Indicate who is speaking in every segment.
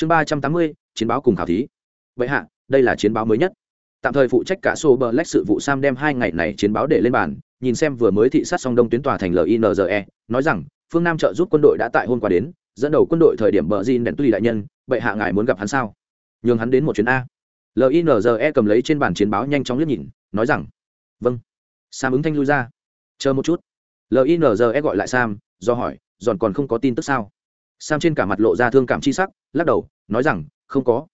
Speaker 1: chương ba trăm tám mươi, chiến báo cùng khảo thí. Vậy hạ, đây là chiến báo mới nhất. Tạm thời phụ trách cả sô bờ lách sự vụ sam đem hai ngày này chiến báo để lên bàn, nhìn xem vừa mới thị sát xong đông tuyến tòa thành linze nói rằng, phương nam trợ giúp quân đội đã tại hôm qua đến, dẫn đầu quân đội thời điểm bờ Jin đèn tuy đại nhân bệ hạ ngài muốn gặp hắn sao? Nhường hắn đến một chuyến a. Linze cầm lấy trên bàn chiến báo nhanh chóng liếc nhìn, nói rằng vâng. Sam ứng thanh lui ra. Chờ một chút. Linze gọi lại sam, do hỏi, giòn còn không có tin tức sao? Sam trên cả mặt lộ ra thương cảm chi sắc, lắc đầu, nói rằng, không có.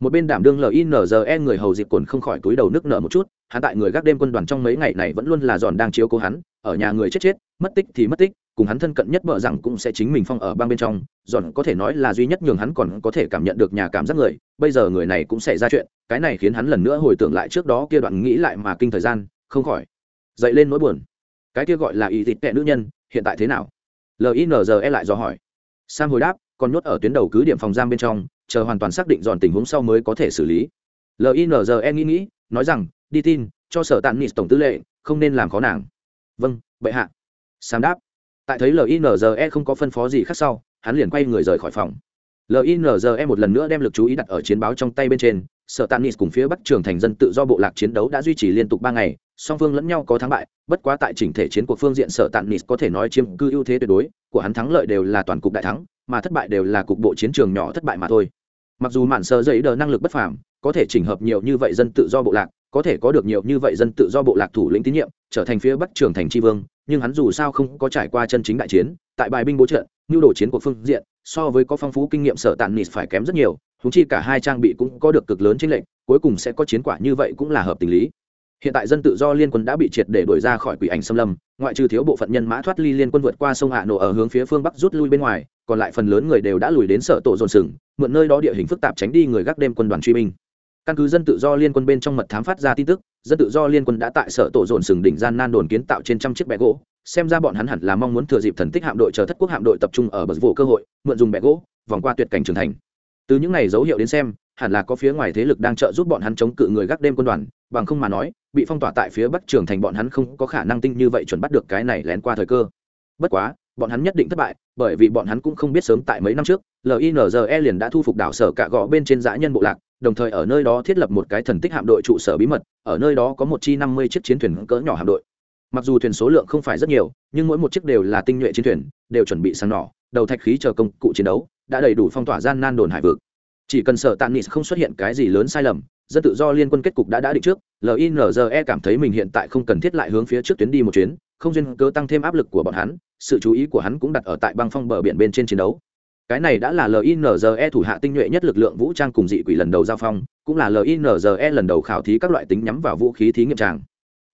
Speaker 1: Một bên đảm đương linze người hầu dịp cồn không khỏi túi đầu nước nở một chút, hắn tại người gác đêm quân đoàn trong mấy ngày này vẫn luôn là giòn đang chiếu cố hắn, ở nhà người chết chết, mất tích thì mất tích, cùng hắn thân cận nhất vợ rằng cũng sẽ chính mình phong ở bang bên trong, giòn có thể nói là duy nhất nhường hắn còn có thể cảm nhận được nhà cảm giác người, bây giờ người này cũng sẽ ra chuyện, cái này khiến hắn lần nữa hồi tưởng lại trước đó kia đoạn nghĩ lại mà kinh thời gian, không khỏi dậy lên nỗi buồn. Cái kia gọi là ý thịt tệ nữ nhân, hiện tại thế nào? Linze lại do hỏi sam hồi đáp, còn nhốt ở tuyến đầu cứ điểm phòng giam bên trong, chờ hoàn toàn xác định dọn tình huống sau mới có thể xử lý. Linze nghĩ nghĩ, nói rằng, đi tin, cho sở tàn nis tổng tư lệ không nên làm khó nàng. Vâng bệ hạ. Sam đáp. Tại thấy linze không có phân phó gì khác sau, hắn liền quay người rời khỏi phòng. Linze một lần nữa đem lực chú ý đặt ở chiến báo trong tay bên trên sở tàn nis cùng phía bắc trường thành dân tự do bộ lạc chiến đấu đã duy trì liên tục ba ngày, song phương lẫn nhau có thắng bại, bất quá tại chỉnh thể chiến cuộc phương diện sở tàn nis có thể nói chiếm cư ưu thế tuyệt đối, của hắn thắng lợi đều là toàn cục đại thắng, mà thất bại đều là cục bộ chiến trường nhỏ thất bại mà thôi. Mặc dù mạn sơ giấy đờ năng lực bất phàm, có thể chỉnh hợp nhiều như vậy dân tự do bộ lạc, có thể có được nhiều như vậy dân tự do bộ lạc thủ lĩnh tín nhiệm, trở thành phía bắc trường thành tri vương, nhưng hắn dù sao không có trải qua chân chính đại chiến, tại bài binh bố trận, nhu đồ chiến của phương diện, so với có phong phú kinh nghiệm sở tàn nịt phải kém rất nhiều húng chi cả hai trang bị cũng có được cực lớn chênh lệnh cuối cùng sẽ có chiến quả như vậy cũng là hợp tình lý. Hiện tại dân tự do liên quân đã bị triệt để đuổi ra khỏi quỷ ảnh xâm lâm, ngoại trừ thiếu bộ phận nhân mã thoát ly liên quân vượt qua sông hạ nổ ở hướng phía phương bắc rút lui bên ngoài, còn lại phần lớn người đều đã lùi đến sở tổ dồn sừng, mượn nơi đó địa hình phức tạp tránh đi người gác đêm quân đoàn truy binh. Căn cứ dân tự do liên quân bên trong mật thám phát ra tin tức, dân tự do liên quân đã tại sở tổ dồn sừng đỉnh gian nan đồn kiến tạo trên trăm chiếc bẹ gỗ, xem ra bọn hắn hẳn là mong muốn thừa dịp thần tích hạm đội chờ thất quốc hạm đội tập trung ở bờ vụ cơ hội, mượn dùng bẹ gỗ, vòng qua tuyệt cảnh trưởng thành từ những này dấu hiệu đến xem, hẳn là có phía ngoài thế lực đang trợ giúp bọn hắn chống cự người gác đêm quân đoàn, bằng không mà nói, bị phong tỏa tại phía bắc trường thành bọn hắn không có khả năng tinh như vậy chuẩn bắt được cái này lén qua thời cơ. Bất quá, bọn hắn nhất định thất bại, bởi vì bọn hắn cũng không biết sớm tại mấy năm trước linze liền đã thu phục đảo sở cạ gõ bên trên dã nhân bộ lạc, đồng thời ở nơi đó thiết lập một cái thần tích hạm đội trụ sở bí mật, ở nơi đó có một chi năm mươi chiếc chiến thuyền cỡ nhỏ hạm đội. Mặc dù thuyền số lượng không phải rất nhiều, nhưng mỗi một chiếc đều là tinh nhuệ chiến thuyền, đều chuẩn bị sang nỏ, đầu thạch khí chờ công cụ chiến đấu đã đầy đủ phong tỏa gian nan đồn hải vực. Chỉ cần sở tàn nis không xuất hiện cái gì lớn sai lầm, dân tự do liên quân kết cục đã đã định trước. Linze cảm thấy mình hiện tại không cần thiết lại hướng phía trước tuyến đi một chuyến, không duyên cớ tăng thêm áp lực của bọn hắn, sự chú ý của hắn cũng đặt ở tại băng phong bờ biển bên trên chiến đấu. Cái này đã là linze thủ hạ tinh nhuệ nhất lực lượng vũ trang cùng dị quỷ lần đầu giao phong, cũng là linze lần đầu khảo thí các loại tính nhắm vào vũ khí thí nghiệm tràng.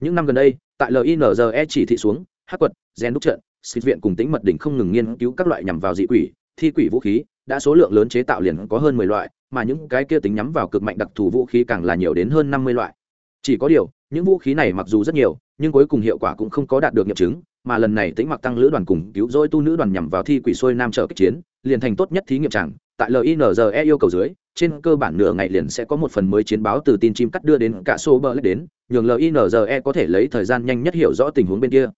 Speaker 1: Những năm gần đây, tại linze chỉ thị xuống, hắc quật, gen đúc trận xịt viện cùng tính mật đỉnh không ngừng nghiên cứu các loại nhằm vào dị quỷ thi quỷ vũ khí, đã số lượng lớn chế tạo liền có hơn mười loại, mà những cái kia tính nhắm vào cực mạnh đặc thù vũ khí càng là nhiều đến hơn năm mươi loại. Chỉ có điều, những vũ khí này mặc dù rất nhiều, nhưng cuối cùng hiệu quả cũng không có đạt được nghiệm chứng, mà lần này tính mặc tăng lữ đoàn cùng cứu rỗi tu nữ đoàn nhằm vào thi quỷ xuôi nam trợ kích chiến, liền thành tốt nhất thí nghiệm tràng. Tại linze yêu cầu dưới, trên cơ bản nửa ngày liền sẽ có một phần mới chiến báo từ tin chim cắt đưa đến cả số bờ đến, nhường linze có thể lấy thời gian nhanh nhất hiểu rõ tình huống bên kia.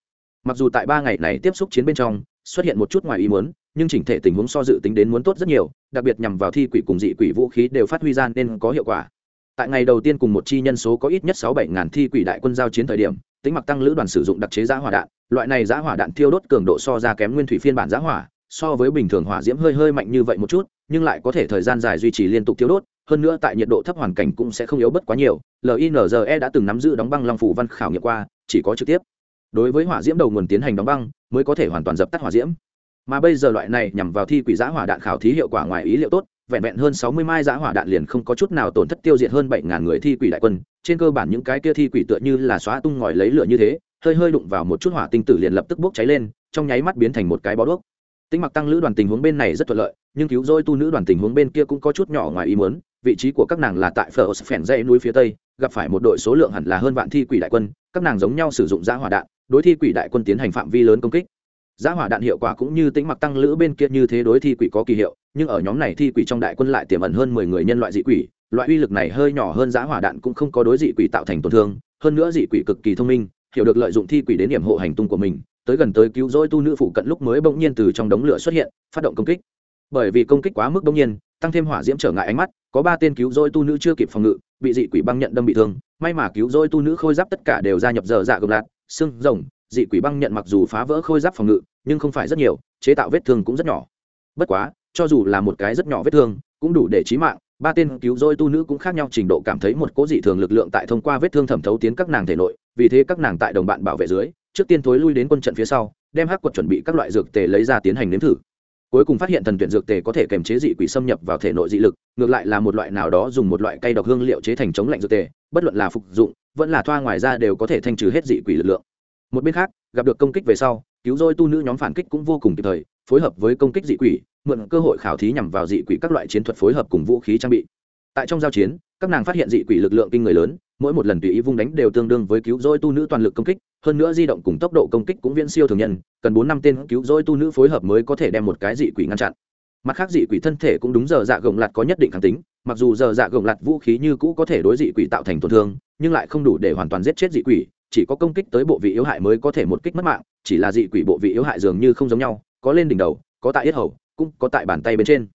Speaker 1: Mặc dù tại ba ngày này tiếp xúc chiến bên trong, xuất hiện một chút ngoài ý muốn nhưng chỉnh thể tình huống so dự tính đến muốn tốt rất nhiều, đặc biệt nhằm vào thi quỷ cùng dị quỷ vũ khí đều phát huy ra nên có hiệu quả. Tại ngày đầu tiên cùng một chi nhân số có ít nhất sáu bảy ngàn thi quỷ đại quân giao chiến thời điểm, tính mặc tăng lữ đoàn sử dụng đặc chế giã hỏa đạn, loại này giã hỏa đạn thiêu đốt cường độ so ra kém nguyên thủy phiên bản giã hỏa, so với bình thường hỏa diễm hơi hơi mạnh như vậy một chút, nhưng lại có thể thời gian dài duy trì liên tục thiêu đốt, hơn nữa tại nhiệt độ thấp hoàn cảnh cũng sẽ không yếu bất quá nhiều. Linze đã từng nắm giữ đóng băng long phủ văn khảo nghiệm qua, chỉ có trực tiếp. Đối với hỏa diễm đầu nguồn tiến hành đóng băng, mới có thể hoàn toàn dập tắt hỏa diễm mà bây giờ loại này nhằm vào thi quỷ giã hỏa đạn khảo thí hiệu quả ngoài ý liệu tốt, vẹn vẹn hơn sáu mươi mai giã hỏa đạn liền không có chút nào tổn thất tiêu diệt hơn bảy ngàn người thi quỷ đại quân, trên cơ bản những cái kia thi quỷ tựa như là xóa tung ngòi lấy lửa như thế, hơi hơi đụng vào một chút hỏa tinh tử liền lập tức bốc cháy lên, trong nháy mắt biến thành một cái bó đuốc. Tính mặc tăng lữ đoàn tình huống bên này rất thuận lợi, nhưng cứu dôi tu nữ đoàn tình huống bên kia cũng có chút nhỏ ngoài ý muốn, vị trí của các nàng là tại phở phèn dây núi phía tây, gặp phải một đội số lượng hẳn là hơn vạn thi quỷ đại quân, các nàng giống nhau sử dụng giã hỏa đạn, đối thi quỷ đại quân tiến hành phạm vi lớn công kích giá hỏa đạn hiệu quả cũng như tính mặc tăng lữ bên kia như thế đối thi quỷ có kỳ hiệu, nhưng ở nhóm này thi quỷ trong đại quân lại tiềm ẩn hơn mười người nhân loại dị quỷ, loại uy lực này hơi nhỏ hơn giá hỏa đạn cũng không có đối dị quỷ tạo thành tổn thương, hơn nữa dị quỷ cực kỳ thông minh, hiểu được lợi dụng thi quỷ đến điểm hộ hành tung của mình, tới gần tới cứu rỗi tu nữ phụ cận lúc mới bỗng nhiên từ trong đống lửa xuất hiện, phát động công kích. Bởi vì công kích quá mức bỗng nhiên, tăng thêm hỏa diễm trở ngại ánh mắt, có ba tên cứu rỗi tu nữ chưa kịp phòng ngự, bị dị quỷ băng nhận đâm bị thương, may mà cứu rỗi tu nữ khôi giáp tất cả đều gia nhập giờ dạ gồng lạc xương rồng dị quỷ băng nhận mặc dù phá vỡ khôi giáp phòng ngự, nhưng không phải rất nhiều, chế tạo vết thương cũng rất nhỏ. Bất quá, cho dù là một cái rất nhỏ vết thương, cũng đủ để trí mạng, ba tên cứu rỗi tu nữ cũng khác nhau trình độ cảm thấy một cố dị thường lực lượng tại thông qua vết thương thẩm thấu tiến các nàng thể nội, vì thế các nàng tại đồng bạn bảo vệ dưới, trước tiên thối lui đến quân trận phía sau, đem hắc quật chuẩn bị các loại dược tề lấy ra tiến hành nếm thử. Cuối cùng phát hiện thần tuyển dược tề có thể kềm chế dị quỷ xâm nhập vào thể nội dị lực, ngược lại là một loại nào đó dùng một loại cây độc hương liệu chế thành chống lạnh dược tề, bất luận là phục dụng, vẫn là thoa ngoài ra đều có thể thanh trừ hết dị quỷ lực lượng một bên khác, gặp được công kích về sau, cứu rỗi tu nữ nhóm phản kích cũng vô cùng kịp thời, phối hợp với công kích dị quỷ, mượn cơ hội khảo thí nhằm vào dị quỷ các loại chiến thuật phối hợp cùng vũ khí trang bị. Tại trong giao chiến, các nàng phát hiện dị quỷ lực lượng kinh người lớn, mỗi một lần tùy ý vung đánh đều tương đương với cứu rỗi tu nữ toàn lực công kích, hơn nữa di động cùng tốc độ công kích cũng viễn siêu thường nhân, cần bốn năm tên cứu rỗi tu nữ phối hợp mới có thể đem một cái dị quỷ ngăn chặn. Mặt khác dị quỷ thân thể cũng đúng giờ dạ gồng lặt có nhất định kháng tính, mặc dù giờ dạ gồng lặt vũ khí như cũ có thể đối dị quỷ tạo thành tổn thương, nhưng lại không đủ để hoàn toàn giết chết dị quỷ chỉ có công kích tới bộ vị yếu hại mới có thể một kích mất mạng, chỉ là dị quỷ bộ vị yếu hại dường như không giống nhau, có lên đỉnh đầu, có tại yết hầu, cũng có tại bàn tay bên trên.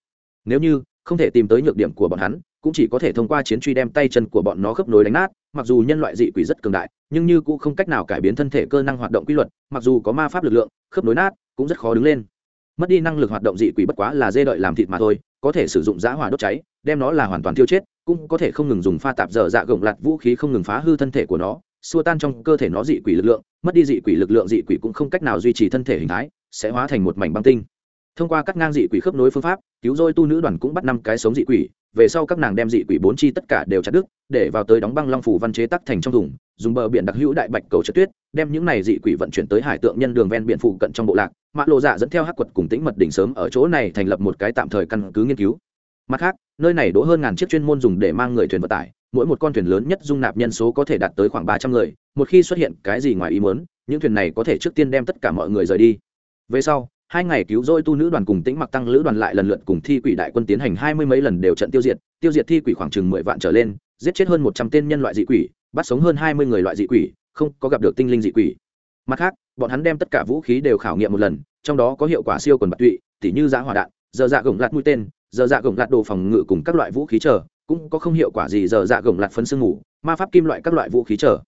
Speaker 1: Nếu như không thể tìm tới nhược điểm của bọn hắn, cũng chỉ có thể thông qua chiến truy đem tay chân của bọn nó khớp nối đánh nát, mặc dù nhân loại dị quỷ rất cường đại, nhưng như cũng không cách nào cải biến thân thể cơ năng hoạt động quy luật, mặc dù có ma pháp lực lượng, khớp nối nát, cũng rất khó đứng lên. Mất đi năng lực hoạt động dị quỷ bất quá là dê đợi làm thịt mà thôi, có thể sử dụng giã hỏa đốt cháy, đem nó là hoàn toàn tiêu chết, cũng có thể không ngừng dùng pha tạp dở dạ gồng lặt vũ khí không ngừng phá hư thân thể của nó xua tan trong cơ thể nó dị quỷ lực lượng, mất đi dị quỷ lực lượng dị quỷ cũng không cách nào duy trì thân thể hình thái, sẽ hóa thành một mảnh băng tinh. Thông qua cắt ngang dị quỷ khớp nối phương pháp, cứu dôi tu nữ đoàn cũng bắt năm cái sống dị quỷ, về sau các nàng đem dị quỷ bốn chi tất cả đều chặt đứt, để vào tới đóng băng long phủ văn chế tắc thành trong thùng, dùng bờ biển đặc hữu đại bạch cầu trượt tuyết, đem những này dị quỷ vận chuyển tới hải tượng nhân đường ven biển phụ cận trong bộ lạc. Mạ lộ dạ dẫn theo hắc quật cùng tĩnh mật đỉnh sớm ở chỗ này thành lập một cái tạm thời căn cứ nghiên cứu. Mặt khác, nơi này đỗ hơn ngàn chiếc chuyên môn dùng để mang người thuyền vận tải mỗi một con thuyền lớn nhất dung nạp nhân số có thể đạt tới khoảng ba trăm người, một khi xuất hiện cái gì ngoài ý muốn, những thuyền này có thể trước tiên đem tất cả mọi người rời đi. Về sau, hai ngày cứu rỗi tu nữ đoàn cùng tĩnh mặc tăng lữ đoàn lại lần lượt cùng thi quỷ đại quân tiến hành hai mươi mấy lần đều trận tiêu diệt tiêu diệt thi quỷ khoảng chừng mười vạn trở lên, giết chết hơn một trăm tên nhân loại dị quỷ, bắt sống hơn hai mươi người loại dị quỷ, không có gặp được tinh linh dị quỷ. Mặt khác, bọn hắn đem tất cả vũ khí đều khảo nghiệm một lần, trong đó có hiệu quả siêu quần bạc tụy, tỉ như giá hỏa đạn, giờ dạ gồng lạt mũi tên, giờ dạ gồng lạt đồ phòng ngự cùng các loại vũ khí chờ cũng có không hiệu quả gì giờ dạ gồng lạt phấn sương ngủ, ma pháp kim loại các loại vũ khí trở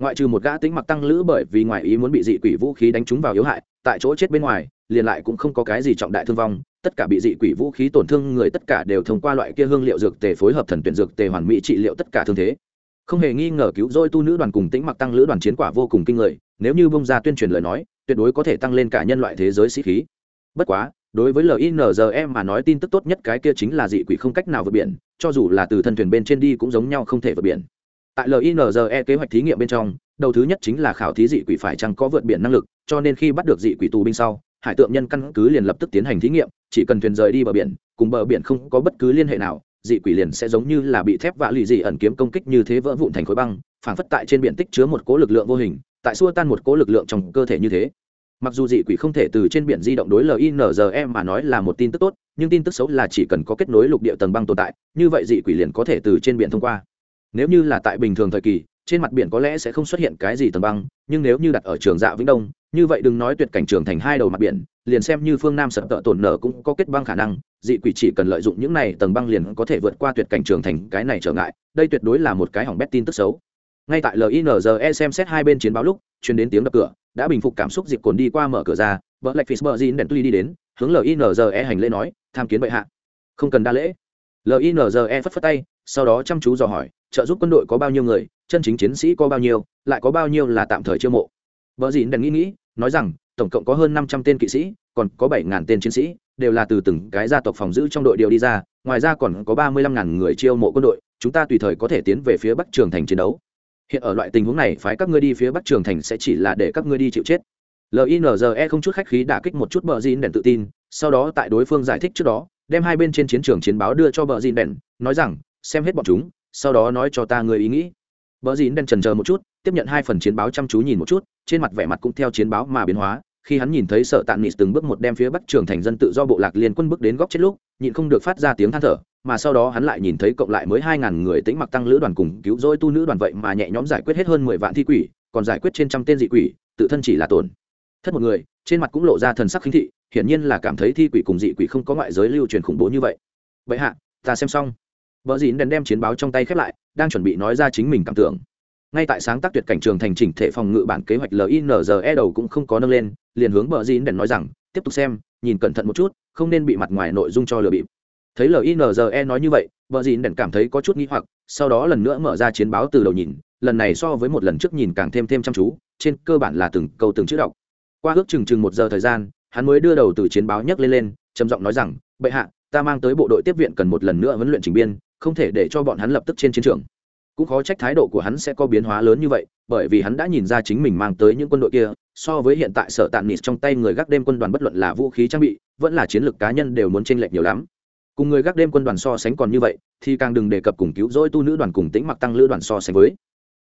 Speaker 1: ngoại trừ một gã tính mặc tăng lữ bởi vì ngoài ý muốn bị dị quỷ vũ khí đánh trúng vào yếu hại, tại chỗ chết bên ngoài, liền lại cũng không có cái gì trọng đại thương vong, tất cả bị dị quỷ vũ khí tổn thương người tất cả đều thông qua loại kia hương liệu dược tề phối hợp thần tuyển dược tề hoàn mỹ trị liệu tất cả thương thế. Không hề nghi ngờ cứu rỗi tu nữ đoàn cùng tĩnh mặc tăng lữ đoàn chiến quả vô cùng kinh người, nếu như bông ra tuyên truyền lời nói, tuyệt đối có thể tăng lên cả nhân loại thế giới sĩ khí. Bất quá, đối với linze mà nói tin tức tốt nhất cái kia chính là dị quỷ không cách nào vượt biển cho dù là từ thân thuyền bên trên đi cũng giống nhau không thể vượt biển. Tại linze kế hoạch thí nghiệm bên trong, đầu thứ nhất chính là khảo thí dị quỷ phải chăng có vượt biển năng lực, cho nên khi bắt được dị quỷ tù binh sau, hải tượng nhân căn cứ liền lập tức tiến hành thí nghiệm, chỉ cần thuyền rời đi bờ biển, cùng bờ biển không có bất cứ liên hệ nào, dị quỷ liền sẽ giống như là bị thép vạ lì dị ẩn kiếm công kích như thế vỡ vụn thành khối băng, phảng phất tại trên biển tích chứa một cố lực lượng vô hình, tại xua tan một cố lực lượng trong cơ thể như thế mặc dù dị quỷ không thể từ trên biển di động đối linze mà nói là một tin tức tốt, nhưng tin tức xấu là chỉ cần có kết nối lục địa tầng băng tồn tại, như vậy dị quỷ liền có thể từ trên biển thông qua. Nếu như là tại bình thường thời kỳ, trên mặt biển có lẽ sẽ không xuất hiện cái gì tầng băng, nhưng nếu như đặt ở trường dạ vĩnh đông, như vậy đừng nói tuyệt cảnh trường thành hai đầu mặt biển, liền xem như phương nam sập tợ tổn nở cũng có kết băng khả năng, dị quỷ chỉ cần lợi dụng những này tầng băng liền có thể vượt qua tuyệt cảnh trường thành, cái này trở ngại, đây tuyệt đối là một cái hỏng bét tin tức xấu. Ngay tại linze xem xét hai bên chiến báo lúc chuyển đến tiếng đập cửa đã bình phục cảm xúc dịp cồn đi qua mở cửa ra, vợ lạch phí bờ gin đèn tuy đi đến, hướng linze hành lễ nói, tham kiến bệ hạ. Không cần đa lễ. Linze phất phất tay, sau đó chăm chú dò hỏi, trợ giúp quân đội có bao nhiêu người, chân chính chiến sĩ có bao nhiêu, lại có bao nhiêu là tạm thời chiêu mộ? Vợ dịn đèn nghĩ nghĩ, nói rằng, tổng cộng có hơn năm trăm tên kỵ sĩ, còn có bảy ngàn tên chiến sĩ, đều là từ từng cái gia tộc phòng giữ trong đội điều đi ra, ngoài ra còn có ba mươi lăm ngàn người chiêu mộ quân đội, chúng ta tùy thời có thể tiến về phía bắc trường thành chiến đấu hiện ở loại tình huống này, phái các ngươi đi phía bắc trường thành sẽ chỉ là để các ngươi đi chịu chết. Linze không chút khách khí đả kích một chút bờ dìn đèn tự tin, sau đó tại đối phương giải thích trước đó, đem hai bên trên chiến trường chiến báo đưa cho bờ dìn đèn, nói rằng, xem hết bọn chúng, sau đó nói cho ta người ý nghĩ. Bờ dìn đèn trần chờ một chút, tiếp nhận hai phần chiến báo chăm chú nhìn một chút, trên mặt vẻ mặt cũng theo chiến báo mà biến hóa. Khi hắn nhìn thấy sợ tạm nịt từng bước một đem phía bắc trường thành dân tự do bộ lạc liên quân bước đến góc chết lúc, nhịn không được phát ra tiếng than thở mà sau đó hắn lại nhìn thấy cộng lại mới hai ngàn người tĩnh mặc tăng lữ đoàn cùng cứu rỗi tu nữ đoàn vậy mà nhẹ nhõm giải quyết hết hơn mười vạn thi quỷ, còn giải quyết trên trăm tên dị quỷ, tự thân chỉ là tổn. Thất một người, trên mặt cũng lộ ra thần sắc khinh thị, hiển nhiên là cảm thấy thi quỷ cùng dị quỷ không có ngoại giới lưu truyền khủng bố như vậy. Vậy hạ, ta xem xong. Vợ dịn đèn đem chiến báo trong tay khép lại, đang chuẩn bị nói ra chính mình cảm tưởng. Ngay tại sáng tác tuyệt cảnh trường thành chỉnh thể phòng ngự bản kế hoạch linze đầu cũng không có nâng lên, liền hướng vợ dịn đèn nói rằng, tiếp tục xem, nhìn cẩn thận một chút, không nên bị mặt ngoài nội dung cho lừa bịp thấy linze nói như vậy, vợ dịn đèn cảm thấy có chút nghi hoặc, sau đó lần nữa mở ra chiến báo từ đầu nhìn, lần này so với một lần trước nhìn càng thêm thêm chăm chú, trên cơ bản là từng câu từng chữ đọc. Qua ước chừng chừng một giờ thời gian, hắn mới đưa đầu từ chiến báo nhấc lên lên, trầm giọng nói rằng, bệ hạ, ta mang tới bộ đội tiếp viện cần một lần nữa huấn luyện trình biên, không thể để cho bọn hắn lập tức trên chiến trường. Cũng khó trách thái độ của hắn sẽ có biến hóa lớn như vậy, bởi vì hắn đã nhìn ra chính mình mang tới những quân đội kia, so với hiện tại sở tạm nịt trong tay người gác đêm quân đoàn bất luận là vũ khí trang bị, vẫn là chiến lược cá nhân đều muốn tranh lệch nhiều lắm cùng người gác đêm quân đoàn so sánh còn như vậy, thì càng đừng đề cập cùng cứu rỗi tu nữ đoàn cùng tĩnh mặc tăng lữ đoàn so sánh với.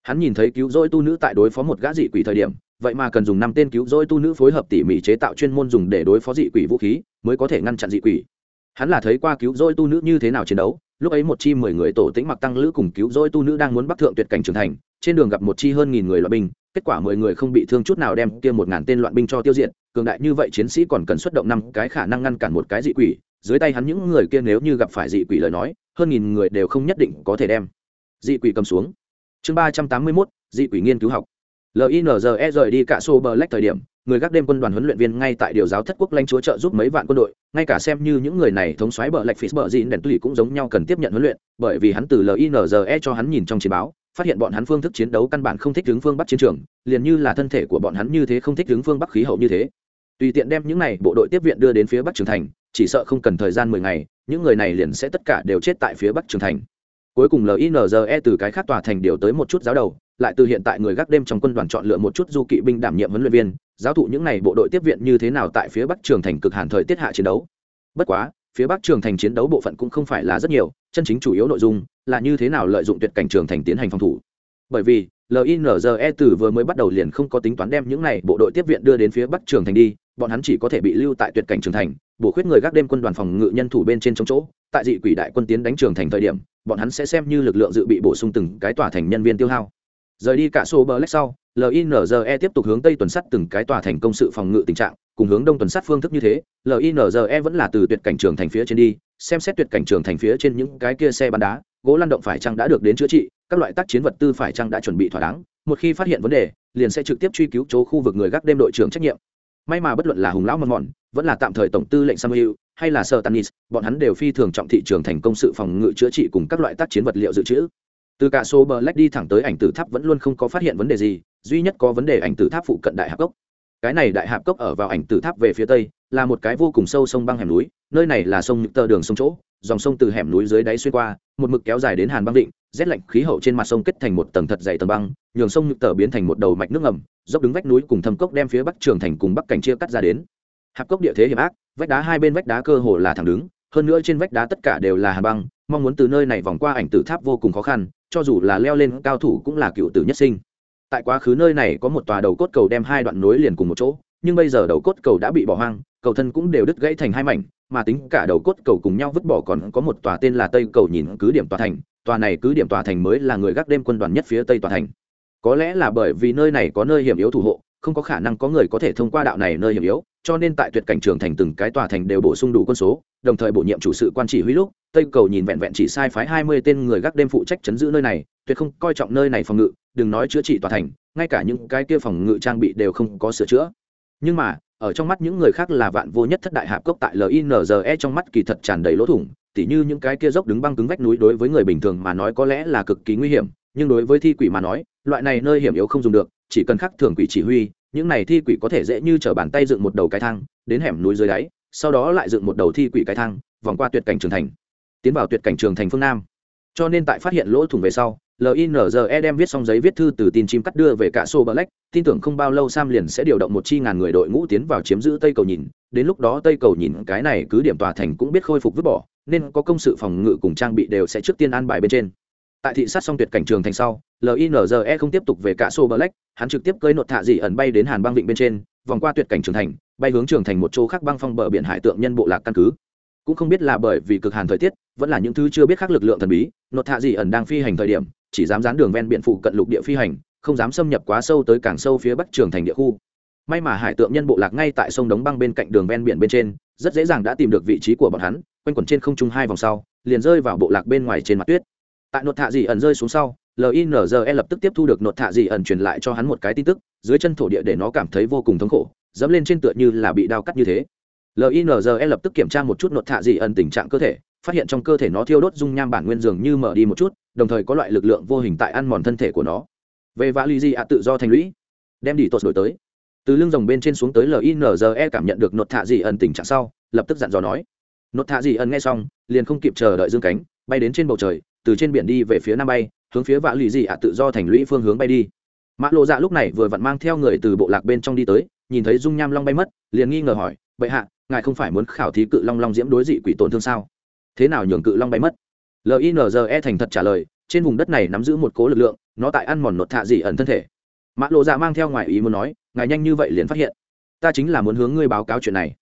Speaker 1: Hắn nhìn thấy cứu rỗi tu nữ tại đối phó một gã dị quỷ thời điểm, vậy mà cần dùng năm tên cứu rỗi tu nữ phối hợp tỉ mỉ chế tạo chuyên môn dùng để đối phó dị quỷ vũ khí, mới có thể ngăn chặn dị quỷ. Hắn là thấy qua cứu rỗi tu nữ như thế nào chiến đấu, lúc ấy một chi mười người tổ tĩnh mặc tăng lữ cùng cứu rỗi tu nữ đang muốn bắc thượng tuyệt cảnh trưởng thành, trên đường gặp một chi hơn nghìn người loạn binh, kết quả mười người không bị thương chút nào đem kia một ngàn tên loạn binh cho tiêu diệt, cường đại như vậy chiến sĩ còn cần xuất động năm cái khả năng ngăn cản một cái dị quỷ dưới tay hắn những người kia nếu như gặp phải dị quỷ lời nói, hơn nghìn người đều không nhất định có thể đem dị quỷ cầm xuống. Chương ba trăm tám mươi mốt, dị quỷ nghiên cứu học. Linze rời đi cả sô bờ lách thời điểm, người gác đêm quân đoàn huấn luyện viên ngay tại điều giáo thất quốc lãnh chúa trợ giúp mấy vạn quân đội, ngay cả xem như những người này thống xoáy bờ lạch phí bờ dị đèn tùy cũng giống nhau cần tiếp nhận huấn luyện, bởi vì hắn từ linze cho hắn nhìn trong chiến báo, phát hiện bọn hắn phương thức chiến đấu căn bản không thích hướng phương bắc chiến trường, liền như là thân thể của bọn hắn như thế không thích hướng phương bắc khí hậu như thế tùy tiện đem những này bộ đội tiếp viện đưa đến phía bắc trường thành, chỉ sợ không cần thời gian mười ngày, những người này liền sẽ tất cả đều chết tại phía bắc trường thành. Cuối cùng linze từ cái khác tòa thành điều tới một chút giáo đầu, lại từ hiện tại người gác đêm trong quân đoàn chọn lựa một chút du kỵ binh đảm nhiệm huấn luyện viên, giáo thụ những n à y bộ đội tiếp viện như thế nào tại phía bắc trường thành cực hàn thời tiết hạ chiến đấu. Bất quá, phía bắc trường thành chiến đấu bộ phận cũng không phải là rất nhiều, chân chính chủ yếu nội dung là như thế nào lợi dụng tuyệt cảnh trường thành tiến hành phòng thủ. Bởi vì linze từ vừa mới bắt đầu liền không có tính toán đem những này bộ đội tiếp viện đưa đến phía bắc trường thành đi, bọn hắn chỉ có thể bị lưu tại tuyệt cảnh trường thành, bổ khuyết người gác đêm quân đoàn phòng ngự nhân thủ bên trên trong chỗ. Tại dị quỷ đại quân tiến đánh trường thành thời điểm, bọn hắn sẽ xem như lực lượng dự bị bổ sung từng cái tòa thành nhân viên tiêu hao. Rời đi cả số bờ lách sau linze tiếp tục hướng tây tuần sắt từng cái tòa thành công sự phòng ngự tình trạng, cùng hướng đông tuần sắt phương thức như thế. Linze vẫn là từ tuyệt cảnh trường thành phía trên đi, xem xét tuyệt cảnh trường thành phía trên những cái kia xe bắn đá gỗ lăn động phải chăng đã được đến chữa trị, các loại tác chiến vật tư phải chăng đã chuẩn bị thỏa đáng, một khi phát hiện vấn đề, liền sẽ trực tiếp truy cứu chỗ khu vực người gác đêm đội trưởng trách nhiệm. May mà bất luận là hùng lão mòn mòn, vẫn là tạm thời tổng tư lệnh samuel hay là sơ tanis bọn hắn đều phi thường trọng thị trường thành công sự phòng ngự chữa trị cùng các loại tác chiến vật liệu dự trữ. Từ cả số bờ lách đi thẳng tới ảnh tử tháp vẫn luôn không có phát hiện vấn đề gì, duy nhất có vấn đề ảnh tử tháp phụ cận đại hạp cốc. Cái này đại hạp cốc ở vào ảnh tử tháp về phía tây, là một cái vô cùng sâu sông băng hẻm núi, nơi này là sông những tờ đường sông chỗ dòng sông từ hẻm núi dưới đáy xuyên qua, một mực kéo dài đến hàn băng định rét lạnh khí hậu trên mặt sông kết thành một tầng thật dày tầng băng, nhường sông nhựt tờ biến thành một đầu mạch nước ngầm, dốc đứng vách núi cùng thâm cốc đem phía bắc trường thành cùng bắc cảnh chia cắt ra đến. Hạp cốc địa thế hiểm ác, vách đá hai bên vách đá cơ hồ là thẳng đứng, hơn nữa trên vách đá tất cả đều là hàn băng, mong muốn từ nơi này vòng qua ảnh tử tháp vô cùng khó khăn, cho dù là leo lên cao thủ cũng là cựu tử nhất sinh tại quá khứ nơi này có một tòa đầu cốt cầu đem hai đoạn nối liền cùng một chỗ, nhưng bây giờ đầu cốt cầu đã bị bỏ hoang, cầu thân cũng đều đứt gãy thành hai mảnh, mà tính cả đầu cốt cầu cùng nhau vứt bỏ còn có một tòa tên là tây cầu nhìn cứ điểm tòa thành. Tòa này cứ điểm tòa thành mới là người gác đêm quân đoàn nhất phía tây tòa thành có lẽ là bởi vì nơi này có nơi hiểm yếu thủ hộ, không có khả năng có người có thể thông qua đạo này nơi hiểm yếu, cho nên tại tuyệt cảnh trường thành từng cái tòa thành đều bổ sung đủ quân số, đồng thời bổ nhiệm chủ sự quan chỉ huy lúc, tây cầu nhìn vẹn vẹn chỉ sai phái hai mươi tên người gác đêm phụ trách chấn giữ nơi này, tuyệt không coi trọng nơi này phòng ngự, đừng nói chữa trị tòa thành, ngay cả những cái kia phòng ngự trang bị đều không có sửa chữa. Nhưng mà, ở trong mắt những người khác là vạn vô nhất thất đại hạp cốc tại linze trong mắt kỳ thật tràn đầy lỗ thủng, tỉ như những cái kia dốc đứng băng cứng vách núi đối với người bình thường mà nói có lẽ là cực kỳ nguy hiểm nhưng đối với thi quỷ mà nói, loại này nơi hiểm yếu không dùng được, chỉ cần khắc thường quỷ chỉ huy, những này thi quỷ có thể dễ như t r ở bàn tay dựng một đầu cái thang, đến hẻm núi dưới đáy, sau đó lại dựng một đầu thi quỷ cái thang, vòng qua tuyệt cảnh trường thành, tiến vào tuyệt cảnh trường thành phương nam. Cho nên tại phát hiện lỗ thủng về sau linze đem viết xong giấy viết thư từ tin chim cắt đưa về cả sô black tin tưởng không bao lâu sam liền sẽ điều động một chi ngàn người đội ngũ tiến vào chiếm giữ tây cầu nhìn, đến lúc đó tây cầu nhìn cái này cứ điểm tòa thành cũng biết khôi phục vứt bỏ, nên có công sự phòng ngự cùng trang bị đều sẽ trước tiên an bài bên trên tại thị sát xong tuyệt cảnh trường thành sau linze không tiếp tục về cả sô black hắn trực tiếp cơi nột thạ dị ẩn bay đến hàn băng vịnh bên trên, vòng qua tuyệt cảnh trường thành, bay hướng trường thành một chỗ khác băng phong bờ biển hải tượng nhân bộ lạc căn cứ. Cũng không biết là bởi vì cực hàn thời tiết, vẫn là những thứ chưa biết khác lực lượng thần bí, nột thạ dị ẩn đang phi hành thời điểm, chỉ dám dán đường ven biển phụ cận lục địa phi hành, không dám xâm nhập quá sâu tới càng sâu phía bắc trường thành địa khu. May mà hải tượng nhân bộ lạc ngay tại sông đống băng bên cạnh đường ven biển bên trên, rất dễ dàng đã tìm được vị trí của bọn hắn, quanh quẩn trên không trung hai vòng sau, liền rơi vào bộ lạc bên ngoài trên mặt tuyết tại nột thạ dị ẩn rơi xuống sau linze lập tức tiếp thu được nột thạ dị ẩn truyền lại cho hắn một cái tin tức, dưới chân thổ địa để nó cảm thấy vô cùng thống khổ, dẫm lên trên tựa như là bị đao cắt như thế. Linze lập tức kiểm tra một chút nột thạ dị ẩn tình trạng cơ thể, phát hiện trong cơ thể nó thiêu đốt dung nham bản nguyên dường như mở đi một chút, đồng thời có loại lực lượng vô hình tại ăn mòn thân thể của nó. Về vã lì di ạ tự do thành lũy, đem đi tột đổi tới. Từ lưng rồng bên trên xuống tới linze cảm nhận được nột thạ dị ẩn tình trạng sau, lập tức dặn dò nói. Nột thạ dị ẩn nghe xong, liền không kịp chờ đợi dương cánh, bay đến trên bầu trời từ trên biển đi về phía nam bay, hướng phía vạ lì dị ạ tự do thành lũy phương hướng bay đi. Mã lộ dạ lúc này vừa vặn mang theo người từ bộ lạc bên trong đi tới, nhìn thấy dung nham long bay mất, liền nghi ngờ hỏi, bệ hạ, ngài không phải muốn khảo thí cự long long diễm đối dị quỷ tổn thương sao? Thế nào nhường cự long bay mất? Linze thành thật trả lời, trên vùng đất này nắm giữ một cố lực lượng, nó tại ăn mòn nột thạ dị ẩn thân thể. Mã lộ dạ mang theo ngoài ý muốn nói, ngài nhanh như vậy liền phát hiện. Ta chính là muốn hướng ngươi báo cáo chuyện này.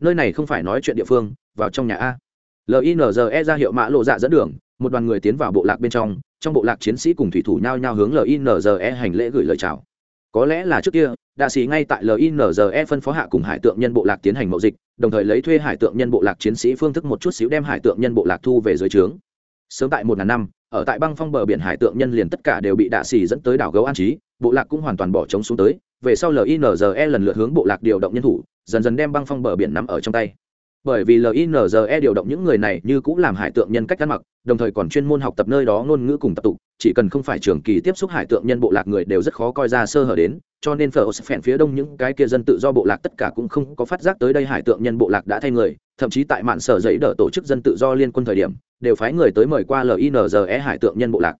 Speaker 1: Nơi này không phải nói chuyện địa phương, vào trong nhà a. Linze ra hiệu mã lộ dạ dẫn đường một đoàn người tiến vào bộ lạc bên trong trong bộ lạc chiến sĩ cùng thủy thủ nhao nhao hướng linze hành lễ gửi lời chào. Có lẽ là trước kia đạ sĩ ngay tại linze phân phó hạ cùng hải tượng nhân bộ lạc tiến hành mậu dịch, đồng thời lấy thuê hải tượng nhân bộ lạc chiến sĩ phương thức một chút xíu đem hải tượng nhân bộ lạc thu về dưới trướng. Sớm tại một ngàn năm, ở tại băng phong bờ biển hải tượng nhân liền tất cả đều bị đạ sĩ dẫn tới đảo gấu an trí bộ lạc cũng hoàn toàn bỏ trống xuống tới, về sau linze lần lượt hướng bộ lạc điều động nhân thủ, dần dần đem băng phong bờ biển nắm ở trong tay bởi vì linze điều động những người này như cũng làm hải tượng nhân cách ăn mặc, đồng thời còn chuyên môn học tập nơi đó ngôn ngữ cùng tập tụ chỉ cần không phải trường kỳ tiếp xúc hải tượng nhân bộ lạc người đều rất khó coi ra sơ hở đến, cho nên phở phèn phía đông những cái kia dân tự do bộ lạc tất cả cũng không có phát giác tới đây hải tượng nhân bộ lạc đã thay người, thậm chí tại mạn sở giấy đỡ tổ chức dân tự do liên quân thời điểm, đều phái người tới mời qua linze hải tượng nhân bộ lạc.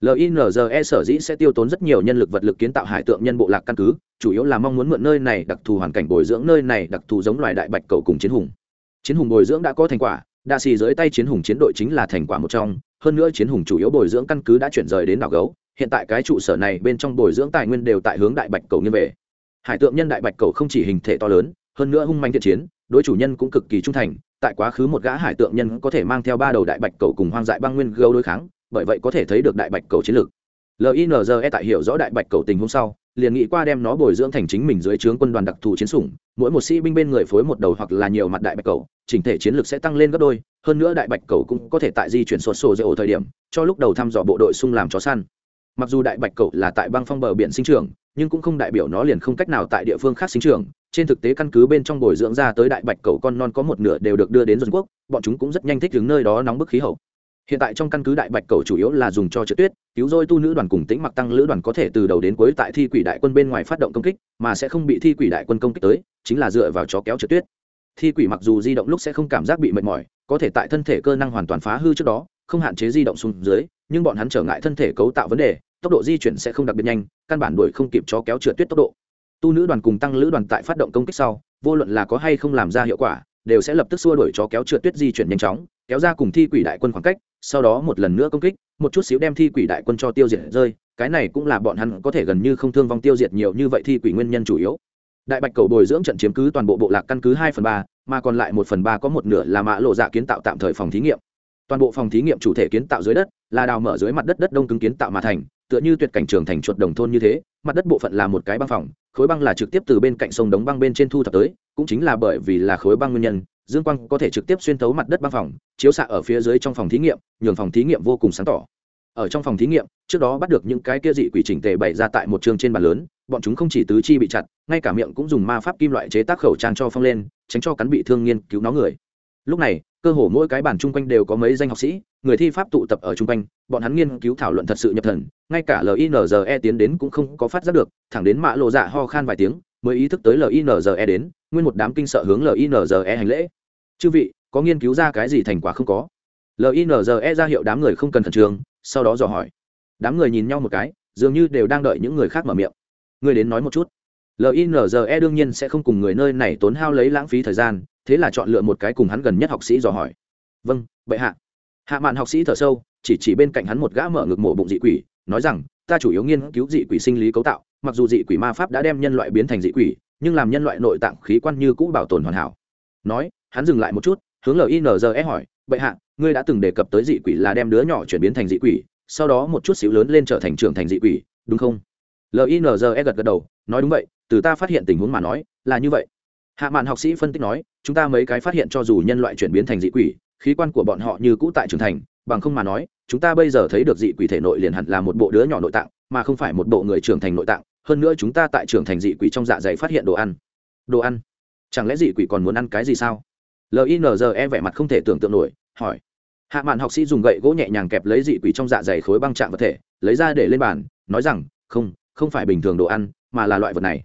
Speaker 1: Linze sở dĩ sẽ tiêu tốn rất nhiều nhân lực vật lực kiến tạo hải tượng nhân bộ lạc căn cứ, chủ yếu là mong muốn mượn nơi này đặc thù hoàn cảnh bồi dưỡng nơi này đặc thù giống loài đại bạch cầu cùng chiến hùng chiến hùng bồi dưỡng đã có thành quả, đa xì dưới tay chiến hùng chiến đội chính là thành quả một trong, hơn nữa chiến hùng chủ yếu bồi dưỡng căn cứ đã chuyển rời đến đảo gấu, hiện tại cái trụ sở này bên trong bồi dưỡng tài nguyên đều tại hướng đại bạch cầu nghiêng về. Hải tượng nhân đại bạch cầu không chỉ hình thể to lớn, hơn nữa hung manh thiện chiến, đối chủ nhân cũng cực kỳ trung thành, tại quá khứ một gã hải tượng nhân có thể mang theo ba đầu đại bạch cầu cùng hoang dại băng nguyên gấu đối kháng, bởi vậy có thể thấy được đại bạch cầu chiến lược. Linze tại hiểu rõ đại bạch cầu tình hôm sau liền nghĩ qua đem nó bồi dưỡng thành chính mình dưới trướng quân đoàn đặc thù chiến sủng, mỗi một sĩ binh bên người phối một đầu hoặc là nhiều mặt đại bạch cầu, chỉnh thể chiến lược sẽ tăng lên gấp đôi, hơn nữa đại bạch cầu cũng có thể tại di chuyển sột sổ dễ ổ thời điểm, cho lúc đầu thăm dò bộ đội xung làm chó săn. Mặc dù đại bạch cầu là tại băng phong bờ biển sinh trưởng, nhưng cũng không đại biểu nó liền không cách nào tại địa phương khác sinh trưởng. Trên thực tế căn cứ bên trong bồi dưỡng ra tới đại bạch cầu con non có một nửa đều được đưa đến dân quốc, bọn chúng cũng rất nhanh thích đứng nơi đó nóng bức khí hậu hiện tại trong căn cứ đại bạch cầu chủ yếu là dùng cho trượt tuyết, cứu dôi tu nữ đoàn cùng tĩnh mặc tăng lữ đoàn có thể từ đầu đến cuối tại thi quỷ đại quân bên ngoài phát động công kích, mà sẽ không bị thi quỷ đại quân công kích tới, chính là dựa vào chó kéo trượt tuyết. Thi quỷ mặc dù di động lúc sẽ không cảm giác bị mệt mỏi, có thể tại thân thể cơ năng hoàn toàn phá hư trước đó, không hạn chế di động xuống dưới, nhưng bọn hắn trở ngại thân thể cấu tạo vấn đề, tốc độ di chuyển sẽ không đặc biệt nhanh, căn bản đuổi không kịp chó kéo trượt tuyết tốc độ. Tu nữ đoàn cùng tăng lữ đoàn tại phát động công kích sau, vô luận là có hay không làm ra hiệu quả, đều sẽ lập tức xua đuổi chó kéo trượt tuyết di chuyển nhanh chóng, kéo ra cùng thi quỷ đại quân khoảng cách sau đó một lần nữa công kích, một chút xíu đem thi quỷ đại quân cho tiêu diệt rơi, cái này cũng là bọn hắn có thể gần như không thương vong tiêu diệt nhiều như vậy thi quỷ nguyên nhân chủ yếu. Đại bạch cầu bồi dưỡng trận chiếm cứ toàn bộ bộ lạc căn cứ hai phần ba, mà còn lại một phần ba có một nửa là mã lộ dạ kiến tạo tạm thời phòng thí nghiệm. Toàn bộ phòng thí nghiệm chủ thể kiến tạo dưới đất là đào mở dưới mặt đất đất đông cứng kiến tạo mà thành, tựa như tuyệt cảnh trường thành chuột đồng thôn như thế, mặt đất bộ phận là một cái băng phòng, khối băng là trực tiếp từ bên cạnh sông đống băng bên trên thu thập tới, cũng chính là bởi vì là khối băng nguyên nhân dương quang có thể trực tiếp xuyên thấu mặt đất băng phòng, chiếu xạ ở phía dưới trong phòng thí nghiệm, nhường phòng thí nghiệm vô cùng sáng tỏ. Ở trong phòng thí nghiệm, trước đó bắt được những cái kia dị quỷ chỉnh tề bày ra tại một trường trên bàn lớn, bọn chúng không chỉ tứ chi bị chặt, ngay cả miệng cũng dùng ma pháp kim loại chế tác khẩu trang cho phong lên, tránh cho cắn bị thương nghiên cứu nó người. Lúc này, cơ hồ mỗi cái bàn chung quanh đều có mấy danh học sĩ, người thi pháp tụ tập ở chung quanh, bọn hắn nghiên cứu thảo luận thật sự nhập thần, ngay cả linze tiến đến cũng không có phát giác được, thẳng đến mạ lộ dạ ho khan vài tiếng mới ý thức tới linze đến, nguyên một đám kinh sợ hướng linze hành lễ. Chư vị, có nghiên cứu ra cái gì thành quả không có? Linze ra hiệu đám người không cần khẩn trương, sau đó dò hỏi. Đám người nhìn nhau một cái, dường như đều đang đợi những người khác mở miệng. Người đến nói một chút. Linze đương nhiên sẽ không cùng người nơi này tốn hao lấy lãng phí thời gian, thế là chọn lựa một cái cùng hắn gần nhất học sĩ dò hỏi. Vâng bệ hạ. Hạ mạn học sĩ thở sâu, chỉ chỉ bên cạnh hắn một gã mở ngực mổ bụng dị quỷ nói rằng, ta chủ yếu nghiên cứu dị quỷ sinh lý cấu tạo, mặc dù dị quỷ ma pháp đã đem nhân loại biến thành dị quỷ, nhưng làm nhân loại nội tạng khí quan như cũ bảo tồn hoàn hảo. Nói, hắn dừng lại một chút, hướng linze hỏi, bệ hạ, ngươi đã từng đề cập tới dị quỷ là đem đứa nhỏ chuyển biến thành dị quỷ, sau đó một chút xíu lớn lên trở thành trưởng thành dị quỷ, đúng không? Linze gật gật đầu, nói đúng vậy, từ ta phát hiện tình huống mà nói, là như vậy. Hạ mạn học sĩ phân tích nói, chúng ta mấy cái phát hiện cho dù nhân loại chuyển biến thành dị quỷ, khí quan của bọn họ như cũ tại trưởng thành, bằng không mà nói chúng ta bây giờ thấy được dị quỷ thể nội liền hẳn là một bộ đứa nhỏ nội tạng, mà không phải một bộ người trưởng thành nội tạng. Hơn nữa chúng ta tại trưởng thành dị quỷ trong dạ dày phát hiện đồ ăn. Đồ ăn? Chẳng lẽ dị quỷ còn muốn ăn cái gì sao? Linze vẻ mặt không thể tưởng tượng nổi, hỏi. Hạ mạn học sĩ dùng gậy gỗ nhẹ nhàng kẹp lấy dị quỷ trong dạ dày khối băng chạm vật thể, lấy ra để lên bàn, nói rằng, không không phải bình thường đồ ăn, mà là loại vật này.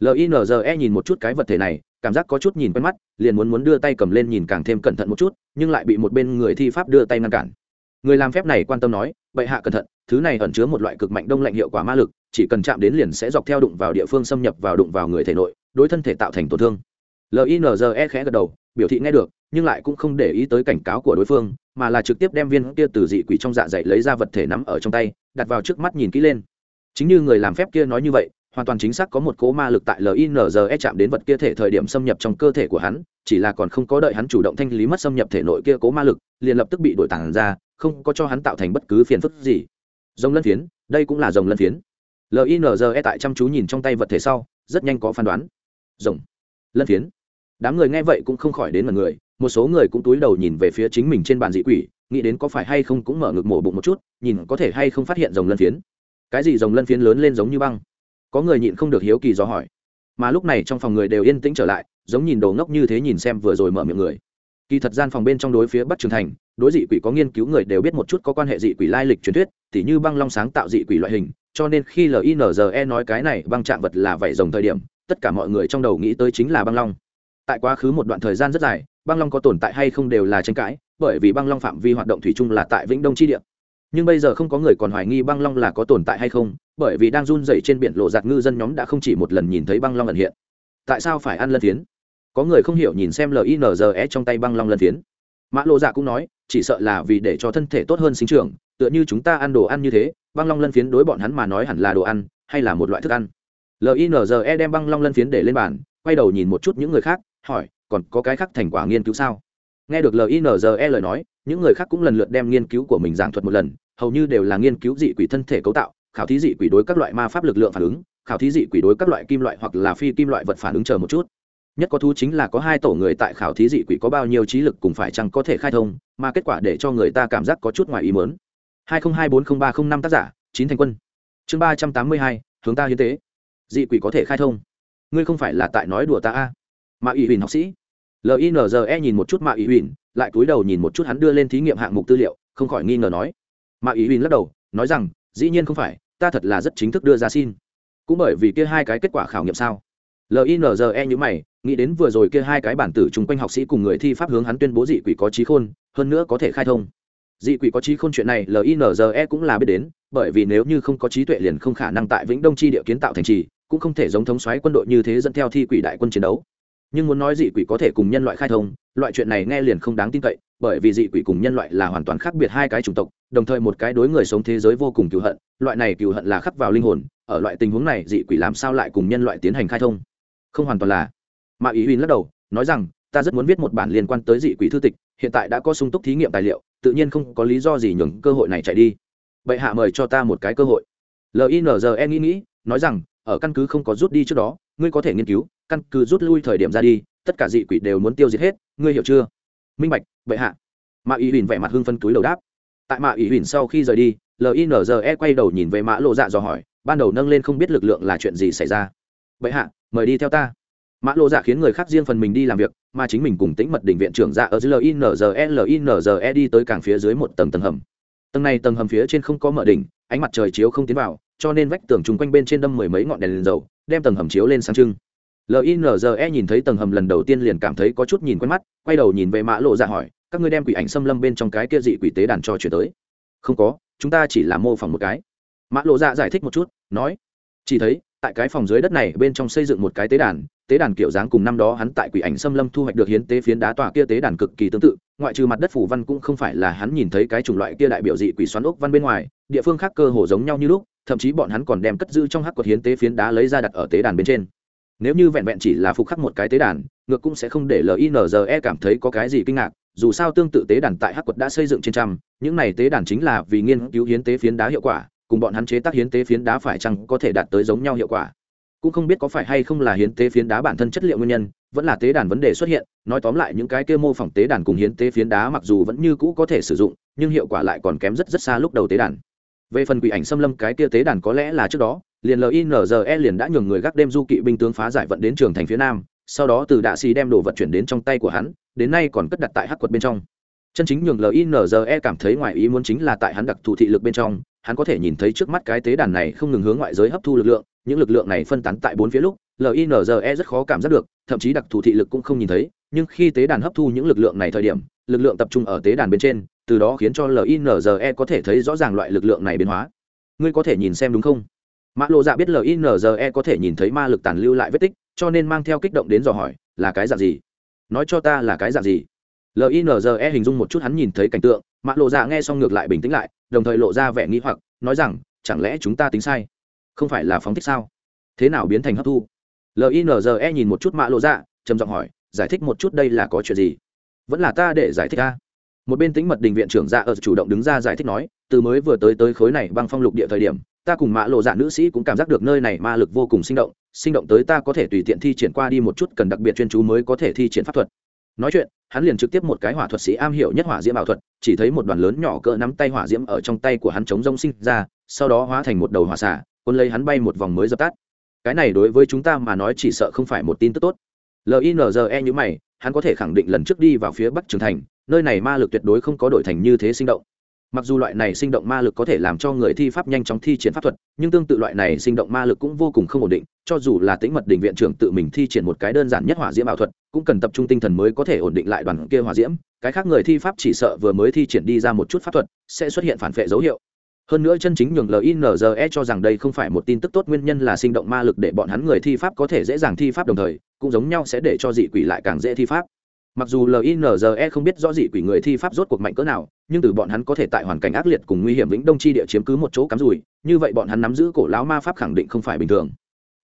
Speaker 1: Linze nhìn một chút cái vật thể này, cảm giác có chút nhìn quen mắt, liền muốn muốn đưa tay cầm lên nhìn càng thêm cẩn thận một chút, nhưng lại bị một bên người thi pháp đưa tay ngăn cản người làm phép này quan tâm nói, bệ hạ cẩn thận, thứ này ẩn chứa một loại cực mạnh đông lạnh hiệu quả ma lực, chỉ cần chạm đến liền sẽ dọc theo đụng vào địa phương xâm nhập vào đụng vào người thể nội, đối thân thể tạo thành tổn thương. Linze khẽ gật đầu, biểu thị nghe được, nhưng lại cũng không để ý tới cảnh cáo của đối phương, mà là trực tiếp đem viên kia từ dị quỷ trong dạ dày lấy ra vật thể nắm ở trong tay, đặt vào trước mắt nhìn kỹ lên. Chính như người làm phép kia nói như vậy, hoàn toàn chính xác có một cố ma lực tại linze chạm đến vật kia thể thời điểm xâm nhập trong cơ thể của hắn, chỉ là còn không có đợi hắn chủ động thanh lý mất xâm nhập thể nội kia cố ma lực, liền lập tức bị đổi tản ra không có cho hắn tạo thành bất cứ phiền phức gì. Rồng lân phiến, đây cũng là rồng lân phiến. Linze tại chăm chú nhìn trong tay vật thể sau, rất nhanh có phán đoán. Rồng lân phiến. Đám người nghe vậy cũng không khỏi đến mật người, một số người cũng túi đầu nhìn về phía chính mình trên bàn dị quỷ, nghĩ đến có phải hay không cũng mở ngực mổ bụng một chút, nhìn có thể hay không phát hiện rồng lân phiến. Cái gì rồng lân phiến lớn lên giống như băng? Có người nhịn không được hiếu kỳ do hỏi. Mà lúc này trong phòng người đều yên tĩnh trở lại, giống nhìn đồ ngốc như thế nhìn xem vừa rồi mở miệng người. Kỳ thật gian phòng bên trong đối phía bắc trường thành đối dị quỷ có nghiên cứu người đều biết một chút có quan hệ dị quỷ lai lịch truyền thuyết, tỉ như băng long sáng tạo dị quỷ loại hình, cho nên khi linze nói cái này băng chạm vật là vảy rồng thời điểm, tất cả mọi người trong đầu nghĩ tới chính là băng long. Tại quá khứ một đoạn thời gian rất dài, băng long có tồn tại hay không đều là tranh cãi, bởi vì băng long phạm vi hoạt động thủy chung là tại vĩnh đông chi địa. Nhưng bây giờ không có người còn hoài nghi băng long là có tồn tại hay không, bởi vì đang run dày trên biển lộ giạt ngư dân nhóm đã không chỉ một lần nhìn thấy băng long ẩn hiện. Tại sao phải ăn lân phiến? Có người không hiểu nhìn xem linze trong tay băng long lân phiến mã lộ dạ cũng nói, chỉ sợ là vì để cho thân thể tốt hơn sinh trưởng, tựa như chúng ta ăn đồ ăn như thế, băng long lân phiến đối bọn hắn mà nói hẳn là đồ ăn, hay là một loại thức ăn. Linze đem băng long lân phiến để lên bàn, quay đầu nhìn một chút những người khác, hỏi, còn có cái khác thành quả nghiên cứu sao? Nghe được linze lời nói, những người khác cũng lần lượt đem nghiên cứu của mình giảng thuật một lần, hầu như đều là nghiên cứu dị quỷ thân thể cấu tạo, khảo thí dị quỷ đối các loại ma pháp lực lượng phản ứng, khảo thí dị quỷ đối các loại kim loại hoặc là phi kim loại vật phản ứng chờ một chút nhất có thú chính là có hai tổ người tại khảo thí dị quỷ có bao nhiêu trí lực cùng phải chăng có thể khai thông, mà kết quả để cho người ta cảm giác có chút ngoài ý mớn hai nghìn hai bốn ba năm tác giả, chín thành quân. Chương ba trăm tám mươi hai, hướng ta hiến tế. Dị quỷ có thể khai thông. Ngươi không phải là tại nói đùa ta a? À. mà ủy huỳnh học sĩ. Linze nhìn một chút mạ ủy huỳnh lại cúi đầu nhìn một chút hắn đưa lên thí nghiệm hạng mục tư liệu, không khỏi nghi ngờ nói. Mạ ủy huỳnh lắc đầu, nói rằng, dĩ nhiên không phải, ta thật là rất chính thức đưa ra xin. Cũng bởi vì kia hai cái kết quả khảo nghiệm sao? Linze như mày nghĩ đến vừa rồi kia hai cái bản tử chung quanh học sĩ cùng người thi pháp hướng hắn tuyên bố dị quỷ có trí khôn, hơn nữa có thể khai thông. Dị quỷ có trí khôn chuyện này linze cũng là biết đến, bởi vì nếu như không có trí tuệ liền không khả năng tại vĩnh đông chi địa kiến tạo thành trì, cũng không thể giống thống xoáy quân đội như thế dẫn theo thi quỷ đại quân chiến đấu. Nhưng muốn nói dị quỷ có thể cùng nhân loại khai thông, loại chuyện này nghe liền không đáng tin cậy, bởi vì dị quỷ cùng nhân loại là hoàn toàn khác biệt hai cái chủng tộc, đồng thời một cái đối người sống thế giới vô cùng cựu hận, loại này cựu hận là khắc vào linh hồn, ở loại tình huống này dị quỷ làm sao lại cùng nhân loại tiến hành khai thông? Không hoàn toàn là mà ý huỳnh lắc đầu, nói rằng, ta rất muốn viết một bản liên quan tới dị quỷ thư tịch, hiện tại đã có sung túc thí nghiệm tài liệu, tự nhiên không có lý do gì nhường cơ hội này chạy đi. Vậy hạ mời cho ta một cái cơ hội. Linze nghĩ nghĩ, nói rằng, ở căn cứ không có rút đi trước đó, ngươi có thể nghiên cứu, căn cứ rút lui thời điểm ra đi, tất cả dị quỷ đều muốn tiêu diệt hết, ngươi hiểu chưa? Minh bạch vậy hạ. Mạ ý huỳnh vẻ mặt hưng phân túi đầu đáp. Tại mạ ý huỳnh sau khi rời đi linze quay đầu nhìn về mã lộ dạ dò hỏi, ban đầu nâng lên không biết lực lượng là chuyện gì xảy ra. Vậy hạ, mời đi theo ta mã lộ dạ khiến người khác riêng phần mình đi làm việc, mà chính mình cùng tĩnh mật đỉnh viện trưởng dạ ở dưới linze linze đi tới càng phía dưới một tầng tầng hầm. Tầng này tầng hầm phía trên không có mở đỉnh, ánh mặt trời chiếu không tiến vào, cho nên vách tường chung quanh bên trên đâm mười mấy ngọn đèn liền dầu, đem tầng hầm chiếu lên sáng trưng. Linze nhìn thấy tầng hầm lần đầu tiên liền cảm thấy có chút nhìn quen mắt, quay đầu nhìn về mã lộ dạ hỏi, các ngươi đem quỷ ảnh xâm lâm bên trong cái kia dị quỷ tế đàn cho chuyển tới? Không có, chúng ta chỉ là mô phỏng một cái. Mã lộ dạ giải thích một chút, nói, chỉ thấy, tại cái phòng dưới đất này bên trong xây dựng một cái tế đàn tế đàn kiểu dáng cùng năm đó hắn tại quỷ ảnh xâm lâm thu hoạch được hiến tế phiến đá tòa kia tế đàn cực kỳ tương tự, ngoại trừ mặt đất phủ văn cũng không phải là hắn nhìn thấy cái chủng loại kia đại biểu dị quỷ xoắn ốc văn bên ngoài, địa phương khác cơ hồ giống nhau như lúc, thậm chí bọn hắn còn đem cất giữ trong hắc quật hiến tế phiến đá lấy ra đặt ở tế đàn bên trên. Nếu như vẹn vẹn chỉ là phục khắc một cái tế đàn, ngược cũng sẽ không để linze cảm thấy có cái gì kinh ngạc, dù sao tương tự tế đàn tại hắc quật đã xây dựng trên trăm, những này tế đàn chính là vì nghiên cứu hiến tế phiến đá hiệu quả, cùng bọn hắn chế tác hiến tế phiến đá phải chăng có thể đạt tới giống nhau hiệu quả cũng không biết có phải hay không là hiến tế phiến đá bản thân chất liệu nguyên nhân, vẫn là tế đàn vấn đề xuất hiện, nói tóm lại những cái kia mô phỏng tế đàn cùng hiến tế phiến đá mặc dù vẫn như cũ có thể sử dụng, nhưng hiệu quả lại còn kém rất rất xa lúc đầu tế đàn. Về phần quỷ ảnh xâm lâm cái kia tế đàn có lẽ là trước đó, liền linze liền đã nhường người gác đêm du kỵ binh tướng phá giải vận đến trường thành phía nam, sau đó từ đạ xì đem đồ vật chuyển đến trong tay của hắn, đến nay còn cất đặt tại hắc quật bên trong. Chân chính nhường linze cảm thấy ngoài ý muốn chính là tại hắn đặc thù thị lực bên trong, hắn có thể nhìn thấy trước mắt cái tế đàn này không ngừng hướng ngoại giới hấp thu lực lượng những lực lượng này phân tán tại bốn phía lúc linze rất khó cảm giác được, thậm chí đặc thù thị lực cũng không nhìn thấy, nhưng khi tế đàn hấp thu những lực lượng này thời điểm, lực lượng tập trung ở tế đàn bên trên, từ đó khiến cho linze có thể thấy rõ ràng loại lực lượng này biến hóa. Ngươi có thể nhìn xem đúng không? Mã lộ dạ biết linze có thể nhìn thấy ma lực tàn lưu lại vết tích, cho nên mang theo kích động đến dò hỏi, là cái dạng gì? Nói cho ta là cái dạng gì? Linze hình dung một chút hắn nhìn thấy cảnh tượng, mã lộ dạ nghe xong ngược lại bình tĩnh lại, đồng thời lộ ra vẻ nghĩ hoặc, nói rằng, chẳng lẽ chúng ta tính sai? Không phải là phóng thích sao? Thế nào biến thành hấp thu? Linze nhìn một chút mã lộ dạ trầm giọng hỏi, giải thích một chút đây là có chuyện gì? Vẫn là ta để giải thích ta một bên tính mật đình viện trưởng dạ ở chủ động đứng ra giải thích nói, từ mới vừa tới tới khối này băng phong lục địa thời điểm, ta cùng mã lộ dạ nữ sĩ cũng cảm giác được nơi này ma lực vô cùng sinh động sinh động tới ta có thể tùy tiện thi triển qua đi một chút cần đặc biệt chuyên chú mới có thể thi triển pháp thuật. Nói chuyện, hắn liền trực tiếp một cái hỏa thuật sĩ am hiểu nhất hỏa diễm ảo thuật, chỉ thấy một đoàn lớn nhỏ cỡ nắm tay hỏa diễm ở trong tay của hắn chống rông sinh ra, sau đó hóa thành một đầu hỏa xả quân lấy hắn bay một vòng mới dập tắt. Cái này đối với chúng ta mà nói chỉ sợ không phải một tin tức tốt. Linze như mày, hắn có thể khẳng định lần trước đi vào phía bắc trường thành, nơi này ma lực tuyệt đối không có đổi thành như thế sinh động. Mặc dù loại này sinh động ma lực có thể làm cho người thi pháp nhanh chóng thi triển pháp thuật, nhưng tương tự loại này sinh động ma lực cũng vô cùng không ổn định, cho dù là tính mật đỉnh viện trưởng tự mình thi triển một cái đơn giản nhất hỏa diễm ảo thuật, cũng cần tập trung tinh thần mới có thể ổn định lại đoàn kia hỏa diễm. Cái khác người thi pháp chỉ sợ vừa mới thi triển đi ra một chút pháp thuật, sẽ xuất hiện phản vệ dấu hiệu hơn nữa chân chính nhường linze cho rằng đây không phải một tin tức tốt, nguyên nhân là sinh động ma lực để bọn hắn người thi pháp có thể dễ dàng thi pháp đồng thời, cũng giống nhau sẽ để cho dị quỷ lại càng dễ thi pháp. Mặc dù linze không biết rõ dị quỷ người thi pháp rốt cuộc mạnh cỡ nào, nhưng từ bọn hắn có thể tại hoàn cảnh ác liệt cùng nguy hiểm vĩnh đông chi địa chiếm cứ một chỗ cắm rùi như vậy bọn hắn nắm giữ cổ lão ma pháp khẳng định không phải bình thường.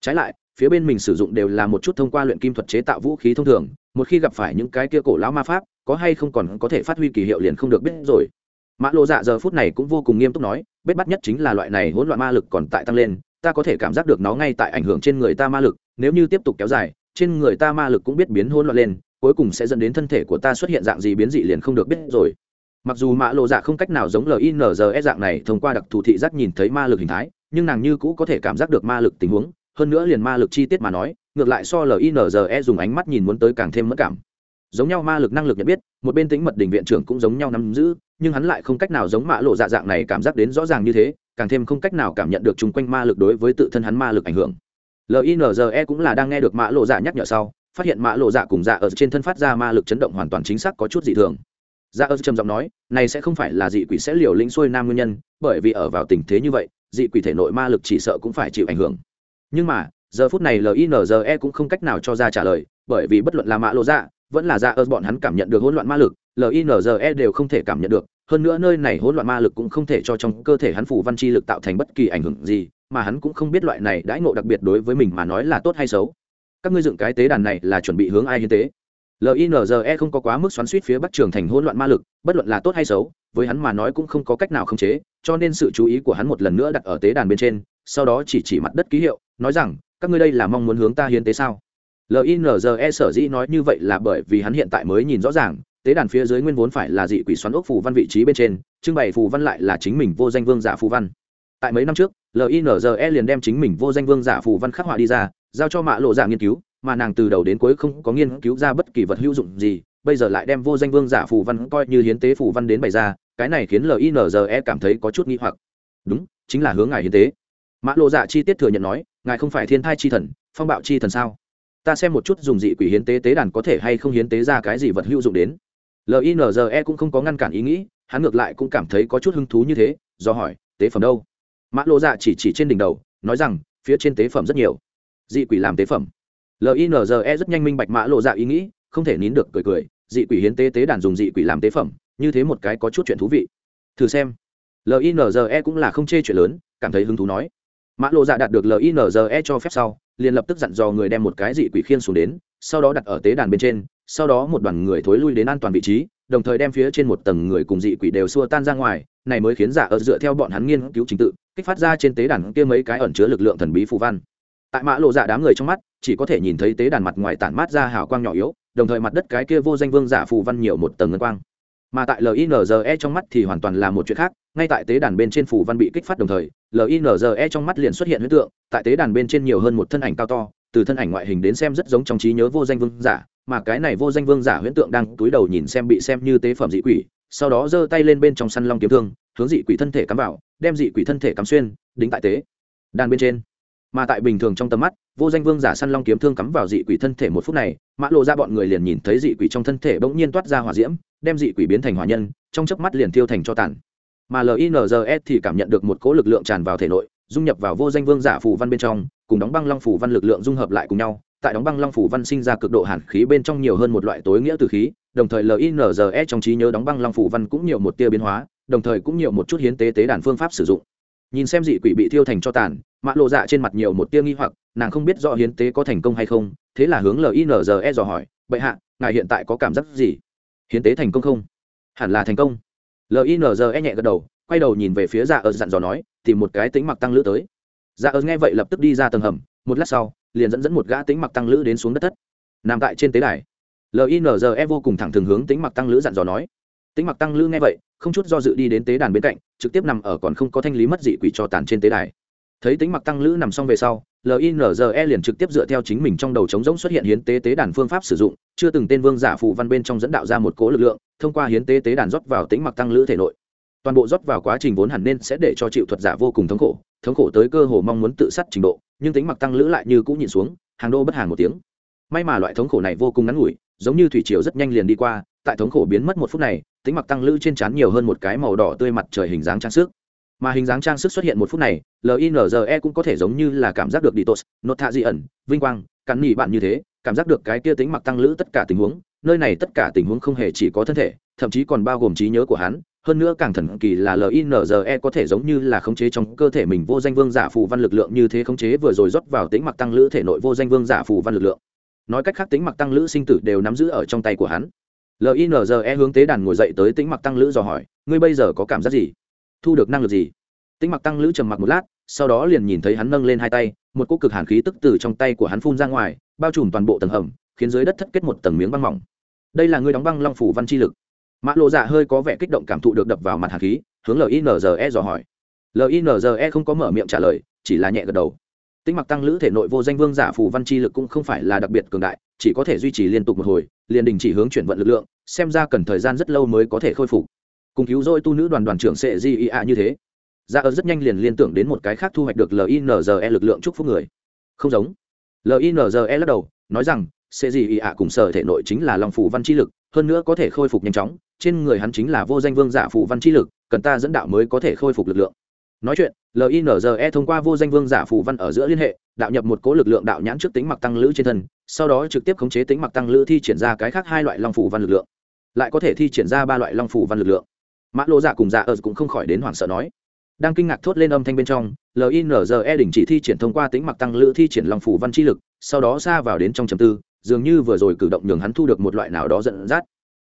Speaker 1: Trái lại, phía bên mình sử dụng đều là một chút thông qua luyện kim thuật chế tạo vũ khí thông thường, một khi gặp phải những cái kia cổ lão ma pháp, có hay không còn có thể phát huy kỳ hiệu liền không được biết rồi mã lộ dạ giờ phút này cũng vô cùng nghiêm túc nói, bết bắt nhất chính là loại này hỗn loạn ma lực còn tại tăng lên, ta có thể cảm giác được nó ngay tại ảnh hưởng trên người ta ma lực, nếu như tiếp tục kéo dài, trên người ta ma lực cũng biết biến hỗn loạn lên, cuối cùng sẽ dẫn đến thân thể của ta xuất hiện dạng gì biến dị liền không được biết rồi. Mặc dù mã lộ dạ không cách nào giống linze dạng này thông qua đặc thù thị giác nhìn thấy ma lực hình thái, nhưng nàng như cũ có thể cảm giác được ma lực tình huống, hơn nữa liền ma lực chi tiết mà nói, ngược lại so linze dùng ánh mắt nhìn muốn tới càng thêm mất cảm. Giống nhau ma lực năng lực nhận biết, một bên tính mật đình viện trưởng cũng giống nhau nắm giữ nhưng hắn lại không cách nào giống mạ lộ dạ dạng này cảm giác đến rõ ràng như thế, càng thêm không cách nào cảm nhận được chung quanh ma lực đối với tự thân hắn ma lực ảnh hưởng. Linze cũng là đang nghe được mạ lộ dạ nhắc nhở sau, phát hiện mạ lộ dạ cùng dạ ở trên thân phát ra ma lực chấn động hoàn toàn chính xác có chút dị thường. Dạ ở trầm giọng nói, này sẽ không phải là dị quỷ sẽ liều lĩnh xuôi nam nguyên nhân, bởi vì ở vào tình thế như vậy, dị quỷ thể nội ma lực chỉ sợ cũng phải chịu ảnh hưởng. Nhưng mà, giờ phút này linze cũng không cách nào cho ra trả lời, bởi vì bất luận là mạ lộ dạ vẫn là dạ ở bọn hắn cảm nhận được hỗn loạn ma lực linze đều không thể cảm nhận được, hơn nữa nơi này hỗn loạn ma lực cũng không thể cho trong cơ thể hắn phủ văn chi lực tạo thành bất kỳ ảnh hưởng gì, mà hắn cũng không biết loại này đãi ngộ đặc biệt đối với mình mà nói là tốt hay xấu. Các ngươi dựng cái tế đàn này là chuẩn bị hướng ai hiến tế? Linze không có quá mức xoắn suýt phía bắc trường thành hỗn loạn ma lực, bất luận là tốt hay xấu, với hắn mà nói cũng không có cách nào khống chế, cho nên sự chú ý của hắn một lần nữa đặt ở tế đàn bên trên, sau đó chỉ chỉ mặt đất ký hiệu, nói rằng, các ngươi đây là mong muốn hướng ta hiến tế sao? Linze sở dĩ nói như vậy là bởi vì hắn hiện tại mới nhìn rõ ràng tế đàn phía dưới nguyên vốn phải là dị quỷ xoắn ốc phù văn vị trí bên trên, trưng bày phù văn lại là chính mình vô danh vương giả phù văn. Tại mấy năm trước linze liền đem chính mình vô danh vương giả phù văn khắc họa đi ra, giao cho mạ lộ giả nghiên cứu, mà nàng từ đầu đến cuối không có nghiên cứu ra bất kỳ vật hữu dụng gì, bây giờ lại đem vô danh vương giả phù văn coi như hiến tế phù văn đến bày ra, cái này khiến linze cảm thấy có chút nghi hoặc. Đúng, chính là hướng ngài hiến tế. Mã lộ dạ chi tiết thừa nhận nói, ngài không phải thiên thai chi thần, phong bạo chi thần sao? Ta xem một chút dùng dị quỷ hiến tế tế đàn có thể hay không hiến tế ra cái gì vật hữu dụng đến linze cũng không có ngăn cản ý nghĩ, hắn ngược lại cũng cảm thấy có chút hứng thú như thế, do hỏi, tế phẩm đâu? Mã lộ dạ chỉ chỉ trên đỉnh đầu, nói rằng, phía trên tế phẩm rất nhiều. Dị quỷ làm tế phẩm. Linze rất nhanh minh bạch mã lộ dạ ý nghĩ, không thể nín được cười cười, dị quỷ hiến tế tế đàn dùng dị quỷ làm tế phẩm, như thế một cái có chút chuyện thú vị. Thử xem. Linze cũng là không chê chuyện lớn, cảm thấy hứng thú nói. Mã lộ dạ đạt được linze cho phép sau, liền lập tức dặn dò người đem một cái dị quỷ khiên xuống đến, sau đó đặt ở tế đàn bên trên sau đó một đoàn người thối lui đến an toàn vị trí, đồng thời đem phía trên một tầng người cùng dị quỷ đều xua tan ra ngoài, này mới khiến giả ở dựa theo bọn hắn nghiên cứu trình tự, kích phát ra trên tế đàn kia mấy cái ẩn chứa lực lượng thần bí phù văn. Tại mã lộ dạ đám người trong mắt, chỉ có thể nhìn thấy tế đàn mặt ngoài tản mát ra hào quang nhỏ yếu, đồng thời mặt đất cái kia vô danh vương giả phù văn nhiều một tầng ngân quang. Mà tại linze trong mắt thì hoàn toàn là một chuyện khác, ngay tại tế đàn bên trên phù văn bị kích phát đồng thời linze trong mắt liền xuất hiện huyết tượng, tại tế đàn bên trên nhiều hơn một thân ảnh cao to, từ thân ảnh ngoại hình đến xem rất giống trong trí nhớ vô danh vương giả mà cái này vô danh vương giả huyễn tượng đang túi đầu nhìn xem bị xem như tế phẩm dị quỷ, sau đó giơ tay lên bên trong săn long kiếm thương, hướng dị quỷ thân thể cắm vào, đem dị quỷ thân thể cắm xuyên, đính tại tế đàn bên trên. Mà tại bình thường trong tầm mắt, vô danh vương giả săn long kiếm thương cắm vào dị quỷ thân thể một phút này, mã lộ ra bọn người liền nhìn thấy dị quỷ trong thân thể bỗng nhiên toát ra hỏa diễm, đem dị quỷ biến thành hỏa nhân, trong chớp mắt liền tiêu thành cho tàn. Mà linze thì cảm nhận được một cỗ lực lượng tràn vào thể nội, dung nhập vào vô danh vương giả phù văn bên trong, cùng đóng băng long phù văn lực lượng dung hợp lại cùng nhau tại đóng băng long phủ văn sinh ra cực độ hàn khí bên trong nhiều hơn một loại tối nghĩa từ khí, đồng thời linze trong trí nhớ đóng băng long phủ văn cũng nhiều một tia biến hóa, đồng thời cũng nhiều một chút hiến tế tế đàn phương pháp sử dụng. Nhìn xem dị quỷ bị thiêu thành cho tàn mạ lộ dạ trên mặt nhiều một tia nghi hoặc, nàng không biết rõ hiến tế có thành công hay không, thế là hướng linze dò hỏi, bệ hạ, ngài hiện tại có cảm giác gì? Hiến tế thành công không? Hẳn là thành công. Linze nhẹ gật đầu, quay đầu nhìn về phía dạ ớt dặn dò nói, tìm một cái tính mặc tăng lữ tới. Dạ ớt nghe vậy lập tức đi ra tầng hầm, một lát sau liền dẫn dẫn một gã tính mặc tăng lữ đến xuống đất thất. Nằm tại trên tế đài. Linze vô cùng thẳng thường hướng tính mặc tăng lữ dặn dò nói. Tính mặc tăng lữ nghe vậy, không chút do dự đi đến tế đàn bên cạnh, trực tiếp nằm ở còn không có thanh lý mất dị quỷ cho tàn trên tế đài. Thấy tính mặc tăng lữ nằm xong về sau linze liền trực tiếp dựa theo chính mình trong đầu trống rỗng xuất hiện hiến tế tế đàn phương pháp sử dụng, chưa từng tên vương giả phụ văn bên trong dẫn đạo ra một cố lực lượng, thông qua hiến tế tế đàn rót vào tính mặc tăng lữ thể nội. Toàn bộ rót vào quá trình vốn hẳn nên sẽ để cho chịu thuật giả vô cùng thống khổ thống khổ tới cơ hồ mong muốn tự sát trình độ, nhưng tính mặc tăng lữ lại như cũng nhìn xuống, hàng đô bất hàng một tiếng. May mà loại thống khổ này vô cùng ngắn ngủi, giống như thủy triều rất nhanh liền đi qua, tại thống khổ biến mất một phút này, tính mặc tăng lữ trên trán nhiều hơn một cái màu đỏ tươi mặt trời hình dáng trang sức. Mà hình dáng trang sức xuất hiện một phút này linze cũng có thể giống như là cảm giác được đi tốt nốt thạ dị ẩn, vinh quang, cắn nhị bạn như thế, cảm giác được cái kia tính mặc tăng lữ tất cả tình huống, nơi này tất cả tình huống không hề chỉ có thân thể, thậm chí còn bao gồm trí nhớ của hắn hơn nữa càng thần kỳ là linze có thể giống như là khống chế trong cơ thể mình vô danh vương giả phù văn lực lượng như thế khống chế vừa rồi rót vào tính mặc tăng lữ thể nội vô danh vương giả phù văn lực lượng. Nói cách khác tính mặc tăng lữ sinh tử đều nắm giữ ở trong tay của hắn. Linze hướng tế đàn ngồi dậy tới tính mặc tăng lữ dò hỏi, ngươi bây giờ có cảm giác gì? Thu được năng lực gì? Tính mặc tăng lữ trầm mặc một lát, sau đó liền nhìn thấy hắn nâng lên hai tay, một cỗ cực hàn khí tức từ trong tay của hắn phun ra ngoài, bao trùm toàn bộ tầng hầm, khiến dưới đất thất kết một tầng miếng băng mỏng. Đây là ngươi đóng băng long phủ văn chi lực mã lộ dạ hơi có vẻ kích động cảm thụ được đập vào mặt hàn khí, hướng linze dò hỏi. Linze không có mở miệng trả lời, chỉ là nhẹ gật đầu. Tính mặc tăng lữ thể nội vô danh vương giả phù văn chi lực cũng không phải là đặc biệt cường đại, chỉ có thể duy trì liên tục một hồi, liền đình chỉ hướng chuyển vận lực lượng, xem ra cần thời gian rất lâu mới có thể khôi phục. Cùng cứu dôi tu nữ đoàn đoàn trưởng sệ di ia như thế dạ ra ớt rất nhanh liền liên tưởng đến một cái khác thu hoạch được linze lực lượng chúc phúc người. Không giống. Linze lắc đầu, nói rằng sệ di ia cùng sở thể nội chính là lòng phù văn chi lực hơn nữa có thể khôi phục nhanh chóng, trên người hắn chính là vô danh vương giả phụ văn chi lực, cần ta dẫn đạo mới có thể khôi phục lực lượng. Nói chuyện linze thông qua vô danh vương giả phù văn ở giữa liên hệ, đạo nhập một cố lực lượng đạo nhãn trước tính mặc tăng lữ trên thân, sau đó trực tiếp khống chế tính mặc tăng lữ thi triển ra cái khác hai loại long phủ văn lực lượng. Lại có thể thi triển ra ba loại long phủ văn lực lượng. Mã lô giả cùng dạ giả ở cũng không khỏi đến hoảng sợ nói. Đang kinh ngạc thốt lên âm thanh bên trong linze đình chỉ thi triển thông qua tính mặc tăng lữ thi triển long phủ văn chi lực, sau đó xa vào đến trong trầm tư dường như vừa rồi cử động nhường hắn thu được một loại nào đó giận dắt.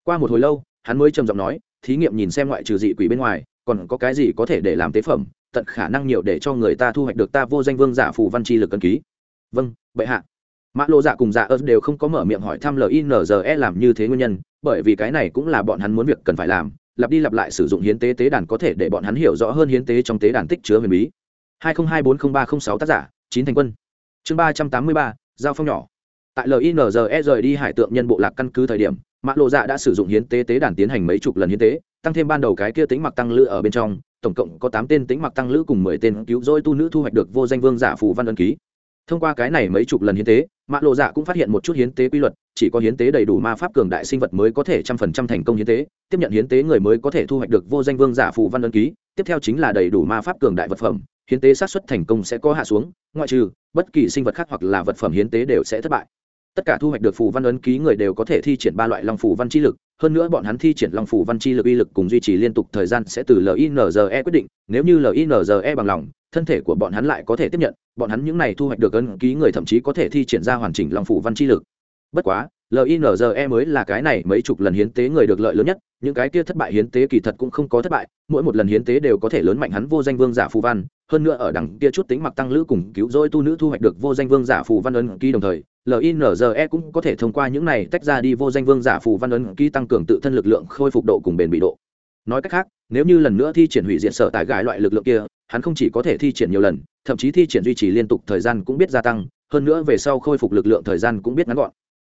Speaker 1: Qua một hồi lâu, hắn mới trầm giọng nói, thí nghiệm nhìn xem ngoại trừ dị quỷ bên ngoài, còn có cái gì có thể để làm tế phẩm, tận khả năng nhiều để cho người ta thu hoạch được ta vô danh vương giả phù văn chi lực cân ký. Vâng bệ hạ. Mã lộ dạ cùng dạ ớt đều không có mở miệng hỏi thăm linze làm như thế nguyên nhân, bởi vì cái này cũng là bọn hắn muốn việc cần phải làm, lặp đi lặp lại sử dụng hiến tế tế đàn có thể để bọn hắn hiểu rõ hơn hiến tế trong tế đàn tích chứa huyền bí. hai nghìn hai bốn không ba không sáu tác giả, chín thành quân. Chương ba trăm tám mươi ba, giao phong nhỏ tại linze rời đi hải tượng nhân bộ lạc căn cứ thời điểm, mã lộ dạ đã sử dụng hiến tế tế đàn tiến hành mấy chục lần hiến tế, tăng thêm ban đầu cái kia tính mặc tăng lữ ở bên trong, tổng cộng có tám tên tính mặc tăng lữ cùng mười tên cứu rỗi tu nữ thu hoạch được vô danh vương giả phù văn ân ký. Thông qua cái này mấy chục lần hiến tế, mã lộ dạ cũng phát hiện một chút hiến tế quy luật, chỉ có hiến tế đầy đủ ma pháp cường đại sinh vật mới có thể trăm phần trăm thành công hiến tế, tiếp nhận hiến tế người mới có thể thu hoạch được vô danh vương giả phù văn ân ký, tiếp theo chính là đầy đủ ma pháp cường đại vật phẩm, hiến tế sát xuất thành công sẽ có hạ xuống, ngoại trừ bất kỳ sinh vật khác hoặc là vật phẩm hiến tế đều sẽ thất bại tất cả thu hoạch được phù văn ấn ký người đều có thể thi triển ba loại long phù văn chi lực, hơn nữa bọn hắn thi triển long phù văn chi lực uy lực cùng duy trì liên tục thời gian sẽ từ linze quyết định, nếu như linze bằng lòng, thân thể của bọn hắn lại có thể tiếp nhận, bọn hắn những này thu hoạch được ấn ký người thậm chí có thể thi triển ra hoàn chỉnh long phù văn chi lực. Bất quá linze mới là cái này mấy chục lần hiến tế người được lợi lớn nhất, những cái kia thất bại hiến tế kỳ thật cũng không có thất bại, mỗi một lần hiến tế đều có thể lớn mạnh hắn vô danh vương giả phù văn hơn nữa ở đằng kia chút tính mặc tăng lữ cùng cứu rỗi tu nữ thu hoạch được vô danh vương giả phù văn ấn ký đồng thời linze cũng có thể thông qua những này tách ra đi vô danh vương giả phù văn ấn ký tăng cường tự thân lực lượng khôi phục độ cùng bền bị độ. Nói cách khác, nếu như lần nữa thi triển hủy diện sở tại gái loại lực lượng kia, hắn không chỉ có thể thi triển nhiều lần, thậm chí thi triển duy trì liên tục thời gian cũng biết gia tăng, hơn nữa về sau khôi phục lực lượng thời gian cũng biết ngắn gọn.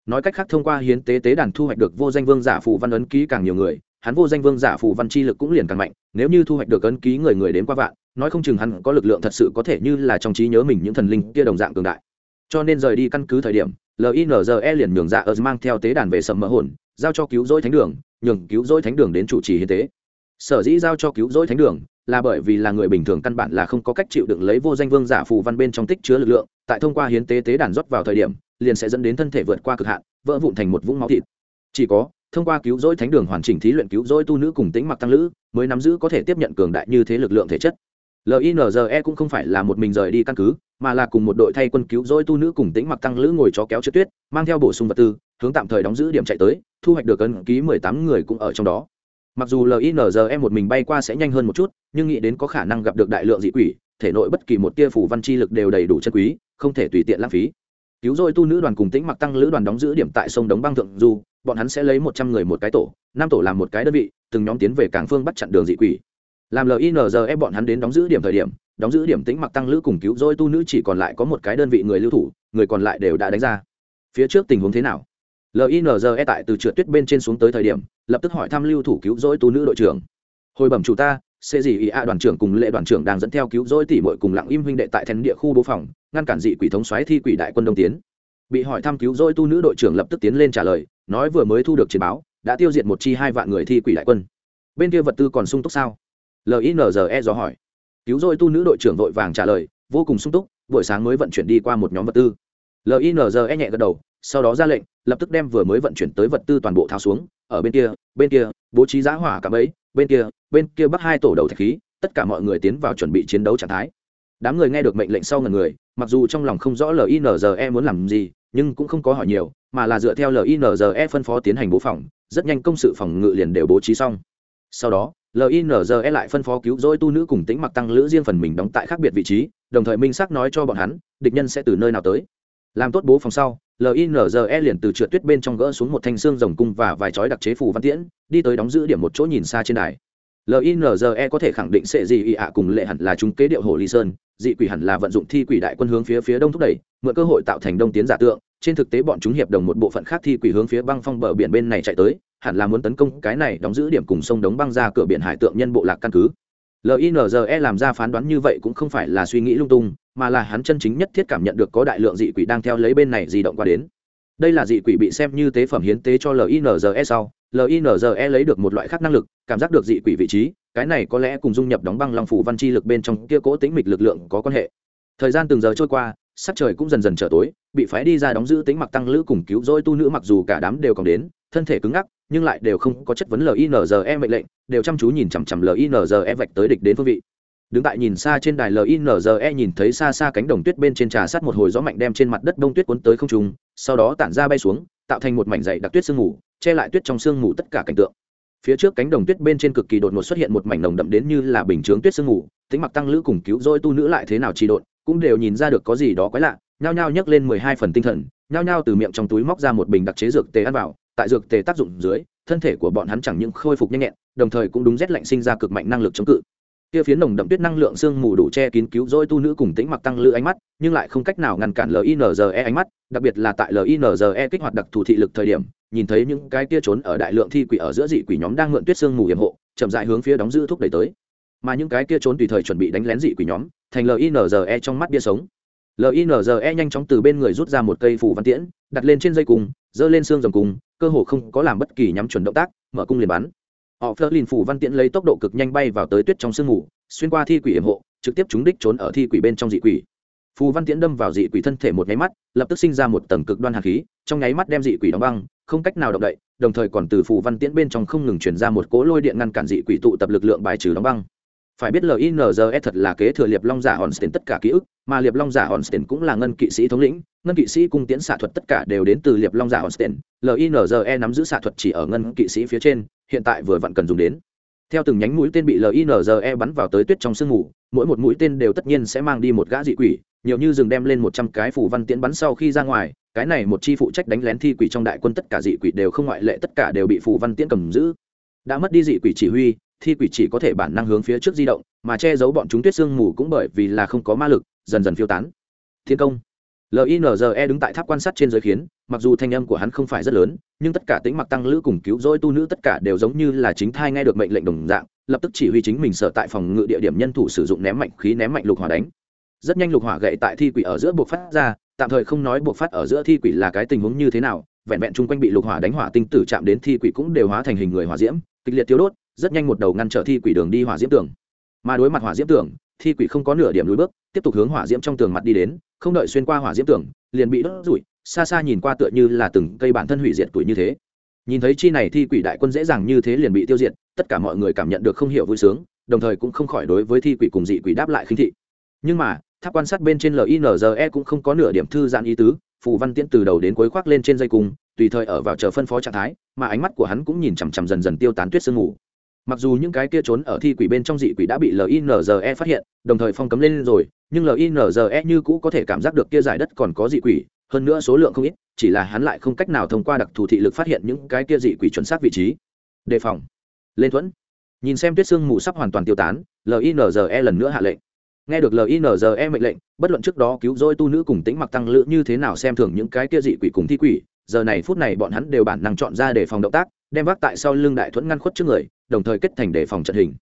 Speaker 1: Nói cách khác thông qua hiến tế tế đàn thu hoạch được vô danh vương giả phù văn ấn ký càng nhiều người, hắn vô danh vương giả phù văn chi lực cũng liền càng mạnh, nếu như thu hoạch được ấn ký người người đến qua vạn nói không chừng hắn có lực lượng thật sự có thể như là trong trí nhớ mình những thần linh kia đồng dạng cường đại. Cho nên rời đi căn cứ thời điểm linze liền nhường dạ ơ mang theo tế đàn về sầm mỡ hồn, giao cho cứu rỗi thánh đường, nhường cứu rỗi thánh đường đến chủ trì hiến tế. Sở dĩ giao cho cứu rỗi thánh đường là bởi vì là người bình thường căn bản là không có cách chịu đựng lấy vô danh vương giả phù văn bên trong tích chứa lực lượng, tại thông qua hiến tế tế đàn rót vào thời điểm, liền sẽ dẫn đến thân thể vượt qua cực hạn, vỡ vụn thành một vũng máu thịt. Chỉ có, thông qua cứu rỗi thánh đường hoàn chỉnh thí luyện cứu rỗi tu nữ cùng tính mặc tăng lữ, mới nắm giữ có thể tiếp nhận cường đại như thế lực lượng thể chất linze cũng không phải là một mình rời đi căn cứ, mà là cùng một đội thay quân cứu rỗi tu nữ cùng tính mặc tăng lữ ngồi chó kéo chữ tuyết, mang theo bổ sung vật tư, hướng tạm thời đóng giữ điểm chạy tới, thu hoạch được ấn ký mười tám người cũng ở trong đó. Mặc dù linze một mình bay qua sẽ nhanh hơn một chút, nhưng nghĩ đến có khả năng gặp được đại lượng dị quỷ, thể nội bất kỳ một tia phủ văn chi lực đều đầy đủ chân quý, không thể tùy tiện lãng phí. Cứu rỗi tu nữ đoàn cùng tính mặc tăng lữ đoàn đóng giữ điểm tại sông đống băng thượng du, bọn hắn sẽ lấy một trăm người một cái tổ, năm tổ làm một cái đơn vị, từng nhóm tiến về cảng phương bắt chặn đường dị quỷ làm linze bọn hắn đến đóng giữ điểm thời điểm, đóng giữ điểm tĩnh mặc tăng lữ cùng cứu rỗi tu nữ chỉ còn lại có một cái đơn vị người lưu thủ, người còn lại đều đã đánh ra. Phía trước tình huống thế nào? Linze tại từ trượt tuyết bên trên xuống tới thời điểm, lập tức hỏi thăm lưu thủ cứu rỗi tu nữ đội trưởng. Hồi bẩm chủ ta sẽ gì ý a đoàn trưởng cùng lệ đoàn trưởng đang dẫn theo cứu rỗi tỉ mội cùng lặng im huynh đệ tại thèn địa khu bố phòng, ngăn cản dị quỷ thống xoáy thi quỷ đại quân đông tiến. Bị hỏi thăm cứu rỗi tu nữ đội trưởng lập tức tiến lên trả lời, nói vừa mới thu được chiến báo, đã tiêu diệt một chi hai vạn người thi quỷ đại quân. Bên kia vật tư còn sung túc sao? Linze do hỏi. Cứu rồi tu nữ đội trưởng vội vàng trả lời, vô cùng sung túc, buổi sáng mới vận chuyển đi qua một nhóm vật tư. Linze nhẹ gật đầu, sau đó ra lệnh, lập tức đem vừa mới vận chuyển tới vật tư toàn bộ tháo xuống, ở bên kia bên kia, bố trí giá hỏa cả bấy bên kia bên kia bắt hai tổ đầu thạch khí, tất cả mọi người tiến vào chuẩn bị chiến đấu trạng thái. Đám người nghe được mệnh lệnh sau ngần người, mặc dù trong lòng không rõ linze muốn làm gì, nhưng cũng không có hỏi nhiều, mà là dựa theo linze phân phó tiến hành bố phòng, rất nhanh công sự phòng ngự liền đều bố trí xong. Sau đó linze lại phân phó cứu rỗi tu nữ cùng tính mặc tăng lữ riêng phần mình đóng tại khác biệt vị trí, đồng thời minh xác nói cho bọn hắn, địch nhân sẽ từ nơi nào tới. Làm tốt bố phòng sau linze liền từ trượt tuyết bên trong gỡ xuống một thanh xương rồng cung và vài chói đặc chế phù văn tiễn, đi tới đóng giữ điểm một chỗ nhìn xa trên đài. Linze có thể khẳng định sẽ gì ị ạ cùng lệ hẳn là chúng kế điệu hồ ly sơn, dị quỷ hẳn là vận dụng thi quỷ đại quân hướng phía phía đông thúc đẩy, mượn cơ hội tạo thành đông tiến giả tượng trên thực tế bọn chúng hiệp đồng một bộ phận khác thi quỷ hướng phía băng phong bờ biển bên này chạy tới, hẳn là muốn tấn công cái này đóng giữ điểm cùng sông đống băng ra cửa biển hải tượng nhân bộ lạc căn cứ. Linze làm ra phán đoán như vậy cũng không phải là suy nghĩ lung tung, mà là hắn chân chính nhất thiết cảm nhận được có đại lượng dị quỷ đang theo lấy bên này di động qua đến. Đây là dị quỷ bị xem như tế phẩm hiến tế cho linze sau linze lấy được một loại khác năng lực, cảm giác được dị quỷ vị trí, cái này có lẽ cùng dung nhập đóng băng long phủ văn chi lực bên trong kia cố tính mịch lực lượng có quan hệ. Thời gian từng giờ trôi qua sắc trời cũng dần dần trở tối, bị phái đi ra đóng giữ tính mặc tăng lữ cùng cứu rỗi tu nữ mặc dù cả đám đều còn đến, thân thể cứng ngắc, nhưng lại đều không có chất vấn linze mệnh lệnh, đều chăm chú nhìn chằm chằm linze vạch tới địch đến phương vị. Đứng tại nhìn xa trên đài linze nhìn thấy xa xa cánh đồng tuyết bên trên trà sát một hồi gió mạnh đem trên mặt đất đông tuyết cuốn tới không trung, sau đó tản ra bay xuống, tạo thành một mảnh dày đặc tuyết sương mù, che lại tuyết trong sương mù tất cả cảnh tượng. Phía trước cánh đồng tuyết bên trên cực kỳ đột ngột xuất hiện một mảnh nồng đậm đến như là bình chướng tuyết sương mù, tính mặc tăng lữ cùng cứu rỗi tu nữ lại thế nào trì độn cũng đều nhìn ra được có gì đó quái lạ, nhao nhao nhấc lên mười hai phần tinh thần, nhao nhao từ miệng trong túi móc ra một bình đặc chế dược tề ăn vào, tại dược tề tác dụng dưới, thân thể của bọn hắn chẳng những khôi phục nhanh nhẹn, đồng thời cũng đúng rét lạnh sinh ra cực mạnh năng lực chống cự. Kia phiến nồng đậm tuyết năng lượng sương mù đủ che kín cứu rỗi tu nữ cùng tĩnh mặc tăng lữ ánh mắt, nhưng lại không cách nào ngăn cản linze ánh mắt, đặc biệt là tại linze kích hoạt đặc thù thị lực thời điểm, nhìn thấy những cái kia trốn ở đại lượng thi quỷ ở giữa dị quỷ nhóm đang mượn tuyết sương mù hiểm hộ, chậm dại hướng phía đóng giữ thúc đẩy tới. Mà những cái kia trốn tùy thời chuẩn bị đánh lén dị quỷ nhóm thành linze trong mắt bia sống. Linze nhanh chóng từ bên người rút ra một cây phủ văn tiễn, đặt lên trên dây cung giơ lên xương rồng cung cơ hồ không có làm bất kỳ nhắm chuẩn động tác, mở cung liền bắn. Họ phớt lìn phủ văn tiễn lấy tốc độ cực nhanh bay vào tới tuyết trong sương mù, xuyên qua thi quỷ hiểm hộ, trực tiếp trúng đích trốn ở thi quỷ bên trong dị quỷ. Phù văn tiễn đâm vào dị quỷ thân thể một nháy mắt, lập tức sinh ra một tầng cực đoan hạt khí, trong nháy mắt đem dị quỷ đóng băng, không cách nào động đậy, đồng thời còn từ phù văn tiễn bên trong không ngừng chuyển ra một cỗ lôi điện ngăn cản dị quỷ tụ tập lực lượng bài trừ đóng băng phải biết linze thật là kế thừa liệp long giả hòn tất cả ký ức, mà liệp long giả hòn cũng là ngân kỵ sĩ thống lĩnh, ngân kỵ sĩ cung tiễn xạ thuật tất cả đều đến từ liệp long giả hòn linze nắm giữ xạ thuật chỉ ở ngân kỵ sĩ phía trên, hiện tại vừa vặn cần dùng đến. Theo từng nhánh mũi tên bị linze bắn vào tới tuyết trong sương mù, mỗi một mũi tên đều tất nhiên sẽ mang đi một gã dị quỷ, nhiều như dừng đem lên một trăm cái phủ văn tiễn bắn sau khi ra ngoài, cái này một chi phụ trách đánh lén thi quỷ trong đại quân tất cả dị quỷ đều không ngoại lệ, tất cả đều bị phủ văn tiễn cầm giữ đã mất đi dị quỷ chỉ huy, thi quỷ chỉ có thể bản năng hướng phía trước di động, mà che giấu bọn chúng tuyết sương mù cũng bởi vì là không có ma lực, dần dần phiêu tán. Thiên công. Linze đứng tại tháp quan sát trên giới khiến, mặc dù thanh âm của hắn không phải rất lớn, nhưng tất cả tính mặc tăng lữ cùng cứu rỗi tu nữ tất cả đều giống như là chính thai nghe được mệnh lệnh đồng dạng, lập tức chỉ huy chính mình sở tại phòng ngự địa điểm nhân thủ sử dụng ném mạnh khí ném mạnh lục hỏa đánh. Rất nhanh lục hỏa gậy tại thi quỷ ở giữa buộc phát ra, tạm thời không nói buộc phát ở giữa thi quỷ là cái tình huống như thế nào, vẹn vẹn chung quanh bị lục hỏa đánh hỏa tinh tử chạm đến thi quỷ cũng đều hóa thành hình người hỏa diễm kịch liệt tiêu đốt, rất nhanh một đầu ngăn trở thi quỷ đường đi hỏa diễm tường. Mà đối mặt hỏa diễm tường, thi quỷ không có nửa điểm lùi bước, tiếp tục hướng hỏa diễm trong tường mặt đi đến, không đợi xuyên qua hỏa diễm tường, liền bị đốt rủi xa xa nhìn qua tựa như là từng cây bản thân hủy diệt tuổi như thế. Nhìn thấy chi này thi quỷ đại quân dễ dàng như thế liền bị tiêu diệt, tất cả mọi người cảm nhận được không hiểu vui sướng, đồng thời cũng không khỏi đối với thi quỷ cùng dị quỷ đáp lại khinh thị. Nhưng mà, tháp quan sát bên trên linze cũng không có nửa điểm thư giãn ý tứ phù văn tiễn từ đầu đến cuối khoác lên trên dây cung, tùy thời ở vào chờ phân phó trạng thái, mà ánh mắt của hắn cũng nhìn chằm chằm dần dần tiêu tán tuyết sương ngủ. mặc dù những cái kia trốn ở thi quỷ bên trong dị quỷ đã bị linze phát hiện, đồng thời phong cấm lên rồi, nhưng linze như cũ có thể cảm giác được kia giải đất còn có dị quỷ, hơn nữa số lượng không ít, chỉ là hắn lại không cách nào thông qua đặc thù thị lực phát hiện những cái kia dị quỷ chuẩn xác vị trí. Đề phòng. Lên thuẫn. Nhìn xem tuyết sương mù sắp hoàn toàn tiêu tán linze lần nữa hạ lệnh nghe được linze mệnh lệnh, bất luận trước đó cứu rỗi tu nữ cùng tính mặc tăng lữ như thế nào xem thường những cái kia dị quỷ cùng thi quỷ, giờ này phút này bọn hắn đều bản năng chọn ra để phòng động tác, đem vác tại sau lưng đại thuẫn ngăn khuất trước người, đồng thời kết thành đề phòng trận hình.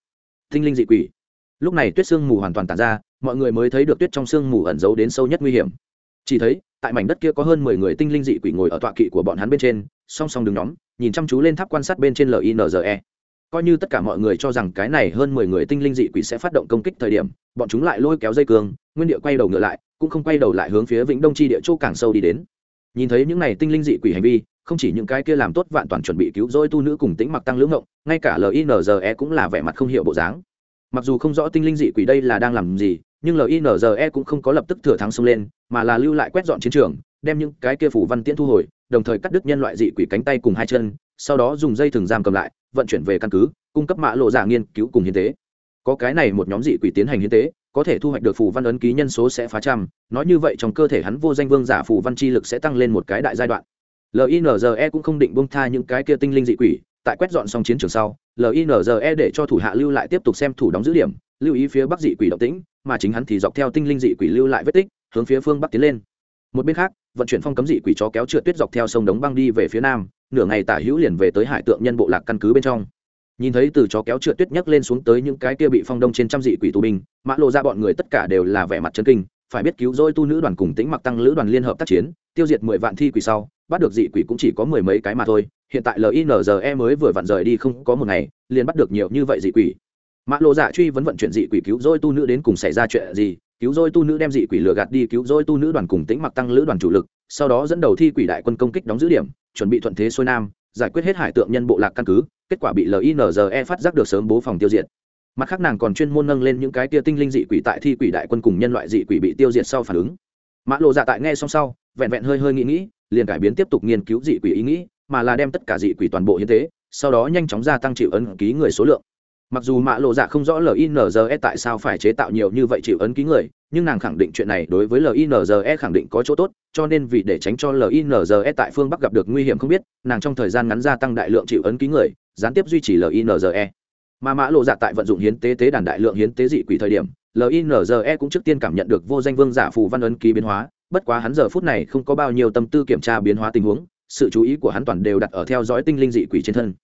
Speaker 1: Tinh linh dị quỷ. Lúc này tuyết sương mù hoàn toàn tàn ra, mọi người mới thấy được tuyết trong sương mù ẩn giấu đến sâu nhất nguy hiểm. Chỉ thấy, tại mảnh đất kia có hơn mười người tinh linh dị quỷ ngồi ở tọa kỵ của bọn hắn bên trên, song song đứng nhóm, nhìn chăm chú lên tháp quan sát bên trên linze coi như tất cả mọi người cho rằng cái này hơn mười người tinh linh dị quỷ sẽ phát động công kích thời điểm, bọn chúng lại lôi kéo dây cương, nguyên địa quay đầu ngựa lại, cũng không quay đầu lại hướng phía vĩnh đông chi địa chỗ càng sâu đi đến. Nhìn thấy những này tinh linh dị quỷ hành vi, không chỉ những cái kia làm tốt vạn toàn chuẩn bị cứu rỗi tu nữ cùng tĩnh mặc tăng lưỡng ngộng, ngay cả linze cũng là vẻ mặt không hiểu bộ dáng. Mặc dù không rõ tinh linh dị quỷ đây là đang làm gì, nhưng linze cũng không có lập tức thừa thắng xông lên, mà là lưu lại quét dọn chiến trường, đem những cái kia phủ văn tiễn thu hồi, đồng thời cắt đứt nhân loại dị quỷ cánh tay cùng hai chân sau đó dùng dây thừng giam cầm lại, vận chuyển về căn cứ, cung cấp mã lộ giả nghiên cứu cùng hiến tế. Có cái này một nhóm dị quỷ tiến hành hiến tế, có thể thu hoạch được phù văn ấn ký nhân số sẽ phá trăm, nói như vậy trong cơ thể hắn vô danh vương giả phù văn chi lực sẽ tăng lên một cái đại giai đoạn. Linze cũng không định bông tha những cái kia tinh linh dị quỷ, tại quét dọn xong chiến trường sau linze để cho thủ hạ lưu lại tiếp tục xem thủ đóng dữ điểm, lưu ý phía bắc dị quỷ động tĩnh, mà chính hắn thì dọc theo tinh linh dị quỷ lưu lại vết tích, hướng phía phương bắc tiến lên. Một bên khác, vận chuyển phong cấm dị quỷ chó kéo trượt tuyết dọc theo sông đống băng đi về phía nam nửa ngày tả hữu liền về tới hải tượng nhân bộ lạc căn cứ bên trong. Nhìn thấy từ chó kéo trượt tuyết nhấc lên xuống tới những cái kia bị phong đông trên trăm dị quỷ tù binh, mã lộ ra bọn người tất cả đều là vẻ mặt chân kinh, phải biết cứu rỗi tu nữ đoàn cùng tính mặc tăng lữ đoàn liên hợp tác chiến, tiêu diệt mười vạn thi quỷ sau, bắt được dị quỷ cũng chỉ có mười mấy cái mà thôi, hiện tại linze mới vừa vặn rời đi không có một ngày, liền bắt được nhiều như vậy dị quỷ. Mã lộ dạ truy vấn vận chuyển dị quỷ cứu rỗi tu nữ đến cùng xảy ra chuyện gì, cứu rỗi tu nữ đem dị quỷ lừa gạt đi, cứu rỗi tu nữ đoàn cùng tính mặc tăng lữ đoàn chủ lực, sau đó dẫn đầu thi quỷ đại quân công kích đóng giữ điểm chuẩn bị thuận thế xuôi nam, giải quyết hết hải tượng nhân bộ lạc căn cứ, kết quả bị linze phát giác được sớm bố phòng tiêu diệt. Mặt khác nàng còn chuyên môn nâng lên những cái tia tinh linh dị quỷ tại thi quỷ đại quân cùng nhân loại dị quỷ bị tiêu diệt sau phản ứng. Mã lộ dạ tại nghe xong sau, vẹn vẹn hơi hơi nghĩ nghĩ, liền cải biến tiếp tục nghiên cứu dị quỷ ý nghĩ, mà là đem tất cả dị quỷ toàn bộ hiến tế, sau đó nhanh chóng gia tăng chịu ấn ký người số lượng mặc dù mã lộ dạ không rõ linze tại sao phải chế tạo nhiều như vậy chịu ấn ký người, nhưng nàng khẳng định chuyện này đối với linze khẳng định có chỗ tốt, cho nên vì để tránh cho linze tại phương bắc gặp được nguy hiểm không biết, nàng trong thời gian ngắn gia tăng đại lượng chịu ấn ký người, gián tiếp duy trì linze mà mã lộ dạ tại vận dụng hiến tế tế đàn đại lượng hiến tế dị quỷ thời điểm linze cũng trước tiên cảm nhận được vô danh vương giả phù văn ấn ký biến hóa, bất quá hắn giờ phút này không có bao nhiêu tâm tư kiểm tra biến hóa tình huống, sự chú ý của hắn toàn đều đặt ở theo dõi tinh linh dị quỷ trên thân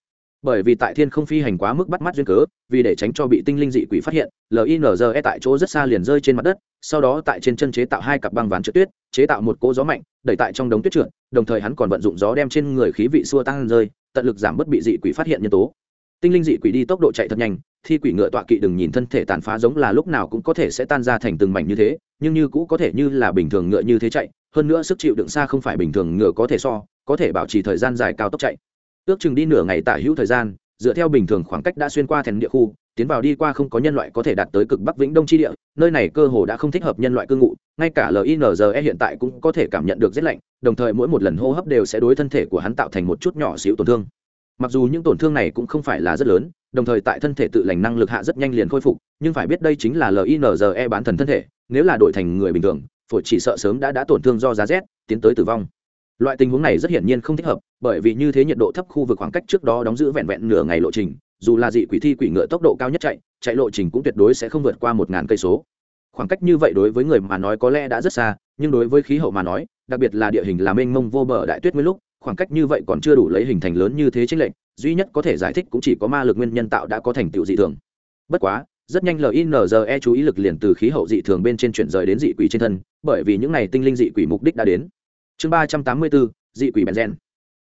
Speaker 1: bởi vì tại thiên không phi hành quá mức bắt mắt duyên cớ, vì để tránh cho bị tinh linh dị quỷ phát hiện linze tại chỗ rất xa liền rơi trên mặt đất, sau đó tại trên chân chế tạo hai cặp băng ván trượt tuyết, chế tạo một cỗ gió mạnh, đẩy tại trong đống tuyết trượt, đồng thời hắn còn vận dụng gió đem trên người khí vị xua tăng rơi, tận lực giảm bớt bị dị quỷ phát hiện nhân tố. Tinh linh dị quỷ đi tốc độ chạy thật nhanh, thi quỷ ngựa tọa kỵ đừng nhìn thân thể tàn phá giống là lúc nào cũng có thể sẽ tan ra thành từng mảnh như thế, nhưng như cũ có thể như là bình thường ngựa như thế chạy, hơn nữa sức chịu đựng xa không phải bình thường ngựa có thể so, có thể bảo trì thời gian dài cao tốc chạy ước chừng đi nửa ngày tả hữu thời gian, dựa theo bình thường khoảng cách đã xuyên qua thèn địa khu, tiến vào đi qua không có nhân loại có thể đạt tới cực bắc vĩnh đông chi địa, nơi này cơ hồ đã không thích hợp nhân loại cư ngụ, ngay cả linze hiện tại cũng có thể cảm nhận được rét lạnh, đồng thời mỗi một lần hô hấp đều sẽ đối thân thể của hắn tạo thành một chút nhỏ xíu tổn thương. Mặc dù những tổn thương này cũng không phải là rất lớn, đồng thời tại thân thể tự lành năng lực hạ rất nhanh liền khôi phục, nhưng phải biết đây chính là linze bán thần thân thể, nếu là đổi thành người bình thường, phổi chỉ sợ sớm đã đã tổn thương do giá rét, tiến tới tử vong loại tình huống này rất hiển nhiên không thích hợp, bởi vì như thế nhiệt độ thấp khu vực khoảng cách trước đó đóng giữ vẹn vẹn nửa ngày lộ trình, dù là dị quỷ thi quỷ ngựa tốc độ cao nhất chạy chạy lộ trình cũng tuyệt đối sẽ không vượt qua một ngàn cây số. Khoảng cách như vậy đối với người mà nói có lẽ đã rất xa, nhưng đối với khí hậu mà nói, đặc biệt là địa hình làm mênh mông vô bờ đại tuyết nguyên lúc, khoảng cách như vậy còn chưa đủ lấy hình thành lớn như thế chính lệnh duy nhất có thể giải thích cũng chỉ có ma lực nguyên nhân tạo đã có thành tựu dị thường. Bất quá, rất nhanh linze chú ý lực liền từ khí hậu dị thường bên trên chuyển rời đến dị quỷ trên thân, bởi vì những n à y tinh linh dị quỷ mục đích đã đến chương ba trăm tám mươi bốn, dị quỷ benzen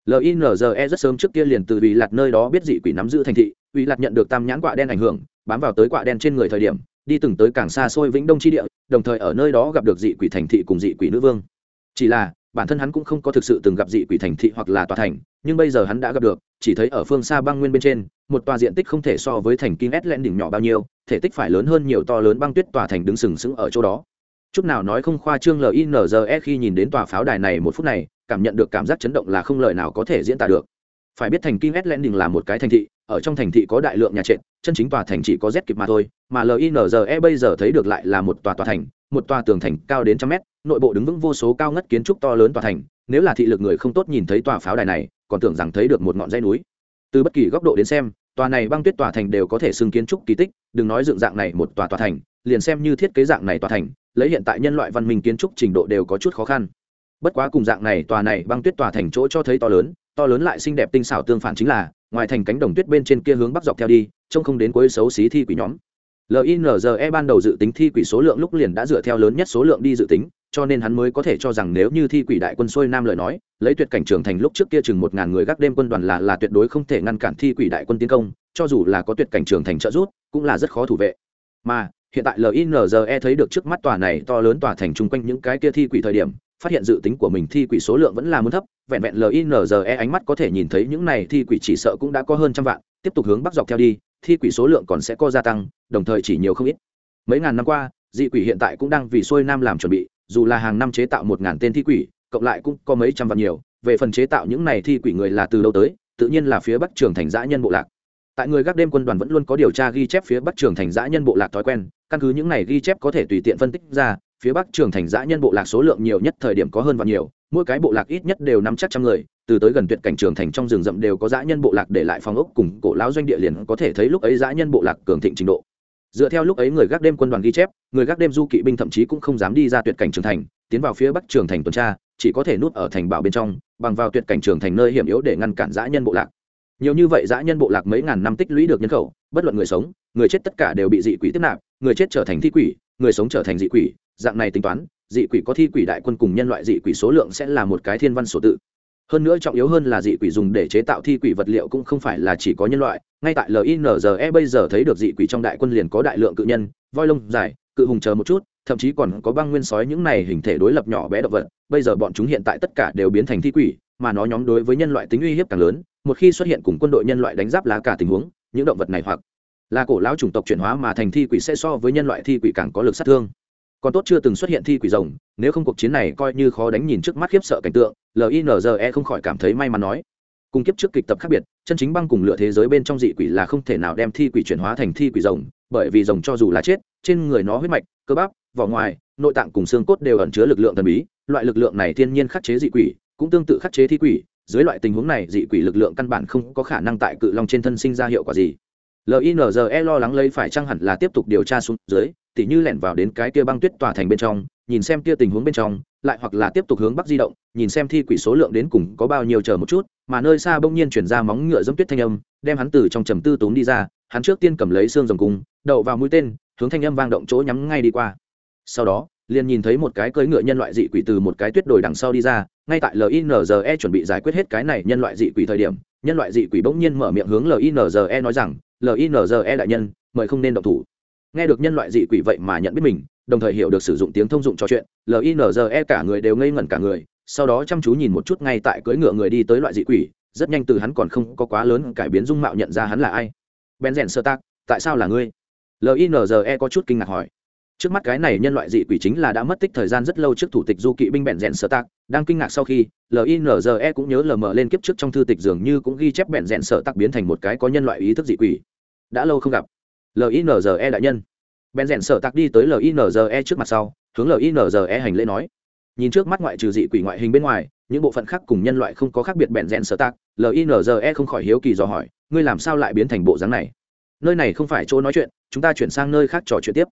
Speaker 1: linze rất sớm trước kia liền từ ủy lạt nơi đó biết dị quỷ nắm giữ thành thị ủy lạt nhận được tam nhãn quạ đen ảnh hưởng, bám vào tới quạ đen trên người thời điểm, đi từng tới càng xa xôi vĩnh đông tri địa, đồng thời ở nơi đó gặp được dị quỷ thành thị cùng dị quỷ nữ vương. Chỉ là, bản thân hắn cũng không có thực sự từng gặp dị quỷ thành thị hoặc là tòa thành, nhưng bây giờ hắn đã gặp được, chỉ thấy ở phương xa băng nguyên bên trên, một tòa diện tích không thể so với thành kinh ét len đỉnh nhỏ bao nhiêu, thể tích phải lớn hơn nhiều to lớn băng tuyết tòa thành đứng sừng sững ở chỗ đó chút nào nói không khoa trương linze khi nhìn đến tòa pháo đài này một phút này, cảm nhận được cảm giác chấn động là không lời nào có thể diễn tả được. Phải biết thành kinh s len đỉnh là một cái thành thị, ở trong thành thị có đại lượng nhà trệt, chân chính tòa thành chỉ có z kịp mà thôi, mà linze bây giờ thấy được lại là một tòa tòa thành, một tòa tường thành cao đến trăm mét, nội bộ đứng vững vô số cao ngất kiến trúc to lớn tòa thành, nếu là thị lực người không tốt nhìn thấy tòa pháo đài này, còn tưởng rằng thấy được một ngọn dãy núi. Từ bất kỳ góc độ đến xem, tòa này băng tuyết tòa thành đều có thể xưng kiến trúc kỳ tích, đừng nói dựng dạng này một tòa tòa thành, liền xem như thiết kế dạng này tòa thành lấy hiện tại nhân loại văn minh kiến trúc trình độ đều có chút khó khăn. Bất quá cùng dạng này, tòa này băng tuyết tòa thành chỗ cho thấy to lớn to lớn lại xinh đẹp tinh xảo tương phản chính là, ngoài thành cánh đồng tuyết bên trên kia hướng bắc dọc theo đi, trông không đến cuối xấu xí thi quỷ nhóm. Linze ban đầu dự tính thi quỷ số lượng lúc liền đã dựa theo lớn nhất số lượng đi dự tính, cho nên hắn mới có thể cho rằng nếu như thi quỷ đại quân xuôi nam lời nói, lấy tuyệt cảnh trưởng thành lúc trước kia chừng một ngàn người gác đêm quân đoàn là là tuyệt đối không thể ngăn cản thi quỷ đại quân tiến công, cho dù là có tuyệt cảnh trưởng thành trợ rút cũng là rất khó thủ vệ. Mà hiện tại linze thấy được trước mắt tòa này to lớn tòa thành chung quanh những cái kia thi quỷ thời điểm, phát hiện dự tính của mình thi quỷ số lượng vẫn là muốn thấp, vẹn vẹn linze ánh mắt có thể nhìn thấy những này thi quỷ chỉ sợ cũng đã có hơn trăm vạn, tiếp tục hướng bắc dọc theo đi, thi quỷ số lượng còn sẽ có gia tăng, đồng thời chỉ nhiều không ít. Mấy ngàn năm qua, dị quỷ hiện tại cũng đang vì xuôi nam làm chuẩn bị, dù là hàng năm chế tạo một ngàn tên thi quỷ, cộng lại cũng có mấy trăm vạn nhiều, về phần chế tạo những này thi quỷ người là từ đâu tới, tự nhiên là phía bắc trường thành dã nhân bộ lạc tại người gác đêm quân đoàn vẫn luôn có điều tra ghi chép phía bắc trường thành giã nhân bộ lạc thói quen, căn cứ những này ghi chép có thể tùy tiện phân tích ra, phía bắc trường thành giã nhân bộ lạc số lượng nhiều nhất thời điểm có hơn và nhiều, mỗi cái bộ lạc ít nhất đều năm chắc trăm người, từ tới gần tuyệt cảnh trường thành trong rừng rậm đều có dã nhân bộ lạc để lại phòng ốc cùng cổ lão doanh địa liền có thể thấy lúc ấy dã nhân bộ lạc cường thịnh trình độ. Dựa theo lúc ấy người gác đêm quân đoàn ghi chép, người gác đêm du kỵ binh thậm chí cũng không dám đi ra tuyệt cảnh trường thành, tiến vào phía bắc trường thành tuần tra, chỉ có thể núp ở thành bảo bên trong, bằng vào tuyệt cảnh trường thành nơi hiểm yếu để ngăn cản dã nhân bộ lạc nhiều như vậy dã nhân bộ lạc mấy ngàn năm tích lũy được nhân khẩu, bất luận người sống, người chết tất cả đều bị dị quỷ tiếp nạp, người chết trở thành thi quỷ, người sống trở thành dị quỷ, dạng này tính toán, dị quỷ có thi quỷ đại quân cùng nhân loại dị quỷ số lượng sẽ là một cái thiên văn sổ tự. Hơn nữa trọng yếu hơn là dị quỷ dùng để chế tạo thi quỷ vật liệu cũng không phải là chỉ có nhân loại, ngay tại linze bây giờ thấy được dị quỷ trong đại quân liền có đại lượng cự nhân, voi lông dài, cự hùng chờ một chút, thậm chí còn có băng nguyên sói những này hình thể đối lập nhỏ bé động vật, bây giờ bọn chúng hiện tại tất cả đều biến thành thi quỷ, mà nó nhóm đối với nhân loại tính uy hiếp càng lớn một khi xuất hiện cùng quân đội nhân loại đánh giáp lá cả tình huống, những động vật này hoặc là cổ lão chủng tộc chuyển hóa mà thành thi quỷ sẽ so với nhân loại thi quỷ càng có lực sát thương. Còn tốt chưa từng xuất hiện thi quỷ rồng, nếu không cuộc chiến này coi như khó đánh nhìn trước mắt khiếp sợ cảnh tượng linze không khỏi cảm thấy may mắn nói. Cùng kiếp trước kịch tập khác biệt, chân chính băng cùng lựa thế giới bên trong dị quỷ là không thể nào đem thi quỷ chuyển hóa thành thi quỷ rồng, bởi vì rồng cho dù là chết, trên người nó huyết mạch, cơ bắp, vỏ ngoài, nội tạng cùng xương cốt đều ẩn chứa lực lượng thần bí, loại lực lượng này thiên nhiên khắc chế dị quỷ, cũng tương tự khắc chế thi quỷ dưới loại tình huống này, dị quỷ lực lượng căn bản không có khả năng tại cự long trên thân sinh ra hiệu quả gì. Linze lo lắng lấy phải chăng hẳn là tiếp tục điều tra xuống dưới, tỉ như lẻn vào đến cái kia băng tuyết tòa thành bên trong, nhìn xem kia tình huống bên trong, lại hoặc là tiếp tục hướng bắc di động, nhìn xem thi quỷ số lượng đến cùng có bao nhiêu chờ một chút, mà nơi xa bỗng nhiên chuyển ra móng ngựa dẫm tuyết thanh âm, đem hắn từ trong trầm tư tốn đi ra, hắn trước tiên cầm lấy xương rồng cung, đậu vào mũi tên, hướng thanh âm vang động chỗ nhắm ngay đi qua. Sau đó liền nhìn thấy một cái cưỡi ngựa nhân loại dị quỷ từ một cái tuyết đồi đằng sau đi ra, ngay tại linze chuẩn bị giải quyết hết cái này nhân loại dị quỷ thời điểm, nhân loại dị quỷ bỗng nhiên mở miệng hướng linze nói rằng linze đại nhân, mời không nên động thủ. Nghe được nhân loại dị quỷ vậy mà nhận biết mình, đồng thời hiểu được sử dụng tiếng thông dụng trò chuyện linze cả người đều ngây ngẩn cả người, sau đó chăm chú nhìn một chút ngay tại cưỡi ngựa người đi tới loại dị quỷ, rất nhanh từ hắn còn không có quá lớn cải biến dung mạo nhận ra hắn là ai. Ben rèn sơ tác, tại sao là ngươi? Linze có chút kinh ngạc hỏi trước mắt cái này nhân loại dị quỷ chính là đã mất tích thời gian rất lâu trước thủ tịch du kỵ binh bẹn rèn sở tạc, đang kinh ngạc sau khi linze cũng nhớ lờ mờ lên kiếp trước trong thư tịch dường như cũng ghi chép bẹn rèn sở tạc biến thành một cái có nhân loại ý thức dị quỷ. Đã lâu không gặp. Linze đại nhân. Bẹn rèn sở tạc đi tới linze trước mặt sau, hướng linze hành lễ nói. Nhìn trước mắt ngoại trừ dị quỷ ngoại hình bên ngoài, những bộ phận khác cùng nhân loại không có khác biệt bẹn rèn sở tạc linze không khỏi hiếu kỳ dò hỏi, ngươi làm sao lại biến thành bộ dáng này? Nơi này không phải chỗ nói chuyện, chúng ta chuyển sang nơi khác trò chuyện tiếp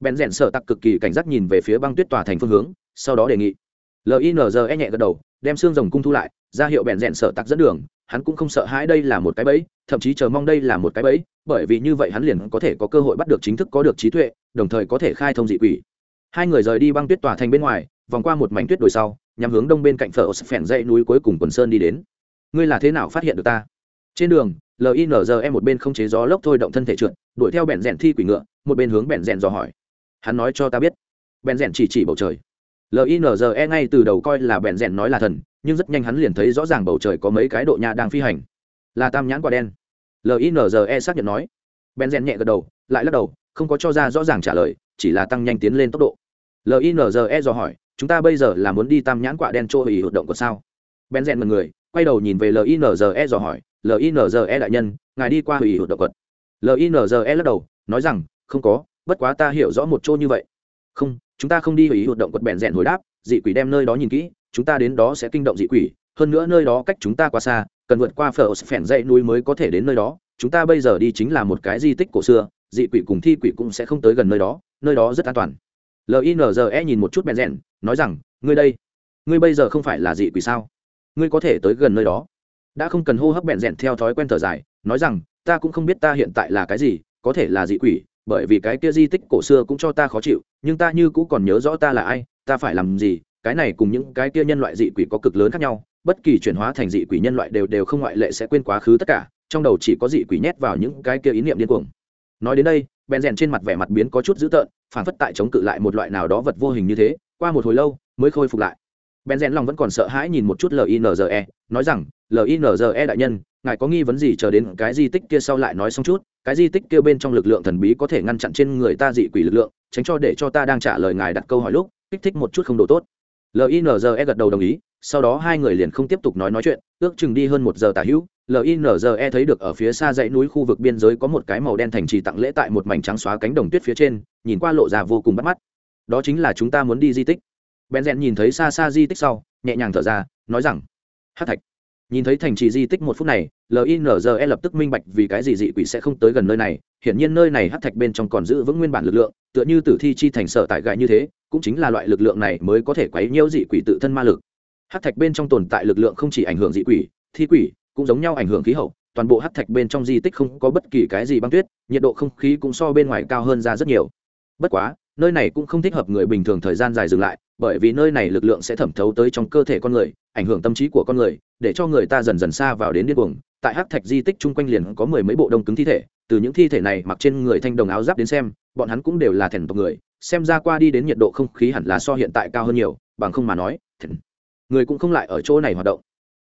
Speaker 1: bèn rẽn sợ tặc cực kỳ cảnh giác nhìn về phía băng tuyết tòa thành phương hướng, sau đó đề nghị. Linze nhẹ gật đầu, đem xương rồng cung thu lại, ra hiệu bèn rẽn sợ tặc dẫn đường, hắn cũng không sợ hãi đây là một cái bẫy, thậm chí chờ mong đây là một cái bẫy, bởi vì như vậy hắn liền có thể có cơ hội bắt được chính thức có được trí tuệ, đồng thời có thể khai thông dị quỷ. Hai người rời đi băng tuyết tòa thành bên ngoài, vòng qua một mảnh tuyết đồi sau nhằm hướng đông bên cạnh phở phèn dãy núi cuối cùng quần sơn đi đến. Ngươi là thế nào phát hiện được ta? Trên đường linze một bên không chế gió lốc thôi động thân thể trượt, đuổi theo bẹn rèn thi quỷ ngựa, một bên hướng bẹn rèn dò hỏi hắn nói cho ta biết. Bèn rèn chỉ chỉ bầu trời. Linze ngay từ đầu coi là bèn rèn nói là thần, nhưng rất nhanh hắn liền thấy rõ ràng bầu trời có mấy cái độ nhà đang phi hành. Là tam nhãn quả đen. Linze xác nhận nói. Bèn rèn nhẹ gật đầu, lại lắc đầu, không có cho ra rõ ràng trả lời, chỉ là tăng nhanh tiến lên tốc độ. Linze dò hỏi, chúng ta bây giờ là muốn đi tam nhãn quả đen chỗ hủy hoạt động của sao? Bèn rèn mật người, quay đầu nhìn về linze dò hỏi linze đại nhân, ngài đi qua hủy hoạt động quật. Linze lắc đầu, nói rằng, không có bất quá ta hiểu rõ một chỗ như vậy. Không, chúng ta không đi hủy hoạt động quật bèn rèn hồi đáp, dị quỷ đem nơi đó nhìn kỹ, chúng ta đến đó sẽ kinh động dị quỷ, hơn nữa nơi đó cách chúng ta quá xa, cần vượt qua phở phèn dãy núi mới có thể đến nơi đó, chúng ta bây giờ đi chính là một cái di tích cổ xưa, dị quỷ cùng thi quỷ cũng sẽ không tới gần nơi đó nơi đó rất an toàn. Linze nhìn một chút bèn rèn, nói rằng, ngươi đây, ngươi bây giờ không phải là dị quỷ sao? Ngươi có thể tới gần nơi đó. Đã không cần hô hấp bèn rèn theo thói quen thở dài, nói rằng, ta cũng không biết ta hiện tại là cái gì, có thể là dị quỷ bởi vì cái kia di tích cổ xưa cũng cho ta khó chịu, nhưng ta như cũng còn nhớ rõ ta là ai, ta phải làm gì, cái này cùng những cái kia nhân loại dị quỷ có cực lớn khác nhau, bất kỳ chuyển hóa thành dị quỷ nhân loại đều đều không ngoại lệ sẽ quên quá khứ tất cả, trong đầu chỉ có dị quỷ nhét vào những cái kia ý niệm điên cuồng. Nói đến đây, bèn rèn trên mặt vẻ mặt biến có chút dữ tợn phản phất tại chống cự lại một loại nào đó vật vô hình như thế, qua một hồi lâu, mới khôi phục lại bèn rèn lòng vẫn còn sợ hãi nhìn một chút linze nói rằng linze đại nhân, ngài có nghi vấn gì chờ đến cái di tích kia sau lại nói xong chút, cái di tích kia bên trong lực lượng thần bí có thể ngăn chặn trên người ta dị quỷ lực lượng, tránh cho để cho ta đang trả lời ngài đặt câu hỏi lúc, kích thích một chút không đủ tốt. Linze gật đầu đồng ý, sau đó hai người liền không tiếp tục nói nói chuyện, ước chừng đi hơn một giờ tả hữu linze thấy được ở phía xa dãy núi khu vực biên giới có một cái màu đen thành trì tặng lễ tại một mảnh trắng xóa cánh đồng tuyết phía trên, nhìn qua lộ ra vô cùng bắt mắt. Đó chính là chúng ta muốn đi di tích ben rèn nhìn thấy xa xa di tích sau, nhẹ nhàng thở ra, nói rằng, hát thạch. Nhìn thấy thành trì di tích một phút này linze lập tức minh bạch vì cái gì dị quỷ sẽ không tới gần nơi này. Hiển nhiên nơi này hát thạch bên trong còn giữ vững nguyên bản lực lượng, tựa như tử thi chi thành sở tại gại như thế, cũng chính là loại lực lượng này mới có thể quấy nhiễu dị quỷ tự thân ma lực. Hát thạch bên trong tồn tại lực lượng không chỉ ảnh hưởng dị quỷ, thi quỷ, cũng giống nhau ảnh hưởng khí hậu. Toàn bộ hát thạch bên trong di tích không có bất kỳ cái gì băng tuyết, nhiệt độ không khí cũng so bên ngoài cao hơn ra rất nhiều. Bất quá, nơi này cũng không thích hợp người bình thường thời gian dài dừng lại bởi vì nơi này lực lượng sẽ thẩm thấu tới trong cơ thể con người, ảnh hưởng tâm trí của con người, để cho người ta dần dần xa vào đến điên cuồng tại hắc thạch di tích chung quanh liền có mười mấy bộ đông cứng thi thể, từ những thi thể này mặc trên người thanh đồng áo giáp đến xem, bọn hắn cũng đều là thèn tộc người, xem ra qua đi đến nhiệt độ không khí hẳn là so hiện tại cao hơn nhiều, bằng không mà nói thèn. người cũng không lại ở chỗ này hoạt động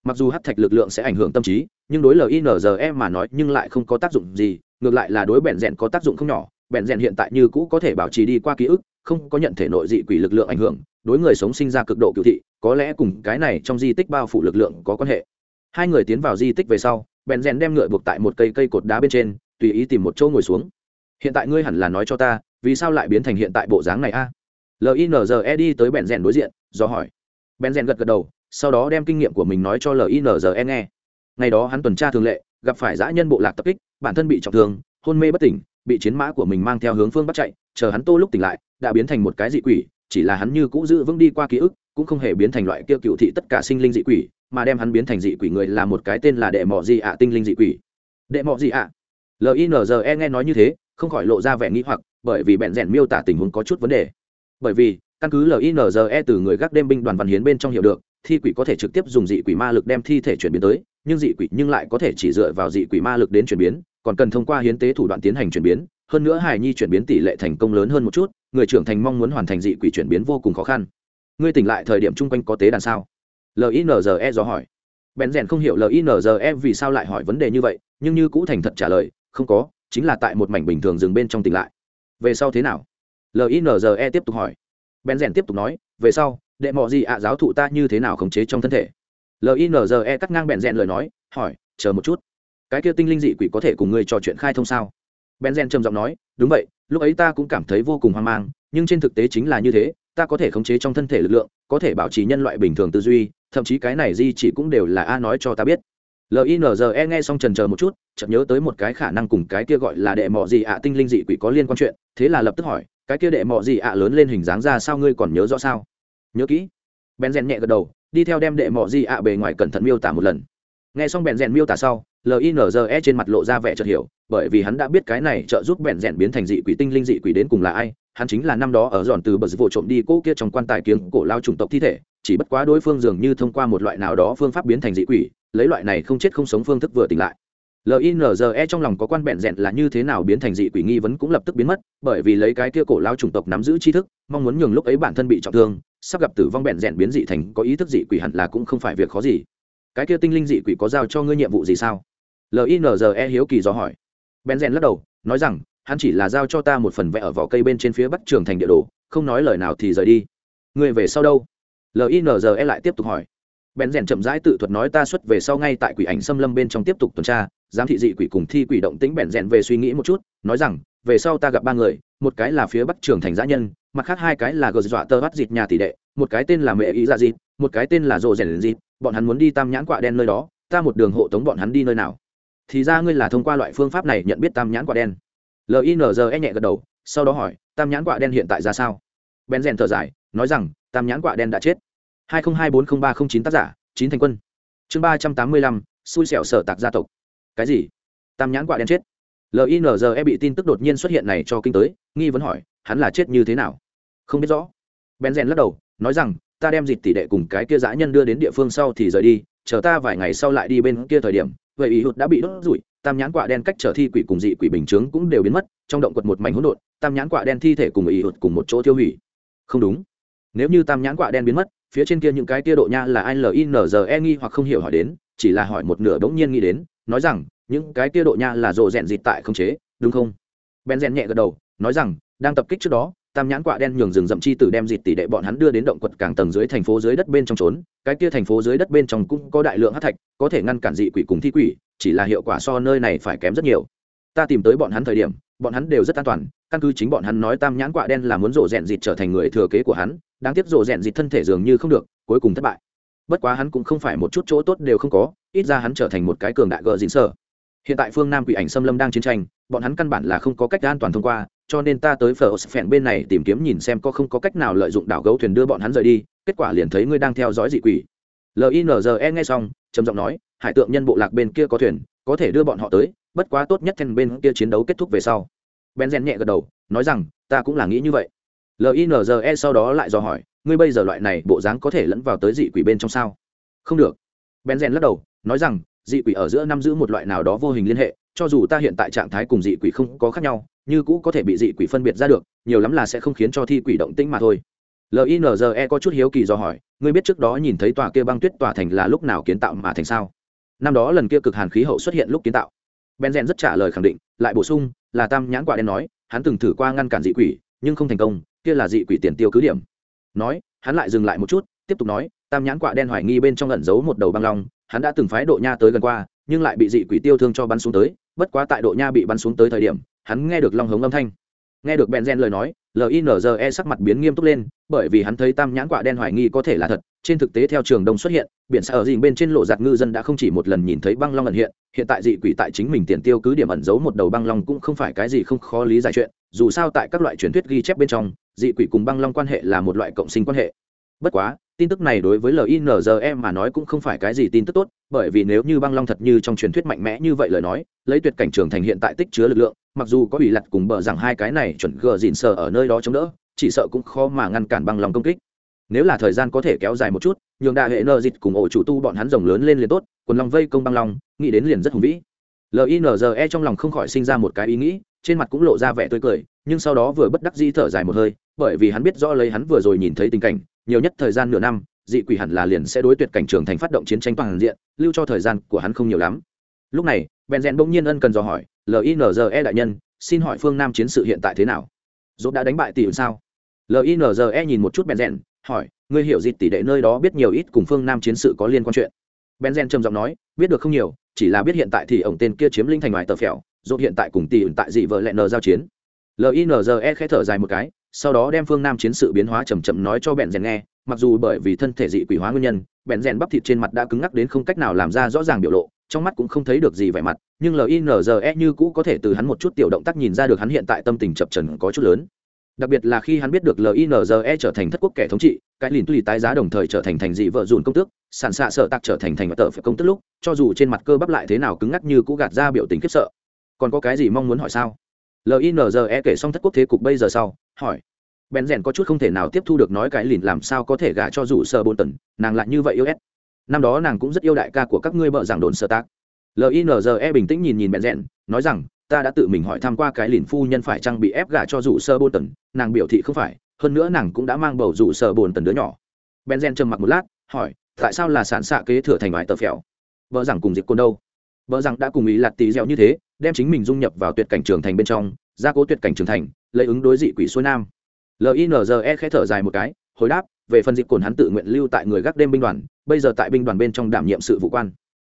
Speaker 1: mặc dù hắc thạch lực lượng sẽ ảnh hưởng tâm trí, nhưng đối linze mà nói nhưng lại không có tác dụng gì, ngược lại là đối bẹn rèn có tác dụng không nhỏ bẹn rèn hiện tại như cũ có thể bảo trì đi qua ký ức không có nhận thể nội dị quỷ lực lượng ảnh hưởng, đối người sống sinh ra cực độ cựu thị, có lẽ cùng cái này trong di tích bao phủ lực lượng có quan hệ. Hai người tiến vào di tích về sau, bèn rèn đem ngựa buộc tại một cây cây cột đá bên trên, tùy ý tìm một chỗ ngồi xuống. Hiện tại ngươi hẳn là nói cho ta, vì sao lại biến thành hiện tại bộ dáng này a? À? linze đi tới bèn rèn đối diện, do hỏi. Bèn rèn gật gật đầu, sau đó đem kinh nghiệm của mình nói cho linze nghe. Ngày đó hắn tuần tra thường lệ, gặp phải dã nhân bộ lạc tập kích, bản thân bị trọng thương, hôn mê bất tỉnh bị chiến mã của mình mang theo hướng phương bắc chạy, chờ hắn tô lúc tỉnh lại, đã biến thành một cái dị quỷ, chỉ là hắn như cũ giữ vững đi qua ký ức, cũng không hề biến thành loại kia cựu thị tất cả sinh linh dị quỷ, mà đem hắn biến thành dị quỷ người là một cái tên là đệ mọ dị ạ tinh linh dị quỷ. Đệ mọ dị ạ. Linze nghe nói như thế, không khỏi lộ ra vẻ nghĩ hoặc, bởi vì bẹn rèn miêu tả tình huống có chút vấn đề. Bởi vì, căn cứ linze từ người gác đêm binh đoàn văn hiến bên trong hiểu được, thi quỷ có thể trực tiếp dùng dị quỷ ma lực đem thi thể chuyển biến tới, nhưng dị quỷ nhưng lại có thể chỉ dựa vào dị quỷ ma lực đến chuyển biến còn cần thông qua hiến tế thủ đoạn tiến hành chuyển biến, hơn nữa hài nhi chuyển biến tỷ lệ thành công lớn hơn một chút, người trưởng thành mong muốn hoàn thành dị quỷ chuyển biến vô cùng khó khăn. Ngươi tỉnh lại thời điểm chung quanh có tế đàn sao? Linze dò hỏi. Bèn rèn không hiểu linze vì sao lại hỏi vấn đề như vậy, nhưng như cũ thành thật trả lời, không có, chính là tại một mảnh bình thường dừng bên trong tỉnh lại. Về sau thế nào? Linze tiếp tục hỏi. Bèn rèn tiếp tục nói, về sau, đệ mọ gì ạ, giáo thụ ta như thế nào khống chế trong thân thể? Linze cắt ngang bèn rèn lời nói, hỏi, chờ một chút cái kia tinh linh dị quỷ có thể cùng ngươi trò chuyện khai thông sao? Ben gen trầm giọng nói, đúng vậy, lúc ấy ta cũng cảm thấy vô cùng hoang mang, nhưng trên thực tế chính là như thế, ta có thể khống chế trong thân thể lực lượng, có thể bảo trì nhân loại bình thường tư duy, thậm chí cái này di chỉ cũng đều là a nói cho ta biết. Linze nghe xong trần chờ một chút, chợt nhớ tới một cái khả năng cùng cái kia gọi là đệ mọ gì ạ tinh linh dị quỷ có liên quan chuyện, thế là lập tức hỏi, cái kia đệ mọ gì ạ lớn lên hình dáng ra sao ngươi còn nhớ rõ sao? Nhớ kỹ. Bèn rèn nhẹ gật đầu, đi theo đem đệ mọ gì ạ bề ngoài cẩn thận miêu tả một lần. Nghe xong bèn rèn miêu tả sau linze trên mặt lộ ra vẻ chợt hiểu, bởi vì hắn đã biết cái này trợ giúp bẹn rẽn biến thành dị quỷ tinh linh dị quỷ đến cùng là ai. Hắn chính là năm đó ở dọn từ bờ vụ trộm đi cỗ kia trong quan tài kiếng cổ lao chủng tộc thi thể, chỉ bất quá đối phương dường như thông qua một loại nào đó phương pháp biến thành dị quỷ, lấy loại này không chết không sống phương thức vừa tỉnh lại. Linze trong lòng có quan bẹn rẽn là như thế nào biến thành dị quỷ nghi vấn cũng lập tức biến mất, bởi vì lấy cái kia cổ lao chủng tộc nắm giữ tri thức, mong muốn nhường lúc ấy bản thân bị trọng thương, sắp gặp tử vong bẹn rẽn biến dị thành có ý thức dị quỷ hẳn là cũng không phải việc khó gì. Cái kia tinh linh dị quỷ có giao cho ngươi nhiệm vụ gì sao? Linze hiếu kỳ do hỏi. Ben rèn lắc đầu, nói rằng, hắn chỉ là giao cho ta một phần vẽ ở vỏ cây bên trên phía bắc trường thành địa đồ, không nói lời nào thì rời đi. Người về sau đâu? Linze lại tiếp tục hỏi. Bèn rèn chậm rãi tự thuật nói ta xuất về sau ngay tại quỷ ảnh xâm lâm bên trong tiếp tục tuần tra, giám thị dị quỷ cùng thi quỷ động tĩnh bèn rèn về suy nghĩ một chút, nói rằng, về sau ta gặp ba người, một cái là phía bắc trường thành giã nhân, mặt khác hai cái là gờ dọa tơ bắt dịt nhà tỷ đệ, một cái tên là mẹ ý dạ dịt, một cái tên là rồ rèn dịt, bọn hắn muốn đi tam nhãn quạ đen nơi đó, ta một đường hộ tống bọn hắn đi nơi nào? Thì ra ngươi là thông qua loại phương pháp này nhận biết tam nhãn quạ đen. Linze nhẹ gật đầu, sau đó hỏi, tam nhãn quạ đen hiện tại ra sao? Ben rèn thở dài, nói rằng, tam nhãn quạ đen đã chết. hai nghìn hai bốn mươi ba không chín tác giả, chín thành quân. Chương ba trăm tám mươi lăm, xui xẻo sở tạc gia tộc. Cái gì? Tam nhãn quạ đen chết. Linze bị tin tức đột nhiên xuất hiện này cho kinh tới, nghi vấn hỏi, hắn là chết như thế nào? Không biết rõ. Ben rèn lắc đầu, nói rằng, ta đem dịch tỷ đệ cùng cái kia dã nhân đưa đến địa phương sau thì rời đi, chờ ta vài ngày sau lại đi bên kia thời điểm vậy ý hụt đã bị đốt rủi, tam nhãn quạ đen cách trở thi quỷ cùng dị quỷ bình chướng cũng đều biến mất, trong động quật một mảnh hỗn độn, tam nhãn quạ đen thi thể cùng ý hụt cùng một chỗ tiêu hủy. Không đúng. Nếu như tam nhãn quạ đen biến mất, phía trên kia những cái tia độ nha là ai linze nghi hoặc không hiểu hỏi đến, chỉ là hỏi một nửa bỗng nhiên nghĩ đến, nói rằng, những cái tia độ nha là rộ rèn dịt tại không chế, đúng không? Ben rèn nhẹ gật đầu, nói rằng, đang tập kích trước đó tam nhãn quạ đen nhường rừng rậm chi tử đem dịt tỷ đệ bọn hắn đưa đến động quật càng tầng dưới thành phố dưới đất bên trong trốn, cái kia thành phố dưới đất bên trong cũng có đại lượng hát thạch, có thể ngăn cản dị quỷ cùng thi quỷ, chỉ là hiệu quả so nơi này phải kém rất nhiều. Ta tìm tới bọn hắn thời điểm, bọn hắn đều rất an toàn, căn cứ chính bọn hắn nói tam nhãn quạ đen là muốn rộ rèn dịt trở thành người thừa kế của hắn, đáng tiếc rộ rèn dịt thân thể dường như không được, cuối cùng thất bại. Bất quá hắn cũng không phải một chút chỗ tốt đều không có, ít ra hắn trở thành một cái cường đại gờ dịn sở hiện tại phương nam quỷ ảnh xâm lâm đang chiến tranh, bọn hắn căn bản là không có cách an toàn thông qua cho nên ta tới phở phèn bên này tìm kiếm nhìn xem có không có cách nào lợi dụng đảo gấu thuyền đưa bọn hắn rời đi, kết quả liền thấy ngươi đang theo dõi dị quỷ. Linze nghe xong, trầm giọng nói, hải tượng nhân bộ lạc bên kia có thuyền, có thể đưa bọn họ tới, bất quá tốt nhất then bên kia chiến đấu kết thúc về sau. Ben rèn nhẹ gật đầu, nói rằng, ta cũng là nghĩ như vậy. Linze sau đó lại dò hỏi, ngươi bây giờ loại này bộ dáng có thể lẫn vào tới dị quỷ bên trong sao? Không được. Ben rèn lắc đầu, nói rằng, dị quỷ ở giữa năm giữ một loại nào đó vô hình liên hệ cho dù ta hiện tại trạng thái cùng dị quỷ không có khác nhau, như cũ có thể bị dị quỷ phân biệt ra được, nhiều lắm là sẽ không khiến cho thi quỷ động tĩnh mà thôi. Linze có chút hiếu kỳ do hỏi, ngươi biết trước đó nhìn thấy tòa kia băng tuyết tòa thành là lúc nào kiến tạo mà thành sao? Năm đó lần kia cực hàn khí hậu xuất hiện lúc kiến tạo. Ben rèn rất trả lời khẳng định, lại bổ sung, là tam nhãn quả đen nói, hắn từng thử qua ngăn cản dị quỷ, nhưng không thành công, kia là dị quỷ tiền tiêu cứ điểm. Nói, hắn lại dừng lại một chút, tiếp tục nói, tam nhãn quả đen hoài nghi bên trong ẩn giấu một đầu băng long, hắn đã từng phái độ nha tới gần qua, nhưng lại bị dị quỷ tiêu thương cho bắn xuống tới bất quá tại độ nha bị bắn xuống tới thời điểm, hắn nghe được long hống âm thanh. Nghe được bèn gen lời nói linze sắc mặt biến nghiêm túc lên, bởi vì hắn thấy tam nhãn quả đen hoài nghi có thể là thật, trên thực tế theo trường đông xuất hiện, biển xa ở dình bên trên lộ giặt ngư dân đã không chỉ một lần nhìn thấy băng long ẩn hiện hiện tại dị quỷ tại chính mình tiền tiêu cứ điểm ẩn giấu một đầu băng long cũng không phải cái gì không khó lý giải chuyện, dù sao tại các loại truyền thuyết ghi chép bên trong, dị quỷ cùng băng long quan hệ là một loại cộng sinh quan hệ. Bất quá tin tức này đối với linze mà nói cũng không phải cái gì tin tức tốt, bởi vì nếu như băng long thật như trong truyền thuyết mạnh mẽ như vậy lời nói, lấy tuyệt cảnh trường thành hiện tại tích chứa lực lượng, mặc dù có ủy lặt cùng bờ rằng hai cái này chuẩn gờ dịn sờ ở nơi đó chống đỡ, chỉ sợ cũng khó mà ngăn cản băng long công kích. Nếu là thời gian có thể kéo dài một chút, nhường đại hệ nơ dịch cùng ổ chủ tu bọn hắn rồng lớn lên liền tốt, quần long vây công băng long, nghĩ đến liền rất hùng vĩ. Linze trong lòng không khỏi sinh ra một cái ý nghĩ, trên mặt cũng lộ ra vẻ tươi cười, nhưng sau đó vừa bất đắc dĩ thở dài một hơi bởi vì hắn biết rõ lấy hắn vừa rồi nhìn thấy tình cảnh, nhiều nhất thời gian nửa năm, dị quỷ hẳn là liền sẽ đối tuyệt cảnh trường thành phát động chiến tranh toàn diện, lưu cho thời gian của hắn không nhiều lắm. Lúc này, bèn rèn bỗng nhiên ân cần dò hỏi linze đại nhân, xin hỏi phương nam chiến sự hiện tại thế nào? Dốt đã đánh bại tỷ sao? Linze nhìn một chút bèn rèn, hỏi, ngươi hiểu dịt tỷ đệ nơi đó biết nhiều ít cùng phương nam chiến sự có liên quan chuyện? Bèn rèn trầm giọng nói, biết được không nhiều, chỉ là biết hiện tại thì ổng tên kia chiếm linh thành ngoài tờ phèo dốt hiện tại cùng tỷ tại dị vợ lẹ nờ giao chiến. Linze khẽ thở dài một cái sau đó đem phương nam chiến sự biến hóa chầm chậm nói cho bèn rèn nghe, mặc dù bởi vì thân thể dị quỷ hóa nguyên nhân bèn rèn bắp thịt trên mặt đã cứng ngắc đến không cách nào làm ra rõ ràng biểu lộ, trong mắt cũng không thấy được gì vẻ mặt, nhưng linze như cũ có thể từ hắn một chút tiểu động tác nhìn ra được hắn hiện tại tâm tình chập trần có chút lớn. Đặc biệt là khi hắn biết được linze trở thành thất quốc kẻ thống trị, cái lìn tùy tái giá đồng thời trở thành thành dị vợ dùn công tước sản xạ sợ tạc trở thành thành tờ phải công tức lúc, cho dù trên mặt cơ bắp lại thế nào cứng ngắc như cũ gạt ra biểu tình khiếp sợ. Còn có cái gì mong muốn hỏi sao? Linze kể xong thất quốc thế cục bây giờ sau hỏi. Bèn rèn có chút không thể nào tiếp thu được nói cái lìn làm sao có thể gả cho rủ sơ bồn tần nàng lại như vậy yêu ép năm đó nàng cũng rất yêu đại ca của các ngươi bợ giảng đồn sơ tác. Linze bình tĩnh nhìn nhìn bèn rèn, nói rằng, ta đã tự mình hỏi tham q u a cái lìn phu nhân phải trang bị ép gả cho rủ sơ bồn tần nàng biểu thị không phải, hơn nữa nàng cũng đã mang bầu rủ sơ bồn tần đứa nhỏ. Bèn rèn trầm mặc một lát, hỏi, tại sao là sản xạ kế thừa thành vải tờ phèo? Vợ rằng cùng dịp côn đâu? Vợ rằng đã cùng ý lạt tí dẻo như thế, đem chính mình dung nhập vào tuyệt cảnh trường thành bên trong, gia cố tuyệt cảnh trường thành lấy ứng đối dị quỷ xuôi nam. Linze khẽ thở dài một cái, hồi đáp, về phần dịp cồn hắn tự nguyện lưu tại người gác đêm binh đoàn, bây giờ tại binh đoàn bên trong đảm nhiệm sự vụ quan.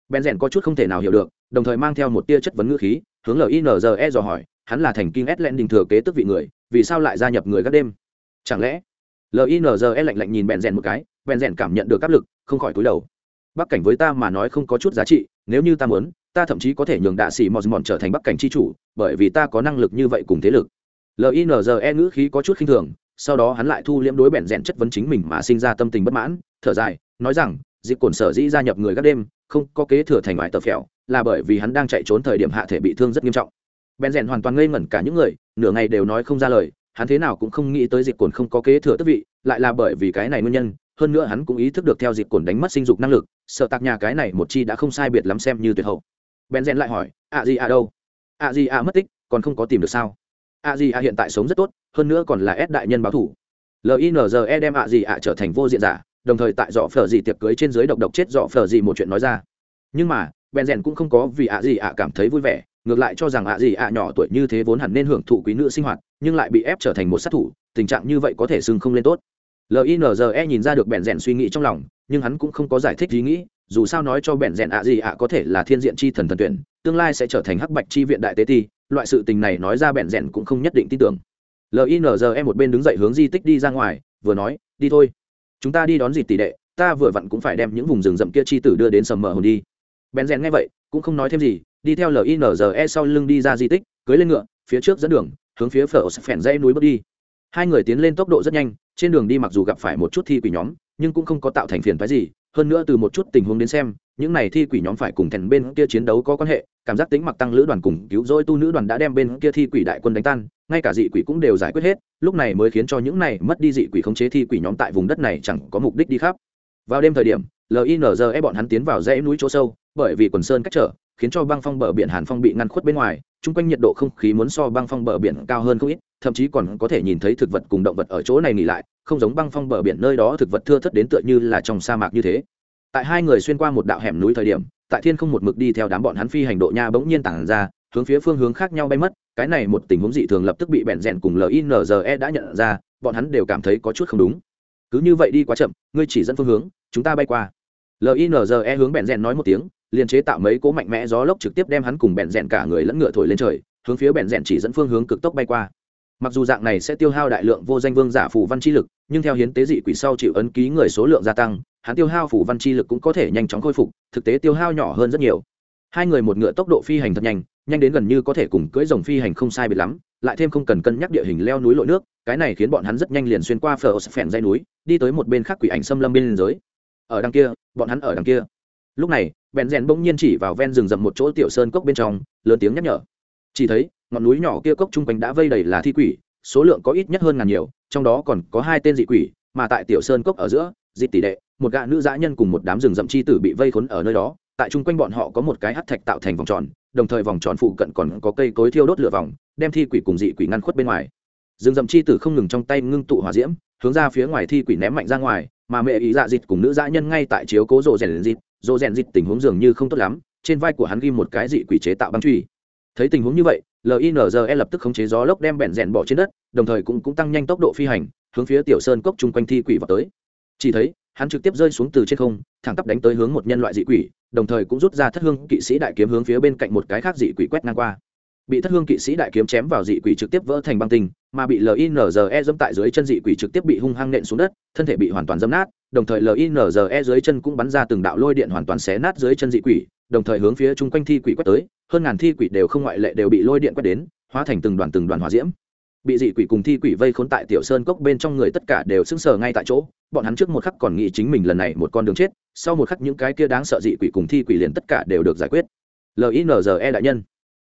Speaker 1: Ben rèn có chút không thể nào hiểu được, đồng thời mang theo một tia chất vấn ngữ khí, hướng linze dò hỏi, hắn là thành kinh s len đình thừa kế tức vị người, vì sao lại gia nhập người gác đêm? Chẳng lẽ? Linze lạnh lạnh nhìn bèn rèn một cái, bèn rèn cảm nhận được áp lực, không khỏi túi đầu. Bắc cảnh với ta mà nói không có chút giá trị, nếu như ta muốn, ta thậm chí có thể nhường đạ sĩ mòn mòn trở thành bắc cảnh c h i chủ, bởi vì ta có năng lực như vậy cùng thế lực linze ngữ khí có chút khinh thường, sau đó hắn lại thu liễm đối bẹn rẽn chất vấn chính mình mà sinh ra tâm tình bất mãn, thở dài, nói rằng dịp cồn sở dĩ gia nhập người gác đêm, không có kế thừa thành ngoại tờ phèo, là bởi vì hắn đang chạy trốn thời điểm hạ thể bị thương rất nghiêm trọng. Bẹn rẽn hoàn toàn ngây ngẩn cả những người, nửa ngày đều nói không ra lời, hắn thế nào cũng không nghĩ tới dịp cồn không có kế thừa tức vị, lại là bởi vì cái này nguyên nhân, hơn nữa hắn cũng ý thức được theo dịp cồn đánh mất sinh dục năng lực, sợ tạc nhà cái này một chi đã không sai biệt lắm xem như tuyệt hậu. Bèn rèn lại hỏi ạ gì ạ đâu? Ạ gì ạ mất tích, còn không có tìm được sao? A di a hiện tại sống rất tốt, hơn nữa còn là ép đại nhân báo thủ. Linze đem a di a trở thành vô diện giả, đồng thời tại dọ phở gì tiệc cưới trên dưới độc độc chết dọ phở gì một chuyện nói ra. Nhưng mà bèn rèn cũng không có vì a di a cảm thấy vui vẻ, ngược lại cho rằng a di a nhỏ tuổi như thế vốn hẳn nên hưởng thụ quý nữ sinh hoạt, nhưng lại bị ép trở thành một sát thủ, tình trạng như vậy có thể sưng không lên tốt. Linze nhìn ra được bèn rèn suy nghĩ trong lòng, nhưng hắn cũng không có giải thích ý nghĩ, dù sao nói cho bèn rèn ạ gì ạ có thể là thiên diện chi thần thần tuyển, tương lai sẽ trở thành hắc bạch chi viện đại tế ti loại sự tình này nói ra bẹn rẽn cũng không nhất định tin tưởng. Linze một bên đứng dậy hướng di tích đi ra ngoài, vừa nói, đi thôi. Chúng ta đi đón dịp tỷ đệ, ta vừa vặn cũng phải đem những vùng rừng rậm kia chi tử đưa đến sầm mờ hồn đi. Bèn rèn nghe vậy, cũng không nói thêm gì, đi theo linze sau lưng đi ra di tích, cưới lên ngựa, phía trước dẫn đường, hướng phía phở phèn dãy núi bước đi. Hai người tiến lên tốc độ rất nhanh, trên đường đi mặc dù gặp phải một chút thi quỷ nhóm nhưng cũng không có tạo thành phiền phái gì, hơn nữa từ một chút tình huống đến xem, những này thi quỷ nhóm phải cùng thèn bên kia chiến đấu có quan hệ, cảm giác tính mặc tăng lữ đoàn cùng cứu rỗi tu nữ đoàn đã đem bên kia thi quỷ đại quân đánh tan, ngay cả dị quỷ cũng đều giải quyết hết, lúc này mới khiến cho những này mất đi dị quỷ khống chế thi quỷ nhóm tại vùng đất này chẳng có mục đích đi khắp. Vào đêm thời điểm linze bọn hắn tiến vào dãy núi chỗ sâu, bởi vì quần sơn cách trở khiến cho băng phong bờ biển hàn phong bị ngăn khuất bên ngoài, chung quanh nhiệt độ không khí muốn so băng phong bờ biển cao hơn không ít, thậm chí còn có thể nhìn thấy thực vật cùng động vật ở chỗ này nghỉ lại, không giống băng phong bờ biển nơi đó thực vật thưa thất đến tựa như là trong sa mạc như thế. Tại hai người xuyên qua một đạo hẻm núi thời điểm, tại thiên không một mực đi theo đám bọn hắn phi hành độ nha bỗng nhiên tản ra, hướng phía phương hướng khác nhau bay mất, cái này một tình huống dị thường lập tức bị bẹn rèn cùng linze đã nhận ra, bọn hắn đều cảm thấy có chút không đúng. Cứ như vậy đi quá chậm, ngươi chỉ dẫn phương hướng, chúng ta bay qua. Linze hướng bẹn rèn nói một tiếng liền chế tạo mấy cỗ mạnh mẽ gió lốc trực tiếp đem hắn cùng bẹn rèn cả người lẫn ngựa thổi lên trời, hướng phía bẹn rèn chỉ dẫn phương hướng cực tốc bay qua. Mặc dù dạng này sẽ tiêu hao đại lượng vô danh vương giả phù văn chi lực, nhưng theo hiến tế dị quỷ sau chịu ấn ký người số lượng gia tăng, hắn tiêu hao phù văn chi lực cũng có thể nhanh chóng khôi phục, thực tế tiêu hao nhỏ hơn rất nhiều. Hai người một ngựa tốc độ phi hành thật nhanh nhanh đến gần như có thể cùng cưỡi dòng phi hành không sai biệt lắm, lại thêm không cần cân nhắc địa hình leo núi lội nước, cái này khiến bọn hắn rất nhanh liền xuyên qua phở phèn dây núi, đi tới một bên khác quỷ ảnh xâm lâm bên giới. Ở đằng kia, bọn hắn ở đằng kia lúc này, bèn rèn bỗng nhiên chỉ vào ven rừng rậm một chỗ tiểu sơn cốc bên trong, lớn tiếng nhắc nhở. Chỉ thấy, ngọn núi nhỏ kia cốc chung quanh đã vây đầy là thi quỷ, số lượng có ít nhất hơn ngàn nhiều, trong đó còn có hai tên dị quỷ, mà tại tiểu sơn cốc ở giữa dị tỷ đệ, một gã nữ dã nhân cùng một đám rừng rậm chi tử bị vây khốn ở nơi đó. Tại chung quanh bọn họ có một cái hắt thạch tạo thành vòng tròn, đồng thời vòng tròn phụ cận còn có cây cối thiêu đốt lửa vòng, đem thi quỷ cùng dị quỷ ngăn khuất bên ngoài. Rừng rậm chi tử không ngừng trong tay ngưng tụ hỏa diễm, hướng ra phía ngoài thi quỷ ném mạnh ra ngoài mà mẹ ý dạ dịt cùng nữ dã nhân ngay tại chiếu cố rộ rèn dịt. Rộ rèn dịt tình huống dường như không tốt lắm trên vai của hắn ghi một cái dị quỷ chế tạo băng truy. Thấy tình huống như vậy linze lập tức khống chế gió lốc đem bẹn rèn bỏ trên đất đồng thời cũng, cũng tăng nhanh tốc độ phi hành hướng phía tiểu sơn cốc chung quanh thi quỷ vào tới. Chỉ thấy hắn trực tiếp rơi xuống từ trên không thẳng tắp đánh tới hướng một nhân loại dị quỷ đồng thời cũng rút ra thất hương kỵ sĩ đại kiếm hướng phía bên cạnh một cái khác dị quỷ quét ngang qua bị thất hương kỵ sĩ đại kiếm chém vào dị quỷ trực tiếp vỡ thành băng tinh, mà bị linze dẫm tại dưới chân dị quỷ trực tiếp bị hung hăng nện xuống đất, thân thể bị hoàn toàn dẫm nát, đồng thời linze dưới chân cũng bắn ra từng đạo lôi điện hoàn toàn xé nát dưới chân dị quỷ, đồng thời hướng phía chung quanh thi quỷ quét tới, hơn ngàn thi quỷ đều không ngoại lệ đều bị lôi điện quét đến, hóa thành từng đoàn từng đoàn hỏa diễm. Bị dị quỷ cùng thi quỷ vây khốn tại tiểu sơn cốc bên trong người tất cả đều sững sờ ngay tại chỗ, bọn hắn trước một khắc còn nghĩ chính mình lần này một con đường chết, sau một khắc những cái kia đáng sợ dị quỷ cùng thi quỷ liền tất cả đều được giải quyết. Linze đại nhân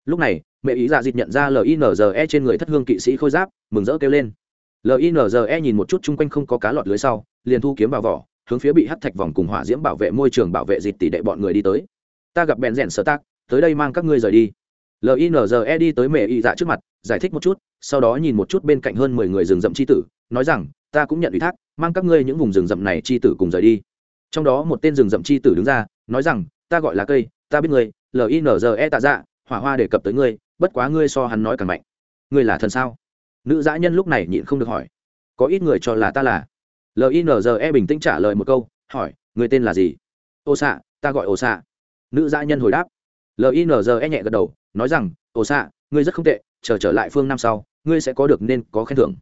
Speaker 1: lúc này, mẹ ý dạ dịt nhận ra linze trên người thất hương kỵ sĩ khôi giáp, mừng rỡ kêu lên. Linze nhìn một chút chung quanh không có cá lọt lưới sau, liền thu kiếm vào vỏ, hướng phía bị hắt thạch vòng cùng hỏa diễm bảo vệ môi trường bảo vệ dịt tỷ đệ bọn người đi tới. Ta gặp bèn rèn sơ tác tới đây mang các ngươi rời đi. Linze đi tới mẹ ý dạ trước mặt, giải thích một chút, sau đó nhìn một chút bên cạnh hơn mười người rừng rậm c h i tử, nói rằng, ta cũng nhận ủy thác, mang các ngươi những vùng rừng rậm này c h i tử cùng rời đi. Trong đó một tên rừng rậm c h i tử đứng ra, nói rằng, ta gọi là cây, ta biết người linze tạ dạ hỏa hoa đề cập tới ngươi, bất quá ngươi so hắn nói càng mạnh. Ngươi là thần sao? Nữ dã nhân lúc này nhịn không được hỏi. Có ít người cho là ta là. Linze bình tĩnh trả lời một câu, hỏi người tên là gì? Ô xạ ta gọi ô xạ nữ dã nhân hồi đáp. Linze nhẹ gật đầu, nói rằng, ô xạ ngươi rất không tệ, chờ trở lại phương năm sau, ngươi sẽ có được nên có khen thưởng.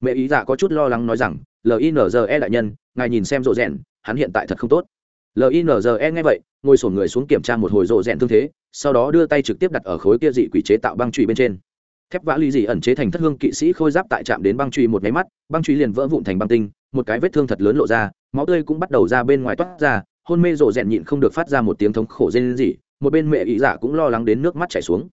Speaker 1: Mẹ ý dạ có chút lo lắng nói rằng linze đại nhân, ngài nhìn xem rộ rèn hắn hiện tại thật không tốt linze nghe vậy, ngồi sổn người xuống kiểm tra một hồi rộ rèn thương thế, sau đó đưa tay trực tiếp đặt ở khối kia dị quỷ chế tạo băng trụy bên trên. Thép vã ly dị ẩn chế thành thất hương kỵ sĩ khôi giáp tại trạm đến băng trụy một máy mắt, băng trụy liền vỡ vụn thành băng tinh, một cái vết thương thật lớn lộ ra, máu tươi cũng bắt đầu ra bên ngoài toát ra, hôn mê rộ rèn nhịn không được phát ra một tiếng thống khổ rên rỉ, một bên mẹ ý dạ cũng lo lắng đến nước mắt chảy xuống.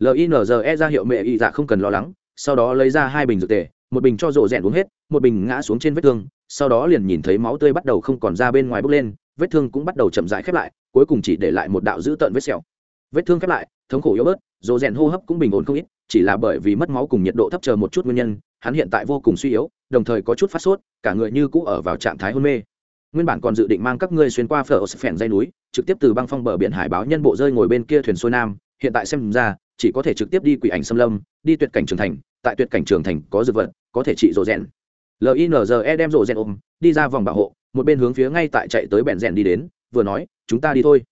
Speaker 1: Linze ra hiệu mẹ ý dạ không cần lo lắng, sau đó lấy ra hai bình dược tề, một bình cho rộ rẽn uống hết, một bình ngã xuống trên vết thương, sau đó liền nhìn thấy máu tươi bắt đầu không còn ra bên ngoài bốc lên vết thương cũng bắt đầu chậm rãi khép lại, cuối cùng chỉ để lại một đạo dữ tợn vết sẹo. Vết thương khép lại, thống khổ yếu bớt rộ rèn hô hấp cũng bình ổn không ít, chỉ là bởi vì mất máu cùng nhiệt độ thấp chờ một chút nguyên nhân, hắn hiện tại vô cùng suy yếu, đồng thời có chút phát sốt, cả người như cũ ở vào trạng thái hôn mê. Nguyên bản còn dự định mang các ngươi xuyên qua phở phèn dây núi, trực tiếp từ băng phong bờ biển hải báo nhân bộ rơi ngồi bên kia thuyền xuôi nam, hiện tại xem ra, chỉ có thể trực tiếp đi quỷ ảnh xâm lâm, đi tuyệt cảnh trường thành, tại tuyệt cảnh trường thành có dược vật, có thể trị rộ rèn. Linze đem rộ rèn ôm, đi ra vòng bảo hộ một bên hướng phía ngay tại chạy tới bẹn rèn đi đến, vừa nói, chúng ta đi thôi.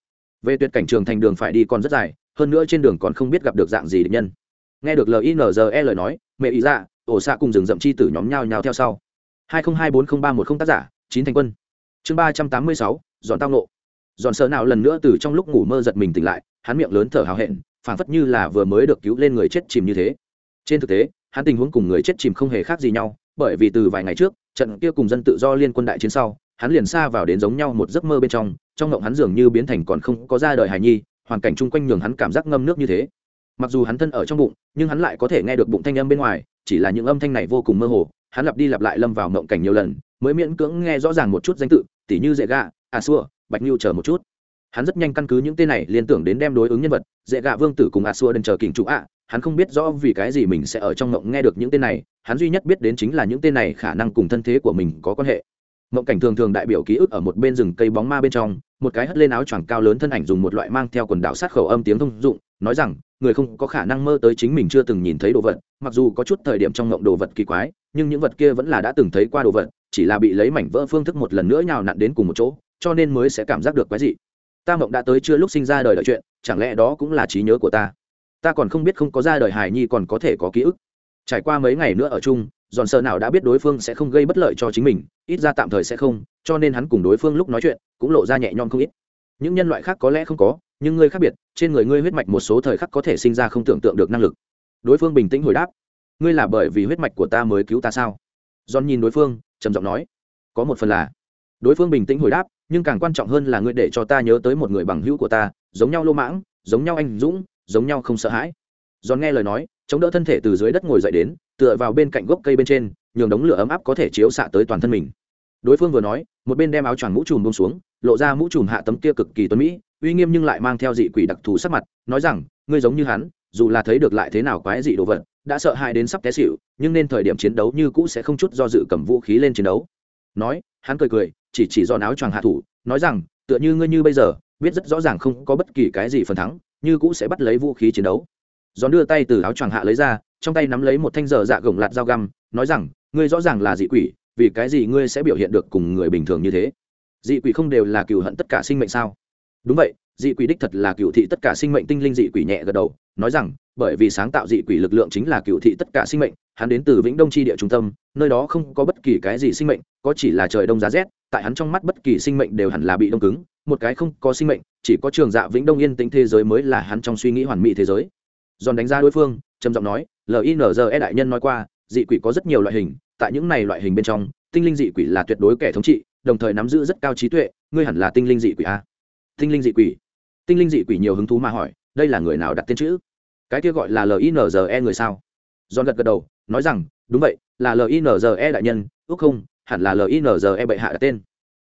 Speaker 1: Về tuyệt cảnh trường thành đường phải đi còn rất dài, hơn nữa trên đường còn không biết gặp được dạng gì địch nhân. Nghe được linze lời nói, mẹ ý dạ ổ xạ cùng rừng rậm chi tử nhóm nhau nhau theo sau. hai nghìn hai bốn nghìn ba một không tác giả, chín thành quân. Chương ba trăm tám mươi sáu, dọn tao nộ dọn sợ nào lần nữa từ trong lúc ngủ mơ giật mình tỉnh lại, hắn miệng lớn thở hào hẹn, phảng phất như là vừa mới được cứu lên người chết chìm như thế. Trên thực tế, hắn tình huống cùng người chết chìm không hề khác gì nhau, bởi vì từ vài ngày trước, trận kia cùng dân tự do liên quân đại chiến sau hắn liền xa vào đến giống nhau một giấc mơ bên trong trong ngộng hắn dường như biến thành còn không có ra đời hài nhi, hoàn cảnh chung quanh nhường hắn cảm giác ngâm nước như thế. Mặc dù hắn thân ở trong bụng, nhưng hắn lại có thể nghe được bụng thanh âm bên ngoài, chỉ là những âm thanh này vô cùng mơ hồ, hắn lặp đi lặp lại lâm vào mộng cảnh nhiều lần, mới miễn cưỡng nghe rõ ràng một chút danh tự, tỉ như dễ gạ à xua, bạch nhu chờ một chút. Hắn rất nhanh căn cứ những tên này liên tưởng đến đem đối ứng nhân vật dễ gạ vương tử cùng a xua đần chờ kình chủ ạ, hắn không biết rõ vì cái gì mình sẽ ở trong mộng nghe được những tên này, hắn duy nhất biết đến chính là những tên này khả năng cùng thân thế của mình có quan hệ mộng cảnh thường thường đại biểu ký ức ở một bên rừng cây bóng ma bên trong, một cái hất lên áo choàng cao lớn thân ảnh dùng một loại mang theo quần đảo sát khẩu âm tiếng thông dụng, nói rằng, người không có khả năng mơ tới chính mình chưa từng nhìn thấy đồ vật, mặc dù có chút thời điểm trong mộng đồ vật kỳ quái, nhưng những vật kia vẫn là đã từng thấy qua đồ vật, chỉ là bị lấy mảnh vỡ phương thức một lần nữa nhào nặn đến cùng một chỗ, cho nên mới sẽ cảm giác được quái dị. Ta mộng đã tới chưa lúc sinh ra đời đợi chuyện, chẳng lẽ đó cũng là trí nhớ của ta? Ta còn không biết không có ra đời hài nhi còn có thể có ký ức. Trải qua mấy ngày nữa ở chung giòn sợ nào đã biết đối phương sẽ không gây bất lợi cho chính mình, ít ra tạm thời sẽ không, cho nên hắn cùng đối phương lúc nói chuyện cũng lộ ra nhẹ nhõm không ít. Những nhân loại khác có lẽ không có, nhưng ngươi khác biệt, trên người ngươi huyết mạch một số thời khắc có thể sinh ra không tưởng tượng được năng lực. Đối phương bình tĩnh hồi đáp, ngươi là bởi vì huyết mạch của ta mới cứu ta sao? John nhìn đối phương, trầm giọng nói, có một phần là. Đối phương bình tĩnh hồi đáp, nhưng càng quan trọng hơn là ngươi để cho ta nhớ tới một người bằng hữu của ta, giống nhau lô mãng, giống nhau anh dũng, giống nhau không sợ hãi giòn nghe lời nói, chống đỡ thân thể từ dưới đất ngồi dậy đến, tựa vào bên cạnh gốc cây bên trên, nhường đống lửa ấm áp có thể chiếu xạ tới toàn thân mình. Đối phương vừa nói, một bên đem áo choàng mũ trùm bông xuống, lộ ra mũ trùm hạ tấm kia cực kỳ tuấn mỹ, uy nghiêm nhưng lại mang theo dị quỷ đặc thù sắc mặt, nói rằng, ngươi giống như hắn, dù là thấy được lại thế nào quái dị đồ vật, đã sợ hãi đến sắp té xịu nhưng nên thời điểm chiến đấu như cũ sẽ không chút do dự cầm vũ khí lên chiến đấu. Nói, hắn cười cười, chỉ chỉ do áo choàng hạ thủ, nói rằng, tựa như ngươi như bây giờ, biết rất rõ ràng không có bất kỳ cái gì phần thắng, như cũ sẽ bắt lấy vũ khí chiến đấu giòn đưa tay từ áo choàng hạ lấy ra, trong tay nắm lấy một thanh dở dạ gồng lạt dao găm, nói rằng, ngươi rõ ràng là dị quỷ, vì cái gì ngươi sẽ biểu hiện được cùng người bình thường như thế? Dị quỷ không đều là cựu hận tất cả sinh mệnh sao? Đúng vậy, dị quỷ đích thật là cựu thị tất cả sinh mệnh. Tinh linh dị quỷ nhẹ gật đầu, nói rằng, bởi vì sáng tạo dị quỷ lực lượng chính là cựu thị tất cả sinh mệnh, hắn đến từ vĩnh đông tri địa trung tâm, nơi đó không có bất kỳ cái gì sinh mệnh, có chỉ là trời đông giá rét, tại hắn trong mắt bất kỳ sinh mệnh đều hẳn là bị đông cứng, một cái không có sinh mệnh, chỉ có trường dạ vĩnh đông yên tĩnh thế giới mới là hắn trong suy nghĩ hoàn mỹ thế giới giòn đánh ra đối phương, trầm giọng nói linze đại nhân nói qua, dị quỷ có rất nhiều loại hình, tại những này loại hình bên trong, tinh linh dị quỷ là tuyệt đối kẻ thống trị, đồng thời nắm giữ rất cao trí tuệ, ngươi hẳn là tinh linh dị quỷ a tinh linh dị quỷ? Tinh linh dị quỷ nhiều hứng thú mà hỏi, đây là người nào đặt tên chữ? Cái kia gọi là linze người sao? Giòn gật gật đầu, nói rằng, đúng vậy, là linze đại nhân, ước không, hẳn là linze bệ hạ đặt tên.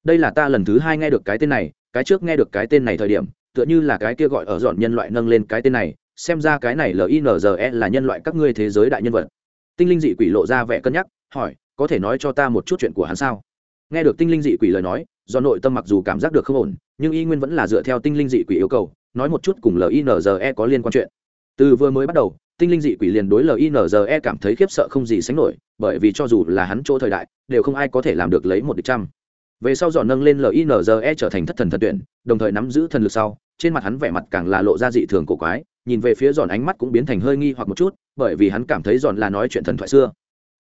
Speaker 1: Đây là ta lần thứ hai nghe được cái tên này, cái trước nghe được cái tên này thời điểm, tựa như là cái kia gọi ở dọn nhân loại nâng lên cái tên này xem ra cái này linze là nhân loại các ngươi thế giới đại nhân vật. Tinh linh dị quỷ lộ ra vẻ cân nhắc, hỏi, có thể nói cho ta một chút chuyện của hắn sao? Nghe được tinh linh dị quỷ lời nói, do nội tâm mặc dù cảm giác được không ổn, nhưng y nguyên vẫn là dựa theo tinh linh dị quỷ yêu cầu, nói một chút cùng linze có liên quan chuyện. Từ vừa mới bắt đầu, tinh linh dị quỷ liền đối linze cảm thấy khiếp sợ không gì sánh nổi, bởi vì cho dù là hắn chỗ thời đại, đều không ai có thể làm được lấy một địch trăm về sau dọn nâng lên linze trở thành thất thần thần tuyển, đồng thời nắm giữ thần lực sau, trên mặt hắn vẻ mặt càng là lộ ra dị thường cổ quái, nhìn về phía giòn ánh mắt cũng biến thành hơi nghi hoặc một chút, bởi vì hắn cảm thấy giòn là nói chuyện thần thoại xưa.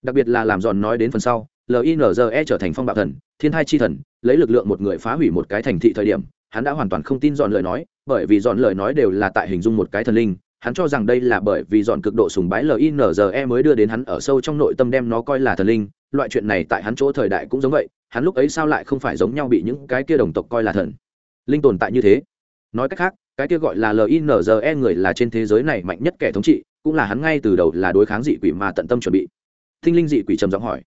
Speaker 1: Đặc biệt là làm giòn nói đến phần sau linze trở thành phong bạo thần, thiên thai chi thần, lấy lực lượng một người phá hủy một cái thành thị thời điểm, hắn đã hoàn toàn không tin dọn lời nói, bởi vì dọn lời nói đều là tại hình dung một cái thần linh. Hắn cho rằng đây là bởi vì dọn cực độ sùng bái linze mới đưa đến hắn ở sâu trong nội tâm đem nó coi là thần linh. Loại chuyện này tại hắn chỗ thời đại cũng giống vậy hắn lúc ấy sao lại không phải giống nhau bị những cái kia đồng tộc coi là thần? Linh tồn tại như thế. Nói cách khác, cái kia gọi là linze người là trên thế giới này mạnh nhất kẻ thống trị, cũng là hắn ngay từ đầu là đối kháng dị quỷ mà tận tâm chuẩn bị. Thinh linh dị quỷ trầm giọng hỏi.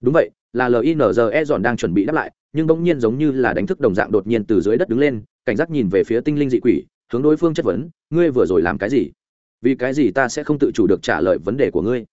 Speaker 1: Đúng vậy, là linze giòn đang chuẩn bị đáp lại, nhưng bỗng nhiên giống như là đánh thức đồng dạng đột nhiên từ dưới đất đứng lên, cảnh giác nhìn về phía tinh linh dị quỷ, hướng đối phương chất vấn, ngươi vừa rồi làm cái gì? Vì cái gì ta sẽ không tự chủ được trả lời vấn đề của ngươi?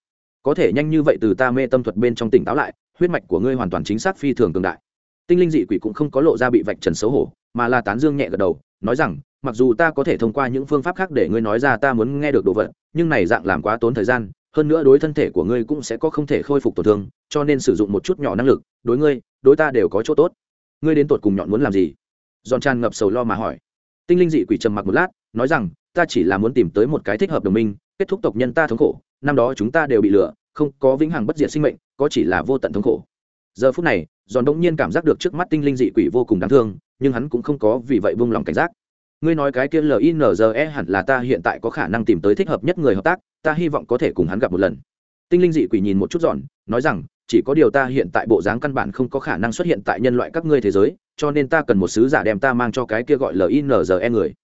Speaker 1: Có thể nhanh như vậy từ ta mê tâm thuật bên trong tỉnh táo lại huyết mạch của ngươi hoàn toàn chính xác phi thường cường đại. Tinh linh dị quỷ cũng không có lộ ra bị vạch trần xấu hổ, mà là tán dương nhẹ gật đầu, nói rằng, mặc dù ta có thể thông qua những phương pháp khác để ngươi nói ra ta muốn nghe được đồ vật, nhưng này dạng làm quá tốn thời gian, hơn nữa đối thân thể của ngươi cũng sẽ có không thể khôi phục tổn thương, cho nên sử dụng một chút nhỏ năng lực, đối ngươi, đối ta đều có chỗ tốt. Ngươi đến tột cùng nhọn muốn làm gì? Giòn tràn ngập sầu lo mà hỏi. Tinh linh dị quỷ trầm mặc một lát, nói rằng, ta chỉ là muốn tìm tới một cái thích hợp đồng minh, kết thúc tộc nhân ta thống khổ, năm đó chúng ta đều bị lừa, không có vĩnh hằng bất diệt sinh mệnh có chỉ là vô tận thống khổ. Giờ phút này, giòn đông nhiên cảm giác được trước mắt tinh linh dị quỷ vô cùng đáng thương, nhưng hắn cũng không có vì vậy buông lòng cảnh giác. Ngươi nói cái kia linze hẳn là ta hiện tại có khả năng tìm tới thích hợp nhất người hợp tác, ta hy vọng có thể cùng hắn gặp một lần. Tinh linh dị quỷ nhìn một chút giòn, nói rằng, chỉ có điều ta hiện tại bộ dáng căn bản không có khả năng xuất hiện tại nhân loại các ngươi thế giới, cho nên ta cần một sứ giả đem ta mang cho cái kia gọi linze người.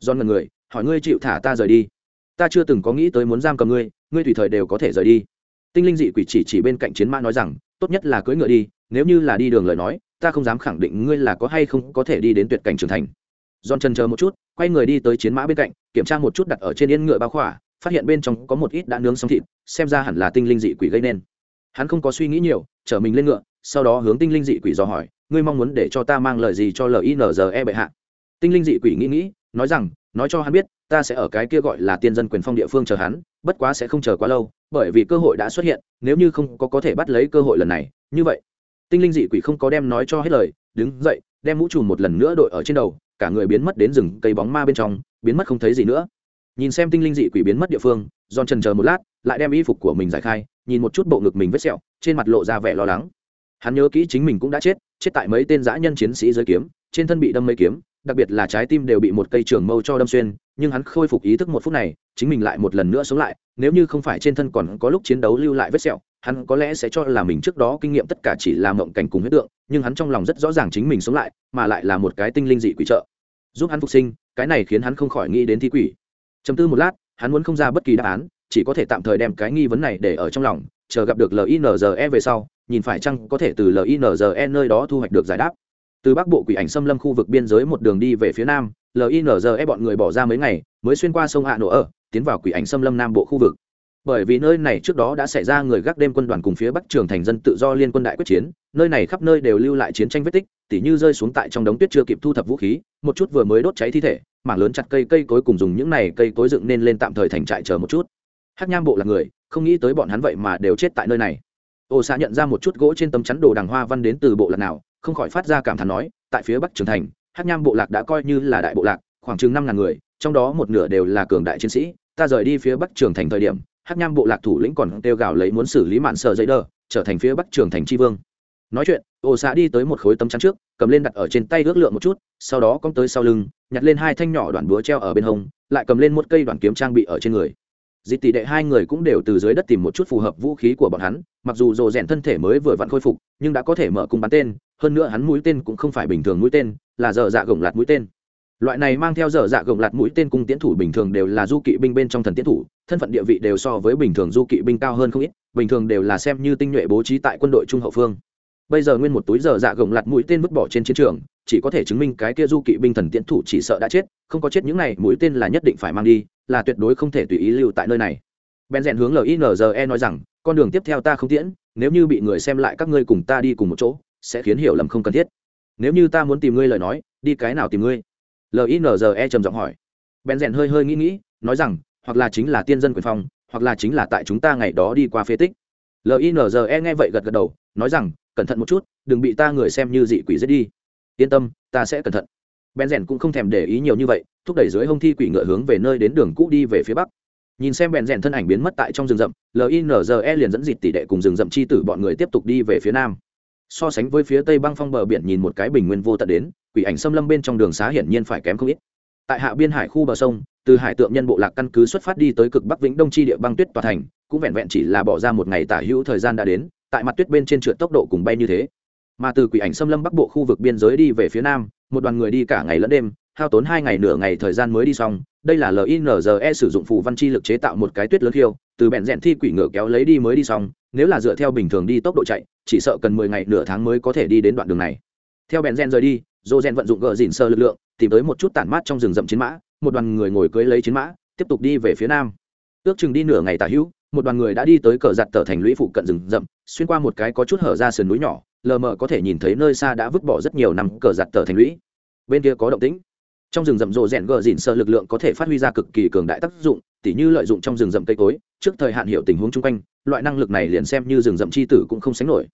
Speaker 1: Giòn ngần người, hỏi ngươi chịu thả ta rời đi. Ta chưa từng có nghĩ tới muốn giam cầm ngươi ngươi tùy thời đều có thể rời đi tinh linh dị quỷ chỉ chỉ bên cạnh chiến mã nói rằng, tốt nhất là cưỡi ngựa đi, nếu như là đi đường lời nói, ta không dám khẳng định ngươi là có hay không có thể đi đến tuyệt cảnh trưởng thành. Giòn Trần chờ một chút, quay người đi tới chiến mã bên cạnh, kiểm tra một chút đặt ở trên yên ngựa bao khỏa, phát hiện bên trong có một ít đã nướng xong thịt, xem ra hẳn là tinh linh dị quỷ gây nên. Hắn không có suy nghĩ nhiều, chở mình lên ngựa, sau đó hướng tinh linh dị quỷ dò hỏi, ngươi mong muốn để cho ta mang lời gì cho linze bệ hạ? Tinh linh dị quỷ nghĩ nghĩ, nói rằng, nói cho hắn biết, ta sẽ ở cái kia gọi là tiên dân quyền phong địa phương chờ hắn, bất quá sẽ không chờ quá lâu bởi vì cơ hội đã xuất hiện, nếu như không có có thể bắt lấy cơ hội lần này, như vậy, tinh linh dị quỷ không có đem nói cho hết lời, đứng dậy, đem mũ trùm một lần nữa đội ở trên đầu, cả người biến mất đến rừng cây bóng ma bên trong, biến mất không thấy gì nữa. Nhìn xem tinh linh dị quỷ biến mất địa phương giòn trần chờ một lát, lại đem y phục của mình giải khai, nhìn một chút bộ ngực mình vết sẹo, trên mặt lộ ra vẻ lo lắng. Hắn nhớ kỹ chính mình cũng đã chết chết tại mấy tên dã nhân chiến sĩ giới kiếm, trên thân bị đâm mấy kiếm đặc biệt là trái tim đều bị một cây trường mâu cho đâm xuyên, nhưng hắn khôi phục ý thức một phút này, chính mình lại một lần nữa sống lại, nếu như không phải trên thân còn có lúc chiến đấu lưu lại vết sẹo, hắn có lẽ sẽ cho là mình trước đó kinh nghiệm tất cả chỉ là mộng cảnh cùng huyết tượng, nhưng hắn trong lòng rất rõ ràng chính mình sống lại, mà lại là một cái tinh linh dị quỷ trợ. Giúp hắn phục sinh, cái này khiến hắn không khỏi nghĩ đến thi quỷ. Chấm tư một lát, hắn muốn không ra bất kỳ đáp án, chỉ có thể tạm thời đem cái nghi vấn này để ở trong lòng, chờ gặp được linze về sau, nhìn phải chăng có thể từ linze nơi đó thu hoạch được giải đáp từ bắc bộ quỷ ảnh xâm lâm khu vực biên giới một đường đi về phía nam linze bọn người bỏ ra mấy ngày, mới xuyên qua sông hạ nổ ở, tiến vào quỷ ảnh xâm lâm nam bộ khu vực. Bởi vì nơi này trước đó đã xảy ra người gác đêm quân đoàn cùng phía bắc trường thành dân tự do liên quân đại quyết chiến, nơi này khắp nơi đều lưu lại chiến tranh vết tích, tỉ như rơi xuống tại trong đống tuyết chưa kịp thu thập vũ khí, một chút vừa mới đốt cháy thi thể, mảng lớn chặt cây cây cối cùng dùng những này cây cối dựng nên lên tạm thời thành trại chờ một chút. Hát nham bộ là người, không nghĩ tới bọn hắn vậy mà đều chết tại nơi này. Ô xã nhận ra một chút gỗ trên tấm chắn đồ đằng hoa văn đến từ bộ lạc nào không khỏi phát ra cảm thán nói, tại phía bắc trường thành hát nham bộ lạc đã coi như là đại bộ lạc, khoảng chừng năm ngàn người, trong đó một nửa đều là cường đại chiến sĩ. Ta rời đi phía bắc trường thành thời điểm hát nham bộ lạc thủ lĩnh còn kêu gào lấy muốn xử lý mạn sợ dây đờ trở thành phía bắc trường thành tri vương. Nói chuyện ồ xạ đi tới một khối tấm chắn trước, cầm lên đặt ở trên tay ước lượng một chút, sau đó cong tới sau lưng, nhặt lên hai thanh nhỏ đoạn búa treo ở bên hông, lại cầm lên một cây đoạn kiếm trang bị ở trên người. Dịp tỷ đệ hai người cũng đều từ dưới đất tìm một chút phù hợp vũ khí của bọn hắn, mặc dù rồ rèn thân thể mới vừa vặn khôi phục, nhưng đã có thể mở cung bắn tên hơn nữa hắn mũi tên cũng không phải bình thường mũi tên, là dở dạ gồng lạt mũi tên. Loại này mang theo dở dạ gồng lạt mũi tên cung tiến thủ bình thường đều là du kỵ binh bên trong thần tiến thủ, thân phận địa vị đều so với bình thường du kỵ binh cao hơn không ít, bình thường đều là xem như tinh nhuệ bố trí tại quân đội trung hậu phương. Bây giờ nguyên một túi dở dạ gồng lạt mũi tên vứt bỏ trên chiến trường, chỉ có thể chứng minh cái kia du kỵ binh thần tiến thủ chỉ sợ đã chết, không có chết những này, mũi tên là nhất định phải mang đi, là tuyệt đối không thể tùy ý lưu tại nơi này. Ben rèn hướng linze nói rằng, con đường tiếp theo ta không tiễn, nếu như bị người xem lại các ngươi cùng ta đi cùng một chỗ sẽ khiến hiểu lầm không cần thiết. Nếu như ta muốn tìm ngươi lời nói, đi cái nào tìm ngươi? Linze trầm giọng hỏi. Bèn rèn hơi hơi nghĩ nghĩ, nói rằng, hoặc là chính là tiên dân quyền phong, hoặc là chính là tại chúng ta ngày đó đi qua phế tích. Linze nghe vậy gật gật đầu, nói rằng, cẩn thận một chút, đừng bị ta người xem như dị quỷ giết đi. Yên tâm, ta sẽ cẩn thận. Bèn rèn cũng không thèm để ý nhiều như vậy, thúc đẩy dưới hông thi quỷ ngựa hướng về nơi đến đường cũ đi về phía bắc. Nhìn xem bèn rèn thân ảnh biến mất tại trong rừng rậm linze liền dẫn dịt tỷ đệ cùng rừng rậm chi tử bọn người tiếp tục đi về phía nam so sánh với phía tây băng phong bờ biển nhìn một cái bình nguyên vô tận đến, quỷ ảnh xâm lâm bên trong đường xá hiển nhiên phải kém không ít. Tại hạ biên hải khu bờ sông, từ hải tượng nhân bộ lạc căn cứ xuất phát đi tới cực bắc vĩnh đông chi địa băng tuyết tòa thành, cũng vẹn vẹn chỉ là bỏ ra một ngày tả hữu thời gian đã đến, tại mặt tuyết bên trên trượt tốc độ cùng bay như thế. Mà từ quỷ ảnh xâm lâm bắc bộ khu vực biên giới đi về phía nam, một đoàn người đi cả ngày lẫn đêm, hao tốn hai ngày nửa ngày thời gian mới đi xong, đây là linze sử dụng phù văn chi lực chế tạo một cái tuyết lớn khiêu, từ bẹn rẽn thi quỷ ngựa kéo lấy đi mới đi xong nếu là dựa theo bình thường đi tốc độ chạy, chỉ sợ cần mười ngày nửa tháng mới có thể đi đến đoạn đường này. Theo bẹn rời đi dô vận dụng gờ dìn sơ lực lượng, tìm tới một chút tản mát trong rừng rậm chiến mã, một đoàn người ngồi cưới lấy chiến mã, tiếp tục đi về phía nam. Ước chừng đi nửa ngày tả hữu, một đoàn người đã đi tới cờ giặt tờ thành lũy phụ cận rừng rậm, xuyên qua một cái có chút hở ra sườn núi nhỏ, lờ mờ có thể nhìn thấy nơi xa đã vứt bỏ rất nhiều năm cờ giặt tờ thành lũy. Bên kia có động tĩnh trong rừng rậm rộ rèn gờ dịn sơ lực lượng có thể phát huy ra cực kỳ cường đại tác dụng, tỉ như lợi dụng trong rừng rậm cây cối, trước thời hạn hiểu tình huống chung quanh, loại năng lực này liền xem như rừng rậm c h i tử cũng không sánh nổi.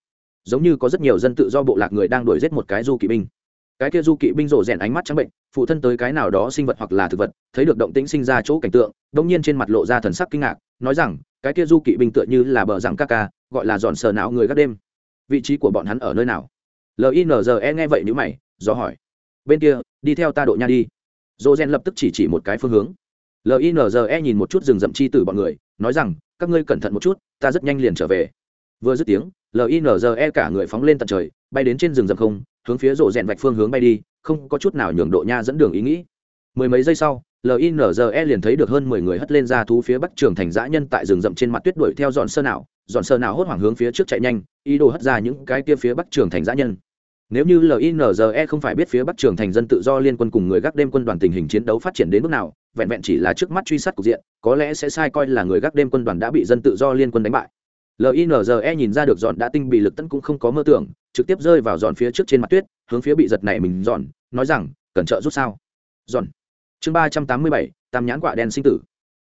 Speaker 1: Giống như có rất nhiều dân tự do bộ lạc người đang đuổi giết một cái du kỵ binh. Cái kia du kỵ binh rộ rèn ánh mắt trắng bệnh, phụ thân tới cái nào đó sinh vật hoặc là thực vật, thấy được động tĩnh sinh ra chỗ cảnh tượng, đông nhiên trên mặt lộ ra thần sắc kinh ngạc, nói rằng, cái kia du kỵ binh tựa như là bờ rằng ca ca, gọi là dọn sờ não người gác đêm. Vị trí của bọn hắn ở nơi nào? Linze nghe vậy n mày, do hỏi bên kia, đi theo ta độ nha đi. Dô gen lập tức chỉ chỉ một cái phương hướng. Linze nhìn một chút rừng rậm chi tử bọn người, nói rằng, các ngươi cẩn thận một chút, ta rất nhanh liền trở về. Vừa dứt tiếng linze cả người phóng lên tận trời, bay đến trên rừng rậm không, hướng phía rộ rèn vạch phương hướng bay đi, không có chút nào nhường độ nha dẫn đường ý nghĩ. Mười mấy giây sau linze liền thấy được hơn mười người hất lên ra thú phía bắc trường thành dã nhân tại rừng rậm trên mặt tuyết đuổi theo dọn sơ nào. Dọn sơ nào hốt hoảng hướng phía trước chạy nhanh, ý đồ hất ra những cái kia phía bắc trường thành dã nhân nếu như linze không phải biết phía bắc trường thành dân tự do liên quân cùng người gác đêm quân đoàn tình hình chiến đấu phát triển đến mức nào, vẹn vẹn chỉ là trước mắt truy sát cục diện, có lẽ sẽ sai coi là người gác đêm quân đoàn đã bị dân tự do liên quân đánh bại. Linze nhìn ra được dọn đã tinh bị lực tấn cũng không có mơ tưởng, trực tiếp rơi vào dọn phía trước trên mặt tuyết, hướng phía bị giật này mình dọn, nói rằng cần trợ rút sao? Dọn. Chương ba trăm tám mươi bảy, tam nhãn quạ đen sinh tử.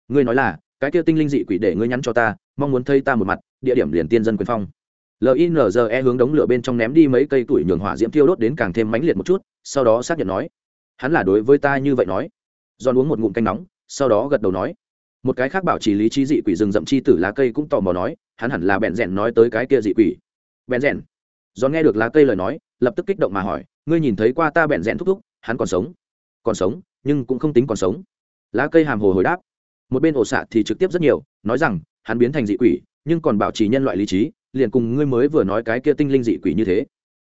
Speaker 1: Ngươi nói là, cái kia tinh linh dị quỷ để ngươi nhắn cho ta, mong muốn thấy ta một mặt, địa điểm liền tiên dân quyền phong linze hướng đống lửa bên trong ném đi mấy cây tuổi nhường hỏa diễm thiêu đốt đến càng thêm mãnh liệt một chút, sau đó xác nhận nói, hắn là đối với ta như vậy nói. Giòn uống một ngụm canh nóng, sau đó gật đầu nói, một cái khác bảo trì lý trí dị quỷ rừng rậm chi tử lá cây cũng tò mò nói, hắn hẳn là bèn rèn nói tới cái kia dị quỷ. Bèn rèn? Giòn nghe được lá cây lời nói, lập tức kích động mà hỏi, ngươi nhìn thấy qua ta bèn rèn thúc thúc, hắn còn sống? Còn sống, nhưng cũng không tính còn sống. Lá cây hàm hồ hồi đáp, một bên ổ xạ thì trực tiếp rất nhiều, nói rằng, hắn biến thành dị quỷ, nhưng còn bảo trì nhân loại lý trí liền cùng ngươi mới vừa nói cái kia tinh linh dị quỷ như thế.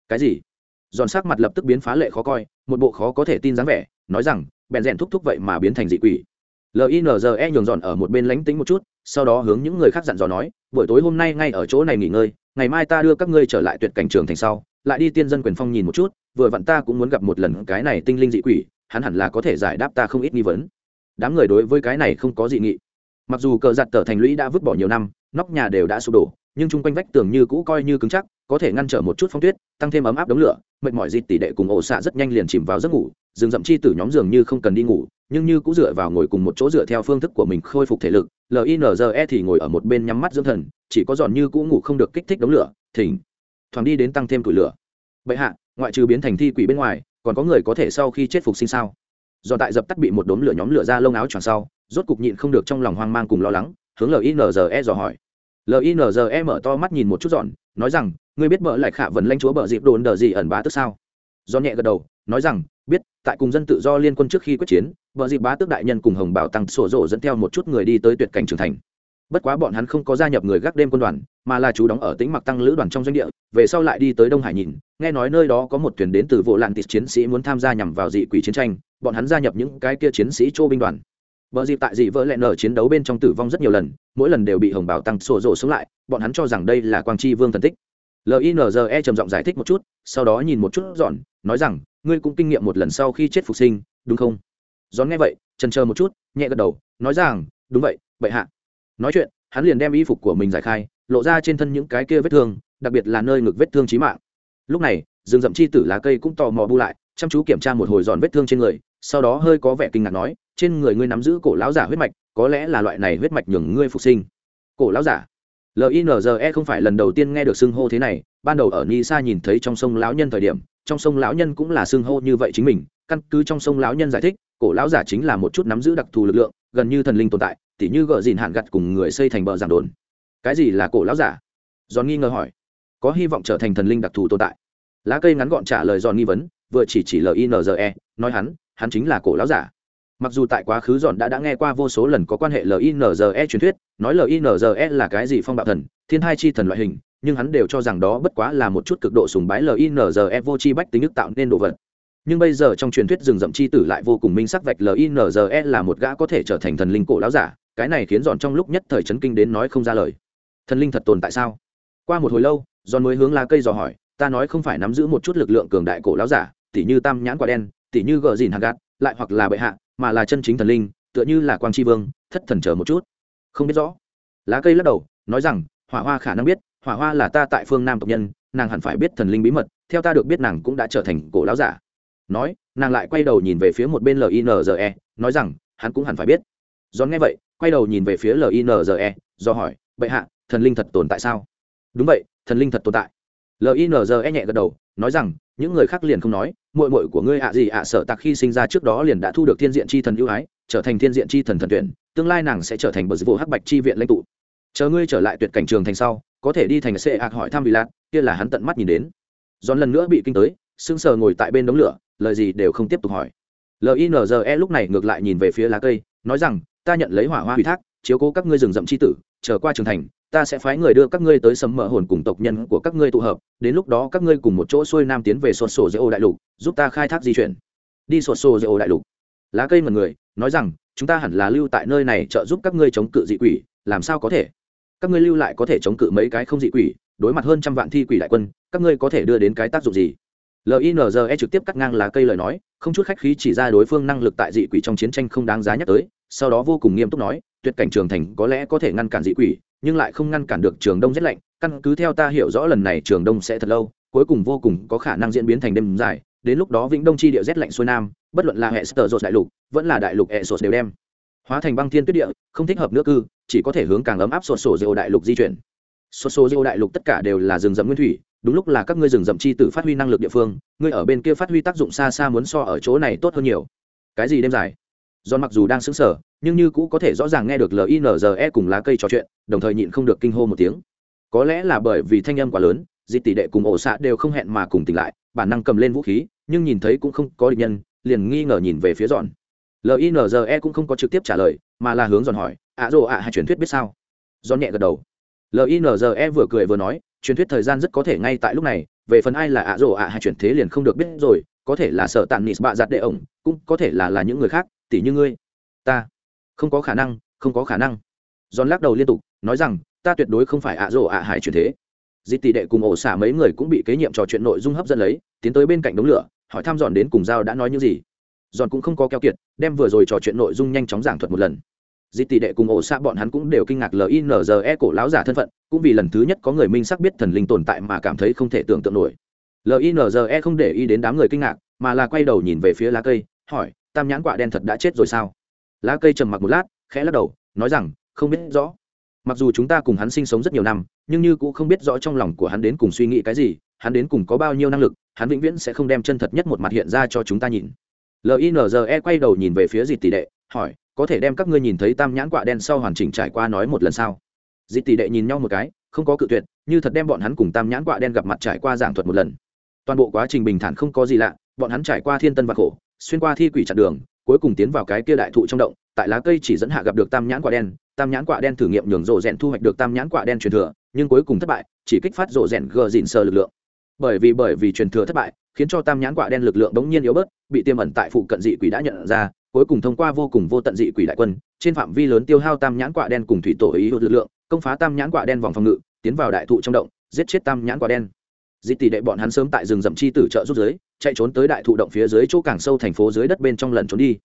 Speaker 1: Cái gì? Giòn sắc mặt lập tức biến phá lệ khó coi, một bộ khó có thể tin dáng vẻ, nói rằng, bèn rèn thúc thúc vậy mà biến thành dị quỷ. Linze nhường giòn ở một bên lánh tính một chút, sau đó hướng những người khác dặn dò nói, buổi tối hôm nay ngay ở chỗ này nghỉ ngơi, ngày mai ta đưa các ngươi trở lại tuyệt cảnh trường thành sau, lại đi tiên dân quyền phong nhìn một chút, vừa vặn ta cũng muốn gặp một lần cái này tinh linh dị quỷ, hắn hẳn là có thể giải đáp ta không ít nghi vấn. Đám người đối với cái này không có dị nghị. Mặc dù cờ giặt tờ thành lũy đã vứt bỏ nhiều năm, nóc nhà đều đã sụp đổ nhưng chung quanh vách tường như cũ coi như cứng chắc, có thể ngăn trở một chút phong tuyết, tăng thêm ấm áp đống lửa, mệt mỏi dịt tỷ đệ cùng ổ xạ rất nhanh liền chìm vào giấc ngủ, rừng rậm chi tử nhóm giường như không cần đi ngủ, nhưng như cũng dựa vào ngồi cùng một chỗ dựa theo phương thức của mình khôi phục thể lực linze thì ngồi ở một bên nhắm mắt dưỡng thần, chỉ có giòn như cũ ngủ không được kích thích đống lửa, thỉnh, thoảng đi đến tăng thêm tuổi lửa. Bệ hạ, ngoại trừ biến thành thi quỷ bên ngoài, còn có người có thể sau khi chết phục sinh sao? Do tại dập tắt bị một đốm lửa nhóm lửa ra lông áo choàng sau, rốt cục nhịn không được trong lòng hoang mang cùng lo lắng, hướng linze dò hỏi linze mở to mắt nhìn một chút dọn, nói rằng, ngươi biết bợ lại khả vần lanh chúa bợ dịp đồn đờ gì ẩn bá tức sao? Do nhẹ gật đầu, nói rằng, biết, tại cùng dân tự do liên quân trước khi quyết chiến vợ dịp bá tước đại nhân cùng hồng bảo tăng sổ rộ dẫn theo một chút người đi tới tuyệt cảnh trưởng thành. Bất quá bọn hắn không có gia nhập người gác đêm quân đoàn, mà là chú đóng ở tĩnh mặc tăng lữ đoàn trong doanh địa, về sau lại đi tới đông hải nhìn, nghe nói nơi đó có một thuyền đến từ vụ lạn tịt chiến sĩ muốn tham gia nhằm vào dị quỷ chiến tranh, bọn hắn gia nhập những cái kia chiến sĩ châu binh đoàn. Bờ dịp tại dị vỡ lẹn ở chiến đấu bên trong tử vong rất nhiều lần, mỗi lần đều bị hồng bảo tăng sổ rổ sống lại, bọn hắn cho rằng đây là quang Chi vương thần tích. Linze trầm giọng giải thích một chút, sau đó nhìn một chút dọn, nói rằng, ngươi cũng kinh nghiệm một lần sau khi chết phục sinh, đúng không? Giòn nghe vậy, chần chờ một chút, nhẹ gật đầu, nói rằng, đúng vậy, bệ hạ. Nói chuyện, hắn liền đem y phục của mình giải khai, lộ ra trên thân những cái kia vết thương, đặc biệt là nơi ngực vết thương chí mạng. Lúc này, rừng rậm chi tử lá cây cũng tò mò bu lại, chăm chú kiểm tra một hồi giòn vết thương trên người, sau đó hơi có vẻ kinh ngạc nói trên người ngươi nắm giữ cổ lão giả huyết mạch, có lẽ là loại này huyết mạch nhường ngươi phục sinh. Cổ lão giả? Linze không phải lần đầu tiên nghe được xưng hô thế này, ban đầu ở ni sa nhìn thấy trong sông lão nhân thời điểm, trong sông lão nhân cũng là xưng hô như vậy chính mình, căn cứ trong sông lão nhân giải thích, cổ lão giả chính là một chút nắm giữ đặc thù lực lượng, gần như thần linh tồn tại, tỉ như gợ dìn hạn gặt cùng người xây thành bờ giảng đồn. Cái gì là cổ lão giả? Giòn nghi ngờ hỏi. Có hy vọng trở thành thần linh đặc thù tồn tại. Lá cây ngắn gọn trả lời giòn nghi vấn, vừa chỉ chỉ linze nói hắn hắn chính là cổ lão giả mặc dù tại quá khứ Dọn đã đã nghe qua vô số lần có quan hệ linze truyền thuyết, nói linze là cái gì phong bạo thần, thiên hai chi thần loại hình, nhưng hắn đều cho rằng đó bất quá là một chút cực độ sùng bái linze vô chi bách tính ức tạo nên đồ vật. Nhưng bây giờ trong truyền thuyết rừng rậm chi tử lại vô cùng minh sắc vạch linze là một gã có thể trở thành thần linh cổ lão giả, cái này khiến Dọn trong lúc nhất thời chấn kinh đến nói không ra lời. Thần linh thật tồn tại sao? Qua một hồi lâu Dọn mới hướng lá cây dò hỏi, ta nói không phải nắm giữ một chút lực lượng cường đại cổ lão giả, tỉ như tam nhãn quả đen, tỉ như gờ dìn hạt gạt lại hoặc là bệ hạ, mà là chân chính thần linh, tựa như là quang tri vương, thất thần chờ một chút. Không biết rõ. Lá cây lắc đầu, nói rằng, hỏa hoa khả năng biết, hỏa hoa là ta tại phương nam tộc nhân, nàng hẳn phải biết thần linh bí mật, theo ta được biết nàng cũng đã trở thành cổ lão giả. Nói, nàng lại quay đầu nhìn về phía một bên linze nói rằng, hắn cũng hẳn phải biết. Do nghe vậy, quay đầu nhìn về phía linze do hỏi, bệ hạ, thần linh thật tồn tại sao? Đúng vậy, thần linh thật tồn tại. Linze nhẹ gật đầu, nói rằng, những người khác liền không nói mội mội của ngươi ạ gì ạ sợ tặc khi sinh ra trước đó liền đã thu được thiên diện chi thần ưu ái, trở thành thiên diện chi thần thần tuyển, tương lai nàng sẽ trở thành bờ vô hắc bạch chi viện lãnh tụ. Chờ ngươi trở lại tuyệt cảnh trường thành sau, có thể đi thành xê ạc hỏi thăm vị lạc kia là hắn tận mắt nhìn đến. Giòn lần nữa bị kinh tới, sững sờ ngồi tại bên đống lửa, lời gì đều không tiếp tục hỏi. Linze lúc này ngược lại nhìn về phía lá cây, nói rằng, ta nhận lấy hỏa hoa ủy thác, chiếu cố các ngươi rừng rậm c h i tử trở qua trường thành ta sẽ phái người đưa các ngươi tới sấm mở hồn cùng tộc nhân của các ngươi tụ hợp, đến lúc đó các ngươi cùng một chỗ xuôi nam tiến về sột sổ dễ ô đại lục, giúp ta khai thác di chuyển. Đi sột sổ dễ ô đại lục. Lá cây mật người, nói rằng, chúng ta hẳn là lưu tại nơi này trợ giúp các ngươi chống cự dị quỷ, làm sao có thể? Các ngươi lưu lại có thể chống cự mấy cái không dị quỷ, đối mặt hơn trăm vạn thi quỷ đại quân, các ngươi có thể đưa đến cái tác dụng gì? Linze trực tiếp cắt ngang lá cây lời nói, không chút khách khí chỉ ra đối phương năng lực tại dị quỷ trong chiến tranh không đáng giá nhắc tới, sau đó vô cùng nghiêm túc nói tuyệt cảnh trường thành có lẽ có thể ngăn cản dị quỷ, nhưng lại không ngăn cản được trường đông rét lạnh. Căn cứ theo ta hiểu rõ lần này trường đông sẽ thật lâu, cuối cùng vô cùng có khả năng diễn biến thành đêm dài. Đến lúc đó vĩnh đông chi địa rét lạnh xuôi nam, bất luận là hệ sở dột đại lục, vẫn là đại lục hệ sột đều đem hóa thành băng thiên tuyết địa, không thích hợp nước cư, chỉ có thể hướng càng ấm áp sột sổ dầu đại lục di chuyển. Sột sổ dầu đại lục tất cả đều là rừng rậm nguyên thủy, đúng lúc là các ngươi rừng rậm chi tử phát huy năng lực địa phương, ngươi ở bên kia phát huy tác dụng xa xa muốn so ở chỗ này tốt hơn nhiều. Cái gì đêm dài? Giòn mặc dù đang xứng sở nhưng như cũ có thể rõ ràng nghe được linze cùng lá cây trò chuyện, đồng thời nhịn không được kinh hô một tiếng. Có lẽ là bởi vì thanh âm quá lớn dịp tỷ đệ cùng ổ xạ đều không hẹn mà cùng tỉnh lại, bản năng cầm lên vũ khí, nhưng nhìn thấy cũng không có địch nhân, liền nghi ngờ nhìn về phía dọn linze cũng không có trực tiếp trả lời, mà là hướng Giòn hỏi, ạ rồ ạ hay truyền thuyết biết sao? Giòn nhẹ gật đầu. Linze vừa cười vừa nói, truyền thuyết thời gian rất có thể ngay tại lúc này, về phần ai là ạ rồ ạ hay chuyển thế liền không được biết rồi, có thể là sợ tàn nịt bạ giặt đệ ổng, cũng có thể là là những người khác tỷ như ngươi, ta, không có khả năng, không có khả năng. Giòn lắc đầu liên tục, nói rằng, ta tuyệt đối không phải ạ rồ ạ hải chuyển thế. Dịp tỷ đệ cùng ổ xả mấy người cũng bị kế nhiệm trò chuyện nội dung hấp dẫn lấy, tiến tới bên cạnh đống lửa, hỏi thăm giòn đến cùng giao đã nói những gì. Giòn cũng không có keo kiệt, đem vừa rồi trò chuyện nội dung nhanh chóng giảng thuật một lần. Dịp tỷ đệ cùng ổ xạ bọn hắn cũng đều kinh ngạc linze cổ láo giả thân phận, cũng vì lần thứ nhất có người minh sắc biết thần linh tồn tại mà cảm thấy không thể tưởng tượng nổi. Linze không để ý đến đám người kinh ngạc, mà là quay đầu nhìn về phía lá cây, hỏi tam nhãn quạ đen thật đã chết rồi sao? Lá cây trầm mặc một lát, khẽ lắc đầu, nói rằng, không biết rõ. Mặc dù chúng ta cùng hắn sinh sống rất nhiều năm, nhưng như cũng không biết rõ trong lòng của hắn đến cùng suy nghĩ cái gì, hắn đến cùng có bao nhiêu năng lực, hắn vĩnh viễn sẽ không đem chân thật nhất một mặt hiện ra cho chúng ta nhìn. Linze quay đầu nhìn về phía dịp tỷ đệ, hỏi, có thể đem các ngươi nhìn thấy tam nhãn quạ đen sau hoàn chỉnh trải qua nói một lần sau dịp tỷ đệ nhìn nhau một cái, không có cự tuyệt, như thật đem bọn hắn cùng tam nhãn quạ đen gặp mặt trải qua giảng thuật một lần. Toàn bộ quá trình bình thản không có gì lạ, bọn hắn trải qua thiên tân và khổ xuyên qua thi quỷ chặn đường, cuối cùng tiến vào cái kia đại thụ trong động, tại lá cây chỉ dẫn hạ gặp được tam nhãn quả đen, tam nhãn quả đen thử nghiệm nhường rộ rèn thu hoạch được tam nhãn quả đen truyền thừa, nhưng cuối cùng thất bại, chỉ kích phát rộ rèn gờ dịn sờ lực lượng. Bởi vì bởi vì truyền thừa thất bại, khiến cho tam nhãn quả đen lực lượng bỗng nhiên yếu bớt, bị tiêm ẩn tại phụ cận dị quỷ đã nhận ra, cuối cùng thông qua vô cùng vô tận dị quỷ đại quân, trên phạm vi lớn tiêu hao tam nhãn quả đen cùng thủy tổ ý hụt lực lượng, công phá tam nhãn quả đen vòng phòng ngự, tiến vào đại thụ trong động, giết chết tam nhãn quả đen dị tỷ đệ bọn hắn sớm tại rừng rậm chi tử trợ rút dưới chạy trốn tới đại thụ động phía dưới chỗ càng sâu thành phố dưới đất bên trong lần trốn đi.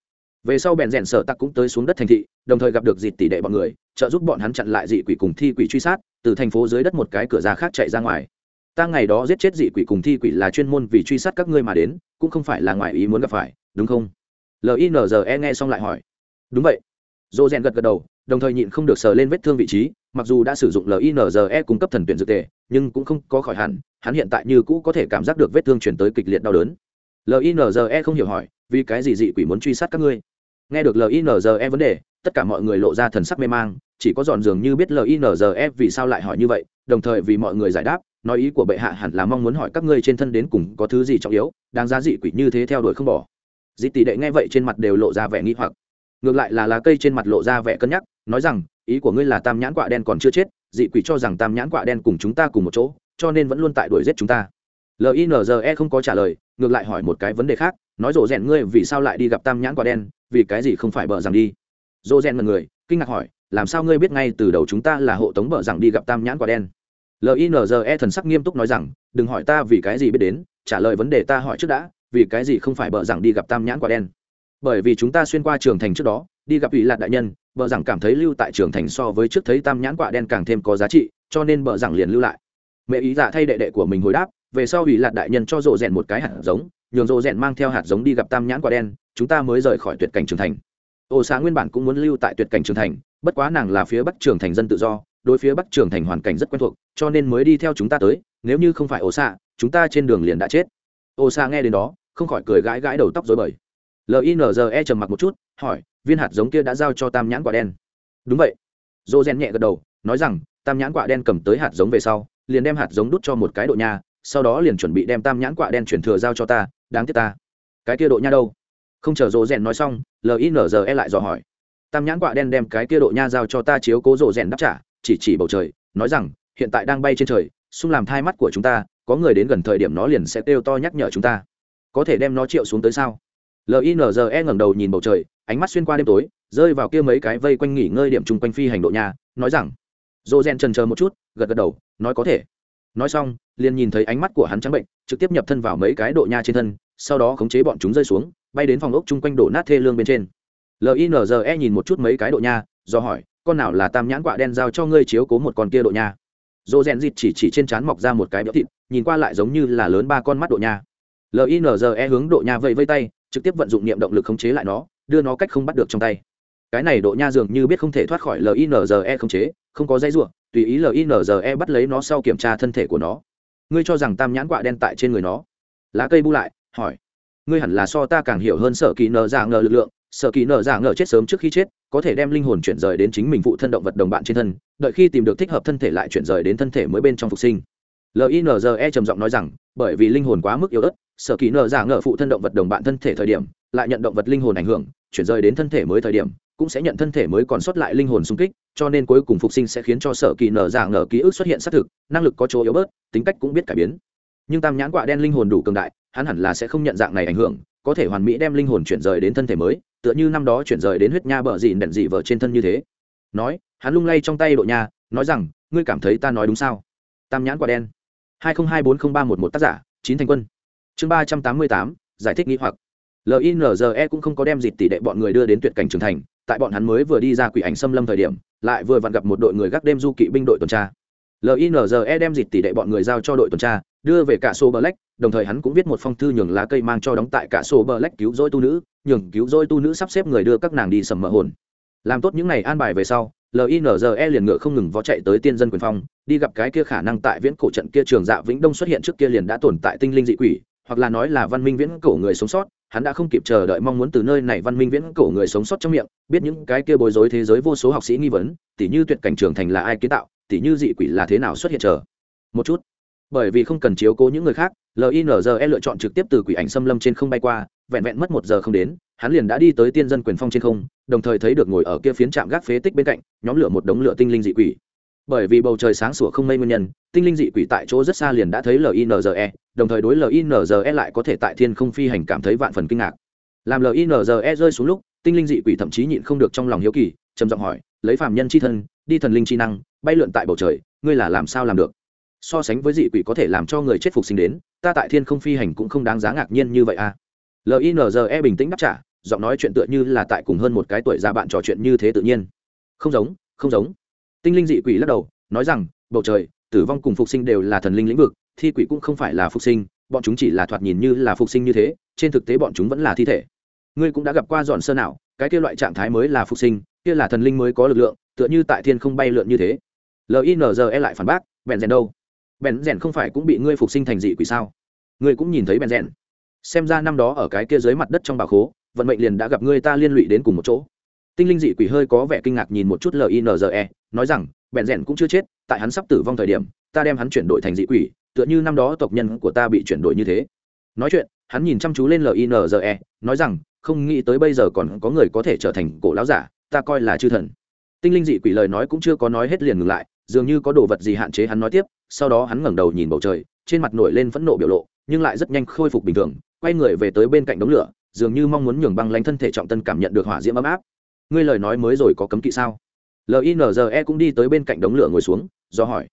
Speaker 1: Về sau bèn rèn sở tặc cũng tới xuống đất thành thị, đồng thời gặp được dịp tỷ đệ bọn người, trợ giúp bọn hắn chặn lại dị quỷ cùng thi quỷ truy sát, từ thành phố dưới đất một cái cửa ra khác chạy ra ngoài. Ta ngày đó giết chết dị quỷ cùng thi quỷ là chuyên môn vì truy sát các ngươi mà đến, cũng không phải là ngoài ý muốn gặp phải, đúng không? Linze nghe xong lại hỏi. Đúng vậy. Dô rèn gật gật đầu, đồng thời nhịn không được sờ lên vết thương vị trí mặc dù đã sử dụng linze cung cấp thần tuyển dược tề, nhưng cũng không có khỏi hẳn, hắn hiện tại như cũ có thể cảm giác được vết thương chuyển tới kịch liệt đau đớn. Linze không hiểu hỏi, vì cái gì dị quỷ muốn truy sát các ngươi? Nghe được linze vấn đề, tất cả mọi người lộ ra thần sắc mê mang, chỉ có dọn dường như biết linze vì sao lại hỏi như vậy, đồng thời vì mọi người giải đáp, nói ý của bệ hạ hẳn là mong muốn hỏi các ngươi trên thân đến cùng có thứ gì trọng yếu, đáng giá dị quỷ như thế theo đuổi không bỏ. Dị tỷ đệ nghe vậy trên mặt đều lộ ra vẻ nghi hoặc. Ngược lại là lá cây trên mặt lộ ra vẻ cân nhắc, nói rằng ý của ngươi là tam nhãn quạ đen còn chưa chết, dị quỷ cho rằng tam nhãn quạ đen cùng chúng ta cùng một chỗ, cho nên vẫn luôn tại đuổi giết chúng ta. Linze không có trả lời, ngược lại hỏi một cái vấn đề khác, nói rộ rèn ngươi vì sao lại đi gặp tam nhãn quạ đen, vì cái gì không phải bợ rằng đi? Rộ rèn mật người, kinh ngạc hỏi, làm sao ngươi biết ngay từ đầu chúng ta là hộ tống bợ rằng đi gặp tam nhãn quạ đen? Linze thần sắc nghiêm túc nói rằng, đừng hỏi ta vì cái gì biết đến, trả lời vấn đề ta hỏi trước đã, vì cái gì không phải bợ rằng đi gặp tam nhãn quạ đen? Bởi vì chúng ta xuyên qua trường thành trước đó, đi gặp ủy lạc đại nhân vợ rằng cảm thấy lưu tại trường thành so với trước thấy tam nhãn quạ đen càng thêm có giá trị, cho nên vợ rằng liền lưu lại. Mẹ ý dạ thay đệ đệ của mình hồi đáp, về sau ủy lạc đại nhân cho rộ rèn một cái hạt giống, nhường rộ rèn mang theo hạt giống đi gặp tam nhãn quạ đen, chúng ta mới rời khỏi tuyệt cảnh trường thành. Ô xá nguyên bản cũng muốn lưu tại tuyệt cảnh trường thành, bất quá nàng là phía bắc trường thành dân tự do, đối phía bắc trường thành hoàn cảnh rất quen thuộc, cho nên mới đi theo chúng ta tới, nếu như không phải ô xạ chúng ta trên đường liền đã chết. Ô xạ nghe đến đó, không khỏi cười gãi gãi đầu tóc dối bời linze trầm mặc một chút, hỏi, viên hạt giống kia đã giao cho tam nhãn quả đen? Đúng vậy. Dô rèn nhẹ gật đầu, nói rằng, tam nhãn quả đen cầm tới hạt giống về sau, liền đem hạt giống đút cho một cái độ nha, sau đó liền chuẩn bị đem tam nhãn quả đen chuyển thừa giao cho ta, đáng tiếc ta. Cái kia độ nha đâu? Không chờ dô rèn nói xong linze lại dò hỏi. Tam nhãn quả đen đem cái kia độ nha giao cho ta chiếu cố dô rèn đáp trả, chỉ chỉ bầu trời, nói rằng, hiện tại đang bay trên trời, xung làm thai mắt của chúng ta, có người đến gần thời điểm nó liền sẽ kêu to nhắc nhở chúng ta. Có thể đem nó triệu xuống tới sao? Linze ngẩng đầu nhìn bầu trời, ánh mắt xuyên qua đêm tối, rơi vào kia mấy cái vây quanh nghỉ ngơi điểm chung quanh phi hành độ nhà, nói rằng, dô rèn trần chờ một chút, gật gật đầu, nói có thể. Nói xong, liền nhìn thấy ánh mắt của hắn trắng bệnh, trực tiếp nhập thân vào mấy cái độ nha trên thân, sau đó khống chế bọn chúng rơi xuống, bay đến phòng ốc chung quanh đổ nát thê lương bên trên. Linze nhìn một chút mấy cái độ nha do hỏi, con nào là tam nhãn quạ đen giao cho ngươi chiếu cố một con kia độ nha dô rèn dịt chỉ chỉ trên trán mọc ra một cái béo thịt, nhìn qua lại giống như là lớn ba con mắt độ nha linze hướng độ nha vẫy vây tay, trực tiếp vận dụng niệm động lực khống chế lại nó, đưa nó cách không bắt được trong tay. Cái này độ nha dường như biết không thể thoát khỏi linze khống chế, không có dây ruộng tùy ý linze bắt lấy nó sau kiểm tra thân thể của nó. Ngươi cho rằng tam nhãn quạ đen tại trên người nó? Lá cây bu lại, hỏi. Ngươi hẳn là so ta càng hiểu hơn sở kỳ nờ giả ngờ lực lượng, sở kỳ nờ giả ngờ chết sớm trước khi chết, có thể đem linh hồn chuyển rời đến chính mình phụ thân động vật đồng bạn trên thân, đợi khi tìm được thích hợp thân thể lại chuyển rời đến thân thể mới bên trong phục sinh. Linze trầm giọng nói rằng, bởi vì linh hồn quá mức yếu ớt sở kỳ nợ giả ngợ phụ thân động vật đồng bạn thân thể thời điểm, lại nhận động vật linh hồn ảnh hưởng, chuyển rời đến thân thể mới thời điểm, cũng sẽ nhận thân thể mới còn sót lại linh hồn xung kích, cho nên cuối cùng phục sinh sẽ khiến cho sở kỳ nở giả ngờ ký ức xuất hiện xác thực, năng lực có chỗ yếu bớt, tính cách cũng biết cải biến. Nhưng tam nhãn quạ đen linh hồn đủ cường đại, hắn hẳn là sẽ không nhận dạng này ảnh hưởng, có thể hoàn mỹ đem linh hồn chuyển rời đến thân thể mới, tựa như năm đó chuyển rời đến huyết nha bờ dị đèn dị vợ trên thân như thế. Nói, hắn lung lay trong tay độ nha, nói rằng, ngươi cảm thấy ta nói đúng sao? Tam nhãn quả đen. Hai nghìn hai bốn không ba một một tác giả, chín thành quân chương ba trăm tám mươi tám, giải thích nghĩ hoặc. Linze cũng không có đem dịp tỷ đệ bọn người đưa đến tuyệt cảnh trưởng thành, tại bọn hắn mới vừa đi ra quỷ ảnh xâm lâm thời điểm, lại vừa vặn gặp một đội người gác đêm du kỵ binh đội tuần tra. Linze đem dịp tỷ đệ bọn người giao cho đội tuần tra, đưa về cả sô black đồng thời hắn cũng viết một phong thư nhường lá cây mang cho đóng tại cả sô black cứu rỗi tu nữ, nhường cứu rỗi tu nữ sắp xếp người đưa các nàng đi sầm mỡ hồn. Làm tốt những ngày an bài về sau linze liền ngựa không ngừng vó chạy tới tiên dân quyền phong, đi gặp cái kia khả năng tại viễn cổ trận kia trường dạ vĩnh đông xuất hiện trước kia liền đã tồn tại tinh linh dị quỷ hoặc là nói là văn minh viễn cổ người sống sót, hắn đã không kịp chờ đợi mong muốn từ nơi này văn minh viễn cổ người sống sót trong miệng, biết những cái kia bối rối thế giới vô số học sĩ nghi vấn, tỉ như tuyệt cảnh trường thành là ai kiến tạo, tỉ như dị quỷ là thế nào xuất hiện chờ. Một chút. Bởi vì không cần chiếu cố những người khác linze lựa chọn trực tiếp từ quỷ ảnh xâm lâm trên không bay qua, vẹn vẹn mất một giờ không đến, hắn liền đã đi tới tiên dân quyền phong trên không, đồng thời thấy được ngồi ở kia phiến trạm gác phế tích bên cạnh, nhóm lửa một đống lửa tinh linh dị quỷ bởi vì bầu trời sáng sủa không mây nguyên nhân, tinh linh dị quỷ tại chỗ rất xa liền đã thấy linze đồng thời đối linze lại có thể tại thiên không phi hành cảm thấy vạn phần kinh ngạc. Làm linze rơi xuống lúc, tinh linh dị quỷ thậm chí nhịn không được trong lòng hiếu kỳ, trầm giọng hỏi, lấy phàm nhân c h i thân, đi thần linh chi năng, bay lượn tại bầu trời, ngươi là làm sao làm được? So sánh với dị quỷ có thể làm cho người chết phục sinh đến, ta tại thiên không phi hành cũng không đáng giá ngạc nhiên như vậy à. Linze bình tĩnh đáp trả, giọng nói chuyện tựa như là tại cùng hơn một cái tuổi già bạn trò chuyện như thế tự nhiên. Không giống không giống tinh linh dị quỷ lắc đầu, nói rằng, bầu trời, tử vong cùng phục sinh đều là thần linh lĩnh vực, thi quỷ cũng không phải là phục sinh, bọn chúng chỉ là thoạt nhìn như là phục sinh như thế, trên thực tế bọn chúng vẫn là thi thể. Ngươi cũng đã gặp qua dọn sơ nào, cái kia loại trạng thái mới là phục sinh, kia là thần linh mới có lực lượng, tựa như tại thiên không bay lượn như thế. Linze lại phản bác, bèn rèn đâu? Bèn rèn không phải cũng bị ngươi phục sinh thành dị quỷ sao? Ngươi cũng nhìn thấy bèn rèn. Xem ra năm đó ở cái kia dưới mặt đất trong bà khố, vận mệnh liền đã gặp ngươi ta liên lụy đến cùng một chỗ tinh linh dị quỷ hơi có vẻ kinh ngạc nhìn một chút linze nói rằng bẹn rèn cũng chưa chết, tại hắn sắp tử vong thời điểm, ta đem hắn chuyển đổi thành dị quỷ, tựa như năm đó tộc nhân của ta bị chuyển đổi như thế. Nói chuyện, hắn nhìn chăm chú lên linze nói rằng, không nghĩ tới bây giờ còn có người có thể trở thành cổ lão giả, ta coi là chư thần. Tinh linh dị quỷ lời nói cũng chưa có nói hết liền ngừng lại, dường như có đồ vật gì hạn chế hắn nói tiếp, sau đó hắn ngẩng đầu nhìn bầu trời, trên mặt nổi lên phẫn nộ biểu lộ, nhưng lại rất nhanh khôi phục bình thường, quay người về tới bên cạnh đống lửa, dường như mong muốn nhường băng lanh thân thể trọng tân cảm nhận được hỏa diễm ấm áp ngươi lời nói mới rồi có cấm kỵ sao? Linze cũng đi tới bên cạnh đống lửa ngồi xuống, do hỏi.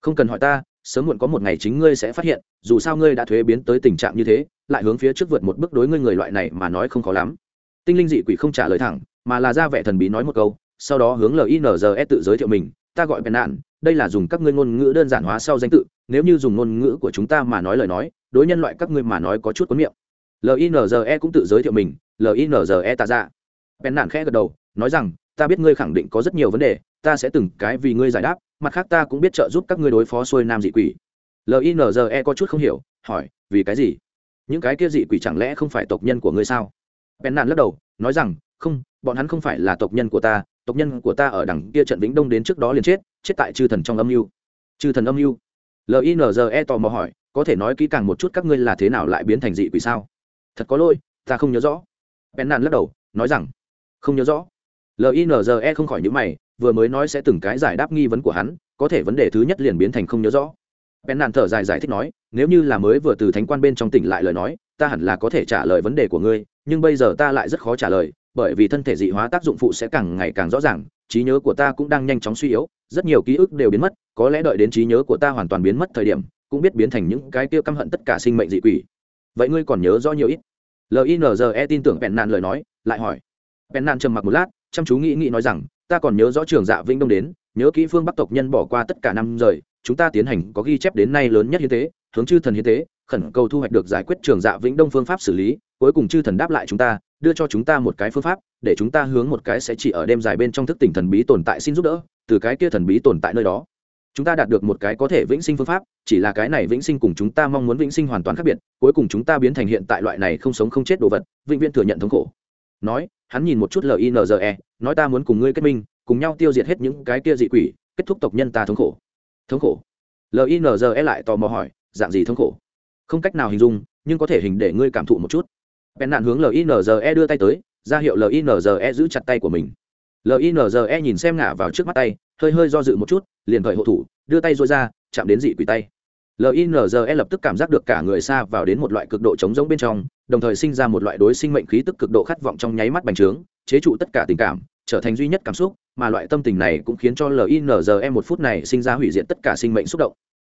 Speaker 1: Không cần hỏi ta, sớm muộn có một ngày chính ngươi sẽ phát hiện, dù sao ngươi đã thuế biến tới tình trạng như thế, lại hướng phía trước vượt một bước đối ngươi người loại này mà nói không khó lắm. Tinh linh dị quỷ không trả lời thẳng, mà là ra vẻ thần bí nói một câu, sau đó hướng linze tự giới thiệu mình, ta gọi bèn nạn, đây là dùng các ngươi ngôn ngữ đơn giản hóa sau danh tự, nếu như dùng ngôn ngữ của chúng ta mà nói lời nói, đối nhân loại các ngươi mà nói có chút cuốn miệng. Linze cũng tự giới thiệu mình linze tạ ra bèn nạn khẽ gật đầu nói rằng, ta biết ngươi khẳng định có rất nhiều vấn đề, ta sẽ từng cái vì ngươi giải đáp, mặt khác ta cũng biết trợ giúp các ngươi đối phó xuôi nam dị quỷ. Linze có chút không hiểu, hỏi, vì cái gì? Những cái kia dị quỷ chẳng lẽ không phải tộc nhân của ngươi sao? Bèn nạn lắc đầu, nói rằng, không, bọn hắn không phải là tộc nhân của ta, tộc nhân của ta ở đằng kia trận vĩnh đông đến trước đó liền chết chết tại chư thần trong âm mưu. Chư thần âm mưu? Linze tò mò hỏi, có thể nói kỹ càng một chút các ngươi là thế nào lại biến thành dị quỷ sao? Thật có lỗi, ta không nhớ rõ. Bèn nạn lắc đầu, nói rằng, không nhớ rõ linze không khỏi nhữ mày, vừa mới nói sẽ từng cái giải đáp nghi vấn của hắn, có thể vấn đề thứ nhất liền biến thành không nhớ rõ. Bèn nạn thở dài giải thích nói, nếu như là mới vừa từ thánh quan bên trong tỉnh lại lời nói, ta hẳn là có thể trả lời vấn đề của ngươi, nhưng bây giờ ta lại rất khó trả lời, bởi vì thân thể dị hóa tác dụng phụ sẽ càng ngày càng rõ ràng, trí nhớ của ta cũng đang nhanh chóng suy yếu, rất nhiều ký ức đều biến mất, có lẽ đợi đến trí nhớ của ta hoàn toàn biến mất thời điểm, cũng biết biến thành những cái tiêu căm hận tất cả sinh mệnh dị quỷ. Vậy ngươi còn nhớ rõ nhiều ít? Linze tin tưởng bèn nạn lời nói, lại hỏi. Bèn nạn trầm mặc một lát chăm chú nghĩ nghĩ nói rằng, ta còn nhớ rõ trường dạ vĩnh đông đến, nhớ kỹ phương bắc tộc nhân bỏ qua tất cả năm rời, chúng ta tiến hành có ghi chép đến nay lớn nhất hiến tế, hướng chư thần hiến tế, khẩn cầu thu hoạch được giải quyết trường dạ vĩnh đông phương pháp xử lý, cuối cùng chư thần đáp lại chúng ta, đưa cho chúng ta một cái phương pháp, để chúng ta hướng một cái sẽ chỉ ở đêm dài bên trong thức tỉnh thần bí tồn tại xin giúp đỡ, từ cái kia thần bí tồn tại nơi đó. Chúng ta đạt được một cái có thể vĩnh sinh phương pháp, chỉ là cái này vĩnh sinh cùng chúng ta mong muốn vĩnh sinh hoàn toàn khác biệt, cuối cùng chúng ta biến thành hiện tại loại này không sống không chết đồ vật, vĩnh viễn thừa nhận thống khổ nói, hắn nhìn một chút linze nói ta muốn cùng ngươi kết minh, cùng nhau tiêu diệt hết những cái kia dị quỷ, kết thúc tộc nhân ta thống khổ. Thống khổ? Linze lại tò mò hỏi, dạng gì thống khổ? Không cách nào hình dung, nhưng có thể hình để ngươi cảm thụ một chút. Bèn nạn hướng linze đưa tay tới, ra hiệu linze giữ chặt tay của mình. Linze nhìn xem ngả vào trước mắt tay, hơi hơi do dự một chút, liền thời hộ thủ, đưa tay dội ra, chạm đến dị quỷ tay. Linze lập tức cảm giác được cả người xa vào đến một loại cực độ trống rỗng bên trong đồng thời sinh ra một loại đối sinh mệnh khí tức cực độ khát vọng trong nháy mắt bành trướng, chế trụ tất cả tình cảm, trở thành duy nhất cảm xúc, mà loại tâm tình này cũng khiến cho linze một phút này sinh ra hủy diệt tất cả sinh mệnh xúc động.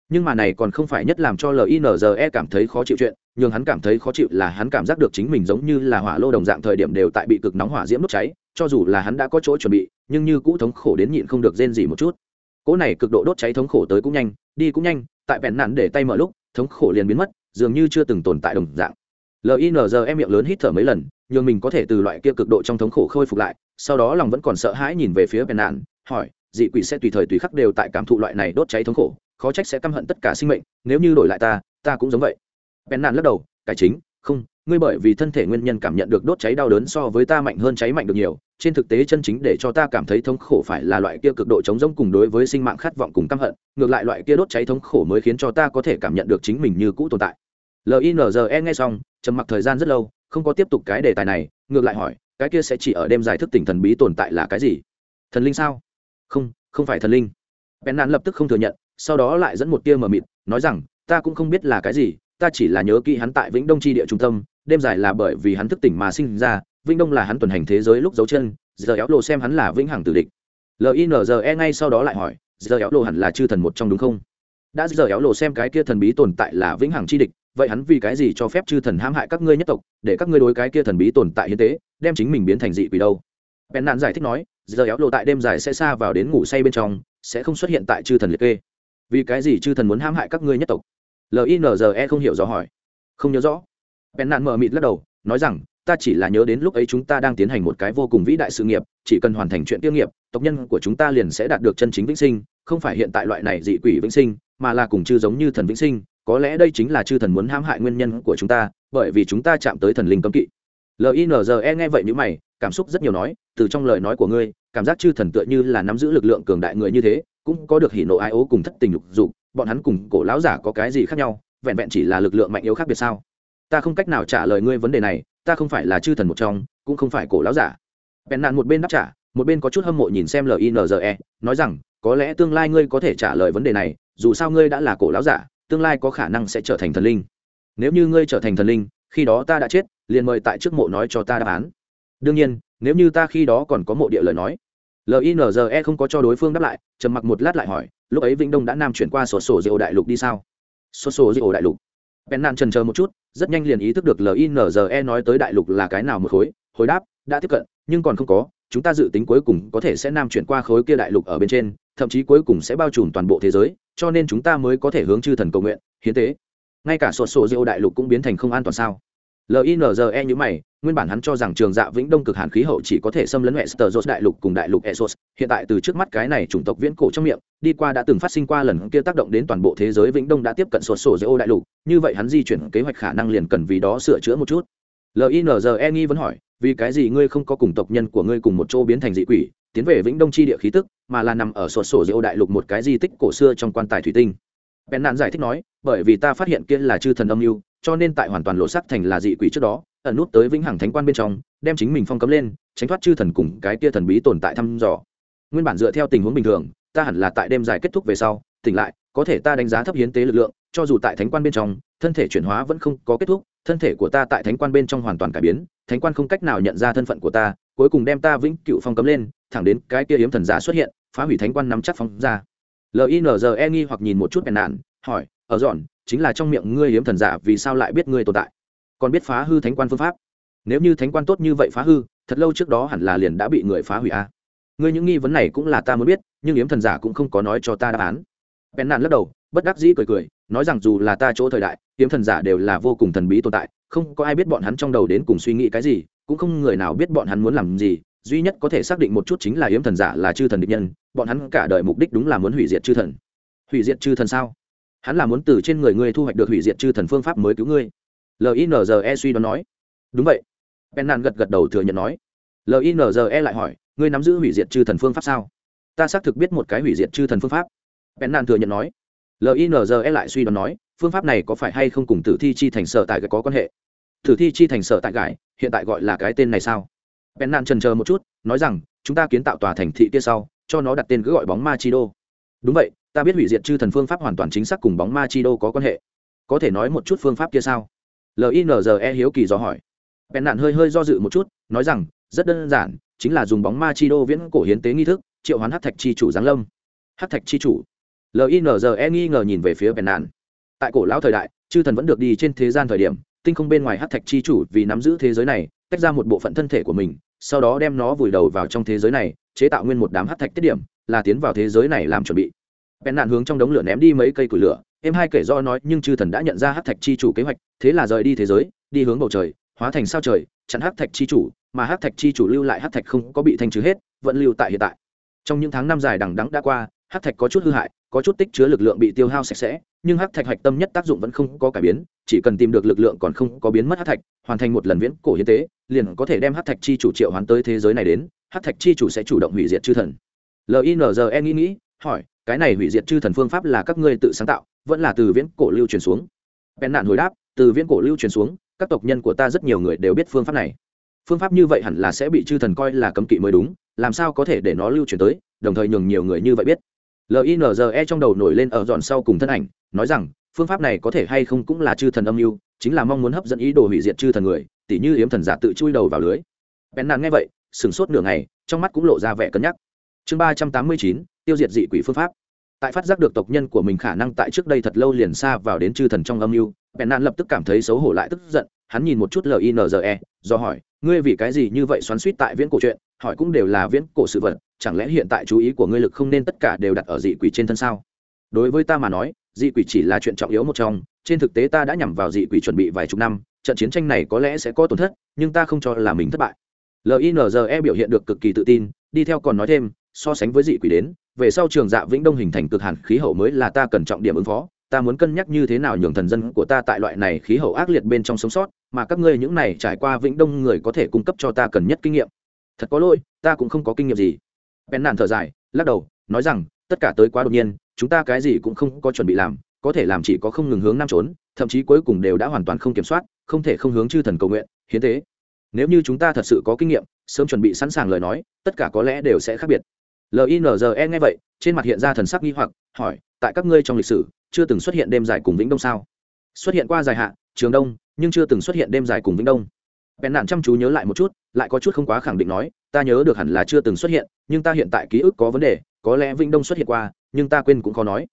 Speaker 1: Nhưng mà này còn không phải nhất làm cho linze cảm thấy khó chịu chuyện nhưng hắn cảm thấy khó chịu là hắn cảm giác được chính mình giống như là hỏa lô đồng dạng thời điểm đều tại bị cực nóng hỏa diễm đốt cháy, cho dù là hắn đã có chỗ chuẩn bị, nhưng như cũ thống khổ đến nhịn không được rên gì một chút. Cỗ này cực độ đốt cháy thống khổ tới cũng nhanh, đi cũng nhanh, tại bẹn nạn để tay mở lúc, thống khổ liền biến mất, dường như chưa từng tồn tại đồng dạng linze miệng lớn hít thở mấy lần, nhường mình có thể từ loại kia cực độ trong thống khổ khôi phục lại, sau đó lòng vẫn còn sợ hãi nhìn về phía bèn nạn, hỏi, dị quỷ sẽ tùy thời tùy khắc đều tại cảm thụ loại này đốt cháy thống khổ, khó trách sẽ căm hận tất cả sinh mệnh, nếu như đổi lại ta ta cũng giống vậy. Bèn nạn lắc đầu, cải chính, không, ngươi bởi vì thân thể nguyên nhân cảm nhận được đốt cháy đau đớn so với ta mạnh hơn cháy mạnh được nhiều, trên thực tế chân chính để cho ta cảm thấy thống khổ phải là loại kia cực độ chống giống cùng đối với sinh mạng khát vọng cùng căm hận, ngược lại loại kia đốt cháy thống khổ mới khiến cho ta có thể cảm nhận được chính mình như cũ tồn tại. Linze nghe xong trầm mặc thời gian rất lâu, không có tiếp tục cái đề tài này, ngược lại hỏi, cái kia sẽ chỉ ở đêm giải thức tỉnh thần bí tồn tại là cái gì? Thần linh sao? Không không phải thần linh. Bèn nạn lập tức không thừa nhận, sau đó lại dẫn một tia mờ mịt, nói rằng, ta cũng không biết là cái gì, ta chỉ là nhớ kỹ hắn tại vĩnh đông tri địa trung tâm, đêm dài là bởi vì hắn thức tỉnh mà sinh ra, vĩnh đông là hắn tuần hành thế giới lúc dấu chân, giờ éo lộ xem hắn là vĩnh hằng tử địch. Linze ngay sau đó lại hỏi, giờ éo lộ hẳn là chư thần một trong đúng không? Đã giờ éo lộ xem cái kia thần bí tồn tại là vĩnh hằng chi địch vậy hắn vì cái gì cho phép chư thần hãm hại các ngươi nhất tộc, để các ngươi đối cái kia thần bí tồn tại hiến tế, đem chính mình biến thành dị quỷ đâu? Bèn nạn giải thích nói, giờ éo lộ tại đêm dài sẽ xa vào đến ngủ say bên trong, sẽ không xuất hiện tại chư thần liệt kê. Vì cái gì chư thần muốn hãm hại các ngươi nhất tộc? Linze không hiểu rõ hỏi. Không nhớ rõ. Bèn nạn mờ mịt lắc đầu, nói rằng, ta chỉ là nhớ đến lúc ấy chúng ta đang tiến hành một cái vô cùng vĩ đại sự nghiệp, chỉ cần hoàn thành chuyện tiêu nghiệp, tộc nhân của chúng ta liền sẽ đạt được chân chính vĩnh sinh, không phải hiện tại loại này dị quỷ vĩnh sinh, mà là cùng chư giống như thần vĩnh sinh có lẽ đây chính là chư thần muốn hãm hại nguyên nhân của chúng ta, bởi vì chúng ta chạm tới thần linh cấm kỵ. Linze nghe vậy như mày, cảm xúc rất nhiều nói, từ trong lời nói của ngươi, cảm giác chư thần tựa như là nắm giữ lực lượng cường đại người như thế, cũng có được hỉ nộ ai ố cùng thất tình lục dục, bọn hắn cùng cổ lão giả có cái gì khác nhau, vẹn vẹn chỉ là lực lượng mạnh yếu khác biệt sao? Ta không cách nào trả lời ngươi vấn đề này, ta không phải là chư thần một trong, cũng không phải cổ lão giả. Bèn nạn một bên đáp trả, một bên có chút hâm mộ nhìn xem linze nói rằng, có lẽ tương lai ngươi có thể trả lời vấn đề này, dù sao ngươi đã là cổ lão giả tương lai có khả năng sẽ trở thành thần linh. Nếu như ngươi trở thành thần linh, khi đó ta đã chết, liền mời tại trước mộ nói cho ta đáp án. Đương nhiên, nếu như ta khi đó còn có mộ địa lời nói. Linze không có cho đối phương đáp lại, trầm mặc một lát lại hỏi, lúc ấy vĩnh đông đã nam chuyển qua sổ sổ diệu đại lục đi sao? Sổ sổ diệu đại lục. Bèn nạn trần chờ một chút, rất nhanh liền ý thức được linze nói tới đại lục là cái nào một khối, hồi đáp, đã tiếp cận, nhưng còn không có, chúng ta dự tính cuối cùng có thể sẽ nam chuyển qua khối kia đại lục ở bên trên, thậm chí cuối cùng sẽ bao trùm toàn bộ thế giới cho nên chúng ta mới có thể hướng chư thần cầu nguyện, hiến tế. Ngay cả sổ sổ diệu đại lục cũng biến thành không an toàn sao? Linze như mày, nguyên bản hắn cho rằng trường dạ vĩnh đông cực hàn khí hậu chỉ có thể xâm lấn hệ sờ đại lục cùng đại lục esos hiện tại từ trước mắt cái này chủng tộc viễn cổ trong miệng, đi qua đã từng phát sinh qua lần kia tác động đến toàn bộ thế giới vĩnh đông đã tiếp cận sổ sổ giữa ô đại lục. Như vậy hắn di chuyển kế hoạch khả năng liền cần vì đó sửa chữa một chút. Linze nghi vẫn hỏi, vì cái gì ngươi không có cùng tộc nhân của ngươi cùng một chỗ biến thành dị quỷ? Tiến về vĩnh đông chi địa khí tức, mà là nằm ở sổ sổ dễ đại lục một cái di tích cổ xưa trong quan tài thủy tinh. Bèn nạn giải thích nói, bởi vì ta phát hiện kia là chư thần âm mưu, cho nên tại hoàn toàn lộ sắc thành là dị quỷ trước đó, ẩn nút tới vĩnh hằng thánh quan bên trong, đem chính mình phong cấm lên, tránh thoát chư thần cùng cái kia thần bí tồn tại thăm dò. Nguyên bản dựa theo tình huống bình thường, ta hẳn là tại đêm dài kết thúc về sau, tỉnh lại, có thể ta đánh giá thấp hiến tế lực lượng, cho dù tại thánh quan bên trong, thân thể chuyển hóa vẫn không có kết thúc, thân thể của ta tại thánh quan bên trong hoàn toàn cải biến, thánh quan không cách nào nhận ra thân phận của ta, cuối cùng đem ta vĩnh cựu phong cấm lên thẳng đến cái kia yếm thần giả xuất hiện, phá hủy thánh quan nắm chắc phong ra. Linze nghi hoặc nhìn một chút bèn nạn hỏi, ở dọn, chính là trong miệng ngươi yếm thần giả vì sao lại biết ngươi tồn tại? Còn biết phá hư thánh quan phương pháp? Nếu như thánh quan tốt như vậy phá hư, thật lâu trước đó hẳn là liền đã bị người phá hủy a à? ngươi những nghi vấn này cũng là ta muốn biết, nhưng yếm thần giả cũng không có nói cho ta đáp án. Bèn nạn lắc đầu, bất đắc dĩ cười cười, nói rằng dù là ta chỗ thời đại yếm thần giả đều là vô cùng thần bí tồn tại, không có ai biết bọn hắn trong đầu đến cùng suy nghĩ cái gì, cũng không người nào biết bọn hắn muốn làm gì duy nhất có thể xác định một chút chính là yếm thần giả là chư thần địch nhân, bọn hắn cả đời mục đích đúng là muốn hủy diệt chư thần. Hủy diệt chư thần sao? Hắn là muốn từ trên người ngươi thu hoạch được hủy diệt chư thần phương pháp mới cứu ngươi. Linze suy đoán nói. Đúng vậy. Ben nạn gật gật đầu thừa nhận nói. Linze lại hỏi, ngươi nắm giữ hủy diệt chư thần phương pháp sao? Ta xác thực biết một cái hủy diệt chư thần phương pháp. Ben nạn thừa nhận nói. Linze lại suy đoán nói, phương pháp này có phải hay không cùng tử thi chi thành sở tại có quan hệ? Tử thi chi thành sở tại gãi hiện tại gọi là cái tên này sao? Bèn nạn trần chờ một chút, nói rằng, chúng ta kiến tạo tòa thành thị kia sau, cho nó đặt tên cứ gọi bóng ma chi đô. Đúng vậy, ta biết hủy diệt chư thần phương pháp hoàn toàn chính xác cùng bóng ma chi đô có quan hệ. Có thể nói một chút phương pháp kia sao? Linze hiếu kỳ do hỏi. Bèn nạn hơi hơi do dự một chút, nói rằng, rất đơn giản, chính là dùng bóng ma chi đô viễn cổ hiến tế nghi thức, triệu hoán hát thạch chi chủ giáng lâm. Hát thạch chi chủ. Linze nghi ngờ nhìn về phía bèn nạn tại cổ lão thời đại, chư thần vẫn được đi trên thế gian thời điểm, tinh không bên ngoài hát thạch chi chủ vì nắm giữ thế giới này, tách ra một bộ phận thân thể của mình sau đó đem nó vùi đầu vào trong thế giới này, chế tạo nguyên một đám hát thạch tiết điểm, là tiến vào thế giới này làm chuẩn bị. Bèn nạn hướng trong đống lửa ném đi mấy cây củi lửa, em hai kể do nói, nhưng chư thần đã nhận ra hát thạch chi chủ kế hoạch, thế là rời đi thế giới, đi hướng bầu trời, hóa thành sao trời, chặn hát thạch chi chủ, mà hát thạch chi chủ lưu lại hát thạch không có bị thanh trừ hết, vẫn lưu tại hiện tại. Trong những tháng năm dài đằng đắng đã qua, hát thạch có chút hư hại, có chút tích chứa lực lượng bị tiêu hao sạch sẽ, nhưng hát thạch hạch tâm nhất tác dụng vẫn không có cải biến, chỉ cần tìm được lực lượng còn không có biến mất hát thạch hoàn thành một lần viễn cổ hiến tế, liền có thể đem hát thạch chi chủ triệu hoán tới thế giới này đến, hát thạch chi chủ sẽ chủ động hủy diệt chư thần. Linze nghĩ nghĩ, hỏi, cái này hủy diệt chư thần phương pháp là các ngươi tự sáng tạo, vẫn là từ viễn cổ lưu truyền xuống? Bèn nạn hồi đáp, từ viễn cổ lưu truyền xuống, các tộc nhân của ta rất nhiều người đều biết phương pháp này. Phương pháp như vậy hẳn là sẽ bị chư thần coi là cấm kỵ mới đúng, làm sao có thể để nó lưu truyền tới, đồng thời nhường nhiều người như vậy biết. Linze trong đầu nổi lên ở dọn sau cùng thân ảnh, nói rằng, phương pháp này có thể hay không cũng là chư thần âm mưu chính là mong muốn hấp dẫn ý đồ hủy diệt chư thần người, tỉ như hiếm thần giả tự chui đầu vào lưới. Bèn nạn nghe vậy, sửng sốt nửa ngày, trong mắt cũng lộ ra vẻ cân nhắc. Chương ba trăm tám mươi chín, tiêu diệt dị quỷ phương pháp. Tại phát giác được tộc nhân của mình khả năng tại trước đây thật lâu liền xa vào đến chư thần trong âm mưu, bèn nạn lập tức cảm thấy xấu hổ lại tức giận, hắn nhìn một chút linze do hỏi, ngươi vì cái gì như vậy xoắn suýt tại viễn cổ chuyện, hỏi cũng đều là viễn cổ sự vật, chẳng lẽ hiện tại chú ý của ngươi lực không nên tất cả đều đặt ở dị quỷ trên thân sao? Đối với ta mà nói, dị quỷ chỉ là chuyện trọng yếu một trong trên thực tế ta đã nhằm vào dị quỷ chuẩn bị vài chục năm, trận chiến tranh này có lẽ sẽ có tổn thất, nhưng ta không cho là mình thất bại. Linze biểu hiện được cực kỳ tự tin, đi theo còn nói thêm, so sánh với dị quỷ đến, về sau trường dạ vĩnh đông hình thành cực hàn khí hậu mới là ta cần trọng điểm ứng phó. Ta muốn cân nhắc như thế nào nhường thần dân của ta tại loại này khí hậu ác liệt bên trong sống sót, mà các ngươi những này trải qua vĩnh đông người có thể cung cấp cho ta cần nhất kinh nghiệm. Thật có lỗi, ta cũng không có kinh nghiệm gì. Bèn nản thở dài, lắc đầu, nói rằng, tất cả tới quá đột nhiên, chúng ta cái gì cũng không có chuẩn bị làm có thể làm chỉ có không ngừng hướng nam trốn, thậm chí cuối cùng đều đã hoàn toàn không kiểm soát, không thể không hướng chư thần cầu nguyện, hiến tế. Nếu như chúng ta thật sự có kinh nghiệm, sớm chuẩn bị sẵn sàng lời nói, tất cả có lẽ đều sẽ khác biệt. Linze nghe vậy, trên mặt hiện ra thần sắc nghi hoặc, hỏi, tại các ngươi trong lịch sử, chưa từng xuất hiện đêm dài cùng vĩnh đông sao? Xuất hiện qua dài hạn, trường đông, nhưng chưa từng xuất hiện đêm dài cùng vĩnh đông. Bèn nạn chăm chú nhớ lại một chút, lại có chút không quá khẳng định nói, ta nhớ được hẳn là chưa từng xuất hiện, nhưng ta hiện tại ký ức có vấn đề, có lẽ vĩnh đông xuất hiện qua, nhưng ta quên cũng khó nói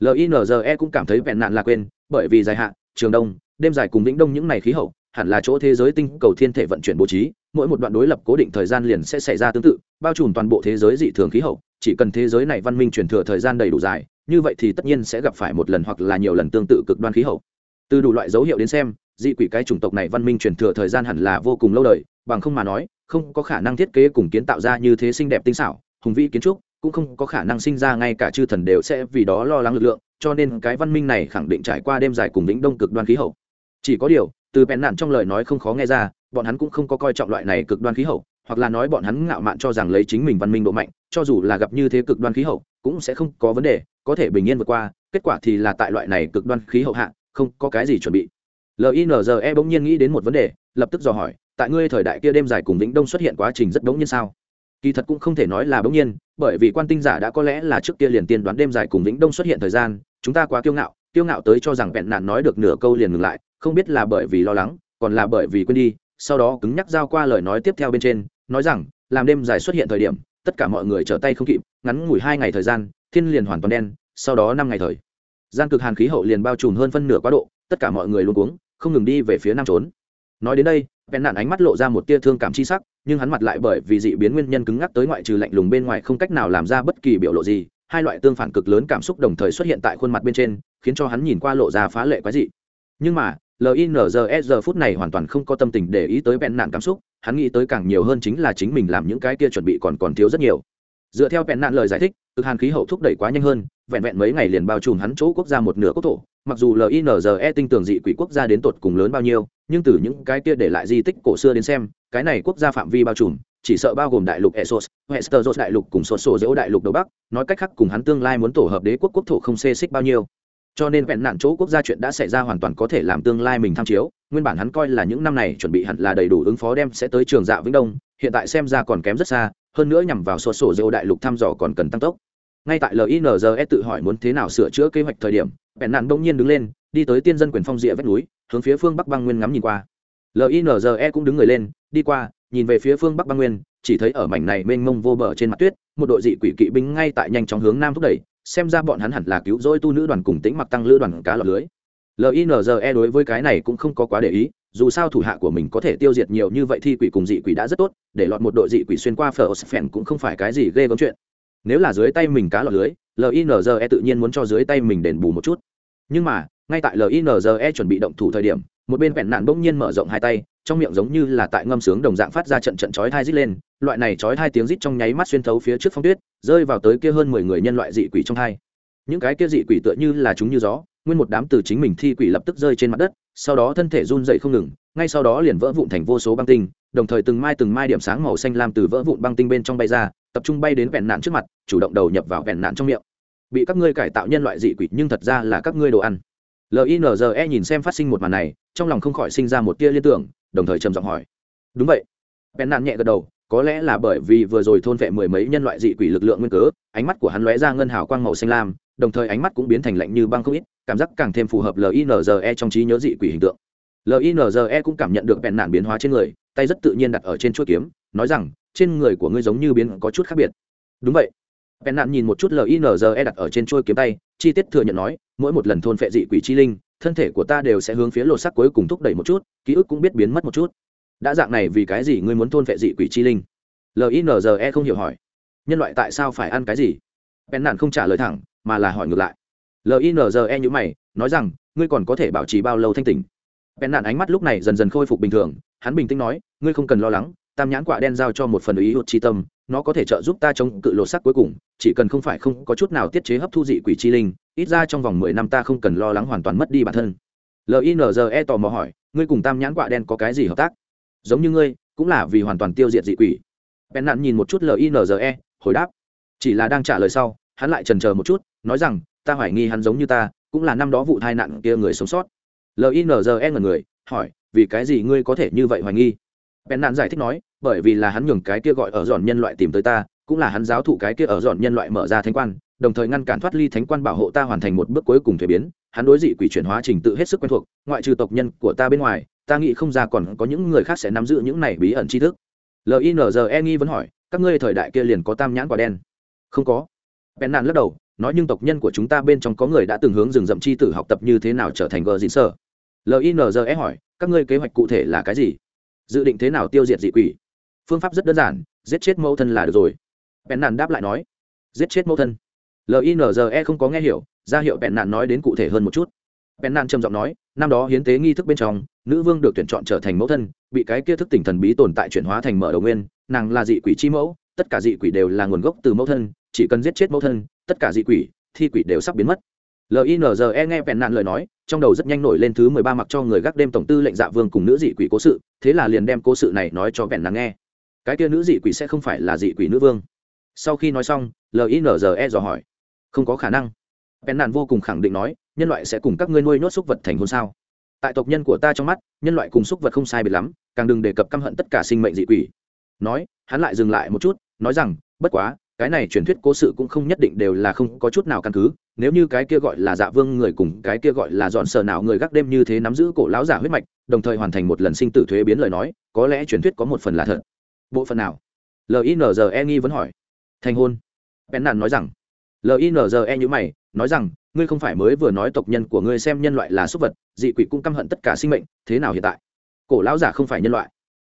Speaker 1: linze cũng cảm thấy vẹn nạn là quên, bởi vì dài hạn, trường đông, đêm dài cùng vĩnh đông những ngày khí hậu, hẳn là chỗ thế giới tinh cầu thiên thể vận chuyển bố trí, mỗi một đoạn đối lập cố định thời gian liền sẽ xảy ra tương tự, bao trùm toàn bộ thế giới dị thường khí hậu, chỉ cần thế giới này văn minh truyền thừa thời gian đầy đủ dài, như vậy thì tất nhiên sẽ gặp phải một lần hoặc là nhiều lần tương tự cực đoan khí hậu. Từ đủ loại dấu hiệu đến xem, dị quỷ cái chủng tộc này văn minh truyền thừa thời gian hẳn là vô cùng lâu đời, bằng không mà nói, không có khả năng thiết kế cùng kiến tạo ra như thế xinh đẹp tinh xảo, hùng vĩ kiến trúc cũng không có khả năng sinh ra ngay cả chư thần đều sẽ vì đó lo lắng lực lượng, cho nên cái văn minh này khẳng định trải qua đêm dài cùng lĩnh đông cực đoan khí hậu. Chỉ có điều, từ bèn nạn trong lời nói không khó nghe ra, bọn hắn cũng không có coi trọng loại này cực đoan khí hậu, hoặc là nói bọn hắn ngạo mạn cho rằng lấy chính mình văn minh độ mạnh, cho dù là gặp như thế cực đoan khí hậu, cũng sẽ không có vấn đề, có thể bình yên vượt qua, kết quả thì là tại loại này cực đoan khí hậu hạ, không có cái gì chuẩn bị. Linze bỗng nhiên nghĩ đến một vấn đề, lập tức dò hỏi, tại ngươi thời đại kia đêm dài cùng vĩnh đông xuất hiện quá trình rất bỗng nhiên sao? Kỳ thật cũng không thể nói là bỗng nhiên, bởi vì quan tinh giả đã có lẽ là trước kia liền tiên đoán đêm dài cùng vĩnh đông xuất hiện thời gian, chúng ta quá kiêu ngạo kiêu ngạo tới cho rằng vẹn nạn nói được nửa câu liền ngừng lại, không biết là bởi vì lo lắng, còn là bởi vì quên đi, sau đó cứng nhắc giao qua lời nói tiếp theo bên trên, nói rằng, làm đêm dài xuất hiện thời điểm, tất cả mọi người trở tay không kịp, ngắn ngủi hai ngày thời gian, thiên liền hoàn toàn đen, sau đó năm ngày thời. Gian cực hàn khí hậu liền bao trùm hơn phân nửa quá độ, tất cả mọi người luôn uống không ngừng đi về phía nam trốn. Nói đến đây bèn nạn ánh mắt lộ ra một tia thương cảm chi sắc, nhưng hắn mặt lại bởi vì dị biến nguyên nhân cứng ngắc tới ngoại trừ lạnh lùng bên ngoài không cách nào làm ra bất kỳ biểu lộ gì, hai loại tương phản cực lớn cảm xúc đồng thời xuất hiện tại khuôn mặt bên trên, khiến cho hắn nhìn qua lộ ra phá lệ quái dị. Nhưng mà linze giờ phút này hoàn toàn không có tâm tình để ý tới bẹn nạn cảm xúc, hắn nghĩ tới càng nhiều hơn chính là chính mình làm những cái kia chuẩn bị còn còn thiếu rất nhiều. Dựa theo bẹn nạn lời giải thích cực hàn khí hậu thúc đẩy quá nhanh hơn vẹn vẹn mấy ngày liền bao trùm hắn chỗ quốc gia một nửa quốc thổ. Mặc dù linze tinh tường dị quỷ quốc gia đến tột cùng lớn bao nhiêu nhưng từ những cái kia để lại di tích cổ xưa đến xem cái này quốc gia phạm vi bao trùm chỉ sợ bao gồm đại lục esos Westeros đại lục cùng sổ sổ dễu đại lục đầu Bắc, nói cách khác cùng hắn tương lai muốn tổ hợp đế quốc quốc thổ không xê xích bao nhiêu. Cho nên vẹn nạn chỗ quốc gia chuyện đã xảy ra hoàn toàn có thể làm tương lai mình tham chiếu nguyên bản hắn coi là những năm này chuẩn bị hẳn là đầy đủ ứng phó đem sẽ tới trường dạ vĩnh đông hiện tại xem ra còn kém rất xa, hơn nữa nhằm vào sổ sổ dâu đại lục thăm dò còn cần tăng tốc. Ngay tại linze tự hỏi muốn thế nào sửa chữa kế hoạch thời điểm Bẹn nạn bỗng nhiên đứng lên, đi tới tiên dân quyền phong rịa vách núi, hướng phía phương bắc băng nguyên ngắm nhìn qua. Linze cũng đứng người lên, đi qua, nhìn về phía phương bắc băng nguyên, chỉ thấy ở mảnh này mênh mông vô bờ trên mặt tuyết, một đội dị quỷ kỵ binh ngay tại nhanh chóng hướng nam thúc đẩy, xem ra bọn hắn hẳn là cứu rỗi tu nữ đoàn cùng tính mặc tăng lữ đoàn cá lọc lưới. Linze đối với cái này cũng không có quá để ý dù sao thủ hạ của mình có thể tiêu diệt nhiều như vậy thi quỷ cùng dị quỷ đã rất tốt, để lọt một đội dị quỷ xuyên qua phở phèn cũng không phải cái gì ghê gớm chuyện. Nếu là dưới tay mình cá lọt lưới linze tự nhiên muốn cho dưới tay mình đền bù một chút. Nhưng mà, ngay tại linze chuẩn bị động thủ thời điểm, một bên vẹn nạn bỗng nhiên mở rộng hai tay, trong miệng giống như là tại ngâm sướng đồng dạng phát ra trận trận chói thai rít lên, loại này chói thai tiếng rít trong nháy mắt xuyên thấu phía trước phong tuyết, rơi vào tới kia hơn mười người nhân loại dị quỷ trong hai. Những cái kia dị quỷ tựa như là chúng như gió nguyên một đám từ chính mình thi quỷ lập tức rơi trên mặt đất, sau đó thân thể run dậy không ngừng, ngay sau đó liền vỡ vụn thành vô số băng tinh, đồng thời từng mai từng mai điểm sáng màu xanh lam từ vỡ vụn băng tinh bên trong bay ra, tập trung bay đến vẹn nạn trước mặt, chủ động đầu nhập vào vẹn nạn trong miệng. Bị các ngươi cải tạo nhân loại dị quỷ, nhưng thật ra là các ngươi đồ ăn. Linze nhìn xem phát sinh một màn này, trong lòng không khỏi sinh ra một tia liên tưởng, đồng thời trầm giọng hỏi. Đúng vậy. Vẹn nạn nhẹ gật đầu, có lẽ là bởi vì vừa rồi thôn vệ mười mấy nhân loại dị quỷ lực lượng nguyên cớ, ánh mắt của hắn lóe ra ngân hào quang màu xanh lam đồng thời ánh mắt cũng biến thành lạnh như băng không ít, cảm giác càng thêm phù hợp linze trong trí nhớ dị quỷ hình tượng. Linze cũng cảm nhận được vẹn nạn biến hóa trên người, tay rất tự nhiên đặt ở trên chuỗi kiếm, nói rằng, trên người của ngươi giống như biến có chút khác biệt. Đúng vậy. Vẹn nạn nhìn một chút linze đặt ở trên chuôi kiếm tay, chi tiết thừa nhận nói, mỗi một lần thôn phệ dị quỷ chi linh, thân thể của ta đều sẽ hướng phía lột sắc cuối cùng thúc đẩy một chút, ký ức cũng biết biến mất một chút. Đã dạng này vì cái gì ngươi muốn thôn phệ dị quỷ chi linh? Linze không hiểu hỏi. Nhân loại tại sao phải ăn cái gì? Bẹn nạn không trả lời thẳng mà là hỏi ngược lại. Linze nhữ mày, nói rằng, ngươi còn có thể bảo trì bao lâu thanh tỉnh? Bèn nạn ánh mắt lúc này dần dần khôi phục bình thường, hắn bình tĩnh nói, ngươi không cần lo lắng, tam nhãn quả đen giao cho một phần ý hụt chi tâm, nó có thể trợ giúp ta chống cự lột sắc cuối cùng, chỉ cần không phải không có chút nào tiết chế hấp thu dị quỷ chi linh, ít ra trong vòng mười năm ta không cần lo lắng hoàn toàn mất đi bản thân. Linze tò mò hỏi, ngươi cùng tam nhãn quả đen có cái gì hợp tác? Giống như ngươi, cũng là vì hoàn toàn tiêu diệt dị quỷ. Bèn nạn nhìn một chút linze hồi đáp, chỉ là đang trả lời sau, hắn lại trần chờ một chút nói rằng, ta hoài nghi hắn giống như ta, cũng là năm đó vụ tai nạn kia người sống sót. Linze ngần người, hỏi, vì cái gì ngươi có thể như vậy hoài nghi? Bèn nạn giải thích nói, bởi vì là hắn nhường cái kia gọi ở dọn nhân loại tìm tới ta, cũng là hắn giáo thụ cái kia ở dọn nhân loại mở ra thánh quan, đồng thời ngăn cản thoát ly thánh quan bảo hộ ta hoàn thành một bước cuối cùng thuế biến. Hắn đối dị quỷ chuyển hóa trình tự hết sức quen thuộc, ngoại trừ tộc nhân của ta bên ngoài, ta nghĩ không ra còn có những người khác sẽ nắm giữ những này bí ẩn tri thức. Linze nghi vẫn hỏi, các ngươi thời đại kia liền có tam nhãn quả đen? Không có. Bèn nạn lắc đầu nói nhưng tộc nhân của chúng ta bên trong có người đã từng hướng rừng rậm chi tử học tập như thế nào trở thành gờ dịn sở linze hỏi, các ngươi kế hoạch cụ thể là cái gì? Dự định thế nào tiêu diệt dị quỷ? Phương pháp rất đơn giản, giết chết mẫu thân là được rồi. Bèn nạn đáp lại nói, giết chết mẫu thân. Linze không có nghe hiểu, ra hiệu bèn nạn nói đến cụ thể hơn một chút. Bèn nạn trầm giọng nói, năm đó hiến tế nghi thức bên trong, nữ vương được tuyển chọn trở thành mẫu thân, bị cái kia thức tỉnh thần bí tồn tại chuyển hóa thành mở đầu nguyên, nàng là dị quỷ chi mẫu, tất cả dị quỷ đều là nguồn gốc từ mẫu thân, chỉ cần giết chết mẫu thân tất cả dị quỷ, thi quỷ đều sắp biến mất. Linze nghe vẹn nạn lời nói, trong đầu rất nhanh nổi lên thứ mười ba mặc cho người gác đêm tổng tư lệnh dạ vương cùng nữ dị quỷ cố sự, thế là liền đem cố sự này nói cho vẹn nạn nghe. Cái kia nữ dị quỷ sẽ không phải là dị quỷ nữ vương. Sau khi nói xong linze dò hỏi. Không có khả năng. Vẹn nạn vô cùng khẳng định nói, nhân loại sẽ cùng các ngươi nuôi nhốt súc vật thành hôn sao? Tại tộc nhân của ta trong mắt, nhân loại cùng súc vật không sai biệt lắm, càng đừng đề cập căm hận tất cả sinh mệnh dị quỷ. Nói, hắn lại dừng lại một chút, nói rằng, bất quá cái này truyền thuyết cố sự cũng không nhất định đều là không có chút nào căn cứ, nếu như cái kia gọi là dạ vương người cùng cái kia gọi là dọn sờ nào người gác đêm như thế nắm giữ cổ lão giả huyết mạch, đồng thời hoàn thành một lần sinh tử thuế biến lời nói, có lẽ truyền thuyết có một phần là thật. Bộ phận nào? Linze nghi vẫn hỏi. Thành hôn. Bén nàn nói rằng. Linze như mày, nói rằng, ngươi không phải mới vừa nói tộc nhân của ngươi xem nhân loại là súc vật, dị quỷ cũng căm hận tất cả sinh mệnh, thế nào hiện tại? Cổ lão giả không phải nhân loại.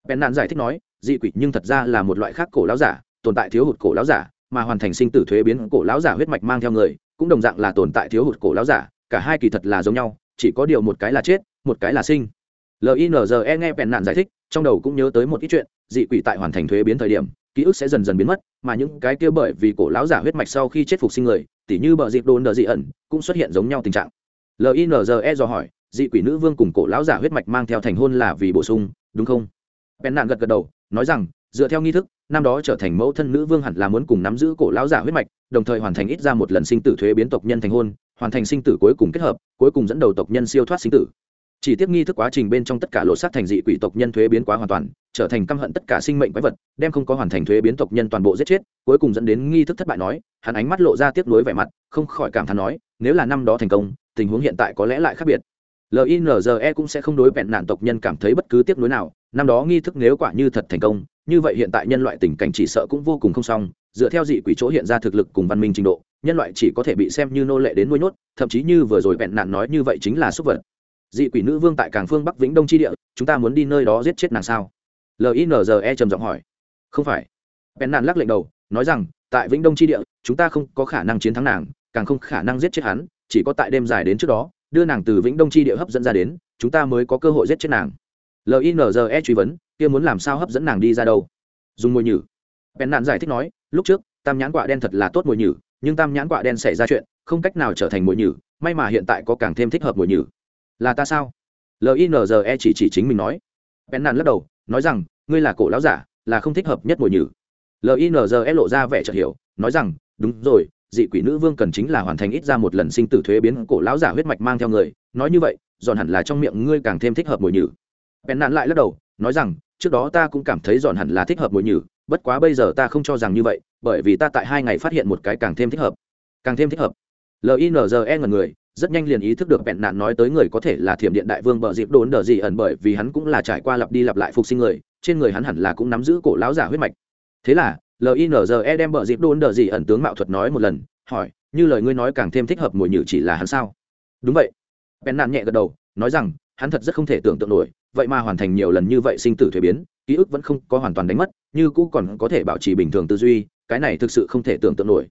Speaker 1: Bén nàn giải thích nói, dị quỷ nhưng thật ra là một loại khác cổ lão giả tồn tại thiếu hụt cổ lão giả, mà hoàn thành sinh tử thuế biến cổ lão giả huyết mạch mang theo người, cũng đồng dạng là tồn tại thiếu hụt cổ lão giả, cả hai kỳ thật là giống nhau, chỉ có điều một cái là chết, một cái là sinh. Linze nghe bèn nạn giải thích, trong đầu cũng nhớ tới một ít chuyện, dị quỷ tại hoàn thành thuế biến thời điểm, ký ức sẽ dần dần biến mất, mà những cái kia bởi vì cổ lão giả huyết mạch sau khi chết phục sinh người, tỉ như bờ dịp đồn đờ dị ẩn, cũng xuất hiện giống nhau tình trạng. Linze dò hỏi, dị quỷ nữ vương cùng cổ lão giả huyết mạch mang theo thành hôn là vì bổ sung, đúng không? Bèn nạn gật gật đầu, nói rằng, dựa theo nghi thức năm đó trở thành mẫu thân nữ vương hẳn là muốn cùng nắm giữ cổ lão giả huyết mạch, đồng thời hoàn thành ít ra một lần sinh tử thuế biến tộc nhân thành hôn, hoàn thành sinh tử cuối cùng kết hợp, cuối cùng dẫn đầu tộc nhân siêu thoát sinh tử. Chỉ tiếp nghi thức quá trình bên trong tất cả lộ sát thành dị quỷ tộc nhân thuế biến quá hoàn toàn, trở thành căm hận tất cả sinh mệnh quái vật, đem không có hoàn thành thuế biến tộc nhân toàn bộ giết chết, cuối cùng dẫn đến nghi thức thất bại nói, hắn ánh mắt lộ ra tiếc nuối vẻ mặt, không khỏi cảm thán nói, nếu là năm đó thành công, tình huống hiện tại có lẽ lại khác biệt. Linze cũng sẽ không đối vẹn nạn tộc nhân cảm thấy bất cứ tiếc nuối nào, năm đó nghi thức nếu quả như thật thành công như vậy hiện tại nhân loại tình cảnh chỉ sợ cũng vô cùng không xong, dựa theo dị quỷ chỗ hiện ra thực lực cùng văn minh trình độ, nhân loại chỉ có thể bị xem như nô lệ đến nuôi nhốt, thậm chí như vừa rồi vẹn nạn nói như vậy chính là súc vật. Dị quỷ nữ vương tại cảng phương bắc vĩnh đông tri địa, chúng ta muốn đi nơi đó giết chết nàng sao? Linze trầm giọng hỏi. Không phải. Vẹn nạn lắc lệnh đầu, nói rằng, tại vĩnh đông tri địa, chúng ta không có khả năng chiến thắng nàng, càng không khả năng giết chết hắn, chỉ có tại đêm dài đến trước đó, đưa nàng từ vĩnh đông tri địa hấp dẫn ra đến, chúng ta mới có cơ hội giết chết nàng. Linze truy vấn kia muốn làm sao hấp dẫn nàng đi ra đâu? Dùng mồi nhử. Bèn nạn giải thích nói, lúc trước, tam nhãn quạ đen thật là tốt mồi nhử, nhưng tam nhãn quạ đen xảy ra chuyện, không cách nào trở thành mồi nhử, may mà hiện tại có càng thêm thích hợp mồi nhử. Là ta sao? Linze chỉ chỉ chính mình nói. Bèn nạn lắc đầu, nói rằng, ngươi là cổ lão giả, là không thích hợp nhất mồi nhử. Linze lộ ra vẻ chợt hiểu, nói rằng, đúng rồi, dị quỷ nữ vương cần chính là hoàn thành ít ra một lần sinh tử thuế biến cổ lão giả huyết mạch mang theo người, nói như vậy dọn hẳn là trong miệng ngươi càng thêm thích hợp mồi nhử. Bèn nạn lại lắc đầu, nói rằng trước đó ta cũng cảm thấy giòn hẳn là thích hợp mồi nhử, bất quá bây giờ ta không cho rằng như vậy, bởi vì ta tại hai ngày phát hiện một cái càng thêm thích hợp. Càng thêm thích hợp. Linze ngần người, rất nhanh liền ý thức được bẹn nạn nói tới người có thể là thiểm điện đại vương bờ dịp đốn đờ gì ẩn bởi vì hắn cũng là trải qua lặp đi lặp lại phục sinh người, trên người hắn hẳn là cũng nắm giữ cổ lão giả huyết mạch. Thế là linze đem bờ dịp đốn đờ gì ẩn tướng mạo thuật nói một lần, hỏi, như lời ngươi nói càng thêm thích hợp mùi nhử chỉ là hắn sao? Đúng vậy. Bẹn nạn nhẹ gật đầu, nói rằng, hắn thật rất không thể tưởng tượng nổi vậy mà hoàn thành nhiều lần như vậy sinh tử thuế biến, ký ức vẫn không có hoàn toàn đánh mất, như cũ còn có thể bảo trì bình thường tư duy, cái này thực sự không thể tưởng tượng nổi.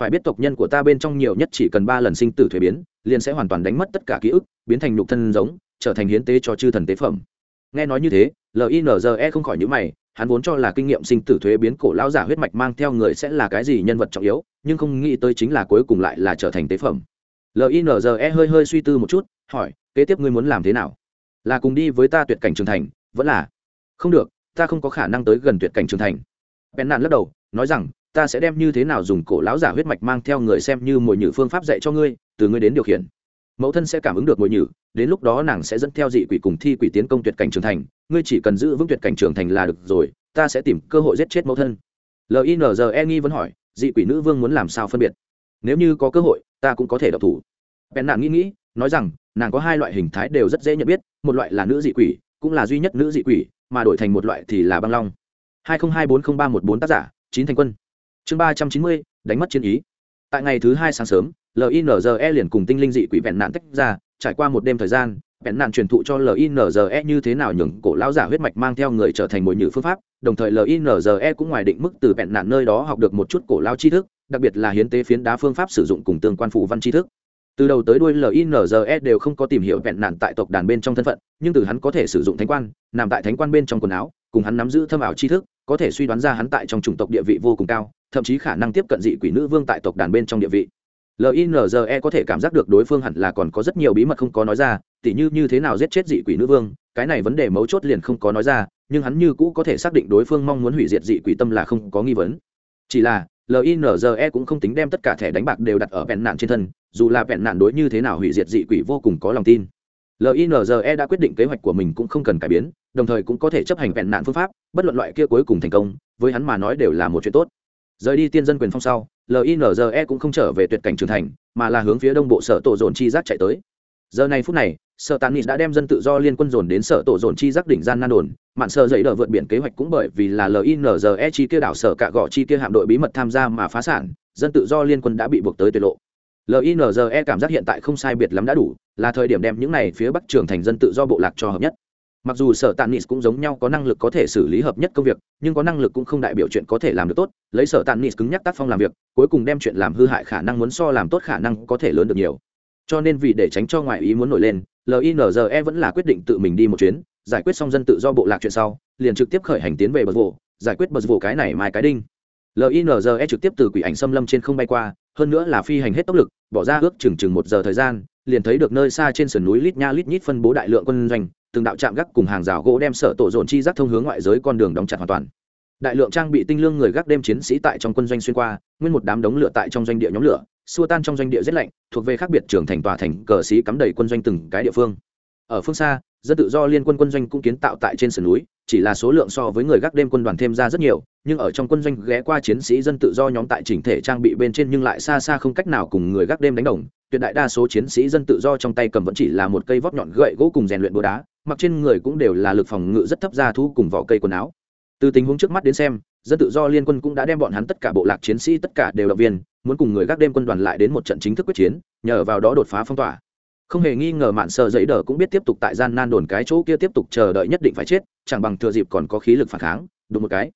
Speaker 1: Phải biết tộc nhân của ta bên trong nhiều nhất chỉ cần ba lần sinh tử thuế biến, liền sẽ hoàn toàn đánh mất tất cả ký ức, biến thành nhục thân giống, trở thành hiến tế cho chư thần tế phẩm. Nghe nói như thế linze không khỏi nhữ mày, hắn vốn cho là kinh nghiệm sinh tử thuế biến cổ lão giả huyết mạch mang theo người sẽ là cái gì nhân vật trọng yếu, nhưng không nghĩ tới chính là cuối cùng lại là trở thành tế phẩm. Linze hơi hơi suy tư một chút, hỏi, kế tiếp ngươi muốn làm thế nào? Là cùng đi với ta tuyệt cảnh trưởng thành, vẫn là. Không được, ta không có khả năng tới gần tuyệt cảnh trưởng thành. Bèn nạn lắc đầu, nói rằng, ta sẽ đem như thế nào dùng cổ lão giả huyết mạch mang theo người xem như mồi nhử phương pháp dạy cho ngươi, từ ngươi đến điều khiển. Mẫu thân sẽ cảm ứng được mồi nhử, đến lúc đó nàng sẽ dẫn theo dị quỷ cùng thi quỷ tiến công tuyệt cảnh trưởng thành, ngươi chỉ cần giữ vững tuyệt cảnh trưởng thành là được rồi, ta sẽ tìm cơ hội giết chết mẫu thân. Linze nghi vẫn hỏi, dị quỷ nữ vương muốn làm sao phân biệt? Nếu như có cơ hội, ta cũng có thể đọc thủ. Bèn nạn nghĩ nghĩ, nói rằng nàng có hai loại hình thái đều rất dễ nhận biết, một loại là nữ dị quỷ, cũng là duy nhất nữ dị quỷ, mà đổi thành một loại thì là băng long. hai nghìn hai bốn không ba một bốn tác giả, chín thành quân. Chương ba trăm chín mươi, đánh mất chiến ý. Tại ngày thứ hai sáng sớm linze liền cùng tinh linh dị quỷ vẹn nạn tách ra, trải qua một đêm thời gian, vẹn nạn truyền thụ cho linze như thế nào nhường cổ lão giả huyết mạch mang theo người trở thành mồi nhử phương pháp, đồng thời linze cũng ngoài định mức từ vẹn nạn nơi đó học được một chút cổ lao tri thức, đặc biệt là hiến tế phiến đá phương pháp sử dụng cùng tương quan phụ văn tri thức từ đầu tới đuôi linze đều không có tìm hiểu vẹn nạn tại tộc đàn bên trong thân phận, nhưng từ hắn có thể sử dụng thánh quan, nằm tại thánh quan bên trong quần áo, cùng hắn nắm giữ thâm ảo tri thức, có thể suy đoán ra hắn tại trong chủng tộc địa vị vô cùng cao, thậm chí khả năng tiếp cận dị quỷ nữ vương tại tộc đàn bên trong địa vị. Linze có thể cảm giác được đối phương hẳn là còn có rất nhiều bí mật không có nói ra, tỉ như như thế nào giết chết dị quỷ nữ vương, cái này vấn đề mấu chốt liền không có nói ra, nhưng hắn như cũ có thể xác định đối phương mong muốn hủy diệt dị quỷ tâm là không có nghi vấn. Chỉ là linze cũng không tính đem tất cả thẻ đánh bạc đều đặt ở vẹn nạn trên thân dù là vẹn nạn đối như thế nào hủy diệt dị quỷ vô cùng có lòng tin. Linze đã quyết định kế hoạch của mình cũng không cần cải biến, đồng thời cũng có thể chấp hành vẹn nạn phương pháp, bất luận loại kia cuối cùng thành công, với hắn mà nói đều là một chuyện tốt. Rời đi tiên dân quyền phong sau linze cũng không trở về tuyệt cảnh trưởng thành, mà là hướng phía đông bộ sở tổ dồn chi giác chạy tới. Giờ này phút này, sở tàn đã đem dân tự do liên quân dồn đến sở tổ dồn chi giác đỉnh gian nan đồn, mạn sở dậy đờ vượt biển kế hoạch cũng bởi vì là linze chi kia đảo sở cạ gõ chi kia hạm đội bí mật tham gia mà phá sản, dân tự do liên quân đã bị buộc tới tuyệt lộ linze cảm giác hiện tại không sai biệt lắm đã đủ, là thời điểm đem những này phía bắc trưởng thành dân tự do bộ lạc cho hợp nhất. Mặc dù sở tàn nis cũng giống nhau có năng lực có thể xử lý hợp nhất công việc, nhưng có năng lực cũng không đại biểu chuyện có thể làm được tốt. Lấy sở tàn nis cứng nhắc tác phong làm việc, cuối cùng đem chuyện làm hư hại khả năng muốn so làm tốt khả năng có thể lớn được nhiều. Cho nên vì để tránh cho ngoại ý muốn nổi lên linze vẫn là quyết định tự mình đi một chuyến, giải quyết xong dân tự do bộ lạc chuyện sau, liền trực tiếp khởi hành tiến về bờ vụ giải quyết bờ vụ cái này mai cái đinh. Linze trực tiếp từ quỷ ảnh xâm lâm trên không bay qua hơn nữa là phi hành hết tốc lực, bỏ ra ước chừng chừng một giờ thời gian, liền thấy được nơi xa trên sườn núi lít nha lít nhít phân bố đại lượng quân doanh, từng đạo trạm gác cùng hàng rào gỗ đem sở tổ dồn chi rác thông hướng ngoại giới con đường đóng chặt hoàn toàn. Đại lượng trang bị tinh lương người gác đêm chiến sĩ tại trong quân doanh xuyên qua, nguyên một đám đống lửa tại trong doanh địa nhóm lửa, xua tan trong doanh địa rét lạnh, thuộc về khác biệt trưởng thành tòa thành cờ sĩ cắm đầy quân doanh từng cái địa phương. Ở phương xa dân tự do liên quân quân doanh cũng kiến tạo tại trên sườn núi, chỉ là số lượng so với người gác đêm quân đoàn thêm ra rất nhiều, nhưng ở trong quân doanh ghé qua chiến sĩ dân tự do nhóm tại chỉnh thể trang bị bên trên nhưng lại xa xa không cách nào cùng người gác đêm đánh đồng. Tuyệt đại đa số chiến sĩ dân tự do trong tay cầm vẫn chỉ là một cây vót nhọn gậy gỗ cùng rèn luyện búa đá, mặc trên người cũng đều là lực phòng ngự rất thấp ra thu cùng vỏ cây quần áo. Từ tình huống trước mắt đến xem, dân tự do liên quân cũng đã đem bọn hắn tất cả bộ lạc chiến sĩ tất cả đều động viên, muốn cùng người gác đêm quân đoàn lại đến một trận chính thức quyết chiến, nhờ vào đó đột phá phong tỏa không hề nghi ngờ mạn sợ giấy đờ cũng biết tiếp tục tại gian nan đồn cái chỗ kia tiếp tục chờ đợi nhất định phải chết, chẳng bằng thừa dịp còn có khí lực phản kháng đúng một cái.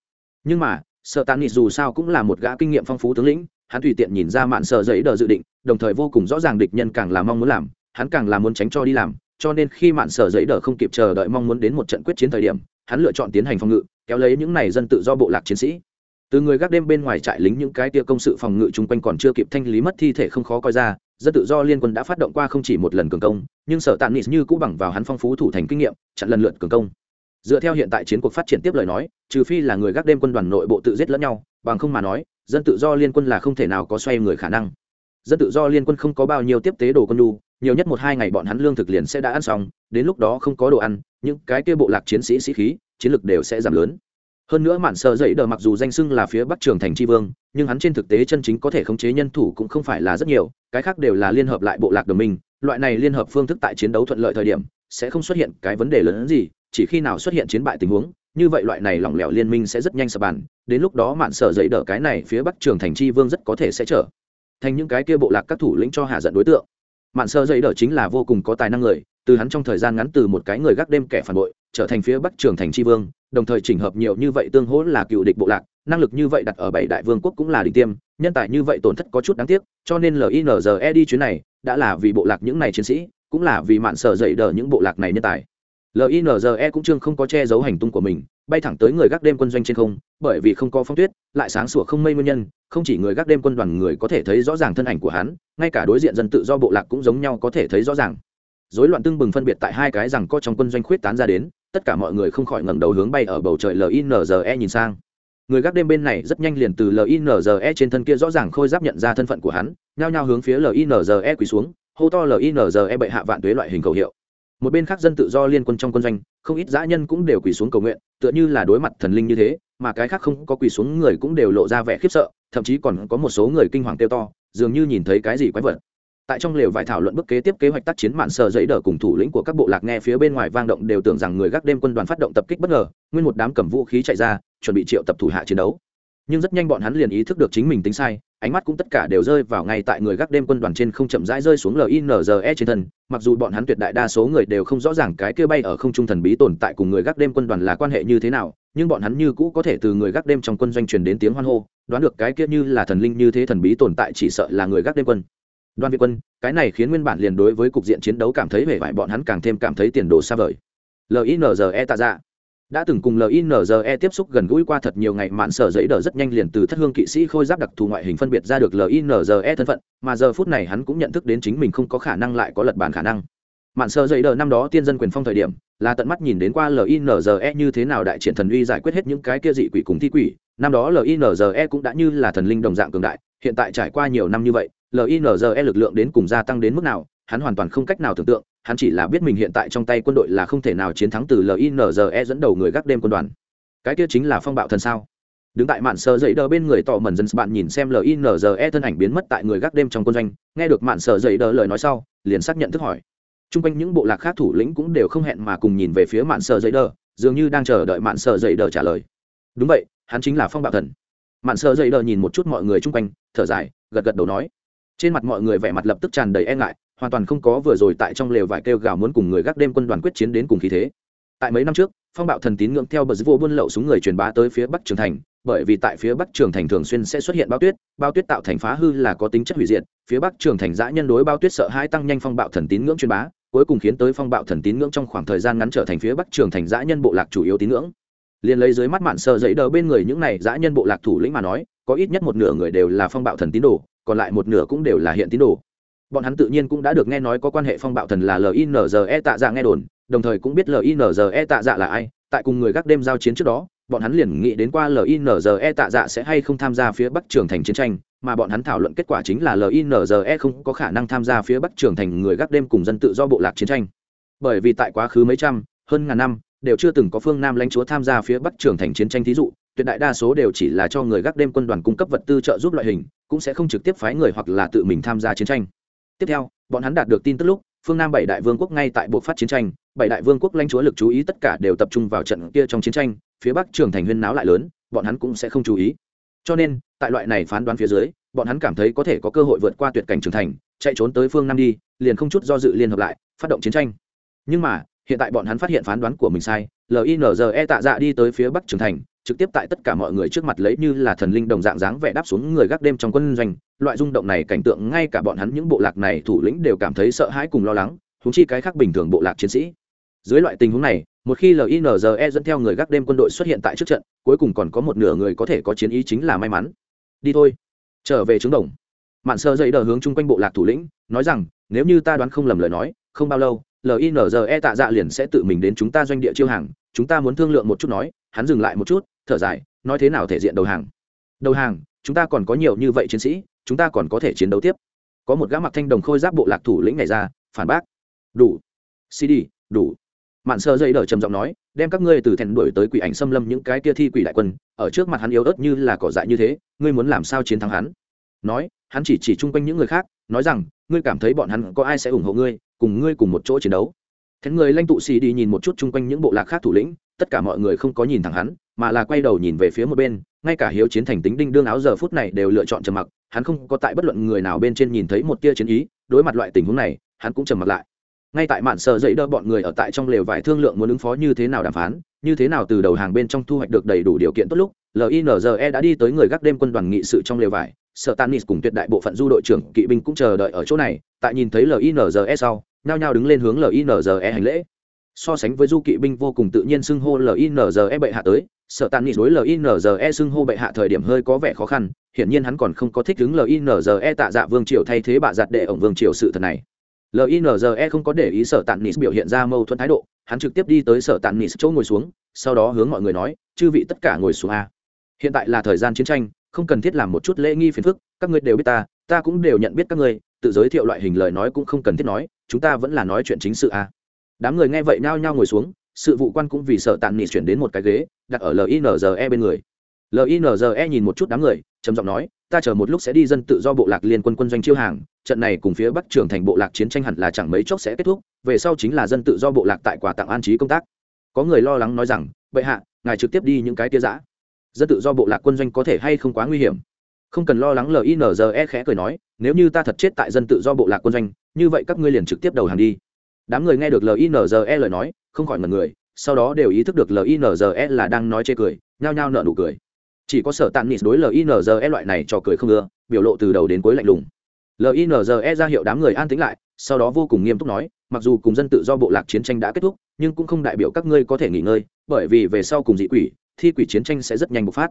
Speaker 1: Nhưng mà sợ tàn nịt dù sao cũng là một gã kinh nghiệm phong phú tướng lĩnh, hắn tùy tiện nhìn ra mạn sợ giấy đờ dự định, đồng thời vô cùng rõ ràng địch nhân càng là mong muốn làm, hắn càng là muốn tránh cho đi làm, cho nên khi mạn sợ giấy đờ không kịp chờ đợi mong muốn đến một trận quyết chiến thời điểm, hắn lựa chọn tiến hành phòng ngự, kéo lấy những này dân tự do bộ lạc chiến sĩ. Từ người gác đêm bên ngoài trại lính những cái tia công sự phòng ngự chung quanh còn chưa kịp thanh lý mất thi thể không khó coi ra dân tự do liên quân đã phát động qua không chỉ một lần cường công, nhưng sở tàn nịt như cũ bằng vào hắn phong phú thủ thành kinh nghiệm, chặn lần lượt cường công. Dựa theo hiện tại chiến cuộc phát triển tiếp lời nói, trừ phi là người gác đêm quân đoàn nội bộ tự giết lẫn nhau, bằng không mà nói, dân tự do liên quân là không thể nào có xoay người khả năng. Dân tự do liên quân không có bao nhiêu tiếp tế đồ quân nhu, nhiều nhất một hai ngày bọn hắn lương thực liền sẽ đã ăn xong, đến lúc đó không có đồ ăn, những cái kia bộ lạc chiến sĩ sĩ khí, chiến lực đều sẽ giảm lớn hơn nữa mạn sợ dậy đờ mặc dù danh xưng là phía bắc trường thành tri vương, nhưng hắn trên thực tế chân chính có thể khống chế nhân thủ cũng không phải là rất nhiều, cái khác đều là liên hợp lại bộ lạc đồng minh, loại này liên hợp phương thức tại chiến đấu thuận lợi thời điểm, sẽ không xuất hiện cái vấn đề lớn hơn gì, chỉ khi nào xuất hiện chiến bại tình huống, như vậy loại này lỏng lẻo liên minh sẽ rất nhanh sập bàn, đến lúc đó mạn sợ dậy đỡ cái này phía bắc trường thành tri vương rất có thể sẽ trở thành những cái kia bộ lạc các thủ lĩnh cho hạ giận đối tượng. Mạn sợ dậy đỡ chính là vô cùng có tài năng người từ hắn trong thời gian ngắn từ một cái người gác đêm kẻ phản bội, trở thành phía bắc trường thành tri vương, đồng thời chỉnh hợp nhiều như vậy tương hỗ là cựu địch bộ lạc, năng lực như vậy đặt ở bảy đại vương quốc cũng là đỉnh tiêm, nhân tài như vậy tổn thất có chút đáng tiếc, cho nên linze đi chuyến này, đã là vì bộ lạc những này chiến sĩ, cũng là vì mạn sở dậy đỡ những bộ lạc này nhân tài. Linze cũng chương không có che giấu hành tung của mình, bay thẳng tới người gác đêm quân doanh trên không, bởi vì không có phong tuyết, lại sáng sủa không mây nguyên nhân, không chỉ người gác đêm quân đoàn người có thể thấy rõ ràng thân ảnh của hắn, ngay cả đối diện dân tự do bộ lạc cũng giống nhau có thể thấy rõ ràng dối loạn tương bừng phân biệt tại hai cái rằng có trong quân doanh khuyết tán ra đến, tất cả mọi người không khỏi ngẩng đầu hướng bay ở bầu trời linze nhìn sang. Người gác đêm bên này rất nhanh liền từ linze trên thân kia rõ ràng khôi giáp nhận ra thân phận của hắn, nhao nhao hướng phía linze quỳ xuống, hô to linze bệ hạ vạn tuế loại hình cầu hiệu. Một bên khác dân tự do liên quân trong quân doanh, không ít dã nhân cũng đều quỳ xuống cầu nguyện, tựa như là đối mặt thần linh như thế, mà cái khác không có quỳ xuống người cũng đều lộ ra vẻ khiếp sợ, thậm chí còn có một số người kinh hoàng kêu to, dường như nhìn thấy cái gì quái vật tại trong lều vài thảo luận bức kế tiếp kế hoạch tác chiến mạn sờ giấy đờ cùng thủ lĩnh của các bộ lạc nghe phía bên ngoài vang động đều tưởng rằng người gác đêm quân đoàn phát động tập kích bất ngờ, nguyên một đám cầm vũ khí chạy ra, chuẩn bị triệu tập thủ hạ chiến đấu. Nhưng rất nhanh bọn hắn liền ý thức được chính mình tính sai, ánh mắt cũng tất cả đều rơi vào ngay tại người gác đêm quân đoàn trên không chậm rãi rơi xuống linze trên thân, mặc dù bọn hắn tuyệt đại đa số người đều không rõ ràng cái kia bay ở không trung thần bí tồn tại cùng người gác đêm quân đoàn là quan hệ như thế nào, nhưng bọn hắn như cũ có thể từ người gác đêm trong quân doanh truyền đến tiếng hoan hô, đoán được cái kia như là thần linh như thế thần bí tồn tại chỉ sợ là người gác đêm quân đoàn việt quân, cái này khiến nguyên bản liền đối với cục diện chiến đấu cảm thấy vẻ vải bọn hắn càng thêm cảm thấy tiền đồ xa vời. Linze tạ ra đã từng cùng linze tiếp xúc gần gũi qua thật nhiều ngày, mạn sở giấy đờ rất nhanh liền từ thất hương kỵ sĩ khôi giáp đặc thù ngoại hình phân biệt ra được linze thân phận, mà giờ phút này hắn cũng nhận thức đến chính mình không có khả năng lại có lật bàn khả năng. Mạn sở giấy đờ năm đó tiên dân quyền phong thời điểm, là tận mắt nhìn đến qua linze như thế nào đại triển thần uy giải quyết hết những cái kia dị quỷ cùng thi quỷ. Năm đó linze cũng đã như là thần linh đồng dạng cường đại, hiện tại trải qua nhiều năm như vậy linze lực lượng đến cùng gia tăng đến mức nào, hắn hoàn toàn không cách nào tưởng tượng, hắn chỉ là biết mình hiện tại trong tay quân đội là không thể nào chiến thắng từ linze dẫn đầu người gác đêm quân đoàn. Cái kia chính là phong bạo thần sao? Đứng tại mạn sờ dậy đờ bên người tỏ mẩn dân bạn nhìn xem linze thân ảnh biến mất tại người gác đêm trong quân doanh, nghe được mạn sờ dậy đờ lời nói sau, liền xác nhận thức hỏi. T r u n g quanh những bộ lạc khác thủ lĩnh cũng đều không hẹn mà cùng nhìn về phía mạn sờ dậy đờ, dường như đang chờ đợi mạn sờ dậy đờ trả lời. Đúng vậy, hắn chính là phong bạo thần. Mạn sờ dậy đờ nhìn một chút mọi người chung quanh, thở dài, gật gật đầu nói trên mặt mọi người vẻ mặt lập tức tràn đầy e ngại, hoàn toàn không có vừa rồi tại trong lều vải kêu gào muốn cùng người gác đêm quân đoàn quyết chiến đến cùng khí thế. Tại mấy năm trước, phong bạo thần tín ngưỡng theo bờ vô buôn lậu súng người truyền bá tới phía bắc trường thành, bởi vì tại phía bắc trường thành thường xuyên sẽ xuất hiện bao tuyết bao tuyết tạo thành phá hư là có tính chất hủy diệt, phía bắc trường thành giã nhân đối bao tuyết sợ hai tăng nhanh phong bạo thần tín ngưỡng truyền bá, cuối cùng khiến tới phong bạo thần tín ngưỡng trong khoảng thời gian ngắn trở thành phía bắc trường thành giã nhân bộ lạc chủ yếu tín ngưỡng. Liền lấy dưới mắt mạn sợ dậy đờ bên người những này giã nhân bộ lạc thủ lĩnh mà nói, có ít nhất một nửa người đều là phong bạo thần tín đồ còn lại một nửa cũng đều là hiện tín đồ. Bọn hắn tự nhiên cũng đã được nghe nói có quan hệ phong bạo thần là linze tạ dạ nghe đồn, đồng thời cũng biết linze tạ dạ là ai. Tại cùng người gác đêm giao chiến trước đó, bọn hắn liền nghĩ đến qua linze tạ dạ sẽ hay không tham gia phía bắc trường thành chiến tranh, mà bọn hắn thảo luận kết quả chính là linze không có khả năng tham gia phía bắc trường thành người gác đêm cùng dân tự do bộ lạc chiến tranh. Bởi vì tại quá khứ mấy trăm, hơn ngàn năm, đều chưa từng có phương nam lãnh chúa tham gia phía bắc trường thành chiến tranh thí dụ tuyệt đại đa số đều chỉ là cho người gác đêm quân đoàn cung cấp vật tư trợ giúp loại hình, cũng sẽ không trực tiếp phái người hoặc là tự mình tham gia chiến tranh. Tiếp theo, bọn hắn đạt được tin tức lúc, phương nam bảy đại vương quốc ngay tại buộc phát chiến tranh, bảy đại vương quốc lãnh chúa lực chú ý tất cả đều tập trung vào trận kia trong chiến tranh, phía bắc trường thành huyên náo lại lớn, bọn hắn cũng sẽ không chú ý. Cho nên, tại loại này phán đoán phía dưới, bọn hắn cảm thấy có thể có cơ hội vượt qua tuyệt cảnh trưởng thành, chạy trốn tới phương nam đi, liền không chút do dự liên hợp lại, phát động chiến tranh. Nhưng mà, hiện tại bọn hắn phát hiện phán đoán của mình sai linze tạ dạ đi tới phía bắc trưởng thành trực tiếp tại tất cả mọi người trước mặt lấy như là thần linh đồng dạng dáng vẻ đáp xuống người gác đêm trong quân doanh, loại rung động này cảnh tượng ngay cả bọn hắn những bộ lạc này thủ lĩnh đều cảm thấy sợ hãi cùng lo lắng thúng chi cái khác bình thường bộ lạc chiến sĩ. Dưới loại tình huống này, một khi linze dẫn theo người gác đêm quân đội xuất hiện tại trước trận, cuối cùng còn có một nửa người có thể có chiến ý chính là may mắn. Đi thôi. Trở về trướng đồng. Mạn sơ dậy đờ hướng chung quanh bộ lạc thủ lĩnh, nói rằng, nếu như ta đoán không lầm lời nói, không bao lâu linze tạ dạ liền sẽ tự mình đến chúng ta doanh địa chiêu hàng, chúng ta muốn thương lượng một chút nói hắn dừng lại một chút, thở dài, nói thế nào thể diện đầu hàng? Đầu hàng, chúng ta còn có nhiều như vậy chiến sĩ, chúng ta còn có thể chiến đấu tiếp. Có một gã mặc thanh đồng khôi giáp bộ lạc thủ lĩnh này ra, phản bác. Đủ. Cd đủ. Mạn sơ dây đờ trầm giọng nói, đem các ngươi từ thèn đuổi tới quỷ ảnh xâm lâm những cái kia thi quỷ đại quân, ở trước mặt hắn yếu ớt như là cỏ dại như thế, ngươi muốn làm sao chiến thắng hắn? Nói, hắn chỉ chỉ chung quanh những người khác, nói rằng, ngươi cảm thấy bọn hắn có ai sẽ ủng hộ ngươi, cùng ngươi cùng một chỗ chiến đấu. Thèn người lanh tụ xì đi nhìn một chút chung quanh những bộ lạc khác thủ lĩnh tất cả mọi người không có nhìn thẳng hắn, mà là quay đầu nhìn về phía một bên, ngay cả hiếu chiến thành tính đinh đương áo giờ phút này đều lựa chọn trầm mặc, hắn không có tại bất luận người nào bên trên nhìn thấy một tia chiến ý, đối mặt loại tình huống này, hắn cũng trầm mặc lại. Ngay tại mạn sợ dậy đỡ bọn người ở tại trong lều vải thương lượng muốn ứng phó như thế nào đàm phán, như thế nào từ đầu hàng bên trong thu hoạch được đầy đủ điều kiện tốt lúc linze đã đi tới người gác đêm quân đoàn nghị sự trong lều vải, sợ tanis cùng tuyệt đại bộ phận du đội trưởng kỵ binh cũng chờ đợi ở chỗ này, tại nhìn thấy linze sau, nhao nhao đứng lên hướng linze hành lễ so sánh với du kỵ binh vô cùng tự nhiên xưng hô linze bệ hạ tới, sợ tàn nghị đối linze xưng hô bệ hạ thời điểm hơi có vẻ khó khăn, hiển nhiên hắn còn không có thích ứng linze tạ dạ vương triều thay thế bạ giặt đệ ổng vương triều sự thật này. Linze không có để ý sở tàn nis biểu hiện ra mâu thuẫn thái độ, hắn trực tiếp đi tới sở tàn nis chỗ ngồi xuống, sau đó hướng mọi người nói, chư vị tất cả ngồi xuống a. Hiện tại là thời gian chiến tranh, không cần thiết làm một chút lễ nghi phiền phức, các ngươi đều biết ta ta cũng đều nhận biết các ngươi, tự giới thiệu loại hình lời nói cũng không cần thiết nói, chúng ta vẫn là nói chuyện chính sự a đám người nghe vậy nhao nhao ngồi xuống, sự vụ quan cũng vì sợ tàn nị chuyển đến một cái ghế, đặt ở linze bên người. Linze nhìn một chút đám người, trầm giọng nói, ta chờ một lúc sẽ đi dân tự do bộ lạc liên quân quân doanh chiêu hàng, trận này cùng phía bắc trưởng thành bộ lạc chiến tranh hẳn là chẳng mấy chốc sẽ kết thúc, về sau chính là dân tự do bộ lạc tại quà tặng an trí công tác. Có người lo lắng nói rằng, bệ hạ, ngài trực tiếp đi những cái tia giã dân tự do bộ lạc quân doanh có thể hay không quá nguy hiểm? Không cần lo lắng linze khẽ cười nói, nếu như ta thật chết tại dân tự do bộ lạc quân doanh, như vậy các ngươi liền trực tiếp đầu hàng đi đám người nghe được linze lời nói, không khỏi ngần người, sau đó đều ý thức được linze là đang nói chê cười, nhao nhao nợ nụ cười. Chỉ có sở tàn nịt đối linze loại này cho cười không ưa, biểu lộ từ đầu đến cuối lạnh lùng. Linze ra hiệu đám người an tĩnh lại, sau đó vô cùng nghiêm túc nói, mặc dù cùng dân tự do bộ lạc chiến tranh đã kết thúc, nhưng cũng không đại biểu các ngươi có thể nghỉ ngơi, bởi vì về sau cùng dị quỷ, thi quỷ chiến tranh sẽ rất nhanh bộc phát.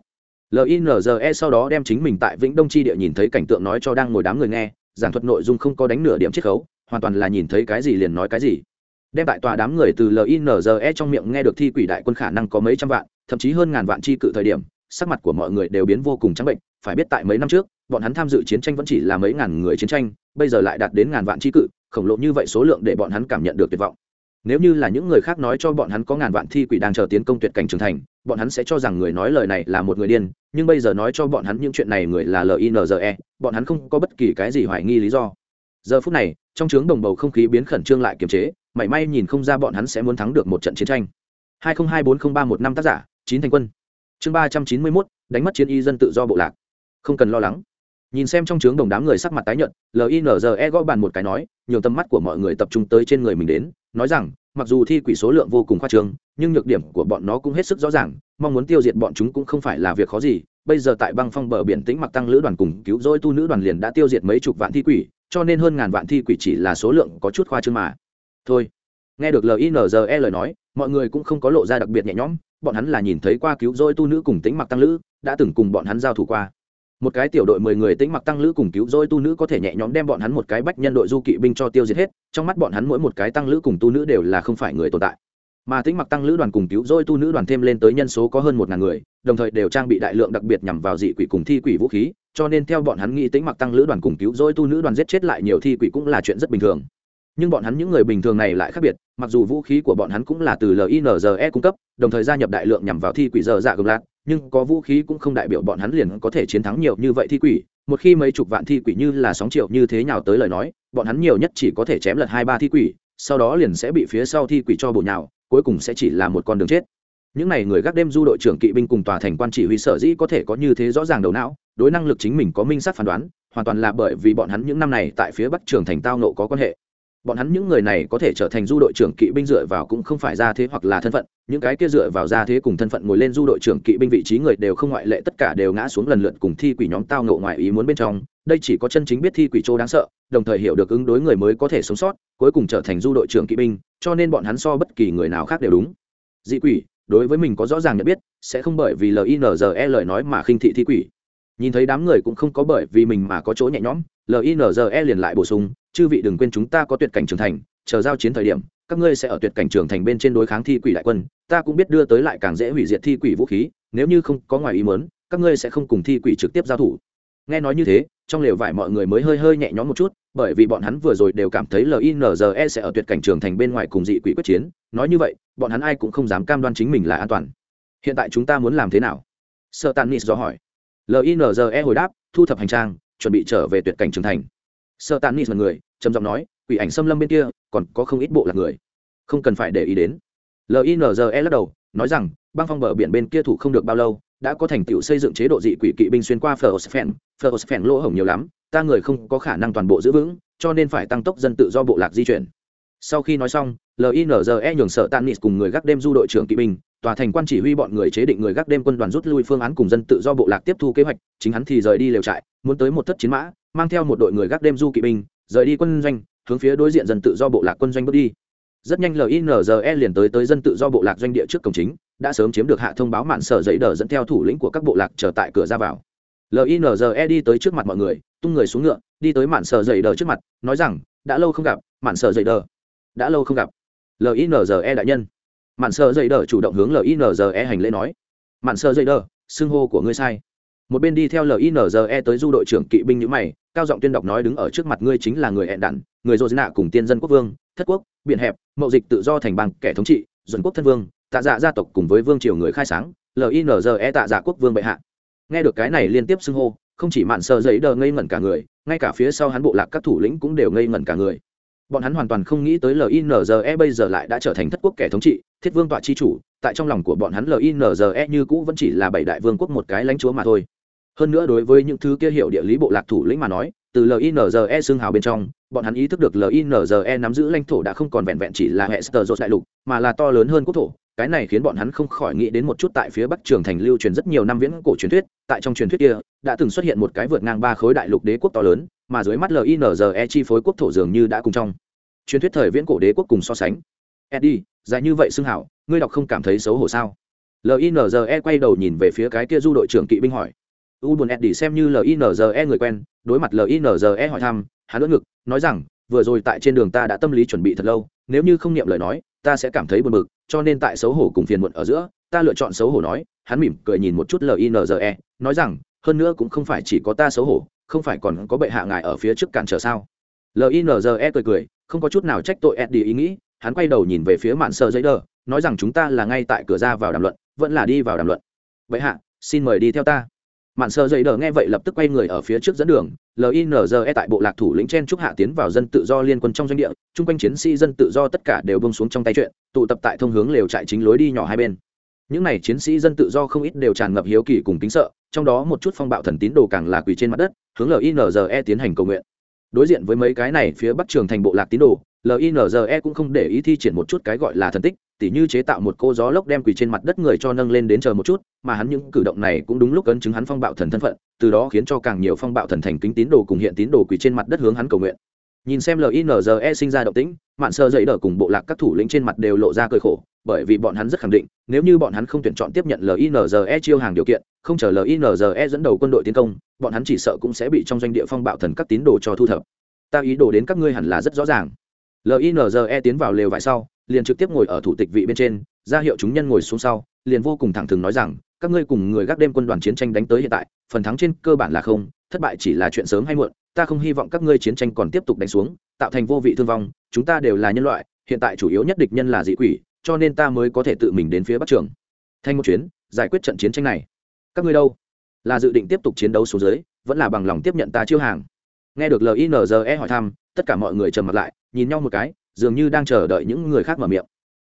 Speaker 1: Linze sau đó đem chính mình tại vĩnh đông tri địa nhìn thấy cảnh tượng nói cho đang ngồi đám người nghe, giảng thuật nội dung không có đánh nửa điểm chiết khấu hoàn toàn là nhìn thấy cái gì liền nói cái gì. Đem tại tòa đám người từ linze trong miệng nghe được thi quỷ đại quân khả năng có mấy trăm vạn, thậm chí hơn ngàn vạn chi cự thời điểm, sắc mặt của mọi người đều biến vô cùng trắng bệnh. Phải biết tại mấy năm trước, bọn hắn tham dự chiến tranh vẫn chỉ là mấy ngàn người chiến tranh, bây giờ lại đạt đến ngàn vạn chi cự, khổng lồ như vậy số lượng để bọn hắn cảm nhận được tuyệt vọng. Nếu như là những người khác nói cho bọn hắn có ngàn vạn thi quỷ đang chờ tiến công tuyệt cảnh trưởng thành, bọn hắn sẽ cho rằng người nói lời này là một người điên, nhưng bây giờ nói cho bọn hắn những chuyện này người là linze bọn hắn không có bất kỳ cái gì hoài nghi lý do giờ phút này, trong trướng đồng bầu không khí biến khẩn trương lại kiềm chế, mảy may nhìn không ra bọn hắn sẽ muốn thắng được một trận chiến tranh. hai nghìn hai bốn không ba một năm tác giả, chín thành quân. Chương ba trăm chín mươi mốt, đánh mất chiến y dân tự do bộ lạc. Không cần lo lắng. Nhìn xem trong trướng đồng đám người sắc mặt tái nhợt linze gõ bàn một cái nói nhiều tầm mắt của mọi người tập trung tới trên người mình đến, nói rằng, mặc dù thi quỷ số lượng vô cùng khoa trương, nhưng nhược điểm của bọn nó cũng hết sức rõ ràng, mong muốn tiêu diệt bọn chúng cũng không phải là việc khó gì. Bây giờ tại băng phong bờ biển tĩnh mặc tăng lữ đoàn cùng cứu rỗi tu nữ đoàn liền đã tiêu diệt mấy chục vạn thi quỷ cho nên hơn ngàn vạn thi quỷ chỉ là số lượng có chút khoa trương mà. Thôi, nghe được linze lời nói, mọi người cũng không có lộ ra đặc biệt nhẹ nhõm, bọn hắn là nhìn thấy qua cứu rỗi tu nữ cùng tĩnh mặc tăng lữ, đã từng cùng bọn hắn giao thủ qua. Một cái tiểu đội mười người tĩnh mặc tăng lữ cùng cứu rỗi tu nữ có thể nhẹ nhõm đem bọn hắn một cái bách nhân đội du kỵ binh cho tiêu diệt hết, trong mắt bọn hắn mỗi một cái tăng lữ cùng tu nữ đều là không phải người tồn tại mà tĩnh mặc tăng lữ đoàn cùng cứu dôi tu nữ đoàn thêm lên tới nhân số có hơn một ngàn người, đồng thời đều trang bị đại lượng đặc biệt nhằm vào dị quỷ cùng thi quỷ vũ khí, cho nên theo bọn hắn nghĩ tĩnh mặc tăng lữ đoàn cùng cứu dôi tu nữ đoàn giết chết lại nhiều thi quỷ cũng là chuyện rất bình thường. Nhưng bọn hắn những người bình thường này lại khác biệt, mặc dù vũ khí của bọn hắn cũng là từ linze cung cấp, đồng thời gia nhập đại lượng nhằm vào thi quỷ dơ dạ gồng lạc nhưng có vũ khí cũng không đại biểu bọn hắn liền có thể chiến thắng nhiều như vậy thi quỷ. Một khi mấy chục vạn thi quỷ như là sóng triệu như thế nào tới lời nói, bọn hắn nhiều nhất chỉ có thể chém lật hai ba thi quỷ, sau đó liền sẽ bị phía sau thi quỷ cho bổ nhào cuối cùng sẽ chỉ là một con đường chết. Những n à y người gác đêm du đội trưởng kỵ binh cùng tòa thành quan chỉ huy sở dĩ có thể có như thế rõ ràng đầu não, đối năng lực chính mình có minh sát phán đoán, hoàn toàn là bởi vì bọn hắn những năm này tại phía bắc trường thành tao nộ có quan hệ. Bọn hắn những người này có thể trở thành du đội trưởng kỵ binh dựa vào cũng không phải ra thế hoặc là thân phận, những cái kia dựa vào ra thế cùng thân phận ngồi lên du đội trưởng kỵ binh vị trí người đều không ngoại lệ, tất cả đều ngã xuống lần lượt cùng thi quỷ nhóm tao nộ ngoài ý muốn bên trong, đây chỉ có chân chính biết thi quỷ châu đáng sợ đồng thời hiểu được ứng đối người mới có thể sống sót, cuối cùng trở thành du đội trưởng kỵ binh, cho nên bọn hắn so bất kỳ người nào khác đều đúng. Dị quỷ, đối với mình có rõ ràng nhận biết, sẽ không bởi vì linze lời nói mà khinh thị thi quỷ. Nhìn thấy đám người cũng không có bởi vì mình mà có chỗ nhẹ nhõm linze liền lại bổ sung, chư vị đừng quên chúng ta có tuyệt cảnh trưởng thành, chờ giao chiến thời điểm, các ngươi sẽ ở tuyệt cảnh trưởng thành bên trên đối kháng thi quỷ đại quân, ta cũng biết đưa tới lại càng dễ hủy diệt thi quỷ vũ khí, nếu như không có ngoài ý mớn các ngươi sẽ không cùng thi quỷ trực tiếp giao thủ. Nghe nói như thế, trong lều vải mọi người mới hơi hơi nhẹ nhõm một chút bởi vì bọn hắn vừa rồi đều cảm thấy linze sẽ ở tuyệt cảnh trường thành bên ngoài cùng dị quỷ quyết chiến. Nói như vậy bọn hắn ai cũng không dám cam đoan chính mình là an toàn. Hiện tại chúng ta muốn làm thế nào? Sợ tàn nis do hỏi. Linze hồi đáp thu thập hành trang chuẩn bị trở về tuyệt cảnh trường thành. Sợ tàn nis là người trầm giọng nói quỷ ảnh xâm lâm bên kia còn có không ít bộ là người. Không cần phải để ý đến. Linze lắc đầu nói rằng băng phong bờ biển bên kia thủ không được bao lâu đã có thành tựu xây dựng chế độ dị quỷ kỵ binh xuyên qua Phosphene, Phosphene lỗ hổng nhiều lắm, ta người không có khả năng toàn bộ giữ vững, cho nên phải tăng tốc dân tự do bộ lạc di chuyển. Sau khi nói xong, LINZE nhường sợ Tanis cùng người gác đêm du đội trưởng kỵ binh, tòa thành quan chỉ huy bọn người chế định người gác đêm quân đoàn rút lui phương án cùng dân tự do bộ lạc tiếp thu kế hoạch, chính hắn thì rời đi lều trại, muốn tới một thất chiến mã, mang theo một đội người gác đêm du kỵ binh, rời đi quân doanh, hướng phía đối diện dân tự do bộ lạc quân doanh bước đi rất nhanh linze liền tới tới dân tự do bộ lạc doanh địa trước cổng chính đã sớm chiếm được hạ thông báo mạn sở giấy đờ dẫn theo thủ lĩnh của các bộ lạc trở tại cửa ra vào linze đi tới trước mặt mọi người tung người xuống ngựa đi tới mạn sở dậy đờ trước mặt nói rằng đã lâu không gặp mạn sở dậy đờ. Đã lâu không gặp. Linze đại nhân. Mạn sở dậy đờ chủ động hướng linze hành lễ nói. Mạn sở dậy đờ xưng hô của ngươi sai. Một bên đi theo linze tới du đội trưởng kỵ binh nhữ mày cao giọng tuyên đọc nói đứng ở trước mặt ngươi chính là người hẹn đản, người dô nạ cùng tiên dân quốc vương thất quốc biện hẹp mậu dịch tự do thành bang kẻ thống trị duẩn quốc thân vương tạ dạ gia tộc cùng với vương triều người khai sáng linze tạ dạ quốc vương bệ hạ. Nghe được cái này liên tiếp xưng hô không chỉ mạn sợ giấy đờ ngây ngẩn cả người, ngay cả phía sau hắn bộ lạc các thủ lĩnh cũng đều ngây ngẩn cả người. Bọn hắn hoàn toàn không nghĩ tới linze bây giờ lại đã trở thành thất quốc kẻ thống trị, thiết vương tọa chi chủ, tại trong lòng của bọn hắn linze như cũ vẫn chỉ là bảy đại vương quốc một cái lãnh chúa mà thôi. Hơn nữa đối với những thứ kia hiểu địa lý bộ lạc thủ lĩnh mà nói, từ linze xương hào bên trong, bọn hắn ý thức được linze nắm giữ lãnh thổ đã không còn vẹn vẹn chỉ là hệ sơ đại lục, mà là to lớn hơn quốc thổ cái này khiến bọn hắn không khỏi nghĩ đến một chút tại phía bắc trường thành lưu truyền rất nhiều năm viễn cổ truyền thuyết, tại trong truyền thuyết kia, đã từng xuất hiện một cái vượt ngang ba khối đại lục đế quốc to lớn, mà dưới mắt linze chi phối quốc thổ dường như đã cùng trong. Truyền thuyết thời viễn cổ đế quốc cùng so sánh. Eddie, dài như vậy xưng hảo, ngươi đọc không cảm thấy xấu hổ sao? Linze quay đầu nhìn về phía cái kia du đội trưởng kỵ binh hỏi. U buồn eddie xem như linze người quen, đối mặt linze hỏi thăm, hắn lưỡng ngực, nói rằng, vừa rồi tại trên đường ta đã tâm lý chuẩn bị thật lâu, nếu như không niệm lời nói, ta sẽ cảm thấy buồn bực cho nên tại xấu hổ cùng phiền muộn ở giữa, ta lựa chọn xấu hổ nói, hắn mỉm cười nhìn một chút linze nói rằng, hơn nữa cũng không phải chỉ có ta xấu hổ, không phải còn có bệ hạ ngài ở phía trước cản trở sao? Linze cười cười, không có chút nào trách tội eddie ý nghĩ, hắn quay đầu nhìn về phía mạn sợ giấy đờ, nói rằng, chúng ta là ngay tại cửa ra vào đàm luận, vẫn là đi vào đàm luận. Bệ hạ, xin mời đi theo ta mạn sợ dậy đờ nghe vậy lập tức quay người ở phía trước dẫn đường. Linze tại bộ lạc thủ lĩnh chen trúc hạ tiến vào dân tự do liên quân trong doanh địa. Chung quanh chiến sĩ dân tự do tất cả đều bông xuống trong tay chuyện, tụ tập tại thông hướng lều trại chính lối đi nhỏ hai bên. Những n à y chiến sĩ dân tự do không ít đều tràn ngập hiếu kỳ cùng kính sợ, trong đó một chút phong bạo thần tín đồ càng là quỳ trên mặt đất, hướng linze tiến hành cầu nguyện. Đối diện với mấy cái này phía bắc trường thành bộ lạc tín đồ linze cũng không để ý thi triển một chút cái gọi là thần tích tỉ như chế tạo một cô gió lốc đem quỳ trên mặt đất người cho nâng lên đến chờ một chút, mà hắn những cử động này cũng đúng lúc ấn chứng hắn phong bạo thần thân phận, từ đó khiến cho càng nhiều phong bạo thần thành kính tín đồ cùng hiện tín đồ quỳ trên mặt đất hướng hắn cầu nguyện. Nhìn xem linze sinh ra động tĩnh, mạn sơ dậy đờ cùng bộ lạc các thủ lĩnh trên mặt đều lộ ra cười khổ, bởi vì bọn hắn rất khẳng định, nếu như bọn hắn không tuyển chọn tiếp nhận linze chiêu hàng điều kiện, không chờ linze dẫn đầu quân đội tiến công, bọn hắn chỉ sợ cũng sẽ bị trong doanh địa phong bạo thần các tín đồ cho thu thập. Ta ý đồ đến các ngươi hẳn là rất rõ ràng. Linze tiến vào lều vải sau liền trực tiếp ngồi ở thủ tịch vị bên trên, ra hiệu chúng nhân ngồi xuống sau, liền vô cùng thẳng thừng nói rằng, các ngươi cùng người gác đêm quân đoàn chiến tranh đánh tới hiện tại, phần thắng trên cơ bản là không, thất bại chỉ là chuyện sớm hay muộn, ta không hy vọng các ngươi chiến tranh còn tiếp tục đánh xuống, tạo thành vô vị thương vong, chúng ta đều là nhân loại, hiện tại chủ yếu nhất địch nhân là dị quỷ, cho nên ta mới có thể tự mình đến phía bắc trường. Thành một chuyến, giải quyết trận chiến tranh này. Các ngươi đâu? Là dự định tiếp tục chiến đấu xuống dưới, vẫn là bằng lòng tiếp nhận ta chiêu hàng? Nghe được linze hỏi thăm, tất cả mọi người trầm mặt lại, nhìn nhau một cái dường như đang chờ đợi những người khác mở miệng.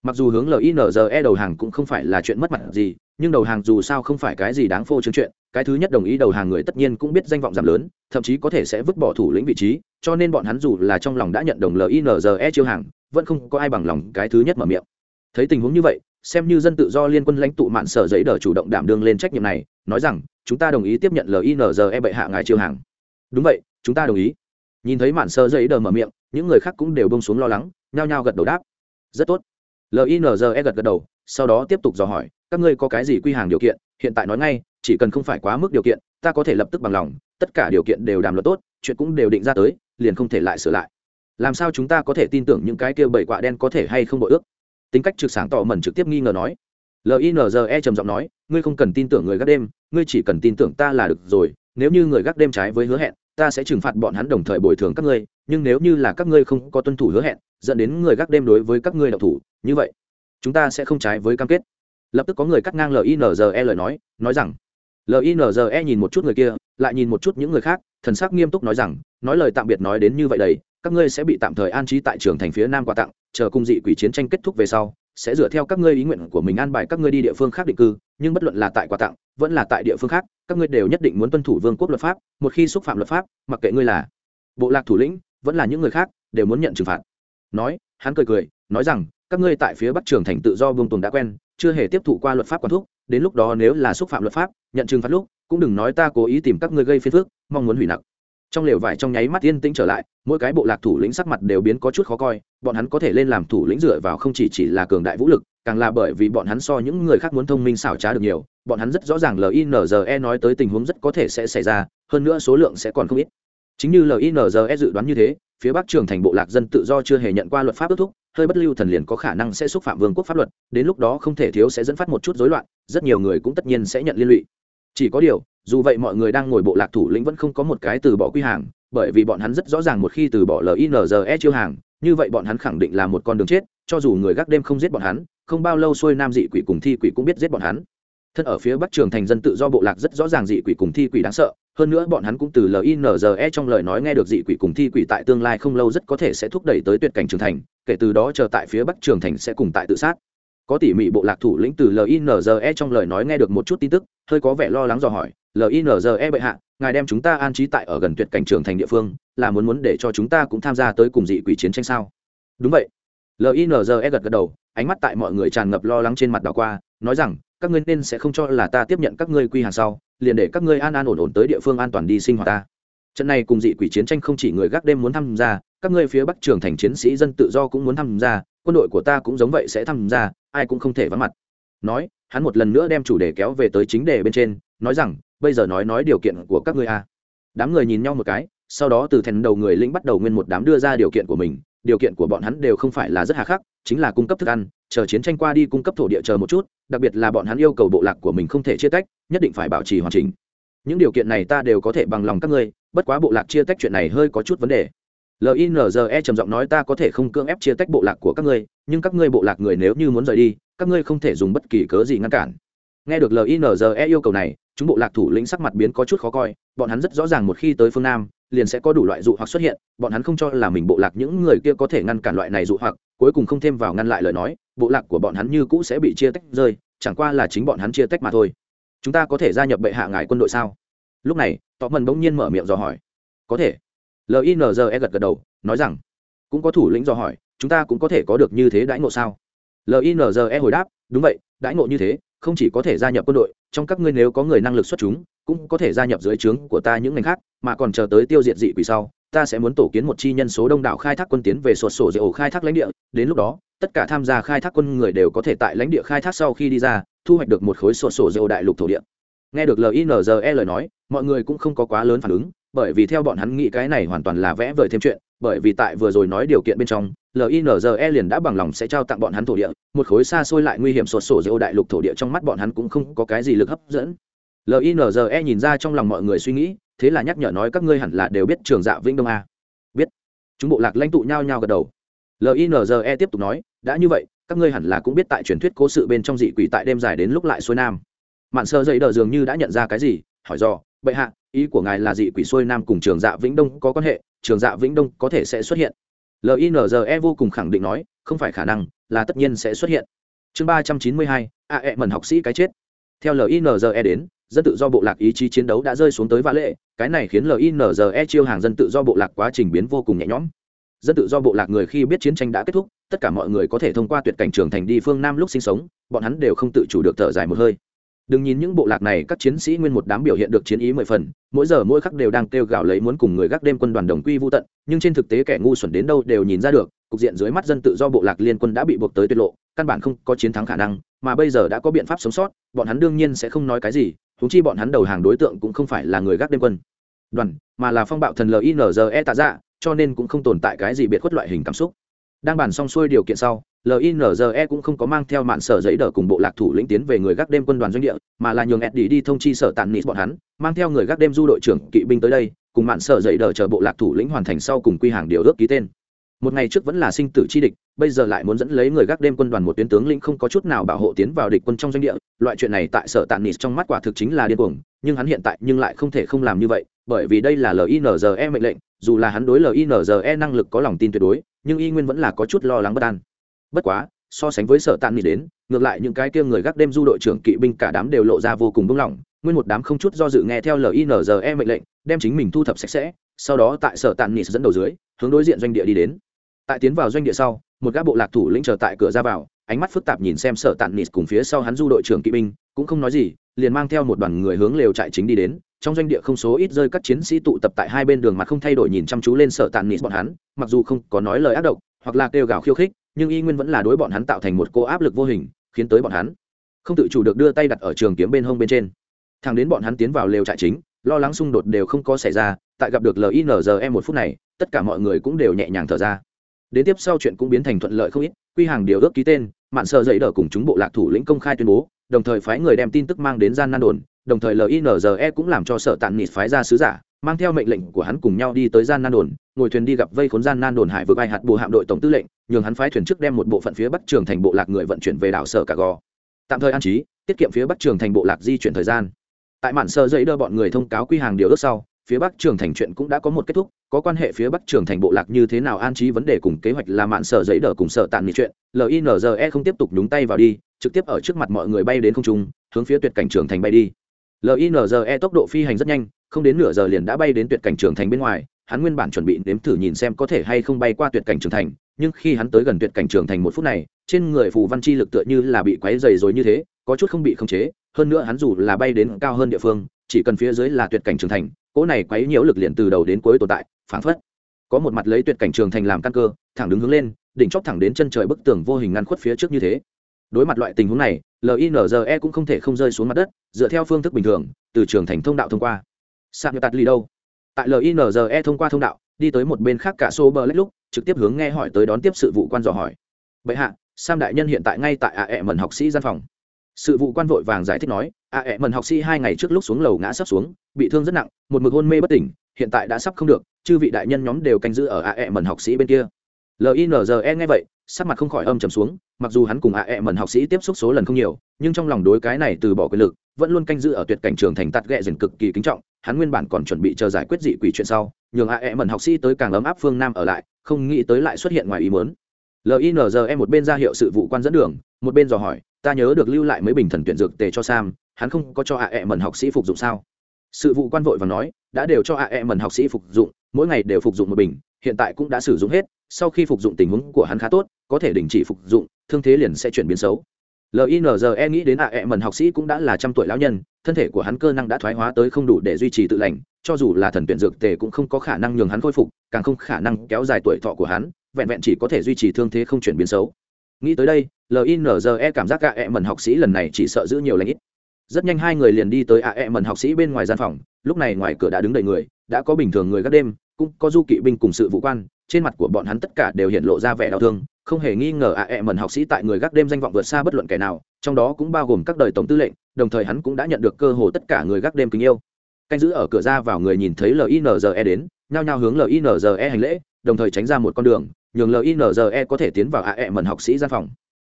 Speaker 1: Mặc dù hướng linze đầu hàng cũng không phải là chuyện mất mặt gì, nhưng đầu hàng dù sao không phải cái gì đáng phô trương chuyện, cái thứ nhất đồng ý đầu hàng người tất nhiên cũng biết danh vọng giảm lớn, thậm chí có thể sẽ vứt bỏ thủ lĩnh vị trí, cho nên bọn hắn dù là trong lòng đã nhận đồng linze chiêu hàng, vẫn không có ai bằng lòng cái thứ nhất mở miệng. Thấy tình huống như vậy, xem như dân tự do liên quân lãnh tụ mạn sở giấy đờ chủ động đảm đương lên trách nhiệm này, nói rằng, chúng ta đồng ý tiếp nhận linze bệ hạ ngài chiêu hàng. Đúng vậy, chúng ta đồng ý. Nhìn thấy mạn sở giấy đờ mở miệng, những người khác cũng đều bông xuống lo lắng nhao nhao gật đầu đáp. Rất tốt. Linze gật gật đầu, sau đó tiếp tục dò hỏi, các ngươi có cái gì quy hàng điều kiện? Hiện tại nói ngay, chỉ cần không phải quá mức điều kiện, ta có thể lập tức bằng lòng, tất cả điều kiện đều đàm luật tốt, chuyện cũng đều định ra tới, liền không thể lại sửa lại. Làm sao chúng ta có thể tin tưởng những cái kia bảy quạ đen có thể hay không bội ước? Tính cách trực sáng tỏ mẩn trực tiếp nghi ngờ nói. Linze trầm giọng nói, ngươi không cần tin tưởng người gác đêm, ngươi chỉ cần tin tưởng ta là được rồi, nếu như người gác đêm trái với hứa hẹn ta sẽ trừng phạt bọn hắn đồng thời bồi thường các ngươi nhưng nếu như là các ngươi không có tuân thủ hứa hẹn dẫn đến người gác đêm đối với các ngươi đạo thủ như vậy chúng ta sẽ không trái với cam kết. Lập tức có người cắt ngang linze lời nói nói rằng linze nhìn một chút người kia lại nhìn một chút những người khác thần sắc nghiêm túc nói rằng nói lời tạm biệt nói đến như vậy đấy, các ngươi sẽ bị tạm thời an trí tại trường thành phía nam quà tặng chờ cung dị quỷ chiến tranh kết thúc về sau sẽ dựa theo các ngươi ý nguyện của mình an bài các ngươi đi địa phương khác định cư nhưng bất luận là tại quà tặng vẫn là tại địa phương khác, các ngươi đều nhất định muốn tuân thủ vương quốc luật pháp, một khi xúc phạm luật pháp, mặc kệ ngươi là bộ lạc thủ lĩnh, vẫn là những người khác, đều muốn nhận trừng phạt nói, hắn cười cười, nói rằng, các ngươi tại phía bắc trường thành tự do vương tùng đã quen, chưa hề tiếp thụ qua luật pháp quản thúc, đến lúc đó nếu là xúc phạm luật pháp, nhận trừng phạt lúc, cũng đừng nói ta cố ý tìm các ngươi gây phiền phức, mong muốn hủy nặc. trong lều vải trong nháy mắt yên tĩnh trở lại, mỗi cái bộ lạc thủ lĩnh sắc mặt đều biến có chút khó coi, bọn hắn có thể lên làm thủ lĩnh dựa vào không chỉ chỉ là cường đại vũ lực càng là bởi vì bọn hắn so những người khác muốn thông minh xảo trá được nhiều, bọn hắn rất rõ ràng linze nói tới tình huống rất có thể sẽ xảy ra, hơn nữa số lượng sẽ còn không ít. Chính như linze dự đoán như thế, phía bắc trường thành bộ lạc dân tự do chưa hề nhận qua luật pháp ước thúc, hơi bất lưu thần liền có khả năng sẽ xúc phạm vương quốc pháp luật, đến lúc đó không thể thiếu sẽ dẫn phát một chút rối loạn, rất nhiều người cũng tất nhiên sẽ nhận liên lụy. Chỉ có điều, dù vậy mọi người đang ngồi bộ lạc thủ lĩnh vẫn không có một cái từ bỏ quy hàng, bởi vì bọn hắn rất rõ ràng một khi từ bỏ linze chiêu hàng, như vậy bọn hắn khẳng định là một con đường chết, cho dù người gác đêm không giết bọn hắn không bao lâu xuôi nam dị quỷ cùng thi quỷ cũng biết giết bọn hắn. Thân ở phía bắc trường thành dân tự do bộ lạc rất rõ ràng dị quỷ cùng thi quỷ đáng sợ, hơn nữa bọn hắn cũng từ linze trong lời nói nghe được dị quỷ cùng thi quỷ tại tương lai không lâu rất có thể sẽ thúc đẩy tới tuyệt cảnh trường thành, kể từ đó chờ tại phía bắc trường thành sẽ cùng tại tự sát. Có tỉ mỉ bộ lạc thủ lĩnh từ linze trong lời nói nghe được một chút tin tức, hơi có vẻ lo lắng dò hỏi linze bệ hạ, ngài đem chúng ta an trí tại ở gần tuyệt cảnh trường thành địa phương, là muốn muốn để cho chúng ta cũng tham gia tới cùng dị quỷ chiến tranh sao? Đúng vậy. Linze gật gật đầu ánh mắt tại mọi người tràn ngập lo lắng trên mặt đảo qua, nói rằng, các ngươi nên sẽ không cho là ta tiếp nhận các ngươi quy hàng sau, liền để các ngươi an an ổn ổn tới địa phương an toàn đi sinh hoạt ta. Trận này cùng dị quỷ chiến tranh không chỉ người gác đêm muốn tham gia, các ngươi phía bắc trường thành chiến sĩ dân tự do cũng muốn tham gia, quân đội của ta cũng giống vậy sẽ tham gia, ai cũng không thể vắng mặt. Nói, hắn một lần nữa đem chủ đề kéo về tới chính đề bên trên, nói rằng, bây giờ nói nói điều kiện của các ngươi a. Đám người nhìn nhau một cái, sau đó từ thèn đầu người lĩnh bắt đầu nguyên một đám đưa ra điều kiện của mình điều kiện của bọn hắn đều không phải là rất hà khắc, chính là cung cấp thức ăn, chờ chiến tranh qua đi cung cấp thổ địa chờ một chút, đặc biệt là bọn hắn yêu cầu bộ lạc của mình không thể chia tách, nhất định phải bảo trì hoàn chỉnh. Những điều kiện này ta đều có thể bằng lòng các ngươi, bất quá bộ lạc chia tách chuyện này hơi có chút vấn đề. Linze trầm giọng nói ta có thể không cưỡng ép chia tách bộ lạc của các ngươi, nhưng các ngươi bộ lạc người nếu như muốn rời đi, các ngươi không thể dùng bất kỳ cớ gì ngăn cản. Nghe được linze yêu cầu này, chúng bộ lạc thủ lĩnh sắc mặt biến có chút khó coi, bọn hắn rất rõ ràng một khi tới phương nam liền sẽ có đủ loại dụ hoặc xuất hiện, bọn hắn không cho là mình bộ lạc những người kia có thể ngăn cản loại này dụ hoặc, cuối cùng không thêm vào ngăn lại lời nói, bộ lạc của bọn hắn như cũ sẽ bị chia tách rơi, chẳng qua là chính bọn hắn chia tách mà thôi. Chúng ta có thể gia nhập bệ hạ ngài quân đội sao? Lúc này tọ mần bỗng nhiên mở miệng dò hỏi. Có thể. Linze gật gật đầu, nói rằng, cũng có thủ lĩnh dò hỏi, chúng ta cũng có thể có được như thế đãi ngộ sao? Linze hồi đáp, đúng vậy, đãi ngộ như thế, không chỉ có thể gia nhập quân đội, trong các ngươi nếu có người năng lực xuất chúng, cũng có thể gia nhập dưới trướng của ta những ngành khác mà còn chờ tới tiêu diệt dị quỷ sau, ta sẽ muốn tổ kiến một chi nhân số đông đảo khai thác quân tiến về sột sổ dễ ổ khai thác lãnh địa. Đến lúc đó, tất cả tham gia khai thác quân người đều có thể tại lãnh địa khai thác sau khi đi ra, thu hoạch được một khối sổ sổ dễ ổ đại lục thổ địa. Nghe được linze lời nói, mọi người cũng không có quá lớn phản ứng, bởi vì theo bọn hắn nghĩ cái này hoàn toàn là vẽ vời thêm chuyện, bởi vì tại vừa rồi nói điều kiện bên trong linze liền đã bằng lòng sẽ trao tặng bọn hắn thổ địa, một khối xa xôi lại nguy hiểm sột sổ dễ đại lục thổ địa trong mắt bọn hắn cũng không có cái gì lực hấp dẫn. Linze nhìn ra trong lòng mọi người suy nghĩ thế là nhắc nhở nói các ngươi hẳn là đều biết trường dạ vĩnh đông a. Biết. Chúng bộ lạc lãnh tụ nhao nhao gật đầu. Linze tiếp tục nói, đã như vậy, các ngươi hẳn là cũng biết tại truyền thuyết cố sự bên trong dị quỷ tại đêm dài đến lúc lại xuôi nam. Mạn sơ dây đờ dường như đã nhận ra cái gì, hỏi do bệ hạ, ý của ngài là dị quỷ xuôi nam cùng trường dạ vĩnh đông có quan hệ? Trường dạ vĩnh đông có thể sẽ xuất hiện? Linze vô cùng khẳng định nói, không phải khả năng, là tất nhiên sẽ xuất hiện. Chương ba trăm chín mươi hai, a e mần học sĩ cái chết. Theo linze đến dân tự do bộ lạc ý chí chiến đấu đã rơi xuống tới vã lệ, cái này khiến linze chiêu hàng dân tự do bộ lạc quá trình biến vô cùng nhẹ nhõm. Dân tự do bộ lạc người khi biết chiến tranh đã kết thúc, tất cả mọi người có thể thông qua tuyệt cảnh trường thành đi phương nam lúc sinh sống, bọn hắn đều không tự chủ được thở dài một hơi. Đừng nhìn những bộ lạc này, các chiến sĩ nguyên một đám biểu hiện được chiến ý mười phần, mỗi giờ mỗi khắc đều đang kêu gào lấy muốn cùng người gác đêm quân đoàn đồng quy vô tận, nhưng trên thực tế kẻ ngu xuẩn đến đâu đều nhìn ra được, cục diện dưới mắt dân tự do bộ lạc liên quân đã bị buộc tới tuyệt lộ, căn bản không có chiến thắng khả năng mà bây giờ đã có biện pháp sống sót, bọn hắn đương nhiên sẽ không nói cái gì thúng chi bọn hắn đầu hàng đối tượng cũng không phải là người gác đêm quân. Đoàn, mà là phong bạo thần linze tạ dạ cho nên cũng không tồn tại cái gì biệt khuất loại hình cảm xúc. Đang bàn xong xuôi điều kiện sau linze cũng không có mang theo mạn sở giấy đờ cùng bộ lạc thủ lĩnh tiến về người gác đêm quân đoàn doanh địa, mà là nhường eddie đi thông chi sở tàn nịt bọn hắn, mang theo người gác đêm du đội trưởng kỵ binh tới đây, cùng mạn sở giấy đờ chờ bộ lạc thủ lĩnh hoàn thành sau cùng quy hàng điều ước ký tên một ngày trước vẫn là sinh tử chi địch, bây giờ lại muốn dẫn lấy người gác đêm quân đoàn một tuyến tướng lĩnh không có chút nào bảo hộ tiến vào địch quân trong doanh địa. Loại chuyện này tại sở tàn nịt trong mắt quả thực chính là điên cuồng, nhưng hắn hiện tại nhưng lại không thể không làm như vậy, bởi vì đây là linze mệnh lệnh, dù là hắn đối linze năng lực có lòng tin tuyệt đối, nhưng y nguyên vẫn là có chút lo lắng bất an. Bất quá, so sánh với sở tàn nịt đến, ngược lại những cái kia người gác đêm du đội trưởng, kỵ binh cả đám đều lộ ra vô cùng bưng lỏng, nguyên một đám không chút do dự nghe theo linze mệnh lệnh, đem chính mình thu thập sạch sẽ, sau đó tại sở tàn nịt dẫn đầu dưới, hướng đối diện doanh địa đi đến tại tiến vào doanh địa sau, một gã bộ lạc thủ lĩnh chờ tại cửa ra vào, ánh mắt phức tạp nhìn xem sở tạn nịt cùng phía sau hắn du đội trưởng kỵ binh, cũng không nói gì, liền mang theo một đoàn người hướng lều trại chính đi đến. Trong doanh địa không số ít rơi các chiến sĩ tụ tập tại hai bên đường mặt không thay đổi nhìn chăm chú lên sở tạn nịt bọn hắn, mặc dù không có nói lời ác độc, hoặc là kêu gào khiêu khích, nhưng y nguyên vẫn là đối bọn hắn tạo thành một cô áp lực vô hình, khiến tới bọn hắn. Không tự chủ được đưa tay đặt ở trường kiếm bên hông bên trên. Thằng đến bọn hắn tiến vào lều trại chính, lo lắng xung đột đều không có xảy ra, tại gặp được linze một phút này, tất cả mọi người cũng đều nhẹ nhàng thở ra đến tiếp sau chuyện cũng biến thành thuận lợi không ít, quy hàng điều ước ký tên, mạn sợ dậy đỡ cùng chúng bộ lạc thủ lĩnh công khai tuyên bố, đồng thời phái người đem tin tức mang đến gian nan đồn, đồng thời linze cũng làm cho sở tàn nịt phái ra sứ giả, mang theo mệnh lệnh của hắn cùng nhau đi tới gian nan đồn, ngồi thuyền đi gặp vây khốn gian nan đồn hải vực ai hạt bù hạm đội tổng tư lệnh, nhường hắn phái thuyền trước đem một bộ phận phía bắc trường thành bộ lạc người vận chuyển về đảo sở cà gò. Tạm thời an trí, tiết kiệm phía bắc trường thành bộ lạc di chuyển thời gian. Tại mạn sơ dây đưa bọn người thông cáo quy hàng điều ước sau phía bắc trường thành chuyện cũng đã có một kết thúc, có quan hệ phía bắc trường thành bộ lạc như thế nào an trí vấn đề cùng kế hoạch là mạn sở giấy đờ cùng sở tàn nghị chuyện linze không tiếp tục nhúng tay vào đi, trực tiếp ở trước mặt mọi người bay đến không trung, hướng phía tuyệt cảnh trường thành bay đi. Linze tốc độ phi hành rất nhanh, không đến nửa giờ liền đã bay đến tuyệt cảnh trường thành bên ngoài, hắn nguyên bản chuẩn bị nếm thử nhìn xem có thể hay không bay qua tuyệt cảnh trường thành, nhưng khi hắn tới gần tuyệt cảnh trường thành một phút này, trên người phù văn chi lực tựa như là bị quáy dày rồi như thế, có chút không bị khống chế, hơn nữa hắn dù là bay đến cao hơn địa phương, chỉ cần phía dưới là tuyệt cảnh trường thành cỗ này quấy nhiễu lực liền từ đầu đến cuối tồn tại, phảng phất có một mặt lấy tuyệt cảnh trường thành làm căn cơ, thẳng đứng hướng lên, đỉnh chóp thẳng đến chân trời bức tường vô hình ngăn khuất phía trước như thế. Đối mặt loại tình huống này linze cũng không thể không rơi xuống mặt đất, dựa theo phương thức bình thường, từ trường thành thông đạo thông qua. Sạc nhập tạt lì đâu? Tại linze thông qua thông đạo, đi tới một bên khác cả xô bờ lách lúc, trực tiếp hướng nghe hỏi tới đón tiếp sự vụ quan dò hỏi. Bệ hạ, sam đại nhân hiện tại ngay tại ạ ẹ mần học sĩ gian phòng sự vụ quan vội vàng giải thích nói ạ ẹ, mần học sĩ hai ngày trước lúc xuống lầu ngã sắp xuống, bị thương rất nặng, một mực hôn mê bất tỉnh, hiện tại đã sắp không được, chư vị đại nhân nhóm đều canh giữ ở ạ ẹ, mần học sĩ bên kia. Linze nghe vậy, sắc mặt không khỏi âm trầm xuống, mặc dù hắn cùng ạ ẹ, mần học sĩ tiếp xúc số lần không nhiều, nhưng trong lòng đối cái này từ bỏ quyền lực, vẫn luôn canh giữ ở tuyệt cảnh trường thành tạt ghẹ dần cực kỳ kính trọng, hắn nguyên bản còn chuẩn bị chờ giải quyết dị quỷ chuyện sau, nhường ạ ẹ, mần học sĩ tới càng ấm áp phương nam ở lại, không nghĩ tới lại xuất hiện ngoài ý muốn. Linze một bên ra hiệu sự vụ quan dẫn đường, một bên dò hỏi ta nhớ được lưu lại mấy bình thần tuyển dược tề cho sam, hắn không có cho ạ ẹ mần học sĩ phục dụng sao? Sự vụ quan vội và nói, đã đều cho ạ ẹ mần học sĩ phục dụng, mỗi ngày đều phục dụng một bình, hiện tại cũng đã sử dụng hết, sau khi phục dụng tình huống của hắn khá tốt, có thể đình chỉ phục dụng, thương thế liền sẽ chuyển biến xấu. Linze nghĩ đến ạ ẹ mần học sĩ cũng đã là trăm tuổi lão nhân, thân thể của hắn cơ năng đã thoái hóa tới không đủ để duy trì tự lành, cho dù là thần tuyển dược tề cũng không có khả năng nhường hắn khôi phục, càng không khả năng kéo dài tuổi thọ của hắn, vẹn vẹn chỉ có thể duy trì thương thế không chuyển biến xấu nghĩ tới đây linze cảm giác cả ẹ mần học sĩ lần này chỉ sợ giữ nhiều lãnh ít. Rất nhanh hai người liền đi tới ạ ẹ mần học sĩ bên ngoài gian phòng, lúc này ngoài cửa đã đứng đầy người, đã có bình thường người gác đêm, cũng có du kỵ binh cùng sự vụ quan, trên mặt của bọn hắn tất cả đều hiện lộ ra vẻ đau thương, không hề nghi ngờ ạ ẹ mần học sĩ tại người gác đêm danh vọng vượt xa bất luận kẻ nào, trong đó cũng bao gồm các đời tổng tư lệnh, đồng thời hắn cũng đã nhận được cơ hồ tất cả người gác đêm kính yêu. Canh giữ ở cửa ra vào người nhìn thấy linze đến, nhao nhao hướng linze hành lễ, đồng thời tránh ra một con đường nhường linze có thể tiến vào a e mần học sĩ gian phòng.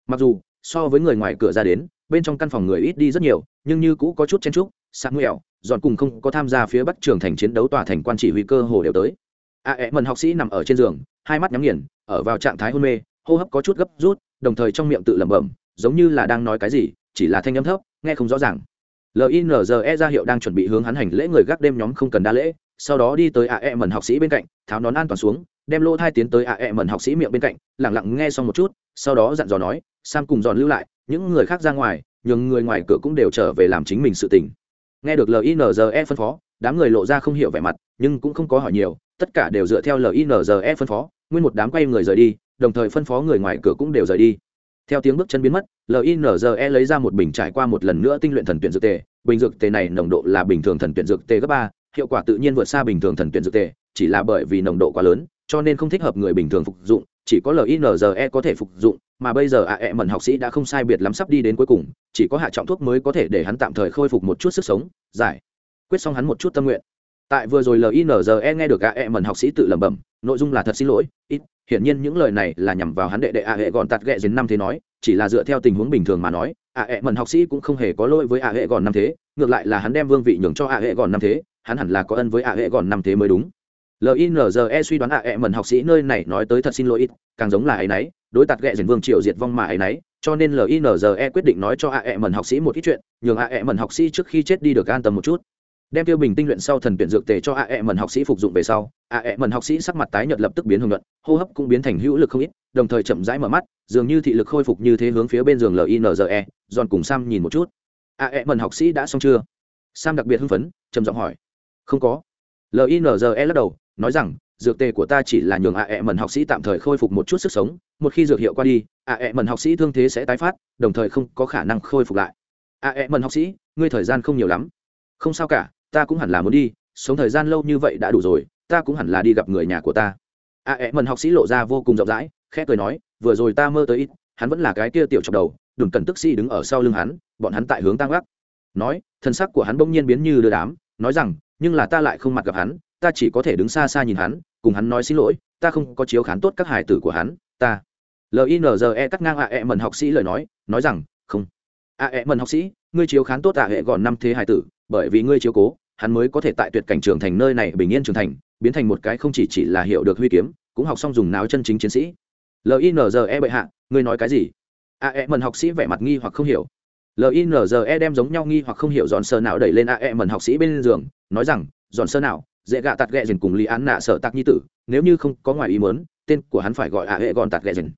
Speaker 1: Mặc dù, so với người ngoài cửa ra đến, bên trong căn phòng người ít đi rất nhiều, nhưng như cũ có chút chen trúc samuel, dọn cùng không có tham gia phía bắc trường thành chiến đấu tòa thành quan chỉ huy cơ hồ đều tới. A e mần học sĩ nằm ở trên giường, hai mắt nhắm nghiền, ở vào trạng thái hôn mê, hô hấp có chút gấp rút, đồng thời trong miệng tự lẩm bẩm, giống như là đang nói cái gì, chỉ là thanh âm thấp, nghe không rõ ràng. Linze ra hiệu đang chuẩn bị hướng hắn hành lễ người gác đêm nhóm không cần đa lễ, sau đó đi tới ae mần học sĩ bên cạnh, tháo nón an toàn xuống đem lỗ thai tiến tới ạ ẹ mẩn học sĩ miệng bên cạnh, lẳng lặng nghe xong một chút, sau đó dặn dò nói, sam cùng giòn lưu lại, những người khác ra ngoài, nhường người ngoài cửa cũng đều trở về làm chính mình sự tình. Nghe được linze phân phó, đám người lộ ra không hiểu vẻ mặt, nhưng cũng không có hỏi nhiều, tất cả đều dựa theo linze phân phó, nguyên một đám quay người rời đi, đồng thời phân phó người ngoài cửa cũng đều rời đi. Theo tiếng bước chân biến mất linze lấy ra một bình trải qua một lần nữa tinh luyện thần tuyển dược tề, bình dược tề này nồng độ là bình thường thần tuyển dược tề gấp ba, hiệu quả tự nhiên vượt xa bình thường thần tuyển dược tề, chỉ là bởi vì nồng độ quá lớn cho nên không thích hợp người bình thường phục dụng, chỉ có linze có thể phục dụng, mà bây giờ ạ ae mẩn học sĩ đã không sai biệt lắm sắp đi đến cuối cùng, chỉ có hạ trọng thuốc mới có thể để hắn tạm thời khôi phục một chút sức sống, giải quyết xong hắn một chút tâm nguyện. Tại vừa rồi linze nghe được ạ ae mẩn học sĩ tự lẩm bẩm, nội dung là thật xin lỗi, ít, hiển nhiên những lời này là nhằm vào hắn đệ đệ ạ hệ gọn tạt ghẹ dính năm thế nói, chỉ là dựa theo tình huống bình thường mà nói ạ ẹ mẩn học sĩ cũng không hề có lỗi với ạ hệ gọn năm thế, ngược lại là hắn đem vương vị nhường cho ạ hệ gọn năm thế, hắn hẳn là có ân với ạ hệ gọn năm thế mới đúng linze suy đoán a e mần học sĩ nơi này nói tới thật xin lỗi ít càng giống là ấy nấy đối tạt ghẹ dính vương triều diệt vong mà ấy nấy cho nên linze quyết định nói cho a e mần học sĩ một ít chuyện, nhường a e mần học sĩ trước khi chết đi được an tâm một chút. Đem tiêu bình tinh luyện sau thần tuyển dược tề cho ạ e mần học sĩ phục dụng về sau, ạ e mần học sĩ sắc mặt tái nhợt lập tức biến hưởng luận hô hấp cũng biến thành hữu lực không ít, đồng thời chậm rãi mở mắt, dường như thị lực khôi phục như thế hướng phía bên giường linze giòn cùng sam nhìn một chút. Ạ e mần học sĩ đã xong chưa? Sam đặc biệt hưng phấn, trầm giọng hỏi. Không có. Linze lắc đầu nói rằng, dược tề của ta chỉ là nhường a e mần học sĩ tạm thời khôi phục một chút sức sống, một khi dược hiệu qua đi, a e mần học sĩ thương thế sẽ tái phát, đồng thời không có khả năng khôi phục lại. A ẹ mần học sĩ, ngươi thời gian không nhiều lắm. Không sao cả, ta cũng hẳn là muốn đi, sống thời gian lâu như vậy đã đủ rồi, ta cũng hẳn là đi gặp người nhà của ta. Ạ ẹ mần học sĩ lộ ra vô cùng rộng rãi, khẽ cười nói, vừa rồi ta mơ tới ít, hắn vẫn là cái kia tiểu chọc đầu đừng cần tức sĩ đứng ở sau lưng hắn, bọn hắn tại hướng tăng gác. Nói, thân sắc của hắn bỗng nhiên biến như đưa đám, nói rằng, nhưng là ta lại không mặt gặp hắn ta chỉ có thể đứng xa xa nhìn hắn, cùng hắn nói xin lỗi, ta không có chiếu khán tốt các hải tử của hắn, ta. Linze cắt ngang a ẹ mần học sĩ lời nói nói rằng, không. A ẹ mần học sĩ, ngươi chiếu khán tốt tạ hệ gọn năm thế hải tử, bởi vì ngươi chiếu cố, hắn mới có thể tại tuyệt cảnh trường thành nơi này bình yên trưởng thành, biến thành một cái không chỉ chỉ là hiểu được huy kiếm, cũng học xong dùng náo chân chính chiến sĩ. Linze bệ hạ, ngươi nói cái gì? A e mần học sĩ vẻ mặt nghi hoặc không hiểu. Linze đem giống nhau nghi hoặc không hiểu dọn sơ nào đẩy lên a e mần học sĩ bên giường, nói rằng, dọn sơ nào? Dễ gạ tạt ghẹ dền cùng lý án nạ sợ tạc nhi tử, nếu như không có ngoài ý mớn tên của hắn phải gọi à hệ gọn tạt ghẹ dền.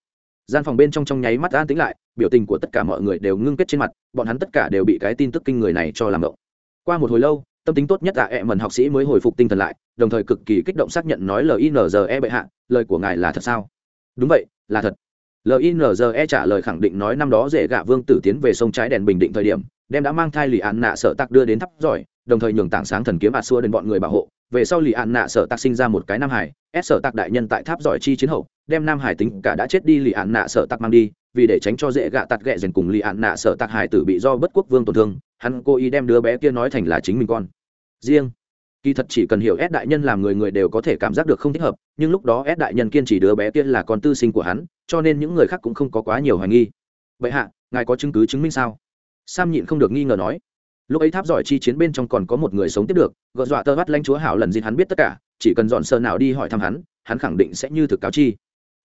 Speaker 1: gian phòng bên trong trong nháy mắt an tính lại, biểu tình của tất cả mọi người đều ngưng kết trên mặt, bọn hắn tất cả đều bị cái tin tức kinh người này cho làm động. Qua một hồi lâu, tâm tính tốt nhất ạ à ẹ mần học sĩ mới hồi phục tinh thần lại, đồng thời cực kỳ kích động xác nhận nói linze bệ hạ, lời của ngài là thật sao? Đúng vậy, là thật. Linze trả lời khẳng định nói năm đó dễ gạ vương tử tiến về sông trái đèn bình định thời điểm, đem đã mang thai lì an nạ sợ tặc đưa đến thắp giỏi, đồng thời nhường tảng sáng thần kiếm ạt xua đến bọn người bảo hộ về sau lì ạn nạ sợ tạc sinh ra một cái nam hải ép sợ tạc đại nhân tại tháp giỏi chi chiến hậu, đem nam hải tính cả đã chết đi lì ạn nạ sợ tạc mang đi, vì để tránh cho dễ gạ tạt ghẹ dần cùng lì ạn nạ sợ tạc hải tử bị do bất quốc vương tổn thương, hắn cố ý đem đứa bé kia nói thành là chính mình con. Riêng, kỳ thật chỉ cần hiểu ép đại nhân làm người người đều có thể cảm giác được không thích hợp, nhưng lúc đó ép đại nhân kiên trì đứa bé kia là con tư sinh của hắn, cho nên những người khác cũng không có quá nhiều hoài nghi. Vậy hạ, ngài có chứng cứ chứng minh sao? Sam nhịn không được nghi ngờ nói lúc ấy tháp giỏi chi chiến bên trong còn có một người sống tiếp được, gợ dọa tơ vắt lanh chúa hảo lần gì hắn biết tất cả, chỉ cần dọn sơ nào đi hỏi thăm hắn hắn khẳng định sẽ như thực cáo chi.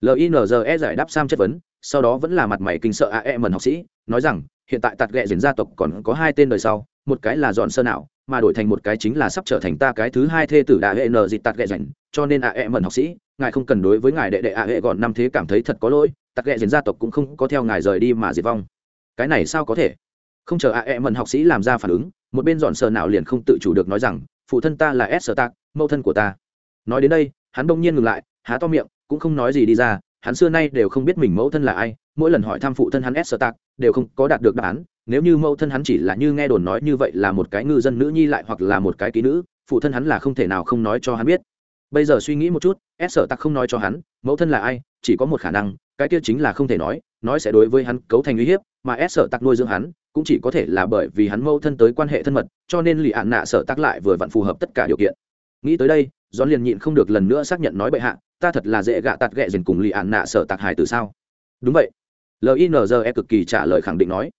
Speaker 1: Linze giải đáp sam chất vấn, sau đó vẫn là mặt mày kinh sợ ae mần học sĩ, nói rằng, hiện tại tạt ghẹ diễn gia tộc còn có hai tên đời sau, một cái là dọn sơ nào, mà đổi thành một cái chính là sắp trở thành ta cái thứ hai thê tử đại hệ nờ dịt tạt ghẹ rảnh cho nên ae mần học sĩ, ngài không cần đối với ngài đệ đệ ae gọn năm thế cảm thấy thật có lỗi, tạt ghẹ diễn gia tộc cũng không có theo ngài rời đi mà diệt vong. Cái này sao có thể? Không chờ ae mần học sĩ làm ra phản ứng, một bên dọn sờ nào liền không tự chủ được nói rằng, phụ thân ta là s sơ tạc mẫu thân của ta. Nói đến đây, hắn đông nhiên ngừng lại, há to miệng, cũng không nói gì đi ra, hắn xưa nay đều không biết mình mẫu thân là ai, mỗi lần hỏi thăm phụ thân hắn s sơ tạc đều không có đạt được đáp án, nếu như mẫu thân hắn chỉ là như nghe đồn nói như vậy là một cái ngư dân nữ nhi lại hoặc là một cái ký nữ, phụ thân hắn là không thể nào không nói cho hắn biết. Bây giờ suy nghĩ một chút, s sở tặc không nói cho hắn, mẫu thân là ai, chỉ có một khả năng, cái kia chính là không thể nói nói sẽ đối với hắn cấu thành uy hiếp, mà s sở tặc nuôi dưỡng hắn cũng chỉ có thể là bởi vì hắn mẫu thân tới quan hệ thân mật, cho nên lì ạn nạ sở tắc lại vừa vặn phù hợp tất cả điều kiện. Nghĩ tới đây gión liền nhịn không được lần nữa xác nhận nói bệ hạ, ta thật là dễ gạ tạt ghẹ dền cùng lì ạn nạ sở tạc hài từ sao? Đúng vậy. Linze cực kỳ trả lời khẳng định nói.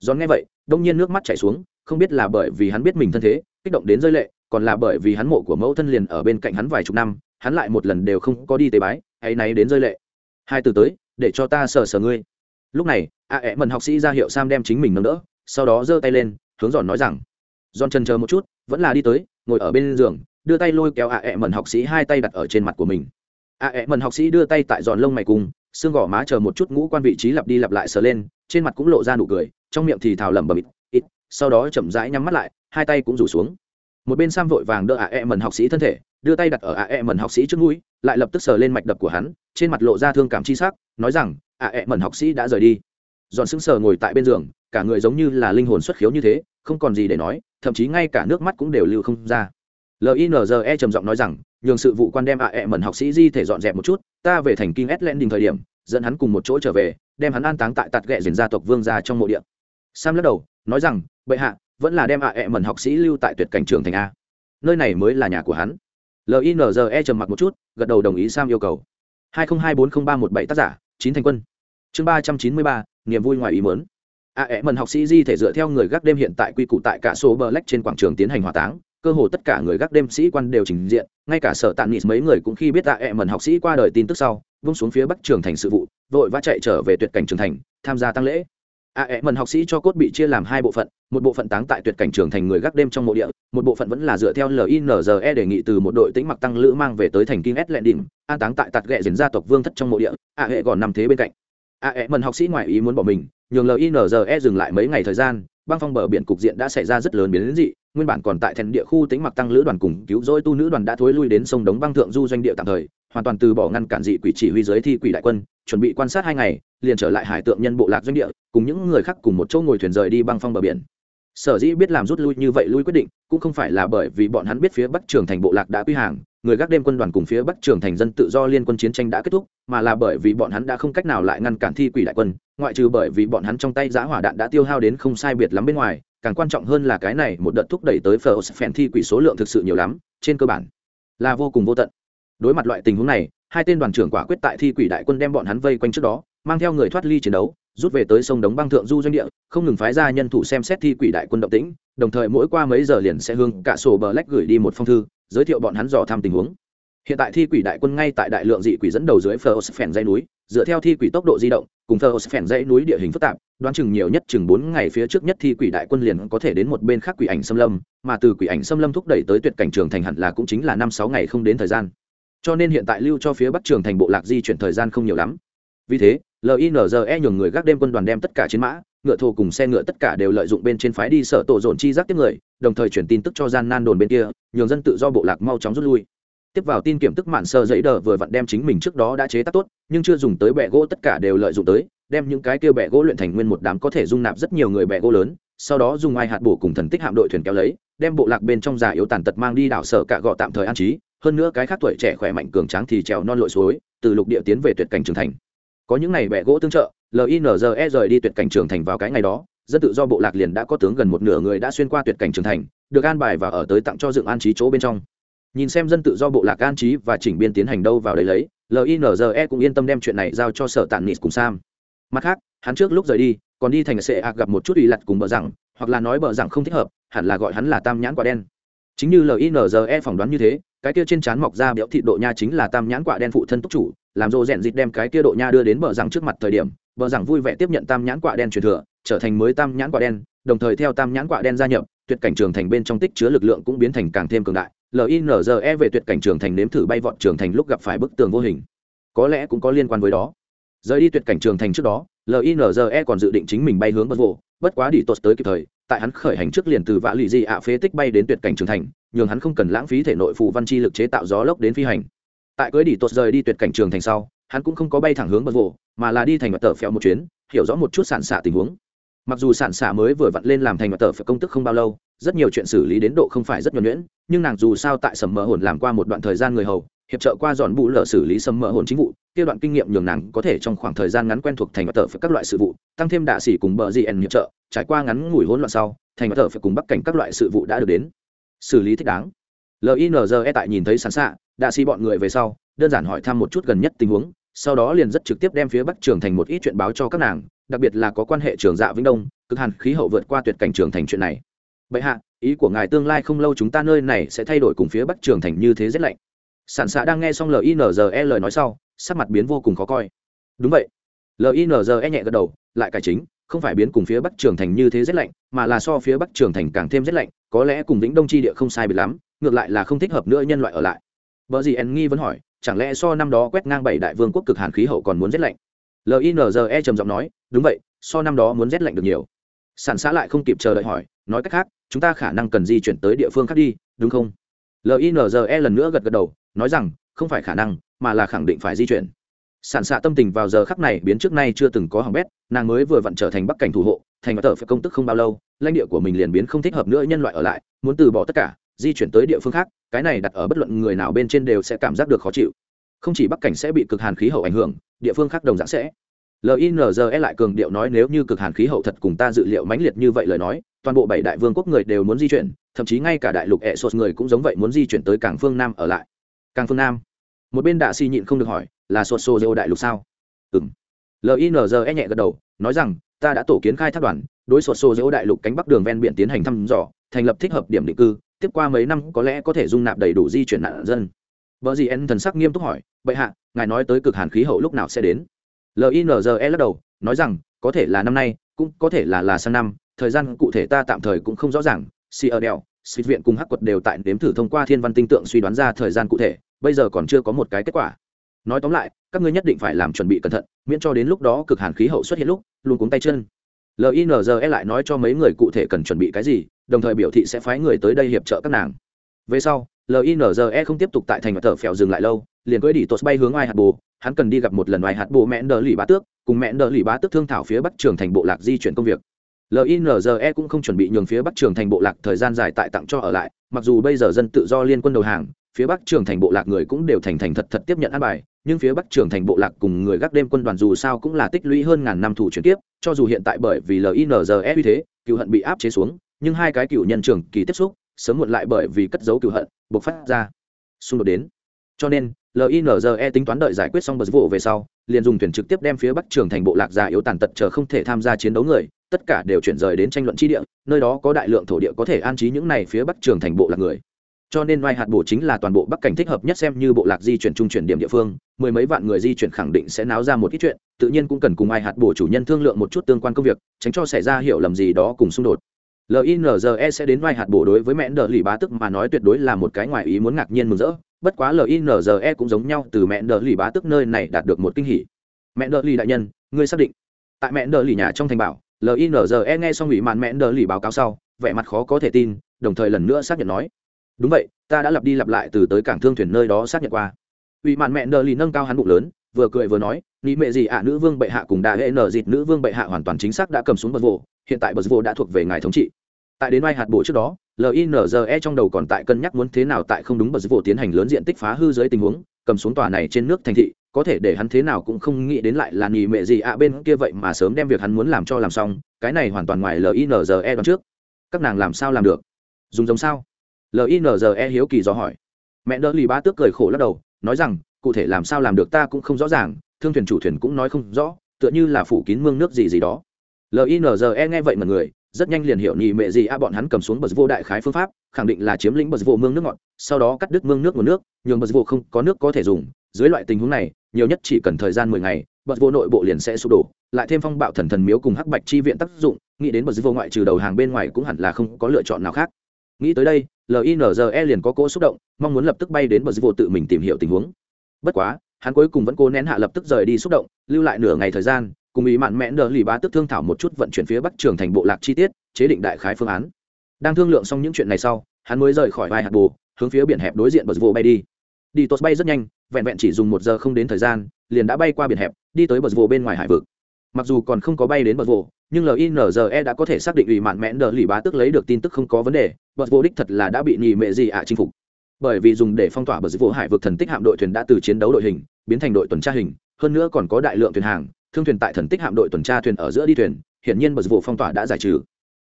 Speaker 1: Giòn nghe vậy, đông nhiên nước mắt chảy xuống, không biết là bởi vì hắn biết mình thân thế, kích động đến rơi lệ, còn là bởi vì hắn mộ của mẫu thân liền ở bên cạnh hắn vài chục năm, hắn lại một lần đều không có đi tế bái hay náy đến rơi lệ. Hai từ tới, để cho ta sờ sờ ngươi lúc này, a ẹ mần học sĩ ra hiệu sam đem chính mình nâng đỡ, sau đó giơ tay lên, hướng giòn nói rằng, giòn trần chờ một chút, vẫn là đi tới, ngồi ở bên giường, đưa tay lôi kéo a ẹ mần học sĩ hai tay đặt ở trên mặt của mình. A ẹ mần học sĩ đưa tay tại giòn lông mày cùng, xương gò má chờ một chút ngũ quan vị trí lặp đi lặp lại sờ lên, trên mặt cũng lộ ra nụ cười, trong miệng thì thào lẩm bẩm, ít. Ít sau đó chậm rãi nhắm mắt lại, hai tay cũng rủ xuống. Một bên sam vội vàng đỡ a ẹ mần học sĩ thân thể, đưa tay đặt ở a ẹ mần học sĩ trước mũi, lại lập tức sờ lên mạch đập của hắn, trên mặt lộ ra thương cảm chi sắc, nói rằng ạ ẹ, mẩn học sĩ đã rời đi. Giòn sững sờ ngồi tại bên giường, cả người giống như là linh hồn xuất khiếu như thế, không còn gì để nói, thậm chí ngay cả nước mắt cũng đều lưu không ra. Linze trầm giọng nói rằng, nhường sự vụ quan đem ạ, ẹ, mẩn học sĩ di thể dọn dẹp một chút, ta về thành kinh ét len đình thời điểm, dẫn hắn cùng một chỗ trở về, đem hắn an táng tại tạt ghẹ diền gia tộc vương gia trong mộ địa. sam lắc đầu, nói rằng, bệ hạ, vẫn là đem ạ, ẹ, mẩn học sĩ lưu tại tuyệt cảnh trường thành a. Nơi này mới là nhà của hắn. Linze trầm mặc một chút, gật đầu đồng ý sam yêu cầu. Hai nghìn hai bốn không ba một bảy tác giả chín thành quân. Chương ba trăm chín mươi ba, niềm vui ngoài ý mớn a ẹ mần học sĩ di thể dựa theo người gác đêm hiện tại quy củ tại cả số bờ lách trên quảng trường tiến hành hỏa táng, cơ hồ tất cả người gác đêm sĩ quan đều trình diện, ngay cả sở tạm nịt mấy người cũng khi biết a ẹ mần học sĩ qua đời tin tức sau, vung xuống phía bắc trường thành sự vụ, vội vã chạy trở về tuyệt cảnh trường thành, tham gia tăng lễ a ẹ mần học sĩ cho cốt bị chia làm hai bộ phận, một bộ phận táng tại tuyệt cảnh trường thành người gác đêm trong mộ địa, một bộ phận vẫn là dựa theo linze đề nghị từ một đội tĩnh mặc tăng lữ mang về tới thành kinh s lệ đỉnh an táng tại tạt ghẹ diễn gia tộc vương thất trong mộ địa, a hệ còn nằm thế bên cạnh. A ẹ mần học sĩ ngoại ý muốn bỏ mình, nhường linze dừng lại mấy ngày thời gian, băng phong bờ biển cục diện đã xảy ra rất lớn biến dị, nguyên bản còn tại thành địa khu tính mặc tăng lữ đoàn cùng cứu rỗi tu nữ đoàn đã thối lui đến sông đống băng thượng du doanh địa tạm thời, hoàn toàn từ bỏ ngăn cản dị quỷ chỉ huy giới thi quỷ đại quân chuẩn bị quan sát hai ngày, liền trở lại hải tượng nhân bộ lạc doanh địa, cùng những người khác cùng một chỗ ngồi thuyền rời đi băng phong bờ biển. Sở dĩ biết làm rút lui như vậy lui quyết định, cũng không phải là bởi vì bọn hắn biết phía bắc trường thành bộ lạc đã quy hàng, người gác đêm quân đoàn cùng phía bắc trường thành dân tự do liên quân chiến tranh đã kết thúc, mà là bởi vì bọn hắn đã không cách nào lại ngăn cản thi quỷ đại quân, ngoại trừ bởi vì bọn hắn trong tay giã hỏa đạn đã tiêu hao đến không sai biệt lắm bên ngoài, càng quan trọng hơn là cái này một đợt thúc đẩy tới phở phèn thi quỷ số lượng thực sự nhiều lắm, trên cơ bản là vô cùng vô tận. Đối mặt loại tình huống này hai tên đoàn trưởng quả quyết tại thi quỷ đại quân đem bọn hắn vây quanh trước đó, mang theo người thoát ly chiến đấu, rút về tới sông đống băng thượng du doanh địa, không ngừng phái ra nhân thủ xem xét thi quỷ đại quân động tĩnh, đồng thời mỗi qua mấy giờ liền sẽ hương cả sổ bờ lách gửi đi một phong thư, giới thiệu bọn hắn dò thăm tình huống. Hiện tại thi quỷ đại quân ngay tại đại lượng dị quỷ dẫn đầu dưới phờ phèn dây núi, dựa theo thi quỷ tốc độ di động, cùng phờ phèn dây núi địa hình phức tạp, đoán chừng nhiều nhất chừng bốn ngày phía trước nhất thi quỷ đại quân liền có thể đến một bên khác quỷ ảnh xâm lâm, mà từ quỷ ảnh xâm lâm thúc đẩy tới tuyệt cảnh trường thành hẳn là cũng chính là năm sáu ngày không đến thời gian cho nên hiện tại lưu cho phía bắc trường thành bộ lạc di chuyển thời gian không nhiều lắm. Vì thế linze nhường người gác đêm quân đoàn đem tất cả chiến mã, ngựa thô cùng xe ngựa tất cả đều lợi dụng bên trên phái đi sở tổ dồn chi giác tiếp người, đồng thời chuyển tin tức cho gian nan đồn bên kia, nhường dân tự do bộ lạc mau chóng rút lui. Tiếp vào tin kiểm tức mạn sơ giấy đờ vừa vặn đem chính mình trước đó đã chế tác tốt, nhưng chưa dùng tới bẹ gỗ tất cả đều lợi dụng tới, đem những cái kia bẹ gỗ luyện thành nguyên một đám có thể dung nạp rất nhiều người bẹ gỗ lớn, sau đó dùng ai hạt bổ cùng thần tích hạm đội thuyền kéo lấy, đem bộ lạc bên trong già yếu tàn tật mang đi đảo sở cả gọ tạm thời an trí hơn nữa cái khác tuổi trẻ khỏe mạnh cường tráng thì trèo non lội suối, từ lục địa tiến về tuyệt cảnh trưởng thành. Có những ngày bẻ gỗ tương trợ linze rời đi tuyệt cảnh trưởng thành vào cái ngày đó, dân tự do bộ lạc liền đã có tướng gần một nửa người đã xuyên qua tuyệt cảnh trưởng thành, được an bài và ở tới tặng cho dựng an trí chỗ bên trong. Nhìn xem dân tự do bộ lạc an trí và chỉnh biên tiến hành đâu vào đấy lấy linze cũng yên tâm đem chuyện này giao cho sở tàn nịt cùng sam. Mặt khác, hắn trước lúc rời đi, còn đi thành sệ ạc gặp một chút ủy lặt cùng bờ rằng, hoặc là nói bờ rằng không thích hợp, hẳn là gọi hắn là tam nhãn quả đen. Chính như linze phỏng đoán như thế cái kia trên trán mọc ra béo thịt độ nha chính là tam nhãn quạ đen phụ thân túc chủ làm rô rèn dịt đem cái kia độ nha đưa đến bờ rằng trước mặt thời điểm bờ rằng vui vẻ tiếp nhận tam nhãn quạ đen truyền thừa trở thành mới tam nhãn quạ đen đồng thời theo tam nhãn quạ đen gia nhập tuyệt cảnh trường thành bên trong tích chứa lực lượng cũng biến thành càng thêm cường đại. Linze về tuyệt cảnh trường thành nếm thử bay vọt trường thành lúc gặp phải bức tường vô hình. Có lẽ cũng có liên quan với đó. Rời đi tuyệt cảnh trường thành trước đó linze còn dự định chính mình bay hướng bất vụ, bất quá đi tốt tới kịp thời tại hắn khởi hành trước liền từ vạ lụy di ạ phế tích bay đến tuyệt cảnh trường thành, nhường hắn không cần lãng phí thể nội phù văn chi lực chế tạo gió lốc đến phi hành. Tại cưới đi tốt rời đi tuyệt cảnh trường thành sau, hắn cũng không có bay thẳng hướng bật vô mà là đi thành mặt tờ phèo một chuyến, hiểu rõ một chút sản xạ tình huống. Mặc dù sản xạ mới vừa vặn lên làm thành mặt tờ phải công tức không bao lâu, rất nhiều chuyện xử lý đến độ không phải rất nhuẩn nhuyễn, nhưng nàng dù sao tại sầm mờ hồn làm qua một đoạn thời gian người hầu hiệp trợ qua dọn bụ lở xử lý sầm mỡ hồn chính vụ, kia đoạn kinh nghiệm nhường nàng có thể trong khoảng thời gian ngắn quen thuộc thành và tờ phải các loại sự vụ, tăng thêm đạ sĩ cùng bờ gn hiệp trợ, trải qua ngắn ngủi hỗn loạn sau, thành và tờ phải cùng bắc cảnh các loại sự vụ đã được đến. Xử lý thích đáng. Linze tại nhìn thấy sẵn xạ đạ sĩ bọn người về sau, đơn giản hỏi thăm một chút gần nhất tình huống, sau đó liền rất trực tiếp đem phía bắc trường thành một ít chuyện báo cho các nàng, đặc biệt là có quan hệ trường dạ vĩnh đông, cực hàn khí hậu vượt qua tuyệt cảnh trường thành chuyện này. Bệ hạ, ý của ngài tương lai không lâu chúng ta nơi này sẽ thay đổi cùng phía bắc trường thành như thế rét lạnh sản xạ đang nghe xong linze lời nói sau, sắc mặt biến vô cùng khó coi. Đúng vậy. Linze nhẹ gật đầu, lại cải chính, không phải biến cùng phía bắc trường thành như thế rét lạnh, mà là so phía bắc trường thành càng thêm rét lạnh, có lẽ cùng vĩnh đông chi địa không sai biệt lắm, ngược lại là không thích hợp nữa nhân loại ở lại. Vợ gì en nghi vẫn hỏi, chẳng lẽ so năm đó quét ngang bảy đại vương quốc cực hàn khí hậu còn muốn rét lạnh? Linze trầm giọng nói, đúng vậy, so năm đó muốn rét lạnh được nhiều. Sản xã lại không kịp chờ đợi hỏi, nói cách khác, chúng ta khả năng cần di chuyển tới địa phương khác đi, đúng không? Linze lần nữa gật gật đầu nói rằng, không phải khả năng, mà là khẳng định phải di chuyển. Sản xạ tâm tình vào giờ khắc này biến trước nay chưa từng có hỏng bét, nàng mới vừa vặn trở thành bắc cảnh thủ hộ, thành và tờ phải công tức không bao lâu, lãnh địa của mình liền biến không thích hợp nữa, nhân loại ở lại, muốn từ bỏ tất cả, di chuyển tới địa phương khác, cái này đặt ở bất luận người nào bên trên đều sẽ cảm giác được khó chịu. Không chỉ bắc cảnh sẽ bị cực hàn khí hậu ảnh hưởng, địa phương khác đồng dạng sẽ. Linze lại cường điệu nói nếu như cực hàn khí hậu thật cùng ta dự liệu mãnh liệt như vậy lời nói, toàn bộ bảy đại vương quốc người đều muốn di chuyển, thậm chí ngay cả đại lục ẹ sột người cũng giống vậy muốn di chuyển tới cảng phương nam ở lại càng phương nam. Một bên đạ si nhịn không được hỏi, là sột sô dô đại lục sao? Ừ m linze nhẹ gật đầu, nói rằng, ta đã tổ kiến khai thác đoàn, đối sột sô dô đại lục cánh bắc đường ven biển tiến hành thăm dò, thành lập thích hợp điểm định cư, tiếp qua mấy năm có lẽ có thể dung nạp đầy đủ di chuyển nạn dân. Vợ gì en thần sắc nghiêm túc hỏi, bệ hạ, ngài nói tới cực hàn khí hậu lúc nào sẽ đến? Linze lắc đầu, nói rằng, có thể là năm nay, cũng có thể là là sang năm, thời gian cụ thể ta tạm thời cũng không rõ ràng si ở đèo xịt viện cùng hắc quật đều tại đếm thử thông qua thiên văn tinh tượng suy đoán ra thời gian cụ thể, bây giờ còn chưa có một cái kết quả. Nói tóm lại, các ngươi nhất định phải làm chuẩn bị cẩn thận, miễn cho đến lúc đó cực hàn khí hậu xuất hiện lúc, luôn cuống tay chân. Linze lại nói cho mấy người cụ thể cần chuẩn bị cái gì, đồng thời biểu thị sẽ phái người tới đây hiệp trợ các nàng. Về sau linze không tiếp tục tại thành và thở phèo dừng lại lâu, liền cưỡi đi tốt bay hướng ai hạt bồ. Hắn cần đi gặp một lần ngoài hạt bồ mẹ đờ lì bá tước, cùng mẹ đờ lì bá tước thương thảo phía bắc trường thành bộ lạc di chuyển công việc linze cũng không chuẩn bị nhường phía bắc trường thành bộ lạc thời gian dài tại tặng cho ở lại, mặc dù bây giờ dân tự do liên quân đầu hàng, phía bắc trường thành bộ lạc người cũng đều thành thành thật thật tiếp nhận ăn bài, nhưng phía bắc trường thành bộ lạc cùng người gác đêm quân đoàn dù sao cũng là tích lũy hơn ngàn năm thủ chuyển tiếp, cho dù hiện tại bởi vì linze uy thế, cựu hận bị áp chế xuống, nhưng hai cái cựu nhân trường kỳ tiếp xúc, sớm muộn lại bởi vì cất giấu cựu hận buộc phát ra xung đột đến. Cho nên linze tính toán đợi giải quyết xong bờ vụ về sau, liền dùng thuyền trực tiếp đem phía bắc trường thành bộ lạc già yếu tàn tật chờ không thể tham gia chiến đấu người tất cả đều chuyển rời đến tranh luận chi địa, nơi đó có đại lượng thổ địa có thể an trí những này phía bắc trường thành bộ lạc người. Cho nên vai hạt bổ chính là toàn bộ bắc cảnh thích hợp nhất xem như bộ lạc di chuyển trung chuyển điểm địa phương, mười mấy vạn người di chuyển khẳng định sẽ náo ra một ít chuyện, tự nhiên cũng cần cùng ai hạt bổ chủ nhân thương lượng một chút tương quan công việc, tránh cho xảy ra hiểu lầm gì đó cùng xung đột. Linze sẽ đến vai hạt bổ đối với mẹ đờ lì bá tức mà nói tuyệt đối là một cái ngoài ý muốn ngạc nhiên mừng rỡ, bất quá linze cũng giống nhau, từ mẹ đờ lì bá tức nơi này đạt được một kinh hỉ. Mẹ đờ lì đại nhân, ngươi xác định, tại mẹ đờ lì nhà trong thành bảo linze nghe xong ủy màn mẹn đờ lì báo cáo sau, vẻ mặt khó có thể tin, đồng thời lần nữa xác nhận nói, đúng vậy, ta đã lặp đi lặp lại từ tới cảng thương thuyền nơi đó xác nhận qua. Ủy màn mẹn đờ lì nâng cao hắn bụng lớn, vừa cười vừa nói nghĩ mẹ gì ạ, nữ vương bệ hạ cùng đà hệ nở dịt nữ vương bệ hạ hoàn toàn chính xác đã cầm xuống bờ vô, hiện tại bờ vô đã thuộc về ngài thống trị. Tại đến mai hạt bổ trước đó linze trong đầu còn tại cân nhắc muốn thế nào tại không đúng bờ vô tiến hành lớn diện tích phá hư dưới tình huống cầm xuống tòa này trên nước thành thị, có thể để hắn thế nào cũng không nghĩ đến lại là nghỉ mẹ gì ạ bên kia vậy mà sớm đem việc hắn muốn làm cho làm xong, cái này hoàn toàn ngoài linze đoạn trước. Các nàng làm sao làm được? Dùng giống sao? Linze hiếu kỳ do hỏi. Mẹ đỡ lì ba tước cười khổ lắc đầu, nói rằng, cụ thể làm sao làm được ta cũng không rõ ràng, thương thuyền chủ thuyền cũng nói không rõ, tựa như là phủ kín mương nước gì gì đó. Linze nghe vậy mà người rất nhanh liền hiểu nhị mẹ gì a, bọn hắn cầm xuống bờ vô đại khái phương pháp, khẳng định là chiếm lĩnh bờ vô mương nước ngọt, sau đó cắt đứt mương nước nguồn nước, nhường bờ vô không có nước có thể dùng. Dưới loại tình huống này, nhiều nhất chỉ cần thời gian mười ngày, bờ vô nội bộ liền sẽ sụp đổ, lại thêm phong bạo thần thần miếu cùng hắc bạch chi viện tác dụng, nghĩ đến bờ vô ngoại trừ đầu hàng bên ngoài cũng hẳn là không có lựa chọn nào khác. Nghĩ tới đây linze liền có cỗ xúc động, mong muốn lập tức bay đến bờ vô tự mình tìm hiểu tình huống. Bất quá, hắn cuối cùng vẫn cố nén hạ lập tức rời đi xúc động, lưu lại nửa ngày thời gian cùng ý mạn mẽn đờ lì bá tức thương thảo một chút vận chuyển phía bắc trường thành bộ lạc chi tiết, chế định đại khái phương án. Đang thương lượng xong những chuyện này sau, hắn mới rời khỏi vai hạt bồ hướng phía biển hẹp đối diện bờ vô bay đi. Đi tốt bay rất nhanh, vẹn vẹn chỉ dùng một giờ không đến thời gian, liền đã bay qua biển hẹp, đi tới bờ vô bên ngoài hải vực. Mặc dù còn không có bay đến bờ vô, nhưng linze đã có thể xác định ủy mạn mẽn đờ lì bá tức lấy được tin tức không có vấn đề bờ vô đích thật là đã bị nhì mệ gì ạ chinh phục. Bởi vì dùng để phong tỏa bờ vô hải vực thần tích hạm đội thuyền đã từ chiến đấu đội hình, biến thành đội tuần tra hình, hơn nữa còn có đại lượng thuyền hàng thương thuyền tại thần tích hạm đội tuần tra thuyền ở giữa đi thuyền, hiển nhiên bờ vụ phong tỏa đã giải trừ.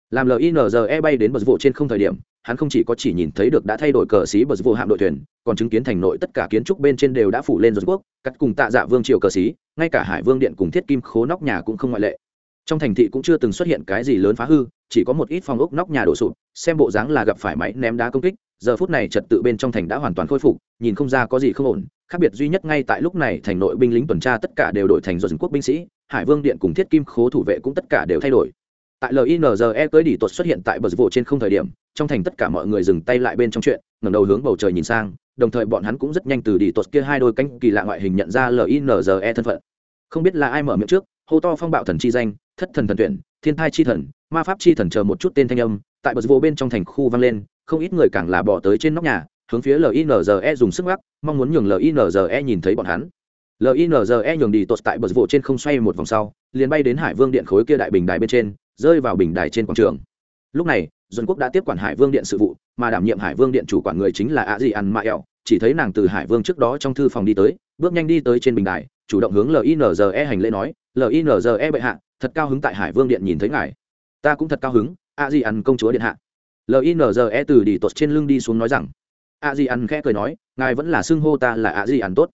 Speaker 1: Làm linze bay đến bờ vụ trên không thời điểm, hắn không chỉ có chỉ nhìn thấy được đã thay đổi cờ xí bờ vụ hạm đội thuyền, còn chứng kiến thành nội tất cả kiến trúc bên trên đều đã phủ lên dân quốc, cắt cùng tạ dạ vương triều cờ xí, ngay cả hải vương điện cùng thiết kim khố nóc nhà cũng không ngoại lệ trong thành thị cũng chưa từng xuất hiện cái gì lớn phá hư, chỉ có một ít phòng ốc nóc nhà đổ sụp, xem bộ dáng là gặp phải máy ném đá công kích, giờ phút này trật tự bên trong thành đã hoàn toàn khôi phục, nhìn không ra có gì không ổn, khác biệt duy nhất ngay tại lúc này thành nội binh lính tuần tra tất cả đều đổi thành dân quốc binh sĩ, hải vương điện cùng thiết kim khố thủ vệ cũng tất cả đều thay đổi. Tại linze tới đỉ tuột xuất hiện tại bờ vụ trên không thời điểm, trong thành tất cả mọi người dừng tay lại bên trong chuyện, ngẩng đầu hướng bầu trời nhìn sang, đồng thời bọn hắn cũng rất nhanh từ đỉ tuột kia hai đôi cánh kỳ lạ ngoại hình nhận ra linze thân phận. Không biết là ai mở miệng trước hô to phong bạo thần chi danh, thất thần thần tuyển, thiên thai chi thần, ma pháp chi thần chờ một chút tên thanh âm, tại bờ vô bên trong thành khu vang lên, không ít người càng là bỏ tới trên nóc nhà, hướng phía linze dùng sức gác mong muốn nhường linze nhìn thấy bọn hắn. Linze nhường đi tột tại bờ vô trên không xoay một vòng sau, liền bay đến hải vương điện khối kia đại bình đài bên trên, rơi vào bình đài trên quảng trường. Lúc này dân quốc đã tiếp quản hải vương điện sự vụ, mà đảm nhiệm hải vương điện chủ quản người chính là a di ăn ma ẹo chỉ thấy nàng từ hải vương trước đó trong thư phòng đi tới, bước nhanh đi tới trên bình đài, chủ động hướng linze hành lễ nói linze bệ hạ, thật cao hứng tại hải vương điện nhìn thấy ngài. Ta cũng thật cao hứng, a di ăn công chúa điện hạ. Linze từ đi tột trên lưng đi xuống nói rằng. A di ăn khẽ cười nói, ngài vẫn là xưng hô ta là a di ăn tốt.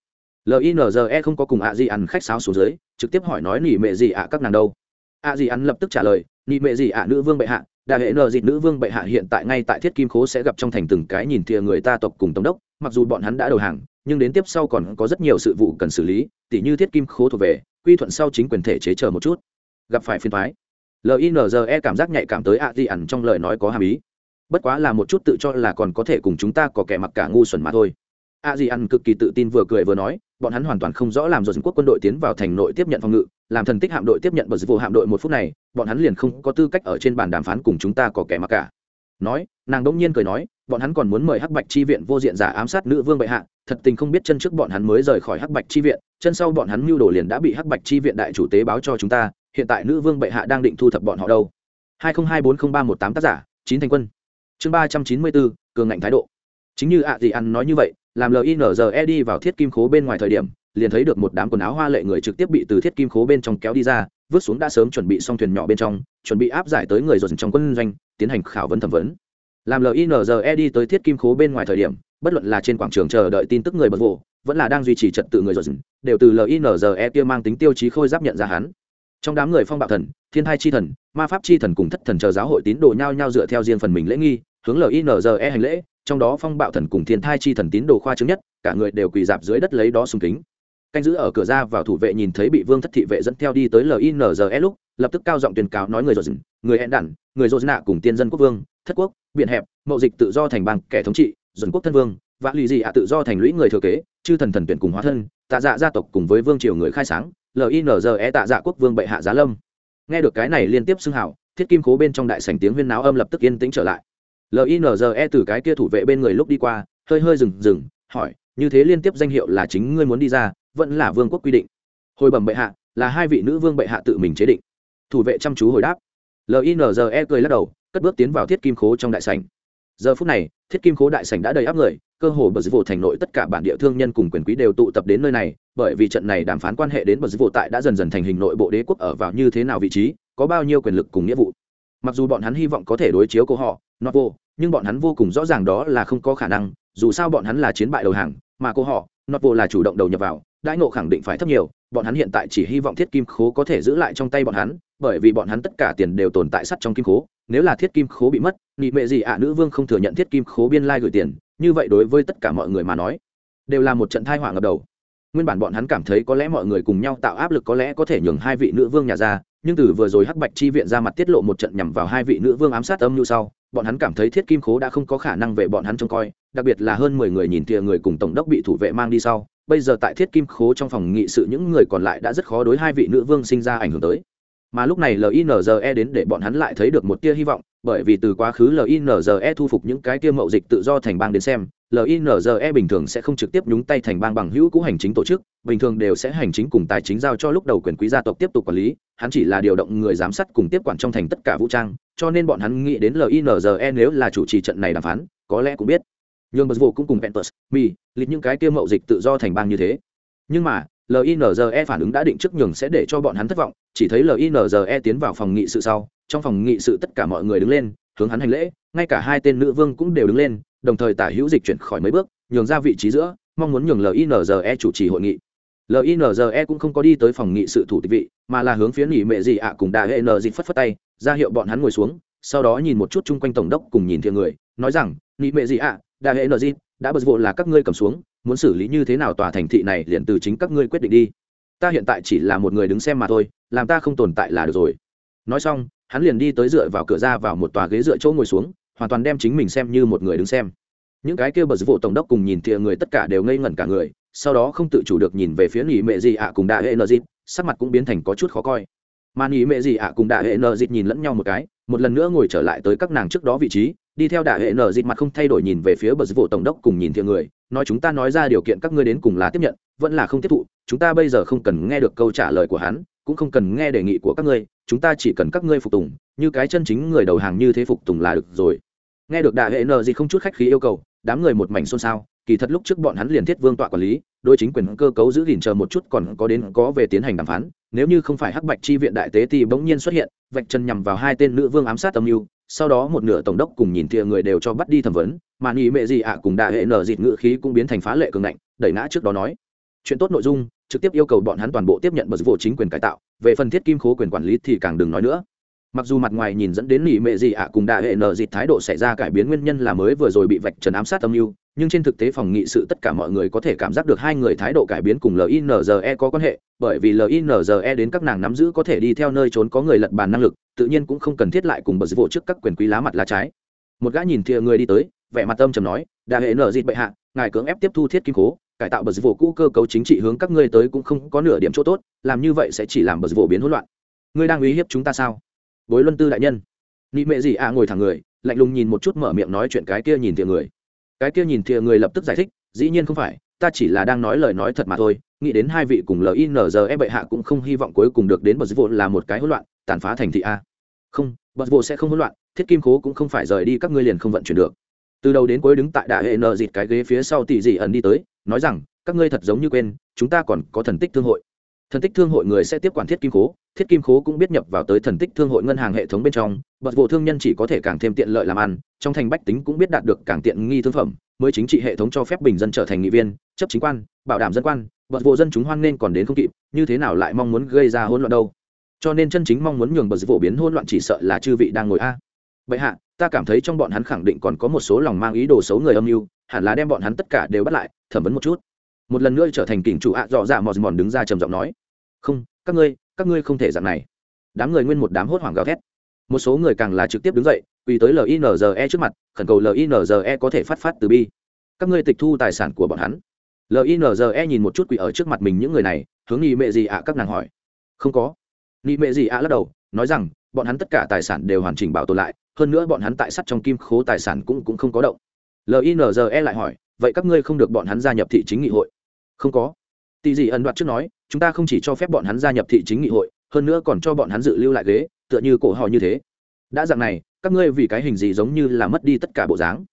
Speaker 1: Linze không có cùng a di ăn khách sáo xuống dưới, trực tiếp hỏi nói nỉ mệ gì ạ, các nàng đâu? A di ăn lập tức trả lời, nỉ mệ gì ạ, nữ vương bệ hạ? Đại hệ nờ dịt nữ vương bệ hạ hiện tại ngay tại thiết kim khố sẽ gặp trong thành từng cái nhìn thìa người ta tộc cùng tổng đốc, mặc dù bọn hắn đã đầu hàng nhưng đến tiếp sau còn có rất nhiều sự vụ cần xử lý, tỉ như thiết kim khố thuộc về, quy thuận sau chính quyền thể chế chờ một chút. Gặp phải phiên thoái. Linze cảm giác nhạy cảm tới a di ẩn trong lời nói có hàm ý. Bất quá là một chút tự cho là còn có thể cùng chúng ta có kẻ mặc cả ngu xuẩn mà thôi. a di ẩn cực kỳ tự tin vừa cười vừa nói, bọn hắn hoàn toàn không rõ làm rồi quốc quân đội tiến vào thành nội tiếp nhận phòng ngự, làm thần tích hạm đội tiếp nhận bờ vụ hạm đội một phút này, bọn hắn liền không có tư cách ở trên bàn đàm phán cùng chúng ta có kẻ mặc cả nói, nàng đông nhiên cười nói, bọn hắn còn muốn mời hắc bạch chi viện vô diện giả ám sát nữ vương bệ hạ, thật tình không biết chân trước bọn hắn mới rời khỏi hắc bạch chi viện, chân sau bọn hắn mưu đồ liền đã bị hắc bạch chi viện đại chủ tế báo cho chúng ta, hiện tại nữ vương bệ hạ đang định thu thập bọn họ đâu. hai nghìn hai bốn không ba một tám tác giả, chín thành quân. Chương ba trăm chín mươi bốn, cường ngạnh thái độ. Chính như ạ à gì ăn nói như vậy, làm linze đi vào thiết kim khố bên ngoài thời điểm, liền thấy được một đám quần áo hoa lệ người trực tiếp bị từ thiết kim khố bên trong kéo đi ra, vứt xuống đã sớm chuẩn bị xong thuyền nhỏ bên trong, chuẩn bị áp giải tới người dồn trong quân doanh tiến hành khảo vấn thẩm vấn. Làm linze đi tới thiết kim khố bên ngoài thời điểm, bất luận là trên quảng trường chờ đợi tin tức người bật vụ vẫn là đang duy trì trật tự người dồn đều từ linze kia mang tính tiêu chí khôi giáp nhận ra hắn. Trong đám người phong bạo thần, thiên thai chi thần, ma pháp chi thần cùng thất thần chờ giáo hội tín đồ nhau nhau dựa theo riêng phần mình lễ nghi, hướng linze hành lễ, trong đó phong bạo thần cùng thiên thai chi thần tín đồ khoa chứng nhất, cả người đều quỳ dạp dưới đất lấy đó sùng kính. Canh giữ ở cửa ra vào thủ vệ nhìn thấy bị vương thất thị vệ dẫn theo đi tới linze lúc lập tức cao giọng tuyên cáo nói người dồn người hẹn đản, người dồn nạ cùng tiên dân quốc vương, thất quốc biện hẹp, mậu dịch tự do thành bang, kẻ thống trị dồn quốc thân vương và lì dị ạ tự do thành lũy người thừa kế, chư thần thần tuyển cùng hóa thân, tạ dạ gia tộc cùng với vương triều người khai sáng linze tạ dạ quốc vương bệ hạ giá lâm. Nghe được cái này liên tiếp xưng hào, thiết kim cố bên trong đại sảnh tiếng huyên náo âm lập tức yên tĩnh trở lại. Linze từ cái kia thủ vệ bên người lúc đi qua, hơi hơi dừng dừng, hỏi, như thế liên tiếp danh hiệu là chính ngươi muốn đi ra, vẫn là vương quốc quy định? Hồi bẩm bệ hạ, là hai vị nữ vương bệ hạ tự mình chế định thủ vệ chăm chú hồi đáp. Linze cười lắc đầu, cất bước tiến vào thiết kim khố trong đại sảnh. Giờ phút này, thiết kim khố đại sảnh đã đầy áp người, cơ hồ bờ dịch vụ thành nội tất cả bản địa thương nhân cùng quyền quý đều tụ tập đến nơi này, bởi vì trận này đàm phán quan hệ đến bờ dịch vụ tại đã dần dần thành hình nội bộ đế quốc ở vào như thế nào vị trí, có bao nhiêu quyền lực cùng nghĩa vụ. Mặc dù bọn hắn hy vọng có thể đối chiếu của họ nó vô, nhưng bọn hắn vô cùng rõ ràng đó là không có khả năng, dù sao bọn hắn là chiến bại đầu hàng, mà cô họ nó vô là chủ động đầu nhập vào, đãi ngộ khẳng định phải thấp nhiều, bọn hắn hiện tại chỉ hy vọng thiết kim khố có thể giữ lại trong tay bọn hắn bởi vì bọn hắn tất cả tiền đều tồn tại sắt trong kim khố, nếu là thiết kim khố bị mất, nị mệ gì ạ à, nữ vương không thừa nhận thiết kim khố biên lai gửi tiền, như vậy đối với tất cả mọi người mà nói, đều là một trận thai họa ngập đầu. Nguyên bản bọn hắn cảm thấy có lẽ mọi người cùng nhau tạo áp lực có lẽ có thể nhường hai vị nữ vương nhà ra, nhưng từ vừa rồi hắc bạch chi viện ra mặt tiết lộ một trận nhằm vào hai vị nữ vương ám sát âm như sau, bọn hắn cảm thấy thiết kim khố đã không có khả năng về bọn hắn trông coi, đặc biệt là hơn mười người nhìn tia người cùng tổng đốc bị thủ vệ mang đi sau, bây giờ tại thiết kim khố trong phòng nghị sự những người còn lại đã rất khó đối hai vị nữ vương sinh ra ảnh hưởng tới mà lúc này linze đến để bọn hắn lại thấy được một tia hy vọng, bởi vì từ quá khứ linze thu phục những cái tia mậu dịch tự do thành bang đến xem linze bình thường sẽ không trực tiếp nhúng tay thành bang bằng hữu cũ hành chính tổ chức, bình thường đều sẽ hành chính cùng tài chính giao cho lúc đầu quyền quý gia tộc tiếp tục quản lý, hắn chỉ là điều động người giám sát cùng tiếp quản trong thành tất cả vũ trang, cho nên bọn hắn nghĩ đến linze nếu là chủ trì trận này đàm phán, có lẽ cũng biết. Nhưng bật vụ cũng cùng pentus mi lịch những cái kia mậu dịch tự do thành bang như thế. Nhưng mà linze phản ứng đã định trước nhường sẽ để cho bọn hắn thất vọng, chỉ thấy linze tiến vào phòng nghị sự sau, trong phòng nghị sự tất cả mọi người đứng lên, hướng hắn hành lễ, ngay cả hai tên nữ vương cũng đều đứng lên, đồng thời tả hữu dịch chuyển khỏi mấy bước, nhường ra vị trí giữa, mong muốn nhường linze chủ trì hội nghị. Linze cũng không có đi tới phòng nghị sự thủ tịch vị, mà là hướng phía nghỉ mệ gì ạ cùng đại hệ n dịch phất phất tay, ra hiệu bọn hắn ngồi xuống, sau đó nhìn một chút chung quanh tổng đốc cùng nhìn thiện người, nói rằng nghỉ mệ gì ạ đại hệ n dịch, đã bật vụ là các ngươi cầm xuống muốn xử lý như thế nào tòa thành thị này liền từ chính các ngươi quyết định đi. Ta hiện tại chỉ là một người đứng xem mà thôi, làm ta không tồn tại là được rồi. Nói xong, hắn liền đi tới dựa vào cửa ra vào một tòa ghế dựa chỗ ngồi xuống, hoàn toàn đem chính mình xem như một người đứng xem. Những cái kia bờ vụ tổng đốc cùng nhìn thìa người tất cả đều ngây ngẩn cả người, sau đó không tự chủ được nhìn về phía nghỉ mẹ gì ạ cùng đại hệ nợ dịp sắc mặt cũng biến thành có chút khó coi. Mà nghỉ mẹ gì ạ cùng đại hệ nợ dịp nhìn lẫn nhau một cái, một lần nữa ngồi trở lại tới các nàng trước đó vị trí, đi theo đại hệ nợ dịp mặt không thay đổi nhìn về phía bờ vụ tổng đốc cùng nhìn thìa người nói chúng ta nói ra điều kiện các ngươi đến cùng là tiếp nhận, vẫn là không tiếp thụ, chúng ta bây giờ không cần nghe được câu trả lời của hắn, cũng không cần nghe đề nghị của các ngươi, chúng ta chỉ cần các ngươi phục tùng, như cái chân chính người đầu hàng như thế phục tùng là được rồi. Nghe được đại hệ nợ gì không chút khách khí yêu cầu, đám người một mảnh xôn xao, kỳ thật lúc trước bọn hắn liền thiết vương tọa quản lý đôi chính quyền cơ cấu giữ gìn chờ một chút còn có đến có về tiến hành đàm phán, nếu như không phải hắc bạch chi viện đại tế thì bỗng nhiên xuất hiện, vạch chân nhằm vào hai tên nữ vương ám sát âm mưu sau đó một nửa tổng đốc cùng nhìn thìa người đều cho bắt đi thẩm vấn, mà nghĩ mẹ gì ạ cùng đại hệ nở dịt ngự khí cũng biến thành phá lệ cường ngạnh, đẩy ngã trước đó nói. Chuyện tốt nội dung, trực tiếp yêu cầu bọn hắn toàn bộ tiếp nhận bật vụ chính quyền cải tạo, về phần thiết kim khố quyền quản lý thì càng đừng nói nữa mặc dù mặt ngoài nhìn dẫn đến nỉ mệ gì ạ, cùng đại hệ nở dịt thái độ xảy ra cải biến nguyên nhân là mới vừa rồi bị vạch trần ám sát âm mưu, nhưng trên thực tế phòng nghị sự tất cả mọi người có thể cảm giác được hai người thái độ cải biến cùng linze có quan hệ, bởi vì linze đến các nàng nắm giữ có thể đi theo nơi trốn có người lật bàn năng lực, tự nhiên cũng không cần thiết lại cùng bật vụ trước các quyền quý lá mặt lá trái. Một gã nhìn thìa người đi tới, vẻ mặt tâm trầm nói đại hệ nở dịt bệ hạ, ngài cưỡng ép tiếp thu thiết kim cố, cải tạo bật vụ cũ cơ cấu chính trị hướng các ngươi tới cũng không có nửa điểm chỗ tốt, làm như vậy sẽ chỉ làm bật vụ biến hỗn loạn. Ngươi đang uy hiếp chúng ta sao? Bối luân tư đại nhân. Nị mệ gì à ngồi thẳng người, lạnh lùng nhìn một chút mở miệng nói chuyện cái kia nhìn thìa người. Cái kia nhìn thìa người lập tức giải thích, dĩ nhiên không phải, ta chỉ là đang nói lời nói thật mà thôi, nghĩ đến hai vị cùng linze bệ hạ cũng không hy vọng cuối cùng được đến bật vô là một cái hỗn loạn, tàn phá thành thị a. Không, bật vô sẽ không hỗn loạn, thiết kim khố cũng không phải rời đi, các ngươi liền không vận chuyển được. Từ đầu đến cuối đứng tại đại hệ nợ dịt cái ghế phía sau tỷ dị ẩn đi tới, nói rằng, các ngươi thật giống như quên, chúng ta còn có thần tích thương hội thần tích thương hội người sẽ tiếp quản thiết kim khố, thiết kim khố cũng biết nhập vào tới thần tích thương hội ngân hàng hệ thống bên trong, bật vụ thương nhân chỉ có thể càng thêm tiện lợi làm ăn, trong thành bách tính cũng biết đạt được càng tiện nghi thương phẩm, mới chính trị hệ thống cho phép bình dân trở thành nghị viên, chấp chính quan, bảo đảm dân quan, bật vụ dân chúng hoan nên còn đến không kịp, như thế nào lại mong muốn gây ra hỗn loạn đâu? Cho nên chân chính mong muốn nhường bật vụ biến hỗn loạn chỉ sợ là chư vị đang ngồi a. Vậy hạ, ta cảm thấy trong bọn hắn khẳng định còn có một số lòng mang ý đồ xấu người âm mưu, hẳn là đem bọn hắn tất cả đều bắt lại, thẩm vấn một chút. Một lần nữa trở thành kỉnh chủ ạ, dọ dạ mòn mòn đứng ra trầm giọng nói không, các ngươi các ngươi không thể dạng này. Đám người nguyên một đám hốt hoảng gào thét. Một số người càng là trực tiếp đứng dậy, quỳ tới linze trước mặt, khẩn cầu linze có thể phát phát từ bi. Các ngươi tịch thu tài sản của bọn hắn. Linze nhìn một chút quỳ ở trước mặt mình những người này, hướng nghị mệ gì ạ các nàng hỏi. Không có. Nghị mệ gì ạ lắc đầu, nói rằng, bọn hắn tất cả tài sản đều hoàn chỉnh bảo tồn lại, hơn nữa bọn hắn tại sắt trong kim khố tài sản cũng cũng không có động. Linze lại hỏi, vậy các ngươi không được bọn hắn gia nhập thị chính nghị hội? Không có. Tỷ dị ẩn đoạt trước nói chúng ta không chỉ cho phép bọn hắn gia nhập thị chính nghị hội, hơn nữa còn cho bọn hắn dự lưu lại ghế, tựa như cổ họ như thế. Đã dạng này, các ngươi vì cái hình gì giống như là mất đi tất cả bộ dáng?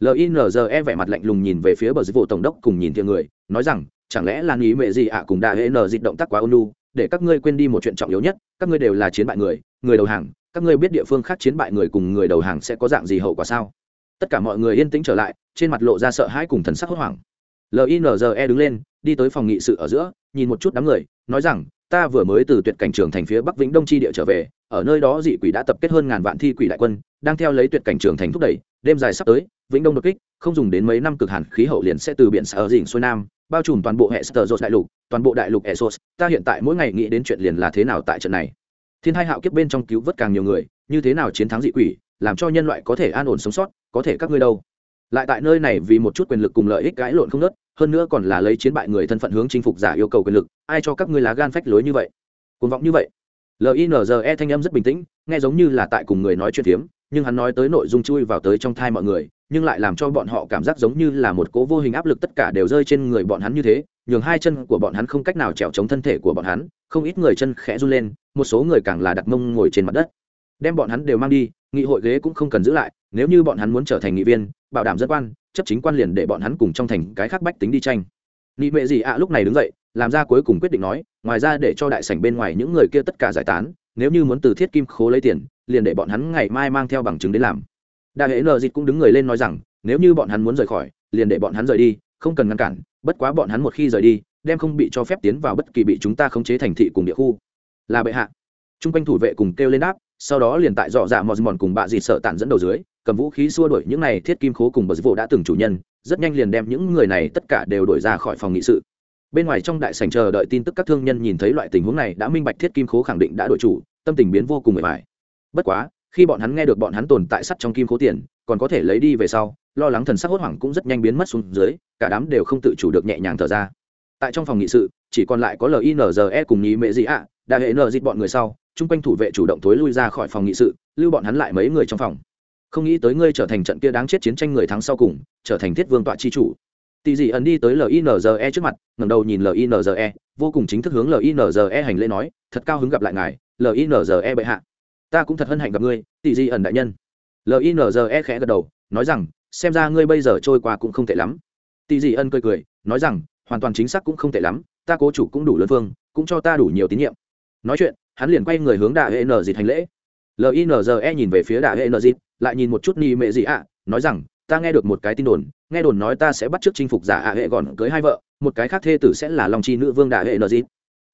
Speaker 1: Linze vẻ mặt lạnh lùng nhìn về phía bờ dịch vụ tổng đốc cùng nhìn thiện người, nói rằng, chẳng lẽ là nghĩ mệ gì ạ cùng đại hệ n dịch động tác quá ônu để các ngươi quên đi một chuyện trọng yếu nhất, các ngươi đều là chiến bại người người đầu hàng, các ngươi biết địa phương khác chiến bại người cùng người đầu hàng sẽ có dạng gì hậu quả sao? Tất cả mọi người yên tĩnh trở lại, trên mặt lộ ra sợ hãi cùng thần sắc hốt hoảng. Linze đứng lên, đi tới phòng nghị sự ở giữa nhìn một chút đám người, nói rằng, ta vừa mới từ tuyệt cảnh trường thành phía bắc vĩnh đông chi địa trở về, ở nơi đó dị quỷ đã tập kết hơn ngàn vạn thi quỷ đại quân, đang theo lấy tuyệt cảnh trường thành thúc đẩy, đêm dài sắp tới, vĩnh đông đột kích, không dùng đến mấy năm cực hàn khí hậu liền sẽ từ biển sở dình xuôi nam, bao trùm toàn bộ hệ sơ đại lục, toàn bộ đại lục esos ta hiện tại mỗi ngày nghĩ đến chuyện liền là thế nào tại trận này. Thiên hai hạo kiếp bên trong cứu vớt càng nhiều người, như thế nào chiến thắng dị quỷ, làm cho nhân loại có thể an ổn sống sót, có thể các ngươi đâu. Lại tại nơi này vì một chút quyền lực cùng lợi ích cãi lộn không nớt hơn nữa còn là lấy chiến bại người thân phận hướng chinh phục giả yêu cầu quyền lực, ai cho các ngươi lá gan phách lối như vậy? Cuồng vọng như vậy. Linze thanh âm rất bình tĩnh, nghe giống như là tại cùng người nói chuyện phiếm, nhưng hắn nói tới nội dung chui vào tới trong thai mọi người, nhưng lại làm cho bọn họ cảm giác giống như là một cố vô hình áp lực tất cả đều rơi trên người bọn hắn như thế, nhường hai chân của bọn hắn không cách nào trèo chống thân thể của bọn hắn, không ít người chân khẽ run lên, một số người càng là đặt mông ngồi trên mặt đất. Đem bọn hắn đều mang đi, nghị hội ghế cũng không cần giữ lại, nếu như bọn hắn muốn trở thành nghị viên, bảo đảm dân quan chấp chính quan liền để bọn hắn cùng trong thành cái khác bách tính đi tranh. Nị mệ gì ạ, lúc này đứng dậy, làm ra cuối cùng quyết định nói, ngoài ra để cho đại sảnh bên ngoài những người kia tất cả giải tán, nếu như muốn từ thiết kim khố lấy tiền, liền để bọn hắn ngày mai mang theo bằng chứng đến làm. Đại hệ nợ dịch cũng đứng người lên nói rằng, nếu như bọn hắn muốn rời khỏi, liền để bọn hắn rời đi, không cần ngăn cản, bất quá bọn hắn một khi rời đi, đem không bị cho phép tiến vào bất kỳ bị chúng ta khống chế thành thị cùng địa khu. Là bệ hạ. Chung quanh thủ vệ cùng kêu lên đáp, sau đó liền tại dọ dạ mòn mòn cùng bạ dịt sợ tản dẫn đầu dưới cầm vũ khí xua đuổi những này thiết kim khố cùng bờ vụ đã từng chủ nhân rất nhanh liền đem những người này tất cả đều đuổi ra khỏi phòng nghị sự. Bên ngoài trong đại sảnh chờ đợi tin tức các thương nhân nhìn thấy loại tình huống này đã minh bạch thiết kim khố khẳng định đã đổi chủ tâm tình biến vô cùng mệt mỏi. Bất quá khi bọn hắn nghe được bọn hắn tồn tại sắt trong kim cố tiền còn có thể lấy đi về sau lo lắng thần sắc hốt hoảng cũng rất nhanh biến mất xuống dưới cả đám đều không tự chủ được nhẹ nhàng thở ra. Tại trong phòng nghị sự chỉ còn lại có linze cùng nhí mệ gì ạ à, đại hệ nờ dịt bọn người sau chung quanh thủ vệ chủ động thối lui ra khỏi phòng nghị sự lưu bọn hắn lại mấy người trong phòng không nghĩ tới ngươi trở thành trận kia đáng chết chiến tranh người thắng sau cùng, trở thành thiết vương tọa chi chủ. Tỷ dị ẩn đi tới linze trước mặt, ngẩng đầu nhìn linze vô cùng chính thức hướng linze hành lễ nói, thật cao hứng gặp lại ngài linze bệ hạ. Ta cũng thật hân hạnh gặp ngươi tỷ dị ẩn đại nhân. Linze khẽ gật đầu, nói rằng, xem ra ngươi bây giờ trôi qua cũng không tệ lắm. Tỷ dị ân cười cười, nói rằng, hoàn toàn chính xác cũng không tệ lắm, ta cố chủ cũng đủ lớn phương cũng cho ta đủ nhiều tín nhiệm. Nói chuyện, hắn liền quay người hướng đại hệ n dịt hành lễ linze nhìn về phía đại hệ nợ dịp lại nhìn một chút ni mệ gì ạ, nói rằng, ta nghe được một cái tin đồn, nghe đồn nói ta sẽ bắt t chinh phục giả ạ hệ gọn cưới hai vợ, một cái khác thê tử sẽ là lòng chi nữ vương đại hệ nợ dịp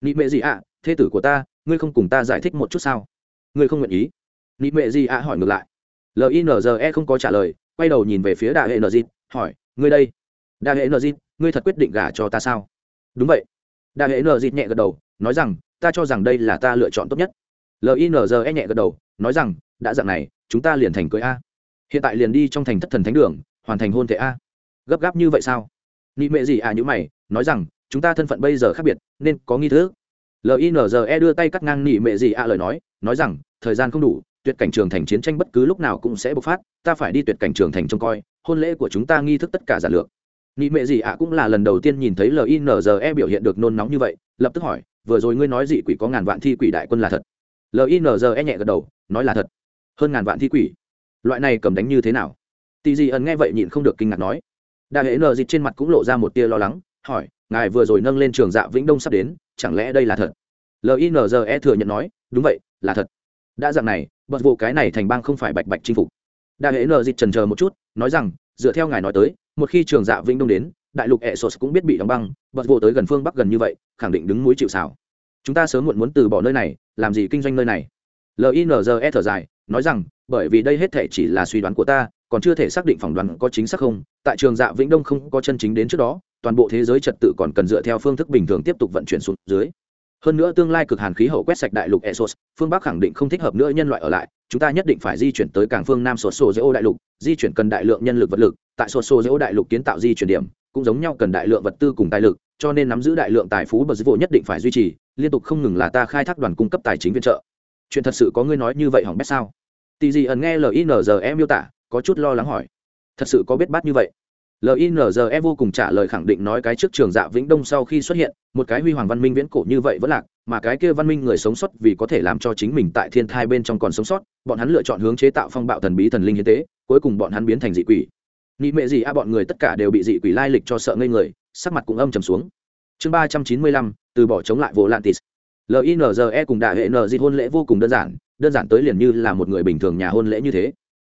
Speaker 1: ni mệ gì ạ, thê tử của ta, ngươi không cùng ta giải thích một chút sao? Ngươi không nguyện ý. Ni mệ gì ạ hỏi ngược lại. Linze không có trả lời, quay đầu nhìn về phía đại hệ nợ dịp hỏi, ngươi đây đại hệ nợ dịp ngươi thật quyết định gả cho ta sao? Đúng vậy. Đại hệ nợ dịp nhẹ gật đầu, nói rằng, ta cho rằng đây là ta lựa chọn tốt nhất. Linze nhẹ gật đầu nói rằng, đã dặn này, chúng ta liền thành cưới a. Hiện tại liền đi trong thành thất thần thánh đường, hoàn thành hôn thể a. Gấp gáp như vậy sao? Nị mệ gì à như mày, nói rằng, chúng ta thân phận bây giờ khác biệt, nên có nghi thức. Linze đưa tay cắt ngang nị mệ gì à lời nói nói rằng, thời gian không đủ, tuyệt cảnh trường thành chiến tranh bất cứ lúc nào cũng sẽ bộc phát, ta phải đi tuyệt cảnh trường thành trông coi, hôn lễ của chúng ta nghi thức tất cả giả lược. Nị mệ gì ạ cũng là lần đầu tiên nhìn thấy linze biểu hiện được nôn nóng như vậy, lập tức hỏi, vừa rồi ngươi nói dị quỷ có ngàn vạn thi quỷ đại quân là thật linze nhẹ gật đầu, nói là thật. Hơn ngàn vạn thi quỷ. Loại này cầm đánh như thế nào? Tì dị ẩn nghe vậy nhịn không được kinh ngạc nói. Đại hệ nờ dịch trên mặt cũng lộ ra một tia lo lắng, hỏi, ngài vừa rồi nâng lên trường dạ vĩnh đông sắp đến, chẳng lẽ đây là thật? Linze thừa nhận nói, đúng vậy, là thật. Đã dạng này, bật vụ cái này thành bang không phải bạch bạch chinh phục. Đại hệ nờ dịch trần chờ một chút, nói rằng, dựa theo ngài nói tới, một khi trường dạ vĩnh đông đến, đại lục e sos cũng biết bị đóng băng, bật vụ tới gần phương bắc gần như vậy, khẳng định đứng núi chịu xảo chúng ta sớm muộn muốn từ bỏ nơi này làm gì kinh doanh nơi này? Linze thở dài, nói rằng, bởi vì đây hết thể chỉ là suy đoán của ta, còn chưa thể xác định phỏng đoán có chính xác không. Tại trường dạ vĩnh đông không có chân chính đến trước đó, toàn bộ thế giới trật tự còn cần dựa theo phương thức bình thường tiếp tục vận chuyển xuống dưới. Hơn nữa tương lai cực hàn khí hậu quét sạch đại lục esos phương bắc khẳng định không thích hợp nữa nhân loại ở lại. Chúng ta nhất định phải di chuyển tới cảng phương nam sột sô dễ ô đại lục, di chuyển cần đại lượng nhân lực vật lực. Tại sột sô dễ ô đại lục kiến tạo di chuyển điểm cũng giống nhau cần đại lượng vật tư cùng tài lực, cho nên nắm giữ đại lượng tài phú bờ dịch vụ nhất định phải duy trì, liên tục không ngừng là ta khai thác đoàn cung cấp tài chính viện trợ. Chuyện thật sự có ngươi nói như vậy hỏng bét sao? Tì gì ẩn nghe linze miêu tả, có chút lo lắng hỏi. Thật sự có biết bát như vậy? Linze vô cùng trả lời khẳng định nói cái trước trường dạ vĩnh đông sau khi xuất hiện, một cái huy hoàng văn minh viễn cổ như vậy vẫn lạc, mà cái kia văn minh người sống sót vì có thể làm cho chính mình tại thiên thai bên trong còn sống sót, bọn hắn lựa chọn hướng chế tạo phong bạo thần bí thần linh hiến tế, cuối cùng bọn hắn biến thành dị quỷ nị mệ gì a bọn người tất cả đều bị dị quỷ lai lịch cho sợ ngây người, sắc mặt cũng âm trầm xuống. Chương ba trăm chín mươi lăm, từ bỏ chống lại vô lantis linze cùng đại hệ n di hôn lễ vô cùng đơn giản đơn giản tới liền như là một người bình thường nhà hôn lễ như thế.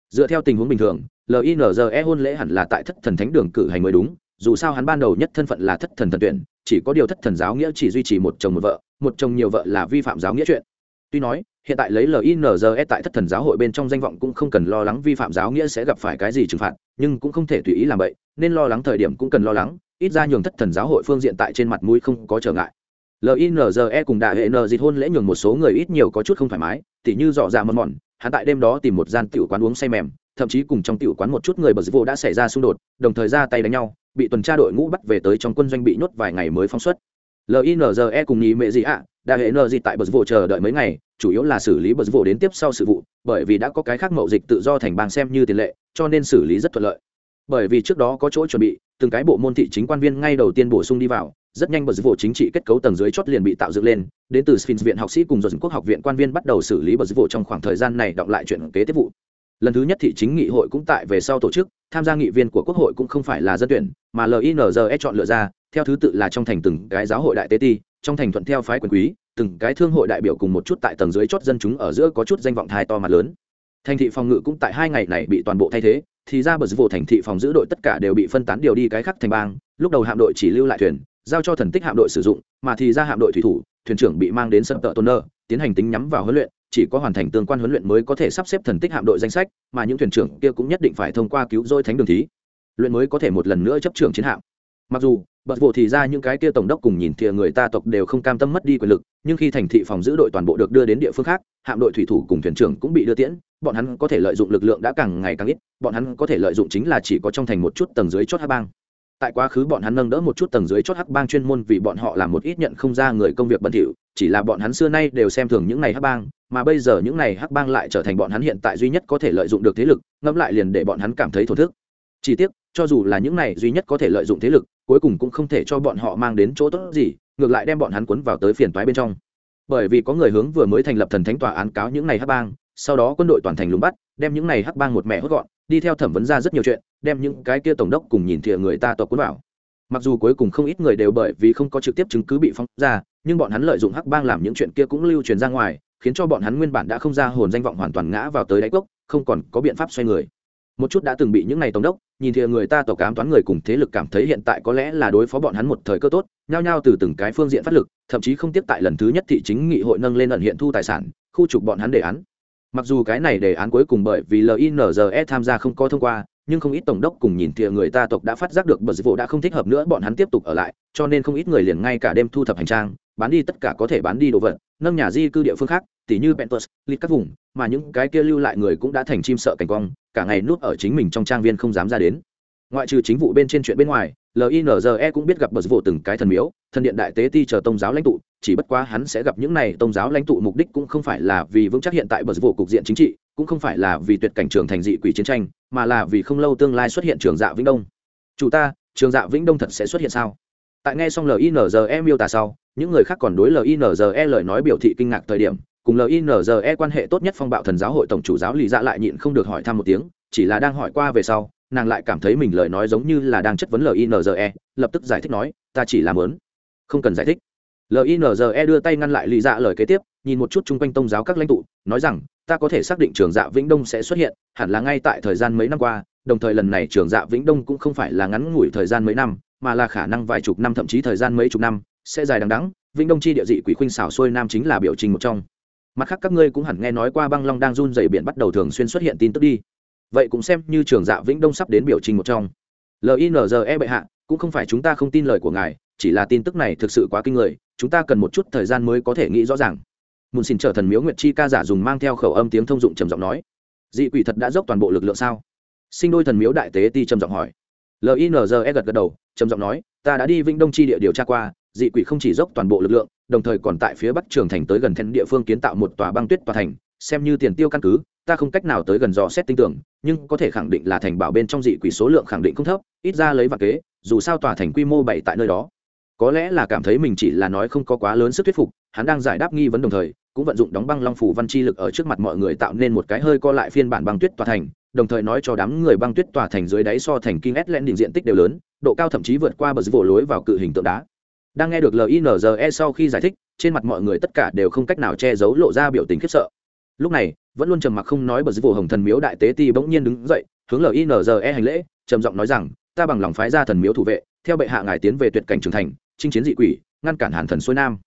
Speaker 1: Dựa theo tình huống bình thường linze hôn lễ hẳn là tại thất thần thánh đường cử hành mới đúng, dù sao hắn ban đầu nhất thân phận là thất thần thần tuyển, chỉ có điều thất thần giáo nghĩa chỉ duy trì một chồng một vợ, một chồng nhiều vợ là vi phạm giáo nghĩa chuyện. Tuy nói hiện tại lấy linze tại thất thần giáo hội bên trong danh vọng cũng không cần lo lắng vi phạm giáo nghĩa sẽ gặp phải cái gì trừng phạt, nhưng cũng không thể tùy ý làm vậy, nên lo lắng thời điểm cũng cần lo lắng, ít ra nhường thất thần giáo hội phương diện tại trên mặt mũi không có trở ngại. Linze cùng đại hệ n dịt hôn lễ nhường một số người ít nhiều có chút không thoải mái, tỉ như dọ dạ mòn mòn, hắn tại đêm đó tìm một gian tiểu quán uống say mềm, thậm chí cùng trong tiểu quán một chút người bờ vô đã xảy ra xung đột, đồng thời ra tay đánh nhau, bị tuần tra đội ngũ bắt về tới trong quân doanh bị nhốt vài ngày mới phóng xuất. Linze cùng nhì mẹ gì ạ đã hệ nợ gì tại bờ vô chờ đợi mấy ngày, chủ yếu là xử lý bờ vô đến tiếp sau sự vụ, bởi vì đã có cái khác mậu dịch tự do thành bang xem như tiền lệ, cho nên xử lý rất thuận lợi. Bởi vì trước đó có chỗ chuẩn bị, từng cái bộ môn thị chính quan viên ngay đầu tiên bổ sung đi vào, rất nhanh bờ vụ chính trị kết cấu tầng dưới chót liền bị tạo dựng lên, đến từ sphinx viện học sĩ cùng dân quốc học viện quan viên bắt đầu xử lý bờ vụ trong khoảng thời gian này đọng lại chuyện kế tiếp vụ. Lần thứ nhất thị chính nghị hội cũng tại về sau tổ chức, tham gia nghị viên của quốc hội cũng không phải là dân tuyển, mà linze chọn lựa ra, theo thứ tự là trong thành từng cái giáo hội đại tế ti trong thành thuận theo phái quyền quý, từng cái thương hội đại biểu cùng một chút tại tầng dưới chót dân chúng ở giữa có chút danh vọng thai to mặt lớn. Thành thị phòng ngự cũng tại hai ngày này bị toàn bộ thay thế, thì ra bờ vụ thành thị phòng giữ đội tất cả đều bị phân tán điều đi cái khác thành bang, lúc đầu hạm đội chỉ lưu lại thuyền, giao cho thần tích hạm đội sử dụng, mà thì ra hạm đội thủy thủ, thuyền trưởng bị mang đến sân tợ tôn nơ, tiến hành tính nhắm vào huấn luyện, chỉ có hoàn thành tương quan huấn luyện mới có thể sắp xếp thần tích hạm đội danh sách, mà những thuyền trưởng kia cũng nhất định phải thông qua cứu dôi thánh đường thí. Luyện mới có thể một lần nữa chấp trưởng chiến hạm. Mặc dù bật vụ thì ra những cái kia tổng đốc cùng nhìn thìa người ta tộc đều không cam tâm mất đi quyền lực, nhưng khi thành thị phòng giữ đội toàn bộ được đưa đến địa phương khác, hạm đội thủy thủ cùng thuyền trưởng cũng bị đưa tiễn, bọn hắn có thể lợi dụng lực lượng đã càng ngày càng ít, bọn hắn có thể lợi dụng chính là chỉ có trong thành một chút tầng dưới chót hắc bang. Tại quá khứ bọn hắn nâng đỡ một chút tầng dưới chót hắc bang chuyên môn vì bọn họ làm một ít nhận không ra người công việc bẩn thỉu, chỉ là bọn hắn xưa nay đều xem thường những này hắc bang, mà bây giờ những này hắc bang lại trở thành bọn hắn hiện tại duy nhất có thể lợi dụng được thế lực, ngẫm lại liền để bọn hắn cảm thấy thổ thức. Chỉ tiếc cho dù là những này duy nhất có thể lợi dụng thế lực, cuối cùng cũng không thể cho bọn họ mang đến chỗ tốt gì, ngược lại đem bọn hắn cuốn vào tới phiền toái bên trong. Bởi vì có người hướng vừa mới thành lập thần thánh tòa án cáo những này hắc bang, sau đó quân đội toàn thành lùng bắt, đem những này hắc bang một mẹ hốt gọn, đi theo thẩm vấn ra rất nhiều chuyện, đem những cái kia tổng đốc cùng nhìn thìa người ta tộc cuốn vào. Mặc dù cuối cùng không ít người đều bởi vì không có trực tiếp chứng cứ bị phóng ra, nhưng bọn hắn lợi dụng hắc bang làm những chuyện kia cũng lưu truyền ra ngoài, khiến cho bọn hắn nguyên bản đã không ra hồn danh vọng hoàn toàn ngã vào tới đáy cốc, không còn có biện pháp xoay người một chút đã từng bị những ngày tổng đốc, nhìn thì người ta tổ cám toán người cùng thế lực cảm thấy hiện tại có lẽ là đối phó bọn hắn một thời cơ tốt, nhao nhao từ từng cái phương diện phát lực, thậm chí không tiếp tại lần thứ nhất thị chính nghị hội nâng lên ẩn hiện thu tài sản, khu trục bọn hắn đề án. Mặc dù cái này đề án cuối cùng bởi vì linze tham gia không có thông qua, nhưng không ít tổng đốc cùng nhìn thìa người ta tộc đã phát giác được bờ dịch vụ đã không thích hợp nữa, bọn hắn tiếp tục ở lại, cho nên không ít người liền ngay cả đêm thu thập hành trang, bán đi tất cả có thể bán đi đồ vật, nâng nhà di cư địa phương khác tỉ như pentus lít các vùng, mà những cái kia lưu lại người cũng đã thành chim sợ cảnh quang, cả ngày nuốt ở chính mình trong trang viên không dám ra đến. Ngoại trừ chính vụ bên trên chuyện bên ngoài linze cũng biết gặp bờ vụ từng cái thần miếu, thần điện đại tế ti chờ tôn giáo lãnh tụ, chỉ bất quá hắn sẽ gặp những này tôn giáo lãnh tụ mục đích cũng không phải là vì vững chắc hiện tại bờ vụ cục diện chính trị, cũng không phải là vì tuyệt cảnh trường thành dị quỷ chiến tranh, mà là vì không lâu tương lai xuất hiện trường dạ vĩnh đông. Chủ ta, trường dạ vĩnh đông thật sẽ xuất hiện sao? Tại nghe xong linze miêu tả sau, những người khác còn đối linze lời nói biểu thị kinh ngạc thời điểm cùng linze quan hệ tốt nhất phong bạo thần giáo hội tổng chủ giáo lý dạ lại nhịn không được hỏi thăm một tiếng, chỉ là đang hỏi qua về sau, nàng lại cảm thấy mình lời nói giống như là đang chất vấn linze lập tức giải thích nói, ta chỉ làm lớn không cần giải thích. Linze đưa tay ngăn lại lý dạ lời kế tiếp, nhìn một chút chung quanh tông giáo các lãnh tụ, nói rằng, ta có thể xác định trường dạ vĩnh đông sẽ xuất hiện, hẳn là ngay tại thời gian mấy năm qua, đồng thời lần này trường dạ vĩnh đông cũng không phải là ngắn ngủi thời gian mấy năm, mà là khả năng vài chục năm, thậm chí thời gian mấy chục năm, sẽ dài đằng đắng vĩnh đông chi địa dị quỷ khuynh xảo xuôi nam chính là biểu trình một trong mặt khác các ngươi cũng hẳn nghe nói qua băng long đang run dày biển bắt đầu thường xuyên xuất hiện tin tức đi. Vậy cũng xem như trường dạ vĩnh đông sắp đến biểu trình một trong. Linze bệ hạ, cũng không phải chúng ta không tin lời của ngài, chỉ là tin tức này thực sự quá kinh người, chúng ta cần một chút thời gian mới có thể nghĩ rõ ràng. Mùn xin trở thần miếu nguyệt chi ca giả dùng mang theo khẩu âm tiếng thông dụng trầm giọng nói. Dị quỷ thật đã dốc toàn bộ lực lượng sao? Sinh đôi thần miếu đại tế ti trầm giọng hỏi. Linze gật gật đầu, trầm giọng nói, ta đã đi vĩnh đông chi địa điều tra qua, dị quỷ không chỉ dốc toàn bộ lực lượng đồng thời còn tại phía bắc trường thành tới gần thẹn địa phương kiến tạo một tòa băng tuyết tòa thành, xem như tiền tiêu căn cứ, ta không cách nào tới gần dò xét tinh tưởng, nhưng có thể khẳng định là thành bảo bên trong dị quỷ số lượng khẳng định không thấp, ít ra lấy vạn kế, dù sao tòa thành quy mô bảy tại nơi đó. Có lẽ là cảm thấy mình chỉ là nói không có quá lớn sức thuyết phục, hắn đang giải đáp nghi vấn đồng thời, cũng vận dụng đóng băng long phủ văn chi lực ở trước mặt mọi người tạo nên một cái hơi co lại phiên bản băng tuyết tòa thành, đồng thời nói cho đám người băng tuyết tòa thành dưới đáy so thành kinh ét lên đỉnh diện tích đều lớn, độ cao thậm chí vượt qua bờ vỗ lối vào cự hình tượng đá đang nghe được linze sau khi giải thích, trên mặt mọi người tất cả đều không cách nào che giấu lộ ra biểu tình khiếp sợ. Lúc này, vẫn luôn trầm mặc không nói bởi bờ vụ hồng thần miếu đại tế ti bỗng nhiên đứng dậy, hướng linze hành lễ, trầm giọng nói rằng, ta bằng lòng phái ra thần miếu thủ vệ, theo bệ hạ ngài tiến về tuyệt cảnh trưởng thành, chinh chiến dị quỷ, ngăn cản hàn thần xuôi nam.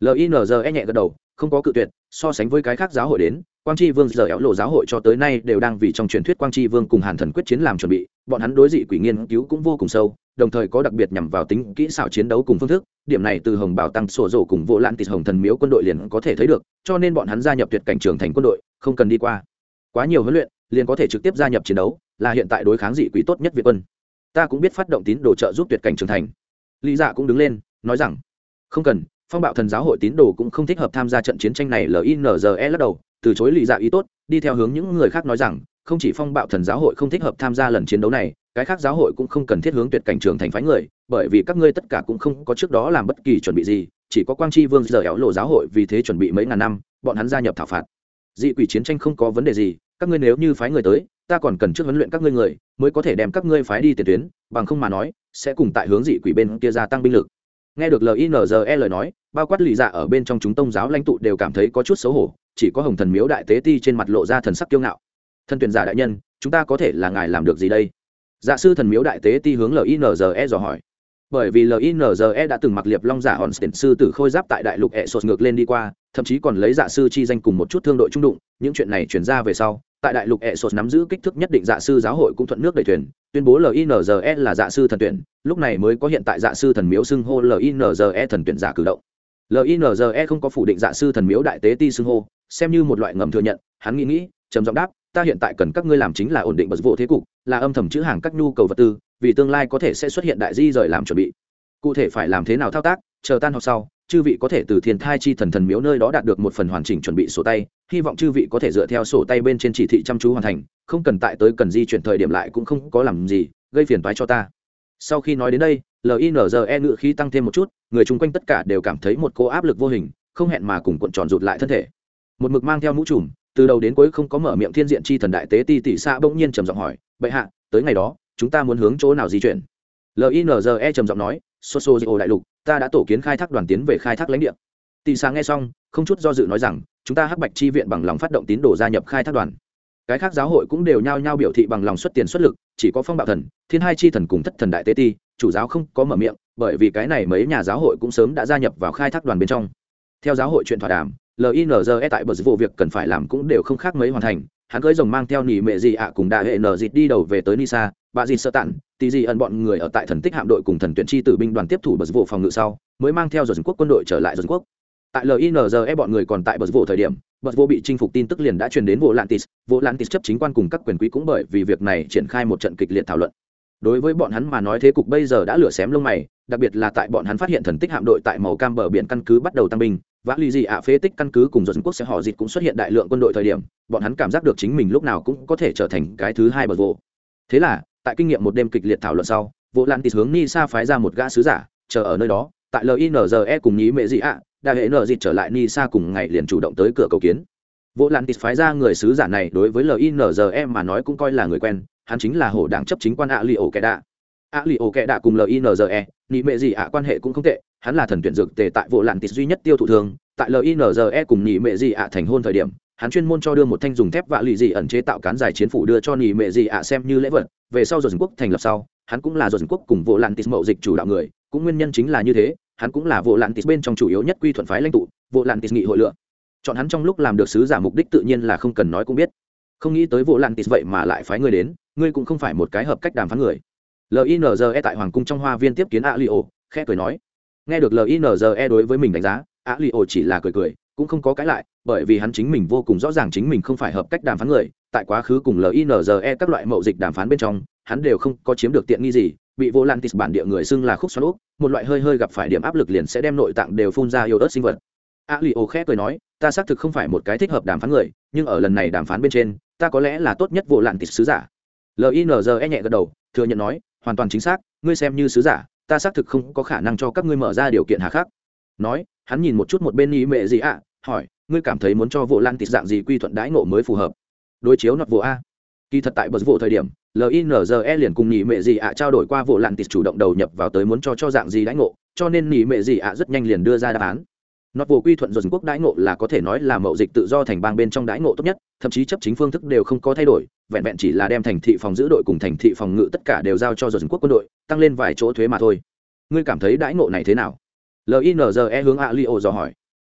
Speaker 1: Linze nhẹ gật đầu, không có cự tuyệt, so sánh với cái khác giáo hội đến, quang tri vương giờ éo lộ giáo hội cho tới nay đều đang vì trong truyền thuyết quang tri vương cùng hàn thần quyết chiến làm chuẩn bị, bọn hắn đối dị quỷ nghiên cứu cũng vô cùng sâu đồng thời có đặc biệt nhằm vào tính kỹ xảo chiến đấu cùng phương thức, điểm này từ hồng bảo tăng, sổ rổ cùng vô lan tịt hồng thần miếu quân đội liền có thể thấy được, cho nên bọn hắn gia nhập tuyệt cảnh trường thành quân đội, không cần đi qua. Quá nhiều huấn luyện, liền có thể trực tiếp gia nhập chiến đấu, là hiện tại đối kháng dị quỷ tốt nhất việt quân. Ta cũng biết phát động tín đồ trợ giúp tuyệt cảnh trường thành. Lý dạ cũng đứng lên, nói rằng, không cần, phong bạo thần giáo hội tín đồ cũng không thích hợp tham gia trận chiến tranh này linze lắc đầu, từ chối lý dạ ý tốt, đi theo hướng những người khác nói rằng không chỉ phong bạo thần giáo hội không thích hợp tham gia lần chiến đấu này, cái khác giáo hội cũng không cần thiết hướng tuyệt cảnh trường thành phái người, bởi vì các ngươi tất cả cũng không có trước đó làm bất kỳ chuẩn bị gì, chỉ có quang tri vương giờ éo lộ giáo hội vì thế chuẩn bị mấy ngàn năm, bọn hắn gia nhập thảo phạt. Dị quỷ chiến tranh không có vấn đề gì, các ngươi nếu như phái người tới, ta còn cần trước huấn luyện các ngươi người, mới có thể đem các ngươi phái đi tiền tuyến, bằng không mà nói, sẽ cùng tại hướng dị quỷ bên kia gia tăng binh lực. Nghe được linze lời nói, bao quát lì dạ ở bên trong chúng tông giáo lãnh tụ đều cảm thấy có chút xấu hổ, chỉ có hồng thần miếu đại tế ti trên mặt lộ ra thần sắc kiêu ngạo thân tuyển giả đại nhân, chúng ta có thể là ngài làm được gì đây? Dạ sư thần miếu đại tế ti hướng linze dò hỏi. Bởi vì linze đã từng mặc liệp long giả hòn sten sư tử khôi giáp tại đại lục ẹ sột ngược lên đi qua, thậm chí còn lấy dạ sư chi danh cùng một chút thương đội trung đụng, những chuyện này chuyển ra về sau, tại đại lục ẹ sột nắm giữ kích thước nhất định dạ sư giáo hội cũng thuận nước đầy thuyền, tuyên bố linze là dạ sư thần tuyển, lúc này mới có hiện tại dạ sư thần miếu xưng hô linze thần tuyển giả cử động. Linze không có phủ định dạ sư thần miếu đại tế ti xưng hô, xem như một loại ngầm thừa nhận, hắn nghĩ nghĩ, trầm giọng đáp ta hiện tại cần các ngươi làm chính là ổn định bật vụ thế cục, là âm thầm chữ hàng các nhu cầu vật tư, vì tương lai có thể sẽ xuất hiện đại di rời làm chuẩn bị. Cụ thể phải làm thế nào thao tác, chờ tan học sau, chư vị có thể từ thiên thai chi thần thần miếu nơi đó đạt được một phần hoàn chỉnh chuẩn bị sổ tay, hy vọng chư vị có thể dựa theo sổ tay bên trên chỉ thị chăm chú hoàn thành, không cần tại tới cần di chuyển thời điểm lại cũng không có làm gì, gây phiền toái cho ta. Sau khi nói đến đây linze ngự khí tăng thêm một chút, người chung quanh tất cả đều cảm thấy một cô áp lực vô hình, không hẹn mà cùng cuộn tròn rụt lại thân thể. Một mực mang theo mũ trùm từ đầu đến cuối không có mở miệng thiên diện chi thần đại tế ti tỷ xa bỗng nhiên trầm giọng hỏi, bệ hạ, tới ngày đó, chúng ta muốn hướng chỗ nào di chuyển? Linze trầm giọng nói soso đại lục, ta đã tổ kiến khai thác đoàn tiến về khai thác lãnh địa. Tỷ xa nghe xong, không chút do dự nói rằng, chúng ta hắc bạch chi viện bằng lòng phát động tín đồ gia nhập khai thác đoàn. Cái khác giáo hội cũng đều nhao nhao biểu thị bằng lòng xuất tiền xuất lực, chỉ có phong bạo thần, thiên hai chi thần cùng thất thần đại tế ti, chủ giáo không có mở miệng, bởi vì cái này mấy nhà giáo hội cũng sớm đã gia nhập vào khai thác đoàn bên trong. Theo giáo hội chuyện thỏa đàm linze tại bờ vụ việc cần phải làm cũng đều không khác mấy hoàn thành. Hắn cưới rồng mang theo nỉ mệ gì ạ, cùng đại hệ nở dịt đi đầu về tới nisa. Bà dịt sơ tản, tì gì ẩn bọn người ở tại thần tích hạm đội cùng thần tuyển chi tử binh đoàn tiếp thủ bờ vụ phòng ngự sau, mới mang theo dân quốc quân đội trở lại dân quốc. Tại linze bọn người còn tại bờ vụ thời điểm, bờ vụ bị chinh phục tin tức liền đã truyền đến vô lantis vô lantis chấp chính quan cùng các quyền quý cũng bởi vì việc này triển khai một trận kịch liệt thảo luận đối với bọn hắn mà nói thế cục bây giờ đã lửa xém lông mày, đặc biệt là tại bọn hắn phát hiện thần tích hạm đội tại màu cam bờ biển căn cứ bắt đầu tăng binh, vã lì dị ạ phế tích căn cứ cùng dân quốc sẽ họ dịt cũng xuất hiện đại lượng quân đội thời điểm, bọn hắn cảm giác được chính mình lúc nào cũng có thể trở thành cái thứ hai bờ vô thế là, tại kinh nghiệm một đêm kịch liệt thảo luận sau, vô lan tịt hướng ni sa phái ra một gã sứ giả, chờ ở nơi đó, tại linze cùng nhí mệ dị ạ đại hệ nợ dịt trở lại ni sa cùng ngày liền chủ động tới cửa cầu kiến vô lan tịt phái ra người sứ giả này đối với linze mà nói cũng coi là người quen, hắn chính là hổ đảng chấp chính quan ạ li ổ kẻ đạ ạ li ổ kẻ đạ cùng linze nhị mệ gì ạ, quan hệ cũng không tệ, hắn là thần tuyển dược tề tại vô lạn tịt duy nhất tiêu thụ thường, tại linze cùng nhị mệ gì ạ thành hôn thời điểm, hắn chuyên môn cho đưa một thanh dùng thép vạ lì dị ẩn chế tạo cán dài chiến phủ đưa cho nhị mệ gì ạ xem như lễ vật, về sau rồi quốc thành lập sau, hắn cũng là rồi quốc cùng vô lạn tịt mậu dịch chủ đạo người, cũng nguyên nhân chính là như thế, hắn cũng là vô lạn tịt bên trong chủ yếu nhất quy thuận phái lãnh tụ, vô lạn tịt nghị hội lựa chọn hắn trong lúc làm được sứ giả mục đích tự nhiên là không cần nói cũng biết. Không nghĩ tới vô lạn tịt vậy mà lại phái ngươi đến, ngươi cũng không phải một cái hợp cách đàm phán người. Linze tại hoàng cung trong hoa viên tiếp kiến a li ô khẽ cười nói. Nghe được linze đối với mình đánh giá, a li ô chỉ là cười cười, cũng không có cãi lại, bởi vì hắn chính mình vô cùng rõ ràng chính mình không phải hợp cách đàm phán người, tại quá khứ cùng linze các loại mậu dịch đàm phán bên trong, hắn đều không có chiếm được tiện nghi gì, bị vô lan tis bản địa người xưng là khúc xoắn úp một loại hơi hơi gặp phải điểm áp lực liền sẽ đem nội tạng đều phun ra yêu ớt sinh vật a li ô khẽ cười nói, ta xác thực không phải một cái thích hợp đàm phán người, nhưng ở lần này đàm phán bên trên, ta có lẽ là tốt nhất vô lạn tịt sứ giả. Linze nhẹ gật đầu, thừa nhận nói, hoàn toàn chính xác, ngươi xem như sứ giả, ta xác thực không có khả năng cho các ngươi mở ra điều kiện hà khắc. Nói, hắn nhìn một chút một bên ý mệ gì ạ hỏi, ngươi cảm thấy muốn cho vô lan tịt dạng gì quy thuận đãi ngộ mới phù hợp? Đối chiếu nọt vô a. Kỳ thật tại bật vụ thời điểm linze liền cùng nhị mệ gì ạ trao đổi qua vụ lặn tịt chủ động đầu nhập vào tới muốn cho cho dạng gì đãi ngộ, cho nên nhị mệ gì ạ rất nhanh liền đưa ra đáp án nọt vụ quy thuận dồn quốc đãi ngộ là có thể nói là mậu dịch tự do thành bang bên trong đãi ngộ tốt nhất, thậm chí chấp chính phương thức đều không có thay đổi, vẹn vẹn chỉ là đem thành thị phòng giữ đội cùng thành thị phòng ngự tất cả đều giao cho dồn quốc quân đội, tăng lên vài chỗ thuế mà thôi. Ngươi cảm thấy đãi ngộ này thế nào? Linze hướng a li dò hỏi.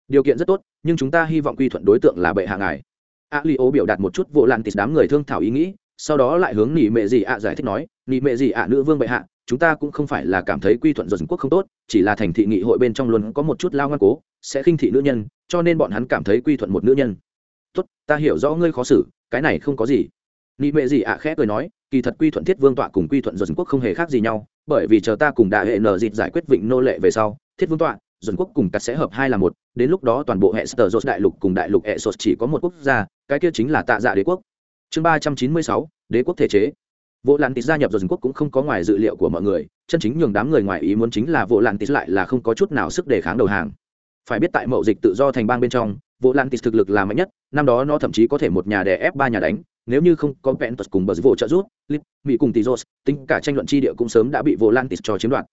Speaker 1: Điều kiện rất tốt, nhưng chúng ta hy vọng quy thuận đối tượng là bệ hạ ngài. A li biểu đạt một chút vụ lan tịt đám người thương thảo ý nghĩ, sau đó lại hướng nỉ mệ gì ạ giải thích nói nị mệ gì ạ, nữ vương bệ hạ, chúng ta cũng không phải là cảm thấy quy thuận dân quốc không tốt, chỉ là thành thị nghị hội bên trong luôn có một chút lao ngoan cố, sẽ khinh thị nữ nhân, cho nên bọn hắn cảm thấy quy thuận một nữ nhân. Tốt, ta hiểu rõ ngươi khó xử, cái này không có gì. Nị mệ gì ạ khẽ cười nói, kỳ thật quy thuận thiết vương tọa cùng quy thuận dân quốc không hề khác gì nhau, bởi vì chờ ta cùng đại hệ nở dịp giải quyết vịnh nô lệ về sau, thiết vương tọa dân quốc cùng cắt sẽ hợp hai là một, đến lúc đó toàn bộ hệ sở dột đại lục cùng đại lục hệ sột chỉ có một quốc gia, cái kia chính là tạ dạ đế quốc. Chương ba trăm chín mươi sáu, đế quốc thể chế vô lạn tít gia nhập dồn quốc cũng không có ngoài dự liệu của mọi người, chân chính nhường đám người ngoài ý muốn chính là vô lạn tít lại là không có chút nào sức đề kháng đầu hàng. Phải biết tại mậu dịch tự do thành bang bên trong, vô lan tít thực lực là mạnh nhất, năm đó nó thậm chí có thể một nhà đè ép ba nhà đánh, nếu như không có vẹn tật cùng bờ vô trợ giúp lip mỹ cùng tizos tính cả tranh luận chi địa cũng sớm đã bị vô lan tít cho chiếm đoạt.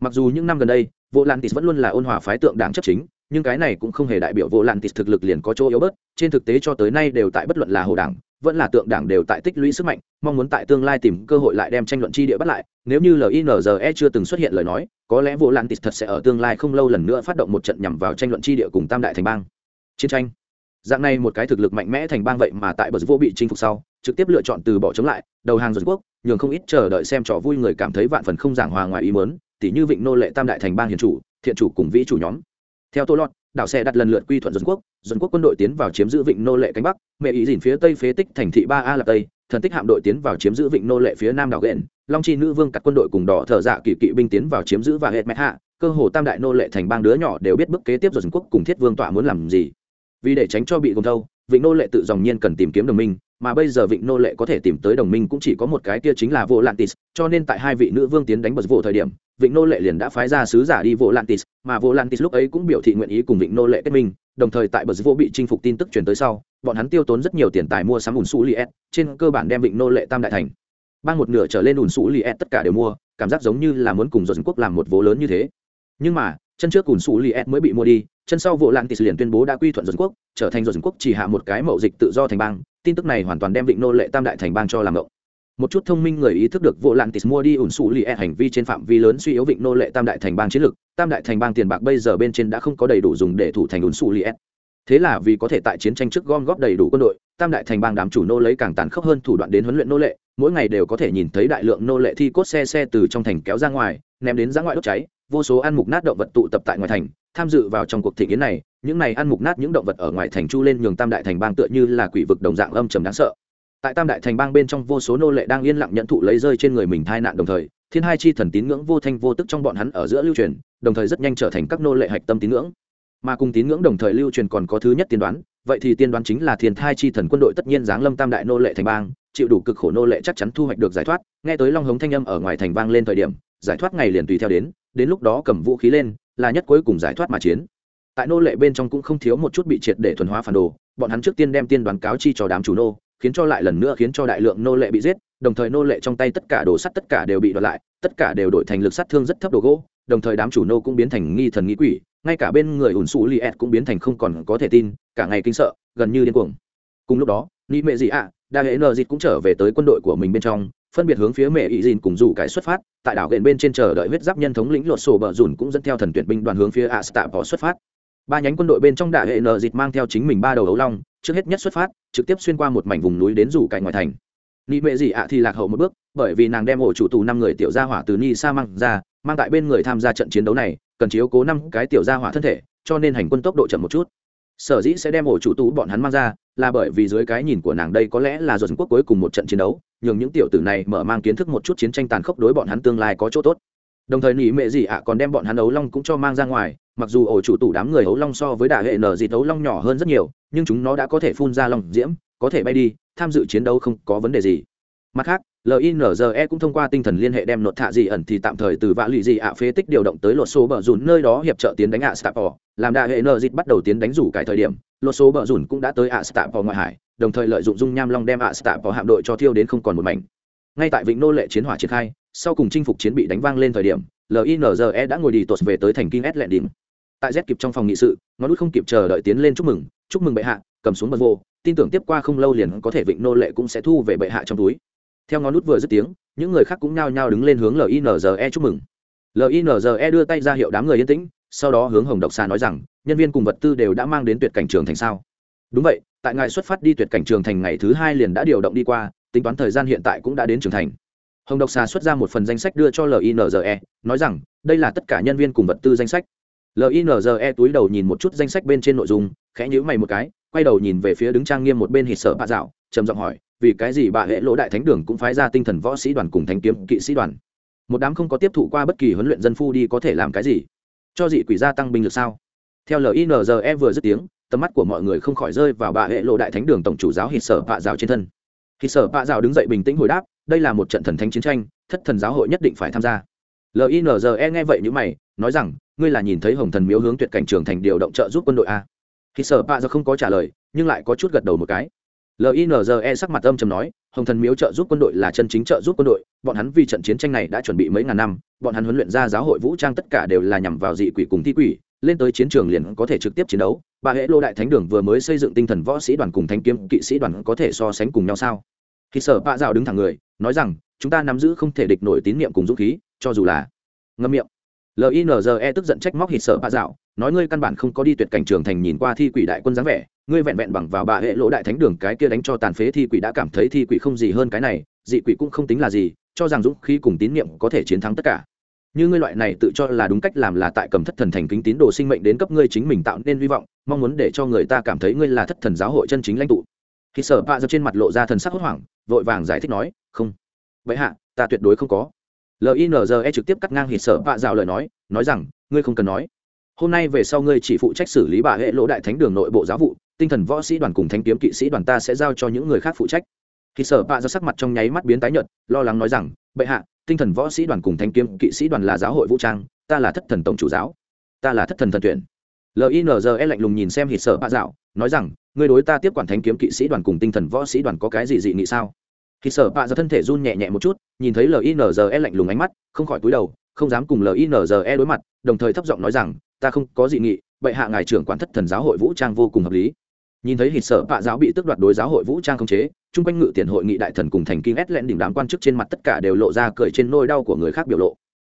Speaker 1: Mặc dù những năm gần đây, vô lan tít vẫn luôn là ôn hòa phái tượng đảng chấp chính, nhưng cái này cũng không hề đại biểu vô lan tít thực lực liền có chỗ yếu bớt, trên thực tế cho tới nay đều tại bất luận là hồ đảng vẫn là tượng đảng đều tại tích lũy sức mạnh, mong muốn tại tương lai tìm cơ hội lại đem tranh luận chi địa bắt lại. Nếu như linze chưa từng xuất hiện lời nói, có lẽ vô lan tít thật sẽ ở tương lai không lâu lần nữa phát động một trận nhằm vào tranh luận chi địa cùng tam đại thành bang. Chiến tranh. Dạng này một cái thực lực mạnh mẽ thành bang vậy mà tại bờ vô bị chinh phục sau, trực tiếp lựa chọn từ bỏ chống lại, đầu hàng dân quốc, nhường không ít chờ đợi xem trò vui người cảm thấy vạn phần không giảng hòa ngoài ý mớn tỉ như vịnh nô lệ tam đại thành bang hiền chủ, thiện chủ cùng vĩ chủ nhóm. Theo tô lọt đảo xe đặt lần lượt quy thuận dân quốc. Dân quốc quân đội tiến vào chiếm giữ vịnh nô lệ cánh bắc, mẹ ý dìn phía tây phế tích thành thị ba a là tây, thần tích hạm đội tiến vào chiếm giữ vịnh nô lệ phía nam đảo ghện. Long chi nữ vương cắt quân đội cùng đỏ thợ dạ kỵ kỵ binh tiến vào chiếm giữ và hệ mẹ hạ. Cơ hồ tam đại nô lệ thành bang đứa nhỏ đều biết bước kế tiếp dân quốc cùng thiết vương tọa muốn làm gì. Vì để tránh cho bị gồm thâu, vịnh nô lệ tự dòng nhiên cần tìm kiếm đồng minh mà bây giờ vịnh nô lệ có thể tìm tới đồng minh cũng chỉ có một cái kia chính là vô lantis cho nên tại hai vị nữ vương tiến đánh bật vô thời điểm, vịnh nô lệ liền đã phái ra sứ giả đi vô lantis mà vô lantis lúc ấy cũng biểu thị nguyện ý cùng vịnh nô lệ kết minh, đồng thời tại bờ vô bị chinh phục tin tức truyền tới sau, bọn hắn tiêu tốn rất nhiều tiền tài mua sắm ủn xú liet trên cơ bản đem vịnh nô lệ tam đại thành. Bang một nửa trở lên ủn xú liet tất cả đều mua, cảm giác giống như là muốn cùng dân quốc làm một vố lớn như thế. Nhưng mà, chân trước ủn xú liet mới bị mua đi, chân sau vô lantis liền tuyên bố đã quy thuận dân quốc, trở thành dân quốc chỉ hạ một cái mậu dịch tự do thành bang tin tức này hoàn toàn đem vịnh nô lệ tam đại thành bang cho làm động. một chút thông minh người ý thức được vô lạn tis mua đi ủn xù li e hành vi trên phạm vi lớn suy yếu vịnh nô lệ tam đại thành bang chiến lược, tam đại thành bang tiền bạc bây giờ bên trên đã không có đầy đủ dùng để thủ thành ủn xù li e. thế là vì có thể tại chiến tranh trước gom góp đầy đủ quân đội, tam đại thành bang đám chủ nô lấy càng tàn khốc hơn thủ đoạn đến huấn luyện nô lệ, mỗi ngày đều có thể nhìn thấy đại lượng nô lệ thi cốt xe xe từ trong thành kéo ra ngoài, ném đến ra ngoại đốt cháy, vô số ăn mục nát động vật tụ tập tại ngoài thành, tham dự vào trong cuộc thị kiến này những này ăn mục nát những động vật ở ngoài thành chu lên nhường tam đại thành bang tựa như là quỷ vực đồng dạng âm trầm đáng sợ. Tại tam đại thành bang bên trong vô số nô lệ đang yên lặng nhận thụ lấy rơi trên người mình thai nạn đồng thời, thiên hai chi thần tín ngưỡng vô thanh vô tức trong bọn hắn ở giữa lưu truyền, đồng thời rất nhanh trở thành các nô lệ hạch tâm tín ngưỡng. Mà cùng tín ngưỡng đồng thời lưu truyền còn có thứ nhất tiên đoán, vậy thì tiên đoán chính là thiên thai chi thần quân đội tất nhiên giáng lâm tam đại nô lệ thành bang, chịu đủ cực khổ nô lệ chắc chắn thu hoạch được giải thoát. Nghe tới long hống thanh âm ở ngoài thành bang lên thời điểm, giải thoát ngày liền tùy theo đến đến lúc đó cầm vũ khí lên, là nhất cuối cùng giải thoát mà chiến tại nô lệ bên trong cũng không thiếu một chút bị triệt để thuần hóa phản đồ, bọn hắn trước tiên đem tiên đoán cáo chi cho đám chủ nô, khiến cho lại lần nữa khiến cho đại lượng nô lệ bị giết, đồng thời nô lệ trong tay tất cả đồ sắt tất cả đều bị đoạt lại, tất cả đều đổi thành lực sát thương rất thấp đồ gỗ, đồng thời đám chủ nô cũng biến thành nghi thần nghi quỷ, ngay cả bên người ủn xù li ed cũng biến thành không còn có thể tin, cả ngày kinh sợ, gần như điên cuồng. Cùng lúc đó, ni mẹ dị ạ, đa hệ nờ dịt cũng trở về tới quân đội của mình bên trong, phân biệt hướng phía mẹ ý dìn cùng dù cái xuất phát, tại đảo ghện bên trên chờ đợi huyết giáp nhân thống lĩnh lột sổ bờ dùn cũng dẫn theo thần tuyển binh đoàn hướng phía a stạ bỏ xuất phát ba nhánh quân đội bên trong đại hệ nợ dịt mang theo chính mình ba đầu ấu long, trước hết nhất xuất phát, trực tiếp xuyên qua một mảnh vùng núi đến rủ cạnh ngoài thành. Nị mệ dị ạ thì lạc hậu một bước, bởi vì nàng đem ổ chủ tù năm người tiểu gia hỏa từ ni sa mang ra, mang tại bên người tham gia trận chiến đấu này, cần chiếu cố năm cái tiểu gia hỏa thân thể, cho nên hành quân tốc độ chậm một chút. Sở dĩ sẽ đem ổ chủ tù bọn hắn mang ra, là bởi vì dưới cái nhìn của nàng đây có lẽ là dồn quốc cuối cùng một trận chiến đấu, nhường những tiểu tử này mở mang kiến thức một chút chiến tranh tàn khốc đối bọn hắn tương lai có chỗ tốt. Đồng thời nỉ mệ gì ạ còn đem bọn hắn ấu long cũng cho mang ra ngoài mặc dù ổ chủ tủ đám người ấu long so với đà hệ nở dịt ấu long nhỏ hơn rất nhiều, nhưng chúng nó đã có thể phun ra lòng diễm, có thể bay đi, tham dự chiến đấu không có vấn đề gì. Mặt khác linze cũng thông qua tinh thần liên hệ đem nột thạ dị ẩn thì tạm thời từ vạ lụy dị ạ phế tích điều động tới lột số bờ rùn nơi đó hiệp trợ tiến đánh ạ stapor, làm đại hệ nở dịt bắt đầu tiến đánh rủ cải thời điểm, lột số bờ rùn cũng đã tới ạ stapor ngoại hải, đồng thời lợi dụng dung nham long đem ạ stapor hạm đội cho thiêu đến không còn một mảnh. Ngay tại vịnh nô lệ chiến hỏa triển khai, sau cùng chinh phục chiến bị đánh vang lên thời điểm linze đã ngồi đi tuột về tới thành kinh s lẹn đỉnh tại z kịp trong phòng nghị sự, ngón nút không kịp chờ đợi tiến lên chúc mừng chúc mừng bệ hạ, cầm xuống bật vô, tin tưởng tiếp qua không lâu liền có thể vịnh nô lệ cũng sẽ thu về bệ hạ trong túi. Theo ngón nút vừa dứt tiếng, những người khác cũng nhao nhao đứng lên hướng linze chúc mừng. Linze đưa tay ra hiệu đám người yên tĩnh, sau đó hướng hồng độc xà nói rằng, nhân viên cùng vật tư đều đã mang đến tuyệt cảnh trường thành sao? Đúng vậy, tại ngày xuất phát đi tuyệt cảnh trường thành ngày thứ hai liền đã điều động đi qua, tính toán thời gian hiện tại cũng đã đến trường thành. Hồng độc xà xuất ra một phần danh sách đưa cho linze nói rằng, đây là tất cả nhân viên cùng vật tư danh sách linze túi đầu nhìn một chút danh sách bên trên nội dung, khẽ nhữ mày một cái, quay đầu nhìn về phía đứng trang nghiêm một bên hít sợ bạ dạo, trầm giọng hỏi, vì cái gì bà hệ lỗ đại thánh đường cũng phái ra tinh thần võ sĩ đoàn cùng thánh kiếm kỵ sĩ đoàn? Một đám không có tiếp thụ qua bất kỳ huấn luyện dân phu đi có thể làm cái gì? Cho dị quỷ gia tăng binh lực sao? Theo linze vừa dứt tiếng, tầm mắt của mọi người không khỏi rơi vào bà hệ lộ đại thánh đường tổng chủ giáo hít sở bạ dạo trên thân. Hít sở bạ dạo đứng dậy bình tĩnh hồi đáp, đây là một trận thần thánh chiến tranh, thất thần giáo hội nhất định phải tham gia. Linze nghe vậy như mày, nói rằng ngươi là nhìn thấy hồng thần miếu hướng tuyệt cảnh trường thành điều động trợ giúp quân đội a? Khi sở bạ giờ không có trả lời, nhưng lại có chút gật đầu một cái. Linze sắc mặt âm trầm nói, hồng thần miếu trợ giúp quân đội là chân chính trợ giúp quân đội, bọn hắn vì trận chiến tranh này đã chuẩn bị mấy ngàn năm, bọn hắn huấn luyện ra giáo hội vũ trang tất cả đều là nhằm vào dị quỷ cùng thi quỷ, lên tới chiến trường liền có thể trực tiếp chiến đấu. Bà hệ lô đại thánh đường vừa mới xây dựng tinh thần võ sĩ đoàn cùng thanh kiếm kỵ sĩ đoàn có thể so sánh cùng nhau sao? Khi sở bạ dạo đứng thẳng người, nói rằng, chúng ta nắm giữ không thể địch nổi tín nhiệm cùng dũng khí, cho dù là ngâm miệng linze tức giận trách móc hít sợ bạ dạo, nói ngươi căn bản không có đi tuyệt cảnh trường thành nhìn qua thi quỷ đại quân dáng vẻ, ngươi vẹn vẹn bằng vào bà hệ lỗ đại thánh đường cái kia đánh cho tàn phế thi quỷ đã cảm thấy thi quỷ không gì hơn cái này, dị quỷ cũng không tính là gì, cho rằng dũng khí cùng tín nhiệm có thể chiến thắng tất cả. Như ngươi loại này tự cho là đúng cách làm là tại cầm thất thần thành kính tín đồ sinh mệnh đến cấp ngươi chính mình tạo nên hy vọng, mong muốn để cho người ta cảm thấy ngươi là thất thần giáo hội chân chính lãnh tụ. Khi sở pa dập trên mặt lộ ra thần sắc hốt hoảng, vội vàng giải thích nói, không. Vậy hạ, ta tuyệt đối không có linze trực tiếp cắt ngang hít sở bạ rào lời nói nói rằng, ngươi không cần nói. Hôm nay về sau ngươi chỉ phụ trách xử lý bà hệ lỗ đại thánh đường nội bộ giáo vụ, tinh thần võ sĩ đoàn cùng thanh kiếm kỵ sĩ đoàn ta sẽ giao cho những người khác phụ trách. Khi sở bạ ra sắc mặt trong nháy mắt biến tái nhợt, lo lắng nói rằng, bệ hạ, tinh thần võ sĩ đoàn cùng thanh kiếm kỵ sĩ đoàn là giáo hội vũ trang, ta là thất thần tổng chủ giáo. Ta là thất thần thần tuyển. Linze lạnh lùng nhìn xem hít sở bạ dạo nói rằng, ngươi đối ta tiếp quản thanh kiếm kỵ sĩ đoàn cùng tinh thần võ sĩ đoàn có cái gì dị nghị sao? Thì sở bạ ra thân thể run nhẹ nhẹ một chút, nhìn thấy linze lạnh lùng ánh mắt, không khỏi cúi đầu, không dám cùng linze đối mặt, đồng thời thấp giọng nói rằng, ta không có dị nghị, bệ hạ ngài trưởng quản thất thần giáo hội vũ trang vô cùng hợp lý. Nhìn thấy hít sở bạ giáo bị tước đoạt đối giáo hội vũ trang khống chế, chung quanh ngự tiền hội nghị đại thần cùng thành kinh ét lẹn đỉnh đám quan chức trên mặt tất cả đều lộ ra cười trên nôi đau của người khác biểu lộ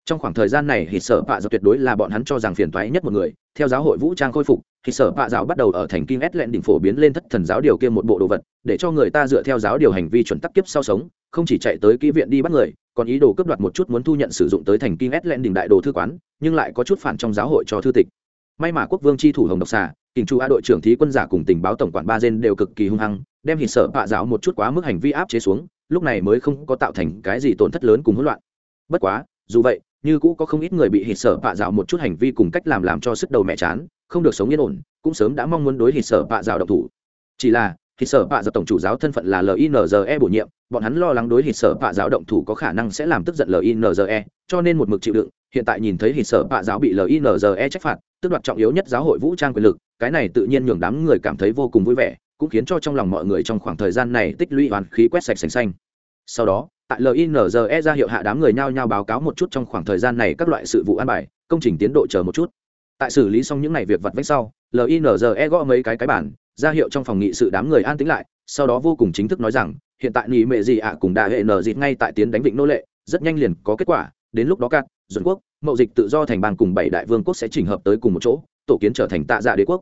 Speaker 1: trong khoảng thời gian này, hít sở bạ dạo tuyệt đối là bọn hắn cho rằng phiền toái nhất một người. Theo giáo hội vũ trang khôi phục, hít sở bạ dạo bắt đầu ở thành kinh ét lẹn đỉnh phổ biến lên thất thần giáo điều kia một bộ đồ vật, để cho người ta dựa theo giáo điều hành vi chuẩn tắc kiếp sau sống, không chỉ chạy tới kỹ viện đi bắt người, còn ý đồ cướp đoạt một chút muốn thu nhận sử dụng tới thành kinh ét lẹn đỉnh đại đồ thư quán, nhưng lại có chút phản trong giáo hội cho thư tịch. May mà quốc vương chi thủ hồng độc xà, kình chu a đội trưởng thí quân giả cùng tình báo tổng quản ba gen đều cực kỳ hung hăng, đem hít sở bạ dạo một chút quá mức hành vi áp chế xuống, lúc này mới không có tạo thành cái gì tổn thất lớn cùng hỗn loạn. Bất quá, dù vậy như cũ có không ít người bị hít sở bạ dạo một chút hành vi cùng cách làm làm cho sức đầu mẹ chán, không được sống yên ổn, cũng sớm đã mong muốn đối hít sở bạ dạo độc thủ. Chỉ là, hít sở bạ dạo tổng chủ giáo thân phận là linze bổ nhiệm, bọn hắn lo lắng đối hít sở bạ dạo động thủ có khả năng sẽ làm tức giận linze cho nên một mực chịu đựng, hiện tại nhìn thấy hít sở bạ giáo bị linze trách phạt, tức đoạt trọng yếu nhất giáo hội vũ trang quyền lực, cái này tự nhiên nhường đám người cảm thấy vô cùng vui vẻ, cũng khiến cho trong lòng mọi người trong khoảng thời gian này tích lũy hoàn khí quét sạch sành xanh. Sau đó tại linze ra hiệu hạ đám người nhao nhao báo cáo một chút trong khoảng thời gian này các loại sự vụ an bài, công trình tiến độ chờ một chút. Tại xử lý xong những ngày việc vặt vách sau linze gõ mấy cái cái bản, ra hiệu trong phòng nghị sự đám người an tĩnh lại, sau đó vô cùng chính thức nói rằng, hiện tại nghỉ mệ gì ạ cùng đà hệ nở dịt ngay tại tiến đánh vịnh nô lệ, rất nhanh liền có kết quả, đến lúc đó cắt duẩn quốc, mậu dịch tự do thành bang cùng bảy đại vương quốc sẽ chỉnh hợp tới cùng một chỗ, tổ kiến trở thành tạ dạ đế quốc.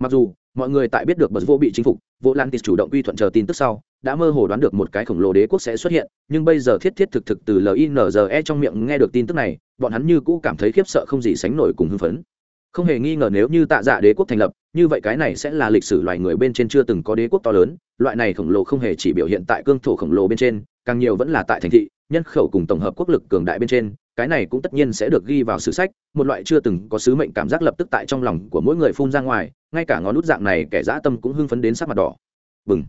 Speaker 1: Mặc dù mọi người tại biết được bật vô bị chính phục vô lan tịt chủ động quy thuận chờ tin tức sau, đã mơ hồ đoán được một cái khổng lồ đế quốc sẽ xuất hiện, nhưng bây giờ thiết thiết thực thực từ linze trong miệng nghe được tin tức này, bọn hắn như cũ cảm thấy khiếp sợ không gì sánh nổi cùng hưng phấn. Không hề nghi ngờ nếu như tạ dạ đế quốc thành lập, như vậy cái này sẽ là lịch sử loài người bên trên chưa từng có đế quốc to lớn, loại này khổng lồ không hề chỉ biểu hiện tại cương thổ khổng lồ bên trên, càng nhiều vẫn là tại thành thị, nhân khẩu cùng tổng hợp quốc lực cường đại bên trên cái này cũng tất nhiên sẽ được ghi vào sử sách, một loại chưa từng có sứ mệnh cảm giác lập tức tại trong lòng của mỗi người phun ra ngoài, ngay cả ngón nút dạng này kẻ dã tâm cũng hưng phấn đến sắc mặt đỏ. Bừng.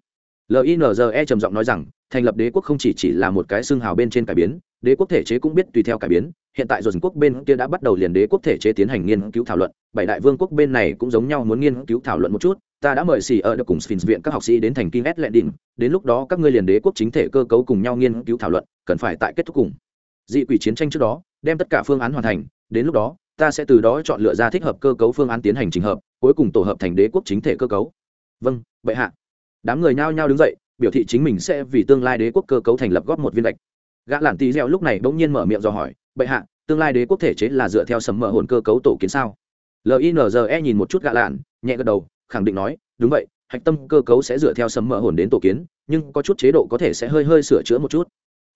Speaker 1: Linze trầm giọng nói rằng, thành lập đế quốc không chỉ chỉ là một cái xương hào bên trên cải biến, đế quốc thể chế cũng biết tùy theo cải biến. Hiện tại dồn quốc bên kia đã bắt đầu liền đế quốc thể chế tiến hành nghiên cứu thảo luận, bảy đại vương quốc bên này cũng giống nhau muốn nghiên cứu thảo luận một chút. Ta đã mời xì ở được cùng sphinx viện các học sĩ đến thành kinh s lệ đỉnh đến lúc đó các ngươi liền đế quốc chính thể cơ cấu cùng nhau nghiên cứu thảo luận, cần phải tại kết thúc cùng dị quỷ chiến tranh trước đó, đem tất cả phương án hoàn thành, đến lúc đó, ta sẽ từ đó chọn lựa ra thích hợp cơ cấu phương án tiến hành trình hợp, cuối cùng tổ hợp thành đế quốc chính thể cơ cấu. Vâng vậy hạ. Đám người nhao nhao đứng dậy, biểu thị chính mình sẽ vì tương lai đế quốc cơ cấu thành lập góp một viên lệch gã lản tì reo lúc này bỗng nhiên mở miệng do hỏi, bệ hạ, tương lai đế quốc thể chế là dựa theo sầm mở hồn cơ cấu tổ kiến sao? Linze nhìn một chút gã lản nhẹ gật đầu, khẳng định nói, đúng vậy, hạch tâm cơ cấu sẽ dựa theo sầm mở hồn đến tổ kiến, nhưng có chút chế độ có thể sẽ hơi hơi sửa chữa một chút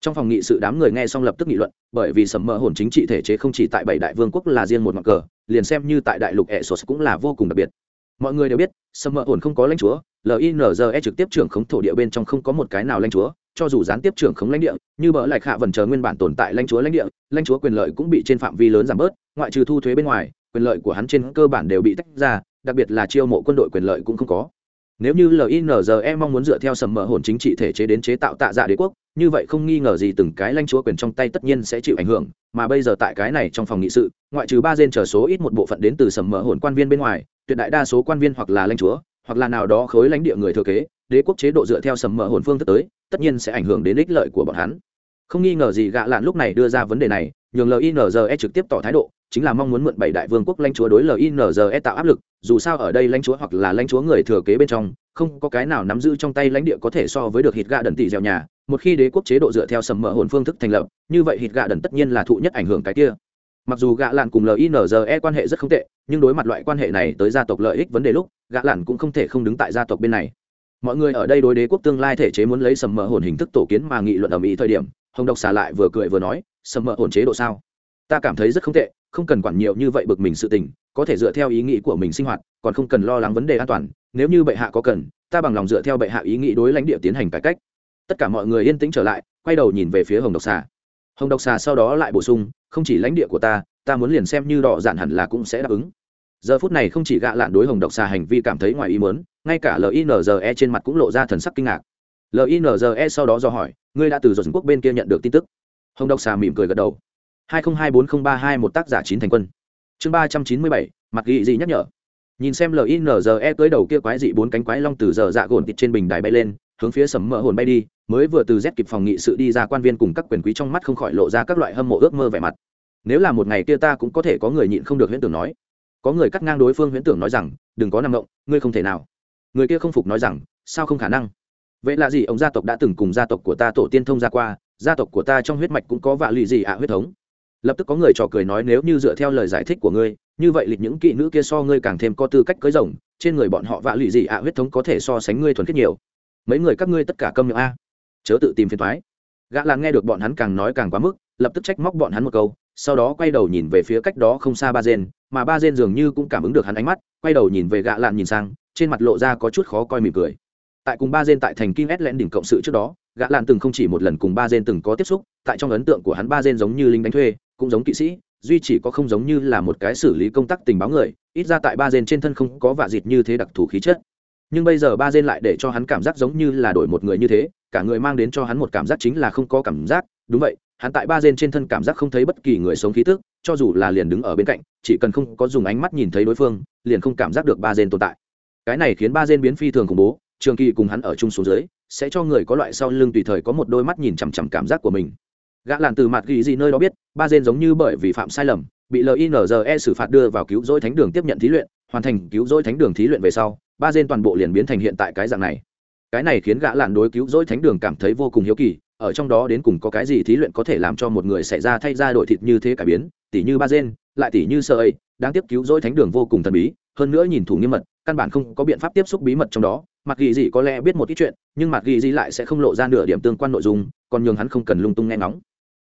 Speaker 1: trong phòng nghị sự đám người nghe xong lập tức nghị luận, bởi vì sầm mỡ hồn chính trị thể chế không chỉ tại bảy đại vương quốc là riêng một mặt cờ, liền xem như tại đại lục ẹ sột cũng là vô cùng đặc biệt. Mọi người đều biết, sầm mỡ hồn không có lãnh chúa linze trực tiếp trưởng khống thổ địa bên trong không có một cái nào lãnh chúa, cho dù gián tiếp trưởng khống lãnh địa, như bỡ lại hạ vần chờ nguyên bản tồn tại lãnh chúa lãnh địa, lãnh chúa quyền lợi cũng bị trên phạm vi lớn giảm bớt, ngoại trừ thu thuế bên ngoài, quyền lợi của hắn trên cơ bản đều bị tách ra, đặc biệt là chiêu mộ quân đội quyền lợi cũng không có nếu như linze mong muốn dựa theo sầm mỡ hồn chính trị thể chế đến chế tạo tạ dạ đế quốc, như vậy không nghi ngờ gì từng cái lãnh chúa quyền trong tay tất nhiên sẽ chịu ảnh hưởng, mà bây giờ tại cái này trong phòng nghị sự, ngoại trừ ba gen trở số ít một bộ phận đến từ sầm mỡ hồn quan viên bên ngoài, tuyệt đại đa số quan viên hoặc là lãnh chúa, hoặc là nào đó khối lãnh địa người thừa kế, đế quốc chế độ dựa theo sầm mỡ hồn phương thức tới, tất nhiên sẽ ảnh hưởng đến ích lợi của bọn hắn không nghi ngờ gì gạ lạn lúc này đưa ra vấn đề này, nhường linze trực tiếp tỏ thái độ, chính là mong muốn mượn bảy đại vương quốc lãnh chúa đối linze tạo áp lực, dù sao ở đây lãnh chúa hoặc là lãnh chúa người thừa kế bên trong, không có cái nào nắm giữ trong tay lãnh địa có thể so với được hít gạ đần tỷ dẻo nhà, một khi đế quốc chế độ dựa theo sầm mỡ hồn phương thức thành lập, như vậy hít gạ đần tất nhiên là thụ nhất ảnh hưởng cái kia. Mặc dù gạ lạn cùng linze quan hệ rất không tệ, nhưng đối mặt loại quan hệ này tới gia tộc lợi ích vấn đề lúc, gạ lạn cũng không thể không đứng tại gia tộc bên này. Mọi người ở đây đối đế quốc tương lai thể chế muốn lấy sầm mỡ hồn hình thức tổ kiến mà nghị luận ở mỹ thời điểm hồng độc xà lại vừa cười vừa nói, sầm mỡ ổn chế độ sao? Ta cảm thấy rất không tệ, không cần quản nhiều như vậy bực mình sự tình, có thể dựa theo ý nghĩ của mình sinh hoạt, còn không cần lo lắng vấn đề an toàn, nếu như bệ hạ có cần, ta bằng lòng dựa theo bệ hạ ý nghĩ đối lãnh địa tiến hành cải cách. Tất cả mọi người yên tĩnh trở lại, quay đầu nhìn về phía hồng độc xà. Hồng độc xà sau đó lại bổ sung, không chỉ lãnh địa của ta ta muốn liền xem như đỏ dạn hẳn là cũng sẽ đáp ứng. Giờ phút này không chỉ gạ lạn đối hồng độc xà hành vi cảm thấy ngoài ý mớn ngay cả linze trên mặt cũng lộ ra thần sắc kinh ngạc linze sau đó do hỏi, ngươi đã từ dồn quốc bên kia nhận được tin tức? Hồng độc xà mỉm cười gật đầu. Hai nghìn hai bốn nghìn ba hai một tác giả chín thành quân. Chương ba trăm chín mươi bảy mặt ghi gì nhắc nhở. Nhìn xem linze tới đầu kia quái dị bốn cánh quái long từ giờ dạ gồn tịt trên bình đài bay lên, hướng phía sầm mỡ hồn bay đi, mới vừa từ rét kịp phòng nghị sự đi ra quan viên cùng các quyền quý trong mắt không khỏi lộ ra các loại hâm mộ ước mơ vẻ mặt. Nếu là một ngày kia ta cũng có thể có người nhịn không được huyễn tưởng nói. Có người cắt ngang đối phương huyễn tưởng nói rằng, đừng có nằm ngộng ngươi không thể nào. Người kia không phục nói rằng, sao không khả năng? Vậy là gì? Ông gia tộc đã từng cùng gia tộc của ta tổ tiên thông ra qua, gia tộc của ta trong huyết mạch cũng có vạ lụy gì ạ, huyết thống. Lập tức có người trò cười nói, nếu như dựa theo lời giải thích của ngươi, như vậy lịch những kỵ nữ kia so ngươi càng thêm có tư cách cưới rồng, trên người bọn họ vạ lụy gì ạ, huyết thống có thể so sánh ngươi thuần khiết nhiều. Mấy người các ngươi tất cả câm miệng a. Chớ tự tìm phiền thoái gã là nghe được bọn hắn càng nói càng quá mức, lập tức trách móc bọn hắn một câu, sau đó quay đầu nhìn về phía cách đó không xa ba gen mà ba gen dường như cũng cảm ứng được hắn ánh mắt, quay đầu nhìn về gã lạn nhìn sang, trên mặt lộ ra có chút khó coi mỉm cười tại cùng ba gen tại thành kim s lẽn đỉnh cộng sự trước đó, gã lan từng không chỉ một lần cùng ba gen từng có tiếp xúc, tại trong ấn tượng của hắn ba gen giống như lính đánh thuê, cũng giống kỵ sĩ, duy chỉ có không giống như là một cái xử lý công tác tình báo người, ít ra tại ba gen trên thân không có vạ dịt như thế đặc thù khí chất. Nhưng bây giờ ba gen lại để cho hắn cảm giác giống như là đổi một người như thế, cả người mang đến cho hắn một cảm giác chính là không có cảm giác. Đúng vậy, hắn tại ba gen trên thân cảm giác không thấy bất kỳ người sống khí tức, cho dù là liền đứng ở bên cạnh, chỉ cần không có dùng ánh mắt nhìn thấy đối phương, liền không cảm giác được ba gen tồn tại. Cái này khiến ba gen biến phi thường khủng bố trường kỳ cùng hắn ở chung xuống dưới, sẽ cho người có loại sau lưng tùy thời có một đôi mắt nhìn chằm chằm cảm giác của mình. Gã làn từ mặt ghi gì nơi đó biết, ba dên giống như bởi vì phạm sai lầm, bị linze xử phạt đưa vào cứu rỗi thánh đường tiếp nhận thí luyện, hoàn thành cứu rỗi thánh đường thí luyện về sau, ba dên toàn bộ liền biến thành hiện tại cái dạng này. Cái này khiến gã làn đối cứu rỗi thánh đường cảm thấy vô cùng hiếu kỳ, ở trong đó đến cùng có cái gì thí luyện có thể làm cho một người xảy ra thay ra đổi thịt như thế cải biến, tỉ như ba dên lại tỉ như sơ ấy đang tiếp cứu rỗi thánh đường vô cùng thần bí, hơn nữa nhìn thủ nghiêm mật căn bản không có biện pháp tiếp xúc bí mật trong đó mặc ghi gì có lẽ biết một ít chuyện, nhưng mặc ghi gì lại sẽ không lộ ra nửa điểm tương quan nội dung, còn nhường hắn không cần lung tung nghe ngóng.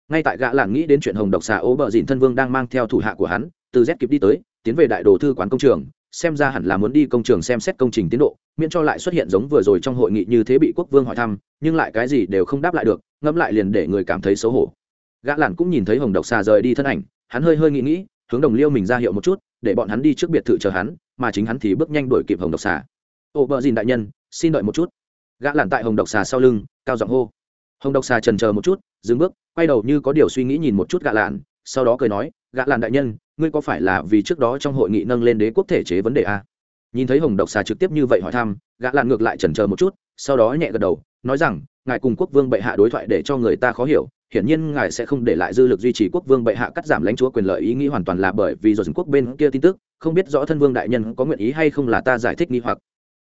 Speaker 1: Ngay tại gã làng nghĩ đến chuyện hồng độc xà ố bờ dìn thân vương đang mang theo thủ hạ của hắn, từ z kịp đi tới, tiến về đại đồ thư quán công trường, xem ra hẳn là muốn đi công trường xem xét công trình tiến độ, miễn cho lại xuất hiện giống vừa rồi trong hội nghị như thế bị quốc vương hỏi thăm, nhưng lại cái gì đều không đáp lại được, ngẫm lại liền để người cảm thấy xấu hổ. Gã làn cũng nhìn thấy hồng độc xà rời đi thân ảnh, hắn hơi hơi nghĩ nghĩ, hướng đồng liêu mình ra hiệu một chút để bọn hắn đi trước biệt thự chờ hắn mà chính hắn thì bước nhanh đuổi kịp hồng độc xà. Ô bờ dìn đại nhân xin đợi một chút. Gã lặn tại hồng độc xà sau lưng cao giọng hô. Hồng độc xà trần chờ một chút dừng bước quay đầu như có điều suy nghĩ nhìn một chút gã lặn, sau đó cười nói gã lặn đại nhân ngươi có phải là vì trước đó trong hội nghị nâng lên đế quốc thể chế vấn đề a nhìn thấy hồng độc xà trực tiếp như vậy hỏi thăm gã lặn ngược lại chần chờ một chút sau đó nhẹ gật đầu nói rằng ngài cùng quốc vương bệ hạ đối thoại để cho người ta khó hiểu hiển nhiên ngài sẽ không để lại dư lực duy trì quốc vương bệ hạ cắt giảm lãnh chúa quyền lợi ý nghĩ hoàn toàn là bởi vì rồi quốc bên kia tin tức, không biết rõ thân vương đại nhân có nguyện ý hay không là ta giải thích nghi hoặc.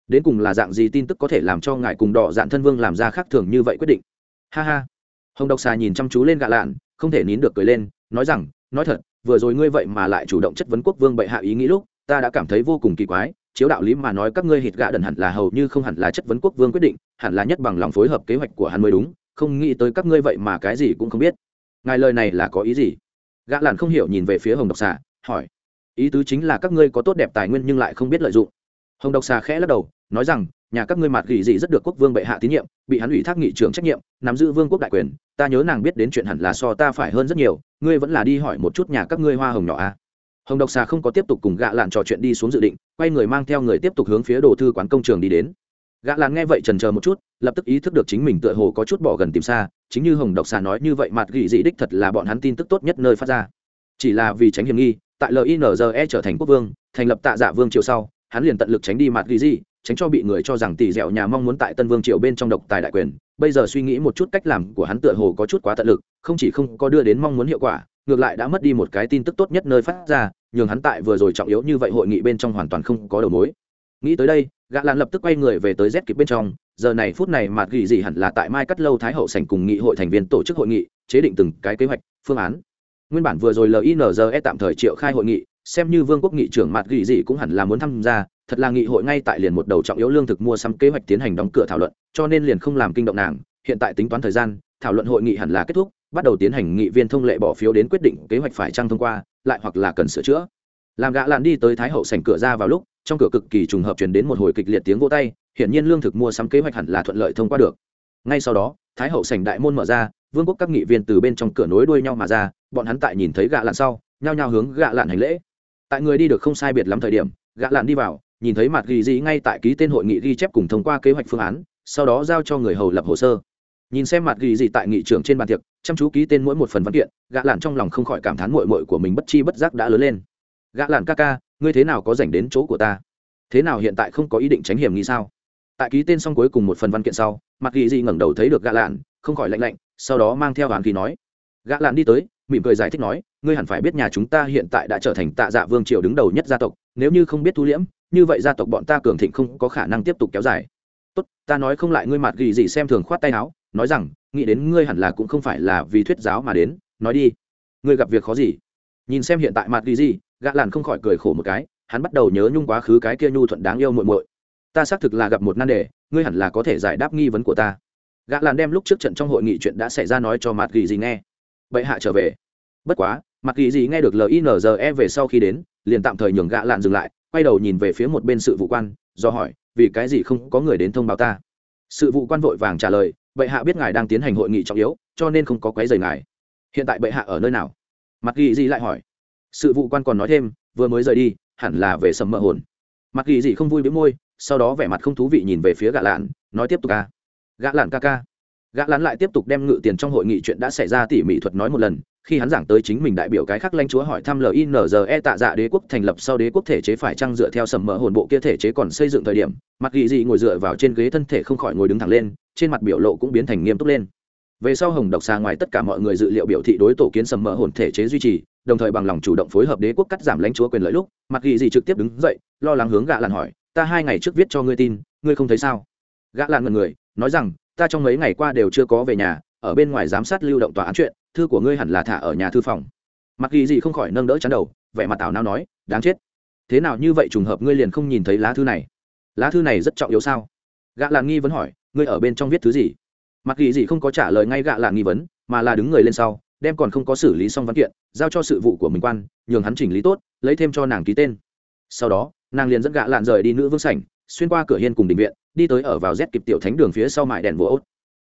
Speaker 1: Đến cùng là dạng gì tin tức có thể làm cho ngài cùng đỏ dạn thân vương làm ra khác thường như vậy quyết định? Ha ha. Hồng độc xà nhìn chăm chú lên gạ lạn, không thể nín được cười lên, nói rằng, nói thật, vừa rồi ngươi vậy mà lại chủ động chất vấn quốc vương bệ hạ ý nghĩ lúc, ta đã cảm thấy vô cùng kỳ quái, chiếu đạo lý mà nói các ngươi hít gạ đần hẳn là hầu như không hẳn là chất vấn quốc vương quyết định, hẳn là nhất bằng lòng phối hợp kế hoạch của hắn mới đúng không nghĩ tới các ngươi vậy mà cái gì cũng không biết. Ngài lời này là có ý gì? Gã làn không hiểu nhìn về phía hồng độc xà, hỏi. Ý tứ chính là các ngươi có tốt đẹp tài nguyên nhưng lại không biết lợi dụng. Hồng độc xà khẽ lắc đầu, nói rằng, nhà các ngươi mặt gỉ gì rất được quốc vương bệ hạ tín nhiệm, bị hắn ủy thác nghị trưởng trách nhiệm, nắm giữ vương quốc đại quyền, ta nhớ nàng biết đến chuyện hẳn là so ta phải hơn rất nhiều, ngươi vẫn là đi hỏi một chút nhà các ngươi hoa hồng nhỏ à hồng độc xà không có tiếp tục cùng gạ lạn trò chuyện đi xuống dự định, quay người mang theo người tiếp tục hướng phía đồ thư quán công trường đi đến gã lạn nghe vậy trần chờ một chút, lập tức ý thức được chính mình tựa hồ có chút bỏ gần tìm xa, chính như hồng độc xà nói như vậy, mặt gỉ dị đích thật là bọn hắn tin tức tốt nhất nơi phát ra. Chỉ là vì tránh hiểm nghi, tại linze trở thành quốc vương, thành lập tạ dạ vương triều sau, hắn liền tận lực tránh đi mặt gỉ dị, tránh cho bị người cho rằng tỷ dẻo nhà mong muốn tại tân vương triều bên trong độc tài đại quyền. Bây giờ suy nghĩ một chút cách làm của hắn tựa hồ có chút quá tận lực, không chỉ không có đưa đến mong muốn hiệu quả, ngược lại đã mất đi một cái tin tức tốt nhất nơi phát ra, nhường hắn tại vừa rồi trọng yếu như vậy hội nghị bên trong hoàn toàn không có đầu mối. Nghĩ tới đây gã lạn lập tức quay người về tới z kịp bên trong, giờ này phút này mà gỉ gì hẳn là tại mai cắt lâu thái hậu sảnh cùng nghị hội thành viên tổ chức hội nghị, chế định từng cái kế hoạch, phương án. Nguyên bản vừa rồi linze tạm thời triệu khai hội nghị, xem như vương quốc nghị trưởng mặt gỉ gì cũng hẳn là muốn tham gia, thật là nghị hội ngay tại liền một đầu trọng yếu lương thực mua sắm kế hoạch tiến hành đóng cửa thảo luận, cho nên liền không làm kinh động nàng, hiện tại tính toán thời gian, thảo luận hội nghị hẳn là kết thúc, bắt đầu tiến hành nghị viên thông lệ bỏ phiếu đến quyết định kế hoạch phải trăng thông qua, lại hoặc là cần sửa chữa. Làm gã lạn đi tới thái hậu sảnh cửa ra vào lúc trong cửa cực kỳ trùng hợp truyền đến một hồi kịch liệt tiếng vỗ tay, hiển nhiên lương thực mua sắm kế hoạch hẳn là thuận lợi thông qua được. Ngay sau đó, thái hậu sảnh đại môn mở ra, vương quốc các nghị viên từ bên trong cửa nối đuôi nhau mà ra, bọn hắn tại nhìn thấy gã lạn sau, nhao nhao hướng gã lạn hành lễ. Tại người đi được không sai biệt lắm thời điểm, gã lạn đi vào, nhìn thấy mặt ghi gì ngay tại ký tên hội nghị ghi chép cùng thông qua kế hoạch phương án, sau đó giao cho người hầu lập hồ sơ. Nhìn xem mặt ghi gì tại nghị trưởng trên bàn tiệc, chăm chú ký tên mỗi một phần văn kiện, gã lạn trong lòng không khỏi cảm thán mội mội của mình bất chi bất giác đã lớn lên. Gã lạn ca ca ngươi thế nào có dành đến chỗ của ta? Thế nào hiện tại không có ý định tránh hiểm nghi sao? Tại ký tên xong cuối cùng một phần văn kiện sau mặt ghi gì ngẩng đầu thấy được gã lạn, không khỏi lạnh lạnh, sau đó mang theo hoàn khí nói, gã lạn đi tới, mỉm cười giải thích nói, ngươi hẳn phải biết nhà chúng ta hiện tại đã trở thành tạ dạ vương triều đứng đầu nhất gia tộc, nếu như không biết thu liễm, như vậy gia tộc bọn ta cường thịnh không có khả năng tiếp tục kéo dài. Tốt, ta nói không lại ngươi mặt ghi gì xem thường khoát tay áo, nói rằng, nghĩ đến ngươi hẳn là cũng không phải là vì thuyết giáo mà đến, nói đi. Ngươi gặp việc khó gì? Nhìn xem hiện tại mặt ghi gì gã làn không khỏi cười khổ một cái, hắn bắt đầu nhớ nhung quá khứ cái kia nhu thuận đáng yêu muội muội. Ta xác thực là gặp một nan đề, ngươi hẳn là có thể giải đáp nghi vấn của ta. Gã làn đem lúc trước trận trong hội nghị chuyện đã xảy ra nói cho mặt ghi gì nghe. Bệ hạ trở về. Bất quá mặt ghi gì nghe được linze về sau khi đến, liền tạm thời nhường gã lạn dừng lại, quay đầu nhìn về phía một bên sự vụ quan, do hỏi, vì cái gì không có người đến thông báo ta? Sự vụ quan vội vàng trả lời, bệ hạ biết ngài đang tiến hành hội nghị trọng yếu, cho nên không có quấy rầy ngài. Hiện tại bệ hạ ở nơi nào? Mặt ghi gì lại hỏi sự vụ quan còn nói thêm, vừa mới rời đi, hẳn là về sầm mỡ hồn. Mặt ghi dị không vui với môi, sau đó vẻ mặt không thú vị nhìn về phía gã lạn, nói tiếp tục ca. Gã lạn ca ca. Gã lạn lại tiếp tục đem ngự tiền trong hội nghị chuyện đã xảy ra tỉ mỉ thuật nói một lần, khi hắn giảng tới chính mình đại biểu cái khác lãnh chúa hỏi thăm linze tạ dạ đế quốc thành lập sau đế quốc thể chế phải trăng dựa theo sầm mỡ hồn bộ kia thể chế còn xây dựng thời điểm mặt ghi dị ngồi dựa vào trên ghế thân thể không khỏi ngồi đứng thẳng lên, trên mặt biểu lộ cũng biến thành nghiêm túc lên. Về sau hồng độc xa ngoài tất cả mọi người dự liệu biểu thị đối tổ kiến sầm mỡ hồn thể chế duy trì đồng thời bằng lòng chủ động phối hợp đế quốc cắt giảm lãnh chúa quyền lợi lúc Mặc ghi gì trực tiếp đứng dậy, lo lắng hướng gạ làn hỏi, ta hai ngày trước viết cho ngươi tin, ngươi không thấy sao? Gã làn ngần người, nói rằng, ta trong mấy ngày qua đều chưa có về nhà, ở bên ngoài giám sát lưu động tòa án chuyện, thư của ngươi hẳn là thả ở nhà thư phòng. Mặc ghi gì không khỏi nâng đỡ chắn đầu, vẻ mặt tảo nao nói, đáng chết. Thế nào như vậy trùng hợp ngươi liền không nhìn thấy lá thư này? Lá thư này rất trọng yếu sao? Gạ lạn nghi vấn hỏi, ngươi ở bên trong viết thứ gì? Mặc ghi gì không có trả lời ngay gạ lạn nghi vấn, mà là đứng người lên sau đem còn không có xử lý xong văn kiện, giao cho sự vụ của mình quan, nhường hắn chỉnh lý tốt, lấy thêm cho nàng ký tên sau đó, nàng liền dẫn gạ lạn rời đi nữ vương sảnh, xuyên qua cửa hiên cùng định viện, đi tới ở vào rét kịp tiểu thánh đường phía sau mại đèn vỗ ốt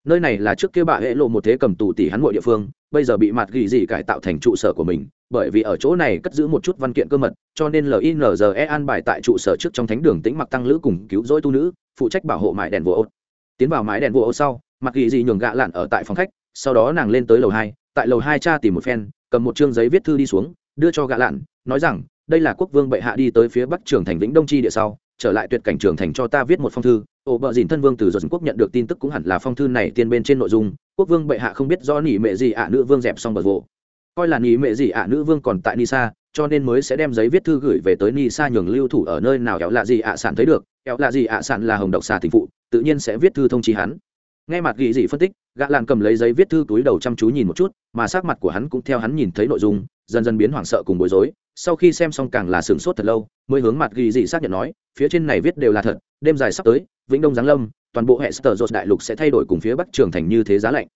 Speaker 1: nơi này là trước kia bà hệ lộ một thế cầm tù tỷ hắn mọi địa phương, bây giờ bị mặt gỉ gì cải tạo thành trụ sở của mình, bởi vì ở chỗ này cất giữ một chút văn kiện cơ mật, cho nên linze an bài tại trụ sở trước trong thánh đường tĩnh mặc tăng lữ cùng cứu rỗi tu nữ, phụ trách bảo hộ mái đèn vô ốt. tiến vào mái đèn vô ốt sau, mặt gỉ gì nhường gạ lạn ở tại phòng khách, sau đó nàng lên tới lầu hai tại lầu hai cha tìm một phen, cầm một chương giấy viết thư đi xuống, đưa cho gạ lạn, nói rằng, đây là quốc vương bệ hạ đi tới phía bắc trường thành vĩnh đông chi địa sau, trở lại tuyệt cảnh trường thành cho ta viết một phong thư. Ổ bờ dìn thân vương từ dân quốc nhận được tin tức cũng hẳn là phong thư này tiên bên trên nội dung, quốc vương bệ hạ không biết do nỉ mệ gì ạ nữ vương dẹp xong bờ vộ coi là nỉ mệ gì ạ nữ vương còn tại nisa, cho nên mới sẽ đem giấy viết thư gửi về tới nisa nhường lưu thủ ở nơi nào kéo lạ gì ạ sản thấy được. Kéo lạ gì ạ sản là hồng độc xà tình phụ, tự nhiên sẽ viết thư thông chi hắn nghe mặt ghi dị phân tích, gã làng cầm lấy giấy viết thư túi đầu chăm chú nhìn một chút, mà sắc mặt của hắn cũng theo hắn nhìn thấy nội dung, dần dần biến hoảng sợ cùng bối rối. Sau khi xem xong càng là sửng sốt thật lâu, mới hướng mặt ghi dị xác nhận nói, phía trên này viết đều là thật, đêm dài sắp tới, vĩnh đông giáng lâm, toàn bộ hệ sở dột đại lục sẽ thay đổi cùng phía bắc trường thành như thế giá lạnh.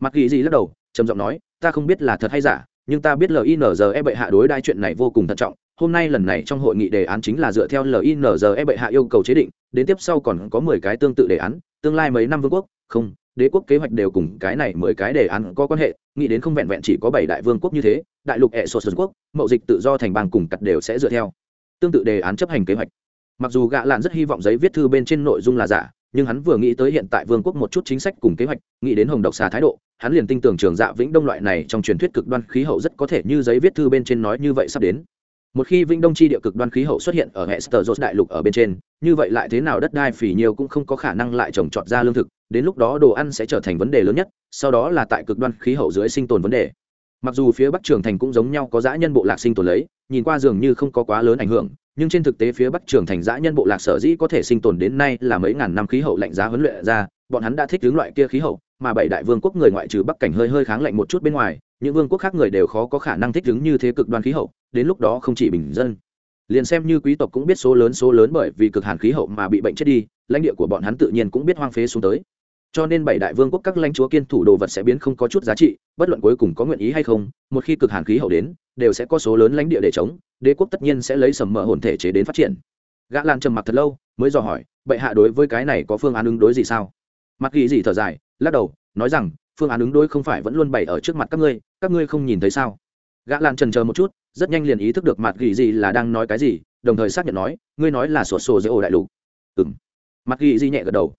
Speaker 1: Mặt ghi dị lắc đầu, trầm giọng nói, ta không biết là thật hay giả, nhưng ta biết linze bệ hạ đối đai chuyện này vô cùng thận trọng. Hôm nay lần này trong hội nghị đề án chính là dựa theo linze bệ hạ yêu cầu chế định, đến tiếp sau còn có mười cái tương tự đề án tương lai mấy năm vương quốc, không, đế quốc kế hoạch đều cùng cái này mới cái đề án có quan hệ, nghĩ đến không vẹn vẹn chỉ có bảy đại vương quốc như thế, đại lục hệ sơn quốc, mậu dịch tự do thành bang cùng cặt đều sẽ dựa theo. Tương tự đề án chấp hành kế hoạch. Mặc dù gạ lạn rất hy vọng giấy viết thư bên trên nội dung là giả, nhưng hắn vừa nghĩ tới hiện tại vương quốc một chút chính sách cùng kế hoạch, nghĩ đến hồng độc xà thái độ, hắn liền tin tưởng trường dạ vĩnh đông loại này trong truyền thuyết cực đoan khí hậu rất có thể như giấy viết thư bên trên nói như vậy sắp đến một khi vĩnh đông chi địa cực đoan khí hậu xuất hiện ở hệ sờ dột đại lục ở bên trên, như vậy lại thế nào đất đai phì nhiều cũng không có khả năng lại trồng trọt ra lương thực, đến lúc đó đồ ăn sẽ trở thành vấn đề lớn nhất, sau đó là tại cực đoan khí hậu dưới sinh tồn vấn đề. Mặc dù phía bắc trường thành cũng giống nhau có dã nhân bộ lạc sinh tồn lấy, nhìn qua dường như không có quá lớn ảnh hưởng, nhưng trên thực tế phía bắc trường thành dã nhân bộ lạc sở dĩ có thể sinh tồn đến nay là mấy ngàn năm khí hậu lạnh giá huấn luyện ra, bọn hắn đã thích hướng loại kia khí hậu, mà bảy đại vương quốc người ngoại trừ bắc cảnh hơi hơi kháng lạnh một chút bên ngoài những vương quốc khác người đều khó có khả năng thích ứng như thế cực đoan khí hậu, đến lúc đó không chỉ bình dân. Liền xem như quý tộc cũng biết số lớn số lớn bởi vì cực hàn khí hậu mà bị bệnh chết đi, lãnh địa của bọn hắn tự nhiên cũng biết hoang phế xuống tới. Cho nên bảy đại vương quốc các lãnh chúa kiên thủ đồ vật sẽ biến không có chút giá trị, bất luận cuối cùng có nguyện ý hay không, một khi cực hàn khí hậu đến, đều sẽ có số lớn lãnh địa để chống, đế quốc tất nhiên sẽ lấy sầm mỡ hồn thể chế đến phát triển. Gã lan trầm mặc thật lâu, mới dò hỏi, bệ hạ đối với cái này có phương án ứng đối gì sao? Mặc ghi gì thở dài, lắc đầu, nói rằng phương án ứng đối không phải vẫn luôn bày ở trước mặt các ngươi các ngươi không nhìn thấy sao? Gã lan trần chờ một chút, rất nhanh liền ý thức được mặt ghi gì là đang nói cái gì, đồng thời xác nhận nói, ngươi nói là sổ sổ giữa ổ đại lục. Ừng mặt ghi gì nhẹ gật đầu.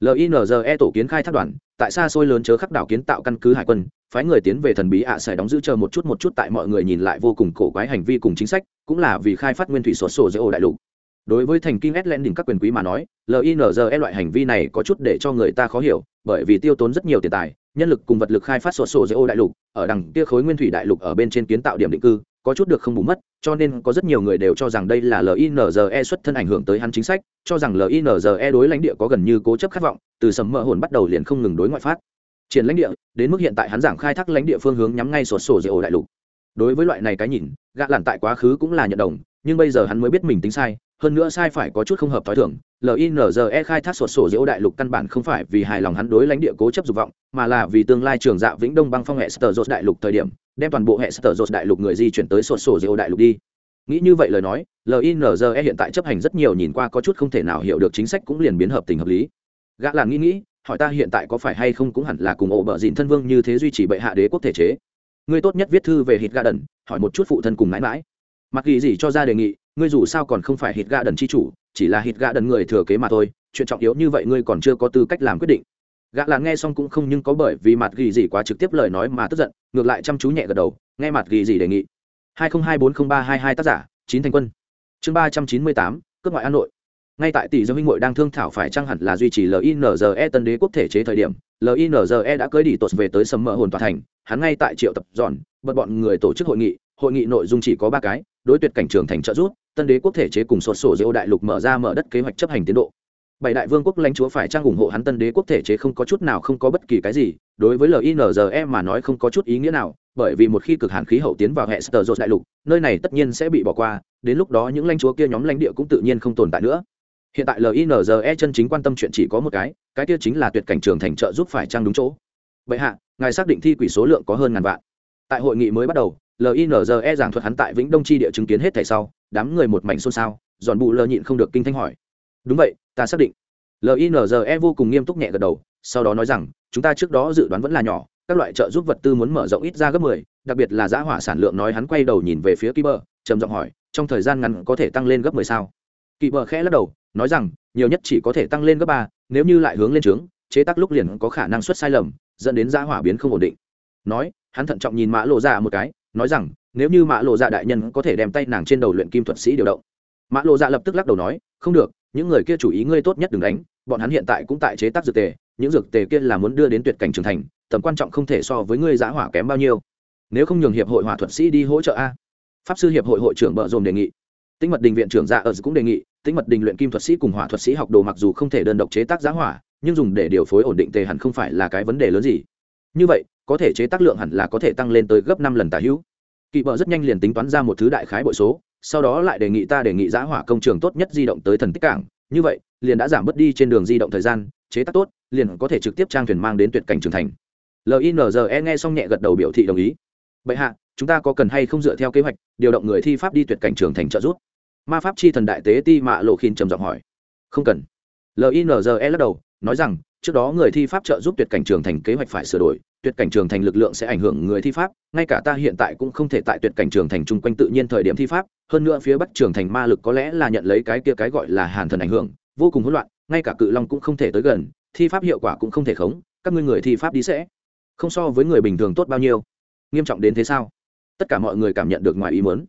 Speaker 1: Linze tổ kiến khai thác đoàn, tại xa xôi lớn chớ khắc đảo kiến tạo căn cứ hải quân, phái người tiến về thần bí ạ à đóng giữ chờ một chút một chút tại mọi người nhìn lại vô cùng cổ quái hành vi cùng chính sách, cũng là vì khai phát nguyên thủy sổ sổ giữa ổ đại lục đối với thành kinh len đỉnh các quyền quý mà nói linze loại hành vi này có chút để cho người ta khó hiểu, bởi vì tiêu tốn rất nhiều tiền tài, nhân lực cùng vật lực khai phát sổ sổ dễ ô đại lục, ở đằng kia khối nguyên thủy đại lục ở bên trên kiến tạo điểm định cư, có chút được không bù mất, cho nên có rất nhiều người đều cho rằng đây là linze xuất thân ảnh hưởng tới hắn chính sách, cho rằng linze đối lãnh địa có gần như cố chấp khát vọng, từ sầm mỡ hồn bắt đầu liền không ngừng đối ngoại phát. Triển lãnh địa, đến mức hiện tại hắn giảng khai thác lãnh địa phương hướng nhắm ngay sổ sổ dễ ô đại lục. Đối với loại này cái nhìn, gã lặn tại quá khứ cũng là nhận đồng, nhưng bây giờ hắn mới biết mình tính sai hơn nữa sai phải có chút không hợp t h ó i thưởng linze khai thác sột sổ diễu đại lục căn bản không phải vì hài lòng hắn đối lãnh địa cố chấp dục vọng, mà là vì tương lai trường dạ vĩnh đông băng phong hệ sờ dột đại lục thời điểm, đem toàn bộ hệ sờ dột đại lục người di chuyển tới sột sổ diễu đại lục đi. Nghĩ như vậy lời nói linze hiện tại chấp hành rất nhiều nhìn qua có chút không thể nào hiểu được chính sách cũng liền biến hợp tình hợp lý. Gã là nghĩ nghĩ, hỏi ta hiện tại có phải hay không cũng hẳn là cùng ổ bờ dịn thân vương như thế duy trì bệ hạ đế quốc thể chế. Ngươi tốt nhất viết thư về hít gà đần, hỏi một chút phụ thân cùng mãi mãi. Mặc kỳ gì cho ra đề nghị ngươi dù sao còn không phải hít gạ đần chi chủ, chỉ là hít gạ đần người thừa kế mà thôi, chuyện trọng yếu như vậy ngươi còn chưa có tư cách làm quyết định. Gã là nghe xong cũng không nhưng có bởi vì mặt ghi gì quá trực tiếp lời nói mà tức giận, ngược lại chăm chú nhẹ gật đầu, nghe mặt ghi gì đề nghị. Hai nghìn hai bốn không ba hai hai tác giả, chín thành quân. Chương ba trăm chín mươi tám, cướp ngoại an nội. Ngay tại tỷ dân minh hội đang thương thảo phải chăng hẳn là duy trì linze tân đế quốc thể chế thời điểm linze đã cưới đi tột về tới sầm mỡ hồn tòa thành, hắn ngay tại triệu tập dọn, bật bọn người tổ chức hội nghị hội nghị nội dung chỉ có ba cái, đối tuyệt cảnh trường thành trợ rút tân đế quốc thể chế cùng sột sổ dễ đại lục mở ra mở đất kế hoạch chấp hành tiến độ. Bảy đại vương quốc lãnh chúa phải trang ủng hộ hắn tân đế quốc thể chế không có chút nào không có bất kỳ cái gì, đối với linze mà nói không có chút ý nghĩa nào, bởi vì một khi cực hàn khí hậu tiến vào hệ sờ dột đại lục, nơi này tất nhiên sẽ bị bỏ qua, đến lúc đó những lãnh chúa kia nhóm lãnh địa cũng tự nhiên không tồn tại nữa. Hiện tại linze chân chính quan tâm chuyện chỉ có một cái cái kia chính là tuyệt cảnh trường thành trợ giúp phải trang đúng chỗ. Vậy hạ, ngài xác định thi quỷ số lượng có hơn ngàn vạn. Tại hội nghị mới bắt đầu linze giảng thuật hắn tại vĩnh đông chi địa chứng kiến hết thảy sau đám người một mảnh xôn xao giòn bụ lờ nhịn không được kinh thanh hỏi. Đúng vậy ta xác định. Linze vô cùng nghiêm túc nhẹ gật đầu sau đó nói rằng chúng ta trước đó dự đoán vẫn là nhỏ các loại trợ giúp vật tư muốn mở rộng ít ra gấp mười, đặc biệt là giá hỏa sản lượng nói hắn quay đầu nhìn về phía Kiber, trầm giọng hỏi trong thời gian ngắn có thể tăng lên gấp mười sao? Kiber khẽ lắc đầu nói rằng nhiều nhất chỉ có thể tăng lên gấp ba nếu như lại hướng lên trướng chế tác lúc liền có khả năng xuất sai lầm dẫn đến giá hỏa biến không ổn định. Nói hắn thận trọng nhìn mã lộ ra một cái nói rằng nếu như mã lộ dạ đại nhân có thể đem tay nàng trên đầu luyện kim thuật sĩ điều động. Mã lộ dạ lập tức lắc đầu nói, không được, những người kia chủ ý ngươi tốt nhất đừng đánh, bọn hắn hiện tại cũng tại chế tác dược tề, những dược tề kia là muốn đưa đến tuyệt cảnh trưởng thành, tầm quan trọng không thể so với ngươi giã hỏa kém bao nhiêu. Nếu không nhường hiệp hội hỏa thuật sĩ đi hỗ trợ a. Pháp sư hiệp hội hội trưởng bợ dồn đề nghị. Tĩnh mật đình viện trưởng dạ ở cũng đề nghị, tĩnh mật đình luyện kim thuật sĩ cùng hỏa thuật sĩ học đồ mặc dù không thể đơn độc chế tác giá hỏa, nhưng dùng để điều phối ổn định tề hẳn không phải là cái vấn đề lớn gì. Như vậy, có thể chế tác lượng hẳn là có thể tăng lên tới gấp năm lần tả hữu kỵ bờ rất nhanh liền tính toán ra một thứ đại khái bội số, sau đó lại đề nghị ta đề nghị giá hỏa công trường tốt nhất di động tới thần tích cảng. Như vậy, liền đã giảm bớt đi trên đường di động thời gian, chế tác tốt, liền có thể trực tiếp trang thuyền mang đến tuyệt cảnh trưởng thành. Linze nghe xong nhẹ gật đầu biểu thị đồng ý. Bệ hạ, chúng ta có cần hay không dựa theo kế hoạch, điều động người thi pháp đi tuyệt cảnh trưởng thành trợ giúp? Ma pháp chi thần đại tế ti mạ lộ khiên trầm giọng hỏi. Không cần. Linze lắc đầu, nói rằng, trước đó người thi pháp trợ giúp tuyệt cảnh trường thành kế hoạch phải sửa đổi tuyệt cảnh trường thành lực lượng sẽ ảnh hưởng người thi pháp, ngay cả ta hiện tại cũng không thể tại tuyệt cảnh trường thành chung quanh tự nhiên thời điểm thi pháp, hơn nữa phía bắc trường thành ma lực có lẽ là nhận lấy cái kia cái gọi là hàn thần ảnh hưởng, vô cùng hỗn loạn, ngay cả cự long cũng không thể tới gần, thi pháp hiệu quả cũng không thể khống, các ngươi người thi pháp đi sẽ không so với người bình thường tốt bao nhiêu. Nghiêm trọng đến thế sao? Tất cả mọi người cảm nhận được ngoài ý muốn.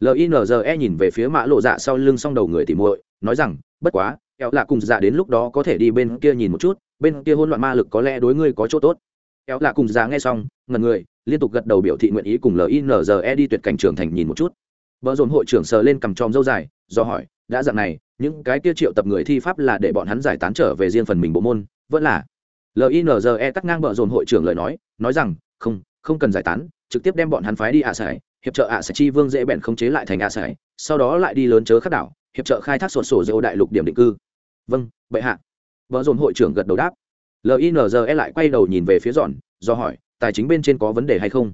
Speaker 1: Linze nhìn về phía mã lộ dạ sau lưng s đầu người tìm muội, nói rằng, bất quá eo lạ cùng dạ đến lúc đó có thể đi bên kia nhìn một chút, bên kia hôn loạn ma lực có lẽ đối ngươi có chỗ tốt éo lạ cùng già nghe xong ngần người, liên tục gật đầu biểu thị nguyện ý cùng linze đi tuyệt cảnh trưởng thành nhìn một chút. Vợ dồn hội trưởng sờ lên cằm tròm dâu dài, do hỏi, đã dặn này, những cái kia triệu tập người thi pháp là để bọn hắn giải tán trở về riêng phần mình bộ môn? Vẫn là. Linze cắt ngang vợ dồn hội trưởng lời nói nói rằng, không không cần giải tán, trực tiếp đem bọn hắn phái đi ạ sải, hiệp trợ ạ sải chi vương dễ bèn khống chế lại thành ạ sải, sau đó lại đi lớn chớ khắc đảo, hiệp trợ khai thác sổ sổ dỗ đại lục điểm định cư. Vâng bệ hạ. Vợ dồn hội trưởng gật đầu đáp linze lại quay đầu nhìn về phía dọn do hỏi, tài chính bên trên có vấn đề hay không?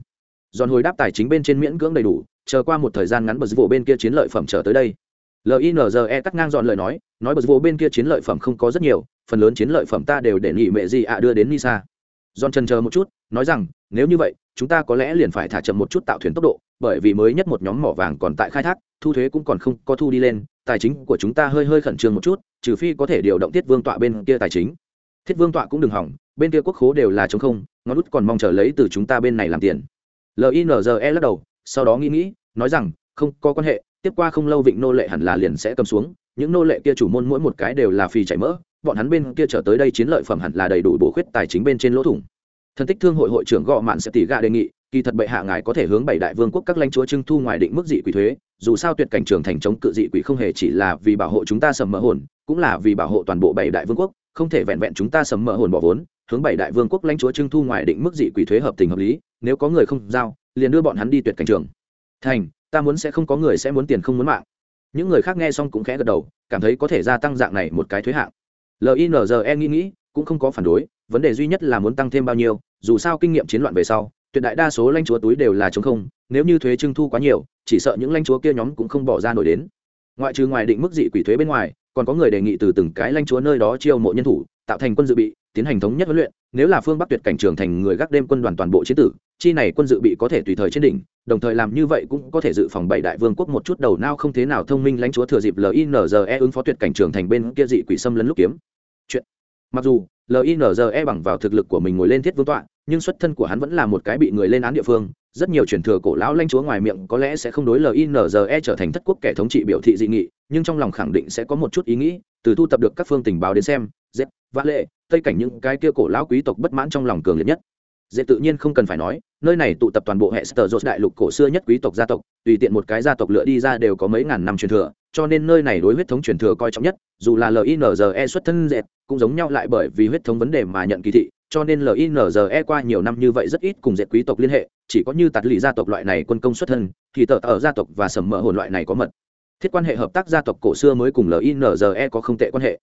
Speaker 1: Dọn hồi đáp tài chính bên trên miễn cưỡng đầy đủ, chờ qua một thời gian ngắn bờ vụ bên kia chiến lợi phẩm trở tới đây. Linze cắt ngang dọn lời nói nói bờ vụ bên kia chiến lợi phẩm không có rất nhiều, phần lớn chiến lợi phẩm ta đều để nghị mẹ gì ạ đưa đến nisa. Dọn trần chờ một chút, nói rằng, nếu như vậy, chúng ta có lẽ liền phải thả chậm một chút tạo thuyền tốc độ, bởi vì mới nhất một nhóm mỏ vàng còn tại khai thác, thu thuế cũng còn không có thu đi lên, tài chính của chúng ta hơi hơi khẩn trương một chút, trừ phi có thể điều động Tiết vương tọa bên kia tài chính thiết vương tọa cũng đừng hỏng, bên kia quốc khố đều là chống không, ngón út còn mong chờ lấy từ chúng ta bên này làm tiền. Linze lắc đầu, sau đó nghĩ nghĩ, nói rằng, không có quan hệ, tiếp qua không lâu vịnh nô lệ hẳn là liền sẽ cầm xuống, những nô lệ kia chủ môn mỗi một cái đều là phì chảy mỡ, bọn hắn bên kia trở tới đây chiến lợi phẩm hẳn là đầy đủ bổ khuyết tài chính bên trên lỗ thủng. Thân tích thương hội hội trưởng gọ mạn sẽ tỉ gạ đề nghị, kỳ thật bệ hạ ngài có thể hướng bảy đại vương quốc các lãnh chúa trưng thu ngoài định mức dị quỷ thuế, dù sao tuyệt cảnh trường thành chống cự dị quỷ không hề chỉ là vì bảo hộ chúng ta sầm mỡ hồn, cũng là vì bảo hộ toàn bộ bảy đại vương quốc không thể vẹn vẹn chúng ta sầm mỡ hồn bỏ vốn, hướng bảy đại vương quốc lãnh chúa trưng thu ngoài định mức dị quỷ thuế hợp tình hợp lý, nếu có người không giao, liền đưa bọn hắn đi tuyệt cảnh trường. Thành, ta muốn sẽ không có người sẽ muốn tiền không muốn mạng. Những người khác nghe xong cũng khẽ gật đầu, cảm thấy có thể gia tăng dạng này một cái thuế hạng. Linze nghĩ nghĩ, cũng không có phản đối, vấn đề duy nhất là muốn tăng thêm bao nhiêu, dù sao kinh nghiệm chiến loạn về sau, tuyệt đại đa số lãnh chúa túi đều là chống không, nếu như thuế trưng thu quá nhiều, chỉ sợ những lãnh chúa kia nhóm cũng không bỏ ra nổi đến. Ngoại trừ ngoài định mức dị quỷ thuế bên ngoài còn có người đề nghị từ từng cái lãnh chúa nơi đó chiêu mộ nhân thủ, tạo thành quân dự bị, tiến hành thống nhất huấn luyện. Nếu là phương bắc tuyệt cảnh trường thành người gác đêm quân đoàn toàn bộ chiến tử, chi này quân dự bị có thể tùy thời trên đỉnh, đồng thời làm như vậy cũng có thể dự phòng bảy đại vương quốc một chút đầu nao không thế nào thông minh lãnh chúa thừa dịp linze ứng phó tuyệt cảnh trường thành bên kia dị quỷ xâm lấn lúc kiếm. Chuyện. Mặc dù linze bằng vào thực lực của mình ngồi lên thiết vương tọa, nhưng xuất thân của hắn vẫn là một cái bị người lên án địa phương rất nhiều truyền thừa cổ lão lanh chúa ngoài miệng có lẽ sẽ không đối linze trở thành thất quốc kẻ thống trị biểu thị dị nghị, nhưng trong lòng khẳng định sẽ có một chút ý nghĩ, từ thu tập được các phương tình báo đến xem z vã lệ, tây cảnh những cái kia cổ lão quý tộc bất mãn trong lòng cường liệt nhất. Dễ tự nhiên không cần phải nói, nơi này tụ tập toàn bộ hệ sở dột đại lục cổ xưa nhất quý tộc gia tộc, tùy tiện một cái gia tộc lựa đi ra đều có mấy ngàn năm truyền thừa, cho nên nơi này đối huyết thống truyền thừa coi trọng nhất, dù là linze xuất thân dệt, cũng giống nhau lại bởi vì huyết thống vấn đề mà nhận kỳ thị cho nên linze qua nhiều năm như vậy rất ít cùng dệt quý tộc liên hệ, chỉ có như tạt lì gia tộc loại này quân công xuất thân, thì tờ ở gia tộc và sầm mỡ hồn loại này có mật. Thiết quan hệ hợp tác gia tộc cổ xưa mới cùng linze có không tệ quan hệ.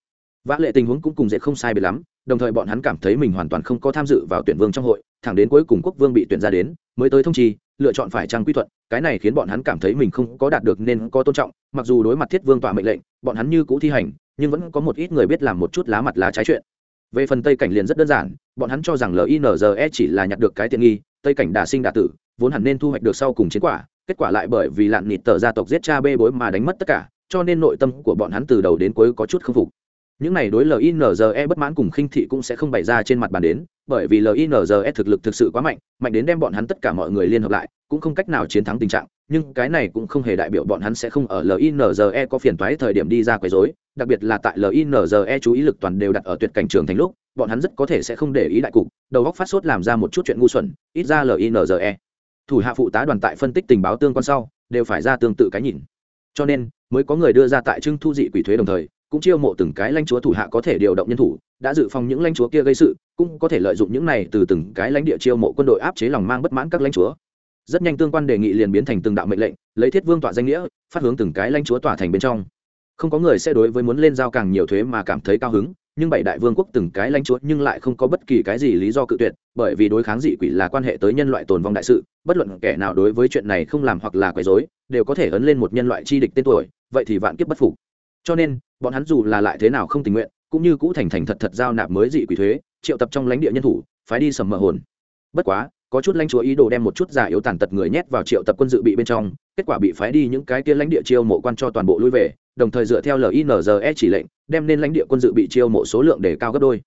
Speaker 1: Vã lệ tình huống cũng cùng dễ không sai biệt lắm, đồng thời bọn hắn cảm thấy mình hoàn toàn không có tham dự vào tuyển vương trong hội, thẳng đến cuối cùng quốc vương bị tuyển ra đến, mới tới thông chi, lựa chọn phải trang quy thuận cái này khiến bọn hắn cảm thấy mình không có đạt được nên có tôn trọng, mặc dù đối mặt thiết vương tọa mệnh lệnh, bọn hắn như cũ thi hành, nhưng vẫn có một ít người biết làm một chút lá mặt lá trái chuyện về phần tây cảnh liền rất đơn giản, bọn hắn cho rằng linze chỉ là nhặt được cái tiện nghi, tây cảnh đà sinh đà tử, vốn hẳn nên thu hoạch được sau cùng chiến quả, kết quả lại bởi vì lạn nịt tờ gia tộc giết cha bê bối mà đánh mất tất cả, cho nên nội tâm của bọn hắn từ đầu đến cuối có chút k phục những này đối linze bất mãn cùng khinh thị cũng sẽ không bày ra trên mặt bàn đến, bởi vì linze thực lực thực sự quá mạnh mạnh đến đem bọn hắn tất cả mọi người liên hợp lại, cũng không cách nào chiến thắng tình trạng. Nhưng cái này cũng không hề đại biểu bọn hắn sẽ không ở linze có phiền toái thời điểm đi ra quấy rối, đặc biệt là tại linze chú ý lực toàn đều đặt ở tuyệt cảnh trường thành lúc, bọn hắn rất có thể sẽ không để ý đại cục, đầu góc phát sốt làm ra một chút chuyện ngu xuẩn, ít ra linze thủ hạ phụ tá đoàn tại phân tích tình báo tương quan sau, đều phải ra tương tự cái nhìn. Cho nên, mới có người đưa ra tại trưng thu dị quỷ thuế đồng thời cũng chiêu mộ từng cái lãnh chúa thủ hạ có thể điều động nhân thủ, đã dự phòng những lãnh chúa kia gây sự, cũng có thể lợi dụng những này từ từng cái lãnh địa chiêu mộ quân đội áp chế lòng mang bất mãn các lãnh chúa. Rất nhanh tương quan đề nghị liền biến thành từng đạo mệnh lệnh, lấy thiết vương tọa danh nghĩa, phát hướng từng cái lãnh chúa tỏa thành bên trong. Không có người sẽ đối với muốn lên giao càng nhiều thuế mà cảm thấy cao hứng, nhưng bảy đại vương quốc từng cái lãnh chúa nhưng lại không có bất kỳ cái gì lý do cự tuyệt, bởi vì đối kháng dị quỷ là quan hệ tới nhân loại tồn vong đại sự, bất luận kẻ nào đối với chuyện này không làm hoặc là quấy rối, đều có thể ấn lên một nhân loại chi địch tên tuổi, vậy thì vạn kiếp bất phục cho nên, bọn hắn dù là lại thế nào không tình nguyện, cũng như cũ thành thành thật thật giao nạp mới dị quỷ thuế, triệu tập trong lãnh địa nhân thủ, phái đi sầm mờ hồn. Bất quá, có chút lãnh chúa ý đồ đem một chút giả yếu tàn tật người nhét vào triệu tập quân dự bị bên trong, kết quả bị phái đi những cái kia lãnh địa chiêu mộ quan cho toàn bộ lui về, đồng thời dựa theo linze chỉ lệnh, đem nên lãnh địa quân dự bị chiêu mộ số lượng để cao gấp đôi.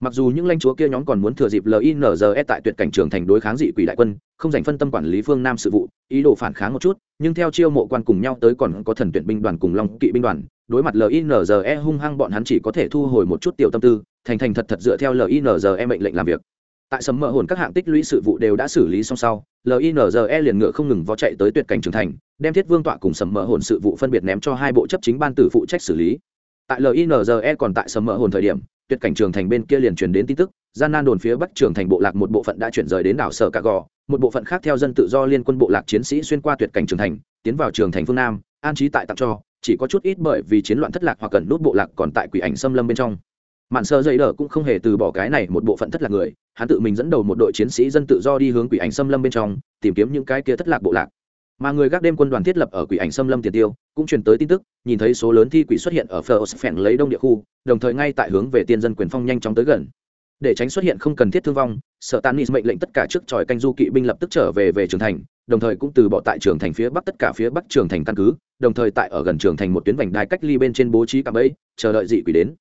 Speaker 1: Mặc dù những lãnh chúa kia nhóm còn muốn thừa dịp linze tại tuyệt cảnh trường thành đối kháng dị quỷ đại quân, không dành phân tâm quản lý phương nam sự vụ, ý đồ phản kháng một chút, nhưng theo chiêu mộ quan cùng nhau tới còn có thần tuyển binh đoàn cùng long kỵ binh đoàn đối mặt linze hung hăng, bọn hắn chỉ có thể thu hồi một chút tiểu tâm tư, thành thành thật thật dựa theo linze mệnh lệnh làm việc. Tại sấm mỡ hồn các hạng tích lũy sự vụ đều đã xử lý xong sau linze liền ngựa không ngừng vó chạy tới tuyệt cảnh trưởng thành, đem thiết vương tọa cùng sấm mỡ hồn sự vụ phân biệt ném cho hai bộ chấp chính ban tử phụ trách xử lý. Tại linze còn tại sấm mỡ hồn thời điểm, tuyệt cảnh trường thành bên kia liền truyền đến tin tức, gian nan đồn phía bắc trường thành bộ lạc một bộ phận đã chuyển rời đến đảo sở cà gò, một bộ phận khác theo dân tự do liên quân bộ lạc chiến sĩ xuyên qua tuyệt cảnh trường thành, tiến vào trường thành phương nam, an trí tại tặng cho chỉ có chút ít bởi vì chiến loạn thất lạc hoặc cần nút bộ lạc còn tại quỷ ảnh xâm lâm bên trong. Mạn sơ dây đờ cũng không hề từ bỏ cái này một bộ phận thất lạc người, hắn tự mình dẫn đầu một đội chiến sĩ dân tự do đi hướng quỷ ảnh xâm lâm bên trong, tìm kiếm những cái kia thất lạc bộ lạc. Mà người gác đêm quân đoàn thiết lập ở quỷ ảnh xâm lâm tiền tiêu, cũng truyền tới tin tức, nhìn thấy số lớn thi quỷ xuất hiện ở phờ phèn lấy đông địa khu, đồng thời ngay tại hướng về tiên dân quyền phong nhanh chóng tới gần để tránh xuất hiện không cần thiết thương vong sở tan nis mệnh lệnh tất cả trước tròi canh du kỵ binh lập tức trở về về trường thành, đồng thời cũng từ bỏ tại trường thành phía bắc tất cả phía bắc trường thành căn cứ, đồng thời tại ở gần trường thành một tuyến vành đai cách ly bên trên bố trí cạm bẫy, chờ đợi dị quỷ đến.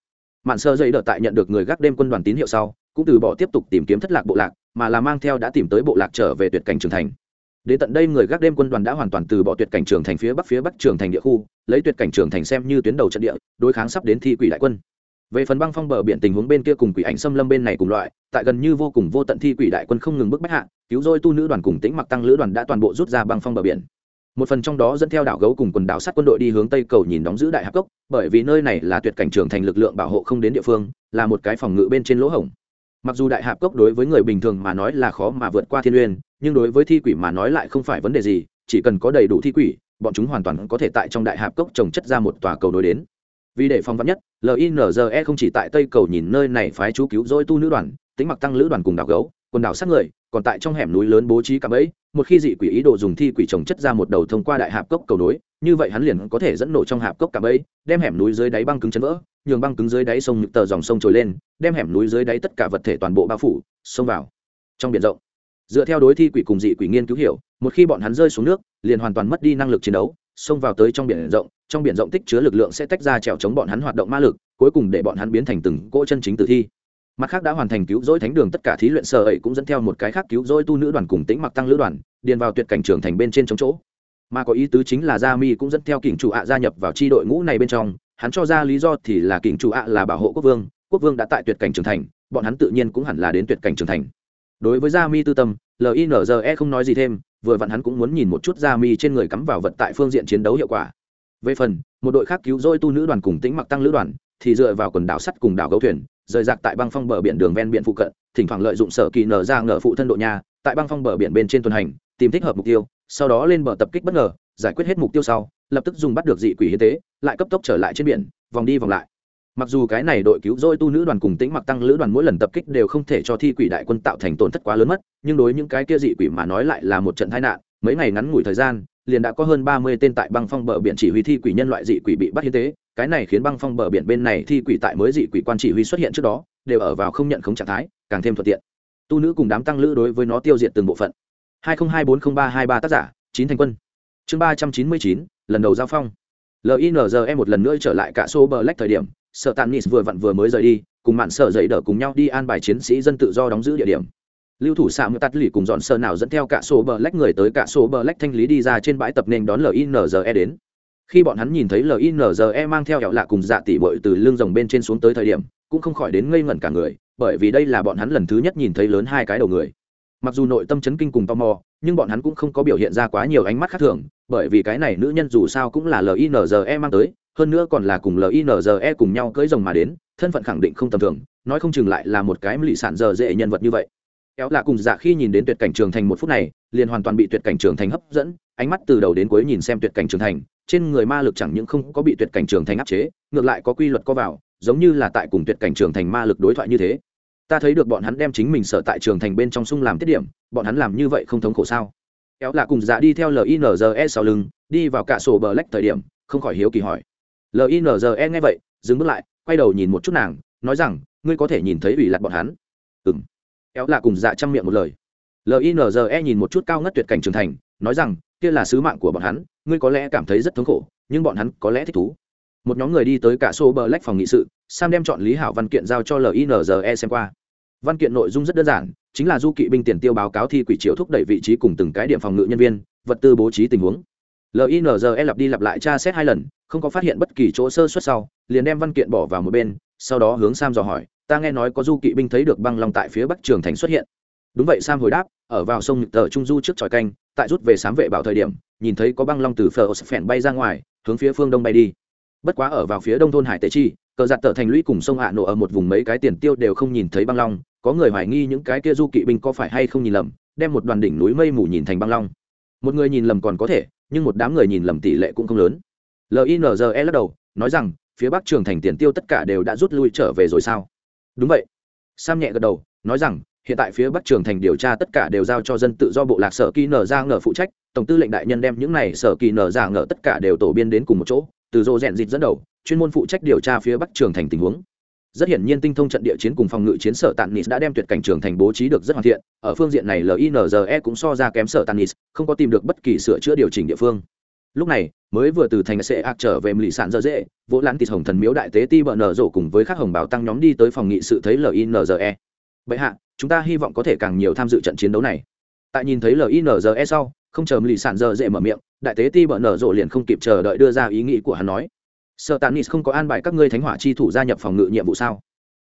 Speaker 1: Mạn sơ dây đợt tại nhận được người gác đêm quân đoàn tín hiệu sau, cũng từ bỏ tiếp tục tìm kiếm thất lạc bộ lạc, mà là mang theo đã tìm tới bộ lạc trở về tuyệt cảnh trường thành. Đến tận đây người gác đêm quân đoàn đã hoàn toàn từ bỏ tuyệt cảnh trường thành phía bắc phía bắc trường thành địa khu, lấy tuyệt cảnh trường thành xem như tuyến đầu trận địa, đối kháng sắp đến thi quỷ đại quân về phần băng phong bờ biển tình huống bên kia cùng quỷ ảnh xâm lâm bên này cùng loại, tại gần như vô cùng vô tận thi quỷ đại quân không ngừng bức bách hạ, cứu rỗi tu nữ đoàn cùng tĩnh mặc tăng lữ đoàn đã toàn bộ rút ra băng phong bờ biển. Một phần trong đó dẫn theo đảo gấu cùng quần đảo sát quân đội đi hướng tây cầu nhìn đóng giữ đại hạp cốc, bởi vì nơi này là tuyệt cảnh trường thành lực lượng bảo hộ không đến địa phương, là một cái phòng ngự bên trên lỗ hổng. Mặc dù đại hạp cốc đối với người bình thường mà nói là khó mà vượt qua thiên uyên nhưng đối với thi quỷ mà nói lại không phải vấn đề gì, chỉ cần có đầy đủ thi quỷ, bọn chúng hoàn toàn có thể tại trong đại hạp cốc trồng chất ra một tòa cầu nối đến vì để phòng vắn nhất linze không chỉ tại tây cầu nhìn nơi này phái chú cứu dỗi tu nữ đoàn, tính mặc tăng lữ đoàn cùng đảo gấu, quần đảo sát người, còn tại trong hẻm núi lớn bố trí cả ấy một khi dị quỷ ý đồ dùng thi quỷ trồng chất ra một đầu thông qua đại hạp cốc cầu nối, như vậy hắn liền có thể dẫn nổ trong hạp cốc cả ấy đem hẻm núi dưới đáy băng cứng chấn vỡ, nhường băng cứng dưới đáy sông những tờ dòng sông trồi lên, đem hẻm núi dưới đáy tất cả vật thể toàn bộ bao phủ, xông vào. Trong biển rộng, dựa theo đối thi quỷ cùng dị quỷ nghiên cứu hiểu, một khi bọn hắn rơi xuống nước, liền hoàn toàn mất đi năng lực chiến đấu xông vào tới trong biển rộng, trong biển rộng tích chứa lực lượng sẽ tách ra trèo chống bọn hắn hoạt động ma lực, cuối cùng để bọn hắn biến thành từng cỗ chân chính tử thi. Mặt khác đã hoàn thành cứu rỗi thánh đường, tất cả thí luyện sở ấy cũng dẫn theo một cái khác cứu rỗi tu nữ đoàn cùng tĩnh mặc tăng lữ đoàn, điền vào tuyệt cảnh trường thành bên trên chống chỗ. Mà có ý tứ chính là gia mi cũng dẫn theo kình chủ ạ gia nhập vào tri đội ngũ này bên trong, hắn cho ra lý do thì là kình chủ ạ là bảo hộ quốc vương quốc vương đã tại tuyệt cảnh trường thành, bọn hắn tự nhiên cũng hẳn là đến tuyệt cảnh trường thành đối với gia mi tư tâm linze không nói gì thêm, vừa vặn hắn cũng muốn nhìn một chút gia mi trên người cắm vào vật tại phương diện chiến đấu hiệu quả. Về phần, một đội khác cứu rỗi tu nữ đoàn cùng tĩnh mặc tăng lữ đoàn, thì dựa vào quần đảo sắt cùng đảo gấu thuyền, rời rạc tại băng phong bờ biển đường ven biển phụ cận, thỉnh thoảng lợi dụng sở kỳ nở ra ngờ phụ thân độ nhà, tại băng phong bờ biển bên trên tuần hành, tìm thích hợp mục tiêu, sau đó lên bờ tập kích bất ngờ, giải quyết hết mục tiêu sau, lập tức dùng bắt được dị quỷ hiến tế, lại cấp tốc trở lại trên biển, vòng đi vòng lại mặc dù cái này đội cứu dôi tu nữ đoàn cùng tĩnh mặc tăng lữ đoàn mỗi lần tập kích đều không thể cho thi quỷ đại quân tạo thành tổn thất quá lớn mất, nhưng đối những cái kia dị quỷ mà nói lại là một trận tai nạn. Mấy ngày ngắn ngủi thời gian, liền đã có hơn ba mươi tên tại băng phong bờ biển chỉ huy thi quỷ nhân loại dị quỷ bị bắt hiến tế cái này khiến băng phong bờ biển bên này thi quỷ tại mới dị quỷ quan chỉ huy xuất hiện trước đó, đều ở vào không nhận khống trạng thái, càng thêm thuận tiện. Tu nữ cùng đám tăng lữ đối với nó tiêu diệt từng bộ phận. hai nghìn hai bốn không ba hai ba tác giả, chín thành quân. Chương ba trăm chín mươi chín, lần đầu giao phong. Linze một lần nữa trở lại cả số bờ lách thời điểm sợ tàn nis vừa vặn vừa mới rời đi, cùng mạn sợ dậy đỡ cùng nhau đi an bài chiến sĩ dân tự do đóng giữ địa điểm. Lưu thủ xạ mưu tắt lì cùng dọn sơ nào dẫn theo cả số bờ lách người tới cả số bờ lách thanh lý đi ra trên bãi tập nên đón linze đến. Khi bọn hắn nhìn thấy linze mang theo hẹo lạ cùng dạ tỉ bội từ lưng rồng bên trên xuống tới thời điểm, cũng không khỏi đến ngây ngẩn cả người, bởi vì đây là bọn hắn lần thứ nhất nhìn thấy lớn hai cái đầu người. Mặc dù nội tâm chấn kinh cùng tò mò, nhưng bọn hắn cũng không có biểu hiện ra quá nhiều ánh mắt khác thường, bởi vì cái này nữ nhân dù sao cũng là linze mang tới hơn nữa còn là cùng linze cùng nhau cưỡi rồng mà đến, thân phận khẳng định không tầm thường, nói không chừng lại là một cái lì sản giờ dễ nhân vật như vậy. Kéo lạ cùng dạ khi nhìn đến tuyệt cảnh trường thành một phút này, liền hoàn toàn bị tuyệt cảnh trường thành hấp dẫn, ánh mắt từ đầu đến cuối nhìn xem tuyệt cảnh trường thành, trên người ma lực chẳng những không có bị tuyệt cảnh trường thành áp chế, ngược lại có quy luật có vào, giống như là tại cùng tuyệt cảnh trường thành ma lực đối thoại như thế. Ta thấy được bọn hắn đem chính mình sợ tại trường thành bên trong sung làm tiết điểm, bọn hắn làm như vậy không thống khổ sao? Kéo lạ cùng dạ đi theo linze sau lưng, đi vào cả sổ bờ lách thời điểm, không khỏi hiếu kỳ hỏi linze nghe vậy, dừng bước lại, quay đầu nhìn một chút nàng, nói rằng, ngươi có thể nhìn thấy ủy lạc bọn hắn. Ừng éo lạ cùng dạ chăm miệng một lời. Linze nhìn một chút cao ngất tuyệt cảnh trường thành, nói rằng, kia là sứ mạng của bọn hắn, ngươi có lẽ cảm thấy rất thống khổ, nhưng bọn hắn có lẽ thích thú. Một nhóm người đi tới cả xô bờ lách phòng nghị sự, sam đem chọn lý hảo văn kiện giao cho linze xem qua. Văn kiện nội dung rất đơn giản, chính là du kỵ binh tiền tiêu báo cáo thi quỷ chiếu thúc đẩy vị trí cùng từng cái điểm phòng ngự nhân viên, vật tư bố trí tình huống linze lặp đi lặp lại tra xét hai lần, không có phát hiện bất kỳ chỗ sơ xuất sau, liền đem văn kiện bỏ vào một bên, sau đó hướng sam dò hỏi, ta nghe nói có du kỵ binh thấy được băng long tại phía bắc trường thành xuất hiện. Đúng vậy, sam hồi đáp, ở vào sông nhật tờ trung du trước tròi canh, tại rút về sám vệ bảo thời điểm, nhìn thấy có băng long từ phở phèn bay ra ngoài, hướng phía phương đông bay đi. Bất quá ở vào phía đông thôn hải Tế chi, cờ giặt tờ thành lũy cùng sông hạ nổ ở một vùng mấy cái tiền tiêu đều không nhìn thấy băng long, có người hoài nghi những cái kia du kỵ binh có phải hay không nhìn lầm, đem một đoàn đỉnh núi mây mù nhìn thành băng long. Một người nhìn lầm còn có thể nhưng một đám người nhìn lầm tỷ lệ cũng không lớn. Linze lắc đầu, nói rằng, phía bắc trường thành tiền tiêu tất cả đều đã rút lui trở về rồi sao? Đúng vậy. Sam nhẹ gật đầu, nói rằng, hiện tại phía bắc trường thành điều tra tất cả đều giao cho dân tự do bộ lạc sở kỳ nở ra ngờ phụ trách, tổng tư lệnh đại nhân đem những này sở kỳ nở ra ngờ tất cả đều tổ biên đến cùng một chỗ, từ rô rèn dịch dẫn đầu, chuyên môn phụ trách điều tra phía bắc trường thành tình huống rất hiển nhiên tinh thông trận địa chiến cùng phòng ngự chiến sở tàn nis đã đem tuyệt cảnh trường thành bố trí được rất hoàn thiện. Ở phương diện này linze cũng so ra kém sở tàn nis không có tìm được bất kỳ sửa chữa điều chỉnh địa phương. Lúc này, mới vừa từ thành sệ ạc trở về lì sản dơ dễ vỗ lãn tịt hồng thần miếu đại tế ti bợ nở rộ cùng với các hồng bảo tăng nhóm đi tới phòng nghị sự thấy linze vậy hạ, chúng ta hy vọng có thể càng nhiều tham dự trận chiến đấu này. Tại nhìn thấy linze sau, không chờ lì sản dơ dễ mở miệng, đại tế ti bợ nở rộ liền không kịp chờ đợi đưa ra ý nghĩ của hắn nói sợ tàn nis không có an bài các ngươi thánh hỏa chi thủ gia nhập phòng ngự nhiệm vụ sao?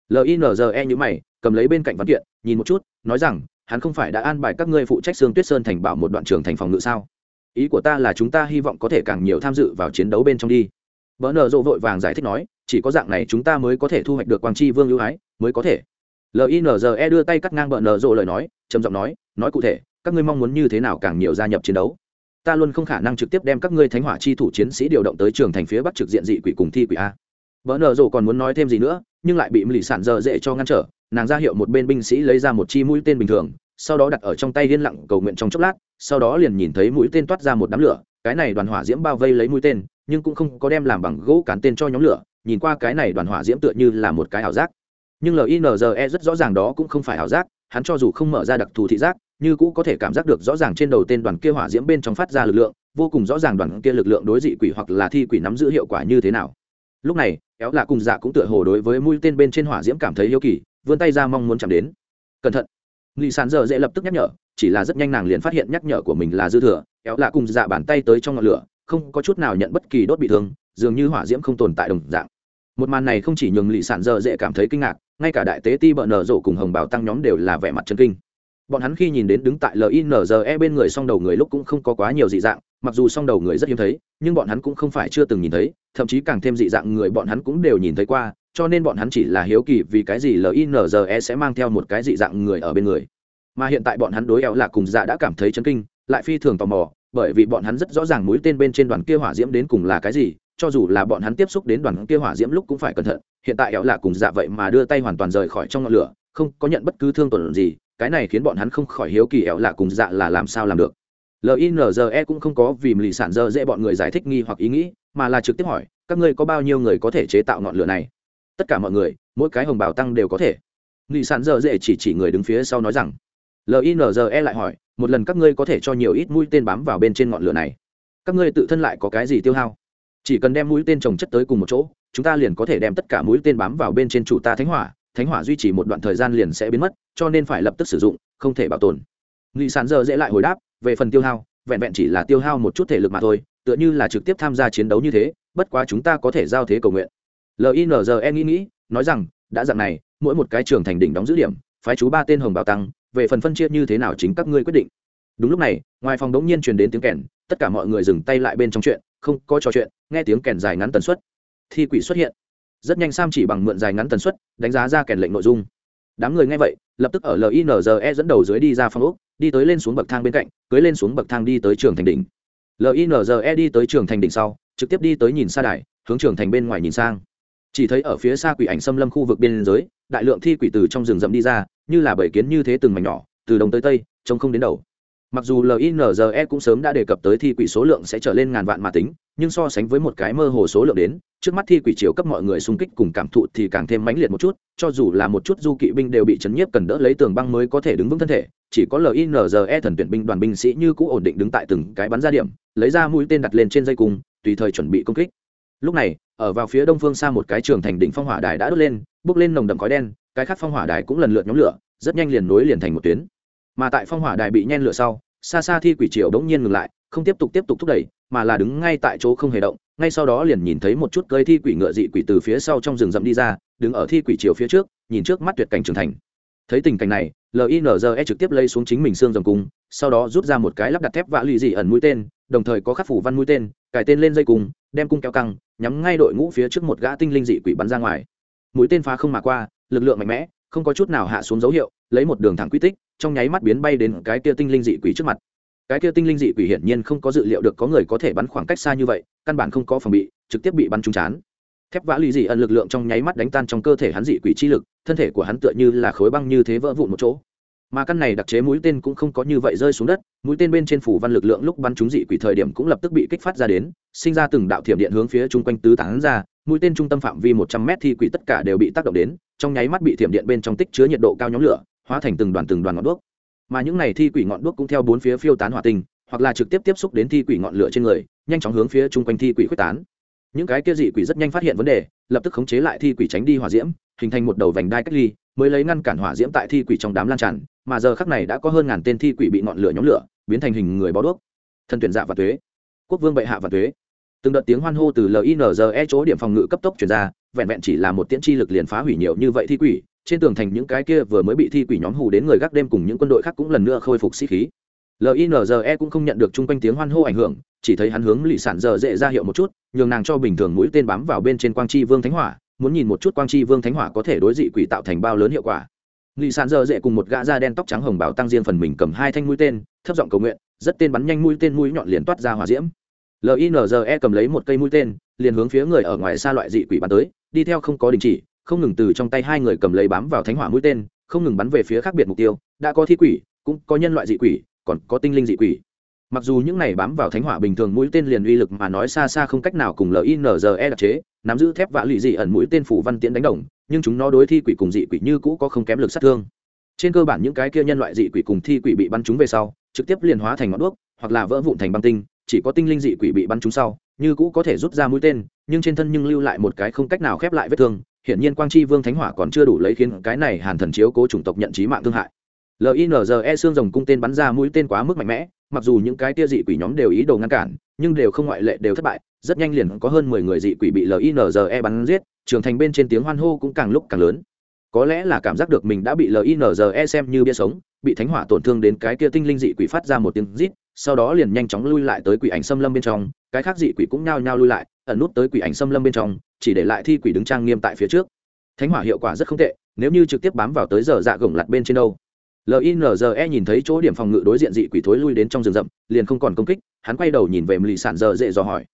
Speaker 1: Linze như mày, cầm lấy bên cạnh văn kiện, nhìn một chút, nói rằng, hắn không phải đã an bài các ngươi phụ trách xương tuyết sơn thành bảo một đoạn trường thành phòng ngự sao? Ý của ta là chúng ta hy vọng có thể càng nhiều tham dự vào chiến đấu bên trong đi. Vợ nợ rộ vội vàng giải thích nói, chỉ có dạng này chúng ta mới có thể thu hoạch được quang chi vương ưu ái, mới có thể. Linze đưa tay cắt ngang vợ nợ rộ lời nói, trầm giọng nói nói cụ thể, các ngươi mong muốn như thế nào càng nhiều gia nhập chiến đấu? Ta luôn không khả năng trực tiếp đem các ngươi thánh hỏa chi thủ chiến sĩ điều động tới trường thành phía bắc trực diện dị quỷ cùng thi quỷ a. Vợ nợ rộ còn muốn nói thêm gì nữa, nhưng lại bị lì sản dơ dễ cho ngăn trở, nàng ra hiệu một bên binh sĩ lấy ra một chi mũi tên bình thường, sau đó đặt ở trong tay liên lặng cầu nguyện trong chốc lát, sau đó liền nhìn thấy mũi tên toát ra một đám lửa, cái này đoàn hỏa diễm bao vây lấy mũi tên, nhưng cũng không có đem làm bằng gỗ cán tên cho nhóm lửa, nhìn qua cái này đoàn hỏa diễm tựa như là một cái ảo giác. Nhưng linze rất rõ ràng đó cũng không phải ảo giác, hắn cho dù không mở ra đặc thù thị giác như cũ có thể cảm giác được rõ ràng trên đầu tên đoàn kia hỏa diễm bên trong phát ra lực lượng, vô cùng rõ ràng đoàn kia lực lượng đối dị quỷ hoặc là thi quỷ nắm giữ hiệu quả như thế nào. Lúc này éo lạ cùng dạ cũng tựa hồ đối với mũi tên bên trên hỏa diễm cảm thấy yêu kỳ, vươn tay ra mong muốn chạm đến. Cẩn thận. Nghị sàn giờ dễ lập tức nhắc nhở, chỉ là rất nhanh nàng liền phát hiện nhắc nhở của mình là dư thừa éo lạ cùng dạ bàn tay tới trong ngọn lửa, không có chút nào nhận bất kỳ đốt bị thương, dường như hỏa diễm không tồn tại đồng dạng. Một màn này không chỉ nhường lì sản dơ dễ cảm thấy kinh ngạc, ngay cả đại tế ti bợ nở rộ cùng hồng bảo tăng nhóm đều là vẻ mặt chân kinh bọn hắn khi nhìn đến đứng tại linze bên người song đầu người lúc cũng không có quá nhiều dị dạng, mặc dù song đầu người rất hiếm thấy, nhưng bọn hắn cũng không phải chưa từng nhìn thấy, thậm chí càng thêm dị dạng người bọn hắn cũng đều nhìn thấy qua, cho nên bọn hắn chỉ là hiếu kỳ vì cái gì linze sẽ mang theo một cái dị dạng người ở bên người. Mà hiện tại bọn hắn đối eo là cùng dạ đã cảm thấy chấn kinh, lại phi thường tò mò, bởi vì bọn hắn rất rõ ràng mũi tên bên trên đoàn kia hỏa diễm đến cùng là cái gì, cho dù là bọn hắn tiếp xúc đến đoàn kia hỏa diễm lúc cũng phải cẩn thận, hiện tại eo là cùng dạ vậy mà đưa tay hoàn toàn rời khỏi trong ngọn lửa, không có nhận bất cứ thương tổn gì cái này khiến bọn hắn không khỏi hiếu kỳ ẻo lạ cùng dạ là làm sao làm được. Linze cũng không có vì lì sản dơ dễ bọn người giải thích nghi hoặc ý nghĩ, mà là trực tiếp hỏi, các ngươi có bao nhiêu người có thể chế tạo ngọn lửa này? Tất cả mọi người, mỗi cái hồng bào tăng đều có thể. Lì sản dơ dễ chỉ chỉ người đứng phía sau nói rằng linze lại hỏi, một lần các ngươi có thể cho nhiều ít mũi tên bám vào bên trên ngọn lửa này? Các ngươi tự thân lại có cái gì tiêu hao? Chỉ cần đem mũi tên trồng chất tới cùng một chỗ, chúng ta liền có thể đem tất cả mũi tên bám vào bên trên chủ ta thánh hỏa thánh hỏa duy trì một đoạn thời gian liền sẽ biến mất, cho nên phải lập tức sử dụng, không thể bảo tồn. Nghị sản giờ dễ lại hồi đáp, về phần tiêu hao, vẹn vẹn chỉ là tiêu hao một chút thể lực mà thôi, tựa như là trực tiếp tham gia chiến đấu như thế, bất quá chúng ta có thể giao thế cầu nguyện. Linze nghĩ nghĩ, nói rằng, đã dặn này, mỗi một cái trường thành đỉnh đóng giữ điểm, phái chú ba tên hồng bảo tăng, về phần phân chia như thế nào chính các ngươi quyết định. Đúng lúc này, ngoài phòng đống nhiên truyền đến tiếng kèn, tất cả mọi người dừng tay lại bên trong chuyện, không có trò chuyện, nghe tiếng kèn dài ngắn tần suất. Thi quỷ xuất hiện rất nhanh sam chỉ bằng mượn dài ngắn tần suất, đánh giá ra kèn lệnh nội dung. Đám người nghe vậy, lập tức ở linze dẫn đầu dưới đi ra phòng úc đi tới lên xuống bậc thang bên cạnh, cưới lên xuống bậc thang đi tới trường thành đỉnh. Linze đi tới trường thành đỉnh sau, trực tiếp đi tới nhìn xa đài, hướng trường thành bên ngoài nhìn sang. Chỉ thấy ở phía xa quỷ ảnh xâm lâm khu vực biên giới đại lượng thi quỷ từ trong rừng rậm đi ra, như là bảy kiến như thế từng mảnh nhỏ, từ đông tới tây, trông không đến đầu. Mặc dù linze cũng sớm đã đề cập tới thi quỷ số lượng sẽ trở lên ngàn vạn mà tính nhưng so sánh với một cái mơ hồ số lượng đến, trước mắt thi quỷ chiếu cấp mọi người xung kích cùng cảm thụ thì càng thêm mãnh liệt một chút, cho dù là một chút du kỵ binh đều bị chấn nhiếp cần đỡ lấy tường băng mới có thể đứng vững thân thể, chỉ có linze thần tuyển binh đoàn binh sĩ như cũ ổn định đứng tại từng cái bắn ra điểm, lấy ra mũi tên đặt lên trên dây cung, tùy thời chuẩn bị công kích. Lúc này, ở vào phía đông phương xa một cái trường thành đỉnh phong hỏa đài đã đốt lên bước lên nồng đậm khói đen, cái khác phong hỏa đài cũng lần lượt nhóm lửa, rất nhanh liền nối liền thành một tuyến. Mà tại phong hỏa đài bị nhen lửa sau, xa xa thi quỷ triều đống nhiên ngừng lại, không tiếp tục tiếp tục thúc đẩy mà là đứng ngay tại chỗ không hề động, ngay sau đó liền nhìn thấy một chút cơi thi quỷ ngựa dị quỷ từ phía sau trong rừng rậm đi ra, đứng ở thi quỷ chiều phía trước, nhìn trước mắt tuyệt cảnh trưởng thành. Thấy tình cảnh này linze trực tiếp lây xuống chính mình xương rồng cung sau đó rút ra một cái lắp đặt thép vã lì dị ẩn mũi tên, đồng thời có khắc phủ văn mũi tên, cài tên lên dây cung đem cung kéo căng, nhắm ngay đội ngũ phía trước một gã tinh linh dị quỷ bắn ra ngoài. Mũi tên phá không mà qua, lực lượng mạnh mẽ, không có chút nào hạ xuống dấu hiệu, lấy một đường thẳng quy tích, trong nháy mắt biến bay đến cái kia tinh linh dị quỷ trước mặt cái kia tinh linh dị quỷ hiển nhiên không có dự liệu được có người có thể bắn khoảng cách xa như vậy, căn bản không có phòng bị, trực tiếp bị bắn trúng chán. Thép vã lì dị ẩn lực lượng trong nháy mắt đánh tan trong cơ thể hắn dị quỷ chi lực, thân thể của hắn tựa như là khối băng như thế vỡ vụn một chỗ. Mà căn này đặc chế mũi tên cũng không có như vậy rơi xuống đất, mũi tên bên trên phủ văn lực lượng lúc bắn trúng dị quỷ thời điểm cũng lập tức bị kích phát ra đến, sinh ra từng đạo thiểm điện hướng phía chung quanh tứ tán ra, mũi tên trung tâm phạm vi một trăm mét thi quỷ tất cả đều bị tác động đến, trong nháy mắt bị thiểm điện bên trong tích chứa nhiệt độ cao nhóm lửa, hóa thành từng đoàn từng đoàn ngọn đuốc mà những này thi quỷ ngọn đuốc cũng theo bốn phía phiêu tán hỏa tinh, hoặc là trực tiếp tiếp xúc đến thi quỷ ngọn lửa trên người, nhanh chóng hướng phía chung quanh thi quỷ quyết tán. Những cái kia dị quỷ rất nhanh phát hiện vấn đề, lập tức khống chế lại thi quỷ tránh đi hỏa diễm, hình thành một đầu vành đai cách ly, mới lấy ngăn cản hỏa diễm tại thi quỷ trong đám lan tràn, mà giờ khắc này đã có hơn ngàn tên thi quỷ bị ngọn lửa nhóm lửa, biến thành hình người bó đuốc. Thân tuyển dạ và thuế quốc vương bệ hạ và thuế từng đợt tiếng hoan hô từ linze chỗ điểm phòng ngự cấp tốc chuyển ra, vẹn vẹn chỉ là một tiễn chi lực liền phá hủy nhiều như vậy thi quỷ trên tường thành những cái kia vừa mới bị thi quỷ nhóm hù đến người gác đêm cùng những quân đội khác cũng lần nữa khôi phục sĩ khí. Linze cũng không nhận được chung quanh tiếng hoan hô ảnh hưởng, chỉ thấy hắn hướng lì sản giờ dễ ra hiệu một chút, nhường nàng cho bình thường mũi tên bám vào bên trên quang chi vương thánh hỏa, muốn nhìn một chút quang chi vương thánh hỏa có thể đối dị quỷ tạo thành bao lớn hiệu quả. Lì sản giờ dễ cùng một gã da đen tóc trắng hồng bảo tăng riêng phần mình cầm hai thanh mũi tên, thấp giọng cầu nguyện, rất tên bắn nhanh mũi tên mũi nhọn liền toát ra hỏa diễm. Linze cầm lấy một cây mũi tên, liền hướng phía người ở ngoài xa loại dị quỷ bắn tới, đi theo không có đình chỉ không ngừng từ trong tay hai người cầm lấy bám vào thánh hỏa mũi tên, không ngừng bắn về phía khác biệt mục tiêu, đã có thi quỷ, cũng có nhân loại dị quỷ, còn có tinh linh dị quỷ. Mặc dù những này bám vào thánh hỏa bình thường mũi tên liền uy lực mà nói xa xa không cách nào cùng linze đặc chế, nắm giữ thép vạ lụy dị ẩn mũi tên phủ văn tiễn đánh đồng, nhưng chúng nó đối thi quỷ cùng dị quỷ như cũ có không kém lực sát thương. Trên cơ bản những cái kia nhân loại dị quỷ cùng thi quỷ bị bắn chúng về sau, trực tiếp liền hóa thành ngọn đuốc, hoặc là vỡ vụn thành băng tinh, chỉ có tinh linh dị quỷ bị bắn chúng sau, như cũ có thể rút ra mũi tên, nhưng trên thân nhưng lưu lại một cái không cách nào khép lại vết thương hiển nhiên quang chi vương thánh hỏa còn chưa đủ lấy khiến cái này hàn thần chiếu cố chủng tộc nhận trí mạng thương hại. Linze xương rồng cung tên bắn ra mũi tên quá mức mạnh mẽ, mặc dù những cái tia dị quỷ nhóm đều ý đồ ngăn cản, nhưng đều không ngoại lệ đều thất bại, rất nhanh liền có hơn mười người dị quỷ bị linze bắn giết trưởng thành bên trên tiếng hoan hô cũng càng lúc càng lớn. Có lẽ là cảm giác được mình đã bị linze xem như bia sống, bị thánh hỏa tổn thương đến cái kia tinh linh dị quỷ phát ra một tiếng rít, sau đó liền nhanh chóng lui lại tới quỷ ảnh xâm lâm bên trong cái khác dị quỷ cũng nhao nhao lui lại, ẩn nút tới quỷ ảnh xâm lâm bên trong, chỉ để lại thi quỷ đứng trang nghiêm tại phía trước. Thánh hỏa hiệu quả rất không tệ, nếu như trực tiếp bám vào tới giờ dạ gồng lặt bên trên đâu. Linze nhìn thấy chỗ điểm phòng ngự đối diện dị quỷ thối lui đến trong rừng rậm, liền không còn công kích, hắn quay đầu nhìn về lì sản giờ dễ dò hỏi.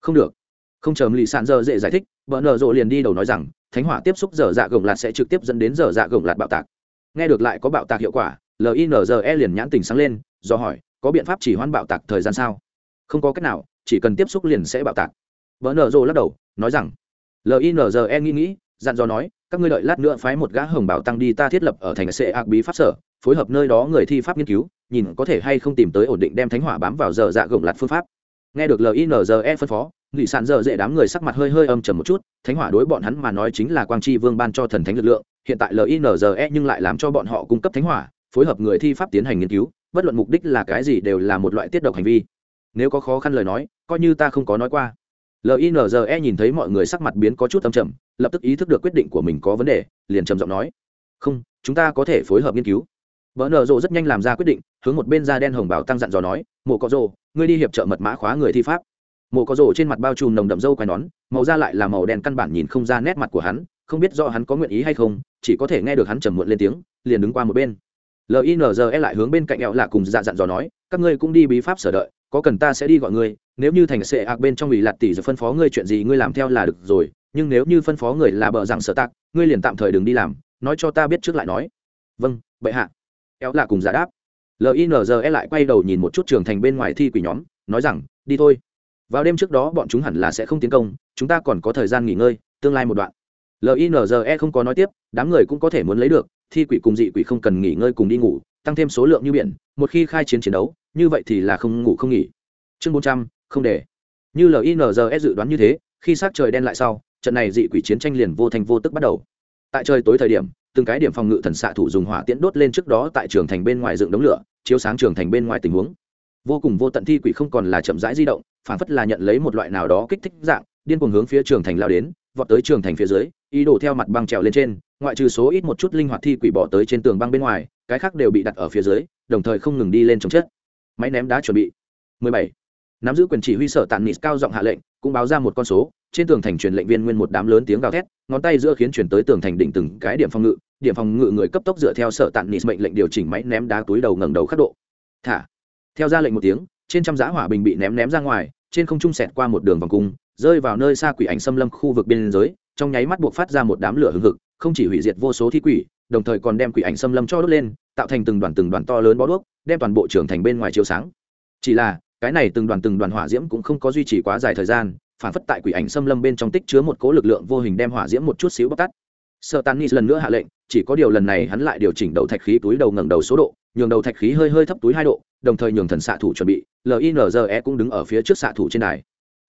Speaker 1: Không được. Không chờ lì sản giờ dễ giải thích vợ nở rộ liền đi đầu nói rằng, thánh hỏa tiếp xúc giờ dạ gồng lạt sẽ trực tiếp dẫn đến giờ dạ gồng lạt bạo tạc. Nghe được lại có bạo tạc hiệu quả linze liền nhãn tình sáng lên do hỏi, có biện pháp chỉ hoãn bạo tạc thời gian sao? Không có cách nào chỉ cần tiếp xúc liền sẽ bạo tạc. Vợ nở rộ lắc đầu, nói rằng linze nghĩ nghĩ, dặn dò nói, các ngươi đợi lát nữa phái một gã hồng bảo tăng đi ta thiết lập ở thành sệ ạc bí pháp sở, phối hợp nơi đó người thi pháp nghiên cứu, nhìn có thể hay không tìm tới ổn định đem thánh hỏa bám vào giờ dạ gồng lạt phương pháp. Nghe được linze phân phó, nghị sản dở dễ đám người sắc mặt hơi hơi âm trầm một chút, thánh hỏa đối bọn hắn mà nói chính là quang tri vương ban cho thần thánh lực lượng, hiện tại linze nhưng lại làm cho bọn họ cung cấp thánh hỏa, phối hợp người thi pháp tiến hành nghiên cứu, bất luận mục đích là cái gì đều là một loại tiết độc hành vi. Nếu có khó khăn lời nói coi như ta không có nói qua. Linze nhìn thấy mọi người sắc mặt biến có chút âm trầm, lập tức ý thức được quyết định của mình có vấn đề, liền trầm giọng nói, không, chúng ta có thể phối hợp nghiên cứu. Vợ nở rộ rất nhanh làm ra quyết định, hướng một bên da đen hồng bảo tăng dặn dò nói, mộ có rộ ngươi đi hiệp trợ mật mã khóa người thi pháp. Mộ có rộ trên mặt bao trùm nồng đậm râu quai nón, màu da lại là màu đen căn bản nhìn không ra nét mặt của hắn, không biết do hắn có nguyện ý hay không, chỉ có thể nghe được hắn trầm muộn lên tiếng, liền đứng qua một bên. Linze lại hướng bên cạnh ẹo lạ cùng dạ dặn dò nói, các ngươi cũng đi bí pháp sở đợi có cần ta sẽ đi gọi ngươi, nếu như thành sệ ạc bên trong ủy lạt tỷ rồi phân phó ngươi chuyện gì ngươi làm theo là được rồi, nhưng nếu như phân phó người là bờ rằng sở tạc, ngươi liền tạm thời đừng đi làm, nói cho ta biết trước lại nói. Vâng bệ hạ. Éo là cùng giả đáp. Linze lại quay đầu nhìn một chút trường thành bên ngoài thi quỷ nhóm, nói rằng, đi thôi. Vào đêm trước đó bọn chúng hẳn là sẽ không tiến công, chúng ta còn có thời gian nghỉ ngơi, tương lai một đoạn. Linze không có nói tiếp, đám người cũng có thể muốn lấy được, thi quỷ cùng dị quỷ không cần nghỉ ngơi cùng đi ngủ, tăng thêm số lượng như biển, một khi khai chiến chiến đấu như vậy thì là không ngủ không nghỉ. Chương bốn trăm, không để. Như linze dự đoán như thế, khi sát trời đen lại sau, trận này dị quỷ chiến tranh liền vô thành vô tức bắt đầu. Tại trời tối thời điểm, từng cái điểm phòng ngự thần xạ thủ dùng hỏa tiễn đốt lên trước đó tại trường thành bên ngoài dựng đống lửa, chiếu sáng trường thành bên ngoài tình huống. Vô cùng vô tận thi quỷ không còn là chậm rãi di động, phản phất là nhận lấy một loại nào đó kích thích dạng, điên cuồng hướng phía trường thành lao đến, vọt tới trường thành phía dưới, ý đồ theo mặt băng trèo lên trên, ngoại trừ số ít một chút linh hoạt thi quỷ bỏ tới trên tường băng bên ngoài, cái khác đều bị đặt ở phía dưới, đồng thời không ngừng đi lên chống chết máy ném đá chuẩn bị. 17. nắm giữ quyền chỉ huy sở tàn nịt cao giọng hạ lệnh, cũng báo ra một con số, trên tường thành truyền lệnh viên nguyên một đám lớn tiếng gào thét, ngón tay giữa khiến chuyển tới tường thành đỉnh từng cái điểm phòng ngự, điểm phòng ngự người cấp tốc dựa theo sở tạn nịt mệnh lệnh điều chỉnh máy ném đá túi đầu ngẩng đầu khắc độ. Thả. Theo ra lệnh một tiếng, trên trăm giá hỏa bình bị ném ném ra ngoài, trên không trung xẹt qua một đường vòng cung, rơi vào nơi xa quỷ ảnh xâm lâm khu vực biên giới, trong nháy mắt buộc phát ra một đám lửa hừng hực, không chỉ hủy diệt vô số thi quỷ, đồng thời còn đem quỷ ảnh xâm lâm cho đốt lên tạo thành từng đoàn từng đoàn to lớn bó đuốc, đem toàn bộ trưởng thành bên ngoài chiếu sáng. Chỉ là, cái này từng đoàn từng đoàn hỏa diễm cũng không có duy trì quá dài thời gian, phản phất tại quỷ ảnh xâm lâm bên trong tích chứa một cố lực lượng vô hình đem hỏa diễm một chút xíu bóc tắt sợ tàn lần nữa hạ lệnh, chỉ có điều lần này hắn lại điều chỉnh đầu thạch khí túi đầu ngẩng đầu số độ, nhường đầu thạch khí hơi hơi thấp túi hai độ, đồng thời nhường thần xạ thủ chuẩn bị linze cũng đứng ở phía trước xạ thủ trên đài.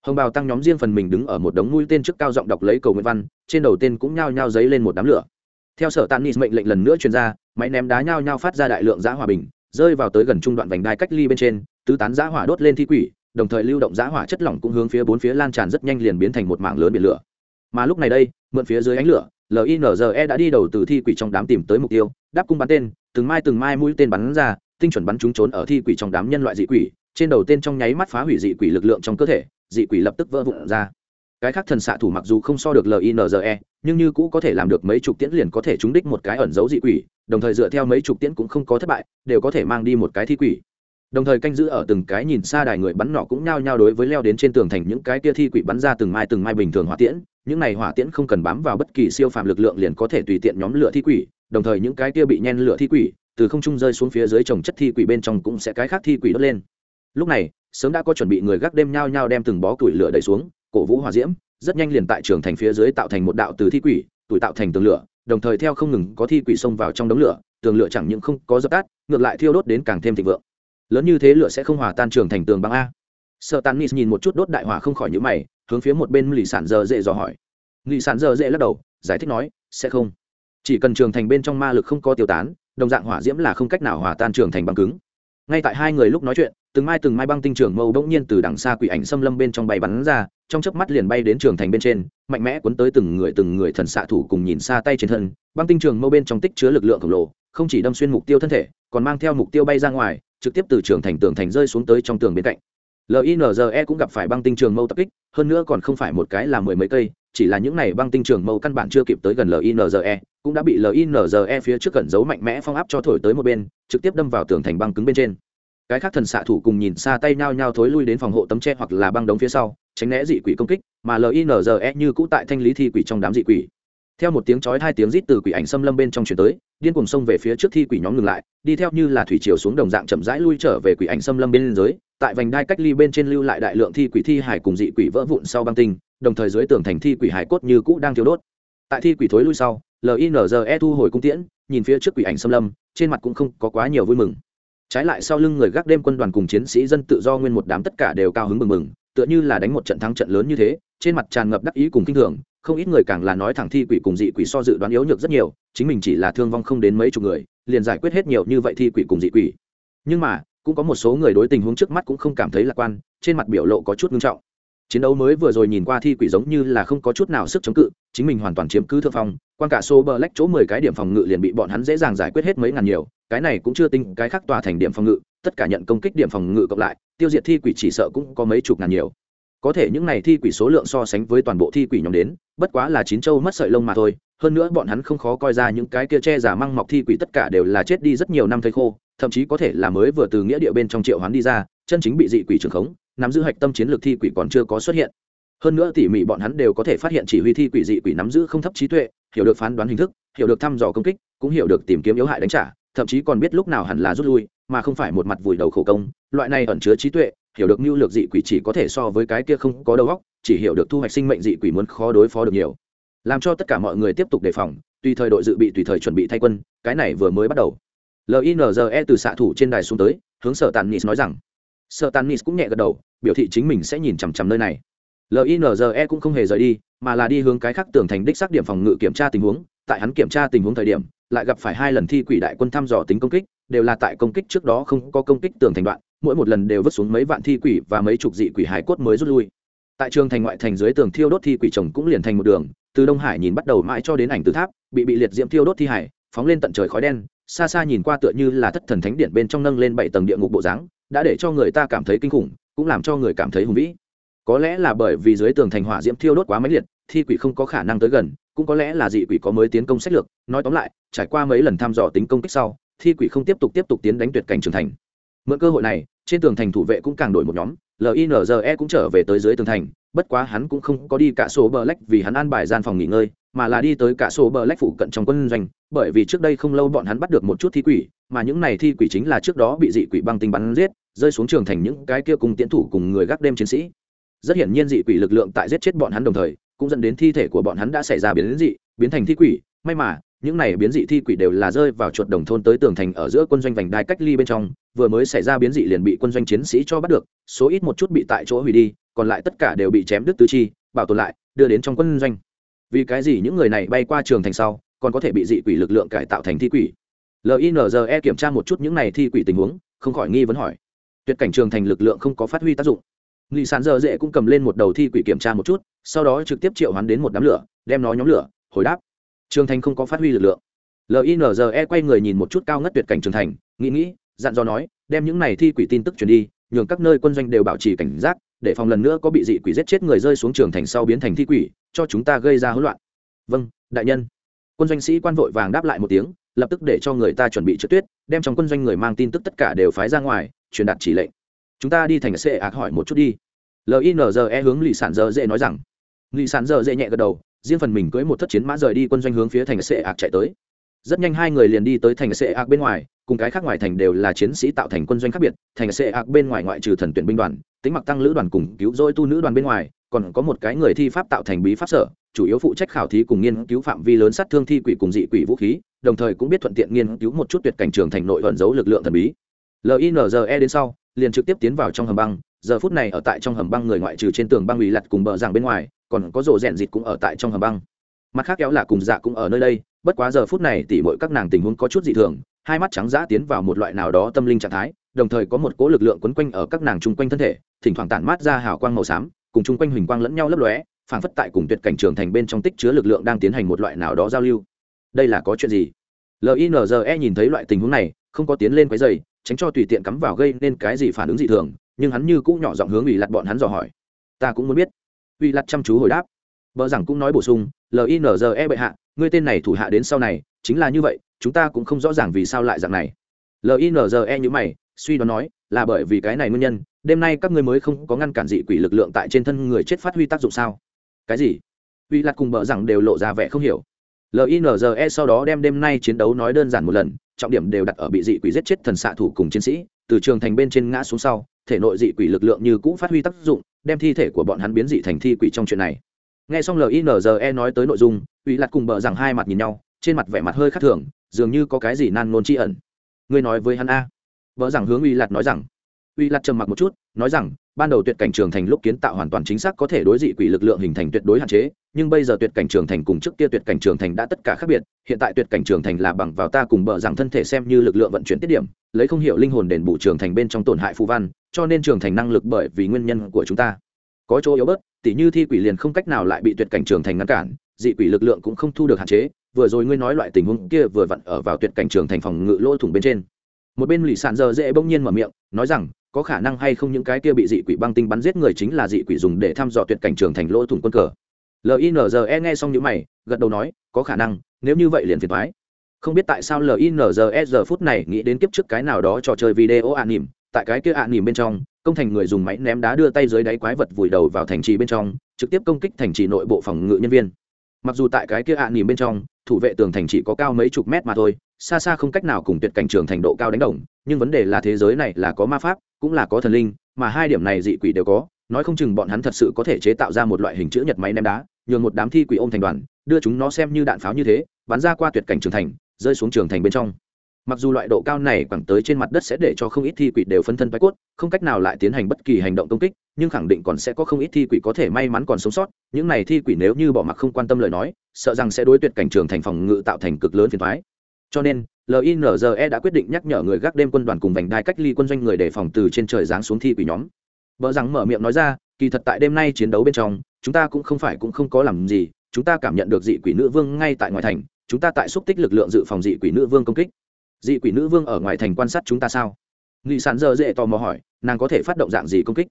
Speaker 1: Hồng bào tăng nhóm riêng phần mình đứng ở một đống mũi tên trước cao giọng đọc lấy cầu nguyện văn, trên đầu tên cũng nhao nhao giấy lên một đám lửa. Theo sở tàn nis mệnh lệnh lần nữa truyền ra máy ném đá nhao nhao phát ra đại lượng giã hòa bình, rơi vào tới gần trung đoạn vành đai cách ly bên trên, tứ tán giã hỏa đốt lên thi quỷ, đồng thời lưu động giã hỏa chất lỏng cũng hướng phía bốn phía lan tràn rất nhanh liền biến thành một mảng lớn biển lửa. Mà lúc này đây, mượn phía dưới ánh lửa linze đã đi đầu từ thi quỷ trong đám tìm tới mục tiêu, đáp cung bắn tên, từng mai từng mai mũi tên bắn ra, tinh chuẩn bắn trúng trốn ở thi quỷ trong đám nhân loại dị quỷ, trên đầu tên trong nháy mắt phá hủy dị quỷ lực lượng trong cơ thể, dị quỷ lập tức vỡ vụn ra cái khác thần xạ thủ mặc dù không so được linze nhưng như cũ có thể làm được mấy chục tiễn liền có thể trúng đích một cái ẩn dấu dị quỷ, đồng thời dựa theo mấy chục tiễn cũng không có thất bại, đều có thể mang đi một cái thi quỷ. Đồng thời canh giữ ở từng cái nhìn xa đài người bắn nọ cũng nhao nhao đối với leo đến trên tường thành những cái kia thi quỷ bắn ra từng mai từng mai bình thường hỏa tiễn, những này hỏa tiễn không cần bám vào bất kỳ siêu phạm lực lượng liền có thể tùy tiện nhóm lửa thi quỷ, đồng thời những cái kia bị nhen lửa thi quỷ, từ không trung rơi xuống phía dưới trồng chất thi quỷ bên trong cũng sẽ cái khác thi quỷ đốt lên. Lúc này, sớm đã có chuẩn bị người gác đêm nhao nhao đem từng bó củi lửa đẩy xuống cổ vũ hỏa diễm, rất nhanh liền tại trường thành phía dưới tạo thành một đạo từ thi quỷ tuổi tạo thành tường lửa, đồng thời theo không ngừng có thi quỷ xông vào trong đống lửa, tường lửa chẳng những không có dập tắt, ngược lại thiêu đốt đến càng thêm thịnh vượng. Lớn như thế lửa sẽ không hòa tan trường thành tường băng a? Sợ tàn nis nhìn một chút đốt đại hỏa không khỏi nhữ mày, hướng phía một bên lì sản dơ dễ dò hỏi. Lì sản dơ dễ lắc đầu, giải thích nói, sẽ không. Chỉ cần trường thành bên trong ma lực không có tiêu tán, đồng dạng hỏa diễm là không cách nào hòa tan trường thành băng cứng. Ngay tại hai người lúc nói chuyện từng mai từng mai băng tinh trường mâu bỗng nhiên từ đằng xa quỷ ảnh xâm lâm bên trong bay bắn ra, trong chớp mắt liền bay đến trường thành bên trên, mạnh mẽ cuốn tới từng người từng người thần xạ thủ cùng nhìn xa tay trên thân. Băng tinh trường mâu bên trong tích chứa lực lượng khổng lồ, không chỉ đâm xuyên mục tiêu thân thể, còn mang theo mục tiêu bay ra ngoài, trực tiếp từ trường thành tường thành rơi xuống tới trong tường bên cạnh. Linze cũng gặp phải băng tinh trường mâu tập kích, hơn nữa còn không phải một cái là mười mấy cây, chỉ là những này băng tinh trường mâu căn bản chưa kịp tới gần linze cũng đã bị linze phía trước cẩn giấu mạnh mẽ phong áp cho thổi tới một bên, trực tiếp đâm vào tường thành băng cứng bên trên cái khác thần xạ thủ cùng nhìn xa tay nhao nhao thối lui đến phòng hộ tấm tre hoặc là băng đống phía sau, tránh né dị quỷ công kích, mà linze như cũ tại thanh lý thi quỷ trong đám dị quỷ. Theo một tiếng chói hai tiếng rít từ quỷ ảnh xâm lâm bên trong chuyển tới, điên cùng xông về phía trước thi quỷ nhóm ngừng lại, đi theo như là thủy chiều xuống đồng dạng chậm rãi lui trở về quỷ ảnh xâm lâm bên dưới, tại vành đai cách ly bên trên lưu lại đại lượng thi quỷ thi hải cùng dị quỷ vỡ vụn sau băng tinh, đồng thời dưới tường thành thi quỷ hải cốt như cũ đang thiếu đốt. Tại thi quỷ thối lui sau linze thu hồi cung tiễn, nhìn phía trước quỷ ảnh xâm lâm, trên mặt cũng không có quá nhiều vui mừng trái lại sau lưng người gác đêm quân đoàn cùng chiến sĩ dân tự do nguyên một đám tất cả đều cao hứng mừng mừng tựa như là đánh một trận thắng trận lớn như thế, trên mặt tràn ngập đắc ý cùng kinh thường, không ít người càng là nói thẳng thi quỷ cùng dị quỷ so dự đoán yếu nhược rất nhiều, chính mình chỉ là thương vong không đến mấy chục người, liền giải quyết hết nhiều như vậy thi quỷ cùng dị quỷ. Nhưng mà, cũng có một số người đối tình huống trước mắt cũng không cảm thấy lạc quan, trên mặt biểu lộ có chút nghiêm trọng chiến đấu mới vừa rồi nhìn qua thi quỷ giống như là không có chút nào sức chống cự, chính mình hoàn toàn chiếm cứ thượng phong, quan cả số bờ lách chỗ mười cái điểm phòng ngự liền bị bọn hắn dễ dàng giải quyết hết mấy ngàn nhiều, cái này cũng chưa tính cái khác tòa thành điểm phòng ngự, tất cả nhận công kích điểm phòng ngự cộng lại, tiêu diệt thi quỷ chỉ sợ cũng có mấy chục ngàn nhiều. Có thể những này thi quỷ số lượng so sánh với toàn bộ thi quỷ nhóm đến, bất quá là chín châu mất sợi lông mà thôi, hơn nữa bọn hắn không khó coi ra những cái kia che giả măng mọc thi quỷ tất cả đều là chết đi rất nhiều năm thây khô, thậm chí có thể là mới vừa từ nghĩa địa bên trong triệu hoán đi ra, chân chính bị dị quỷ trường khống nắm giữ hạch tâm chiến lược thi quỷ còn chưa có xuất hiện. Hơn nữa tỉ mỉ bọn hắn đều có thể phát hiện chỉ huy thi quỷ dị quỷ nắm giữ không thấp trí tuệ, hiểu được phán đoán hình thức, hiểu được thăm dò công kích, cũng hiểu được tìm kiếm yếu hại đánh trả, thậm chí còn biết lúc nào hẳn là rút lui, mà không phải một mặt vùi đầu khổ công. Loại này ẩn chứa trí tuệ, hiểu được mưu lược dị quỷ chỉ có thể so với cái kia không có đầu óc, chỉ hiểu được thu hoạch sinh mệnh dị quỷ muốn khó đối phó được nhiều. Làm cho tất cả mọi người tiếp tục đề phòng, tùy thời đội dự bị tùy thời chuẩn bị thay quân, cái này vừa mới bắt đầu. Linze từ xạ thủ trên đài xuống tới, hướng sở tàn nis nói rằng Sợ tàn nis cũng nhẹ gật đầu, biểu thị chính mình sẽ nhìn chằm chằm nơi này. Linze cũng không hề rời đi, mà là đi hướng cái khác tường thành đích xác điểm phòng ngự kiểm tra tình huống. Tại hắn kiểm tra tình huống thời điểm, lại gặp phải hai lần thi quỷ đại quân thăm dò tính công kích, đều là tại công kích trước đó không có công kích tường thành đoạn, mỗi một lần đều vứt xuống mấy vạn thi quỷ và mấy chục dị quỷ hải cốt mới rút lui. Tại trường thành ngoại thành dưới tường thiêu đốt thi quỷ chồng cũng liền thành một đường, từ đông hải nhìn bắt đầu mãi cho đến ảnh từ tháp, bị bị liệt diễm thiêu đốt thi hải phóng lên tận trời khói đen, xa xa nhìn qua tựa như là thất thần thánh điện bên trong nâng lên bảy tầng địa ngục bộ dáng đã để cho người ta cảm thấy kinh khủng, cũng làm cho người cảm thấy hùng vĩ. Có lẽ là bởi vì dưới tường thành hỏa diễm thiêu đốt quá máy liệt, thi quỷ không có khả năng tới gần, cũng có lẽ là dị quỷ có mới tiến công sách lược. Nói tóm lại, trải qua mấy lần thăm dò tính công kích sau, thi quỷ không tiếp tục tiếp tục tiến đánh tuyệt cảnh trưởng thành. Mượn cơ hội này, trên tường thành thủ vệ cũng càng đổi một nhóm. Linze cũng trở về tới dưới tường thành, bất quá hắn cũng không có đi cả số bờ lách vì hắn an bài gian phòng nghỉ ngơi mà là đi tới cả số bờ lách phủ cận trong quân doanh, bởi vì trước đây không lâu bọn hắn bắt được một chút thi quỷ, mà những này thi quỷ chính là trước đó bị dị quỷ băng tinh bắn giết, rơi xuống trường thành những cái kia cùng tiến thủ cùng người gác đêm chiến sĩ. Rất hiển nhiên dị quỷ lực lượng tại giết chết bọn hắn đồng thời, cũng dẫn đến thi thể của bọn hắn đã xảy ra biến dị, biến thành thi quỷ. May mà, những này biến dị thi quỷ đều là rơi vào chuột đồng thôn tới tường thành ở giữa quân doanh vành đai cách ly bên trong, vừa mới xảy ra biến dị liền bị quân doanh chiến sĩ cho bắt được, số ít một chút bị tại chỗ hủy đi, còn lại tất cả đều bị chém đứt tứ chi, bảo tồn lại, đưa đến trong quân doanh vì cái gì những người này bay qua trường thành sau, còn có thể bị dị quỷ lực lượng cải tạo thành thi quỷ? Linze kiểm tra một chút những này thi quỷ tình huống, không khỏi nghi vấn hỏi. Tuyệt cảnh trường thành lực lượng không có phát huy tác dụng. Nghị sàn dơ dễ cũng cầm lên một đầu thi quỷ kiểm tra một chút, sau đó trực tiếp triệu hắn đến một đám lửa, đem nó nhóm lửa, hồi đáp. Trường thành không có phát huy lực lượng. Linze quay người nhìn một chút cao ngất tuyệt cảnh trường thành, nghĩ nghĩ, dặn dò nói, đem những này thi quỷ tin tức truyền đi, nhường các nơi quân doanh đều bảo trì cảnh giác để phòng lần nữa có bị dị quỷ giết chết người rơi xuống trường thành sau biến thành thi quỷ, cho chúng ta gây ra hỗn loạn. Vâng đại nhân. Quân doanh sĩ quan vội vàng đáp lại một tiếng, lập tức để cho người ta chuẩn bị trượt tuyết, đem trong quân doanh người mang tin tức tất cả đều phái ra ngoài, truyền đạt chỉ lệnh. Chúng ta đi thành sệ ạc hỏi một chút đi. Linze hướng lì sản dơ dễ nói rằng. Lì sản dơ dễ nhẹ gật đầu, riêng phần mình cưới một thất chiến mã rời đi quân doanh hướng phía thành sệ ạc chạy tới. Rất nhanh hai người liền đi tới thành sệ ạc bên ngoài, cùng cái khác ngoài thành đều là chiến sĩ tạo thành quân doanh khác biệt, thành sệ ạc bên ngoài ngoại trừ thần tuyển binh đoàn tính mặc tăng lữ đoàn cùng cứu dôi tu nữ đoàn bên ngoài, còn có một cái người thi pháp tạo thành bí pháp sở, chủ yếu phụ trách khảo thí cùng nghiên cứu phạm vi lớn sát thương thi quỷ cùng dị quỷ vũ khí, đồng thời cũng biết thuận tiện nghiên cứu một chút tuyệt cảnh trường thành nội ẩn giấu lực lượng thần bí. Linze đến sau, liền trực tiếp tiến vào trong hầm băng, giờ phút này ở tại trong hầm băng người ngoại trừ trên tường băng ủy lặt cùng bờ giảng bên ngoài, còn có rổ rèn dịt cũng ở tại trong hầm băng. Mặt khác kéo là cùng dạ cũng ở nơi đây, bất quá giờ phút này tỉ mọi các nàng tình huống có chút dị thường, hai mắt trắng dã tiến vào một loại nào đó tâm linh trạng thái đồng thời có một cỗ lực lượng quấn quanh ở các nàng chung quanh thân thể, thỉnh thoảng tản mát ra hào quang màu xám, cùng chung quanh huỳnh quang lẫn nhau lấp lóe, phảng phất tại cùng tuyệt cảnh trường thành bên trong tích chứa lực lượng đang tiến hành một loại nào đó giao lưu. Đây là có chuyện gì? Linze nhìn thấy loại tình huống này, không có tiến lên quấy dày tránh cho tùy tiện cắm vào gây nên cái gì phản ứng dị thường, nhưng hắn như cũng nhỏ giọng hướng ủy lặt bọn hắn dò hỏi. Ta cũng muốn biết. Ủy lặt chăm chú hồi đáp. Vợ rằng cũng nói bổ sung linze bệ hạ, ngươi tên này thủ hạ đến sau này, chính là như vậy, chúng ta cũng không rõ ràng vì sao lại dạng này. Linze như mày suy đoán nói, là bởi vì cái này nguyên nhân, đêm nay các ngươi mới không có ngăn cản dị quỷ lực lượng tại trên thân người chết phát huy tác dụng sao? Cái gì? Uy lạt cùng bợ rằng đều lộ ra vẻ không hiểu. Linze sau đó đem đêm nay chiến đấu nói đơn giản một lần, trọng điểm đều đặt ở bị dị quỷ giết chết thần xạ thủ cùng chiến sĩ, từ trường thành bên trên ngã xuống sau, thể nội dị quỷ lực lượng như cũ phát huy tác dụng, đem thi thể của bọn hắn biến dị thành thi quỷ trong chuyện này. Nghe xong linze nói tới nội dung, uy lạt cùng bợ rằng hai mặt nhìn nhau, trên mặt vẻ mặt hơi khác thường, dường như có cái gì nan nôn tri ẩn. Ngươi nói với hắn a vợ rằng hướng uy lạt nói rằng. Uy lạt trầm mặc một chút, nói rằng, ban đầu tuyệt cảnh trường thành lúc kiến tạo hoàn toàn chính xác có thể đối dị quỷ lực lượng hình thành tuyệt đối hạn chế, nhưng bây giờ tuyệt cảnh trường thành cùng trước kia tuyệt cảnh trường thành đã tất cả khác biệt, hiện tại tuyệt cảnh trường thành là bằng vào ta cùng bờ rằng thân thể xem như lực lượng vận chuyển tiết điểm, lấy không hiểu linh hồn đền bù trường thành bên trong tổn hại phù văn, cho nên trường thành năng lực bởi vì nguyên nhân của chúng ta. Có chỗ yếu bớt, tỉ như thi quỷ liền không cách nào lại bị tuyệt cảnh trường thành ngăn cản, dị quỷ lực lượng cũng không thu được hạn chế, vừa rồi ngươi nói loại tình huống kia vừa vặn ở vào tuyệt cảnh trường thành phòng ngự lỗ thủng bên trên một bên lì sàn giờ dễ bỗng nhiên mở miệng, nói rằng, có khả năng hay không những cái kia bị dị quỷ băng tinh bắn giết người chính là dị quỷ dùng để thăm dò tuyệt cảnh trường thành lỗ thủng quân cờ. Linze nghe xong những mày, gật đầu nói, có khả năng, nếu như vậy liền phiền thoái không biết tại sao linze giờ phút này nghĩ đến kiếp trước cái nào đó trò chơi video ạ nỉm, tại cái kia ạ nỉm bên trong, công thành người dùng máy ném đá đưa tay dưới đáy quái vật vùi đầu vào thành trì bên trong, trực tiếp công kích thành trì nội bộ phòng ngự nhân viên. Mặc dù tại cái kia ạ nỉm bên trong thủ vệ tường thành chỉ có cao mấy chục mét mà thôi, xa xa không cách nào cùng tuyệt cảnh trường thành độ cao đánh đồng, nhưng vấn đề là thế giới này là có ma pháp, cũng là có thần linh, mà hai điểm này dị quỷ đều có, nói không chừng bọn hắn thật sự có thể chế tạo ra một loại hình chữ nhật máy ném đá, nhường một đám thi quỷ ôm thành đoàn, đưa chúng nó xem như đạn pháo như thế, bắn ra qua tuyệt cảnh trường thành, rơi xuống trường thành bên trong mặc dù loại độ cao này quẳng tới trên mặt đất sẽ để cho không ít thi quỷ đều phân thân bay cốt, không cách nào lại tiến hành bất kỳ hành động công kích, nhưng khẳng định còn sẽ có không ít thi quỷ có thể may mắn còn sống sót. Những này thi quỷ nếu như bỏ mặc không quan tâm lời nói, sợ rằng sẽ đối tuyệt cảnh trường thành phòng ngự tạo thành cực lớn phiền thoái cho nên linze đã quyết định nhắc nhở người gác đêm quân đoàn cùng vành đai cách ly quân doanh người đề phòng từ trên trời giáng xuống thi quỷ nhóm. Vợ rằng mở miệng nói ra, kỳ thật tại đêm nay chiến đấu bên trong, chúng ta cũng không phải cũng không có làm gì, chúng ta cảm nhận được dị quỷ nữ vương ngay tại ngoài thành, chúng ta tại xúc tích lực lượng dự phòng dị quỷ nữ vương công kích dị quỷ nữ vương ở ngoài thành quan sát chúng ta sao? Nghị sản dơ dễ tò mò hỏi, nàng có thể phát động dạng gì công kích?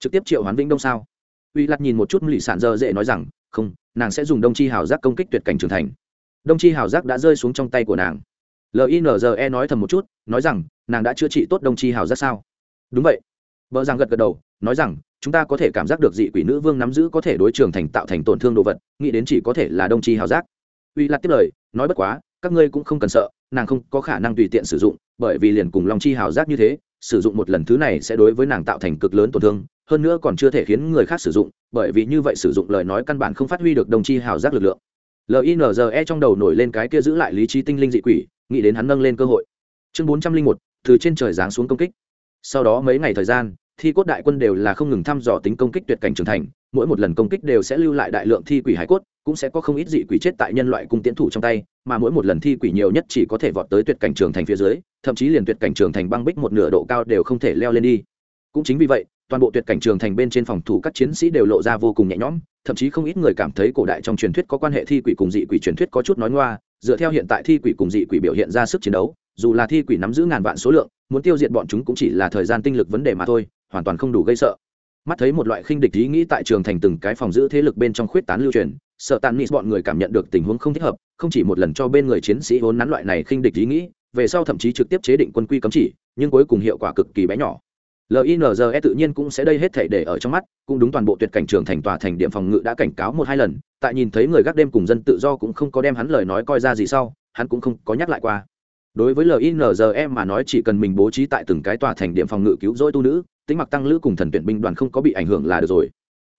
Speaker 1: Trực tiếp triệu hoán vĩnh đông sao? Uy lặt nhìn một chút nghị sản dơ dễ nói rằng, không, nàng sẽ dùng đông chi hào giác công kích tuyệt cảnh trưởng thành. Đông chi hào giác đã rơi xuống trong tay của nàng. Linze nói thầm một chút, nói rằng, nàng đã chữa trị tốt đông chi hào giác sao? Đúng vậy. Vợ rằng gật gật đầu, nói rằng, chúng ta có thể cảm giác được dị quỷ nữ vương nắm giữ có thể đối trường thành tạo thành tổn thương đồ vật, nghĩ đến chỉ có thể là đông chi hào giác. Uy lạc tiếp lời, nói bất quá, các ngươi cũng không cần sợ nàng không có khả năng tùy tiện sử dụng, bởi vì liền cùng long chi hào giác như thế, sử dụng một lần thứ này sẽ đối với nàng tạo thành cực lớn tổn thương, hơn nữa còn chưa thể khiến người khác sử dụng, bởi vì như vậy sử dụng lời nói căn bản không phát huy được đồng chi hào giác lực lượng. Linze trong đầu nổi lên cái kia giữ lại lý trí tinh linh dị quỷ, nghĩ đến hắn nâng lên cơ hội. Chương bốn trăm linh một, từ trên trời giáng xuống công kích. Sau đó mấy ngày thời gian, thi cốt đại quân đều là không ngừng thăm dò tính công kích tuyệt cảnh trưởng thành, mỗi một lần công kích đều sẽ lưu lại đại lượng thi quỷ hải cốt cũng sẽ có không ít dị quỷ chết tại nhân loại cung tiến thủ trong tay, mà mỗi một lần thi quỷ nhiều nhất chỉ có thể vọt tới tuyệt cảnh trường thành phía dưới, thậm chí liền tuyệt cảnh trường thành băng bích một nửa độ cao đều không thể leo lên đi. Cũng chính vì vậy, toàn bộ tuyệt cảnh trường thành bên trên phòng thủ các chiến sĩ đều lộ ra vô cùng nhẹ nhõm, thậm chí không ít người cảm thấy cổ đại trong truyền thuyết có quan hệ thi quỷ cùng dị quỷ truyền thuyết có chút nói ngoa, dựa theo hiện tại thi quỷ cùng dị quỷ biểu hiện ra sức chiến đấu, dù là thi quỷ nắm giữ ngàn vạn số lượng, muốn tiêu diệt bọn chúng cũng chỉ là thời gian tinh lực vấn đề mà thôi, hoàn toàn không đủ gây sợ. Mắt thấy một loại khinh địch ý nghĩ tại trường thành từng cái phòng giữ thế lực bên trong khuyết tán lưu truyền sợ tàn nít bọn người cảm nhận được tình huống không thích hợp, không chỉ một lần cho bên người chiến sĩ vốn nắn loại này khinh địch ý nghĩ, về sau thậm chí trực tiếp chế định quân quy cấm chỉ, nhưng cuối cùng hiệu quả cực kỳ bé nhỏ. Linze tự nhiên cũng sẽ đây hết thể để ở trong mắt, cũng đúng toàn bộ tuyệt cảnh trường thành tòa thành điểm phòng ngự đã cảnh cáo một hai lần, tại nhìn thấy người gác đêm cùng dân tự do cũng không có đem hắn lời nói coi ra gì sau, hắn cũng không có nhắc lại qua. Đối với linze mà nói chỉ cần mình bố trí tại từng cái tòa thành điểm phòng ngự cứu rỗi tu nữ, tính mặc tăng lữ cùng thần tuyển binh đoàn không có bị ảnh hưởng là được rồi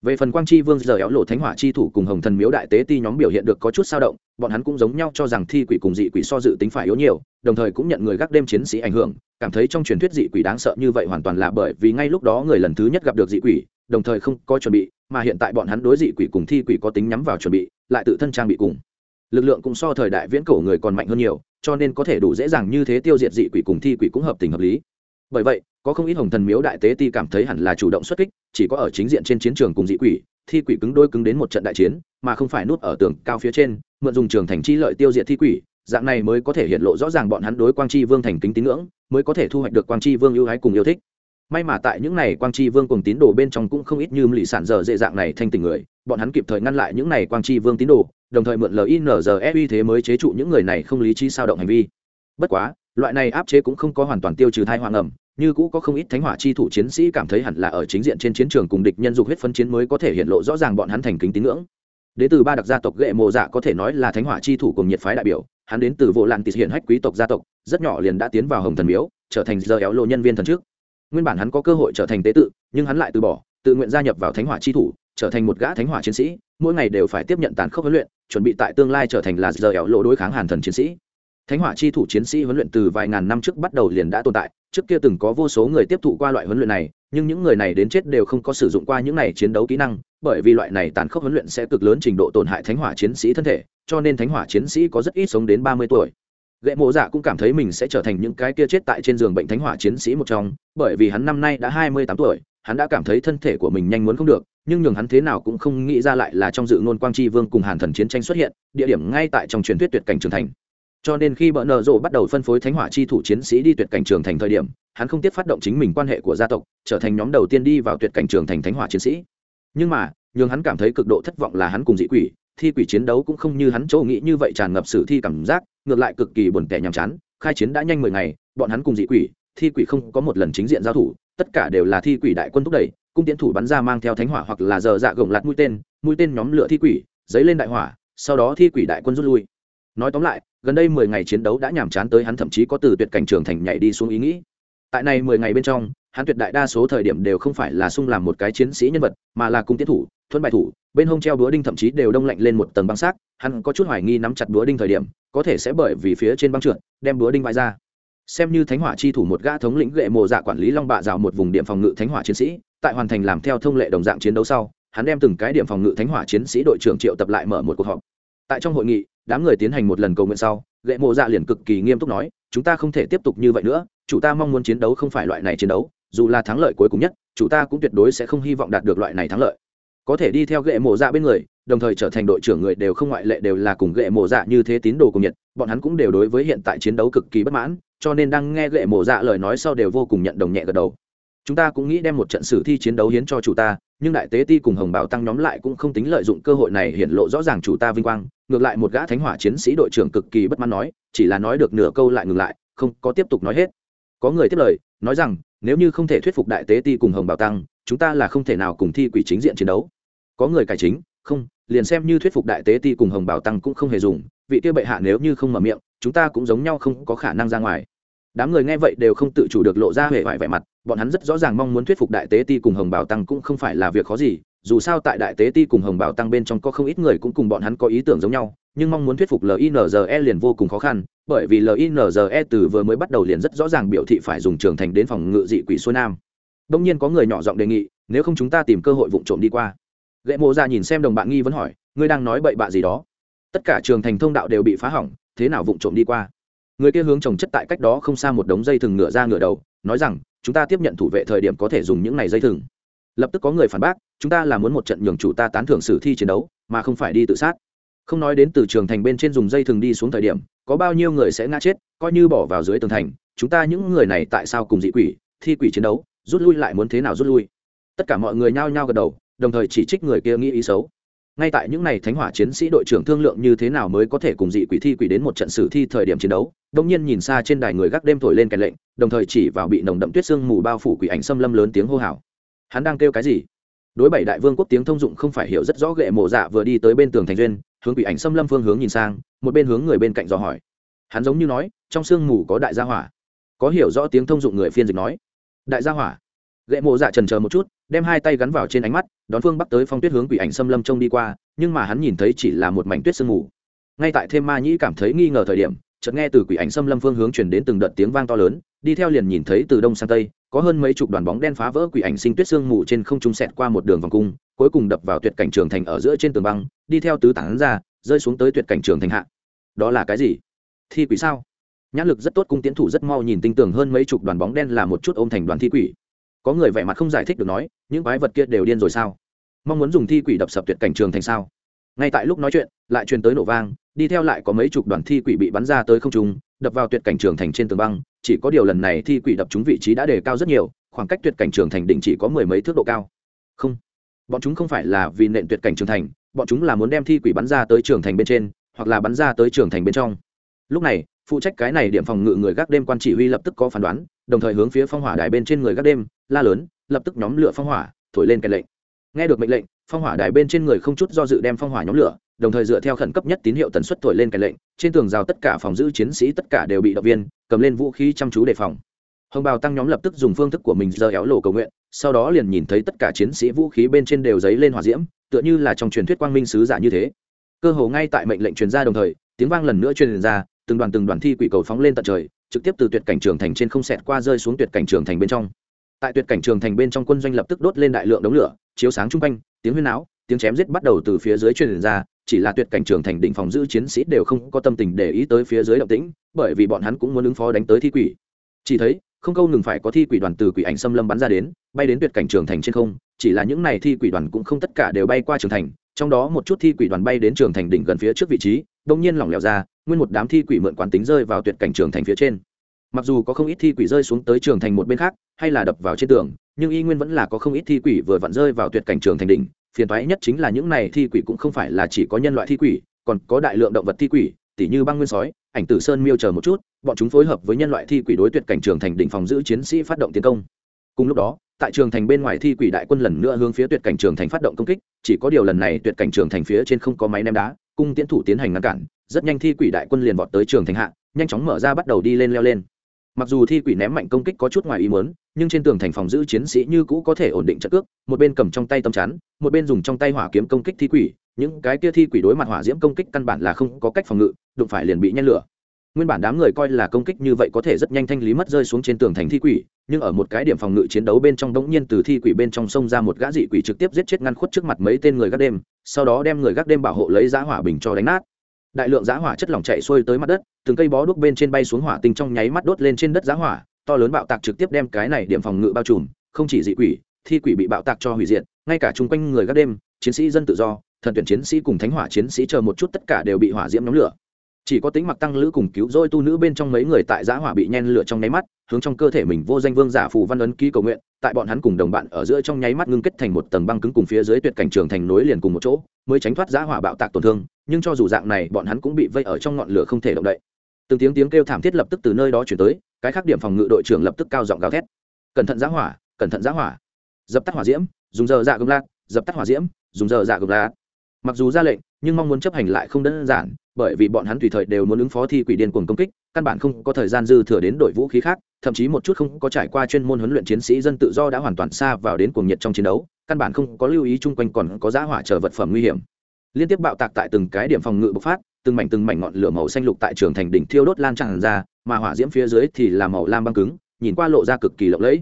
Speaker 1: về phần quang chi vương giờ éo lộ thánh hỏa chi thủ cùng hồng thần miếu đại tế ti nhóm biểu hiện được có chút sao động, bọn hắn cũng giống nhau cho rằng thi quỷ cùng dị quỷ so dự tính phải yếu nhiều, đồng thời cũng nhận người gác đêm chiến sĩ ảnh hưởng, cảm thấy trong truyền thuyết dị quỷ đáng sợ như vậy hoàn toàn là bởi vì ngay lúc đó người lần thứ nhất gặp được dị quỷ, đồng thời không có chuẩn bị, mà hiện tại bọn hắn đối dị quỷ cùng thi quỷ có tính nhắm vào chuẩn bị, lại tự thân trang bị cùng. Lực lượng cũng so thời đại viễn cổ người còn mạnh hơn nhiều, cho nên có thể đủ dễ dàng như thế tiêu diệt dị quỷ cùng thi quỷ cũng hợp tình hợp lý. Bởi vậy có không ít hồng thần miếu đại tế ti cảm thấy hẳn là chủ động xuất kích, chỉ có ở chính diện trên chiến trường cùng dị quỷ, thi quỷ cứng đôi cứng đến một trận đại chiến, mà không phải nút ở tường cao phía trên, mượn dùng trường thành chi lợi tiêu diệt thi quỷ, dạng này mới có thể hiện lộ rõ ràng bọn hắn đối quang chi vương thành kính tín ngưỡng, mới có thể thu hoạch được quang chi vương ưu ái cùng yêu thích. May mà tại những này quang chi vương cùng tín đồ bên trong cũng không ít như lì sản giờ dễ dạng này thanh tình người, bọn hắn kịp thời ngăn lại những này quang chi vương tín đồ, đồng thời mượn linze uy thế mới chế trụ những người này không lý trí sao động hành vi. Bất quá, loại này áp chế cũng không có hoàn toàn tiêu trừ thai hoàng ẩm như cũ có không ít thánh hỏa chi thủ chiến sĩ cảm thấy hẳn là ở chính diện trên chiến trường cùng địch nhân dục huyết phân chiến mới có thể hiện lộ rõ ràng bọn hắn thành kính tín ngưỡng. Đến từ ba đặc gia tộc ghệ mộ dạ có thể nói là thánh hỏa chi thủ cùng nhiệt phái đại biểu, hắn đến từ vô lạn tịt hiện hách quý tộc gia tộc, rất nhỏ liền đã tiến vào hồng thần miếu, trở thành giờ éo lộ nhân viên thần trước. Nguyên bản hắn có cơ hội trở thành tế tự, nhưng hắn lại từ bỏ, tự nguyện gia nhập vào thánh hỏa chi thủ, trở thành một gã thánh hỏa chiến sĩ, mỗi ngày đều phải tiếp nhận tàn khốc huấn luyện, chuẩn bị tại tương lai trở thành là giờ éo lộ đối kháng hàn thần chiến sĩ. Thánh hỏa chi thủ chiến sĩ huấn luyện từ vài ngàn năm trước bắt đầu liền đã tồn tại trước kia từng có vô số người tiếp thụ qua loại huấn luyện này, nhưng những người này đến chết đều không có sử dụng qua những này chiến đấu kỹ năng, bởi vì loại này tàn khốc huấn luyện sẽ cực lớn trình độ tổn hại thánh hỏa chiến sĩ thân thể, cho nên thánh hỏa chiến sĩ có rất ít sống đến ba mươi tuổi. Ghệ mộ dạ cũng cảm thấy mình sẽ trở thành những cái kia chết tại trên giường bệnh thánh hỏa chiến sĩ một trong, bởi vì hắn năm nay đã hai mươi tám tuổi, hắn đã cảm thấy thân thể của mình nhanh muốn không được, nhưng nhường hắn thế nào cũng không nghĩ ra lại là trong dự ngôn quang tri vương cùng hàn thần chiến tranh xuất hiện, địa điểm ngay tại trong truyền thuyết tuyệt cảnh trưởng thành cho nên khi bợ nợ rộ bắt đầu phân phối thánh hỏa chi thủ chiến sĩ đi tuyệt cảnh trường thành thời điểm, hắn không tiếp phát động chính mình quan hệ của gia tộc, trở thành nhóm đầu tiên đi vào tuyệt cảnh trường thành thánh hỏa chiến sĩ. Nhưng mà, nhường hắn cảm thấy cực độ thất vọng là hắn cùng dị quỷ, thi quỷ chiến đấu cũng không như hắn chỗ nghĩ như vậy tràn ngập sử thi cảm giác, ngược lại cực kỳ buồn tẻ nhàm chán, khai chiến đã nhanh mười ngày, bọn hắn cùng dị quỷ, thi quỷ không có một lần chính diện giao thủ, tất cả đều là thi quỷ đại quân thúc đẩy, cung tiến thủ bắn ra mang theo thánh hỏa hoặc là giờ dạ gồng lạt mũi tên mũi tên nhóm lửa thi quỷ dấy lên đại hỏa, sau đó thi quỷ đại quân rút lui. Nói tóm lại gần đây mười ngày chiến đấu đã nhàm chán tới hắn thậm chí có từ tuyệt cảnh trường thành nhảy đi xuống ý nghĩ. Tại này mười ngày bên trong, hắn tuyệt đại đa số thời điểm đều không phải là sung làm một cái chiến sĩ nhân vật, mà là cung tiến thủ, thuẫn bài thủ, bên hông treo búa đinh thậm chí đều đông lạnh lên một tầng băng xác hắn có chút hoài nghi nắm chặt búa đinh thời điểm, có thể sẽ bởi vì phía trên băng trượt, đem búa đinh vãi ra. Xem như thánh hỏa chi thủ một gã thống lĩnh gệ mộ dạ quản lý long bạ rào một vùng điểm phòng ngự thánh hỏa chiến sĩ, tại hoàn thành làm theo thông lệ đồng dạng chiến đấu sau, hắn đem từng cái điểm phòng ngự thánh hỏa chiến sĩ đội trưởng triệu tập lại mở một cuộc họp. Tại trong hội nghị đám người tiến hành một lần cầu nguyện sau gậy mộ dạ liền cực kỳ nghiêm túc nói, chúng ta không thể tiếp tục như vậy nữa chủ ta mong muốn chiến đấu không phải loại này chiến đấu, dù là thắng lợi cuối cùng nhất chủ ta cũng tuyệt đối sẽ không hy vọng đạt được loại này thắng lợi. Có thể đi theo gậy mộ dạ bên người, đồng thời trở thành đội trưởng người đều không ngoại lệ đều là cùng gậy mộ dạ như thế tín đồ cùng nhiệt, bọn hắn cũng đều đối với hiện tại chiến đấu cực kỳ bất mãn, cho nên đang nghe gậy mộ dạ lời nói sau đều vô cùng nhận đồng nhẹ gật đầu. Chúng ta cũng nghĩ đem một trận sử thi chiến đấu hiến cho chủ ta, nhưng đại tế ti cùng hồng bảo tăng nhóm lại cũng không tính lợi dụng cơ hội này hiện lộ rõ ràng chủ ta vinh quang ngược lại một gã thánh hỏa chiến sĩ đội trưởng cực kỳ bất mãn nói, chỉ là nói được nửa câu lại ngừng lại, không có tiếp tục nói hết. Có người tiếp lời, nói rằng, nếu như không thể thuyết phục đại tế ti cùng hồng bảo tăng, chúng ta là không thể nào cùng thi quỷ chính diện chiến đấu. Có người cải chính, không, liền xem như thuyết phục đại tế ti cùng hồng bảo tăng cũng không hề dùng, vị kia bệ hạ nếu như không mở miệng, chúng ta cũng giống nhau không có khả năng ra ngoài. Đám người nghe vậy đều không tự chủ được lộ ra hệ vải vẻ mặt, bọn hắn rất rõ ràng mong muốn thuyết phục đại tế ti cùng hồng bảo tăng cũng không phải là việc khó gì dù sao tại đại tế ti cùng hồng bảo tăng bên trong có không ít người cũng cùng bọn hắn có ý tưởng giống nhau, nhưng mong muốn thuyết phục linze liền vô cùng khó khăn, bởi vì linze từ vừa mới bắt đầu liền rất rõ ràng biểu thị phải dùng trường thành đến phòng ngự dị quỷ xuôi nam. Đông nhiên có người nhỏ giọng đề nghị, nếu không chúng ta tìm cơ hội vụ trộm đi qua. Lệ mộ ra nhìn xem đồng bạn nghi vẫn hỏi, ngươi đang nói bậy bạ gì đó? Tất cả trường thành thông đạo đều bị phá hỏng, thế nào vụ trộm đi qua? Người kia hướng trồng chất tại cách đó không xa một đống dây thừng ngựa ra ngựa đầu, nói rằng, chúng ta tiếp nhận thủ vệ thời điểm có thể dùng những này dây thừng lập tức có người phản bác, chúng ta là muốn một trận nhường chủ ta tán thưởng sử thi chiến đấu, mà không phải đi tự sát. Không nói đến từ trường thành bên trên dùng dây thường đi xuống thời điểm, có bao nhiêu người sẽ ngã chết, coi như bỏ vào dưới tường thành, chúng ta những người này tại sao cùng dị quỷ, thi quỷ chiến đấu, rút lui lại muốn thế nào rút lui? Tất cả mọi người nhao nhao gật đầu, đồng thời chỉ trích người kia nghĩ ý xấu. Ngay tại những ngày thánh hỏa chiến sĩ đội trưởng thương lượng như thế nào mới có thể cùng dị quỷ thi quỷ đến một trận sử thi thời điểm chiến đấu đông nhiên nhìn xa trên đài người gác đêm thổi lên kèn lệnh, đồng thời chỉ vào bị nồng đậm tuyết sương mù bao phủ quỷ ảnh xâm lâm lớn tiếng hô hào hắn đang kêu cái gì? Đối bảy đại vương quốc tiếng thông dụng không phải hiểu rất rõ ghệ mộ dạ vừa đi tới bên tường thành duyên, hướng quỷ ảnh xâm lâm phương hướng nhìn sang, một bên hướng người bên cạnh dò hỏi. Hắn giống như nói, trong sương mù có đại gia hỏa. Có hiểu rõ tiếng thông dụng người phiên dịch nói. Đại gia hỏa. Ghệ mộ dạ trần chờ một chút, đem hai tay gắn vào trên ánh mắt, đón phương bắc tới phong tuyết hướng quỷ ảnh xâm lâm trông đi qua, nhưng mà hắn nhìn thấy chỉ là một mảnh tuyết sương mù. Ngay tại thêm ma nhĩ cảm thấy nghi ngờ thời điểm, chợt nghe từ quỷ ảnh xâm lâm phương hướng chuyển đến từng đợt tiếng vang to lớn, đi theo liền nhìn thấy từ đông sang tây có hơn mấy chục đoàn bóng đen phá vỡ quỷ ảnh sinh tuyết sương mù trên không trung sẹt qua một đường vòng cung, cuối cùng đập vào tuyệt cảnh trường thành ở giữa trên tường băng, đi theo tứ tán ra, rơi xuống tới tuyệt cảnh trường thành hạ. Đó là cái gì? Thi quỷ sao? Nhãn lực rất tốt, cung tiến thủ rất mau nhìn tinh tường hơn mấy chục đoàn bóng đen là một chút ôm thành đoàn thi quỷ. Có người vẻ mặt không giải thích được nói, những quái vật kia đều điên rồi sao? Mong muốn dùng thi quỷ đập sập tuyệt cảnh trường thành sao? Ngay tại lúc nói chuyện, lại truyền tới nổ vang, đi theo lại có mấy chục đoàn thi quỷ bị bắn ra tới không trung, đập vào tuyệt cảnh trường thành trên tường băng chỉ có điều lần này thi quỷ đập chúng vị trí đã đề cao rất nhiều, khoảng cách tuyệt cảnh trường thành đỉnh chỉ có mười mấy thước độ cao. Không, bọn chúng không phải là vì nện tuyệt cảnh trường thành, bọn chúng là muốn đem thi quỷ bắn ra tới trường thành bên trên, hoặc là bắn ra tới trường thành bên trong. Lúc này, phụ trách cái này điểm phòng ngự người gác đêm quan chỉ huy lập tức có phán đoán, đồng thời hướng phía phong hỏa đài bên trên người gác đêm, la lớn, lập tức nhóm lửa phong hỏa, thổi lên kèn lệnh. Nghe được mệnh lệnh, phong hỏa đài bên trên người không chút do dự đem phong hỏa nhóm lửa đồng thời dựa theo khẩn cấp nhất tín hiệu tần suất thổi lên cái lệnh, trên tường rào tất cả phòng giữ chiến sĩ tất cả đều bị động viên, cầm lên vũ khí chăm chú đề phòng. Hồng bào tăng nhóm lập tức dùng phương thức của mình giờ éo lộ cầu nguyện, sau đó liền nhìn thấy tất cả chiến sĩ vũ khí bên trên đều giấy lên hỏa diễm, tựa như là trong truyền thuyết quang minh sứ giả như thế. Cơ hồ ngay tại mệnh lệnh truyền ra đồng thời, tiếng vang lần nữa truyền ra, từng đoàn từng đoàn thi quỷ cầu phóng lên tận trời, trực tiếp từ tuyệt cảnh trường thành trên không xẹt qua rơi xuống tuyệt cảnh trường thành bên trong. Tại tuyệt cảnh trường thành bên trong quân doanh lập tức đốt lên đại lượng đống lửa, chiếu sáng chung quanh, tiếng huyên áo tiếng chém giết bắt đầu từ phía dưới truyền ra chỉ là tuyệt cảnh trường thành đỉnh phòng giữ chiến sĩ đều không có tâm tình để ý tới phía dưới động tĩnh, bởi vì bọn hắn cũng muốn ứng phó đánh tới thi quỷ. Chỉ thấy, không câu ngừng phải có thi quỷ đoàn từ quỷ ảnh xâm lâm bắn ra đến, bay đến tuyệt cảnh trường thành trên không, chỉ là những này thi quỷ đoàn cũng không tất cả đều bay qua trường thành, trong đó một chút thi quỷ đoàn bay đến trường thành đỉnh gần phía trước vị trí, đông nhiên lỏng lẻo ra, nguyên một đám thi quỷ mượn quán tính rơi vào tuyệt cảnh trường thành phía trên. Mặc dù có không ít thi quỷ rơi xuống tới trường thành một bên khác, hay là đập vào trên tường, nhưng y nguyên vẫn là có không ít thi quỷ vừa vặn rơi vào tuyệt cảnh trường thành đỉnh phiền toái nhất chính là những này thi quỷ cũng không phải là chỉ có nhân loại thi quỷ, còn có đại lượng động vật thi quỷ, tỉ như băng nguyên sói, ảnh tử sơn miêu chờ một chút, bọn chúng phối hợp với nhân loại thi quỷ đối tuyệt cảnh trường thành đỉnh phòng giữ chiến sĩ phát động tiến công. Cùng lúc đó, tại trường thành bên ngoài thi quỷ đại quân lần nữa hướng phía tuyệt cảnh trường thành phát động công kích, chỉ có điều lần này tuyệt cảnh trường thành phía trên không có máy ném đá, cung tiễn thủ tiến hành ngăn cản, rất nhanh thi quỷ đại quân liền vọt tới trường thành hạ, nhanh chóng mở ra bắt đầu đi lên leo lên mặc dù thi quỷ ném mạnh công kích có chút ngoài ý muốn, nhưng trên tường thành phòng giữ chiến sĩ như cũ có thể ổn định trận cước, một bên cầm trong tay tấm chắn, một bên dùng trong tay hỏa kiếm công kích thi quỷ, những cái kia thi quỷ đối mặt hỏa diễm công kích căn bản là không có cách phòng ngự, đụng phải liền bị nhen lửa. Nguyên bản đám người coi là công kích như vậy có thể rất nhanh thanh lý mất rơi xuống trên tường thành thi quỷ, nhưng ở một cái điểm phòng ngự chiến đấu bên trong đống nhiên từ thi quỷ bên trong sông ra một gã dị quỷ trực tiếp giết chết ngăn khuất trước mặt mấy tên người gác đêm, sau đó đem người gác đêm bảo hộ lấy giá hỏa bình cho đánh nát đại lượng giá hỏa chất lỏng chạy xuôi tới mặt đất, từng cây bó đuốc bên trên bay xuống hỏa tinh trong nháy mắt đốt lên trên đất giá hỏa, to lớn bạo tạc trực tiếp đem cái này điểm phòng ngự bao trùm, không chỉ dị quỷ, thi quỷ bị bạo tạc cho hủy diệt, ngay cả chung quanh người gác đêm, chiến sĩ dân tự do, thần tuyển chiến sĩ cùng thánh hỏa chiến sĩ chờ một chút tất cả đều bị hỏa diễm nhóm lửa chỉ có tính mặc tăng lữ cùng cứu rỗi tu nữ bên trong mấy người tại giã hỏa bị nhen lửa trong nháy mắt, hướng trong cơ thể mình vô danh vương giả phù văn ấn ký cầu nguyện, tại bọn hắn cùng đồng bạn ở giữa trong nháy mắt ngưng kết thành một tầng băng cứng cùng phía dưới tuyệt cảnh trường thành nối liền cùng một chỗ, mới tránh thoát giã hỏa bạo tạc tổn thương, nhưng cho dù dạng này, bọn hắn cũng bị vây ở trong ngọn lửa không thể động đậy. Từng tiếng tiếng kêu thảm thiết lập tức từ nơi đó chuyển tới, cái khác điểm phòng ngự đội trưởng lập tức cao giọng gào thét. Cẩn thận giã hỏa, cẩn thận giã hỏa. Dập tắt hỏa diễm, dùng giờ dạ gồng lạc dập tắt hỏa diễm, dùng giờ dạ gồng lạc mặc dù ra lệnh nhưng mong muốn chấp hành lại không đơn giản, bởi vì bọn hắn tùy thời đều muốn ứng phó thi quỷ điên cuồng công kích, căn bản không có thời gian dư thừa đến đội vũ khí khác, thậm chí một chút không có trải qua chuyên môn huấn luyện chiến sĩ dân tự do đã hoàn toàn xa vào đến cuồng nhiệt trong chiến đấu, căn bản không có lưu ý chung quanh còn có giá hỏa chờ vật phẩm nguy hiểm. Liên tiếp bạo tạc tại từng cái điểm phòng ngự bộc phát, từng mảnh từng mảnh ngọn lửa màu xanh lục tại trường thành đỉnh thiêu đốt lan tràn ra, mà hỏa diễm phía dưới thì là màu lam băng cứng, nhìn qua lộ ra cực kỳ lộng lẫy.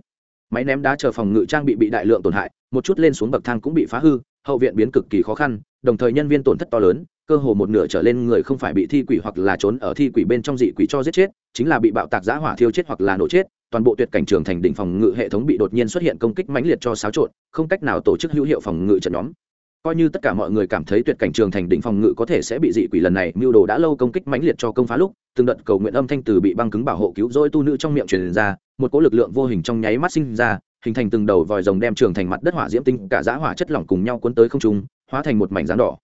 Speaker 1: Máy ném đá chờ phòng ngự trang bị bị đại lượng tổn hại, một chút lên xuống bậc thang cũng bị phá hư, hậu viện biến cực kỳ khó khăn đồng thời nhân viên tổn thất to lớn, cơ hồ một nửa trở lên người không phải bị thi quỷ hoặc là trốn ở thi quỷ bên trong dị quỷ cho giết chết, chính là bị bạo tạc giã hỏa thiêu chết hoặc là nổ chết, toàn bộ tuyệt cảnh trường thành đỉnh phòng ngự hệ thống bị đột nhiên xuất hiện công kích mãnh liệt cho xáo trộn, không cách nào tổ chức hữu hiệu phòng ngự trận nhóm. Coi như tất cả mọi người cảm thấy tuyệt cảnh trường thành đỉnh phòng ngự có thể sẽ bị dị quỷ lần này, mưu đồ đã lâu công kích mãnh liệt cho công phá lúc, từng đợt cầu nguyện âm thanh từ bị băng cứng bảo hộ cứu rỗi tu nữ trong miệng truyền ra, một cỗ lực lượng vô hình trong nháy mắt sinh ra, hình thành từng đầu vòi rồng đem trường thành mặt đất hỏa diễm tinh cả giã hỏa chất lỏng cùng nhau cuốn tới không trung hóa thành một mảnh dáng đỏ.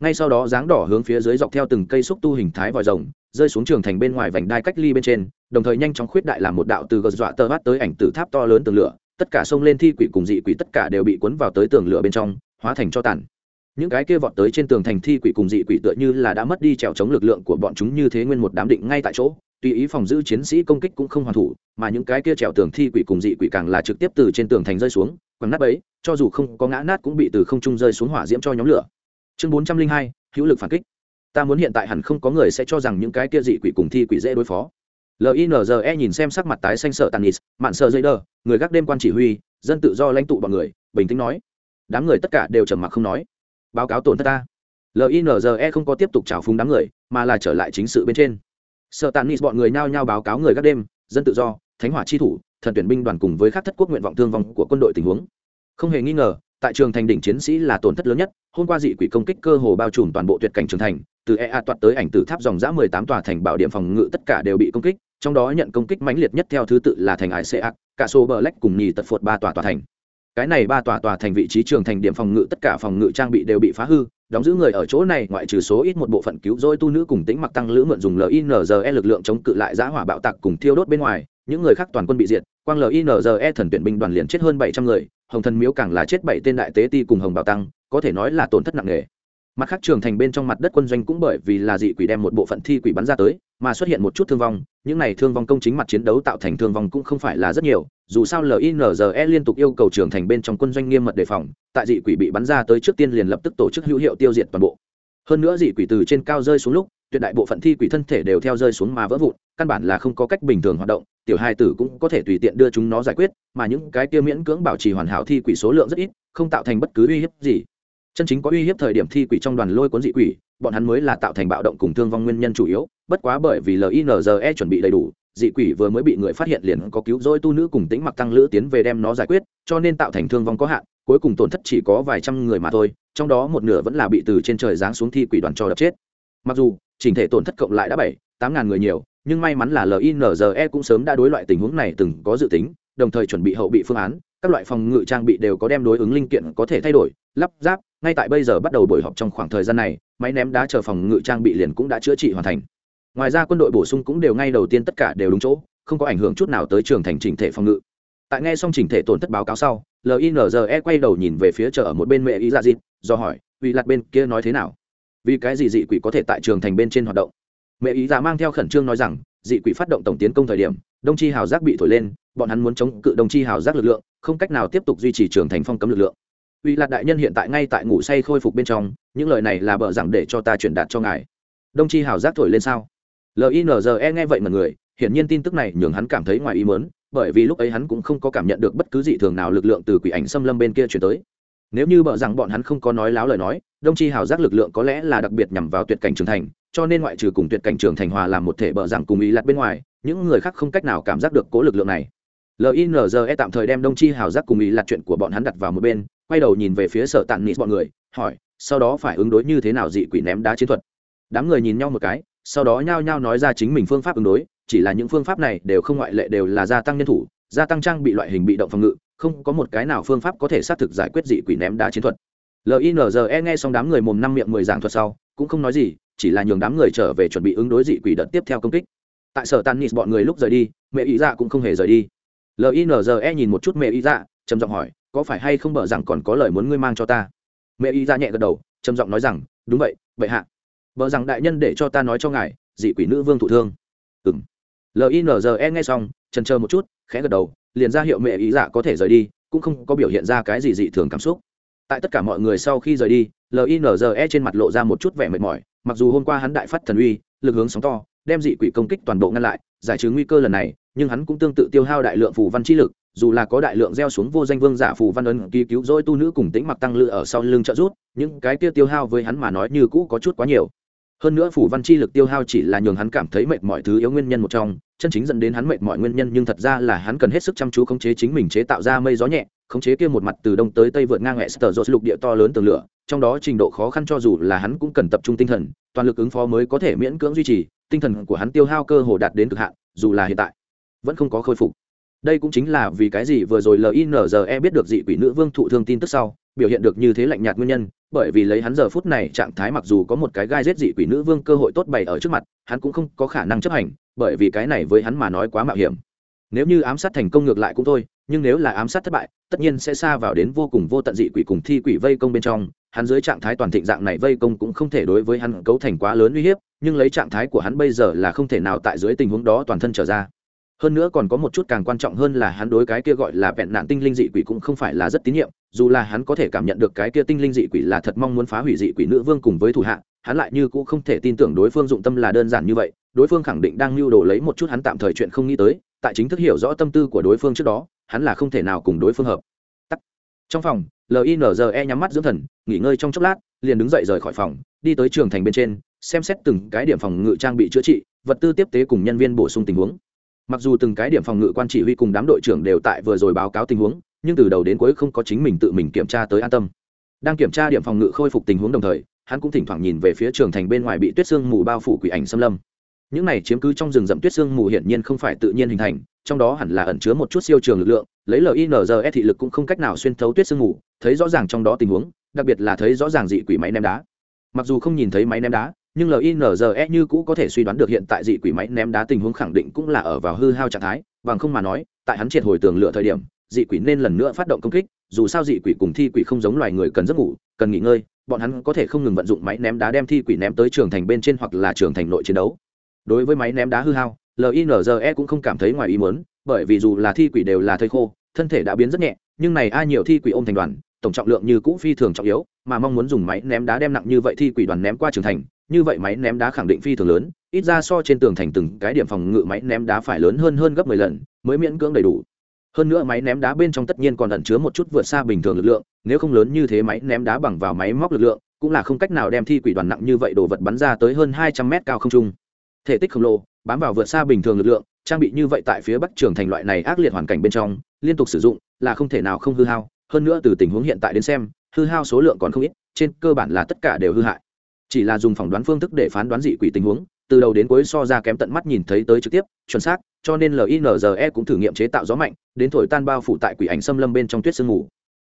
Speaker 1: Ngay sau đó dáng đỏ hướng phía dưới dọc theo từng cây xúc tu hình thái vòi rồng, rơi xuống trường thành bên ngoài vành đai cách ly bên trên, đồng thời nhanh chóng khuyết đại làm một đạo từ gờ dọa tơ vát tới ảnh tử tháp to lớn tường lửa, tất cả sông lên thi quỷ cùng dị quỷ tất cả đều bị cuốn vào tới tường lửa bên trong, hóa thành cho tàn. Những cái kia vọt tới trên tường thành thi quỷ cùng dị quỷ tựa như là đã mất đi trèo chống lực lượng của bọn chúng như thế nguyên một đám định ngay tại chỗ tùy ý phòng giữ chiến sĩ công kích cũng không hoàn thủ, mà những cái kia trèo tường thi quỷ cùng dị quỷ càng là trực tiếp từ trên tường thành rơi xuống, quẳng nát ấy cho dù không có ngã nát cũng bị từ không trung rơi xuống hỏa diễm cho nhóm lửa. Chương bốn trăm linh hai, hữu lực phản kích. Ta muốn hiện tại hẳn không có người sẽ cho rằng những cái kia dị quỷ cùng thi quỷ dễ đối phó. Linze nhìn xem sắc mặt tái xanh sợ tanis mạn sợ dây đờ, người gác đêm quan chỉ huy, dân tự do lãnh tụ bọn người, bình tĩnh nói. Đám người tất cả đều trầm mặc không nói. Báo cáo tổn thất ta. Linze không có tiếp tục trào phúng đám người, mà là trở lại chính sự bên trên sợ tàn nít bọn người nhao nhao báo cáo người gác đêm, dân tự do, thánh hỏa chi thủ, thần tuyển binh đoàn cùng với các thất quốc nguyện vọng thương vong của quân đội tình huống. Không hề nghi ngờ, tại trường thành đỉnh chiến sĩ là tổn thất lớn nhất, hôm qua dị quỷ công kích cơ hồ bao trùm toàn bộ tuyệt cảnh trường thành, từ ea toạt tới ảnh tử tháp dòng giã mười tám tòa thành bảo điểm phòng ngự tất cả đều bị công kích, trong đó nhận công kích mãnh liệt nhất theo thứ tự là thành ải seac cả số bờ lách cùng nhì tật phột ba tòa tòa thành. Cái này ba tòa tòa thành vị trí trường thành điểm phòng ngự tất cả phòng ngự trang bị đều bị phá hư đóng giữ người ở chỗ này, ngoại trừ số ít một bộ phận cứu rỗi tu nữ cùng tĩnh mặc tăng lữ mượn dùng linze lực lượng chống cự lại giã hỏa bạo tạc cùng thiêu đốt bên ngoài, những người khác toàn quân bị diệt, quang linze thần tuyển binh đoàn liền chết hơn bảy trăm người, hồng thần miếu càng là chết bảy tên đại tế ti cùng hồng bảo tăng, có thể nói là tổn thất nặng nề. Mặt khác trường thành bên trong mặt đất quân doanh cũng bởi vì là dị quỷ đem một bộ phận thi quỷ bắn ra tới, mà xuất hiện một chút thương vong, những này thương vong công chính mặt chiến đấu tạo thành thương vong cũng không phải là rất nhiều dù sao linze liên tục yêu cầu trường thành bên trong quân doanh nghiêm mật đề phòng, tại dị quỷ bị bắn ra tới trước tiên liền lập tức tổ chức hữu hiệu tiêu diệt toàn bộ. Hơn nữa dị quỷ từ trên cao rơi xuống lúc, tuyệt đại bộ phận thi quỷ thân thể đều theo rơi xuống mà vỡ vụn, căn bản là không có cách bình thường hoạt động, tiểu hai tử cũng có thể tùy tiện đưa chúng nó giải quyết, mà những cái kia miễn cưỡng bảo trì hoàn hảo thi quỷ số lượng rất ít, không tạo thành bất cứ uy hiếp gì. Chân chính có uy hiếp thời điểm thi quỷ trong đoàn lôi cuốn dị quỷ, bọn hắn mới là tạo thành bạo động cùng thương vong nguyên nhân chủ yếu, bất quá bởi vì linze chuẩn bị đầy đủ dị quỷ vừa mới bị người phát hiện liền có cứu rỗi tu nữ cùng tính mặc tăng lữ tiến về đem nó giải quyết, cho nên tạo thành thương vong có hạn, cuối cùng tổn thất chỉ có vài trăm người mà thôi, trong đó một nửa vẫn là bị từ trên trời giáng xuống thi quỷ đoàn cho đập chết. Mặc dù, chỉnh thể tổn thất cộng lại đã bảy, tám ngàn người nhiều, nhưng may mắn là linze cũng sớm đã đối loại tình huống này từng có dự tính, đồng thời chuẩn bị hậu bị phương án, các loại phòng ngự trang bị đều có đem đối ứng linh kiện có thể thay đổi, lắp ráp, ngay tại bây giờ bắt đầu buổi họp trong khoảng thời gian này, máy ném đá chờ phòng ngự trang bị liền cũng đã chữa trị hoàn thành ngoài ra quân đội bổ sung cũng đều ngay đầu tiên tất cả đều đúng chỗ, không có ảnh hưởng chút nào tới trường thành chỉnh thể phòng ngự. Tại nghe xong chỉnh thể tổn thất báo cáo sau linze quay đầu nhìn về phía chợ ở một bên mẹ ý dạ ra dịp do hỏi vì lạt bên kia nói thế nào? Vì cái gì dị quỷ có thể tại trường thành bên trên hoạt động? Mẹ ý ra mang theo khẩn trương nói rằng, dị quỷ phát động tổng tiến công thời điểm, đông chi hào giác bị thổi lên, bọn hắn muốn chống cự đông chi hào giác lực lượng, không cách nào tiếp tục duy trì trường thành phong cấm lực lượng. Uy lạc đại nhân hiện tại ngay tại ngủ say khôi phục bên trong, những lời này là bợ rằng để cho ta truyền đạt cho ngài. Đông chi hào giác thổi lên sao? Linze nghe vậy mà người, hiển nhiên tin tức này nhường hắn cảm thấy ngoài ý mớn bởi vì lúc ấy hắn cũng không có cảm nhận được bất cứ dị thường nào lực lượng từ quỷ ảnh xâm lâm bên kia chuyển tới. Nếu như bợ rằng bọn hắn không có nói láo lời nói, đông Tri hào giác lực lượng có lẽ là đặc biệt nhằm vào tuyệt cảnh trưởng thành, cho nên ngoại trừ cùng tuyệt cảnh trưởng thành hòa làm một thể bợ rằng cùng ý lặt bên ngoài, những người khác không cách nào cảm giác được cố lực lượng này. Linze tạm thời đem đông Tri hào giác cùng ý lặt chuyện của bọn hắn đặt vào một bên, quay đầu nhìn về phía sở tàn nịt bọn người, hỏi, sau đó phải ứng đối như thế nào dị quỷ ném đá chiến thuật? Đám người nhìn nhau một cái sau đó nhao nhao nói ra chính mình phương pháp ứng đối, chỉ là những phương pháp này đều không ngoại lệ đều là gia tăng nhân thủ, gia tăng trang bị loại hình bị động phòng ngự, không có một cái nào phương pháp có thể xác thực giải quyết dị quỷ ném đá chiến thuật. Linze nghe xong đám người mồm năm miệng mười giảng thuật sau, cũng không nói gì, chỉ là nhường đám người trở về chuẩn bị ứng đối dị quỷ đợt tiếp theo công kích. Tại sở tàn nịt bọn người lúc rời đi, mẹ ý dạ cũng không hề rời đi. Linze nhìn một chút mẹ ý dạ trầm giọng hỏi, có phải hay không bở rằng còn có lời muốn ngươi mang cho ta? Mẹ ý dạ nhẹ gật đầu, trầm giọng nói rằng, đúng vậy vậy hạ vợ rằng đại nhân để cho ta nói cho ngài, dị quỷ nữ vương thụ thương. Ừng linze nghe xong trần chờ một chút, khẽ gật đầu, liền ra hiệu mẹ ý dạ có thể rời đi, cũng không có biểu hiện ra cái gì dị thường cảm xúc. Tại tất cả mọi người sau khi rời đi linze trên mặt lộ ra một chút vẻ mệt mỏi, mặc dù hôm qua hắn đại phát thần uy, lực hướng sóng to, đem dị quỷ công kích toàn bộ ngăn lại, giải trừ nguy cơ lần này, nhưng hắn cũng tương tự tiêu hao đại lượng phù văn chi lực, dù là có đại lượng gieo xuống vô danh vương giả phù văn ấn ký cứu rỗi tu nữ cùng tĩnh mặc tăng lự ở sau lưng trợ rút những cái kia tiêu hao với hắn mà nói như cũ có chút quá nhiều hơn nữa phủ văn chi lực tiêu hao chỉ là nhường hắn cảm thấy mệt mọi thứ yếu nguyên nhân một trong, chân chính dẫn đến hắn mệt mọi nguyên nhân nhưng thật ra là hắn cần hết sức chăm chú khống chế chính mình chế tạo ra mây gió nhẹ, khống chế kia một mặt từ đông tới tây vượt ngang hệ sở dột lục địa to lớn tường lửa, trong đó trình độ khó khăn cho dù là hắn cũng cần tập trung tinh thần, toàn lực ứng phó mới có thể miễn cưỡng duy trì, tinh thần của hắn tiêu hao cơ hồ đạt đến cực hạn, dù là hiện tại, vẫn không có khôi phục. Đây cũng chính là vì cái gì vừa rồi linze biết được dị quỷ nữ vương thụ thương tin tức sau biểu hiện được như thế lạnh nhạt nguyên nhân, bởi vì lấy hắn giờ phút này trạng thái mặc dù có một cái gai giết dị quỷ nữ vương cơ hội tốt bày ở trước mặt, hắn cũng không có khả năng chấp hành, bởi vì cái này với hắn mà nói quá mạo hiểm. Nếu như ám sát thành công ngược lại cũng thôi, nhưng nếu là ám sát thất bại, tất nhiên sẽ xa vào đến vô cùng vô tận dị quỷ cùng thi quỷ vây công bên trong, hắn dưới trạng thái toàn thịnh dạng này vây công cũng không thể đối với hắn cấu thành quá lớn uy hiếp, nhưng lấy trạng thái của hắn bây giờ là không thể nào tại dưới tình huống đó toàn thân trở ra hơn nữa còn có một chút càng quan trọng hơn là hắn đối cái kia gọi là vẹn nạn tinh linh dị quỷ cũng không phải là rất tín nhiệm, dù là hắn có thể cảm nhận được cái kia tinh linh dị quỷ là thật mong muốn phá hủy dị quỷ nữ vương cùng với thủ hạ, hắn lại như cũng không thể tin tưởng đối phương dụng tâm là đơn giản như vậy, đối phương khẳng định đang lưu đồ lấy một chút hắn tạm thời chuyện không nghĩ tới, tại chính thức hiểu rõ tâm tư của đối phương trước đó, hắn là không thể nào cùng đối phương hợp. Tắt. Trong phòng linze nhắm mắt dưỡng thần, nghỉ ngơi trong chốc lát, liền đứng dậy rời khỏi phòng, đi tới trường thành bên trên, xem xét từng cái điểm phòng ngự trang bị chữa trị, vật tư tiếp tế cùng nhân viên bổ sung tình huống mặc dù từng cái điểm phòng ngự quan chỉ huy cùng đám đội trưởng đều tại vừa rồi báo cáo tình huống, nhưng từ đầu đến cuối không có chính mình tự mình kiểm tra tới an tâm. Đang kiểm tra điểm phòng ngự khôi phục tình huống đồng thời, hắn cũng thỉnh thoảng nhìn về phía trường thành bên ngoài bị tuyết sương mù bao phủ quỷ ảnh xâm lâm. Những này chiếm cứ trong rừng rậm tuyết sương mù hiển nhiên không phải tự nhiên hình thành, trong đó hẳn là ẩn chứa một chút siêu trường lực lượng, lấy linze thị lực cũng không cách nào xuyên thấu tuyết sương mù, thấy rõ ràng trong đó tình huống, đặc biệt là thấy rõ ràng dị quỷ máy ném đá. Mặc dù không nhìn thấy máy ném đá nhưng linze như cũ có thể suy đoán được hiện tại dị quỷ máy ném đá tình huống khẳng định cũng là ở vào hư hao trạng thái, bằng không mà nói, tại hắn triệt hồi tường lựa thời điểm, dị quỷ nên lần nữa phát động công kích, dù sao dị quỷ cùng thi quỷ không giống loài người cần giấc ngủ, cần nghỉ ngơi, bọn hắn có thể không ngừng vận dụng máy ném đá đem thi quỷ ném tới trường thành bên trên hoặc là trường thành nội chiến đấu. Đối với máy ném đá hư hao linze cũng không cảm thấy ngoài ý muốn, bởi vì dù là thi quỷ đều là thây khô, thân thể đã biến rất nhẹ, nhưng này ai nhiều thi quỷ ôm thành đoàn, tổng trọng lượng như cũ phi thường trọng yếu, mà mong muốn dùng máy ném đá đem nặng như vậy thi quỷ đoàn ném qua trường thành như vậy máy ném đá khẳng định phi thường lớn, ít ra so trên tường thành từng cái điểm phòng ngự máy ném đá phải lớn hơn hơn gấp mười lần, mới miễn cưỡng đầy đủ. Hơn nữa máy ném đá bên trong tất nhiên còn ẩn chứa một chút vượt xa bình thường lực lượng, nếu không lớn như thế máy ném đá bằng vào máy móc lực lượng, cũng là không cách nào đem thi quỷ đoàn nặng như vậy đồ vật bắn ra tới hơn hai trăm mét cao không trung. Thể tích khổng lồ, bám vào vượt xa bình thường lực lượng, trang bị như vậy tại phía bắc trường thành loại này ác liệt hoàn cảnh bên trong, liên tục sử dụng, là không thể nào không hư hao. Hơn nữa từ tình huống hiện tại đến xem, hư hao số lượng còn không ít, trên cơ bản là tất cả đều hư hại chỉ là dùng phỏng đoán phương thức để phán đoán dị quỷ tình huống, từ đầu đến cuối so ra kém tận mắt nhìn thấy tới trực tiếp, chuẩn xác, cho nên linze cũng thử nghiệm chế tạo gió mạnh, đến thổi tan bao phủ tại quỷ ảnh xâm lâm bên trong tuyết sương mù.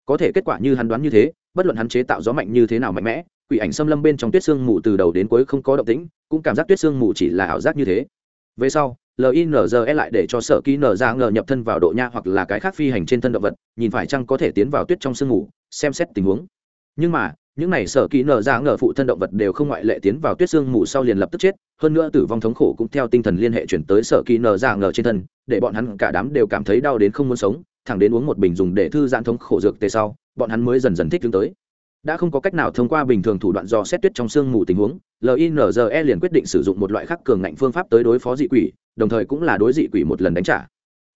Speaker 1: Có thể kết quả như hắn đoán như thế, bất luận hắn chế tạo gió mạnh như thế nào mạnh mẽ, quỷ ảnh xâm lâm bên trong tuyết sương mù từ đầu đến cuối không có động tĩnh, cũng cảm giác tuyết sương mù chỉ là ảo giác như thế. Về sau linze lại để cho sở ký nở ra ngờ nhập thân vào độ nha hoặc là cái khác phi hành trên thân động vật, nhìn phải chăng có thể tiến vào tuyết trong sương mù, xem xét tình huống nhưng mà, những này sở kỹ nở ra ngờ phụ thân động vật đều không ngoại lệ tiến vào tuyết xương mù sau liền lập tức chết, hơn nữa tử vong thống khổ cũng theo tinh thần liên hệ chuyển tới sở kỹ nở ra ngờ trên thân, để bọn hắn cả đám đều cảm thấy đau đến không muốn sống, thẳng đến uống một bình dùng để thư giãn thống khổ dược tề sau, bọn hắn mới dần dần thích hướng tới. Đã không có cách nào thông qua bình thường thủ đoạn do xét tuyết trong sương mù tình huống linze liền quyết định sử dụng một loại khắc cường ngạnh phương pháp tới đối phó dị quỷ, đồng thời cũng là đối dị quỷ một lần đánh trả.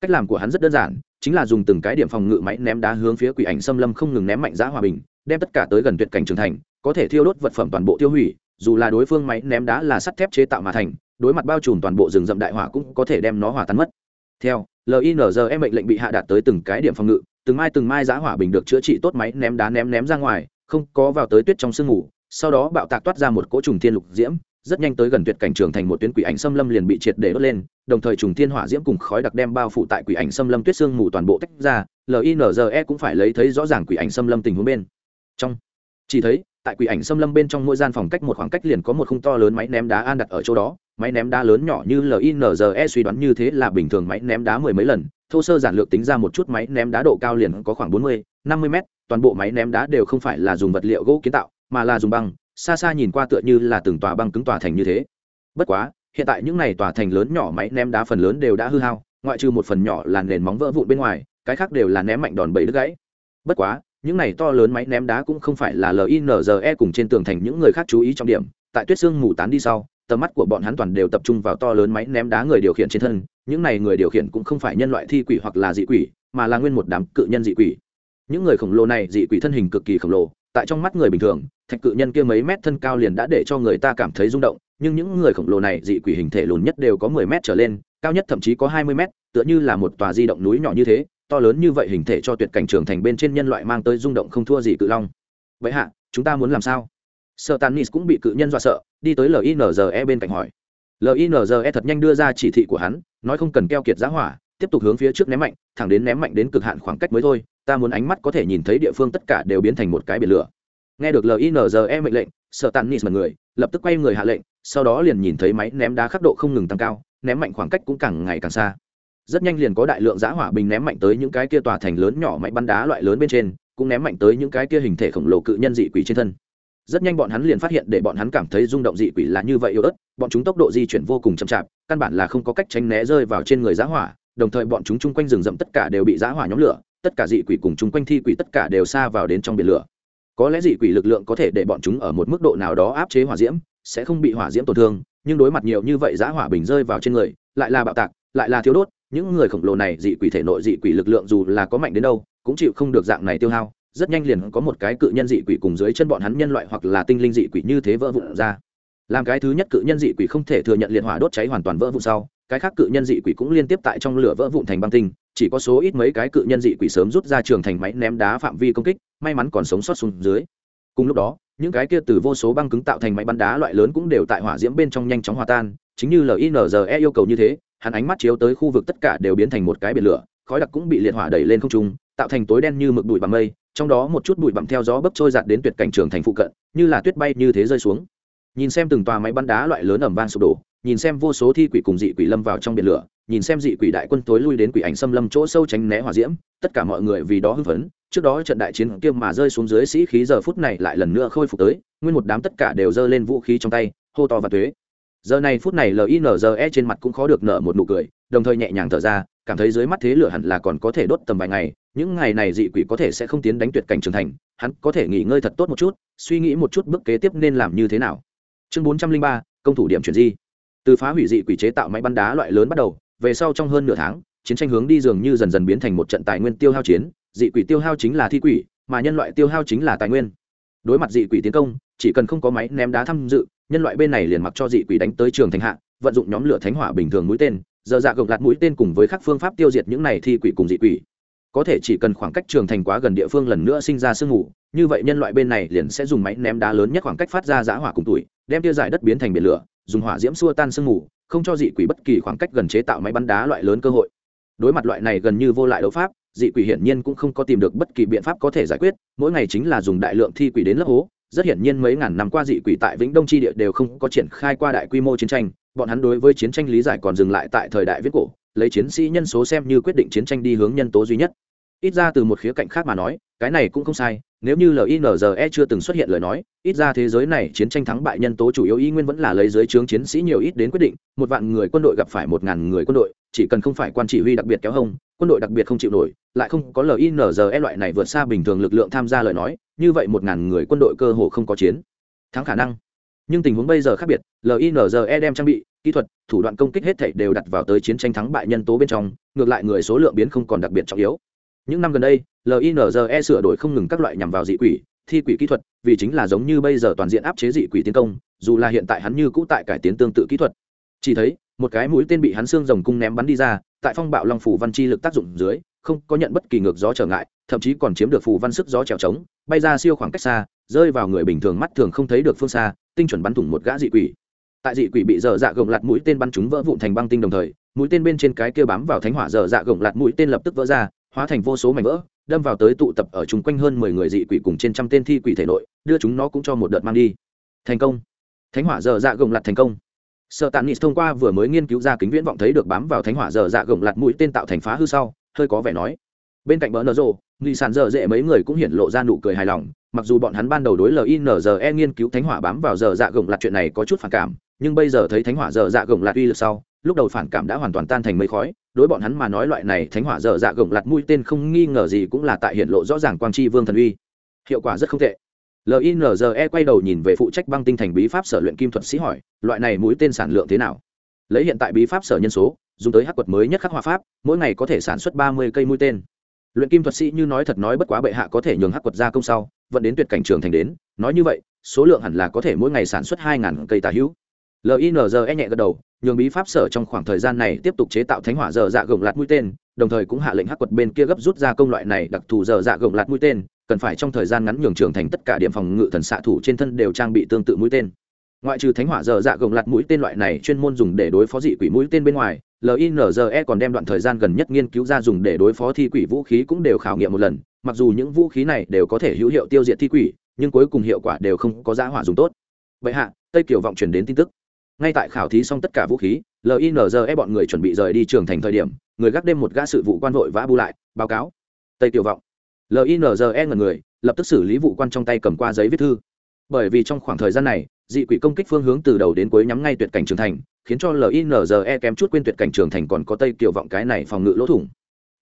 Speaker 1: Cách làm của hắn rất đơn giản, chính là dùng từng cái điểm phòng ngự máy ném đá hướng phía quỷ ảnh xâm lâm không ngừng ném mạnh giá hòa bình đem tất cả tới gần tuyệt cảnh trưởng thành, có thể thiêu đốt vật phẩm toàn bộ tiêu hủy, dù là đối phương máy ném đá là sắt thép chế tạo mà thành, đối mặt bao trùm toàn bộ rừng rậm đại hỏa cũng có thể đem nó hỏa tan mất theo linzm mệnh lệnh bị hạ đạt tới từng cái điểm phòng ngự, từng mai từng mai giá hỏa bình được chữa trị tốt máy ném đá ném ném ra ngoài, không có vào tới tuyết trong sương ngủ. sau đó bạo tạc toát ra một cỗ trùng thiên lục diễm, rất nhanh tới gần tuyệt cảnh trường thành một tuyến quỷ ảnh xâm lâm liền bị triệt để đốt lên, đồng thời trùng thiên hỏa diễm cùng khói đặc đem bao phủ tại quỷ ảnh xâm lâm tuyết sương mù toàn bộ tách ra linze cũng phải lấy thấy rõ ràng quỷ ảnh xâm lâm tình huống bên trong, chỉ thấy, tại quỷ ảnh xâm lâm bên trong mỗi gian phòng cách một khoảng cách liền có một khung to lớn máy ném đá an đặt ở chỗ đó. Máy ném đá lớn nhỏ như linze suy đoán như thế là bình thường máy ném đá mười mấy lần. Thô sơ giản lược tính ra một chút máy ném đá độ cao liền có khoảng bốn mươi, năm mươi mét. Toàn bộ máy ném đá đều không phải là dùng vật liệu gỗ kiến tạo, mà là dùng băng. Xa xa nhìn qua tựa như là từng tòa băng cứng tòa thành như thế. Bất quá, hiện tại những này tòa thành lớn nhỏ máy ném đá phần lớn đều đã hư hao, ngoại trừ một phần nhỏ là nền móng vỡ vụn bên ngoài, cái khác đều là ném mạnh đòn bẩy đứt gãy. Bất quá những này to lớn máy ném đá cũng không phải là linze cùng trên tường thành những người khác chú ý trong điểm. Tại tuyết sương mù tán đi sau, tầm mắt của bọn hắn toàn đều tập trung vào to lớn máy ném đá người điều khiển trên thân. Những này người điều khiển cũng không phải nhân loại thi quỷ hoặc là dị quỷ, mà là nguyên một đám cự nhân dị quỷ. Những người khổng lồ này dị quỷ thân hình cực kỳ khổng lồ, tại trong mắt người bình thường, thạch cự nhân kia mấy mét thân cao liền đã để cho người ta cảm thấy rung động, nhưng những người khổng lồ này dị quỷ hình thể lùn nhất đều có mười mét trở lên, cao nhất thậm chí có hai mươi mét, tựa như là một tòa di động núi nhỏ như thế to lớn như vậy hình thể cho tuyệt cảnh trường thành bên trên nhân loại mang tới rung động không thua gì cự long. Vậy hạ, chúng ta muốn làm sao? Sợ tàn nis cũng bị cự nhân dọa sợ, đi tới linze bên cạnh hỏi. Linze thật nhanh đưa ra chỉ thị của hắn, nói không cần keo kiệt giá hỏa, tiếp tục hướng phía trước ném mạnh, thẳng đến ném mạnh đến cực hạn khoảng cách mới thôi, ta muốn ánh mắt có thể nhìn thấy địa phương tất cả đều biến thành một cái biển lửa. Nghe được linze mệnh lệnh sợ tàn nis mật người, lập tức quay người hạ lệnh, sau đó liền nhìn thấy máy ném đá khắc độ không ngừng tăng cao, ném mạnh khoảng cách cũng càng ngày càng xa rất nhanh liền có đại lượng giã hỏa bình ném mạnh tới những cái kia tòa thành lớn nhỏ mạnh bắn đá loại lớn bên trên, cũng ném mạnh tới những cái kia hình thể khổng lồ cự nhân dị quỷ trên thân. Rất nhanh bọn hắn liền phát hiện để bọn hắn cảm thấy rung động dị quỷ là như vậy yếu ớt, bọn chúng tốc độ di chuyển vô cùng chậm chạp, căn bản là không có cách tránh né rơi vào trên người giã hỏa, đồng thời bọn chúng chung quanh rừng rậm tất cả đều bị giã hỏa nhóm lửa, tất cả dị quỷ cùng chung quanh thi quỷ tất cả đều xa vào đến trong biển lửa. Có lẽ dị quỷ lực lượng có thể để bọn chúng ở một mức độ nào đó áp chế hỏa diễm, sẽ không bị hỏa diễm tổn thương, nhưng đối mặt nhiều như vậy giã hỏa bình rơi vào trên người, lại là bạo tạc, lại là thiếu đốt những người khổng lồ này dị quỷ thể nội dị quỷ lực lượng dù là có mạnh đến đâu, cũng chịu không được dạng này tiêu hao, rất nhanh liền có một cái cự nhân dị quỷ cùng dưới chân bọn hắn nhân loại hoặc là tinh linh dị quỷ như thế vỡ vụn ra. Làm cái thứ nhất cự nhân dị quỷ không thể thừa nhận liệt hỏa đốt cháy hoàn toàn vỡ vụn sau, cái khác cự nhân dị quỷ cũng liên tiếp tại trong lửa vỡ vụn thành băng tinh, chỉ có số ít mấy cái cự nhân dị quỷ sớm rút ra trường thành máy ném đá phạm vi công kích, may mắn còn sống sót xuống dưới. Cùng lúc đó, những cái kia từ vô số băng cứng tạo thành máy bắn đá loại lớn cũng đều tại hỏa diễm bên trong nhanh chóng hòa tan, chính như linze yêu cầu như thế hắn ánh mắt chiếu tới khu vực tất cả đều biến thành một cái biển lửa, khói đặc cũng bị liệt hỏa đẩy lên không trung, tạo thành tối đen như mực bụi bằng mây, trong đó một chút bụi bặm theo gió bấc trôi giạt đến tuyệt cảnh trường thành phụ cận, như là tuyết bay như thế rơi xuống. Nhìn xem từng tòa máy bắn đá loại lớn ẩm vang sụp đổ, nhìn xem vô số thi quỷ cùng dị quỷ lâm vào trong biển lửa, nhìn xem dị quỷ đại quân tối lui đến quỷ ảnh xâm lâm chỗ sâu tránh né hỏa diễm, tất cả mọi người vì đó hưng phấn, trước đó trận đại chiến kia mà rơi xuống dưới sĩ khí giờ phút này lại lần nữa khôi phục tới, nguyên một đám tất cả đều giơ lên vũ khí trong tay, hô to và thuế giờ này phút này linze trên mặt cũng khó được nở một nụ cười, đồng thời nhẹ nhàng thở ra, cảm thấy dưới mắt thế lửa hẳn là còn có thể đốt tầm vài ngày, những ngày này dị quỷ có thể sẽ không tiến đánh tuyệt cảnh trưởng thành, hắn có thể nghỉ ngơi thật tốt một chút, suy nghĩ một chút bước kế tiếp nên làm như thế nào. Chương bốn trăm linh ba, công thủ điểm chuyển di. Từ phá hủy dị quỷ chế tạo máy bắn đá loại lớn bắt đầu, về sau trong hơn nửa tháng, chiến tranh hướng đi dường như dần dần biến thành một trận tài nguyên tiêu hao chiến, dị quỷ tiêu hao chính là thi quỷ, mà nhân loại tiêu hao chính là tài nguyên. Đối mặt dị quỷ tiến công, chỉ cần không có máy ném đá tham dự nhân loại bên này liền mặc cho dị quỷ đánh tới trường thành hạ, vận dụng nhóm lửa thánh hỏa bình thường mũi tên, giờ dạ gồng lạt mũi tên cùng với các phương pháp tiêu diệt những này thi quỷ cùng dị quỷ. Có thể chỉ cần khoảng cách trường thành quá gần địa phương lần nữa sinh ra sương mù, như vậy nhân loại bên này liền sẽ dùng máy ném đá lớn nhất khoảng cách phát ra giã hỏa cùng tuổi, đem tia giải đất biến thành biển lửa, dùng hỏa diễm xua tan sương mù, không cho dị quỷ bất kỳ khoảng cách gần chế tạo máy bắn đá loại lớn cơ hội. Đối mặt loại này gần như vô lại đấu pháp, dị quỷ hiển nhiên cũng không có tìm được bất kỳ biện pháp có thể giải quyết, mỗi ngày chính là dùng đại lượng thi quỷ đến lấp hố rất hiển nhiên mấy ngàn năm qua dị quỷ tại vĩnh đông tri địa đều không có triển khai qua đại quy mô chiến tranh, bọn hắn đối với chiến tranh lý giải còn dừng lại tại thời đại viết cổ, lấy chiến sĩ nhân số xem như quyết định chiến tranh đi hướng nhân tố duy nhất. Ít ra từ một khía cạnh khác mà nói, cái này cũng không sai, nếu như linze chưa từng xuất hiện lời nói, ít ra thế giới này chiến tranh thắng bại nhân tố chủ yếu y nguyên vẫn là lấy giới trướng chiến sĩ nhiều ít đến quyết định, một vạn người quân đội gặp phải một ngàn người quân đội chỉ cần không phải quan chỉ huy đặc biệt kéo hông, quân đội đặc biệt không chịu nổi, lại không có linze loại này vượt xa bình thường lực lượng tham gia lời nói, như vậy một ngàn người quân đội cơ hồ không có chiến. Thắng khả năng. Nhưng tình huống bây giờ khác biệt linze đem trang bị, kỹ thuật, thủ đoạn công kích hết thảy đều đặt vào tới chiến tranh thắng bại nhân tố bên trong, ngược lại người số lượng biến không còn đặc biệt trọng yếu. Những năm gần đây linze sửa đổi không ngừng các loại nhằm vào dị quỷ, thi quỷ kỹ thuật, vì chính là giống như bây giờ toàn diện áp chế dị quỷ tiến công, dù là hiện tại hắn như cũ tại cải tiến tương tự kỹ thuật. Chỉ thấy một cái mũi tên bị hắn xương rồng cung ném bắn đi ra, tại phong bạo long phủ văn chi lực tác dụng dưới, không có nhận bất kỳ ngược gió trở ngại, thậm chí còn chiếm được phù văn sức gió trèo trống, bay ra siêu khoảng cách xa, rơi vào người bình thường mắt thường không thấy được phương xa, tinh chuẩn bắn thủng một gã dị quỷ. Tại dị quỷ bị dở dạ gồng lặt mũi tên bắn chúng vỡ vụn thành băng tinh đồng thời, mũi tên bên trên cái kia bám vào thánh hỏa dở dạ gồng lặt mũi tên lập tức vỡ ra, hóa thành vô số mảnh vỡ, đâm vào tới tụ tập ở chung quanh hơn mười người dị quỷ cùng trên trăm tên thi quỷ thể nội, đưa chúng nó cũng cho một đợt mang đi. Thành công. Thánh hỏa dở dạ gồng lặt thành công sợ tàn nít thông qua vừa mới nghiên cứu ra kính viễn vọng thấy được bám vào thánh hỏa dở dạ gồng lặt mũi tên tạo thành phá hư sau, hơi có vẻ nói. Bên cạnh bỡ nở rộ nghị sàn dở dễ mấy người cũng hiện lộ ra nụ cười hài lòng, mặc dù bọn hắn ban đầu đối linze nghiên cứu thánh hỏa bám vào dở dạ gồng lặt chuyện này có chút phản cảm, nhưng bây giờ thấy thánh hỏa dở dạ gồng lặt uy lực sau, lúc đầu phản cảm đã hoàn toàn tan thành mây khói. Đối bọn hắn mà nói loại này thánh hỏa dở dạ gồng lặt mũi tên không nghi ngờ gì cũng là tại hiện lộ rõ ràng quang tri vương thần uy. Hiệu quả rất không tệ linze quay đầu nhìn về phụ trách băng tinh thành bí pháp sở luyện kim thuật sĩ hỏi, loại này mũi tên sản lượng thế nào? Lấy hiện tại bí pháp sở nhân số, dùng tới hắc quật mới nhất khắc hòa pháp, mỗi ngày có thể sản xuất ba mươi cây mũi tên. Luyện kim thuật sĩ như nói thật nói bất quá bệ hạ có thể nhường hắc quật ra công sau vẫn đến tuyệt cảnh trường thành đến, nói như vậy, số lượng hẳn là có thể mỗi ngày sản xuất hai ngàn cây tà hữu. Linze nhẹ gật đầu, nhường bí pháp sở trong khoảng thời gian này tiếp tục chế tạo thánh hỏa dở dạ gồng lạt mũi tên, đồng thời cũng hạ lệnh hắc quật bên kia gấp rút ra công loại này đặc thù dở dạ gồng lạt mũi tên cần phải trong thời gian ngắn nhường trưởng thành tất cả điểm phòng ngự thần xạ thủ trên thân đều trang bị tương tự mũi tên. Ngoại trừ thánh hỏa dở dạ gồng lặt mũi tên loại này chuyên môn dùng để đối phó dị quỷ mũi tên bên ngoài linze còn đem đoạn thời gian gần nhất nghiên cứu ra dùng để đối phó thi quỷ vũ khí cũng đều khảo nghiệm một lần, mặc dù những vũ khí này đều có thể hữu hiệu tiêu diệt thi quỷ, nhưng cuối cùng hiệu quả đều không có giá hỏa dùng tốt. Vậy hạ, tây kiều vọng truyền đến tin tức. Ngay tại khảo thí xong tất cả vũ khí linze bọn người chuẩn bị rời đi trường thành thời điểm, người gác đêm một gã sự vụ quan vội vã bu lại, báo cáo. Tây kiều vọng linze ngần người, lập tức xử lý vụ quan trong tay cầm qua giấy viết thư. Bởi vì trong khoảng thời gian này, dị quỷ công kích phương hướng từ đầu đến cuối nhắm ngay tuyệt cảnh trường thành, khiến cho linze kém chút quên tuyệt cảnh trường thành còn có tây kiều vọng cái này phòng ngự lỗ thủng.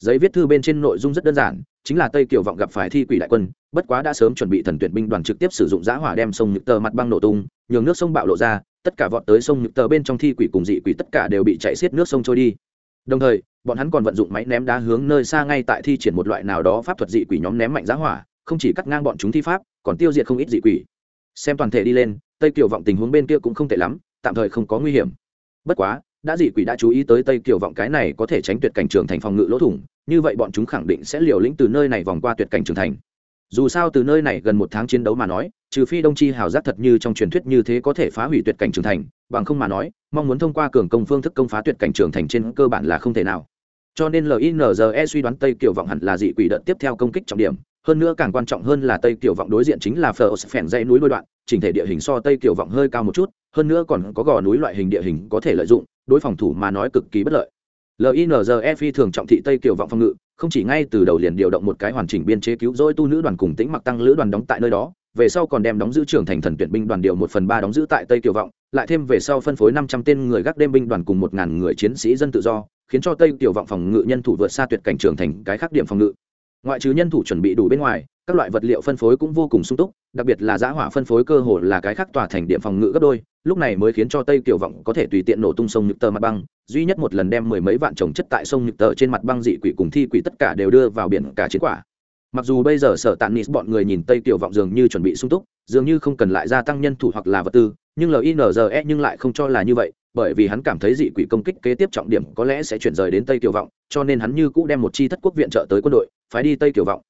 Speaker 1: Giấy viết thư bên trên nội dung rất đơn giản, chính là tây kiều vọng gặp phải thi quỷ đại quân, bất quá đã sớm chuẩn bị thần tuyển binh đoàn trực tiếp sử dụng giã hỏa đem sông nhựt tờ mặt băng nổ tung, nhường nước sông bạo lộ ra, tất cả vọt tới sông nhựt tờ bên trong thi quỷ cùng dị quỷ tất cả đều bị chạy xiết nước sông trôi đi. Đồng thời bọn hắn còn vận dụng máy ném đá hướng nơi xa ngay tại thi triển một loại nào đó pháp thuật dị quỷ nhóm ném mạnh giá hỏa, không chỉ cắt ngang bọn chúng thi pháp, còn tiêu diệt không ít dị quỷ. Xem toàn thể đi lên, tây kiều vọng tình huống bên kia cũng không tệ lắm, tạm thời không có nguy hiểm. Bất quá, đã dị quỷ đã chú ý tới tây kiều vọng cái này có thể tránh tuyệt cảnh trường thành phòng ngự lỗ thủng, như vậy bọn chúng khẳng định sẽ liều lĩnh từ nơi này vòng qua tuyệt cảnh trường thành. Dù sao từ nơi này gần một tháng chiến đấu mà nói, trừ phi đông chi hào giác thật như trong truyền thuyết như thế có thể phá hủy tuyệt cảnh trường thành, bằng không mà nói, mong muốn thông qua cường công phương thức công phá tuyệt cảnh trường thành trên cơ bản là không thể nào cho nên linze suy đoán tây kiểu vọng hẳn là dị quỷ đợt tiếp theo công kích trọng điểm. Hơn nữa càng quan trọng hơn là tây kiểu vọng đối diện chính là phờ phèn dãy núi đôi đoạn, chỉnh thể địa hình so tây kiểu vọng hơi cao một chút, hơn nữa còn có gò núi loại hình địa hình có thể lợi dụng, đối phòng thủ mà nói cực kỳ bất lợi. Linze phi thường trọng thị tây kiểu vọng phòng ngự, không chỉ ngay từ đầu liền điều động một cái hoàn chỉnh biên chế cứu rỗi tu nữ đoàn cùng tĩnh mặc tăng lữ đoàn đóng tại nơi đó, về sau còn đem đóng giữ trưởng thành thần tuyển binh đoàn điều một phần ba đóng giữ tại tây kiều vọng lại thêm về sau phân phối năm trăm tên người gác đêm binh đoàn cùng một ngàn người chiến sĩ dân tự do, khiến cho tây Tiểu vọng phòng ngự nhân thủ vượt xa tuyệt cảnh trưởng thành cái khác điểm phòng ngự. Ngoại trừ nhân thủ chuẩn bị đủ bên ngoài, các loại vật liệu phân phối cũng vô cùng sung túc, đặc biệt là giã hỏa phân phối cơ hồ là cái khác tòa thành điểm phòng ngự gấp đôi, lúc này mới khiến cho tây Tiểu vọng có thể tùy tiện nổ tung sông nhực tờ mặt băng, duy nhất một lần đem mười mấy vạn trồng chất tại sông nhực tờ trên mặt băng dị quỷ cùng thi quỷ tất cả đều đưa vào biển cả chiến quả. Mặc dù bây giờ sở tàn nis bọn người nhìn tây Tiểu vọng dường như chuẩn bị sung túc, dường như không cần lại gia tăng nhân thủ hoặc là vật tư nhưng linze nhưng lại không cho là như vậy, bởi vì hắn cảm thấy dị quỷ công kích kế tiếp trọng điểm có lẽ sẽ chuyển rời đến tây kiều vọng, cho nên hắn như cũ đem một chi thất quốc viện trợ tới quân đội, phái đi tây kiều vọng.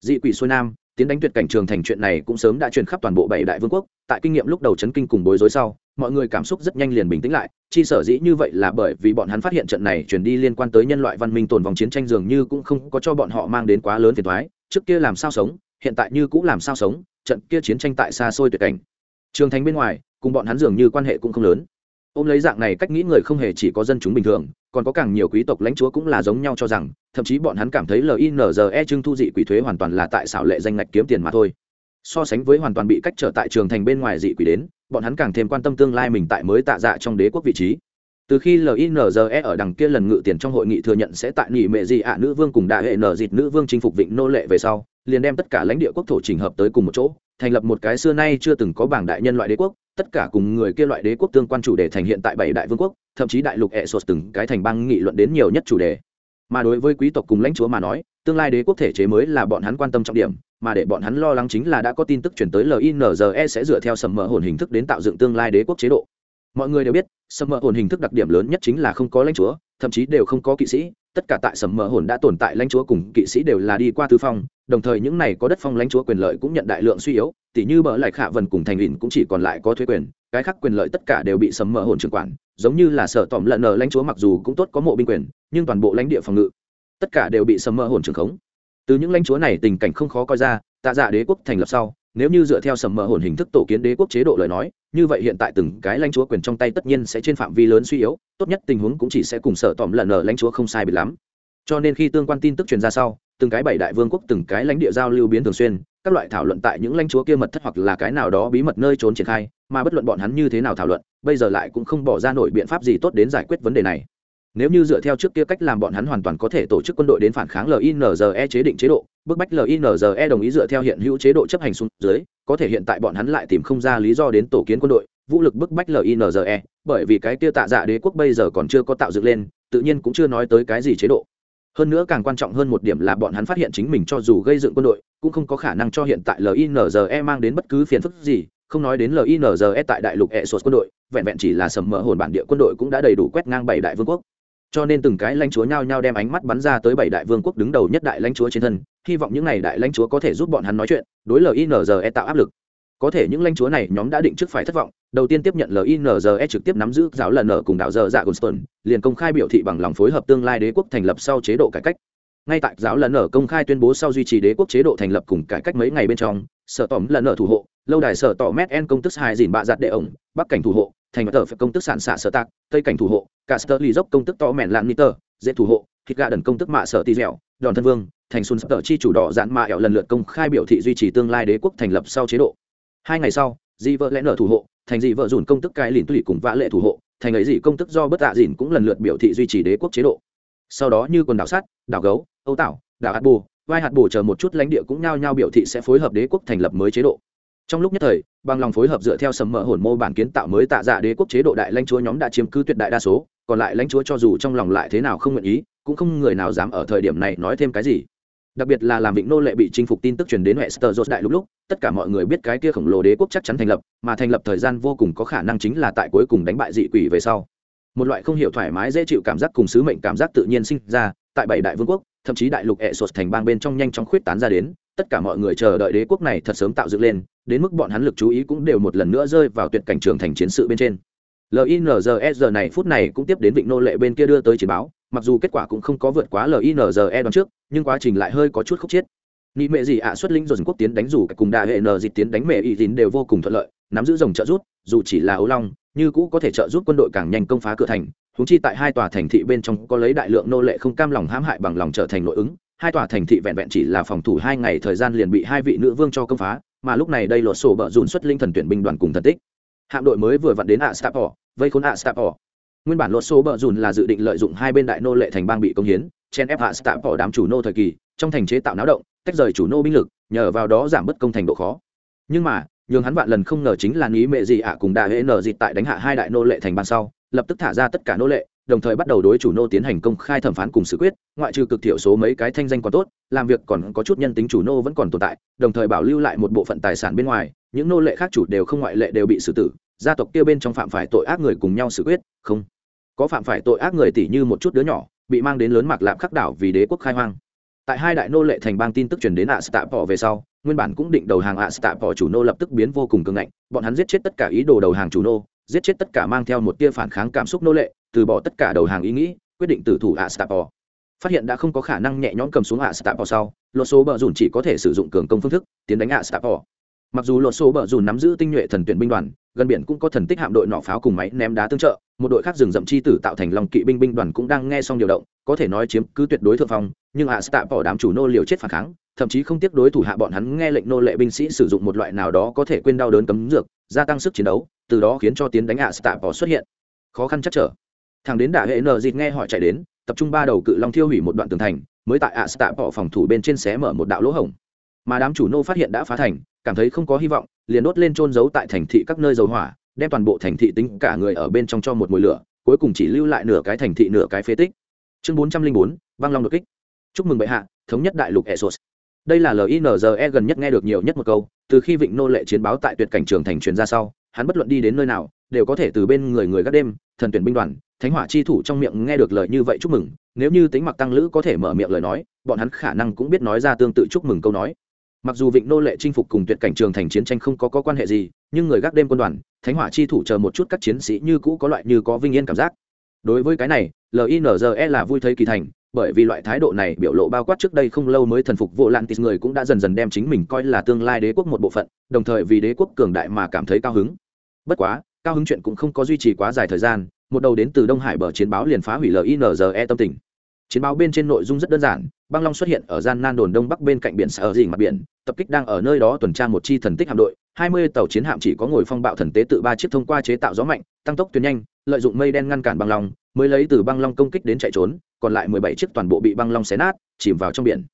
Speaker 1: Dị quỷ xuôi nam, tiến đánh tuyệt cảnh trường thành chuyện này cũng sớm đã truyền khắp toàn bộ bảy đại vương quốc, tại kinh nghiệm lúc đầu chấn kinh cùng bối rối sau, mọi người cảm xúc rất nhanh liền bình tĩnh lại, chi sở dĩ như vậy là bởi vì bọn hắn phát hiện trận này chuyển đi liên quan tới nhân loại văn minh tồn vòng chiến tranh dường như cũng không có cho bọn họ mang đến quá lớn phiền thoái trước kia làm sao sống, hiện tại như cũng làm sao sống, trận kia chiến tranh tại xa xôi tuyệt cảnh. Trường thành bên ngoài cùng bọn hắn dường như quan hệ cũng không lớn. Ôm lấy dạng này cách nghĩ người không hề chỉ có dân chúng bình thường, còn có càng nhiều quý tộc lãnh chúa cũng là giống nhau cho rằng, thậm chí bọn hắn cảm thấy linze trưng thu dị quỷ thuế hoàn toàn là tại xảo lệ danh ngạch kiếm tiền mà thôi. So sánh với hoàn toàn bị cách trở tại trường thành bên ngoài dị quỷ đến, bọn hắn càng thêm quan tâm tương lai mình tại mới tạ dạ trong đế quốc vị trí. Từ khi linze ở đằng kia lần ngự tiền trong hội nghị thừa nhận sẽ tại nghị mệ dị ạ nữ vương cùng đại hệ nở dịt nữ vương chinh phục vịnh nô lệ về sau, liền đem tất cả lãnh địa quốc thổ trình hợp tới cùng một chỗ thành lập một cái xưa nay chưa từng có bảng đại nhân loại đế quốc, tất cả cùng người kia loại đế quốc tương quan chủ đề thành hiện tại bảy đại vương quốc, thậm chí đại lục hệ sột từng cái thành bang nghị luận đến nhiều nhất chủ đề. Mà đối với quý tộc cùng lãnh chúa mà nói, tương lai đế quốc thể chế mới là bọn hắn quan tâm trọng điểm, mà để bọn hắn lo lắng chính là đã có tin tức chuyển tới linze sẽ dựa theo sầm mỡ hồn hình thức đến tạo dựng tương lai đế quốc chế độ. Mọi người đều biết, sầm mỡ hồn hình thức đặc điểm lớn nhất chính là không có lãnh chúa, thậm chí đều không có kỵ sĩ, tất cả tại sầm mỡ hồn đã tồn tại lãnh chúa cùng kỵ sĩ đều là đi qua tư phong đồng thời những này có đất phong lãnh chúa quyền lợi cũng nhận đại lượng suy yếu, tỉ như bờ lại khả vần cùng thành ủy cũng chỉ còn lại có thuế quyền, cái khác quyền lợi tất cả đều bị sầm mỡ hồn trưởng quản, giống như là sở tỏm lợn nở lãnh chúa mặc dù cũng tốt có mộ binh quyền, nhưng toàn bộ lãnh địa phòng ngự, tất cả đều bị sầm mỡ hồn trưởng khống. Từ những lãnh chúa này tình cảnh không khó coi ra, tạ dạ đế quốc thành lập sau, nếu như dựa theo sầm mờ hồn hình thức tổ kiến đế quốc chế độ lời nói, như vậy hiện tại từng cái lãnh chúa quyền trong tay tất nhiên sẽ trên phạm vi lớn suy yếu, tốt nhất tình huống cũng chỉ sẽ cùng sở tỏm lợn nở lãnh chúa không sai bị lắm. Cho nên khi tương quan tin tức truyền ra sau từng cái bảy đại vương quốc, từng cái lãnh địa giao lưu biến thường xuyên, các loại thảo luận tại những lãnh chúa kia mật thất hoặc là cái nào đó bí mật nơi trốn triển khai, mà bất luận bọn hắn như thế nào thảo luận, bây giờ lại cũng không bỏ ra nổi biện pháp gì tốt đến giải quyết vấn đề này. Nếu như dựa theo trước kia cách làm bọn hắn hoàn toàn có thể tổ chức quân đội đến phản kháng linze chế định chế độ, bức bách linze đồng ý dựa theo hiện hữu chế độ chấp hành xuống dưới, có thể hiện tại bọn hắn lại tìm không ra lý do đến tổ kiến quân đội, vũ lực bức bách linze bởi vì cái kia tạ dạ đế quốc bây giờ còn chưa có tạo dựng lên, tự nhiên cũng chưa nói tới cái gì chế độ hơn nữa càng quan trọng hơn một điểm là bọn hắn phát hiện chính mình cho dù gây dựng quân đội, cũng không có khả năng cho hiện tại linze mang đến bất cứ phiền phức gì, không nói đến linze tại đại lục e sột quân đội, vẹn vẹn chỉ là sầm mỡ hồn bản địa quân đội cũng đã đầy đủ quét ngang bảy đại vương quốc. Cho nên từng cái lãnh chúa nhao nhao đem ánh mắt bắn ra tới bảy đại vương quốc đứng đầu nhất đại lãnh chúa trên thân, hy vọng những n à y đại lãnh chúa có thể giúp bọn hắn nói chuyện, đối linze tạo áp lực có thể những lãnh chúa này nhóm đã định trước phải thất vọng, đầu tiên tiếp nhận linze trực tiếp nắm giữ giáo lần ở cùng đạo dơ dạ gonston liền công khai biểu thị bằng lòng phối hợp tương lai đế quốc thành lập sau chế độ cải cách. Ngay tại giáo lần ở công khai tuyên bố sau duy trì đế quốc chế độ thành lập cùng cải cách mấy ngày bên trong, sở tỏm lần ở thủ hộ, lâu đài sở tỏ mét en công tức hai dìn bạ giặt đệ ổng, bắc cảnh thủ hộ, thành tờ phải công tức sản xạ sở tạc, tây cảnh thủ hộ, cả sở lì dốc công tức to mẹn lan niter dễ thủ hộ, thịt gà đần công tức mạ sở tì dẻo, đòn thân vương, thành xuân sở chi chủ đỏ dạn mạ ẻo lần lượt công khai biểu thị duy trì tương lai đế quốc thành lập sau chế độ hai ngày sau dị vợ lẽ nở thủ hộ thành dị vợ dùn công tức cái lìn tùy cùng vã lệ thủ hộ thành ấy dị công tức do bất tạ dìn cũng lần lượt biểu thị duy trì đế quốc chế độ. Sau đó như quần đảo sắt, đảo gấu âu tảo đảo hạt bù vai hạt bù chờ một chút lãnh địa cũng nhao nhao biểu thị sẽ phối hợp đế quốc thành lập mới chế độ. Trong lúc nhất thời bằng lòng phối hợp dựa theo sầm mỡ hồn mô bản kiến tạo mới tạ dạ đế quốc chế độ đại lãnh chúa nhóm đã chiếm cứ tuyệt đại đa số còn lại lãnh chúa cho dù trong lòng lại thế nào không nguyện ý cũng không người nào dám ở thời điểm này nói thêm cái gì đặc biệt là làm vịnh nô lệ bị chinh phục tin tức truyền đến Westeros đại lúc lúc, tất cả mọi người biết cái kia khổng lồ đế quốc chắc chắn thành lập, mà thành lập thời gian vô cùng có khả năng chính là tại cuối cùng đánh bại dị quỷ về sau. Một loại không hiểu thoải mái dễ chịu cảm giác cùng sứ mệnh cảm giác tự nhiên sinh ra, tại bảy đại vương quốc, thậm chí đại lục Essos thành bang bên trong nhanh chóng khuyết tán ra đến, tất cả mọi người chờ đợi đế quốc này thật sớm tạo dựng lên, đến mức bọn hắn lực chú ý cũng đều một lần nữa rơi vào tuyệt cảnh trường thành chiến sự bên trên. LINZS này phút này cũng tiếp đến vịnh nô lệ bên kia đưa tới chiến báo, mặc dù kết quả cũng không có vượt quá linze đoán trước, nhưng quá trình lại hơi có chút khúc chiết. Nị mệ gì ạ, xuất linh rồi quốc tiến đánh dù cùng đại hệ n dịch tiến đánh mẹ y tín đều vô cùng thuận lợi, nắm giữ dòng trợ rút dù chỉ là ấu long, như cũ có thể trợ giúp quân đội càng nhanh công phá cửa thành. Húng chi tại hai tòa thành thị bên trong có lấy đại lượng nô lệ không cam lòng hãm hại bằng lòng trở thành nội ứng, hai tòa thành thị vẹn vẹn chỉ là phòng thủ hai ngày thời gian liền bị hai vị nữ vương cho công phá, mà lúc này đây lột sổ bợ dùn xuất linh thần tuyển binh đoàn cùng thần tích. Hạm đội mới vừa vặn đến ạ stapor vây khốn ạ stapor nguyên bản lột số bờ dùn là dự định lợi dụng hai bên đại nô lệ thành bang bị công hiến, chen ép hạ stạ bỏ đám chủ nô thời kỳ, trong thành chế tạo náo động, tách rời chủ nô binh lực, nhờ vào đó giảm bớt công thành độ khó. Nhưng mà, nhường hắn vạn lần không ngờ chính là nghĩ mẹ gì ạ cùng đại hệ nở dịt tại đánh hạ hai đại nô lệ thành ban sau, lập tức thả ra tất cả nô lệ, đồng thời bắt đầu đối chủ nô tiến hành công khai thẩm phán cùng xử quyết, ngoại trừ cực thiểu số mấy cái thanh danh còn tốt, làm việc còn có chút nhân tính chủ nô vẫn còn tồn tại, đồng thời bảo lưu lại một bộ phận tài sản bên ngoài, những nô lệ khác chủ đều không ngoại lệ đều bị xử tử, gia tộc kia bên trong phạm phải tội ác người cùng nhau xử quyết, không có phạm phải tội ác người tỷ như một chút đứa nhỏ, bị mang đến lớn mạc lạp khắc đảo vì đế quốc khai hoang. Tại hai đại nô lệ thành bang tin tức truyền đến ạ stạ bỏ về sau, nguyên bản cũng định đầu hàng ạ stạ bỏ chủ nô lập tức biến vô cùng cường ngạnh, bọn hắn giết chết tất cả ý đồ đầu hàng chủ nô, giết chết tất cả mang theo một tia phản kháng cảm xúc nô lệ, từ bỏ tất cả đầu hàng ý nghĩ, quyết định tử thủ ạ stạ bỏ phát hiện đã không có khả năng nhẹ nhõm cầm xuống ạ stạ bỏ sau, lột số bờ dùn chỉ có thể sử dụng cường công phương thức, tiến đánh ạ stạ bỏ mặc dù lột số bờ dùn nắm giữ tinh nhuệ thần tuyển binh đoàn gần biển cũng có thần tích hạm đội nỏ pháo cùng máy ném đá tương trợ, một đội khác rừng rậm chi tử tạo thành lòng kỵ binh binh đoàn cũng đang nghe xong điều động, có thể nói chiếm cứ tuyệt đối thượng phong, nhưng ạ stạ bỏ đám chủ nô liều chết phản kháng, thậm chí không tiếc đối thủ hạ bọn hắn nghe lệnh nô lệ binh sĩ sử dụng một loại nào đó có thể quên đau đớn cấm dược, gia tăng sức chiến đấu, từ đó khiến cho tiến đánh ạ stạ bỏ xuất hiện. Khó khăn chắc trở. Thằng đến đả hệ nờ dịt nghe họ chạy đến, tập trung ba đầu cự long thiêu hủy một đoạn tường thành, mới tại ạ stạ bỏ phòng thủ bên trên xé mở một đạo lỗ hổng. Mà đám chủ nô phát hiện đã phá thành, cảm thấy không có hy vọng liền đốt lên trôn giấu tại thành thị các nơi dầu hỏa, đem toàn bộ thành thị tính cả người ở bên trong cho một mùi lửa, cuối cùng chỉ lưu lại nửa cái thành thị nửa cái phế tích. Chương bốn trăm linh bốn vang long đột kích. Chúc mừng bệ hạ, thống nhất đại lục esos đây là linze gần nhất nghe được nhiều nhất một câu, từ khi vịnh nô lệ chiến báo tại tuyệt cảnh trường thành truyền ra sau, hắn bất luận đi đến nơi nào, đều có thể từ bên người người gác đêm, thần tuyển binh đoàn, thánh hỏa chi thủ trong miệng nghe được lời như vậy chúc mừng, nếu như tính mặc tăng lữ có thể mở miệng lời nói, bọn hắn khả năng cũng biết nói ra tương tự chúc mừng câu nói mặc dù vịnh nô lệ chinh phục cùng tuyệt cảnh trường thành chiến tranh không có, có quan hệ gì nhưng người gác đêm quân đoàn thánh hỏa chi thủ chờ một chút các chiến sĩ như cũ có loại như có vinh yên cảm giác. Đối với cái này linze là vui thấy kỳ thành bởi vì loại thái độ này biểu lộ bao quát trước đây không lâu mới thần phục vô lan tít người cũng đã dần dần đem chính mình coi là tương lai đế quốc một bộ phận đồng thời vì đế quốc cường đại mà cảm thấy cao hứng. Bất quá cao hứng chuyện cũng không có duy trì quá dài thời gian một đầu đến từ đông hải bờ chiến báo liền phá hủy linze tâm tình. Chiến báo bên trên nội dung rất đơn giản băng long xuất hiện ở gian nan đồn đông bắc bên cạnh biển sở dì mặt biển, tập kích đang ở nơi đó tuần tra một chi thần tích hạm đội. Hai mươi tàu chiến hạm chỉ có ngồi phong bạo thần tế tự ba chiếc thông qua chế tạo gió mạnh, tăng tốc tuyến nhanh, lợi dụng mây đen ngăn cản băng long, mới lấy từ băng long công kích đến chạy trốn, còn lại mười bảy chiếc toàn bộ bị băng long xé nát, chìm vào trong biển.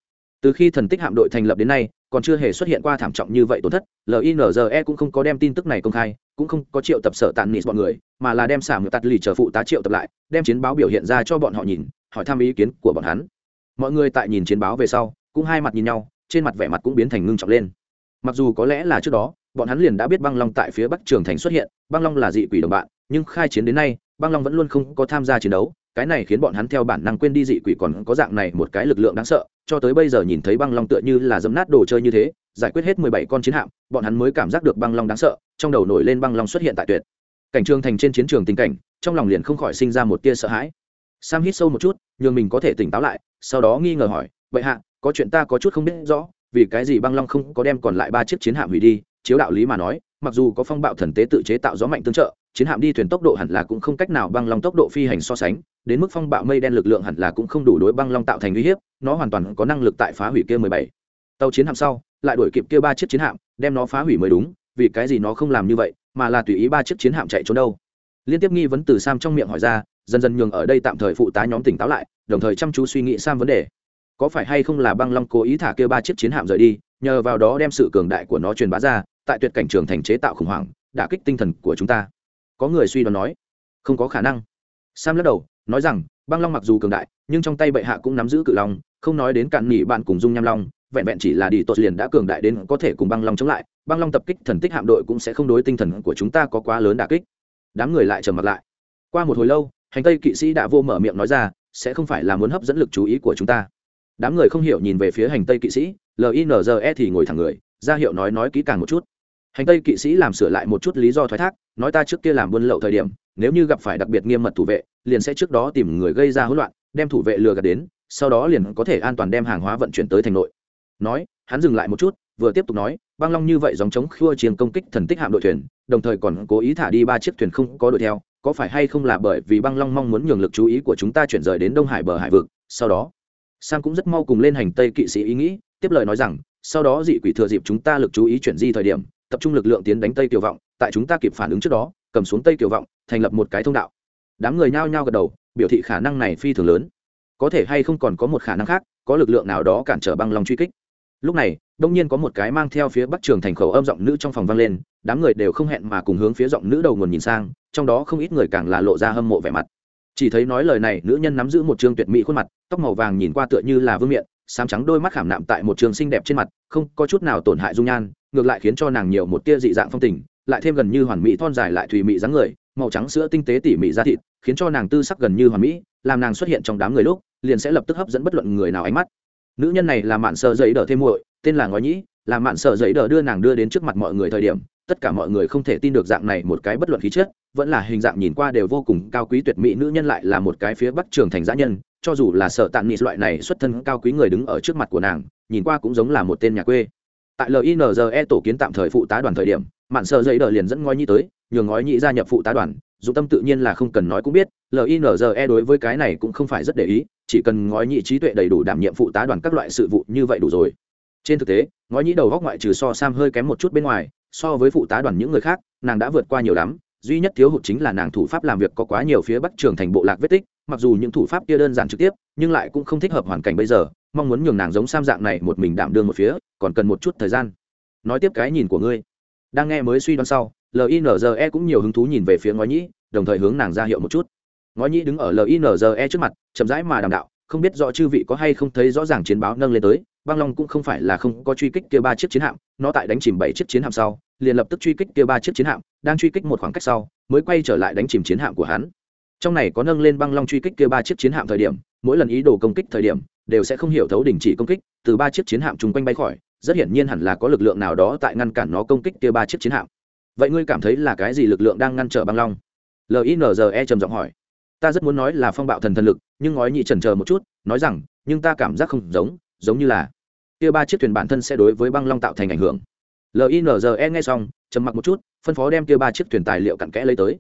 Speaker 1: Từ khi thần tích hạm đội thành lập đến nay, còn chưa hề xuất hiện qua thảm trọng như vậy tổn thất. Linze cũng không có đem tin tức này công khai, cũng không có triệu tập sở tàn nịt bọn người, mà là đem xả ngược tạt lì chờ phụ tá triệu tập lại, đem chiến báo biểu hiện ra cho bọn họ nhìn, hỏi thăm ý kiến của bọn hắn mọi người tại nhìn chiến báo về sau, cũng hai mặt nhìn nhau, trên mặt vẻ mặt cũng biến thành ngưng trọng lên. Mặc dù có lẽ là trước đó, bọn hắn liền đã biết băng long tại phía bắc trường thành xuất hiện, băng long là dị quỷ đồng bạn, nhưng khai chiến đến nay, băng long vẫn luôn không có tham gia chiến đấu, cái này khiến bọn hắn theo bản năng quên đi dị quỷ còn có dạng này một cái lực lượng đáng sợ, cho tới bây giờ nhìn thấy băng long tựa như là dấm nát đồ chơi như thế, giải quyết hết mười bảy con chiến hạm, bọn hắn mới cảm giác được băng long đáng sợ, trong đầu nổi lên băng long xuất hiện tại tuyệt. Cảnh trường thành trên chiến trường tình cảnh, trong lòng liền không khỏi sinh ra một tia sợ hãi sam hít sâu một chút, nhường mình có thể tỉnh táo lại, sau đó nghi ngờ hỏi, vậy hạ, có chuyện ta có chút không biết rõ, vì cái gì băng long không có đem còn lại ba chiếc chiến hạm hủy đi? Chiếu đạo lý mà nói, mặc dù có phong bạo thần tế tự chế tạo gió mạnh tương trợ, chiến hạm đi thuyền tốc độ hẳn là cũng không cách nào băng long tốc độ phi hành so sánh, đến mức phong bạo mây đen lực lượng hẳn là cũng không đủ đối băng long tạo thành uy hiếp, nó hoàn toàn có năng lực tại phá hủy kia mười bảy. Tàu chiến hạm sau, lại đuổi kịp kia ba chiếc chiến hạm, đem nó phá hủy mới đúng, vì cái gì nó không làm như vậy, mà là tùy ý ba chiếc chiến hạm chạy trốn đâu? Liên tiếp nghi vấn từ sam trong miệng hỏi ra dần dần nhường ở đây tạm thời phụ tá nhóm tỉnh táo lại, đồng thời chăm chú suy nghĩ sang vấn đề. Có phải hay không là băng long cố ý thả kia ba chiếc chiến hạm rời đi, nhờ vào đó đem sự cường đại của nó truyền bá ra, tại tuyệt cảnh trường thành chế tạo khủng hoảng, đả kích tinh thần của chúng ta. Có người suy đoán nói, không có khả năng. Sam lắc đầu, nói rằng, băng long mặc dù cường đại, nhưng trong tay bệ hạ cũng nắm giữ cự long, không nói đến cạn nghỉ bạn cùng dung nham long, vẹn vẹn chỉ là đi tốt liền đã cường đại đến có thể cùng băng long chống lại, băng long tập kích thần tích hạm đội cũng sẽ không đối tinh thần của chúng ta có quá lớn đả kích. Đám người lại trầm mặt lại. Qua một hồi lâu hành tây kỵ sĩ đã vô mở miệng nói ra, sẽ không phải là muốn hấp dẫn lực chú ý của chúng ta. Đám người không hiểu nhìn về phía hành tây kỵ sĩ linze thì ngồi thẳng người, ra hiệu nói nói kỹ càng một chút. Hành tây kỵ sĩ làm sửa lại một chút lý do thoái thác, nói ta trước kia làm buôn lậu thời điểm, nếu như gặp phải đặc biệt nghiêm mật thủ vệ, liền sẽ trước đó tìm người gây ra hỗn loạn, đem thủ vệ lừa gạt đến, sau đó liền có thể an toàn đem hàng hóa vận chuyển tới thành nội. Nói, hắn dừng lại một chút, vừa tiếp tục nói, băng long như vậy dòng chống khua chiến công kích thần tích hạm đội thuyền, đồng thời còn cố ý thả đi ba chiếc thuyền không có đội theo có phải hay không là bởi vì băng long mong muốn nhường lực chú ý của chúng ta chuyển rời đến đông hải bờ hải vực? Sau đó, sam cũng rất mau cùng lên hành tây kỵ sĩ ý nghĩ, tiếp lời nói rằng, sau đó dị quỷ thừa dịp chúng ta lực chú ý chuyển di thời điểm, tập trung lực lượng tiến đánh tây kiều vọng, tại chúng ta kịp phản ứng trước đó, cầm xuống tây kiều vọng, thành lập một cái thông đạo. Đám người nhao nhao gật đầu, biểu thị khả năng này phi thường lớn. Có thể hay không còn có một khả năng khác, có lực lượng nào đó cản trở băng long truy kích. Lúc này, đông nhiên có một cái mang theo phía bắc trường thành khẩu âm giọng nữ trong phòng vang lên, đám người đều không hẹn mà cùng hướng phía giọng nữ đầu nguồn nhìn sang trong đó không ít người càng là lộ ra hâm mộ vẻ mặt. Chỉ thấy nói lời này, nữ nhân nắm giữ một trương tuyệt mỹ khuôn mặt, tóc màu vàng nhìn qua tựa như là vương miện sám trắng đôi mắt khảm nạm tại một trường xinh đẹp trên mặt, không có chút nào tổn hại dung nhan, ngược lại khiến cho nàng nhiều một tia dị dạng phong tình, lại thêm gần như hoàn mỹ thon dài lại thùy mỹ dáng người, màu trắng sữa tinh tế tỉ mỉ da thịt, khiến cho nàng tư sắc gần như hoàn mỹ, làm nàng xuất hiện trong đám người lúc, liền sẽ lập tức hấp dẫn bất luận người nào ánh mắt. Nữ nhân này là mạn sợ giấy đỡ thêm muội, tên là ngói nhĩ, là mạn sợ giấy đỡ đưa nàng đưa đến trước mặt mọi người thời điểm tất cả mọi người không thể tin được dạng này một cái bất luận khí chất, vẫn là hình dạng nhìn qua đều vô cùng cao quý tuyệt mỹ nữ nhân lại là một cái phía bắc trường thành giã nhân, cho dù là sợ Tạng nghị loại này xuất thân cao quý người đứng ở trước mặt của nàng, nhìn qua cũng giống là một tên nhà quê. Tại linze tổ kiến tạm thời phụ tá đoàn thời điểm, mạn sợ dậy đờ liền dẫn ngói nhĩ tới, nhường ngói nhĩ gia nhập phụ tá đoàn, dụng tâm tự nhiên là không cần nói cũng biết linze đối với cái này cũng không phải rất để ý, chỉ cần ngói nhĩ trí tuệ đầy đủ đảm nhiệm phụ tá đoàn các loại sự vụ như vậy đủ rồi. Trên thực tế, ngói nhĩ đầu góc ngoại trừ so sam hơi kém một chút bên ngoài so với phụ tá đoàn những người khác, nàng đã vượt qua nhiều lắm, duy nhất thiếu hụt chính là nàng thủ pháp làm việc có quá nhiều phía bắc trường thành bộ lạc vết tích, mặc dù những thủ pháp kia đơn giản trực tiếp, nhưng lại cũng không thích hợp hoàn cảnh bây giờ, mong muốn nhường nàng giống sam dạng này một mình đảm đương một phía, còn cần một chút thời gian. Nói tiếp cái nhìn của ngươi. Đang nghe mới suy đoán sau linze cũng nhiều hứng thú nhìn về phía ngói nhĩ, đồng thời hướng nàng ra hiệu một chút. Ngói nhĩ đứng ở linze trước mặt, chậm rãi mà đàm đạo không biết rõ chư vị có hay không thấy rõ ràng chiến báo nâng lên tới, băng long cũng không phải là không có truy kích kia ba chiếc chiến hạm, nó tại đánh chìm bảy chiếc chiến hạm sau, liền lập tức truy kích kia ba chiếc chiến hạm, đang truy kích một khoảng cách sau, mới quay trở lại đánh chìm chiến hạm của hắn. Trong này có nâng lên băng long truy kích kia ba chiếc chiến hạm thời điểm, mỗi lần ý đồ công kích thời điểm, đều sẽ không hiểu thấu đình chỉ công kích, từ ba chiếc chiến hạm chung quanh bay khỏi, rất hiển nhiên hẳn là có lực lượng nào đó tại ngăn cản nó công kích kia ba chiếc chiến hạm. Vậy ngươi cảm thấy là cái gì lực lượng đang ngăn trở băng long? Linze trầm giọng hỏi ta rất muốn nói là phong bạo thần thần lực, nhưng ngói nhị trần chờ một chút, nói rằng, nhưng ta cảm giác không giống giống như là, kia ba chiếc thuyền bản thân sẽ đối với băng long tạo thành ảnh hưởng. Linze nghe xong, trầm mặc một chút, phân phó đem kia ba chiếc thuyền tài liệu cặn kẽ lấy tới.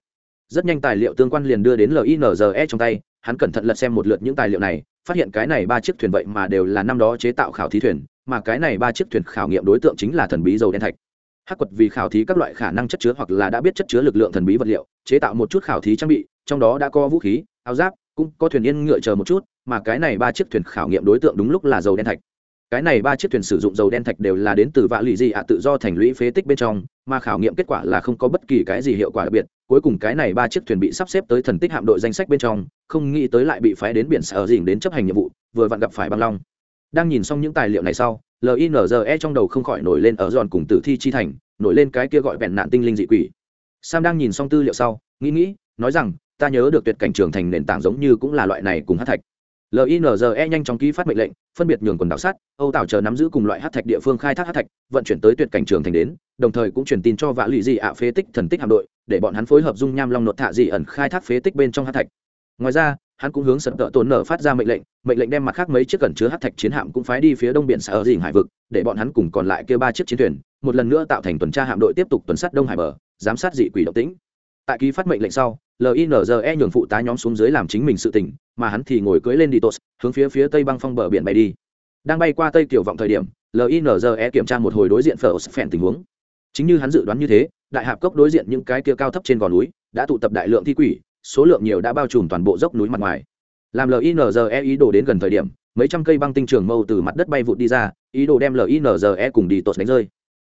Speaker 1: Rất nhanh tài liệu tương quan liền đưa đến linze trong tay, hắn cẩn thận lật xem một lượt những tài liệu này, phát hiện cái này ba chiếc thuyền vậy mà đều là năm đó chế tạo khảo thí thuyền, mà cái này ba chiếc thuyền khảo nghiệm đối tượng chính là thần bí dầu đen thạch. Hắc quật vì khảo thí các loại khả năng chất chứa hoặc là đã biết chất chứa lực lượng thần bí vật liệu, chế tạo một chút khảo thí trang bị trong đó đã có vũ khí, áo giáp, cũng có thuyền yên ngựa chờ một chút, mà cái này ba chiếc thuyền khảo nghiệm đối tượng đúng lúc là dầu đen thạch. Cái này ba chiếc thuyền sử dụng dầu đen thạch đều là đến từ vạ lụy dị ạ tự do thành lũy phế tích bên trong, mà khảo nghiệm kết quả là không có bất kỳ cái gì hiệu quả đặc biệt. Cuối cùng cái này ba chiếc thuyền bị sắp xếp tới thần tích hạm đội danh sách bên trong, không nghĩ tới lại bị phái đến biển sở dình đến chấp hành nhiệm vụ, vừa vặn gặp phải băng long. Đang nhìn xong những tài liệu này sau linze trong đầu không khỏi nổi lên ở giòn cùng tử thi chi thành, nổi lên cái kia gọi vẹn nạn tinh linh dị quỷ. Sam đang nhìn xong tư liệu sau, nghĩ nghĩ, nói rằng ta nhớ được tuyệt cảnh trường thành nền tảng giống như cũng là loại này cùng hát thạch. Linze nhanh chóng ký phát mệnh lệnh, phân biệt nhường quần đảo sắt âu tảo chờ nắm giữ cùng loại hát thạch địa phương khai thác hát thạch, vận chuyển tới tuyệt cảnh trường thành đến, đồng thời cũng truyền tin cho vạ lụy dị ạ phế tích thần tích hạm đội, để bọn hắn phối hợp dung nham long nột thạ dị ẩn khai thác phế tích bên trong hát thạch. Ngoài ra, hắn cũng hướng sập tợ tổn nở phát ra mệnh lệnh mệnh lệnh đem mặt khác mấy chiếc cẩn chứa hát thạch chiến hạm cũng phái đi phía đông biển xã ở dình hải vực, để bọn hắn cùng còn lại kêu ba chiếc chiến thuyền, một lần nữa tạo thành tuần tra hạm đội tiếp tục tuần sát đông hải bờ, giám sát dị quỷ động tĩnh. Tại ký phát mệnh lệnh sau linze nhường phụ tá nhóm xuống dưới làm chính mình sự tỉnh mà hắn thì ngồi cưỡi lên đi tos hướng phía phía tây băng phong bờ biển bay đi. Đang bay qua tây kiểu vọng thời điểm linze kiểm tra một hồi đối diện phở phèn tình huống. Chính như hắn dự đoán như thế, đại hạp cốc đối diện những cái kia cao thấp trên gò núi, đã tụ tập đại lượng thi quỷ, số lượng nhiều đã bao trùm toàn bộ dốc núi mặt ngoài. Làm linze ý đồ đến gần thời điểm, mấy trăm cây băng tinh trường mâu từ mặt đất bay vụt đi ra, ý đồ đem linze cùng đi tột đánh rơi.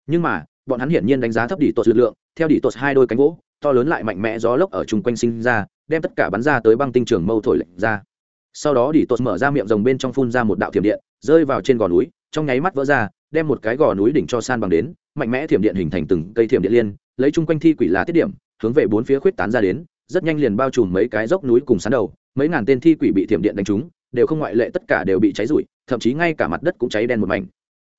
Speaker 1: Nhưng mà, bọn hắn hiển nhiên đánh giá thấp đi tột lực lượng, theo đi tột hai đôi cánh gỗ to lớn lại mạnh mẽ gió lốc ở chung quanh sinh ra, đem tất cả bắn ra tới băng tinh trường mâu thổi lệnh ra. Sau đó đi tột mở ra miệng rồng bên trong phun ra một đạo thiểm điện, rơi vào trên gò núi, trong nháy mắt vỡ ra, đem một cái gò núi đỉnh cho san bằng đến, mạnh mẽ thiểm điện hình thành từng cây thiểm điện liên, lấy chung quanh thi quỷ là tiết điểm, hướng về bốn phía khuyết tán ra đến, rất nhanh liền bao trùm mấy cái dốc núi cùng sán đầu, mấy ngàn tên thi quỷ bị thiểm điện đánh trúng, đều không ngoại lệ tất cả đều bị cháy rụi, thậm chí ngay cả mặt đất cũng cháy đen một mảnh.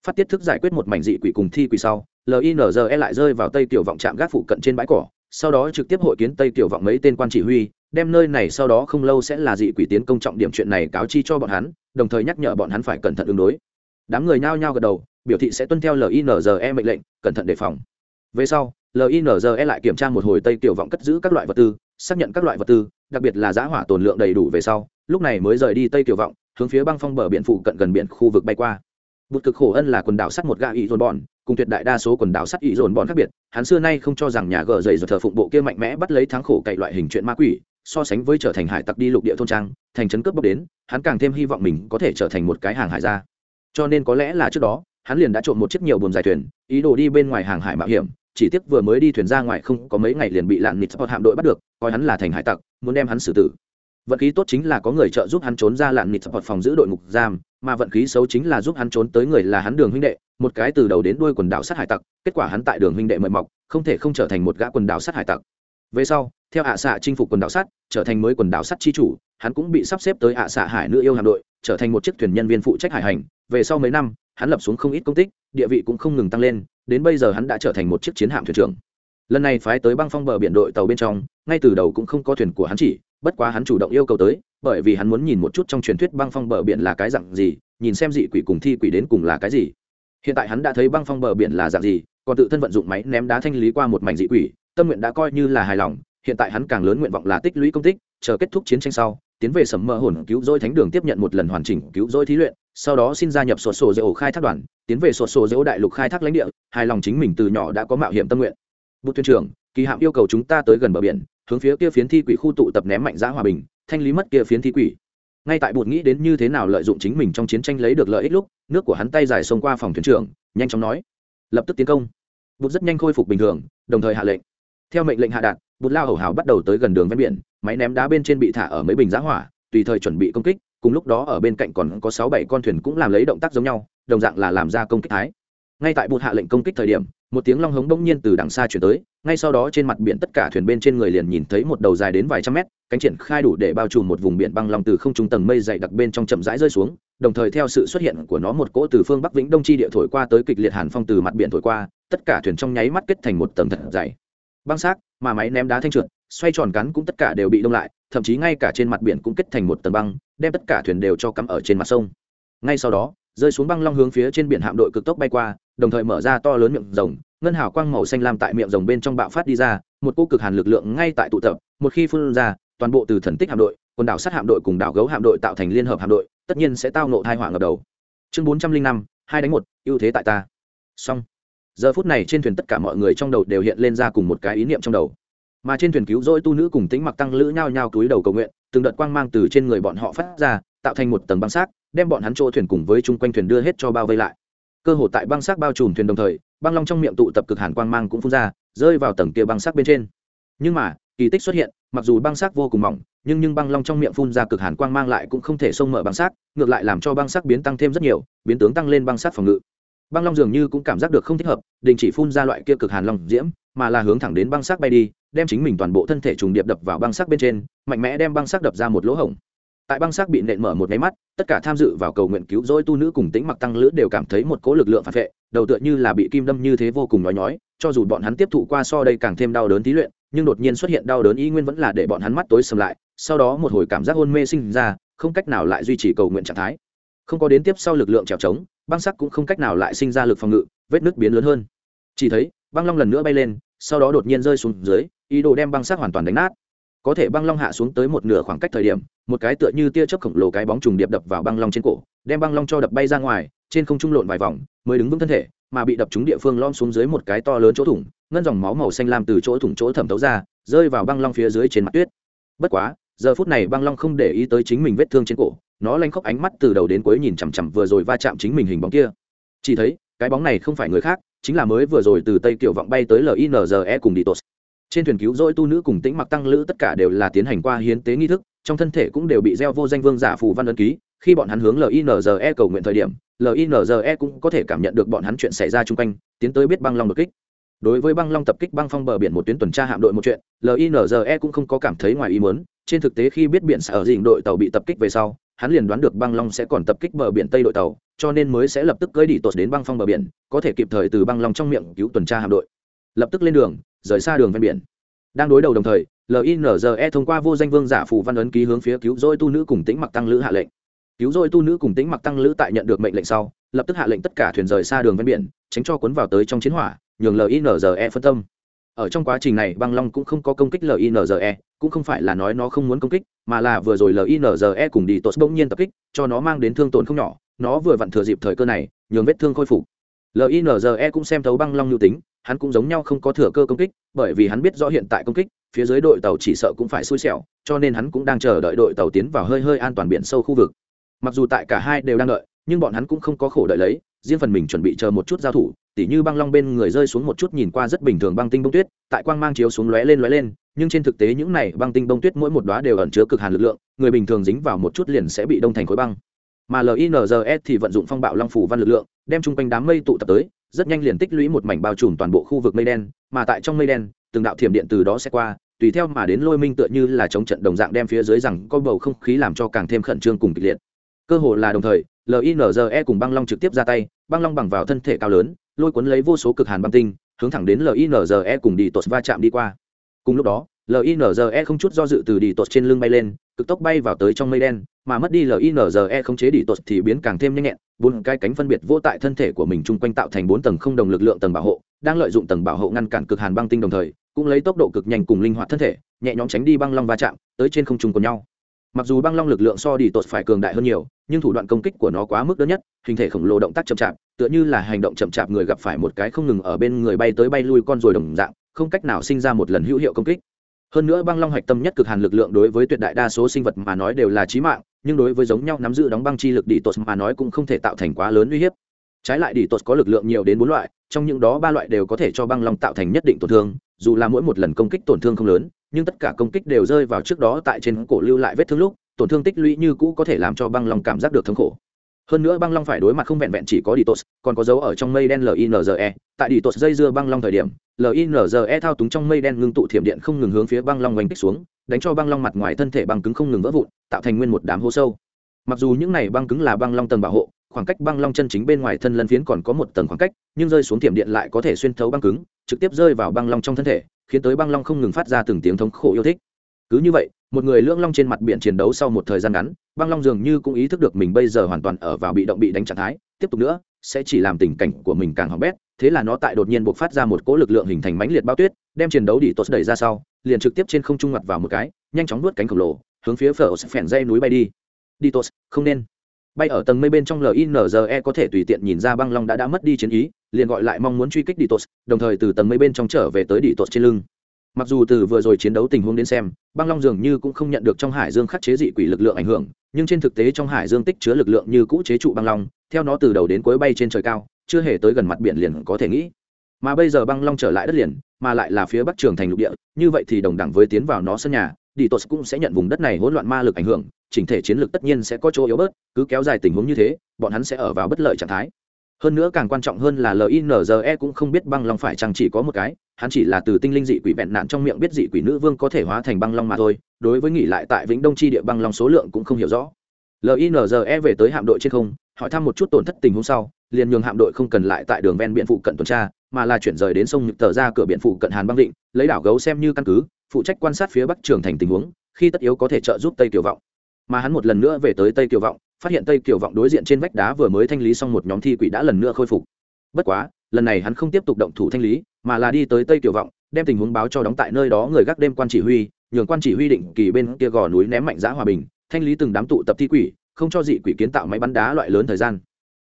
Speaker 1: Phát tiết thức giải quyết một mảnh dị quỷ cùng thi quỷ sau linze lại rơi vào tây tiểu vọng trạm gác phụ cận trên bãi cỏ sau đó trực tiếp hội kiến tây tiểu vọng mấy tên quan chỉ huy, đem nơi này sau đó không lâu sẽ là dị quỷ tiến công trọng điểm chuyện này cáo chi cho bọn hắn, đồng thời nhắc nhở bọn hắn phải cẩn thận ứng đối. Đám người nhao nhao gật đầu, biểu thị sẽ tuân theo linze mệnh lệnh, cẩn thận đề phòng. Về sau linze lại kiểm tra một hồi tây tiểu vọng cất giữ các loại vật tư, xác nhận các loại vật tư, đặc biệt là giá hỏa tồn lượng đầy đủ về sau, lúc này mới rời đi tây tiểu vọng, hướng phía băng phong bờ biển phụ cận gần biển khu vực bay qua. Bụt cực khổ ân là quần đảo sắt một gà ý dồn bọn cùng tuyệt đại đa số quần đảo sắt ý dồn bọn khác biệt, hắn xưa nay không cho rằng nhà gờ dày rồi thờ phụng bộ kia mạnh mẽ bắt lấy thắng khổ cậy loại hình chuyện ma quỷ, so sánh với trở thành hải tặc đi lục địa thôn trang, thành trấn cướp bóc đến, hắn càng thêm hy vọng mình có thể trở thành một cái hàng hải gia. Cho nên có lẽ là trước đó, hắn liền đã trộm một chiếc nhiều buồm dài thuyền, ý đồ đi bên ngoài hàng hải mạo hiểm, chỉ tiếc vừa mới đi thuyền ra ngoài không có mấy ngày liền bị lạn nịt sport hạm đội bắt được, coi hắn là thành hải tặc, muốn đem hắn xử tử vận khí tốt chính là có người trợ giúp hắn trốn ra lạn nịt sport phòng giữ đội ngục giam, mà vận khí xấu chính là giúp hắn trốn tới người là hắn đường huynh đệ, một cái từ đầu đến đuôi quần đảo sát hải tặc, kết quả hắn tại đường huynh đệ mời mọc, không thể không trở thành một gã quần đảo sát hải tặc. Về sau, theo ạ xạ chinh phục quần đảo sắt trở thành mới quần đảo sắt chi chủ, hắn cũng bị sắp xếp tới ạ xạ hải nữ yêu hạm đội, trở thành một chiếc thuyền nhân viên phụ trách hải hành. Về sau mấy năm, hắn lập xuống không ít công tích, địa vị cũng không ngừng tăng lên, đến bây giờ hắn đã trở thành một chiếc chiến hạm thuyền trưởng. Lần này phái tới băng phong bờ biển đội tàu bên trong, ngay từ đầu cũng không có thuyền của hắn chỉ bất quá hắn chủ động yêu cầu tới, bởi vì hắn muốn nhìn một chút trong truyền thuyết băng phong bờ biển là cái dạng gì, nhìn xem dị quỷ cùng thi quỷ đến cùng là cái gì. Hiện tại hắn đã thấy băng phong bờ biển là dạng gì, còn tự thân vận dụng máy ném đá thanh lý qua một mảnh dị quỷ, tâm nguyện đã coi như là hài lòng, hiện tại hắn càng lớn nguyện vọng là tích lũy công tích, chờ kết thúc chiến tranh sau, tiến về sầm mơ hồn cứu rỗi thánh đường tiếp nhận một lần hoàn chỉnh cứu rỗi thí luyện, sau đó xin gia nhập sổ sổ dễ ổ khai thác đoàn, tiến về sổ sổ dễ ổ đại lục khai thác lãnh địa, hài lòng chính mình từ nhỏ đã có mạo hiểm tâm nguyện. Bút thuyền trưởng, kỳ hạm yêu cầu chúng ta tới gần bờ biển hướng phía kia phiến thi quỷ khu tụ tập ném mạnh giá hòa bình, thanh lý mất kia phiến thi quỷ. Ngay tại bột nghĩ đến như thế nào lợi dụng chính mình trong chiến tranh lấy được lợi ích lúc, nước của hắn tay dài xông qua phòng thuyền trưởng, nhanh chóng nói, lập tức tiến công. Bột rất nhanh khôi phục bình thường, đồng thời hạ lệnh. Theo mệnh lệnh hạ đạt bột lao hầu hào bắt đầu tới gần đường ven biển, máy ném đá bên trên bị thả ở mấy bình giá hỏa tùy thời chuẩn bị công kích, cùng lúc đó ở bên cạnh còn có sáu bảy con thuyền cũng làm lấy động tác giống nhau, đồng dạng là làm ra công kích thái ngay tại bụt hạ lệnh công kích thời điểm, một tiếng long hống bỗng nhiên từ đằng xa chuyển tới, ngay sau đó trên mặt biển tất cả thuyền bên trên người liền nhìn thấy một đầu dài đến vài trăm mét, cánh triển khai đủ để bao trùm một vùng biển băng long từ không trung tầng mây dày đặc bên trong chậm rãi rơi xuống, đồng thời theo sự xuất hiện của nó một cỗ từ phương bắc vĩnh đông chi địa thổi qua tới kịch liệt hàn phong từ mặt biển thổi qua, tất cả thuyền trong nháy mắt kết thành một tầng thật dày. Băng xác, mà máy ném đá thanh trượt, xoay tròn cắn cũng tất cả đều bị đông lại, thậm chí ngay cả trên mặt biển cũng kết thành một tầng băng, đem tất cả thuyền đều cho cắm ở trên mặt sông. Ngay sau đó, rơi xuống băng long hướng phía trên biển hạm đội cực tốc bay qua đồng thời mở ra to lớn miệng rồng, ngân hào quang màu xanh lam tại miệng rồng bên trong bạo phát đi ra, một cô cực hàn lực lượng ngay tại tụ tập, một khi phun ra, toàn bộ từ thần tích hạm đội, quần đảo sát hạm đội cùng đảo gấu hạm đội tạo thành liên hợp hạm đội, tất nhiên sẽ tao nộ thai hỏa ngập đầu. Chương bốn trăm linh năm, hai đánh một, ưu thế tại ta. Xong. Giờ phút này trên thuyền tất cả mọi người trong đầu đều hiện lên ra cùng một cái ý niệm trong đầu. Mà trên thuyền cứu rỗi tu nữ cùng tính mặc tăng lữ nhao nhao túi đầu cầu nguyện, từng đợt quang mang từ trên người bọn họ phát ra, tạo thành một tầng băng xác, đem bọn hắn chỗ thuyền cùng với chung quanh thuyền đưa hết cho bao vây lại cơ hồ tại băng sắc bao trùm thuyền đồng thời, băng long trong miệng tụ tập cực hàn quang mang cũng phun ra, rơi vào tầng kia băng sắc bên trên. Nhưng mà, kỳ tích xuất hiện, mặc dù băng sắc vô cùng mỏng, nhưng nhưng băng long trong miệng phun ra cực hàn quang mang lại cũng không thể xông mở băng sắc, ngược lại làm cho băng sắc biến tăng thêm rất nhiều, biến tướng tăng lên băng sắc phòng ngự. Băng long dường như cũng cảm giác được không thích hợp, đình chỉ phun ra loại kia cực hàn long diễm, mà là hướng thẳng đến băng sắc bay đi, đem chính mình toàn bộ thân thể trùng điệp đập vào băng sắc bên trên, mạnh mẽ đem băng sắc đập ra một lỗ hổng tại băng xác bị nện mở một máy mắt, tất cả tham dự vào cầu nguyện cứu rỗi tu nữ cùng tính mặc tăng lữ đều cảm thấy một cố lực lượng phản vệ, đầu tựa như là bị kim đâm như thế vô cùng nói nhói, cho dù bọn hắn tiếp thụ qua so đây càng thêm đau đớn tí luyện, nhưng đột nhiên xuất hiện đau đớn ý nguyên vẫn là để bọn hắn mắt tối sầm lại, sau đó một hồi cảm giác hôn mê sinh ra, không cách nào lại duy trì cầu nguyện trạng thái. Không có đến tiếp sau lực lượng trèo trống, băng sắc cũng không cách nào lại sinh ra lực phòng ngự, vết nước biến lớn hơn. Chỉ thấy, băng long lần nữa bay lên, sau đó đột nhiên rơi xuống dưới, ý đồ đem băng sắc hoàn toàn đánh nát có thể băng long hạ xuống tới một nửa khoảng cách thời điểm, một cái tựa như tia chớp khổng lồ cái bóng trùng điệp đập vào băng long trên cổ, đem băng long cho đập bay ra ngoài, trên không trung lộn vài vòng, mới đứng vững thân thể, mà bị đập trúng địa phương lom xuống dưới một cái to lớn chỗ thủng, ngân dòng máu màu xanh lam từ chỗ thủng chỗ thẩm thấu ra, rơi vào băng long phía dưới trên mặt tuyết. Bất quá, giờ phút này băng long không để ý tới chính mình vết thương trên cổ, nó lanh khóc ánh mắt từ đầu đến cuối nhìn chằm chằm vừa rồi va chạm chính mình hình bóng kia. Chỉ thấy, cái bóng này không phải người khác, chính là mới vừa rồi từ tây kiểu vọng bay tới linze cùng đi tos trên thuyền cứu rỗi tu nữ cùng tĩnh mặc tăng lữ tất cả đều là tiến hành qua hiến tế nghi thức, trong thân thể cũng đều bị gieo vô danh vương giả phù văn ấn ký, khi bọn hắn hướng linze cầu nguyện thời điểm linze cũng có thể cảm nhận được bọn hắn chuyện xảy ra chung quanh, tiến tới biết băng long đột kích. Đối với băng long tập kích băng phong bờ biển một tuyến tuần tra hạm đội một chuyện linze cũng không có cảm thấy ngoài ý muốn, trên thực tế khi biết biển sở dình đội tàu bị tập kích về sau, hắn liền đoán được băng long sẽ còn tập kích bờ biển tây đội tàu, cho nên mới sẽ lập tức cưỡi đi tột đến băng phong bờ biển, có thể kịp thời từ băng long trong miệng cứu tuần tra hạm đội lập tức lên đường, rời xa đường ven biển. Đang đối đầu đồng thời linze thông qua vô danh vương giả phù văn ấn ký hướng phía cứu rỗi tu nữ cùng tính mặc tăng lữ hạ lệnh. Cứu rỗi tu nữ cùng tính mặc tăng lữ tại nhận được mệnh lệnh sau, lập tức hạ lệnh tất cả thuyền rời xa đường ven biển, tránh cho cuốn vào tới trong chiến hỏa, nhường linze phân tâm. Ở trong quá trình này, băng long cũng không có công kích linze cũng không phải là nói nó không muốn công kích, mà là vừa rồi linze cùng đi tốt bỗng nhiên tập kích, cho nó mang đến thương tổn không nhỏ, nó vừa vặn thừa dịp thời cơ này, nhường vết thương khôi phục. Linze cũng xem thấu băng long lưu tính hắn cũng giống nhau không có thừa cơ công kích, bởi vì hắn biết rõ hiện tại công kích, phía dưới đội tàu chỉ sợ cũng phải xui xẻo, cho nên hắn cũng đang chờ đợi đội tàu tiến vào hơi hơi an toàn biển sâu khu vực. Mặc dù tại cả hai đều đang đợi, nhưng bọn hắn cũng không có khổ đợi lấy, riêng phần mình chuẩn bị chờ một chút giao thủ, tỉ như băng long bên người rơi xuống một chút nhìn qua rất bình thường băng tinh bông tuyết, tại quang mang chiếu xuống lóe lên lóe lên, nhưng trên thực tế những này băng tinh bông tuyết mỗi một đóa đều ẩn chứa cực hàn lực lượng, người bình thường dính vào một chút liền sẽ bị đông thành khối băng mà linzs thì vận dụng phong bạo long phủ văn lực lượng, đem chung quanh đám mây tụ tập tới, rất nhanh liền tích lũy một mảnh bao trùm toàn bộ khu vực mây đen, mà tại trong mây đen, từng đạo thiểm điện từ đó sẽ qua, tùy theo mà đến lôi minh tựa như là chống trận đồng dạng đem phía dưới rằng có bầu không khí làm cho càng thêm khẩn trương cùng kịch liệt. Cơ hồ là đồng thời linze cùng băng long trực tiếp ra tay, băng long bằng vào thân thể cao lớn, lôi cuốn lấy vô số cực hàn băng tinh, hướng thẳng đến linze cùng đi tột va chạm đi qua. Cùng lúc đó linze không chút do dự từ đi tột trên lưng bay lên, cực tốc bay vào tới trong mây đen, mà mất đi linze không chế đi tột thì biến càng thêm nhanh nhẹn, bốn cái cánh phân biệt vô tại thân thể của mình chung quanh tạo thành bốn tầng không đồng lực lượng tầng bảo hộ, đang lợi dụng tầng bảo hộ ngăn cản cực hàn băng tinh đồng thời, cũng lấy tốc độ cực nhanh cùng linh hoạt thân thể, nhẹ nhõm tránh đi băng long va chạm tới trên không trung của nhau. Mặc dù băng long lực lượng so đi tột phải cường đại hơn nhiều, nhưng thủ đoạn công kích của nó quá mức đơn nhất, hình thể khổng lồ động tác chậm chạp, tựa như là hành động chậm chạp người gặp phải một cái không ngừng ở bên người bay tới bay lui con rồi đồng dạng, không cách nào sinh ra một lần hữu hiệu công kích hơn nữa băng long hạch tâm nhất cực hàn lực lượng đối với tuyệt đại đa số sinh vật mà nói đều là trí mạng, nhưng đối với giống nhau nắm giữ đóng băng chi lực đi tột mà nói cũng không thể tạo thành quá lớn uy hiếp. Trái lại đi tột có lực lượng nhiều đến bốn loại, trong những đó ba loại đều có thể cho băng long tạo thành nhất định tổn thương, dù là mỗi một lần công kích tổn thương không lớn, nhưng tất cả công kích đều rơi vào trước đó tại trên cổ lưu lại vết thương lúc, tổn thương tích lũy như cũ có thể làm cho băng long cảm giác được thống khổ hơn nữa băng long phải đối mặt không vẹn vẹn chỉ có ditos, còn có dấu ở trong mây đen linze tại ditos dây dưa băng long thời điểm linze thao túng trong mây đen ngưng tụ thiểm điện không ngừng hướng phía băng long oanh kích xuống, đánh cho băng long mặt ngoài thân thể băng cứng không ngừng vỡ vụn, tạo thành nguyên một đám hố sâu. Mặc dù những này băng cứng là băng long tầng bảo hộ, khoảng cách băng long chân chính bên ngoài thân lân phiến còn có một tầng khoảng cách, nhưng rơi xuống thiểm điện lại có thể xuyên thấu băng cứng, trực tiếp rơi vào băng long trong thân thể, khiến tới băng long không ngừng phát ra từng tiếng thống khổ yêu thích cứ như vậy, một người lưỡng long trên mặt biển chiến đấu sau một thời gian ngắn, băng long dường như cũng ý thức được mình bây giờ hoàn toàn ở vào bị động bị đánh trạng thái. Tiếp tục nữa, sẽ chỉ làm tình cảnh của mình càng hỏng bét, thế là nó tại đột nhiên buộc phát ra một cỗ lực lượng hình thành mãnh liệt bao tuyết, đem chiến đấu đi tốt đẩy ra sau, liền trực tiếp trên không trung mặt vào một cái, nhanh chóng nuốt cánh khổng lồ, hướng phía phở phèn dây núi bay đi. Đi tốt không nên. Bay ở tầng mây bên trong linze có thể tùy tiện nhìn ra băng long đã đã mất đi chiến ý, liền gọi lại mong muốn truy kích đi tốt đồng thời từ tầng mây bên trong trở về tới đi tốt trên lưng mặc dù từ vừa rồi chiến đấu tình huống đến xem, băng long dường như cũng không nhận được trong hải dương khắc chế dị quỷ lực lượng ảnh hưởng, nhưng trên thực tế trong hải dương tích chứa lực lượng như cũ chế trụ băng long, theo nó từ đầu đến cuối bay trên trời cao, chưa hề tới gần mặt biển liền có thể nghĩ. Mà bây giờ băng long trở lại đất liền, mà lại là phía bắc trường thành lục địa, như vậy thì đồng đẳng với tiến vào nó sân nhà đi tốt cũng sẽ nhận vùng đất này hỗn loạn ma lực ảnh hưởng, chỉnh thể chiến lược tất nhiên sẽ có chỗ yếu bớt, cứ kéo dài tình huống như thế, bọn hắn sẽ ở vào bất lợi trạng thái. Hơn nữa càng quan trọng hơn là linze cũng không biết băng long phải chăng chỉ có một cái hắn chỉ là từ tinh linh dị quỷ vẹn nạn trong miệng biết dị quỷ nữ vương có thể hóa thành băng long mà thôi, đối với nghỉ lại tại vĩnh đông chi địa băng long số lượng cũng không hiểu rõ. Linze về tới hạm đội trên không, hỏi thăm một chút tổn thất tình huống sau, liền nhường hạm đội không cần lại tại đường ven biển phụ cận tuần tra, mà là chuyển rời đến sông nhật tờ ra cửa biển phụ cận hàn băng định, lấy đảo gấu xem như căn cứ, phụ trách quan sát phía bắc trường thành tình huống, khi tất yếu có thể trợ giúp tây kiều vọng. Mà hắn một lần nữa về tới tây kiều vọng, phát hiện tây kiều vọng đối diện trên vách đá vừa mới thanh lý xong một nhóm thi quỷ đã lần nữa khôi phục. Bất quá lần này hắn không tiếp tục động thủ thanh lý, mà là đi tới tây Tiểu vọng, đem tình huống báo cho đóng tại nơi đó người gác đêm quan chỉ huy, nhường quan chỉ huy định kỳ bên kia gò núi ném mạnh giã hòa bình, thanh lý từng đám tụ tập thi quỷ, không cho dị quỷ kiến tạo máy bắn đá loại lớn thời gian.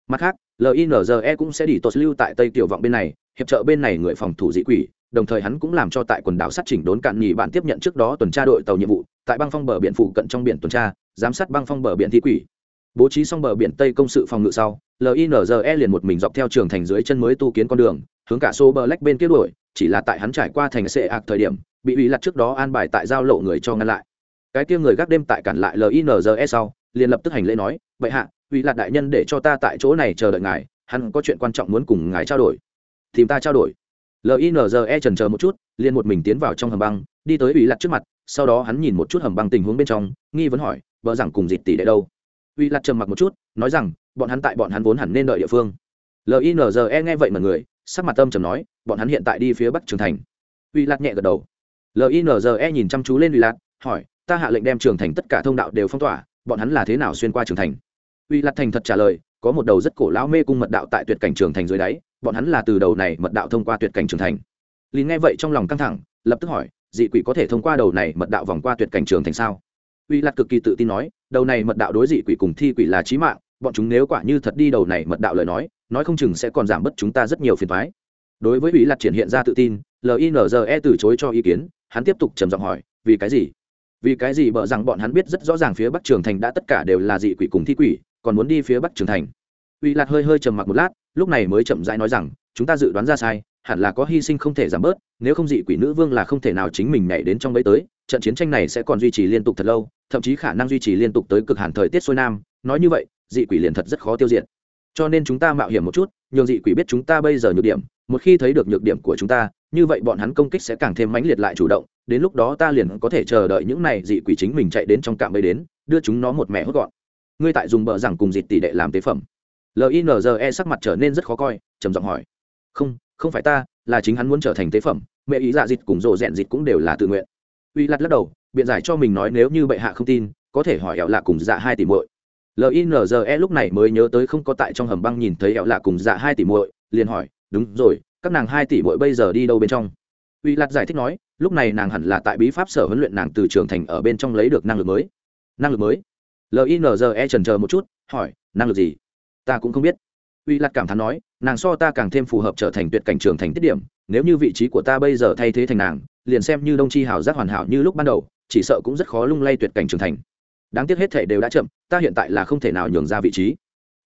Speaker 1: Mặt khác linze cũng sẽ đi tột lưu tại tây Tiểu vọng bên này, hiệp trợ bên này người phòng thủ dị quỷ, đồng thời hắn cũng làm cho tại quần đảo sát chỉnh đốn cạn nhì bạn tiếp nhận trước đó tuần tra đội tàu nhiệm vụ, tại băng phong bờ biển phụ cận trong biển tuần tra, giám sát băng phong bờ biển thi quỷ bố trí xong bờ biển tây công sự phòng ngự sau linze liền một mình dọc theo trường thành dưới chân mới tu kiến con đường, hướng cả số bờ lách bên kia đuổi, chỉ là tại hắn trải qua thành sệ ạc thời điểm, bị ủy lặt trước đó an bài tại giao lộ người cho ngăn lại. Cái kia người gác đêm tại cản lại linze sau, liền lập tức hành lễ nói vậy hạ ủy lặt đại nhân để cho ta tại chỗ này chờ đợi ngài, hắn có chuyện quan trọng muốn cùng ngài trao đổi. Tìm ta trao đổi? Linze trần chờ một chút, liền một mình tiến vào trong hầm băng, đi tới ủy lặt trước mặt, sau đó hắn nhìn một chút hầm băng tình huống bên trong, nghi vấn hỏi, vợ rằng cùng dịt tỷ đệ đâu? Uy lặt trầm mặc một chút, nói rằng, bọn hắn tại bọn hắn vốn hẳn nên đợi địa phương. Linze nghe vậy mà người, sắc mặt tâm trầm nói, bọn hắn hiện tại đi phía bắc trường thành. Uy lặt nhẹ gật đầu. Linze nhìn chăm chú lên uy lặt hỏi, ta hạ lệnh đem trường thành tất cả thông đạo đều phong tỏa, bọn hắn là thế nào xuyên qua trường thành? Uy lặt thành thật trả lời, có một đầu rất cổ lão mê cung mật đạo tại tuyệt cảnh trường thành dưới đáy, bọn hắn là từ đầu này mật đạo thông qua tuyệt cảnh trường thành. Lìn nghe vậy trong lòng căng thẳng, lập tức hỏi, dị quỷ có thể thông qua đầu này mật đạo vòng qua tuyệt cảnh trường thành sao? Uy lạt cực kỳ tự tin nói, đầu này mật đạo đối dị quỷ cùng thi quỷ là trí mạng, bọn chúng nếu quả như thật đi đầu này mật đạo lời nói nói không chừng sẽ còn giảm bớt chúng ta rất nhiều phiền thoái đối với uy lạt triển hiện ra tự tin linze từ chối cho ý kiến, hắn tiếp tục trầm giọng hỏi, vì cái gì? Vì cái gì bợ rằng bọn hắn biết rất rõ ràng phía bắc trường thành đã tất cả đều là dị quỷ cùng thi quỷ, còn muốn đi phía bắc trường thành? Uy lạt hơi hơi trầm mặc một lát, lúc này mới chậm rãi nói rằng, chúng ta dự đoán ra sai, hẳn là có hy sinh không thể giảm bớt, nếu không dị quỷ nữ vương là không thể nào chính mình nhảy đến trong bẫy tới trận chiến tranh này sẽ còn duy trì liên tục thật lâu, thậm chí khả năng duy trì liên tục tới cực hàn thời tiết xuôi nam. Nói như vậy, dị quỷ liền thật rất khó tiêu diệt. Cho nên chúng ta mạo hiểm một chút, nhường dị quỷ biết chúng ta bây giờ nhược điểm, một khi thấy được nhược điểm của chúng ta, như vậy bọn hắn công kích sẽ càng thêm mãnh liệt lại chủ động, đến lúc đó ta liền có thể chờ đợi những này dị quỷ chính mình chạy đến trong cạm bẫy đến, đưa chúng nó một mẹ hốt gọn. Ngươi tại dùng bờ rằng cùng dịt tỷ đệ làm tế phẩm. Linze sắc mặt trở nên rất khó coi, trầm giọng hỏi. Không không phải ta, là chính hắn muốn trở thành tế phẩm, mẹ ý dạ dịt cùng rộ rẹn dịt cũng đều là tự nguyện uy lặt lắc đầu, biện giải cho mình nói nếu như bệ hạ không tin, có thể hỏi ẹo lạ cùng dạ hai tỷ muội. Linze lúc này mới nhớ tới không có tại trong hầm băng nhìn thấy ẹo lạ cùng dạ hai tỷ muội, liền hỏi, đúng rồi, các nàng hai tỷ muội bây giờ đi đâu bên trong? Uy lặt giải thích nói, lúc này nàng hẳn là tại bí pháp sở huấn luyện nàng từ trường thành ở bên trong lấy được năng lực mới. Năng lực mới? Linze trần chờ một chút, hỏi, năng lực gì? Ta cũng không biết. Uy lặt cảm thán nói, nàng so ta càng thêm phù hợp trở thành tuyệt cảnh trường thành tiết điểm, nếu như vị trí của ta bây giờ thay thế thành nàng liền xem như đông chi hảo giác hoàn hảo như lúc ban đầu, chỉ sợ cũng rất khó lung lay tuyệt cảnh trường thành. Đáng tiếc hết thể đều đã chậm, ta hiện tại là không thể nào nhường ra vị trí.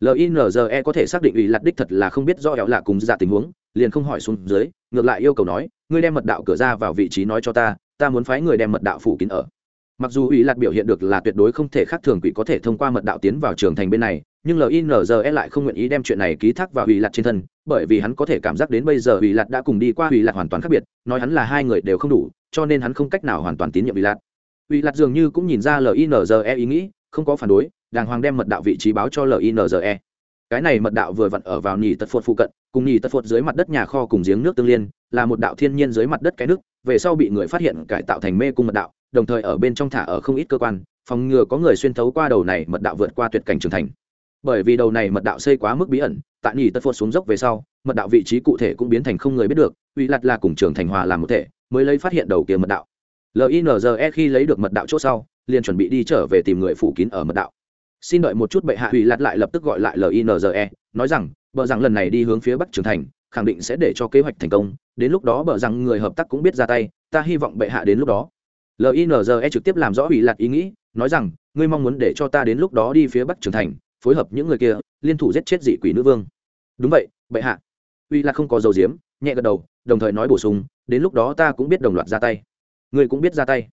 Speaker 1: Linze có thể xác định ủy lặt đích thật là không biết do hẹo lạ cùng dạ tình huống, liền không hỏi xuống dưới, ngược lại yêu cầu nói, ngươi đem mật đạo cửa ra vào vị trí nói cho ta ta muốn phái người đem mật đạo phủ kín ở. Mặc dù ủy lạt biểu hiện được là tuyệt đối không thể khác thường quỷ có thể thông qua mật đạo tiến vào trường thành bên này nhưng linze lại không nguyện ý đem chuyện này ký thác vào ủy lạt trên thân, bởi vì hắn có thể cảm giác đến bây giờ ủy lạt đã cùng đi qua ủy lạt hoàn toàn khác biệt, nói hắn là hai người đều không đủ, cho nên hắn không cách nào hoàn toàn tín nhiệm ủy lạt. Ủy lạt dường như cũng nhìn ra linze ý nghĩ, không có phản đối, đàng hoàng đem mật đạo vị trí báo cho linze cái này mật đạo vừa vặn ở vào nhì tật phột phụ cận, cùng nhì tật phột dưới mặt đất nhà kho cùng giếng nước tương liên, là một đạo thiên nhiên dưới mặt đất cái nước, về sau bị người phát hiện cải tạo thành mê cung mật đạo, đồng thời ở bên trong thả ở không ít cơ quan, phòng ngừa có người xuyên thấu qua đầu này mật đạo vượt qua tuyệt cảnh trưởng thành bởi vì đầu này mật đạo xây quá mức bí ẩn, tại nghỉ tất phột xuống dốc về sau, mật đạo vị trí cụ thể cũng biến thành không người biết được, uy lặt là cùng trường thành hòa làm một thể, mới lấy phát hiện đầu kia mật đạo. Linze khi lấy được mật đạo c h ỗ sau, liền chuẩn bị đi trở về tìm người phủ kín ở mật đạo. Xin đợi một chút bệ hạ hủy lặt lại lập tức gọi lại linze nói rằng bờ rằng lần này đi hướng phía bắc trường thành, khẳng định sẽ để cho kế hoạch thành công, đến lúc đó bờ rằng người hợp tác cũng biết ra tay, ta hy vọng bệ hạ đến lúc đó. Linze trực tiếp làm rõ hủy lặt ý nghĩ, nói rằng, ngươi mong muốn để cho ta đến lúc đó đi phía bắc trường thành phối hợp những người kia, liên thủ giết chết dị quỷ nữ vương. Đúng vậy, bệ hạ. Uy là không có dầu diếm, nhẹ gật đầu, đồng thời nói bổ sung, đến lúc đó ta cũng biết đồng loạt ra tay. Ngươi cũng biết ra tay.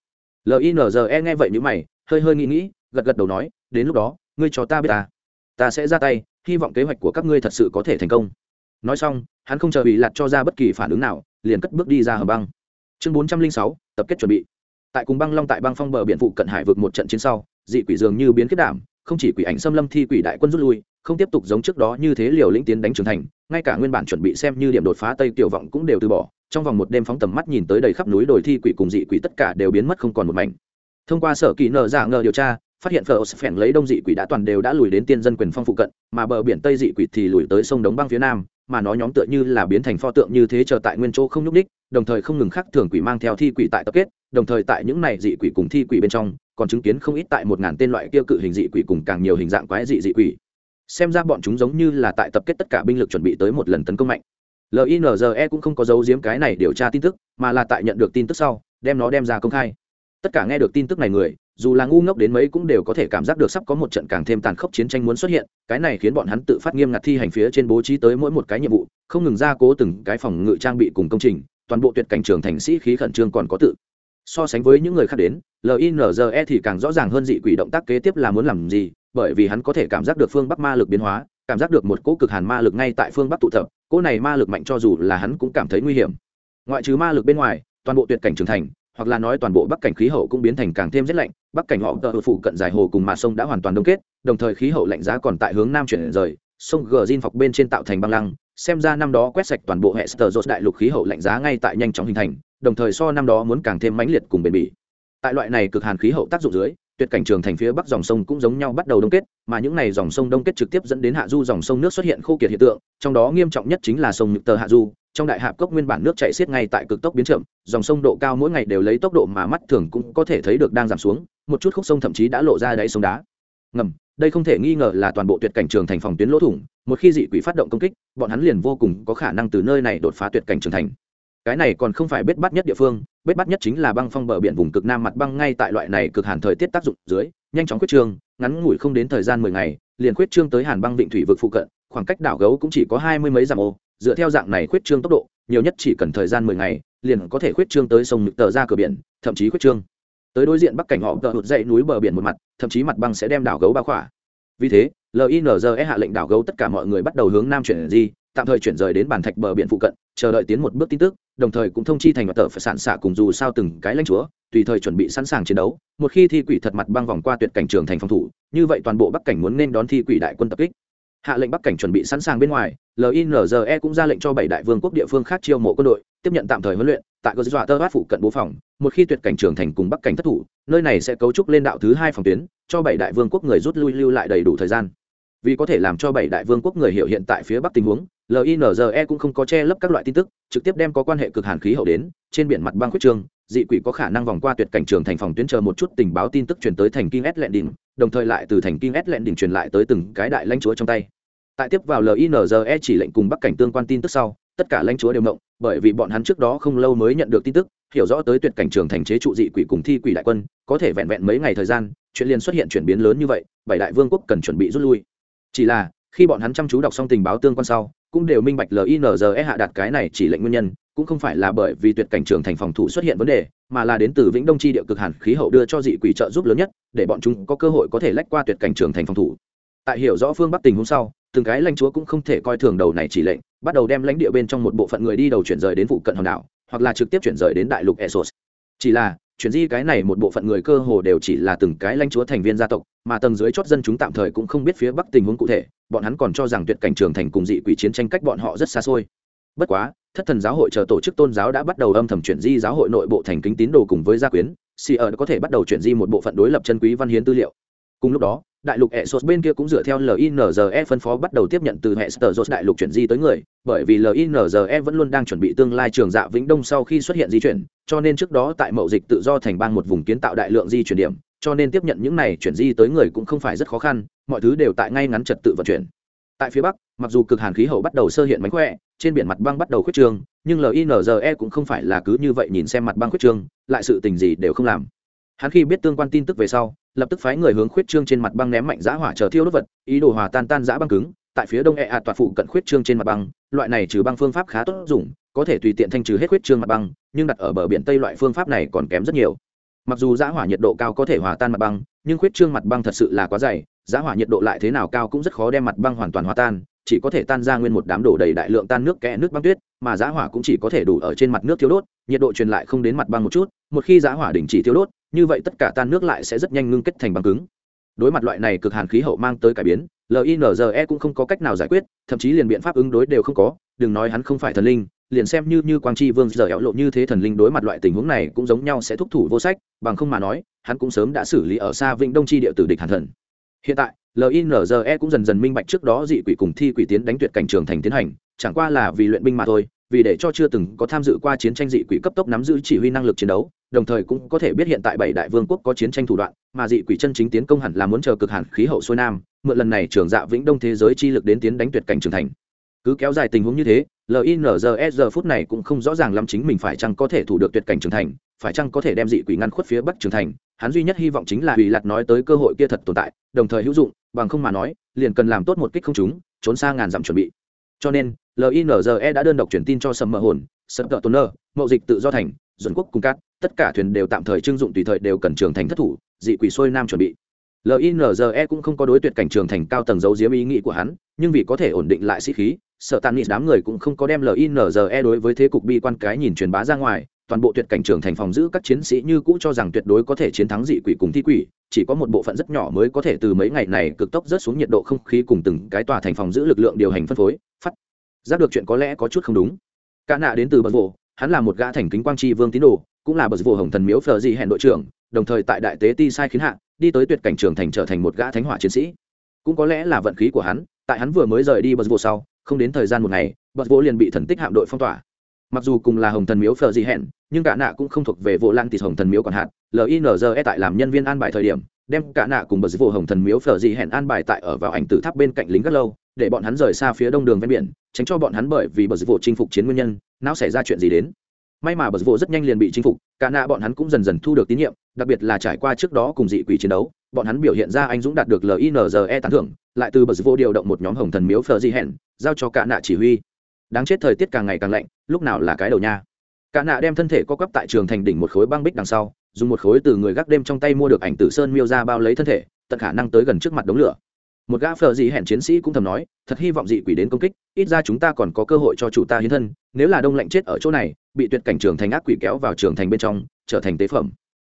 Speaker 1: Linze nghe vậy n mày, hơi hơi nghĩ nghĩ, gật gật đầu nói, đến lúc đó, ngươi cho ta biết ta. Ta sẽ ra tay, hy vọng kế hoạch của các ngươi thật sự có thể thành công. Nói xong, hắn không chờ bị lặt cho ra bất kỳ phản ứng nào, liền cất bước đi ra hầm băng. Chương bốn trăm linh sáu, tập kết chuẩn bị. Tại cùng băng long tại băng phong bờ biển phụ cận hải vực một trận chiến sau, dị quỷ dường như biến kết đảm không chỉ quỷ ảnh xâm lâm thi quỷ đại quân rút lui, không tiếp tục giống trước đó như thế liều lĩnh tiến đánh trưởng thành, ngay cả nguyên bản chuẩn bị xem như điểm đột phá tây tiểu vọng cũng đều từ bỏ, trong vòng một đêm phóng tầm mắt nhìn tới đầy khắp núi đồi thi quỷ cùng dị quỷ tất cả đều biến mất không còn một mảnh. Thông qua sở kỳ nợ giả ngờ điều tra, phát hiện phở phèn lấy đông dị quỷ đã toàn đều đã lùi đến tiên dân quyền phong phụ cận, mà bờ biển tây dị quỷ thì lùi tới sông đống băng phía nam, mà nó nhóm tựa như là biến thành pho tượng như thế chờ tại nguyên chỗ không nhúc đích đồng thời không ngừng khắc thường quỷ mang theo thi quỷ tại tập kết, đồng thời tại những này dị quỷ cùng thi quỷ bên trong còn chứng kiến không ít tại một ngàn tên loại kia cự hình dị quỷ cùng càng nhiều hình dạng quái dị dị quỷ. Xem ra bọn chúng giống như là tại tập kết tất cả binh lực chuẩn bị tới một lần tấn công mạnh. Linze cũng không có dấu giếm cái này điều tra tin tức, mà là tại nhận được tin tức sau, đem nó đem ra công khai. Tất cả nghe được tin tức này người, dù là ngu ngốc đến mấy cũng đều có thể cảm giác được sắp có một trận càng thêm tàn khốc chiến tranh muốn xuất hiện, cái này khiến bọn hắn tự phát nghiêm ngặt thi hành phía trên bố trí tới mỗi một cái nhiệm vụ, không ngừng ra cố từng cái phòng ngự trang bị cùng công trình, toàn bộ tuyệt cảnh trường thành sĩ khí khẩn trương còn có tự. So sánh với những người khác đến linze thì càng rõ ràng hơn dị quỷ động tác kế tiếp là muốn làm gì, bởi vì hắn có thể cảm giác được phương bắc ma lực biến hóa, cảm giác được một cỗ cực hàn ma lực ngay tại phương bắc tụ tập, cỗ này ma lực mạnh cho dù là hắn cũng cảm thấy nguy hiểm. Ngoại trừ ma lực bên ngoài, toàn bộ tuyệt cảnh trưởng thành, hoặc là nói toàn bộ bắc cảnh khí hậu cũng biến thành càng thêm rét lạnh, bắc cảnh họ tờ phụ cận dài hồ cùng mặt sông đã hoàn toàn đông kết, đồng thời khí hậu lạnh giá còn tại hướng nam chuyển rời, sông gờ zin phọc bên trên tạo thành băng lăng, xem ra năm đó quét sạch toàn bộ hệ sờ đại lục khí hậu lạnh giá ngay tại nhanh chóng hình thành, đồng thời so năm đó muốn càng thêm mãnh liệt cùng bền bỉ tại loại này cực hàn khí hậu tác dụng dưới, tuyệt cảnh trường thành phía bắc dòng sông cũng giống nhau bắt đầu đông kết, mà những này dòng sông đông kết trực tiếp dẫn đến hạ du dòng sông nước xuất hiện khô kiệt hiện tượng, trong đó nghiêm trọng nhất chính là sông nhựt tờ hạ du. Trong đại hạp cốc nguyên bản nước chảy xiết ngay tại cực tốc biến chậm, dòng sông độ cao mỗi ngày đều lấy tốc độ mà mắt thường cũng có thể thấy được đang giảm xuống, một chút khúc sông thậm chí đã lộ ra đáy sông đá. Ngầm, đây không thể nghi ngờ là toàn bộ tuyệt cảnh trường thành phòng tuyến lỗ thủng, một khi dị quỷ phát động công kích, bọn hắn liền vô cùng có khả năng từ nơi này đột phá tuyệt cảnh trường thành cái này còn không phải bết bắt nhất địa phương, bết bắt nhất chính là băng phong bờ biển vùng cực nam mặt băng ngay tại loại này cực hàn thời tiết tác dụng dưới, nhanh chóng quyết trương ngắn ngủi không đến thời gian mười ngày, liền quyết trương tới hàn băng vịnh thủy vực phụ cận, khoảng cách đảo gấu cũng chỉ có hai mươi mấy dặm ô, dựa theo dạng này quyết trương tốc độ, nhiều nhất chỉ cần thời gian mười ngày, liền có thể quyết trương tới sông nhực tờ ra cửa biển, thậm chí quyết trương. Tới đối diện bắc cảnh họ tờ hụt dậy núi bờ biển một mặt, thậm chí mặt băng sẽ đem đảo gấu bao khỏa. Vì thế linze hạ lệnh đảo gấu tất cả mọi người bắt đầu hướng nam chuyển di, tạm thời chuyển rời đến bản thạch bờ biển phụ cận chờ đợi tiến một bước tin tức, đồng thời cũng thông chi thành mặt tờ phải sản xạ cùng dù sao từng cái lãnh chúa, tùy thời chuẩn bị sẵn sàng chiến đấu. Một khi thi quỷ thật mặt băng vòng qua tuyệt cảnh trường thành phòng thủ, như vậy toàn bộ bắc cảnh muốn nên đón thi quỷ đại quân tập kích. Hạ lệnh bắc cảnh chuẩn bị sẵn sàng bên ngoài linze cũng ra lệnh cho bảy đại vương quốc địa phương khác chiêu mộ quân đội, tiếp nhận tạm thời huấn luyện, tại cơ dọa tơ bát phụ cận bố phòng. Một khi tuyệt cảnh trường thành cùng bắc cảnh thất thủ, nơi này sẽ cấu trúc lên đạo thứ hai phòng tuyến, cho bảy đại vương quốc người rút lui lưu lại đầy đủ thời gian vì có thể làm cho bảy đại vương quốc người hiểu hiện tại phía bắc tình huống linze cũng không có che lấp các loại tin tức, trực tiếp đem có quan hệ cực hàn khí hậu đến, trên biển mặt băng khuyết trương dị quỷ có khả năng vòng qua tuyệt cảnh trường thành phòng tuyến chờ một chút tình báo tin tức truyền tới thành kinh s lẹn đỉnh đồng thời lại từ thành kinh s lẹn đỉnh truyền lại tới từng cái đại lãnh chúa trong tay. Tại tiếp vào linze chỉ lệnh cùng bắc cảnh tương quan tin tức sau, tất cả lãnh chúa đều mộng bởi vì bọn hắn trước đó không lâu mới nhận được tin tức, hiểu rõ tới tuyệt cảnh trường thành chế trụ dị quỷ cùng thi quỷ đại quân, có thể vẹn vẹn mấy ngày thời gian, chuyện liền xuất hiện chuyển biến lớn như vậy, bảy đại vương quốc cần chuẩn bị rút lui chỉ là, khi bọn hắn chăm chú đọc xong tình báo tương quan sau, cũng đều minh bạch linze hạ đặt cái này chỉ lệnh nguyên nhân, cũng không phải là bởi vì tuyệt cảnh trường thành phòng thủ xuất hiện vấn đề, mà là đến từ vĩnh đông chi địa cực hàn khí hậu đưa cho dị quỷ trợ giúp lớn nhất, để bọn chúng có cơ hội có thể lách qua tuyệt cảnh trường thành phòng thủ. Tại hiểu rõ phương bắc tình hôm sau, từng cái lãnh chúa cũng không thể coi thường đầu này chỉ lệnh, bắt đầu đem lãnh địa bên trong một bộ phận người đi đầu chuyển rời đến vụ cận hòn đảo, hoặc là trực tiếp chuyển rời đến đại lục esos chỉ là chuyển di cái này một bộ phận người cơ hồ đều chỉ là từng cái lãnh chúa thành viên gia tộc, mà tầng dưới chót dân chúng tạm thời cũng không biết phía bắc tình huống cụ thể, bọn hắn còn cho rằng tuyệt cảnh trường thành cùng dị quỷ chiến tranh cách bọn họ rất xa xôi. Bất quá, thất thần giáo hội chờ tổ chức tôn giáo đã bắt đầu âm thầm chuyển di giáo hội nội bộ thành kính tín đồ cùng với gia quyến si ở có thể bắt đầu chuyển di một bộ phận đối lập chân quý văn hiến tư liệu. Cùng lúc đó đại lục hệ sốt bên kia cũng dựa theo linze phân phó bắt đầu tiếp nhận từ hệ sở đại lục chuyển di tới người, bởi vì linze vẫn luôn đang chuẩn bị tương lai trường dạ vĩnh đông sau khi xuất hiện di chuyển, cho nên trước đó tại mậu dịch tự do thành bang một vùng kiến tạo đại lượng di chuyển điểm, cho nên tiếp nhận những này chuyển di tới người cũng không phải rất khó khăn, mọi thứ đều tại ngay ngắn trật tự vận chuyển. Tại phía bắc, mặc dù cực hàn khí hậu bắt đầu sơ hiện mánh khỏe, trên biển mặt băng bắt đầu khuyết trương, nhưng linze cũng không phải là cứ như vậy nhìn xem mặt băng khuyết trương, lại sự tình gì đều không làm. Hắn khi biết tương quan tin tức về sau lập tức phái người hướng khuyết trương trên mặt băng ném mạnh giã hỏa chờ thiêu đốt vật, ý đồ hòa tan tan giã băng cứng, tại phía đông e ạt toạt phụ cận khuyết trương trên mặt băng, loại này trừ băng phương pháp khá tốt dùng, có thể tùy tiện thanh trừ hết khuyết trương mặt băng, nhưng đặt ở bờ biển tây loại phương pháp này còn kém rất nhiều. Mặc dù giã hỏa nhiệt độ cao có thể hòa tan mặt băng, nhưng khuyết trương mặt băng thật sự là quá dày giã hỏa nhiệt độ lại thế nào cao cũng rất khó đem mặt băng hoàn toàn hòa tan, chỉ có thể tan ra nguyên một đám đổ đầy đại lượng tan nước kẽ nước băng tuyết, mà giã hỏa cũng chỉ có thể đủ ở trên mặt nước thiếu đốt, nhiệt độ truyền lại không đến mặt băng một chút, một khi giã hỏa đình chỉ thiếu đốt như vậy tất cả tan nước lại sẽ rất nhanh ngưng kết thành băng cứng. Đối mặt loại này cực hàn khí hậu mang tới cải biến linze cũng không có cách nào giải quyết, thậm chí liền biện pháp ứng đối đều không có. Đừng nói hắn không phải thần linh, liền xem như như quang tri vương giờ éo lộ như thế thần linh đối mặt loại tình huống này cũng giống nhau sẽ thúc thủ vô sách, bằng không mà nói, hắn cũng sớm đã xử lý ở xa vĩnh đông tri địa tử địch hàn thần. Hiện tại linze cũng dần dần minh bạch trước đó dị quỷ cùng thi quỷ tiến đánh tuyệt cảnh trường thành tiến hành, chẳng qua là vì luyện binh mà thôi vì để cho chưa từng có tham dự qua chiến tranh dị quỷ cấp tốc nắm giữ chỉ huy năng lực chiến đấu, đồng thời cũng có thể biết hiện tại bảy đại vương quốc có chiến tranh thủ đoạn, mà dị quỷ chân chính tiến công hẳn là muốn chờ cực hẳn khí hậu xuôi nam, mượn lần này trường dạ vĩnh đông thế giới chi lực đến tiến đánh tuyệt cảnh trường thành. Cứ kéo dài tình huống như thế linze giờ phút này cũng không rõ ràng lắm chính mình phải chăng có thể thủ được tuyệt cảnh trường thành, phải chăng có thể đem dị quỷ ngăn khuất phía bắc trường thành. Hắn duy nhất hy vọng chính là hủy lạt nói tới cơ hội kia thật tồn tại, đồng thời hữu dụng, bằng không mà nói, liền cần làm tốt một kích không chúng trốn xa ngàn dặm chuẩn bị. Cho nên linze đã đơn độc truyền tin cho sầm mờ hồn, sầm tợ tôn nơ, mậu dịch tự do thành dồn quốc cung cát. Tất cả thuyền đều tạm thời trưng dụng tùy thời đều cần trường thành thất thủ, dị quỷ xuôi nam chuẩn bị. Linze cũng không có đối tuyệt cảnh trường thành cao tầng giấu diếm ý nghĩ của hắn, nhưng vì có thể ổn định lại sĩ khí sợ tàn nghị đám người cũng không có đem linze đối với thế cục bi quan cái nhìn truyền bá ra ngoài. Toàn bộ tuyệt cảnh trường thành phòng giữ các chiến sĩ như cũ cho rằng tuyệt đối có thể chiến thắng dị quỷ cùng thi quỷ, chỉ có một bộ phận rất nhỏ mới có thể từ mấy ngày này cực tốc rớt xuống nhiệt độ không khí cùng từng cái tòa thành phòng giữ lực lượng điều hành phân phối giác được chuyện có lẽ có chút không đúng. Cả nạ đến từ bờ vồ, hắn là một gã thành kính quang tri vương tín đồ, cũng là bờ vồ hồng thần miếu phờ dị hẹn đội trưởng, đồng thời tại đại tế ti sai khiến hạ, đi tới tuyệt cảnh trường thành trở thành một gã thánh hỏa chiến sĩ. Cũng có lẽ là vận khí của hắn, tại hắn vừa mới rời đi bờ vồ sau, không đến thời gian một ngày, bờ vồ liền bị thần tích hạm đội phong tỏa. Mặc dù cùng là hồng thần miếu phờ dị hẹn nhưng cả nạ cũng không thuộc về vô lan tịt hồng thần miếu còn hạn linze tại làm nhân viên an bài thời điểm, đem cả nạ cùng bờ vô hồng thần miếu phờ dị hẹn an bài tại ở vào ảnh tử tháp bên cạnh lính gắt lâu, để bọn hắn rời xa phía đông đường ven biển tránh cho bọn hắn bởi vì bờ vụ chinh phục chiến nguyên nhân, não xảy ra chuyện gì đến. May mà bờ vụ rất nhanh liền bị chinh phục, cả nạ bọn hắn cũng dần dần thu được tín nhiệm, đặc biệt là trải qua trước đó cùng dị quỷ chiến đấu, bọn hắn biểu hiện ra anh dũng đạt được linze tán thưởng, lại từ bờ vụ điều động một nhóm hồng thần miếu phờ dị hẹn, giao cho cả nạ chỉ huy. Đáng chết thời tiết càng ngày càng lạnh, lúc nào là cái đầu nha. Cả nạ đem thân thể co quắp tại trường thành đỉnh một khối băng bích đằng sau, dùng một khối từ người gác đêm trong tay mua được ảnh tử sơn miêu ra bao lấy thân thể, tận khả năng tới gần trước mặt đống lửa một gã phờ dị hẹn chiến sĩ cũng thầm nói, thật hy vọng dị quỷ đến công kích, ít ra chúng ta còn có cơ hội cho chủ ta hiến thân, nếu là đông lạnh chết ở chỗ này, bị tuyệt cảnh trường thành ác quỷ kéo vào trường thành bên trong, trở thành tế phẩm.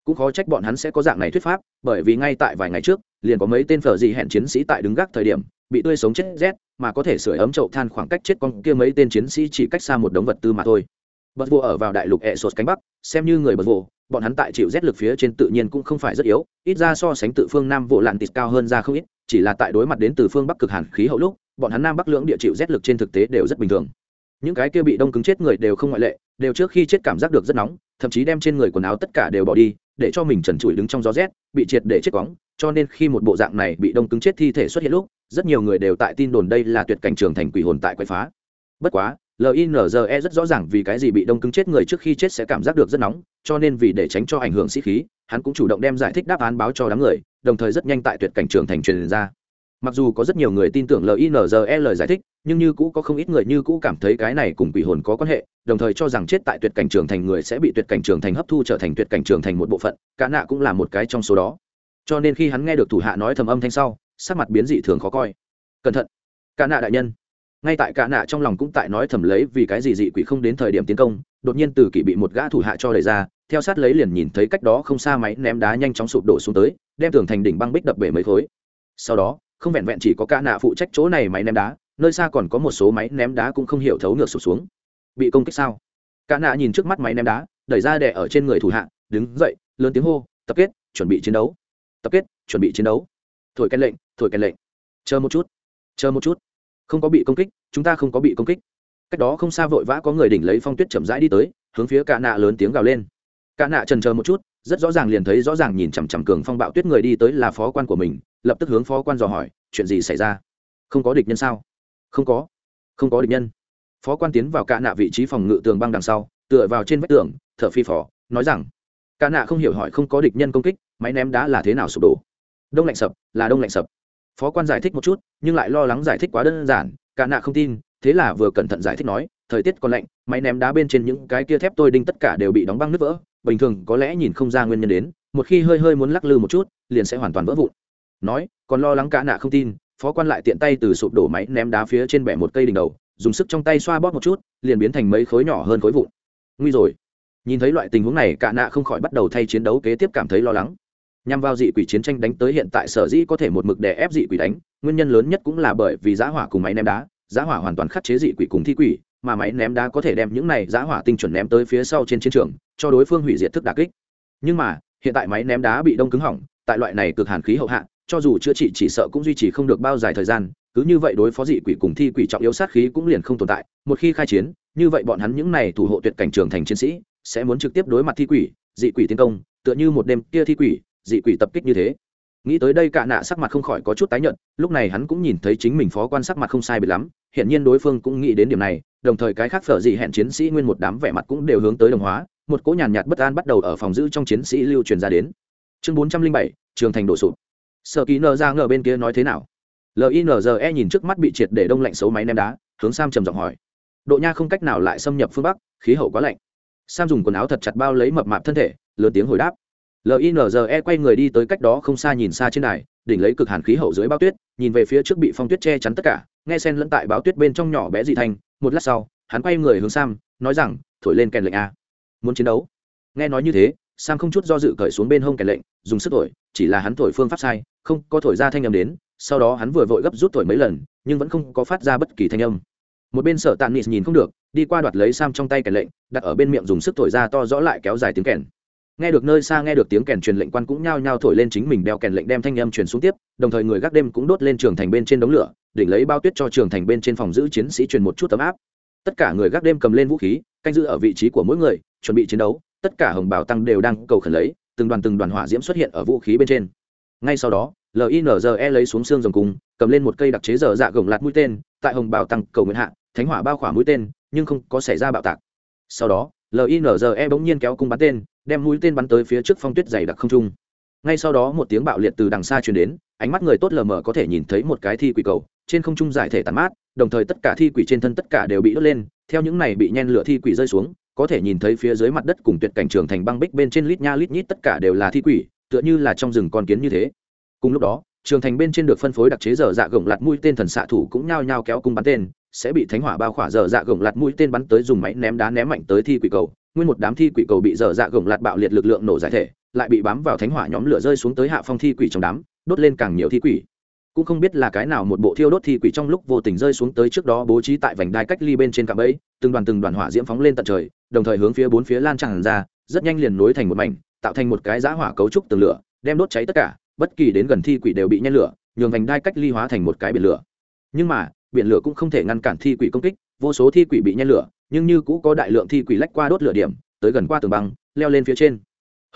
Speaker 1: Cũng khó trách bọn hắn sẽ có dạng này thuyết pháp, bởi vì ngay tại vài ngày trước, liền có mấy tên phờ dị hẹn chiến sĩ tại đứng gác thời điểm, bị tươi sống chết rét, mà có thể sửa ấm chậu than khoảng cách chết con kia mấy tên chiến sĩ chỉ cách xa một đống vật tư mà thôi. Bật vô ở vào đại lục ẹ sột cánh bắc, xem như người bật vô bọn hắn tại chịu rét lực phía trên tự nhiên cũng không phải rất yếu, ít ra so sánh tự phương nam vô lạn tịt cao hơn ra không ít, chỉ là tại đối mặt đến từ phương bắc cực hàn khí hậu lúc, bọn hắn nam bắc lưỡng địa chịu rét lực trên thực tế đều rất bình thường. Những cái kia bị đông cứng chết người đều không ngoại lệ, đều trước khi chết cảm giác được rất nóng, thậm chí đem trên người quần áo tất cả đều bỏ đi, để cho mình trần trụi đứng trong gió rét, bị triệt để chết quóng, cho nên khi một bộ dạng này bị đông cứng chết thi thể xuất hiện lúc, rất nhiều người đều tại tin đồn đây là tuyệt cảnh trường thành quỷ hồn tại quậy phá. Bất quá linze rất rõ ràng vì cái gì bị đông cứng chết người trước khi chết sẽ cảm giác được rất nóng, cho nên vì để tránh cho ảnh hưởng sĩ khí, hắn cũng chủ động đem giải thích đáp án báo cho đám người, đồng thời rất nhanh tại tuyệt cảnh trường thành truyền ra. Mặc dù có rất nhiều người tin tưởng linze lời giải thích, nhưng như cũ có không ít người như cũ cảm thấy cái này cùng quỷ hồn có quan hệ, đồng thời cho rằng chết tại tuyệt cảnh trường thành người sẽ bị tuyệt cảnh trường thành hấp thu trở thành tuyệt cảnh trường thành một bộ phận, cả nạ cũng là một cái trong số đó. Cho nên khi hắn nghe được thủ hạ nói thầm âm thanh sau, sắc mặt biến dị thường khó coi. Cẩn thận cả nạ đại nhân ngay tại cả nạ trong lòng cũng tại nói thầm lấy vì cái gì dị quỷ không đến thời điểm tiến công, đột nhiên từ kỷ bị một gã thủ hạ cho đẩy ra, theo sát lấy liền nhìn thấy cách đó không xa máy ném đá nhanh chóng sụp đổ xuống tới, đem tường thành đỉnh băng bích đập bể mấy khối. Sau đó, không vẹn vẹn chỉ có cả nạ phụ trách chỗ này máy ném đá, nơi xa còn có một số máy ném đá cũng không hiểu thấu ngược sụp xuống. Bị công kích sao? Cả nạ nhìn trước mắt máy ném đá, đẩy ra đè ở trên người thủ hạ, đứng dậy, lớn tiếng hô, tập kết, chuẩn bị chiến đấu. Tập kết, chuẩn bị chiến đấu. Thổi cái lệnh, thổi cái lệnh. Chờ một chút, chờ một chút không có bị công kích, chúng ta không có bị công kích. Cách đó không xa vội vã có người đỉnh lấy phong tuyết chậm rãi đi tới, hướng phía cả nạ lớn tiếng gào lên. Cả nạ trần chờ một chút, rất rõ ràng liền thấy rõ ràng nhìn chằm chằm cường phong bạo tuyết người đi tới là phó quan của mình, lập tức hướng phó quan dò hỏi, chuyện gì xảy ra? Không có địch nhân sao? Không có không có địch nhân. Phó quan tiến vào cả nạ vị trí phòng ngự tường băng đằng sau, tựa vào trên vách tường, thở phi phò, nói rằng cả nạ không hiểu hỏi không có địch nhân công kích, máy ném đá là thế nào sụp đổ? Đông lạnh sập, là đông lạnh sập phó quan giải thích một chút, nhưng lại lo lắng giải thích quá đơn giản, cả nạ không tin, thế là vừa cẩn thận giải thích nói, thời tiết còn lạnh, máy ném đá bên trên những cái kia thép tôi đinh tất cả đều bị đóng băng nứt vỡ, bình thường có lẽ nhìn không ra nguyên nhân đến, một khi hơi hơi muốn lắc lư một chút, liền sẽ hoàn toàn vỡ vụn. Nói, còn lo lắng cả nạ không tin, phó quan lại tiện tay từ sụp đổ máy ném đá phía trên bẻ một cây đỉnh đầu, dùng sức trong tay xoa bóp một chút, liền biến thành mấy khối nhỏ hơn khối vụn. Nguy rồi. Nhìn thấy loại tình huống này, cả nạ không khỏi bắt đầu thay chiến đấu kế tiếp cảm thấy lo lắng nhằm vào dị quỷ chiến tranh đánh tới hiện tại sở dĩ có thể một mực đè ép dị quỷ đánh, nguyên nhân lớn nhất cũng là bởi vì giá hỏa cùng máy ném đá. Giá hỏa hoàn toàn khắc chế dị quỷ cùng thi quỷ, mà máy ném đá có thể đem những này giá hỏa tinh chuẩn ném tới phía sau trên chiến trường, cho đối phương hủy diệt thức đà kích. Nhưng mà, hiện tại máy ném đá bị đông cứng hỏng, tại loại này cực hàn khí hậu hạ, cho dù chữa trị chỉ sợ cũng duy trì không được bao dài thời gian, cứ như vậy đối phó dị quỷ cùng thi quỷ trọng yếu sát khí cũng liền không tồn tại. Một khi khai chiến, như vậy bọn hắn những này thủ hộ tuyệt cảnh trường thành chiến sĩ, sẽ muốn trực tiếp đối mặt thi quỷ, dị quỷ tiến công, tựa như một đêm kia thi quỷ dị quỷ tập kích như thế. Nghĩ tới đây cả nạ sắc mặt không khỏi có chút tái nhợt, lúc này hắn cũng nhìn thấy chính mình phó quan sắc mặt không sai biệt lắm hiện nhiên đối phương cũng nghĩ đến điểm này, đồng thời cái khác phở dị hẹn chiến sĩ nguyên một đám vẻ mặt cũng đều hướng tới đồng hóa, một cỗ nhàn nhạt bất an bắt đầu ở phòng giữ trong chiến sĩ lưu truyền ra đến. Chương bốn trăm linh bảy, trường thành đổ sụp. Sợ ký nờ ra ngờ bên kia nói thế nào? Linze nhìn trước mắt bị triệt để đông lạnh xấu máy ném đá, hướng sam trầm giọng hỏi. Độ nha không cách nào lại xâm nhập phương bắc, khí hậu quá lạnh. Sam dùng quần áo thật chặt bao lấy mập mạp thân thể, lớn tiếng hồi đáp linze quay người đi tới cách đó không xa nhìn xa trên đài, đỉnh lấy cực hàn khí hậu dưới bao tuyết, nhìn về phía trước bị phong tuyết che chắn tất cả, nghe sen lẫn tại báo tuyết bên trong nhỏ bé dị thanh một lát sau, hắn quay người hướng sam, nói rằng, thổi lên kèn lệnh a. Muốn chiến đấu? Nghe nói như thế, sam không chút do dự cởi xuống bên hông kèn lệnh, dùng sức thổi, chỉ là hắn thổi phương pháp sai, không có thổi ra thanh âm đến, sau đó hắn vừa vội gấp rút thổi mấy lần, nhưng vẫn không có phát ra bất kỳ thanh âm. Một bên sở tàn nịt nhìn không được, đi qua đoạt lấy sam trong tay kèn lệnh, đặt ở bên miệng dùng sức thổi ra to rõ lại kéo dài tiếng kèn nghe được nơi xa nghe được tiếng kèn truyền lệnh quan cũng nhao nhao thổi lên chính mình đeo kèn lệnh đem thanh âm truyền xuống tiếp, đồng thời người gác đêm cũng đốt lên trường thành bên trên đống lửa, đỉnh lấy bao tuyết cho trường thành bên trên phòng giữ chiến sĩ truyền một chút tấm áp. Tất cả người gác đêm cầm lên vũ khí, canh giữ ở vị trí của mỗi người, chuẩn bị chiến đấu, tất cả hồng bảo tăng đều đang cầu khẩn lấy, từng đoàn từng đoàn hỏa diễm xuất hiện ở vũ khí bên trên. Ngay sau đó linze lấy xuống xương rồng cung cầm lên một cây đặc chế dở dạ gồng lạt mũi tên, tại hồng bảo tăng cầu nguyện hạ, thánh hỏa bao khỏa mũi tên, nhưng không có xảy ra bạo tạc. Sau đó linze bỗng nhiên kéo cung bắn tên, đem mũi tên bắn tới phía trước phong tuyết dày đặc không trung. Ngay sau đó một tiếng bạo liệt từ đằng xa truyền đến, ánh mắt người tốt lờ mờ có thể nhìn thấy một cái thi quỷ cầu, trên không trung giải thể tàn mát, đồng thời tất cả thi quỷ trên thân tất cả đều bị đốt lên, theo những này bị nhen lửa thi quỷ rơi xuống, có thể nhìn thấy phía dưới mặt đất cùng tuyệt cảnh trường thành băng bích bên trên lít nha lít nhít tất cả đều là thi quỷ, tựa như là trong rừng con kiến như thế. Cùng lúc đó, trường thành bên trên được phân phối đặc chế giờ dạ gồng lạt mũi tên thần xạ thủ cũng nhao nhao kéo cung bắn tên sẽ bị thánh hỏa bao khỏa dở dạ gồng lạt mũi tên bắn tới dùng máy ném đá ném mạnh tới thi quỷ cầu. Nguyên một đám thi quỷ cầu bị dở dạ gồng lạt bạo liệt lực lượng nổ giải thể, lại bị bám vào thánh hỏa nhóm lửa rơi xuống tới hạ phong thi quỷ trong đám, đốt lên càng nhiều thi quỷ. Cũng không biết là cái nào một bộ thiêu đốt thi quỷ trong lúc vô tình rơi xuống tới trước đó bố trí tại vành đai cách ly bên trên cạm ấy từng đoàn từng đoàn hỏa diễm phóng lên tận trời, đồng thời hướng phía bốn phía lan tràn ra, rất nhanh liền nối thành một mảnh, tạo thành một cái giã hỏa cấu trúc tường lửa, đem đốt cháy tất cả, bất kỳ đến gần thi quỷ đều bị nhen lửa, nhường vành đai cách ly hóa thành một cái biển lửa. Nhưng mà biển lửa cũng không thể ngăn cản thi quỷ công kích, vô số thi quỷ bị nhen lửa, nhưng như cũ có đại lượng thi quỷ lách qua đốt lửa điểm, tới gần qua tường băng, leo lên phía trên.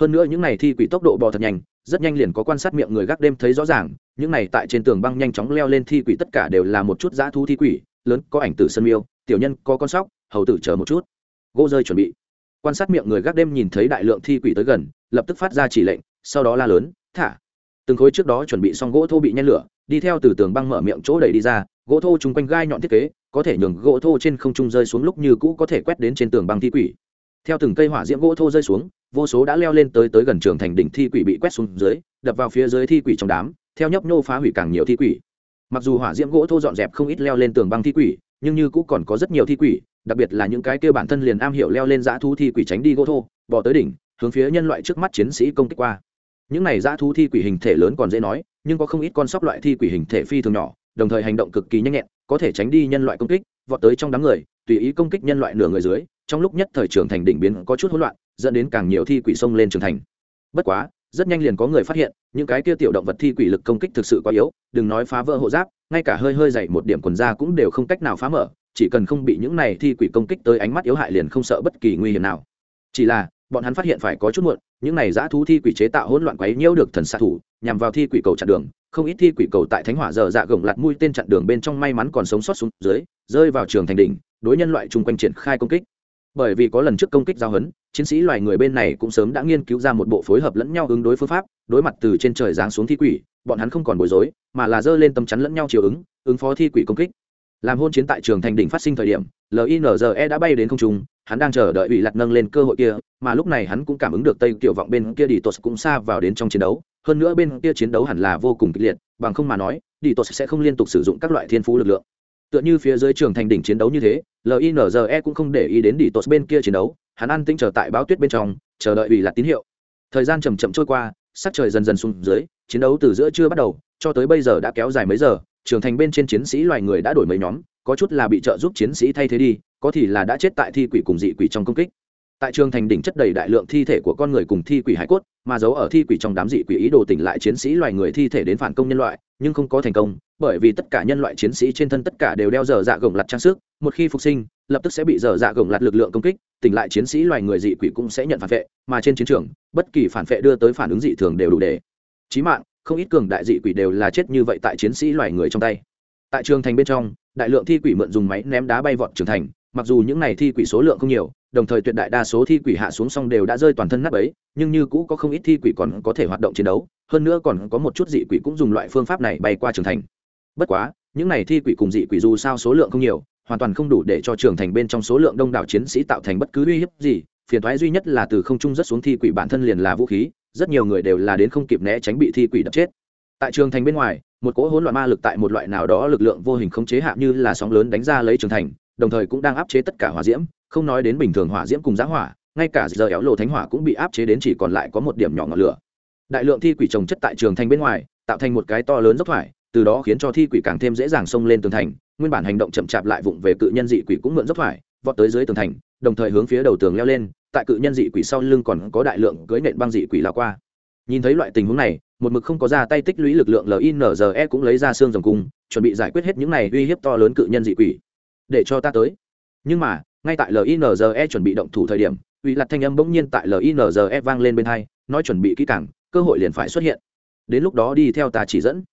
Speaker 1: Hơn nữa những này thi quỷ tốc độ bò thật nhanh, rất nhanh liền có quan sát miệng người gác đêm thấy rõ ràng, những này tại trên tường băng nhanh chóng leo lên thi quỷ tất cả đều là một chút dã thu thi quỷ, lớn, có ảnh tử sân miêu, tiểu nhân, có con sóc, hầu tử chờ một chút. Gỗ rơi chuẩn bị. Quan sát miệng người gác đêm nhìn thấy đại lượng thi quỷ tới gần, lập tức phát ra chỉ lệnh, sau đó la lớn, thả! Từng khối trước đó chuẩn bị xong gỗ thô bị nhen lửa, đi theo từ tường băng mở miệng chỗ đẩy đi ra gỗ thô chung quanh gai nhọn thiết kế, có thể nhường gỗ thô trên không trung rơi xuống lúc như cũ có thể quét đến trên tường băng thi quỷ. Theo từng cây hỏa diễm gỗ thô rơi xuống, vô số đã leo lên tới tới gần trường thành đỉnh thi quỷ bị quét xuống dưới, đập vào phía dưới thi quỷ trong đám, theo nhấp nhô phá hủy càng nhiều thi quỷ. Mặc dù hỏa diễm gỗ thô dọn dẹp không ít leo lên tường băng thi quỷ, nhưng như cũng còn có rất nhiều thi quỷ, đặc biệt là những cái kia bản thân liền am hiểu leo lên dã thú thi quỷ tránh đi gỗ thô, bỏ tới đỉnh, hướng phía nhân loại trước mắt chiến sĩ công kích qua. Những này dã thú thi quỷ hình thể lớn còn dễ nói, nhưng có không ít con sóc loại thi quỷ hình thể phi thường nhỏ đồng thời hành động cực kỳ nhanh nhẹn, có thể tránh đi nhân loại công kích, vọt tới trong đám người, tùy ý công kích nhân loại nửa người dưới, trong lúc nhất thời trường thành đỉnh biến có chút hỗn loạn, dẫn đến càng nhiều thi quỷ xông lên trường thành. Bất quá, rất nhanh liền có người phát hiện, những cái kia tiểu động vật thi quỷ lực công kích thực sự quá yếu, đừng nói phá vỡ hộ giáp, ngay cả hơi hơi dày một điểm quần da cũng đều không cách nào phá mở, chỉ cần không bị những này thi quỷ công kích tới ánh mắt yếu hại liền không sợ bất kỳ nguy hiểm nào. Chỉ là, bọn hắn phát hiện phải có chút muộn, những này dã thú thi quỷ chế tạo hỗn loạn quấy nhiễu được thần xạ thủ, nhằm vào thi quỷ cầu chặn đường không ít thi quỷ cầu tại thánh hỏa dở dạ gồng lặt mũi tên chặn đường bên trong may mắn còn sống sót xuống dưới, rơi vào trường thành đỉnh, đối nhân loại chung quanh triển khai công kích. Bởi vì có lần trước công kích giao hấn, chiến sĩ loài người bên này cũng sớm đã nghiên cứu ra một bộ phối hợp lẫn nhau ứng đối phương pháp, đối mặt từ trên trời giáng xuống thi quỷ, bọn hắn không còn bối rối, mà là dơ lên tấm chắn lẫn nhau chiều ứng ứng phó thi quỷ công kích. Làm hôn chiến tại trường thành đỉnh phát sinh thời điểm linze đã bay đến không trung hắn đang chờ đợi ủy lạc nâng lên cơ hội kia, mà lúc này hắn cũng cảm ứng được tây kiểu vọng bên kia đi tos cũng xa vào đến trong chiến đấu. Hơn nữa bên kia chiến đấu hẳn là vô cùng kịch liệt, bằng không mà nói đi tos sẽ không liên tục sử dụng các loại thiên phú lực lượng. Tựa như phía dưới trường thành đỉnh chiến đấu như thế linze cũng không để ý đến đi tos bên kia chiến đấu, hắn an tĩnh chờ tại báo tuyết bên trong, chờ đợi ủy lạc tín hiệu. Thời gian chầm chậm trôi qua, sắc trời dần dần xuống dưới, chiến đấu từ giữa chưa bắt đầu, cho tới bây giờ đã kéo dài mấy giờ, trường thành bên trên chiến sĩ loài người đã đổi mấy nhóm, có chút là bị trợ giúp chiến sĩ thay thế đi có thì là đã chết tại thi quỷ cùng dị quỷ trong công kích. Tại trường thành đỉnh chất đầy đại lượng thi thể của con người cùng thi quỷ hải cốt, mà giấu ở thi quỷ trong đám dị quỷ ý đồ tỉnh lại chiến sĩ loài người thi thể đến phản công nhân loại, nhưng không có thành công, bởi vì tất cả nhân loại chiến sĩ trên thân tất cả đều đeo dở dạ gồng lặt trang sức, một khi phục sinh, lập tức sẽ bị dở dạ gồng lặt lực lượng công kích, tỉnh lại chiến sĩ loài người dị quỷ cũng sẽ nhận phản vệ, mà trên chiến trường, bất kỳ phản vệ đưa tới phản ứng dị thường đều đủ để chí mạng, không ít cường đại dị quỷ đều là chết như vậy tại chiến sĩ loài người trong tay. Tại trường thành bên trong, đại lượng thi quỷ mượn dùng máy ném đá bay vọt trường thành mặc dù những này thi quỷ số lượng không nhiều, đồng thời tuyệt đại đa số thi quỷ hạ xuống xong đều đã rơi toàn thân nắp ấy nhưng như cũ có không ít thi quỷ còn có thể hoạt động chiến đấu, hơn nữa còn có một chút dị quỷ cũng dùng loại phương pháp này bay qua trường thành. Bất quá, những này thi quỷ cùng dị quỷ dù sao số lượng không nhiều, hoàn toàn không đủ để cho trường thành bên trong số lượng đông đảo chiến sĩ tạo thành bất cứ uy hiếp gì, phiền thoái duy nhất là từ không trung rất xuống thi quỷ bản thân liền là vũ khí, rất nhiều người đều là đến không kịp né tránh bị thi quỷ đập chết. Tại trường thành bên ngoài, một cỗ hỗn loạn ma lực tại một loại nào đó lực lượng vô hình không chế hạ như là sóng lớn đánh ra lấy trường thành đồng thời cũng đang áp chế tất cả hỏa diễm, không nói đến bình thường hỏa diễm cùng giá hỏa, ngay cả giờ éo lộ thánh hỏa cũng bị áp chế đến chỉ còn lại có một điểm nhỏ ngọn lửa. Đại lượng thi quỷ trồng chất tại trường thành bên ngoài, tạo thành một cái to lớn dốc thoải, từ đó khiến cho thi quỷ càng thêm dễ dàng xông lên tường thành, nguyên bản hành động chậm chạp lại vụng về cự nhân dị quỷ cũng mượn dốc thoải, vọt tới dưới tường thành, đồng thời hướng phía đầu tường leo lên, tại cự nhân dị quỷ sau lưng còn có đại lượng cưới nện băng dị quỷ lao qua. Nhìn thấy loại tình huống này, một mực không có ra tay tích lũy lực lượng linze cũng lấy ra xương rồng cung, chuẩn bị giải quyết hết những này uy hiếp to lớn cự nhân dị quỷ để cho ta tới. Nhưng mà, ngay tại linze chuẩn bị động thủ thời điểm, uy lặt thanh âm bỗng nhiên tại linze vang lên bên hai, nói chuẩn bị kỹ càng, cơ hội liền phải xuất hiện. Đến lúc đó đi theo ta chỉ dẫn.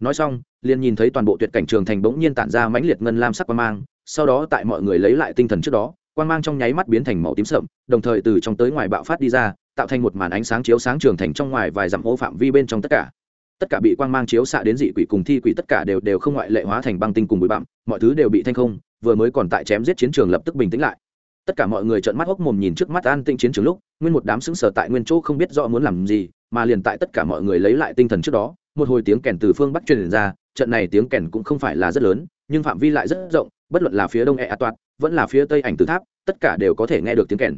Speaker 1: Nói xong, liền nhìn thấy toàn bộ tuyệt cảnh trường thành bỗng nhiên tản ra mãnh liệt ngân lam sắc quang mang, sau đó tại mọi người lấy lại tinh thần trước đó, quang mang trong nháy mắt biến thành màu tím sậm, đồng thời từ trong tới ngoài bạo phát đi ra, tạo thành một màn ánh sáng chiếu sáng trường thành trong ngoài vài dặm ô phạm vi bên trong tất cả tất cả bị quang mang chiếu xạ đến dị quỷ cùng thi quỷ tất cả đều đều không ngoại lệ hóa thành băng tinh cùng bụi bặm, mọi thứ đều bị thanh không, vừa mới còn tại chém giết chiến trường lập tức bình tĩnh lại. Tất cả mọi người trợn mắt hốc mồm nhìn trước mắt an tinh chiến trường lúc, nguyên một đám sững sờ tại nguyên chỗ không biết rõ muốn làm gì, mà liền tại tất cả mọi người lấy lại tinh thần trước đó, một hồi tiếng kèn từ phương bắc truyền ra, trận này tiếng kèn cũng không phải là rất lớn, nhưng phạm vi lại rất rộng, bất luận là phía đông e a toạt, vẫn là phía tây ảnh từ tháp, tất cả đều có thể nghe được tiếng kèn.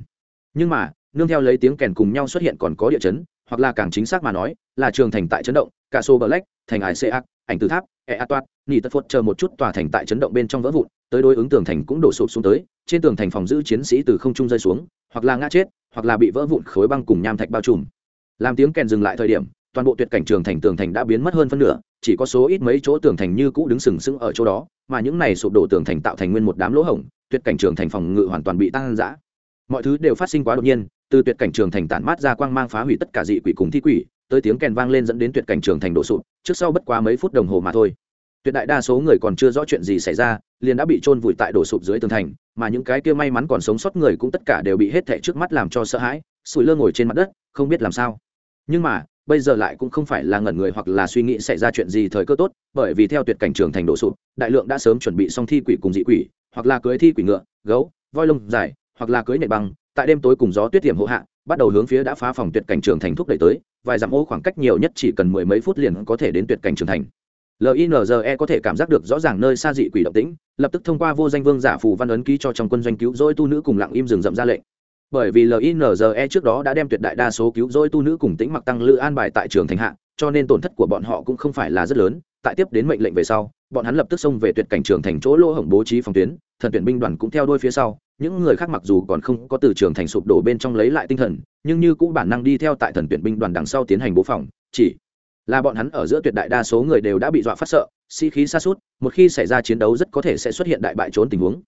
Speaker 1: Nhưng mà, nương theo lấy tiếng kèn cùng nhau xuất hiện còn có địa chấn hoặc là càng chính xác mà nói, là trường thành tại chấn động, cả sô black thành ải xê ảnh từ tháp e a toát nỉ tất phốt chờ một chút tòa thành tại chấn động bên trong vỡ vụn, tới đối ứng tường thành cũng đổ sụp xuống tới, trên tường thành phòng giữ chiến sĩ từ không trung rơi xuống, hoặc là ngã chết, hoặc là bị vỡ vụn khối băng cùng nham thạch bao trùm. Làm tiếng kèn dừng lại thời điểm, toàn bộ tuyệt cảnh trường thành tường thành đã biến mất hơn phân nửa, chỉ có số ít mấy chỗ tường thành như cũ đứng sừng sững ở chỗ đó, mà những này sụp đổ tường thành tạo thành nguyên một đám lỗ hổng, tuyệt cảnh trường thành phòng ngự hoàn toàn bị tăng giã mọi thứ đều phát sinh quá đột nhiên từ tuyệt cảnh trường thành tản mát ra quang mang phá hủy tất cả dị quỷ cùng thi quỷ, tới tiếng kèn vang lên dẫn đến tuyệt cảnh trường thành đổ sụp, trước sau bất quá mấy phút đồng hồ mà thôi. Tuyệt đại đa số người còn chưa rõ chuyện gì xảy ra, liền đã bị trôn vùi tại đổ sụp dưới tường thành, mà những cái kia may mắn còn sống sót người cũng tất cả đều bị hết thẻ trước mắt làm cho sợ hãi, sủi lơ ngồi trên mặt đất, không biết làm sao. Nhưng mà, bây giờ lại cũng không phải là ngẩn người hoặc là suy nghĩ xảy ra chuyện gì thời cơ tốt, bởi vì theo tuyệt cảnh trường thành đổ sụp, đại lượng đã sớm chuẩn bị xong thi quỷ cùng dị quỷ, hoặc là cưới thi quỷ ngựa, gấu, voi lông dài, hoặc là cưới nệ băng tại đêm tối cùng gió tuyết tiềm hộ hạ, bắt đầu hướng phía đã phá phòng tuyệt cảnh trường thành thúc đẩy tới, vài dặm ô khoảng cách nhiều nhất chỉ cần mười mấy phút liền có thể đến tuyệt cảnh trường thành. Linze có thể cảm giác được rõ ràng nơi xa dị quỷ động tĩnh, lập tức thông qua vô danh vương giả phù văn ấn ký cho trong quân doanh cứu rỗi tu nữ cùng lặng im rừng rậm ra lệnh. Bởi vì linze trước đó đã đem tuyệt đại đa số cứu rỗi tu nữ cùng tĩnh mặc tăng lữ an bài tại trường thành hạ cho nên tổn thất của bọn họ cũng không phải là rất lớn. Tại tiếp đến mệnh lệnh về sau, bọn hắn lập tức xông về tuyệt cảnh trường thành chỗ lỗ hổng bố trí phòng tuyến, thần tuyển binh đoàn cũng theo đuôi phía sau. Những người khác mặc dù còn không có từ trường thành sụp đổ bên trong lấy lại tinh thần, nhưng như cũng bản năng đi theo tại thần tuyển binh đoàn đằng sau tiến hành bố phòng. Chỉ là bọn hắn ở giữa tuyệt đại đa số người đều đã bị dọa phát sợ, sĩ、si、khí xa suốt một khi xảy ra chiến đấu rất có thể sẽ xuất hiện đại bại trốn tình huống.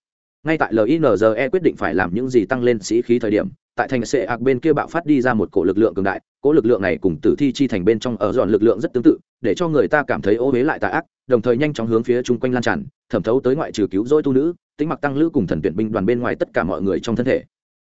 Speaker 1: Ngay tại linze quyết định phải làm những gì tăng lên sĩ khí thời điểm tại thành sệ ạc bên kia bạo phát đi ra một cổ lực lượng cường đại cỗ lực lượng này cùng tử thi chi thành bên trong ở dọn lực lượng rất tương tự, để cho người ta cảm thấy ô huế lại tà ác, đồng thời nhanh chóng hướng phía chung quanh lan tràn, thẩm thấu tới ngoại trừ cứu rỗi tu nữ, tính mặc tăng lữ cùng thần tuyển binh đoàn bên ngoài tất cả mọi người trong thân thể.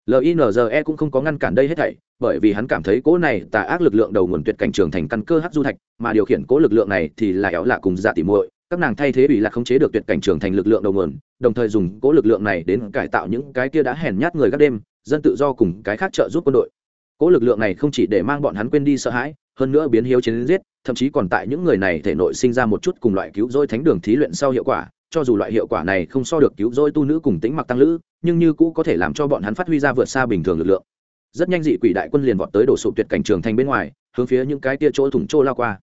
Speaker 1: Linze cũng không có ngăn cản đây hết thảy, bởi vì hắn cảm thấy cỗ này tà ác lực lượng đầu nguồn tuyệt cảnh trường thành căn cơ hát du thạch, mà điều khiển cỗ lực lượng này thì là éo lạ cùng dạ tỉ muội các nàng thay thế bị lạc khống chế được tuyệt cảnh trường thành lực lượng đầu nguồn, đồng thời dùng cố lực lượng này đến cải tạo những cái kia đã hèn nhát người các đêm, dân tự do cùng cái khác trợ giúp quân đội. Cố lực lượng này không chỉ để mang bọn hắn quên đi sợ hãi, hơn nữa biến hiếu chiến giết, thậm chí còn tại những người này thể nội sinh ra một chút cùng loại cứu rỗi thánh đường thí luyện sau hiệu quả, cho dù loại hiệu quả này không so được cứu rỗi tu nữ cùng tính mặc tăng lữ, nhưng như cũ có thể làm cho bọn hắn phát huy ra vượt xa bình thường lực lượng. Rất nhanh dị quỷ đại quân liền vọt tới đổ sụp tuyệt cảnh trường thành bên ngoài, hướng phía những cái tia chỗ thủng chỗ lao qua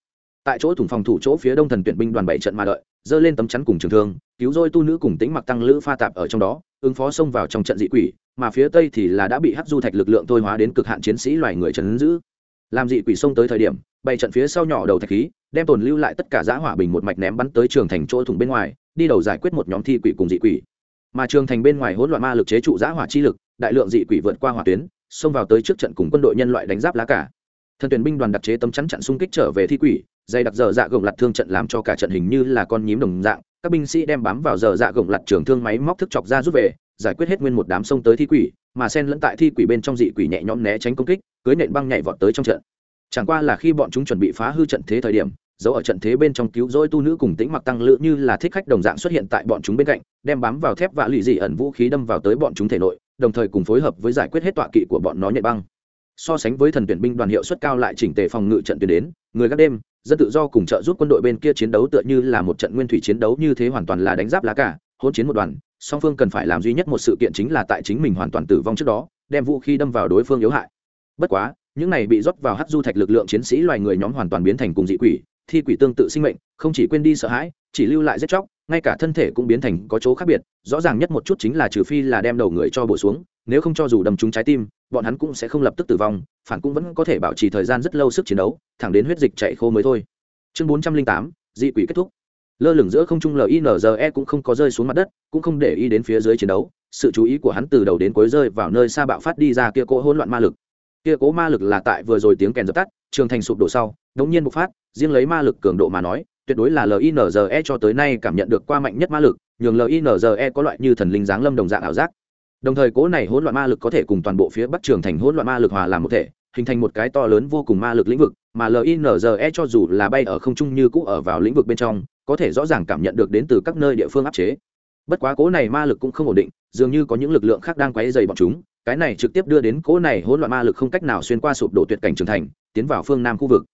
Speaker 1: tại chỗ thủng phòng thủ chỗ phía đông thần tuyển binh đoàn bảy trận mà đợi dơ lên tấm chắn cùng trường thương, cứu rỗi tu nữ cùng tính mặc tăng lữ pha tạp ở trong đó, ứng phó xông vào trong trận dị quỷ, mà phía tây thì là đã bị hắc du thạch lực lượng thôi hóa đến cực hạn chiến sĩ loài người trấn giữ. Làm dị quỷ xông tới thời điểm, bảy trận phía sau nhỏ đầu thạch khí, đem tồn lưu lại tất cả giã hỏa bình một mạch ném bắn tới trường thành chỗ thủng bên ngoài, đi đầu giải quyết một nhóm thi quỷ cùng dị quỷ. Mà trường thành bên ngoài hỗn loạn ma lực chế trụ giã hỏa chi lực, đại lượng dị quỷ vượt qua hỏa tuyến, xông vào tới trước trận cùng quân đội nhân loại đánh giáp lá cả thần tuyển binh đoàn đặc chế tấm chắn chặn xung kích trở về thi quỷ, dày đặc dở dạ gồng lặt thương trận làm cho cả trận hình như là con nhím đồng dạng. Các binh sĩ đem bám vào dở dạ gồng lặt trường thương máy móc thức chọc ra rút về, giải quyết hết nguyên một đám sông tới thi quỷ, mà sen lẫn tại thi quỷ bên trong dị quỷ nhẹ nhõm né tránh công kích, cưới nện băng nhảy vọt tới trong trận. Chẳng qua là khi bọn chúng chuẩn bị phá hư trận thế thời điểm, dấu ở trận thế bên trong cứu rỗi tu nữ cùng tĩnh mặc tăng lữ như là thích khách đồng dạng xuất hiện tại bọn chúng bên cạnh, đem bám vào thép và lụy dị ẩn vũ khí đâm vào tới bọn chúng thể nội, đồng thời cùng phối hợp với giải quyết hết tọa kỵ của bọn nó nhẹ băng so sánh với thần tuyển binh đoàn hiệu suất cao lại chỉnh tề phòng ngự trận tuyến đến, người các đêm, dân tự do cùng trợ giúp quân đội bên kia chiến đấu tựa như là một trận nguyên thủy chiến đấu như thế hoàn toàn là đánh giáp lá cả hỗn chiến một đoàn, song phương cần phải làm duy nhất một sự kiện chính là tại chính mình hoàn toàn tử vong trước đó, đem vũ khí đâm vào đối phương yếu hại. Bất quá, những này bị rót vào hắc du thạch lực lượng chiến sĩ loài người nhóm hoàn toàn biến thành cùng dị quỷ, thi quỷ tương tự sinh mệnh, không chỉ quên đi sợ hãi, chỉ lưu lại giết chóc, ngay cả thân thể cũng biến thành có chỗ khác biệt, rõ ràng nhất một chút chính là trừ phi là đem đầu người cho bổ xuống nếu không cho dù đâm trúng trái tim, bọn hắn cũng sẽ không lập tức tử vong, phản cũng vẫn có thể bảo trì thời gian rất lâu sức chiến đấu, thẳng đến huyết dịch chạy khô mới thôi. Chương bốn trăm linh tám, dị quỷ kết thúc. Lơ lửng giữa không trung linze cũng không có rơi xuống mặt đất, cũng không để ý đến phía dưới chiến đấu, sự chú ý của hắn từ đầu đến cuối rơi vào nơi xa bạo phát đi ra kia cỗ hỗn loạn ma lực. Kia cố ma lực là tại vừa rồi tiếng kèn dập tắt, trường thành sụp đổ sau, đống nhiên bộc phát, riêng lấy ma lực cường độ mà nói, tuyệt đối là linze cho tới nay cảm nhận được qua mạnh nhất ma lực, nhường linze có loại như thần linh giáng lâm đồng dạng ảo giác đồng thời cố này hỗn loạn ma lực có thể cùng toàn bộ phía bắc trường thành hỗn loạn ma lực hòa làm một thể, hình thành một cái to lớn vô cùng ma lực lĩnh vực, mà linze cho dù là bay ở không trung như cũ ở vào lĩnh vực bên trong, có thể rõ ràng cảm nhận được đến từ các nơi địa phương áp chế. Bất quá cố này ma lực cũng không ổn định, dường như có những lực lượng khác đang quấy dày bọn chúng, cái này trực tiếp đưa đến cố này hỗn loạn ma lực không cách nào xuyên qua sụp đổ tuyệt cảnh trường thành, tiến vào phương nam khu vực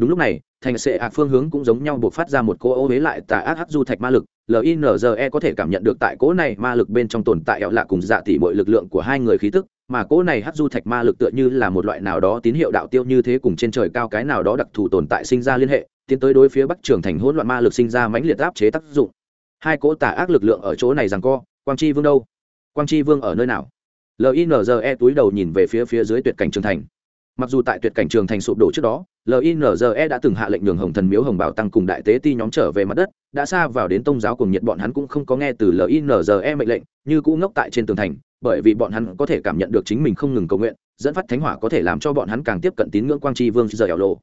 Speaker 1: đúng lúc này, thành sệ ạc phương hướng cũng giống nhau buộc phát ra một cỗ ô huế lại tà ác hắc du thạch ma lực linze có thể cảm nhận được tại cỗ này ma lực bên trong tồn tại ẹo lạ cùng dạ tỉ mọi lực lượng của hai người khí tức, mà cỗ này hắc du thạch ma lực tựa như là một loại nào đó tín hiệu đạo tiêu như thế cùng trên trời cao cái nào đó đặc thù tồn tại sinh ra liên hệ, tiến tới đối phía bắc trường thành hỗn loạn ma lực sinh ra mãnh liệt áp chế tác dụng. Hai cỗ tà ác lực lượng ở chỗ này rằng co, quang chi vương đâu? Quang chi vương ở nơi nào? Linze túi đầu nhìn về phía phía dưới tuyệt cảnh trường thành mặc dù tại tuyệt cảnh trường thành sụp đổ trước đó linze đã từng hạ lệnh nhường hồng thần miếu hồng bảo tăng cùng đại tế ti nhóm trở về mặt đất, đã xa vào đến tông giáo cùng nhiệt bọn hắn cũng không có nghe từ linze mệnh lệnh, như cũ ngốc tại trên tường thành, bởi vì bọn hắn có thể cảm nhận được chính mình không ngừng cầu nguyện, dẫn phát thánh hỏa có thể làm cho bọn hắn càng tiếp cận tín ngưỡng quang tri vương giờ ảo lộ.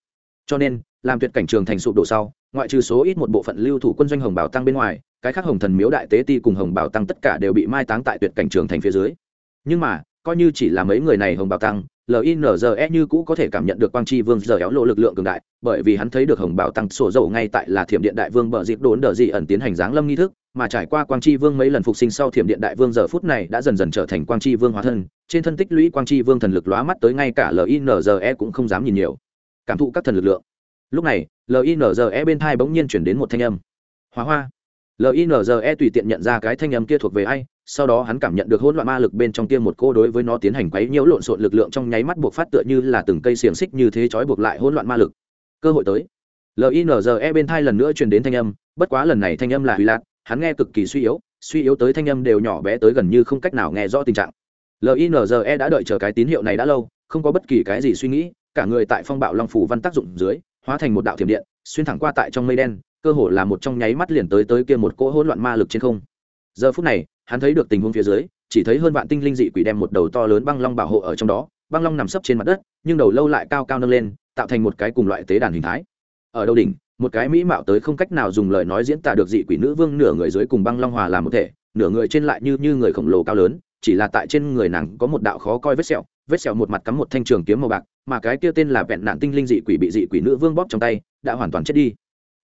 Speaker 1: Cho nên, làm tuyệt cảnh trường thành sụp đổ sau, ngoại trừ số ít một bộ phận lưu thủ quân doanh hồng bảo tăng bên ngoài, cái khác hồng thần miếu đại tế ti cùng hồng bảo tăng tất cả đều bị mai táng tại tuyệt cảnh trường thành phía dưới. Nhưng mà coi như chỉ là mấy người này hồng bảo tăng linze như cũ có thể cảm nhận được quang tri vương giờ éo lộ lực lượng cường đại, bởi vì hắn thấy được hồng bảo tăng sổ dầu ngay tại là thiểm điện đại vương bờ dịp đốn đờ dị ẩn tiến hành giáng lâm nghi thức, mà trải qua quang tri vương mấy lần phục sinh sau thiểm điện đại vương giờ phút này đã dần dần trở thành quang tri vương hóa thân, trên thân tích lũy quang tri vương thần lực lóa mắt tới ngay cả linze cũng không dám nhìn nhiều. Cảm thụ các thần lực lượng. Lúc này linze bên thai bỗng nhiên chuyển đến một thanh âm. Hóa hoa. Linze tùy tiện nhận ra cái thanh âm kia thuộc về ai sau đó hắn cảm nhận được hỗn loạn ma lực bên trong kia một cô đối với nó tiến hành quấy nhiễu lộn xộn lực lượng trong nháy mắt buộc phát tựa như là từng cây xiềng xích như thế trói buộc lại hỗn loạn ma lực. Cơ hội tới. Linze bên thai lần nữa truyền đến thanh âm, bất quá lần này thanh âm là huy lạc, hắn nghe cực kỳ suy yếu suy yếu tới thanh âm đều nhỏ bé tới gần như không cách nào nghe rõ tình trạng. Linze đã đợi chờ cái tín hiệu này đã lâu, không có bất kỳ cái gì suy nghĩ, cả người tại phong bạo long phủ văn tác dụng dưới, hóa thành một đạo thiểm điện, xuyên thẳng qua tại trong mây đen, cơ hồ là một trong nháy mắt liền tới tới kia một cỗ hỗn loạn ma lực trên không giờ phút này, hắn thấy được tình huống phía dưới, chỉ thấy hơn vạn tinh linh dị quỷ đem một đầu to lớn băng long bảo hộ ở trong đó, băng long nằm sấp trên mặt đất, nhưng đầu lâu lại cao cao nâng lên, tạo thành một cái cùng loại tế đàn hình thái. Ở đầu đỉnh, một cái mỹ mạo tới không cách nào dùng lời nói diễn tả được dị quỷ nữ vương nửa người dưới cùng băng long hòa làm một thể, nửa người trên lại như như người khổng lồ cao lớn, chỉ là tại trên người nàng có một đạo khó coi vết sẹo vết sẹo một mặt cắm một thanh trường kiếm màu bạc, mà cái kia tên là vẹn nạn tinh linh dị quỷ bị dị quỷ nữ vương bóp trong tay, đã hoàn toàn chết đi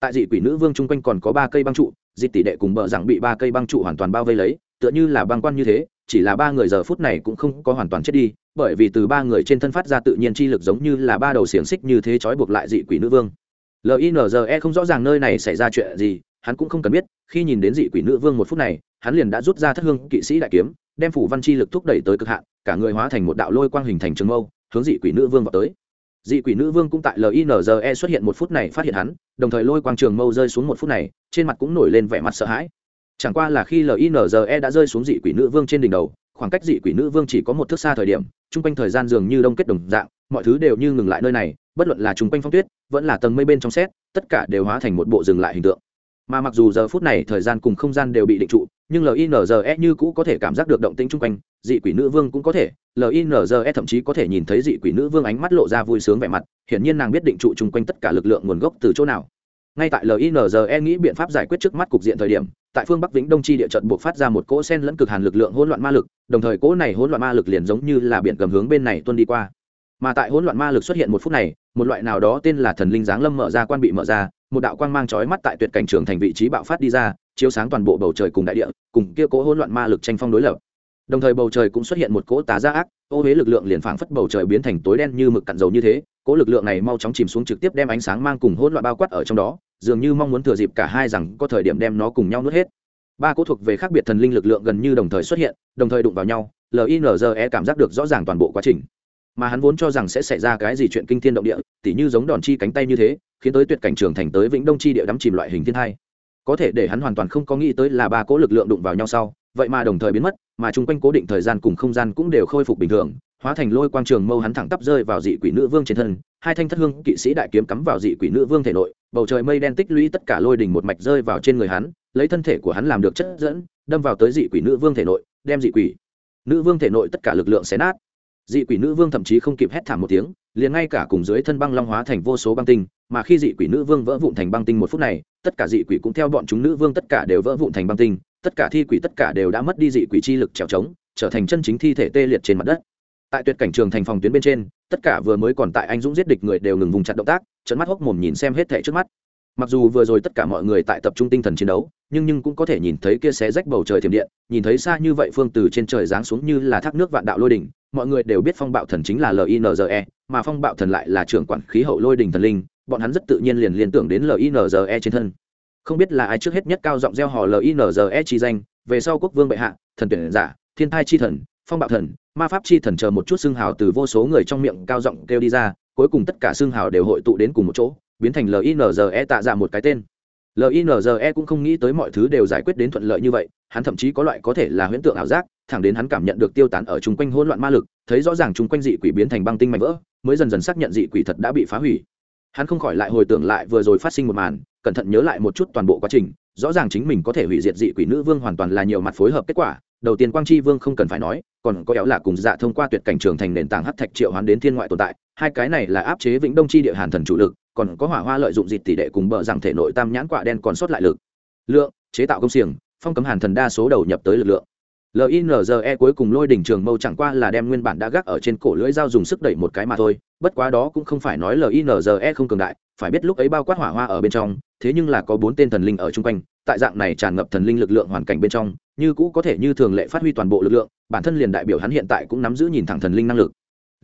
Speaker 1: tại dị quỷ nữ vương chung quanh còn có ba cây băng trụ, dị tỷ đệ cùng bờ rằng bị ba cây băng trụ hoàn toàn bao vây lấy, tựa như là băng quan như thế, chỉ là ba người giờ phút này cũng không có hoàn toàn chết đi, bởi vì từ ba người trên thân phát ra tự nhiên chi lực giống như là ba đầu xiềng xích như thế trói buộc lại dị quỷ nữ vương. Linze không rõ ràng nơi này xảy ra chuyện gì, hắn cũng không cần biết, khi nhìn đến dị quỷ nữ vương một phút này, hắn liền đã rút ra thất hương kỵ sĩ đại kiếm, đem phủ văn chi lực thúc đẩy tới cực hạn, cả người hóa thành một đạo lôi quang hình thành trường mâu, hướng dị quỷ nữ vương vào tới dị quỷ nữ vương cũng tại linze xuất hiện một phút này phát hiện hắn, đồng thời lôi quang trường mâu rơi xuống một phút này, trên mặt cũng nổi lên vẻ mặt sợ hãi. Chẳng qua là khi linze đã rơi xuống dị quỷ nữ vương trên đỉnh đầu, khoảng cách dị quỷ nữ vương chỉ có một thước xa thời điểm, chung quanh thời gian dường như đông kết đồng dạng, mọi thứ đều như ngừng lại nơi này, bất luận là chung quanh phong tuyết, vẫn là tầng mây bên trong xét, tất cả đều hóa thành một bộ dừng lại hình tượng mà mặc dù giờ phút này thời gian cùng không gian đều bị định trụ, nhưng linze như cũ có thể cảm giác được động tĩnh chung quanh, dị quỷ nữ vương cũng có thể. Linze thậm chí có thể nhìn thấy dị quỷ nữ vương ánh mắt lộ ra vui sướng vẻ mặt, hiển nhiên nàng biết định trụ chung quanh tất cả lực lượng nguồn gốc từ chỗ nào. Ngay tại linze nghĩ biện pháp giải quyết trước mắt cục diện thời điểm, tại phương bắc vĩnh đông chi địa trận buộc phát ra một cỗ sen lẫn cực hàn lực lượng hỗn loạn ma lực, đồng thời cỗ này hỗn loạn ma lực liền giống như là biển cầm hướng bên này tuân đi qua. Mà tại hỗn loạn ma lực xuất hiện một phút này, một loại nào đó tên là thần linh giáng lâm mở ra quan bị mở ra một đạo quang mang chói mắt tại tuyệt cảnh trường thành vị trí bạo phát đi ra, chiếu sáng toàn bộ bầu trời cùng đại địa, cùng kia cỗ hỗn loạn ma lực tranh phong đối lập. Đồng thời bầu trời cũng xuất hiện một cỗ tà ra ác, ô huế lực lượng liền phảng phất bầu trời biến thành tối đen như mực cặn dầu như thế, cỗ lực lượng này mau chóng chìm xuống trực tiếp đem ánh sáng mang cùng hỗn loạn bao quát ở trong đó, dường như mong muốn thừa dịp cả hai rằng có thời điểm đem nó cùng nhau nuốt hết. Ba cỗ thuộc về khác biệt thần linh lực lượng gần như đồng thời xuất hiện, đồng thời đụng vào nhau linze cảm giác được rõ ràng toàn bộ quá trình. Mà hắn vốn cho rằng sẽ xảy ra cái gì chuyện kinh thiên động địa tỉ như giống đòn chi cánh tay như thế, khiến tới tuyệt cảnh trường thành tới vĩnh đông chi địa đắm chìm loại hình thiên hai có thể để hắn hoàn toàn không có nghĩ tới là ba cỗ lực lượng đụng vào nhau sau, vậy mà đồng thời biến mất, mà chung quanh cố định thời gian cùng không gian cũng đều khôi phục bình thường, hóa thành lôi quang trường mâu hắn thẳng tắp rơi vào dị quỷ nữ vương trên thân, hai thanh thất hương kỵ sĩ đại kiếm cắm vào dị quỷ nữ vương thể nội, bầu trời mây đen tích lũy tất cả lôi đình một mạch rơi vào trên người hắn, lấy thân thể của hắn làm được chất dẫn, đâm vào tới dị quỷ nữ vương thể nội, đem dị quỷ nữ vương thể nội tất cả lực lượng xé nát. Dị quỷ nữ vương thậm chí không kịp hét thảm một tiếng liền ngay cả cùng dưới thân băng long hóa thành vô số băng tinh, mà khi dị quỷ nữ vương vỡ vụn thành băng tinh một phút này, tất cả dị quỷ cũng theo bọn chúng nữ vương tất cả đều vỡ vụn thành băng tinh, tất cả thi quỷ tất cả đều đã mất đi dị quỷ chi lực trèo trống, trở thành chân chính thi thể tê liệt trên mặt đất. Tại tuyệt cảnh trường thành phòng tuyến bên trên, tất cả vừa mới còn tại anh dũng giết địch người đều ngừng vùng chặt động tác trận mắt hốc mồm nhìn xem hết thể trước mắt. Mặc dù vừa rồi tất cả mọi người tại tập trung tinh thần chiến đấu nhưng nhưng cũng có thể nhìn thấy kia xé rách bầu trời thiểm điện, nhìn thấy xa như vậy phương từ trên trời giáng xuống như là thác nước vạn đạo lôi đỉnh, mọi người đều biết phong bạo thần chính là linze mà phong bạo thần lại là trưởng quản khí hậu lôi đỉnh thần linh, bọn hắn rất tự nhiên liền liên tưởng đến linze trên thân. Không biết là ai trước hết nhất cao giọng gieo hò linze chi danh, về sau quốc vương bệ hạ, thần tuyển giả, thiên thai chi thần, phong bạo thần, ma pháp chi thần chờ một chút xương hào từ vô số người trong miệng cao giọng kêu đi ra, cuối cùng tất cả xương hào đều hội tụ đến cùng một chỗ, biến thành linze tạ ra một cái tên linze cũng không nghĩ tới mọi thứ đều giải quyết đến thuận lợi như vậy, hắn thậm chí có loại có thể là huyễn tượng ảo giác, thẳng đến hắn cảm nhận được tiêu tán ở chung quanh hỗn loạn ma lực, thấy rõ ràng chung quanh dị quỷ biến thành băng tinh mạnh vỡ, mới dần dần xác nhận dị quỷ thật đã bị phá hủy. Hắn không khỏi lại hồi tưởng lại vừa rồi phát sinh một màn, cẩn thận nhớ lại một chút toàn bộ quá trình, rõ ràng chính mình có thể hủy diệt dị quỷ nữ vương hoàn toàn là nhiều mặt phối hợp kết quả, đầu tiên quang tri vương không cần phải nói, còn có éo là cùng dạ thông qua tuyệt cảnh trường thành nền tảng hắc thạch triệu hoán đến thiên ngoại tồn tại, hai cái này là áp chế vĩnh đông chi địa hàn thần chủ lực còn có hỏa hoa lợi dụng dịt tỷ đệ cùng bờ rằng thể nội tam nhãn quạ đen còn sót lại lực. Lượng, chế tạo công xiềng, phong cấm hàn thần đa số đầu nhập tới lực lượng. Linze cuối cùng lôi đỉnh trường mâu chẳng qua là đem nguyên bản đã gác ở trên cổ lưỡi dao dùng sức đẩy một cái mà thôi, bất quá đó cũng không phải nói linze không cường đại, phải biết lúc ấy bao quát hỏa hoa ở bên trong, thế nhưng là có bốn tên thần linh ở chung quanh, tại dạng này tràn ngập thần linh lực lượng hoàn cảnh bên trong, như cũ có thể như thường lệ phát huy toàn bộ lực lượng, bản thân liền đại biểu hắn hiện tại cũng nắm giữ nhìn thẳng thần linh năng lực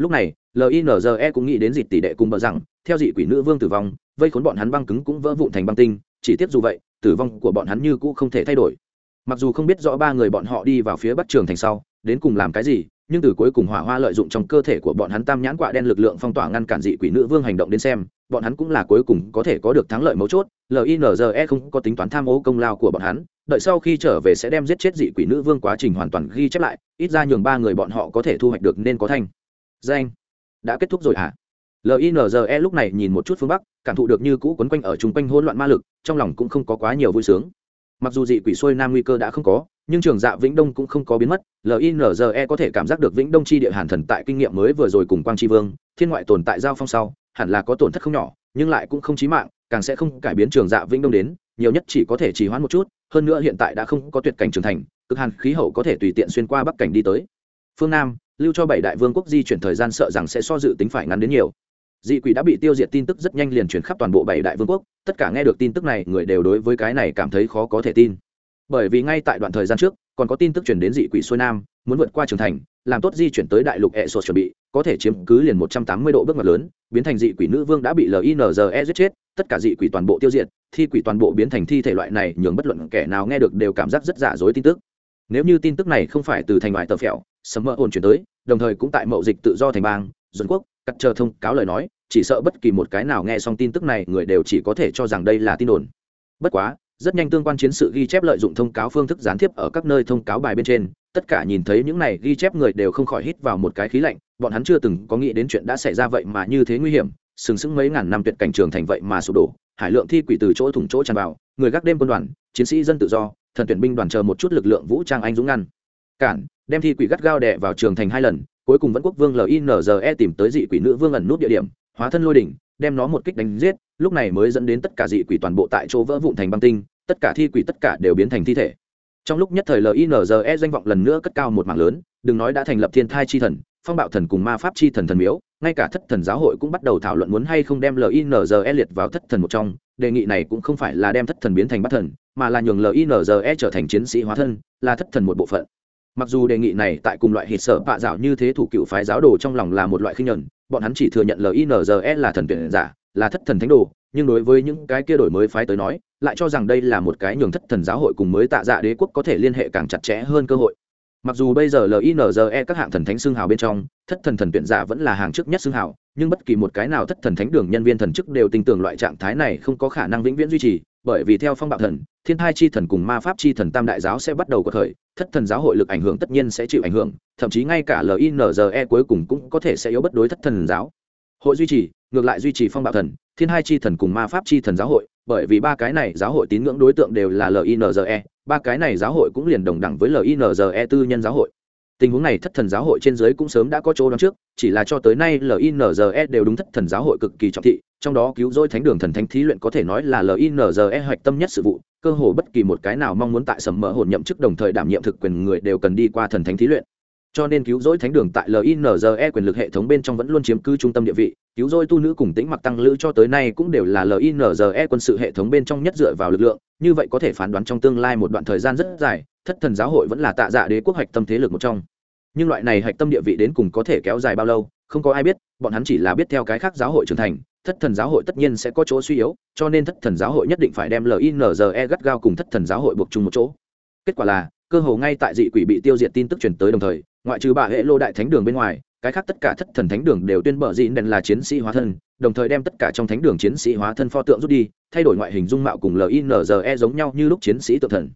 Speaker 1: lúc này linze cũng nghĩ đến dịp tỷ đệ cùng bờ rằng, theo dị quỷ nữ vương tử vong, vây khốn bọn hắn băng cứng cũng vỡ vụn thành băng tinh, chỉ tiếc dù vậy, tử vong của bọn hắn như cũ không thể thay đổi mặc dù không biết rõ ba người bọn họ đi vào phía bắc trường thành sau, đến cùng làm cái gì, nhưng từ cuối cùng hỏa hoa lợi dụng trong cơ thể của bọn hắn tam nhãn quạ đen lực lượng phong tỏa ngăn cản dị quỷ nữ vương hành động đến xem, bọn hắn cũng là cuối cùng có thể có được thắng lợi mấu chốt linze không có tính toán tham ô công lao của bọn hắn, đợi sau khi trở về sẽ đem giết chết dị quỷ nữ vương quá trình hoàn toàn ghi chép lại, ít ra nhường ba người bọn họ có thể thu hoạch được nên có thành danh. Đã kết thúc rồi hả? Linze lúc này nhìn một chút phương bắc, cảm thụ được như cũ quấn quanh ở chung quanh hỗn loạn ma lực, trong lòng cũng không có quá nhiều vui sướng. Mặc dù dị quỷ xuôi nam nguy cơ đã không có, nhưng trường dạ vĩnh đông cũng không có biến mất. Linze có thể cảm giác được vĩnh đông chi địa hàn thần tại kinh nghiệm mới vừa rồi cùng quang tri vương, thiên ngoại tồn tại giao phong sau, hẳn là có tổn thất không nhỏ, nhưng lại cũng không chí mạng, càng sẽ không cải biến trường dạ vĩnh đông đến, nhiều nhất chỉ có thể trì hoãn một chút, hơn nữa hiện tại đã không có tuyệt cảnh trưởng thành, cực hàn khí hậu có thể tùy tiện xuyên qua bắc cảnh đi tới. Phương nam lưu cho bảy đại vương quốc di chuyển thời gian sợ rằng sẽ so dự tính phải ngắn đến nhiều. Dị quỷ đã bị tiêu diệt tin tức rất nhanh liền chuyển khắp toàn bộ bảy đại vương quốc, tất cả nghe được tin tức này, người đều đối với cái này cảm thấy khó có thể tin. Bởi vì ngay tại đoạn thời gian trước, còn có tin tức chuyển đến dị quỷ xuôi nam, muốn vượt qua trường thành, làm tốt di chuyển tới đại lục hệ sột chuẩn bị, có thể chiếm cứ liền một trăm tám mươi độ bước ngoặt lớn, biến thành dị quỷ nữ vương đã bị linze giết chết, tất cả dị quỷ toàn bộ tiêu diệt, thi quỷ toàn bộ biến thành thi thể loại này, nhường bất luận kẻ nào nghe được đều cảm giác rất giả dối tin tức. Nếu như tin tức này không phải từ thành ngoại tờ phèo sầm mỡ ồn chuyển tới, đồng thời cũng tại mậu dịch tự do thành bang dân quốc, cắt chờ thông cáo lời nói, chỉ sợ bất kỳ một cái nào nghe xong tin tức này, người đều chỉ có thể cho rằng đây là tin đồn. Bất quá, rất nhanh tương quan chiến sự ghi chép lợi dụng thông cáo phương thức gián tiếp ở các nơi thông cáo bài bên trên, tất cả nhìn thấy những này ghi chép người đều không khỏi hít vào một cái khí lạnh, bọn hắn chưa từng có nghĩ đến chuyện đã xảy ra vậy mà như thế nguy hiểm, sừng sững mấy ngàn năm tuyệt cảnh trường thành vậy mà sụp đổ, hải lượng thi quỷ từ chỗ thủng chỗ tràn vào, người gác đêm quân đoàn, chiến sĩ dân tự do, thần tuyển binh đoàn chờ một chút lực lượng vũ trang anh dũng ngăn cản, đem thi quỷ gắt gao đè vào trường thành hai lần, cuối cùng vẫn quốc vương linze tìm tới dị quỷ nữ vương ẩn nút địa điểm, hóa thân lôi đỉnh, đem nó một kích đánh giết, lúc này mới dẫn đến tất cả dị quỷ toàn bộ tại chỗ vỡ vụn thành băng tinh, tất cả thi quỷ tất cả đều biến thành thi thể. Trong lúc nhất thời linze danh vọng lần nữa cất cao một mảng lớn, đừng nói đã thành lập thiên thai chi thần, phong bạo thần cùng ma pháp chi thần thần miếu, ngay cả thất thần giáo hội cũng bắt đầu thảo luận muốn hay không đem linze liệt vào thất thần một trong, đề nghị này cũng không phải là đem thất thần biến thành bắt thần, mà là nhường linze trở thành chiến sĩ hóa thân, là thất thần một bộ phận mặc dù đề nghị này tại cùng loại hít sở bạ dạo như thế thủ cựu phái giáo đồ trong lòng là một loại khinh nhuận bọn hắn chỉ thừa nhận linze là thần tuyển giả, là thất thần thánh đồ, nhưng đối với những cái kia đổi mới phái tới nói, lại cho rằng đây là một cái nhường thất thần giáo hội cùng mới tạ dạ đế quốc có thể liên hệ càng chặt chẽ hơn cơ hội. Mặc dù bây giờ linze các hạng thần thánh xương hào bên trong, thất thần thần tuyển giả vẫn là hàng trước nhất xương hào, nhưng bất kỳ một cái nào thất thần thánh đường nhân viên thần chức đều tin tưởng loại trạng thái này không có khả năng vĩnh viễn duy trì bởi vì theo phong bạo thần, thiên thai chi thần cùng ma pháp chi thần tam đại giáo sẽ bắt đầu có thời, thất thần giáo hội lực ảnh hưởng tất nhiên sẽ chịu ảnh hưởng, thậm chí ngay cả linze cuối cùng cũng có thể sẽ yếu bất đối thất thần giáo. Hội duy trì, ngược lại duy trì phong bạo thần, thiên hai chi thần cùng ma pháp chi thần giáo hội, bởi vì ba cái này giáo hội tín ngưỡng đối tượng đều là linze ba cái này giáo hội cũng liền đồng đẳng với linze tư nhân giáo hội tình huống này thất thần giáo hội trên dưới cũng sớm đã có chỗ đón trước, chỉ là cho tới nay linze đều đúng thất thần giáo hội cực kỳ trọng thị, trong đó cứu rỗi thánh đường thần thánh thí luyện có thể nói là linze hoạch tâm nhất sự vụ, cơ hồ bất kỳ một cái nào mong muốn tại sầm mỡ hồn nhậm chức đồng thời đảm nhiệm thực quyền người đều cần đi qua thần thánh thí luyện cho nên cứu rỗi thánh đường tại linze quyền lực hệ thống bên trong vẫn luôn chiếm cứ trung tâm địa vị. Cứu rỗi tu nữ cùng tĩnh mặc tăng lữ cho tới nay cũng đều là linze quân sự hệ thống bên trong nhất dựa vào lực lượng. Như vậy có thể phán đoán trong tương lai một đoạn thời gian rất dài, thất thần giáo hội vẫn là tạ dạ đế quốc hạch tâm thế lực một trong. Nhưng loại này hạch tâm địa vị đến cùng có thể kéo dài bao lâu, không có ai biết, bọn hắn chỉ là biết theo cái khác giáo hội trưởng thành. Thất thần giáo hội tất nhiên sẽ có chỗ suy yếu, cho nên thất thần giáo hội nhất định phải đem linze gắt gao cùng thất thần giáo hội buộc chung một chỗ. Kết quả là, cơ hồ ngay tại dị quỷ bị tiêu diệt tin tức truyền tới đồng thời ngoại trừ bà hệ lô đại thánh đường bên ngoài, cái khác tất cả thất thần thánh đường đều tuyên bở dị đèn là chiến sĩ hóa thân, đồng thời đem tất cả trong thánh đường chiến sĩ hóa thân pho tượng rút đi, thay đổi ngoại hình dung mạo cùng linze giống nhau như lúc chiến sĩ tự thần.